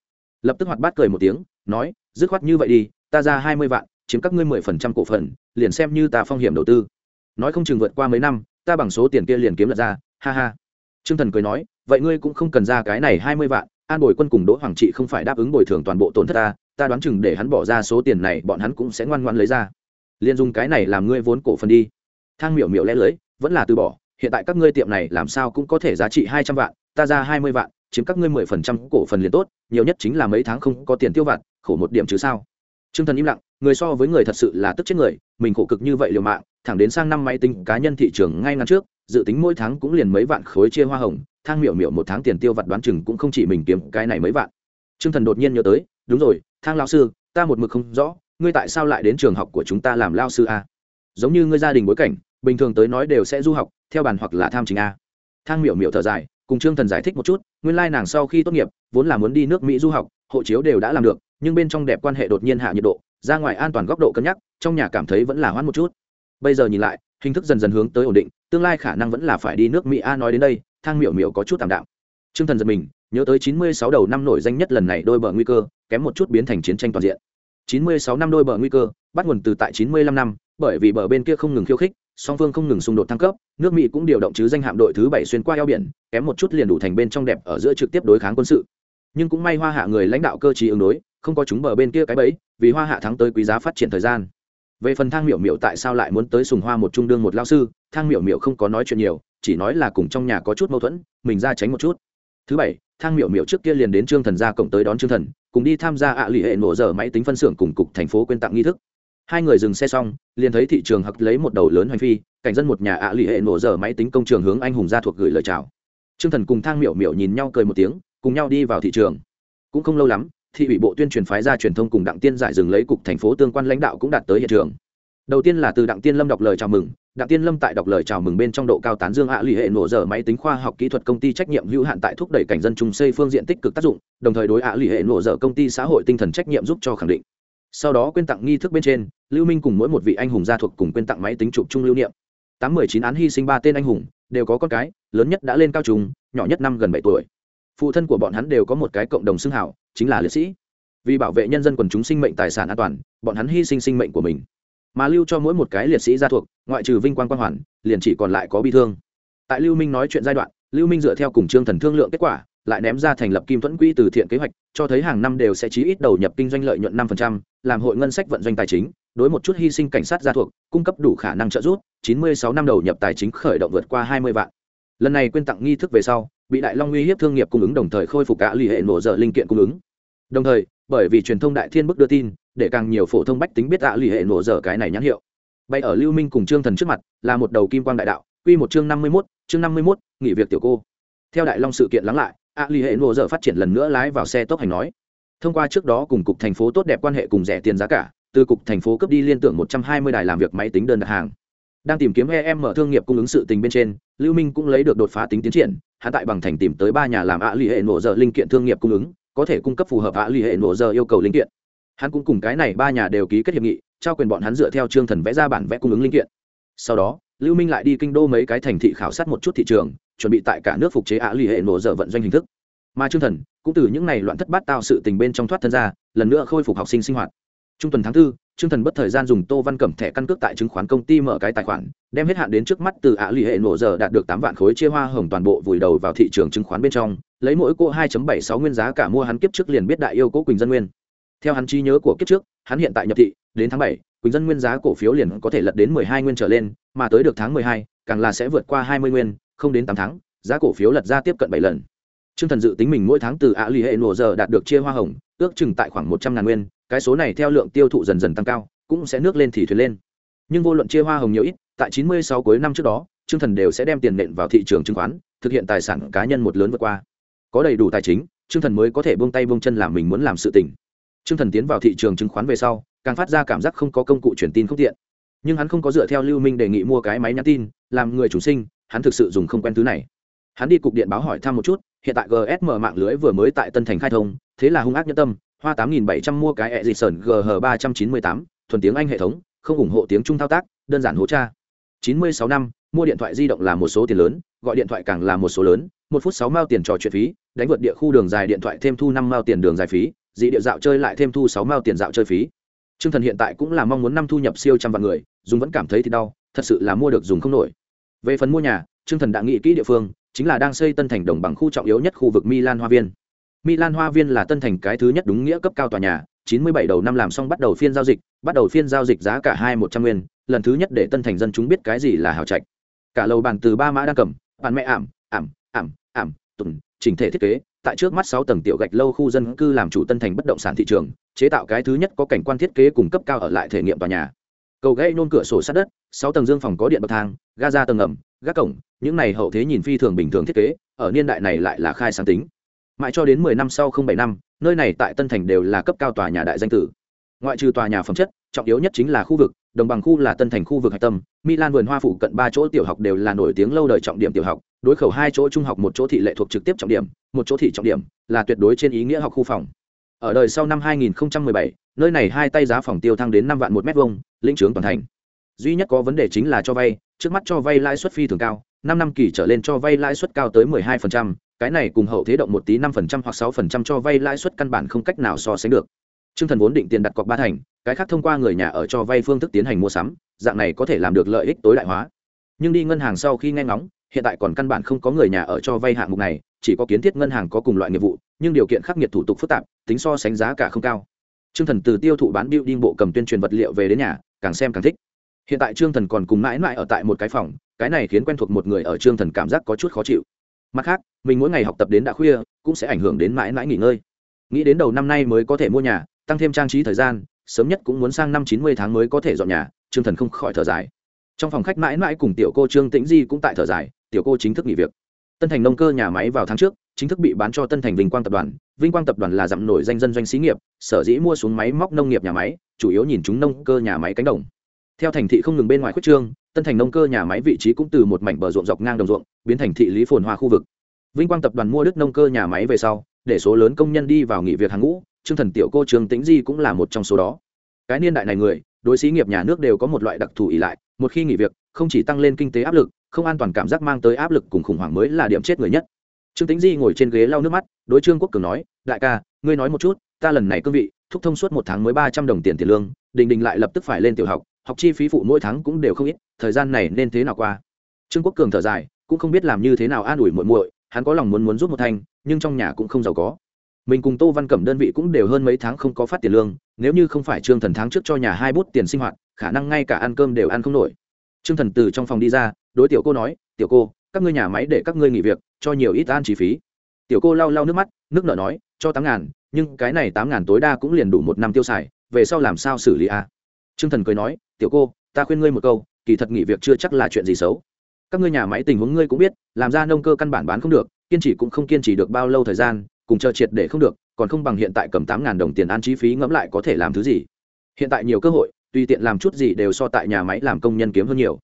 Lập tức hoạt bát cười một tiếng, nói, dứt khoát như vậy đi, ta ra hai mươi vạn, chiếm các ngươi mười phần trăm cổ phần, liền xem như ta phong hiểm đầu tư. Nói không chừng vượt qua mấy năm, ta bằng số tiền kia liền kiếm lật ra, ha ha. T r ư ơ n g thần cười nói, vậy ngươi cũng không cần ra cái này hai mươi vạn, an bồi quân cùng đỗ hoàng trị không phải đáp ứng bồi thường toàn bộ tổn thất ta ta đoán chừng để hắn bỏ ra số tiền này, bọn hắn cũng sẽ ngoan ngoan lấy ra. Liền dùng cái này làm ngươi vốn cổ phần đi. Thang miểu miểu lẽ lưới, vẫn là từ bỏ hiện tại các ngươi tiệm này làm sao cũng có thể giá trị hai trăm vạn, ta ra hai mươi vạn, chiếm các ngươi mười phần trăm cổ phần liền tốt, nhiều nhất chính là mấy tháng không có tiền tiêu vặt, khổ một điểm chứ sao? T r ư ơ n g thần im lặng, người so với người thật sự là tức chết người, mình khổ cực như vậy liều mạng, thẳng đến sang năm máy tính cá nhân thị trường ngay ngắn trước, dự tính mỗi tháng cũng liền mấy vạn khối chia hoa hồng, thang miểu miểu một tháng tiền tiêu vặt đoán chừng cũng không chỉ mình kiếm cái này mấy vạn. T r ư ơ n g thần đột nhiên nhớ tới, đúng rồi, thang lao sư, ta một mực không rõ, ngươi tại sao lại đến trường học của chúng ta làm lao sư a giống như ngươi gia đình bối cảnh bình thường tới nói đều sẽ du học, theo bàn hoặc là tham chính a. Thang miểu miểu thở dài, cùng trương thần giải thích một chút, nguyên lai nàng sau khi tốt nghiệp, vốn là muốn đi nước mỹ du học, hộ chiếu đều đã làm được, nhưng bên trong đẹp quan hệ đột nhiên hạ nhiệt độ, ra ngoài an toàn góc độ cân nhắc, trong nhà cảm thấy vẫn là hoãn một chút. Bây giờ nhìn lại, hình thức dần dần hướng tới ổn định, tương lai khả năng vẫn là phải đi nước mỹ a nói đến đây, thang miểu miểu có chút tạm đạm. Trương thần giật mình, nhớ tới chín mươi sáu đầu năm nổi danh nhất lần này đôi bờ nguy cơ, kém một chút biến thành chiến tranh toàn diện. 96 năm đôi bờ nguy cơ, bắt nguồn từ tại 95 năm bởi vì bờ bên kia không ngừng khiêu khích, song phương không ngừng xung đột thăng cấp, nước mỹ cũng điều động chứ danh hạm đội thứ bảy xuyên qua eo biển, kém một chút liền đủ thành bên trong đẹp ở giữa trực tiếp đối kháng quân sự. Nhưng cũng may hoa hạ người lãnh đạo cơ trí ứng đối, không có chúng bờ bên kia cái bẫy, vì hoa hạ thắng tới quý giá phát triển thời gian. Về phần thang miểu miểu tại sao lại muốn tới sùng hoa một trung đương một lao sư, thang miểu miểu không có nói chuyện nhiều, chỉ nói là cùng trong nhà có chút mâu thuẫn, mình ra tránh một chút. Thứ bảy, thang miểu miểu trước kia liền đến trương thần ra cổng tới đón trương thần, cùng đi tham gia ạ à lì hệ nổ dở máy tính phân xưởng cùng cục thành phố quên tặng nghi thức hai người dừng xe xong, liền thấy thị trường hặc lấy một đầu lớn hành phi, cảnh dân một nhà ạ à lì hệ nổ dở máy tính công trường hướng anh hùng ra thuộc gửi lời chào. Trương thần cùng thang miểu miểu nhìn nhau cười một tiếng, cùng nhau đi vào thị trường. Cũng không lâu lắm, thị ủy bộ tuyên truyền phái ra truyền thông cùng đặng tiên giải dừng lấy cục thành phố tương quan lãnh đạo cũng đạt tới hiện trường. Đầu tiên là từ đặng tiên lâm đọc lời chào mừng, đặng tiên lâm tại đọc lời chào mừng bên trong độ cao tán dương ạ à lì hệ nổ dở máy tính khoa học kỹ thuật công ty trách nhiệm hữu hạn tại thúc đẩy cảnh dân trùng xây phương diện tích cực tác dụng, đồng thời đối ạ à lì hệ nổ dở công ty xã hội tinh thần trách nhiệm giúp cho khẳng định sau đó quyên tặng nghi thức bên trên, lưu minh cùng mỗi một vị anh hùng gia thuộc cùng quyên tặng máy tính chụp chung lưu niệm. Tám mười chín án hy sinh ba tên anh hùng, đều có con cái, lớn nhất đã lên cao trùng nhỏ nhất năm gần bảy tuổi. Phụ thân của bọn hắn đều có một cái cộng đồng xưng hảo, chính là liệt sĩ. Vì bảo vệ nhân dân quần chúng sinh mệnh tài sản an toàn, bọn hắn hy sinh sinh mệnh của mình. Mà lưu cho mỗi một cái liệt sĩ gia thuộc, ngoại trừ vinh quang quang hoàn, liền chỉ còn lại có bi thương. Tại lưu minh nói chuyện giai đoạn, lưu minh dựa theo cùng trương thần thương lượng kết quả lại ném ra thành lập kim thuẫn quỹ từ thiện kế hoạch cho thấy hàng năm đều sẽ chí ít đầu nhập kinh doanh lợi nhuận năm làm hội ngân sách vận doanh tài chính đối một chút hy sinh cảnh sát gia thuộc cung cấp đủ khả năng trợ giúp chín mươi sáu năm đầu nhập tài chính khởi động vượt qua hai mươi vạn. Lần này quyên tặng nghi thức về sau bị đại long uy hiếp thương nghiệp cung ứng đồng thời khôi phục cả lì hệ nổ dở linh kiện cung ứng. Đồng thời bởi vì truyền thông đại thiên bức đưa tin để càng nhiều phổ thông bách tính biết ạ lì hệ nổ dở cái này nhãn hiệu. Bay ở lưu minh cùng trương thần trước mặt là một đầu kim quang đại đạo quy một chương năm mươi 51, chương năm mươi 51, nghỉ việc tiểu cô. Theo đại long sự kiện lắng lại a l ì hệ nổ dở phát triển lần nữa lái vào xe tốc hành nói. Thông qua trước đó cùng cục thành phố tốt đẹp quan hệ cùng rẻ tiền giá cả, từ cục thành phố cấp đi liên tưởng một trăm hai mươi đài làm việc máy tính đơn đặt hàng. Đang tìm kiếm em mở thương nghiệp cung ứng sự tình bên trên, lưu minh cũng lấy được đột phá tính tiến triển, hắn tại bằng thành tìm tới ba nhà làm ạ ì hệ nổ dở linh kiện thương nghiệp cung ứng, có thể cung cấp phù hợp ạ ì hệ nổ giờ yêu cầu linh kiện. Hắn cũng cùng cái này ba nhà đều ký kết hiệp nghị, trao quyền bọn hắn dựa theo chương thần vẽ ra bản vẽ cung ứng linh kiện. Sau đó lưu minh lại đi kinh đô mấy cái thành thị khảo sát một chút thị trường chuẩn bị tại cả nước phục chế ạ lì hệ nổ dở vận doanh hình thức mà trương thần cũng từ những ngày loạn thất bát tạo sự tình bên trong thoát thân ra lần nữa khôi phục học sinh sinh hoạt trung tuần tháng 4, Trương Thần bất thời gian dùng Tô Văn Cẩm thẻ căn cước tại chứng khoán công ty mở cái tài khoản, đem hết hạn đến trước mắt từ ạ lì hệ nổ dở đạt được tám vạn khối chia hoa hồng toàn bộ vùi đầu vào thị trường chứng khoán bên trong, lấy mỗi cô 2.76 nguyên giá cả mua hắn kiếp trước liền biết đại yêu cố Quỳnh dân nguyên. Theo hắn trí nhớ của kiếp trước, hắn hiện tại nhập thị, đến tháng bảy. Quỳnh dân nguyên giá cổ phiếu liền có thể lật đến 12 nguyên trở lên, mà tới được tháng 12, càng là sẽ vượt qua 20 nguyên, không đến 8 tháng, giá cổ phiếu lật ra tiếp cận 7 lần. Trương Thần dự tính mình mỗi tháng từ ạ lì hệ nổ giờ đạt được chia hoa hồng, ước chừng tại khoảng 100 ngàn nguyên, cái số này theo lượng tiêu thụ dần dần tăng cao cũng sẽ nước lên thì thuyền lên. Nhưng vô luận chia hoa hồng nhiều ít tại 96 cuối năm trước đó trương thần đều sẽ đem tiền nện vào thị trường chứng khoán thực hiện tài sản cá nhân một lớn vượt qua. Có đầy đủ tài chính trương thần mới có thể buông tay buông chân làm mình muốn làm sự tình. Trương thần tiến vào thị trường chứng khoán về sau càng phát ra cảm giác không có công cụ truyền tin không tiện. Nhưng hắn không có dựa theo lưu minh đề nghị mua cái máy nhắn tin, làm người chủ sinh, hắn thực sự dùng không quen thứ này. Hắn đi cục điện báo hỏi thăm một chút, hiện tại gsm mạng lưới vừa mới tại tân thành khai thông, thế là hung ác nhân tâm, hoa tám nghìn bảy trăm mua cái Edison gh ba trăm chín mươi tám, thuần tiếng anh hệ thống, không ủng hộ tiếng trung thao tác, đơn giản hỗ tra chín mươi sáu năm, mua điện thoại di động là một số tiền lớn, gọi điện thoại càng là một số lớn, một phút sáu mao tiền trò chuyện phí, đánh vượt địa khu đường dài điện thoại thêm thu năm mao tiền đường dài phí, dị địa dạo chơi lại thêm thu sáu mao tiền dạo chơi phí. Trương thần hiện tại cũng là mong muốn năm thu nhập siêu trăm vạn người dùng vẫn cảm thấy thì đau thật sự là mua được dùng không nổi về phần mua nhà Trương thần đã nghĩ kỹ địa phương chính là đang xây tân thành đồng bằng khu trọng yếu nhất khu vực milan hoa viên Milan Hoa Viên là tân thành cái thứ nhất đúng nghĩa cấp cao tòa nhà, 97 đầu năm làm xong bắt đầu phiên giao dịch, bắt đầu phiên giao dịch giá cả hai một trăm nguyên, lần thứ nhất để tân thành dân chúng biết cái gì là hào trạch. Cả lầu bàn từ ba mã đang cầm, bàn mẹ ảm, ảm, ảm, ảm, tùng, chỉnh thể thiết kế, tại trước mắt sáu tầng tiểu gạch lâu khu dân cư làm chủ tân thành bất động sản thị trường, chế tạo cái thứ nhất có cảnh quan thiết kế cùng cấp cao ở lại thể nghiệm tòa nhà. Cầu gãy nôn cửa sổ sát đất, sáu tầng dương phòng có điện bậc thang, ga ra tầng ngầm, gác cổng, những này hậu thế nhìn phi thường bình thường thiết kế, ở niên đại này lại là khai sáng tính. Mãi cho đến mười năm sau không bảy năm nơi này tại tân thành đều là cấp cao tòa nhà đại danh tử. Ngoại trừ tòa nhà phẩm chất trọng yếu nhất chính là khu vực đồng bằng khu là tân thành khu vực hạch tâm milan vườn hoa phụ cận ba chỗ tiểu học đều là nổi tiếng lâu đời trọng điểm tiểu học đối khẩu hai chỗ trung học một chỗ thị lệ thuộc trực tiếp trọng điểm một chỗ thị trọng điểm là tuyệt đối trên ý nghĩa học khu phòng. Ở đời sau năm 2017, nơi này hai tay giá phòng tiêu thăng đến năm vạn một mét vuông lĩnh trướng toàn thành. Duy nhất có vấn đề chính là cho vay trước mắt cho vay lãi suất phi thường cao năm năm kỳ trở lên cho vay lãi suất cao tới 12%, cái này cùng hậu thế động một tí năm phần trăm hoặc sáu phần trăm cho vay lãi suất căn bản không cách nào so sánh được. Trương Thần vốn định tiền đặt cọc ba thành, cái khác thông qua người nhà ở cho vay phương thức tiến hành mua sắm, dạng này có thể làm được lợi ích tối đại hóa. Nhưng đi ngân hàng sau khi nghe ngóng, hiện tại còn căn bản không có người nhà ở cho vay hạng mục này, chỉ có kiến thiết ngân hàng có cùng loại nghiệp vụ, nhưng điều kiện khắc nghiệt thủ tục phức tạp, tính so sánh giá cả không cao. Trương Thần từ tiêu thụ bán building bộ cầm tuyên truyền vật liệu về đến nhà, càng xem càng thích. Hiện tại Trương Thần còn cùng mãi mãi ở tại một cái phòng, cái này khiến quen thuộc một người ở Trương Thần cảm giác có chút khó chịu mặt khác mình mỗi ngày học tập đến đã khuya cũng sẽ ảnh hưởng đến mãi mãi nghỉ ngơi nghĩ đến đầu năm nay mới có thể mua nhà tăng thêm trang trí thời gian sớm nhất cũng muốn sang năm chín mươi tháng mới có thể dọn nhà trương thần không khỏi thở dài trong phòng khách mãi mãi cùng tiểu cô trương tĩnh di cũng tại thở dài, tiểu cô chính thức nghỉ việc. Tân thành nông cơ nhà máy vào tháng trước, chính thức bị bán cho tân thành vinh quang tập đoàn. Vinh quang tập đoàn là dặm nổi danh dân doanh xí nghiệp, sở dĩ mua xuống máy móc nông nghiệp nhà máy, chủ yếu nhìn chúng nông cơ nhà máy cánh đồng. Theo thành thị không ngừng bên ngoài khuất trương, tân thành nông cơ nhà máy vị trí cũng từ một mảnh bờ ruộng dọc ngang đồng ruộng, biến thành thị lý phồn hoa khu vực. Vinh quang tập đoàn mua đức nông cơ nhà máy về sau, để số lớn công nhân đi vào nghỉ việc hàng ngũ, trương thần tiểu cô trương tĩnh di cũng là một trong số đó. Cái niên đại này người đối xí nghiệp nhà nước đều có một loại đặc thù ỉ lại, một khi nghỉ việc, không chỉ tăng lên kinh tế áp lực, không an toàn cảm giác mang tới áp lực cùng khủng hoảng mới là điểm chết người nhất. Trương tĩnh di ngồi trên ghế lau nước mắt, đối trương quốc cường nói, đại ca, ngươi nói một chút, ta lần này cương vị, thúc thông suốt một tháng mới ba trăm đồng tiền tiền lương, đình đình lại lập tức phải lên tiểu học học chi phí phụ mỗi tháng cũng đều không ít, thời gian này nên thế nào qua? Trương quốc cường thở dài, cũng không biết làm như thế nào an ủi muội muội, hắn có lòng muốn muốn giúp một thanh, nhưng trong nhà cũng không giàu có mình cùng tô văn cẩm đơn vị cũng đều hơn mấy tháng không có phát tiền lương, nếu như không phải trương thần tháng trước cho nhà hai bút tiền sinh hoạt, khả năng ngay cả ăn cơm đều ăn không nổi. Trương thần từ trong phòng đi ra, đối tiểu cô nói, tiểu cô, các ngươi nhà máy để các ngươi nghỉ việc, cho nhiều ít an chi phí. Tiểu cô lau lau nước mắt, nước nợ nói, cho tám ngàn, nhưng cái này tám ngàn tối đa cũng liền đủ một năm tiêu xài, về sau làm sao xử lý à? trương thần cười nói, tiểu cô, ta khuyên ngươi một câu, kỳ thật nghỉ việc chưa chắc là chuyện gì xấu. Các ngươi nhà máy tình huống ngươi cũng biết, làm ra nông cơ căn bản bán không được, kiên trì cũng không kiên trì được bao lâu thời gian cùng chờ triệt để không được, còn không bằng hiện tại cầm tám ngàn đồng tiền ăn chi phí ngẫm lại có thể làm thứ gì. Hiện tại nhiều cơ hội, tùy tiện làm chút gì đều so tại nhà máy làm công nhân kiếm hơn nhiều.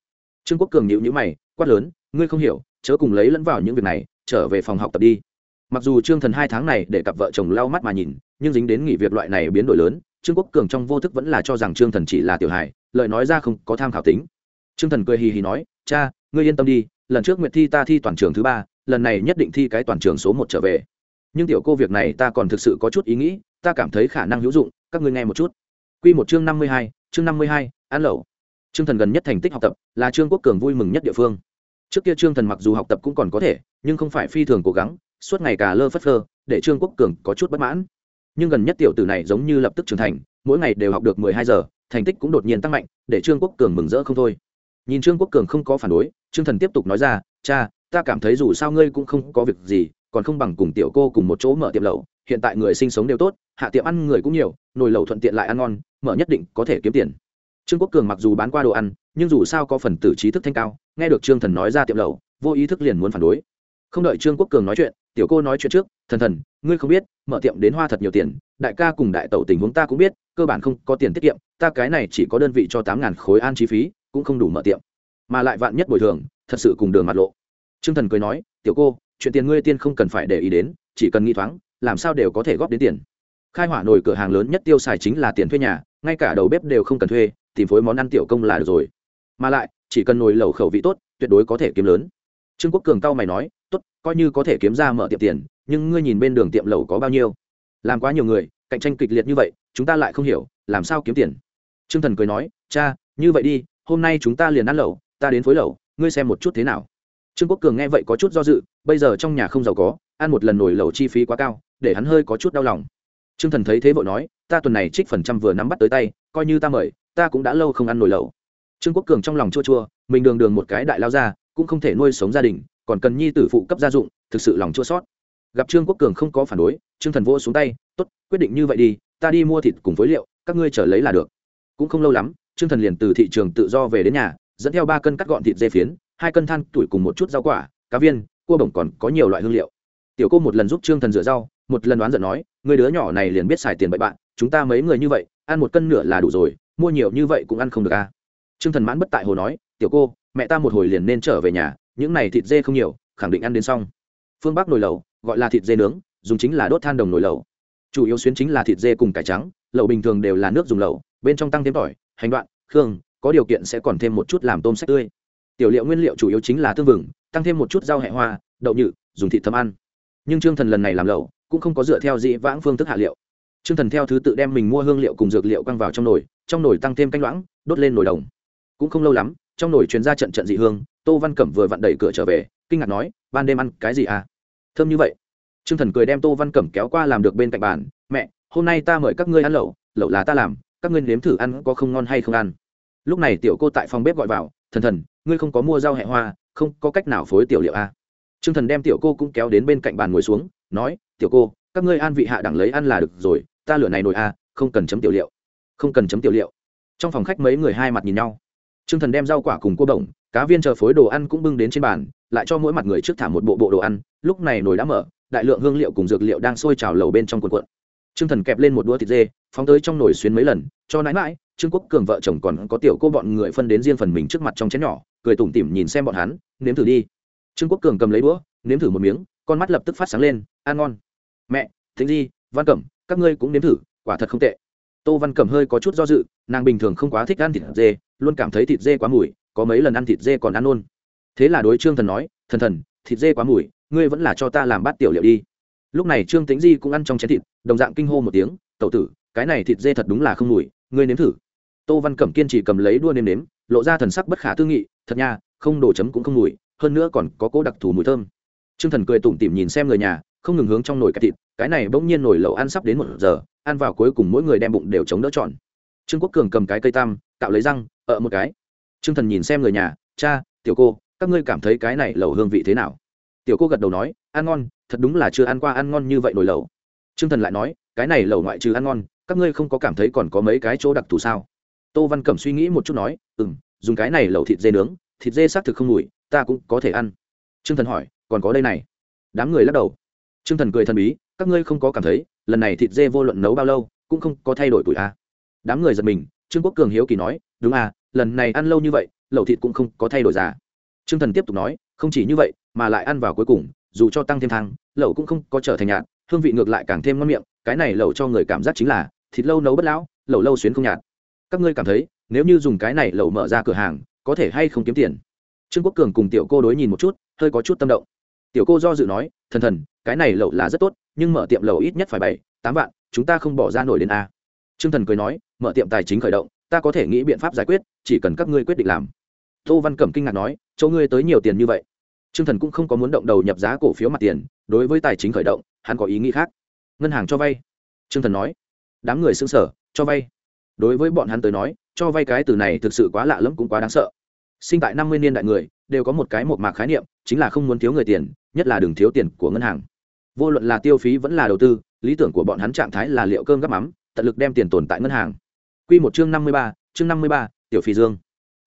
Trương quốc cường nhịu nhữ mày, quát lớn, ngươi không hiểu, chớ cùng lấy lẫn vào những việc này, trở về phòng học tập đi. Mặc dù trương thần hai tháng này để cặp vợ chồng lau mắt mà nhìn, nhưng dính đến nghỉ việc loại này biến đổi lớn, trương quốc cường trong vô thức vẫn là cho rằng trương thần chỉ là tiểu hài lợi nói ra không có tham khảo tính. Trương thần cười hì hì nói, cha, ngươi yên tâm đi, lần trước nguyện thi ta thi toàn trường thứ ba, lần này nhất định thi cái toàn trường số một trở về nhưng tiểu cô việc này ta còn thực sự có chút ý nghĩ, ta cảm thấy khả năng hữu dụng, các ngươi nghe một chút. Q một chương năm mươi hai, chương năm mươi hai an lẩu. Trương thần gần nhất thành tích học tập là trương quốc cường vui mừng nhất địa phương. Trước kia trương thần mặc dù học tập cũng còn có thể, nhưng không phải phi thường cố gắng, suốt ngày cả lơ phất phơ, để trương quốc cường có chút bất mãn. Nhưng gần nhất tiểu tử này giống như lập tức trưởng thành, mỗi ngày đều học được mười hai giờ, thành tích cũng đột nhiên tăng mạnh, để trương quốc cường mừng rỡ không thôi. Nhìn trương quốc cường không có phản đối, trương thần tiếp tục nói ra, cha, ta cảm thấy dù sao ngươi cũng không có việc gì còn không bằng cùng tiểu cô cùng một chỗ mở tiệm lẩu, hiện tại người sinh sống đều tốt, hạ tiệm ăn người cũng nhiều, nồi lẩu thuận tiện lại ăn ngon, mở nhất định có thể kiếm tiền. Trương quốc cường mặc dù bán qua đồ ăn, nhưng dù sao có phần tử trí thức thanh cao, nghe được trương thần nói ra tiệm lẩu, vô ý thức liền muốn phản đối. Không đợi trương quốc cường nói chuyện, tiểu cô nói chuyện trước, thần thần, ngươi không biết, mở tiệm đến hoa thật nhiều tiền, đại ca cùng đại tẩu tình huống ta cũng biết, cơ bản không có tiền tiết kiệm, ta cái này chỉ có đơn vị cho tám ngàn khối an chi phí, cũng không đủ mở tiệm. Mà lại vạn nhất bồi thường, thật sự cùng đường mặt lộ. Trương thần cười nói, tiểu cô chuyện tiền ngươi tiên không cần phải để ý đến, chỉ cần nghĩ thoáng, làm sao đều có thể góp đến tiền. Khai hỏa nổi cửa hàng lớn nhất tiêu xài chính là tiền thuê nhà, ngay cả đầu bếp đều không cần thuê, tìm phối món ăn tiểu công là được rồi. Mà lại, chỉ cần nồi lẩu khẩu vị tốt, tuyệt đối có thể kiếm lớn. Trương quốc cường cao mày nói, tốt, coi như có thể kiếm ra mở tiệm tiền, nhưng ngươi nhìn bên đường tiệm lẩu có bao nhiêu? Làm quá nhiều người, cạnh tranh kịch liệt như vậy, chúng ta lại không hiểu, làm sao kiếm tiền? Trương thần cười nói, cha, như vậy đi, hôm nay chúng ta liền ăn lẩu, ta đến phối lẩu, ngươi xem một chút thế nào trương quốc cường nghe vậy có chút do dự, bây giờ trong nhà không giàu có, ăn một lần nổi lẩu chi phí quá cao, để hắn hơi có chút đau lòng. Trương thần thấy thế vội nói, ta tuần này trích phần trăm vừa nắm bắt tới tay, coi như ta mời, ta cũng đã lâu không ăn nổi lẩu. Trương quốc cường trong lòng chua chua, mình đường đường một cái đại lao ra, cũng không thể nuôi sống gia đình, còn cần nhi tử phụ cấp gia dụng, thực sự lòng chua sót gặp trương quốc cường không có phản đối, trương thần vô xuống tay, tốt, quyết định như vậy đi, ta đi mua thịt cùng phối liệu, các ngươi trở lấy là được. Cũng không lâu lắm, trương thần liền từ thị trường tự do về đến nhà, dẫn theo ba cân cắt gọn thịt dê phiến hai cân than, tuổi cùng một chút rau quả, cá viên, cua bổng còn có nhiều loại hương liệu. Tiểu cô một lần giúp trương thần rửa rau, một lần đoán giận nói, người đứa nhỏ này liền biết xài tiền bậy bạn, chúng ta mấy người như vậy, ăn một cân nửa là đủ rồi, mua nhiều như vậy cũng ăn không được à. trương thần mãn bất tại hồ nói, tiểu cô, mẹ ta một hồi liền nên trở về nhà, những này thịt dê không nhiều, khẳng định ăn đến xong. Phương bắc nồi lẩu, gọi là thịt dê nướng, dùng chính là đốt than đồng nồi lẩu. Chủ yếu xuyến chính là thịt dê cùng cải trắng, lẩu bình thường đều là nước dùng lẩu, bên trong tăng thêm tỏi, hành đoạn, khương, có điều kiện sẽ còn thêm một chút làm tôm sách tươi tiểu liệu nguyên liệu chủ yếu chính là tương vừng, tăng thêm một chút rau hẹ hoa, đậu nhự, dùng thịt thơm ăn. Nhưng trương thần lần này làm lẩu, cũng không có dựa theo dĩ vãng phương thức hạ liệu. Trương thần theo thứ tự đem mình mua hương liệu cùng dược liệu quăng vào trong nồi trong nồi tăng thêm canh loãng, đốt lên nồi đồng. Cũng không lâu lắm, trong nồi truyền ra trận trận dị hương, tô văn cẩm vừa vặn đẩy cửa trở về, kinh ngạc nói, ban đêm ăn cái gì à? Thơm như vậy. Trương thần cười đem tô văn cẩm kéo qua làm được bên cạnh bàn, mẹ, hôm nay ta mời các ngươi ăn lẩu lẩu là ta làm, các ngươi nếm thử ăn có không ngon hay không ăn lúc này tiểu cô tại phòng bếp gọi vào thần thần ngươi không có mua rau hẹ hoa không có cách nào phối tiểu liệu a à? t r ư ơ n g thần đem tiểu cô cũng kéo đến bên cạnh bàn ngồi xuống nói tiểu cô các ngươi an vị hạ đẳng lấy ăn là được rồi ta lửa này nổi a à, không cần chấm tiểu liệu. Không cần chấm tiểu liệu. Trong phòng khách mấy người hai mặt nhìn nhau. T r ư ơ n g thần đem rau quả cùng cô bổng cá viên chờ phối đồ ăn cũng bưng đến trên bàn lại cho mỗi mặt người trước thả một bộ bộ đồ ăn lúc này nồi đã mở đại lượng hương liệu cùng dược liệu đang sôi trào lầu bên trong quần quận t r ư ơ n g thần kẹp lên một đũa thịt dê phóng tới trong nồi xuyến mấy lần cho nãi mãi trương quốc cường vợ chồng còn có tiểu cô bọn người phân đến riêng phần mình trước mặt trong chén nhỏ, cười tủm tỉm nhìn xem bọn hắn, nếm thử đi. Trương quốc cường cầm lấy đũa, nếm thử một miếng, con mắt lập tức phát sáng lên, ăn ngon. Mẹ, thính di, văn cẩm, các ngươi cũng nếm thử, quả thật không tệ. Tô văn cẩm hơi có chút do dự, nàng bình thường không quá thích ăn thịt dê, luôn cảm thấy thịt dê quá mùi, có mấy lần ăn thịt dê còn ăn luôn thế là đối trương thần nói, thần thần, thịt dê quá mùi, ngươi vẫn là cho ta làm bát tiểu liệu đi. Lúc này trương tính di cũng ăn trong chén thịt, đồng dạng kinh hô một tiếng, tẩu tử cái này thịt dê thật đúng là không mùi, ngươi nếm thử. Tô văn cẩm kiên trì cầm lấy đua nêm nếm, lộ ra thần sắc bất khả tư nghị, thật nha, không đổ chấm cũng không mùi, hơn nữa còn có cố đặc thù mùi thơm. T r ư ơ n g thần cười tủm tỉm nhìn xem người nhà, không ngừng hướng trong nồi cải thịt, cái này bỗng nhiên nồi lẩu ăn sắp đến một giờ, ăn vào cuối cùng mỗi người đem bụng đều chống đỡ tròn. Trương quốc cường cầm cái cây tam, cạo lấy răng, ợ một cái. T r ư ơ n g thần nhìn xem người nhà, cha, tiểu cô, các ngươi cảm thấy cái này lẩu hương vị thế nào? Tiểu cô gật đầu nói, ăn ngon, thật đúng là chưa ăn qua ăn ngon như vậy nồi lẩu. T r ư ơ n g thần lại nói, cái này lẩu ngoại trừ ăn ngon các ngươi không có cảm thấy còn có mấy cái chỗ đặc thù sao? Tô văn cẩm suy nghĩ một chút nói ừ m dùng cái này lẩu thịt dê nướng, thịt dê xác thực không mùi, ta cũng có thể ăn. T r ư ơ n g thần hỏi, còn có đây này? Đám người lắc đầu. T r ư ơ n g thần cười thần bí, các ngươi không có cảm thấy, lần này thịt dê vô luận nấu bao lâu, cũng không có thay đổi tuổi a. À. đám người giật mình, trương quốc cường hiếu kỳ nói, đúng à lần này ăn lâu như vậy, lẩu thịt cũng không có thay đổi già. T r ư ơ n g thần tiếp tục nói, không chỉ như vậy, mà lại ăn vào cuối cùng, dù cho tăng thêm thang, lẩu cũng không có trở thành nhạt, hương vị ngược lại càng thêm ngon miệng cái này lẩu cho người cảm giác chính là thịt lâu nấu bất lão, lẩu lâu xuyến không nhạt. Các ngươi cảm thấy, nếu như dùng cái này lẩu mở ra cửa hàng, có thể hay không kiếm tiền? Trương quốc cường cùng tiểu cô đối nhìn một chút, hơi có chút tâm động. Tiểu cô do dự nói, thần thần, cái này lẩu là rất tốt, nhưng mở tiệm lẩu ít nhất phải bảy, tám vạn, chúng ta không bỏ ra nổi đến a. Trương thần cười nói, mở tiệm tài chính khởi động, ta có thể nghĩ biện pháp giải quyết, chỉ cần các ngươi quyết định làm. Tô văn cẩm kinh ngạc nói, chỗ ngươi tới nhiều tiền như vậy? Trương thần cũng không có muốn động đầu nhập giá cổ phiếu mặt tiền, đối với tài chính khởi động, hắn có ý nghĩ khác ngân hàng cho vay. Trương thần nói, đám người xứng sở cho vay. Đối với bọn hắn tới nói, cho vay cái từ này thực sự quá lạ lẫm cũng quá đáng sợ. Sinh tại năm mươi niên đại người, đều có một cái một mạc khái niệm, chính là không muốn thiếu người tiền, nhất là đừng thiếu tiền của ngân hàng. Vô luận là tiêu phí vẫn là đầu tư, lý tưởng của bọn hắn trạng thái là liệu cơm gấp mắm, tận lực đem tiền tồn tại ngân hàng. Q một chương năm mươi ba, chương năm mươi ba, tiểu phi dương.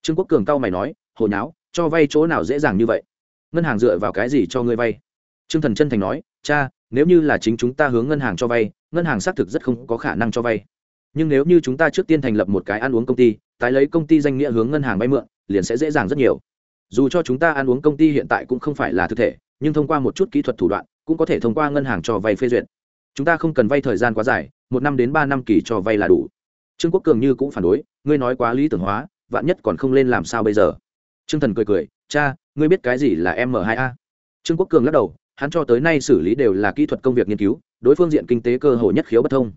Trương quốc cường cao mày nói hồi nháo, cho vay chỗ nào dễ dàng như vậy? Ngân hàng dựa vào cái gì cho ngươi vay? Trương thần chân thành nói, cha nếu như là chính chúng ta hướng ngân hàng cho vay, ngân hàng xác thực rất không có khả năng cho vay. Nhưng nếu như chúng ta trước tiên thành lập một cái ăn uống công ty, tái lấy công ty danh nghĩa hướng ngân hàng vay mượn, liền sẽ dễ dàng rất nhiều. Dù cho chúng ta ăn uống công ty hiện tại cũng không phải là thực thể, nhưng thông qua một chút kỹ thuật thủ đoạn, cũng có thể thông qua ngân hàng cho vay phê duyệt. Chúng ta không cần vay thời gian quá dài, một năm đến ba năm kỳ cho vay là đủ. Trương quốc cường như cũng phản đối, ngươi nói quá lý tưởng hóa, vạn nhất còn không lên làm sao bây giờ? Trương thần cười cười, cha, ngươi biết cái gì là m hai a? Trương quốc cường lắc đầu hắn cho tới nay xử lý đều là kỹ thuật công việc nghiên cứu, đối phương diện kinh tế cơ hội nhất khiếu bất thông.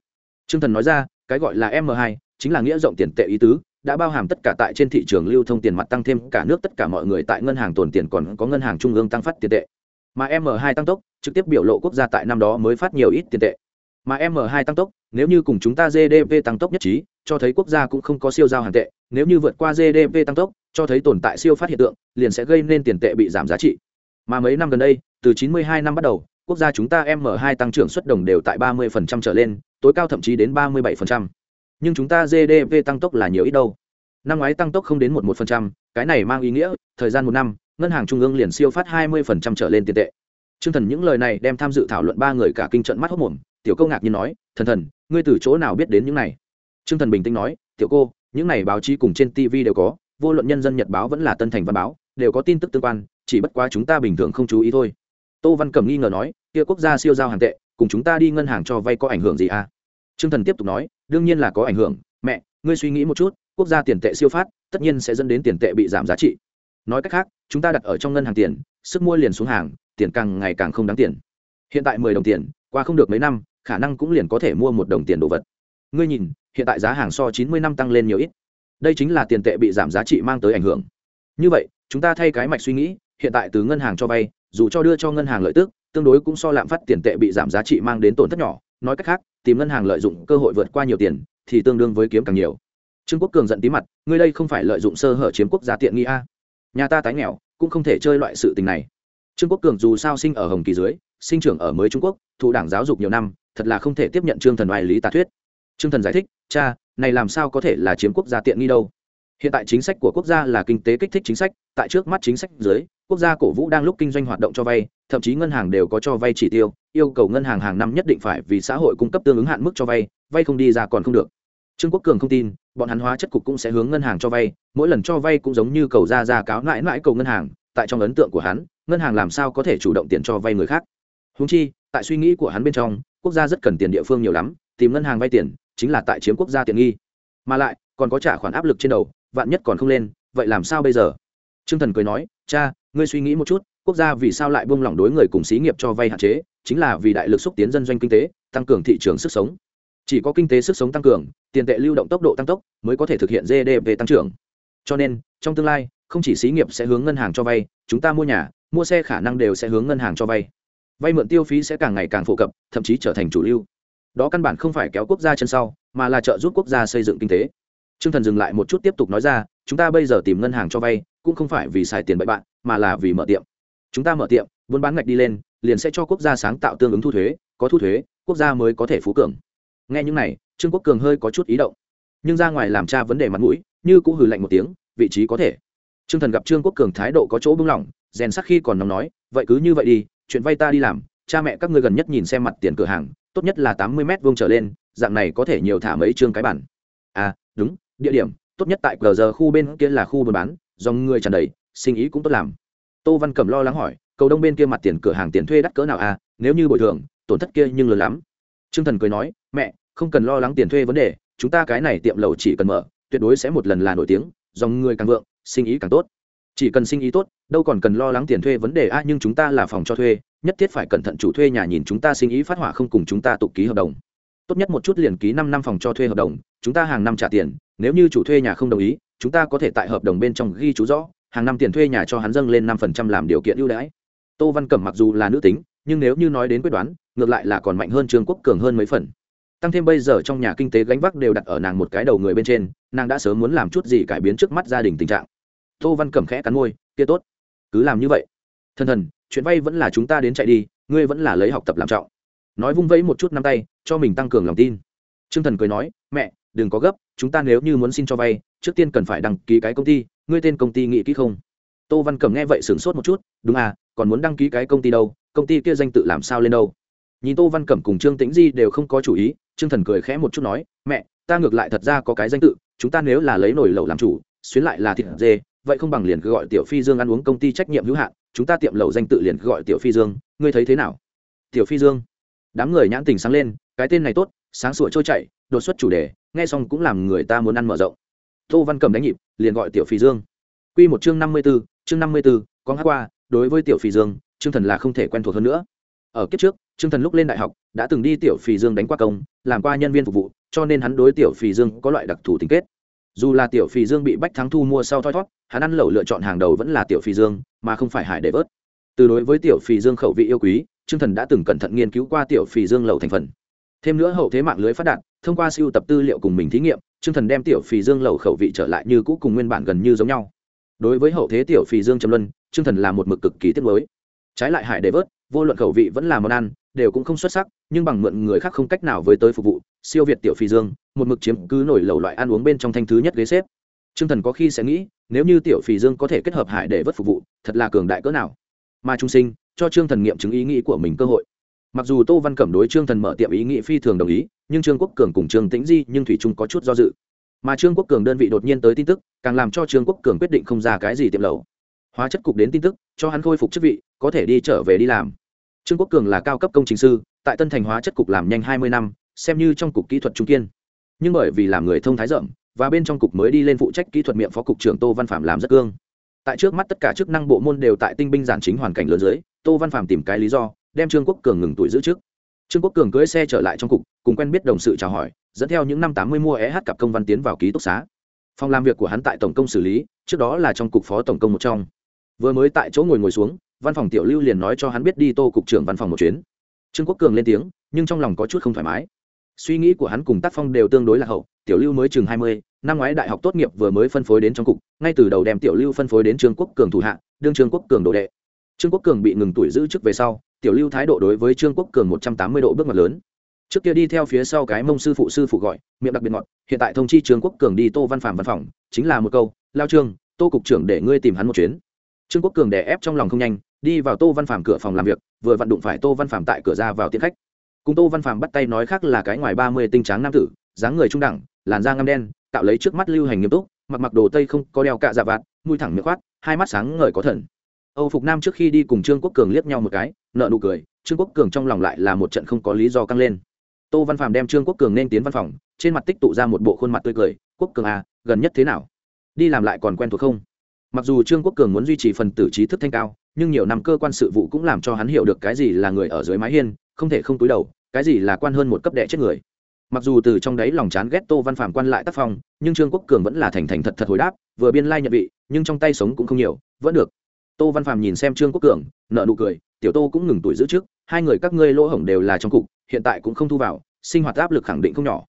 Trương thần nói ra, cái gọi là m 2 chính là nghĩa rộng tiền tệ ý tứ, đã bao hàm tất cả tại trên thị trường lưu thông tiền mặt tăng thêm cả nước tất cả mọi người tại ngân hàng tồn tiền còn có ngân hàng trung ương tăng phát tiền tệ. Mà m 2 tăng tốc, trực tiếp biểu lộ quốc gia tại năm đó mới phát nhiều ít tiền tệ. Mà m 2 tăng tốc, nếu như cùng chúng ta gdp tăng tốc nhất trí, cho thấy quốc gia cũng không có siêu giao hàng tệ, nếu như vượt qua gdp tăng tốc, cho thấy tồn tại siêu phát hiện tượng, liền sẽ gây nên tiền tệ bị giảm giá trị. Mà mấy năm gần đây từ 92 năm bắt đầu quốc gia chúng ta m 2 tăng trưởng xuất đồng đều tại 30% trở lên tối cao thậm chí đến 37%. nhưng chúng ta gdp tăng tốc là nhiều ít đâu năm ngoái tăng tốc không đến một một phần trăm cái này mang ý nghĩa thời gian một năm ngân hàng trung ương liền siêu phát 20% trở lên tiền tệ Trương Thần những lời này đem tham dự thảo luận ba người cả kinh trận mắt hốt mồm, tiểu câu ngạc nhiên nói, "Thần thần, ngươi từ chỗ nào biết đến những này?" Trương Thần bình tĩnh nói, "Tiểu cô, những này báo chí cùng trên TV đều có, vô luận nhân dân nhật báo vẫn là Tân Thành văn báo, đều có tin tức tương quan, chỉ bất quá chúng ta bình thường không chú ý thôi." Tô Văn Cẩm nghi ngờ nói, "Kia quốc gia siêu giao hàng tệ, cùng chúng ta đi ngân hàng cho vay có ảnh hưởng gì à?" Trương Thần tiếp tục nói, "Đương nhiên là có ảnh hưởng, mẹ, ngươi suy nghĩ một chút, quốc gia tiền tệ siêu phát, tất nhiên sẽ dẫn đến tiền tệ bị giảm giá trị. Nói cách khác, chúng ta đặt ở trong ngân hàng tiền, sức mua liền xuống hàng, tiền càng ngày càng không đáng tiền hiện tại mười đồng tiền qua không được mấy năm khả năng cũng liền có thể mua một đồng tiền đồ vật ngươi nhìn hiện tại giá hàng so chín mươi năm tăng lên nhiều ít đây chính là tiền tệ bị giảm giá trị mang tới ảnh hưởng như vậy chúng ta thay cái mạch suy nghĩ hiện tại từ ngân hàng cho vay dù cho đưa cho ngân hàng lợi tức, tương đối cũng so lạm phát tiền tệ bị giảm giá trị mang đến tổn thất nhỏ. Nói cách khác, tìm ngân hàng lợi dụng cơ hội vượt qua nhiều tiền, thì tương đương với kiếm càng nhiều. Trương quốc cường giận tí mặt, ngươi đây không phải lợi dụng sơ hở chiếm quốc gia tiện nghi a? Nhà ta tái nghèo, cũng không thể chơi loại sự tình này. Trương quốc cường dù sao sinh ở hồng kỳ dưới, sinh trưởng ở mới trung quốc, thụ đảng giáo dục nhiều năm, thật là không thể tiếp nhận trương thần oai lý tà thuyết. Trương thần giải thích, cha, này làm sao có thể là chiếm quốc gia tiện nghi đâu? Hiện tại chính sách của quốc gia là kinh tế kích thích chính sách, tại trước mắt chính sách dưới, quốc gia cổ vũ đang lúc kinh doanh hoạt động cho vay, thậm chí ngân hàng đều có cho vay chỉ tiêu, yêu cầu ngân hàng hàng năm nhất định phải vì xã hội cung cấp tương ứng hạn mức cho vay vay không đi ra còn không được. Trương quốc cường không tin, bọn hắn hóa chất cục cũng sẽ hướng ngân hàng cho vay, mỗi lần cho vay cũng giống như cầu ra ra cáo mãi mãi cầu ngân hàng, tại trong ấn tượng của hắn, ngân hàng làm sao có thể chủ động tiền cho vay người khác. Húng chi, tại suy nghĩ của hắn bên trong, quốc gia rất cần tiền địa phương nhiều lắm, tìm ngân hàng vay tiền, chính là tại chiếm quốc gia tiện nghi. Mà lại, còn có trả khoản áp lực trên đầu vạn nhất còn không lên, vậy làm sao bây giờ? T r ư ơ n g thần cười nói, cha, ngươi suy nghĩ một chút, quốc gia vì sao lại buông lỏng đối người cùng xí nghiệp cho vay hạn chế, chính là vì đại lực xúc tiến dân doanh kinh tế, tăng cường thị trường sức sống. Chỉ có kinh tế sức sống tăng cường, tiền tệ lưu động tốc độ tăng tốc, mới có thể thực hiện gdp tăng trưởng. Cho nên, trong tương lai, không chỉ xí nghiệp sẽ hướng ngân hàng cho vay, chúng ta mua nhà, mua xe khả năng đều sẽ hướng ngân hàng cho vay. Vay mượn tiêu phí sẽ càng ngày càng phổ cập, thậm chí trở thành chủ lưu. Đó căn bản không phải kéo quốc gia chân sau, mà là trợ giúp quốc gia xây dựng kinh tế t r ư ơ n g thần dừng lại một chút tiếp tục nói ra, chúng ta bây giờ tìm ngân hàng cho vay, cũng không phải vì xài tiền bậy bạn, mà là vì mở tiệm. Chúng ta mở tiệm, buôn bán ngạch đi lên, liền sẽ cho quốc gia sáng tạo tương ứng thu thuế, có thu thuế, quốc gia mới có thể phú cường. Nghe những này, trương quốc cường hơi có chút ý động. Nhưng ra ngoài làm cha vấn đề mặt mũi, như cũng hừ lạnh một tiếng, vị trí có thể. T r ư ơ n g thần gặp trương quốc cường thái độ có chỗ bưng lỏng, rèn sắc khi còn nóng nói, vậy cứ như vậy đi, chuyện vay ta đi làm, cha mẹ các ngươi gần nhất nhìn xem mặt tiền cửa hàng, tốt nhất là tám mươi m vuông trở lên, dạng này có thể nhiều thả mấy chương cái bản. À đúng địa điểm, tốt nhất tại cờ giờ khu bên kia là khu buôn bán, dòng người tràn đầy, sinh ý cũng tốt làm. Tô văn cẩm lo lắng hỏi, cầu đông bên kia mặt tiền cửa hàng tiền thuê đắt cỡ nào à nếu như bồi thường, tổn thất kia nhưng lớn lắm. T r ư ơ n g thần cười nói, mẹ, không cần lo lắng tiền thuê vấn đề, chúng ta cái này tiệm lầu chỉ cần mở, tuyệt đối sẽ một lần là nổi tiếng, dòng người càng vượng, sinh ý càng tốt. Chỉ cần sinh ý tốt, đâu còn cần lo lắng tiền thuê vấn đề a nhưng chúng ta là phòng cho thuê, nhất thiết phải cẩn thận chủ thuê nhà nhìn chúng ta sinh ý phát hỏa không cùng chúng ta tụ ký hợp đồng. Tốt nhất một chút liền ký năm năm phòng cho thuê hợp đồng, chúng ta hàng năm trả tiền nếu như chủ thuê nhà không đồng ý, chúng ta có thể tại hợp đồng bên trong ghi chú rõ, hàng năm tiền thuê nhà cho hắn dâng lên năm phần trăm làm điều kiện ưu đãi. Tô văn cẩm mặc dù là nữ tính, nhưng nếu như nói đến quyết đoán, ngược lại là còn mạnh hơn trương quốc cường hơn mấy phần. Tăng thêm bây giờ trong nhà kinh tế gánh vác đều đặt ở nàng một cái đầu người bên trên, nàng đã sớm muốn làm chút gì cải biến trước mắt gia đình tình trạng. Tô văn cẩm khẽ cắn môi, kia tốt, cứ làm như vậy. Thần thần, chuyện vay vẫn là chúng ta đến chạy đi, ngươi vẫn là lấy học tập làm trọng. Nói vung vẫy một chút năm tay, cho mình tăng cường lòng tin. Trương thần cười nói, mẹ, đừng có gấp, chúng ta nếu như muốn xin cho vay, trước tiên cần phải đăng ký cái công ty, ngươi tên công ty nghĩ kỹ không? Tô văn cẩm nghe vậy sửng sốt một chút, đúng à còn muốn đăng ký cái công ty đâu, công ty kia danh tự làm sao lên đâu? Nhìn tô văn cẩm cùng trương tĩnh di đều không có chủ ý, trương thần cười khẽ một chút nói, mẹ, ta ngược lại thật ra có cái danh tự, chúng ta nếu là lấy nổi lẩu làm chủ, xuyến lại là thịt dê, vậy không bằng liền cứ gọi tiểu phi dương ăn uống công ty trách nhiệm hữu hạn, chúng ta tiệm lẩu danh tự liền cứ gọi tiểu phi dương, ngươi thấy thế nào? Tiểu phi dương. Đám người nhãn tình sáng lên, cái tên này tốt sáng sủa trôi chảy, đột xuất chủ đề, nghe xong cũng làm người ta muốn ăn mở rộng. Tô văn cầm đánh nhịp, liền gọi tiểu Phì dương. Q một chương năm mươi b ố chương năm mươi b ố con hát qua, đối với tiểu Phì dương chương thần là không thể quen thuộc hơn nữa. Ở kiếp trước chương thần lúc lên đại học, đã từng đi tiểu Phì dương đánh qua công, làm qua nhân viên phục vụ, cho nên hắn đối tiểu Phì dương có loại đặc thù tính kết. Dù là tiểu Phì dương bị bách thắng thu mua sau thoi thót, hắn ăn lẩu lựa chọn hàng đầu vẫn là tiểu Phì dương, mà không phải hải để vớt. Từ đối với tiểu Phì dương khẩu vị yêu quý, trương thần đã từng cẩn thận nghiên cứu qua tiểu Phì dương lẩu thành phần thêm nữa hậu thế mạng lưới phát đạt thông qua siêu tập tư liệu cùng mình thí nghiệm trương thần đem tiểu phì dương lẩu khẩu vị trở lại như cũ cùng nguyên bản gần như giống nhau đối với hậu thế tiểu phì dương trầm luân trương thần là một mực cực kỳ tiết mới trái lại hải để vớt vô luận khẩu vị vẫn là món ăn đều cũng không xuất sắc nhưng bằng mượn người khác không cách nào với tới phục vụ siêu việt tiểu phì dương một mực chiếm cứ nổi lẩu loại ăn uống bên trong thanh thứ nhất ghế xếp Trương Thần có khi sẽ nghĩ, nếu như tiểu phì dương có thể kết hợp hải để vớt phục vụ, thật là cường đại cỡ nào. Mà trung sinh, cho Trương Thần nghiệm chứng ý nghĩ của mình cơ hội. Mặc dù Tô Văn Cẩm đối Trương Thần mở tiệm ý nghĩ phi thường đồng ý, nhưng Trương Quốc Cường cùng Trương Tĩnh Di nhưng thủy trung có chút do dự. Mà Trương Quốc Cường đơn vị đột nhiên tới tin tức, càng làm cho Trương Quốc Cường quyết định không ra cái gì tiệm lẩu. Hóa chất cục đến tin tức, cho hắn khôi phục chức vị, có thể đi trở về đi làm. Trương Quốc Cường là cao cấp công trình sư, tại Tân Thành Hóa chất cục làm nhanh hai mươi năm, xem như trong cục kỹ thuật trung kiên. Nhưng bởi vì làm người thông thái rộng, và bên trong cục mới đi lên phụ trách kỹ thuật miệng phó cục trưởng tô văn phạm làm rất cương tại trước mắt tất cả chức năng bộ môn đều tại tinh binh giản chính hoàn cảnh lớn dưới tô văn phạm tìm cái lý do đem trương quốc cường ngừng tuổi giữ trước trương quốc cường cưỡi xe trở lại trong cục, cùng quen biết đồng sự chào hỏi, dẫn theo những năm tám mươi mua eh cặp công văn tiến vào ký túc xá. Phòng làm việc của hắn tại tổng công xử lý, trước đó là trong cục phó tổng công một trong. Vừa mới tại chỗ ngồi ngồi xuống, văn phòng tiểu lưu liền nói cho hắn biết đi tô cục trưởng văn phòng một chuyến. Trương quốc cường lên tiếng, nhưng trong lòng có chút không thoải mái. Suy nghĩ của hắn cùng tác phong đều tương đối là hậu, tiểu lưu mới chừng hai mươi, năm ngoái đại học tốt nghiệp vừa mới phân phối đến trong cục, ngay từ đầu đem tiểu lưu phân phối đến trương quốc cường thủ hạ, đương trương quốc cường đồ đệ trương quốc cường bị ngừng tuổi giữ chức về sau, tiểu lưu thái độ đối với trương quốc cường một trăm tám mươi độ bước ngoặt lớn. Trước kia đi theo phía sau cái mông sư phụ sư phụ gọi, miệng đặc biệt ngọt, hiện tại thông chi trương quốc cường đi tô văn phạm văn phòng, chính là một câu, lao trương, tô cục trưởng để ngươi tìm hắn một chuyến. Trương quốc cường đè ép trong lòng không nhanh, đi vào tô văn phạm cửa phòng làm việc, vừa vặn đụng phải tô văn phạm tại cửa ra vào tiễn khách. Cùng tô văn phạm bắt tay nói khác là cái ngoài ba mươi tinh tráng nam tử, dáng người trung đẳng, làn da ngăm đen, tạo lấy trước mắt lưu hành nghiêm túc, mặc mặc đồ tây không có đeo cạ dạ vạt, mũi thẳng miệng khoát, hai mắt sáng ngời có thần âu phục nam trước khi đi cùng trương quốc cường liếc nhau một cái, nợ nụ cười, trương quốc cường trong lòng lại là một trận không có lý do căng lên. Tô văn phàm đem trương quốc cường nên tiến văn phòng, trên mặt tích tụ ra một bộ khuôn mặt tươi cười, quốc cường à gần nhất thế nào? Đi làm lại còn quen thuộc không? Mặc dù trương quốc cường muốn duy trì phần tử trí thức thanh cao, nhưng nhiều năm cơ quan sự vụ cũng làm cho hắn hiểu được cái gì là người ở dưới mái hiên, không thể không túi đầu, cái gì là quan hơn một cấp đệ chết người. Mặc dù từ trong đấy lòng chán ghét tô văn phạm quan lại tác phong, nhưng trương quốc cường vẫn là thành thành thật thật hồi đáp, vừa biên lai nhận vị, nhưng trong tay sống cũng không nhiều, vẫn được tô văn phạm nhìn xem trương quốc cường nợ nụ cười, tiểu tô cũng ngừng tuổi giữ trước hai người các ngươi lỗ hổng đều là trong cục, hiện tại cũng không thu vào, sinh hoạt áp lực khẳng định không nhỏ.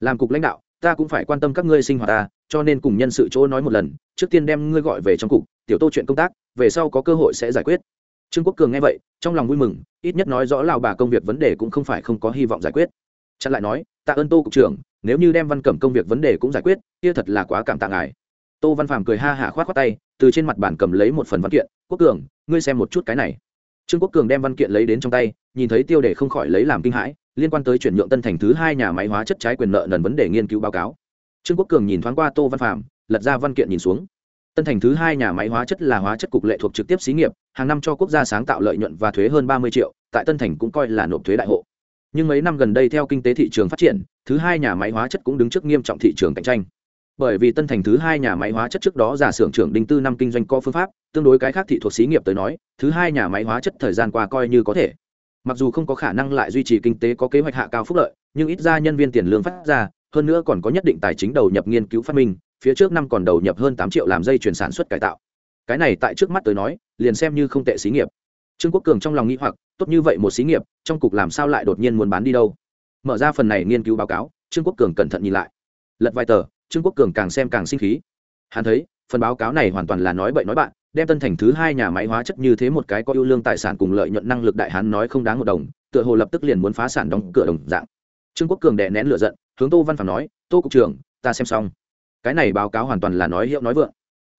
Làm cục lãnh đạo, ta cũng phải quan tâm các ngươi sinh hoạt ta, cho nên cùng nhân sự chỗ nói một lần, trước tiên đem ngươi gọi về trong cục, tiểu tô chuyện công tác, về sau có cơ hội sẽ giải quyết. Trương quốc cường nghe vậy, trong lòng vui mừng, ít nhất nói rõ lào bà công việc vấn đề cũng không phải không có hy vọng giải quyết. Chặn lại nói tạ ơn tô cục trưởng, nếu như đem văn cẩm công việc vấn đề cũng giải quyết, kia thật là quá cảm tạ ngài tô văn phàm cười ha hả khoát khoát tay, từ trên mặt bản cầm lấy một phần văn kiện, quốc cường, ngươi xem một chút cái này. Trương quốc cường đem văn kiện lấy đến trong tay, nhìn thấy tiêu đề không khỏi lấy làm kinh hãi, liên quan tới chuyển nhượng tân thành thứ hai nhà máy hóa chất trái quyền nợ nần vấn đề nghiên cứu báo cáo. Trương quốc cường nhìn thoáng qua tô văn phàm, lật ra văn kiện nhìn xuống. Tân thành thứ hai nhà máy hóa chất là hóa chất cục lệ thuộc trực tiếp xí nghiệp, hàng năm cho quốc gia sáng tạo lợi nhuận và thuế hơn ba mươi triệu, tại tân thành cũng coi là nộp thuế đại hộ. Nhưng mấy năm gần đây theo kinh tế thị trường phát triển, thứ hai nhà máy hóa chất cũng đứng trước nghiêm trọng thị trường cạnh tranh bởi vì tân thành thứ hai nhà máy hóa chất trước đó giả xưởng trưởng đinh tư năm kinh doanh có phương pháp, tương đối cái khác thị thuộc xí nghiệp tới nói, thứ hai nhà máy hóa chất thời gian qua coi như có thể. Mặc dù không có khả năng lại duy trì kinh tế có kế hoạch hạ cao phúc lợi, nhưng ít ra nhân viên tiền lương phát ra, hơn nữa còn có nhất định tài chính đầu nhập nghiên cứu phát minh, phía trước năm còn đầu nhập hơn tám triệu làm dây chuyển sản xuất cải tạo. Cái này tại trước mắt tới nói, liền xem như không tệ xí nghiệp. Trương quốc cường trong lòng nghĩ hoặc, tốt như vậy một xí nghiệp, trong cục làm sao lại đột nhiên muốn bán đi đâu? Mở ra phần này nghiên cứu báo cáo, trương quốc cường cẩn thận nhìn lại. Lật vài tờ trương quốc cường càng xem càng sinh khí. Hắn thấy, phần báo cáo này hoàn toàn là nói bậy nói bạn, đem tân thành thứ hai nhà máy hóa chất như thế một cái có ưu lương tài sản cùng lợi nhuận năng lực đại hán nói không đáng một đồng, tựa hồ lập tức liền muốn phá sản đóng cửa đồng dạng. Trương quốc cường đè nén lửa giận, hướng tô văn phạm nói, tô cục trưởng, ta xem xong. Cái này báo cáo hoàn toàn là nói hiệu nói vượng.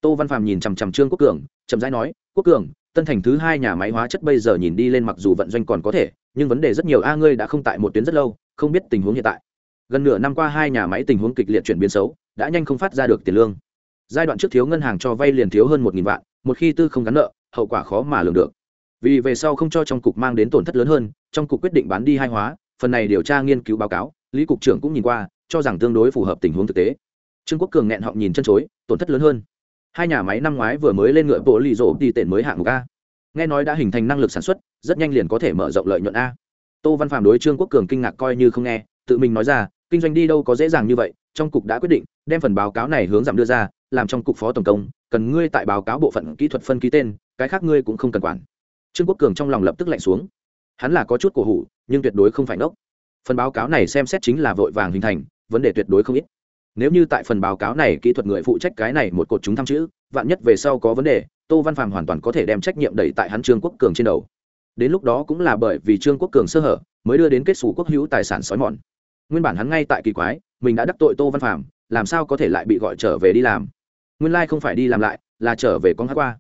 Tô văn phạm nhìn chằm chằm trương quốc cường, chậm rãi nói, quốc cường, tân thành thứ hai nhà máy hóa chất bây giờ nhìn đi lên mặc dù vận doanh còn có thể, nhưng vấn đề rất nhiều. A, ngươi đã không tại một tuyến rất lâu, không biết tình huống hiện tại. Gần nửa năm qua hai nhà máy tình huống kịch liệt chuyển biến xấu đã nhanh không phát ra được tiền lương. Giai đoạn trước thiếu ngân hàng cho vay liền thiếu hơn một vạn, một khi tư không gắn nợ, hậu quả khó mà lường được. Vì về sau không cho trong cục mang đến tổn thất lớn hơn, trong cục quyết định bán đi hai hóa, phần này điều tra nghiên cứu báo cáo, lý cục trưởng cũng nhìn qua, cho rằng tương đối phù hợp tình huống thực tế. Trương quốc cường nghẹn họng nhìn chân chối, tổn thất lớn hơn. Hai nhà máy năm ngoái vừa mới lên ngựa bộ lì rổ đi tiền mới hạng mục a. Nghe nói đã hình thành năng lực sản xuất, rất nhanh liền có thể mở rộng lợi nhuận a. Tô văn phạm đối trương quốc cường kinh ngạc coi như không nghe tự mình nói ra, kinh doanh đi đâu có dễ dàng như vậy, trong cục đã quyết định, đem phần báo cáo này hướng giảm đưa ra, làm trong cục phó tổng công, cần ngươi tại báo cáo bộ phận kỹ thuật phân ký tên, cái khác ngươi cũng không cần quản. Trương quốc cường trong lòng lập tức lạnh xuống. Hắn là có chút cổ hủ, nhưng tuyệt đối không phải ngốc. Phần báo cáo này xem xét chính là vội vàng hình thành, vấn đề tuyệt đối không ít. Nếu như tại phần báo cáo này kỹ thuật người phụ trách cái này một cột chúng tham chữ, vạn nhất về sau có vấn đề, tô văn phàm hoàn toàn có thể đem trách nhiệm đẩy tại hắn trương quốc cường trên đầu. Đến lúc đó cũng là bởi vì trương quốc cường sơ hở, mới đưa đến kết xù quốc hữu tài sản xói mòn nguyên bản hắn ngay tại kỳ quái mình đã đắc tội tô văn phạm, làm sao có thể lại bị gọi trở về đi làm? Nguyên lai không phải đi làm lại là trở về con hát qua.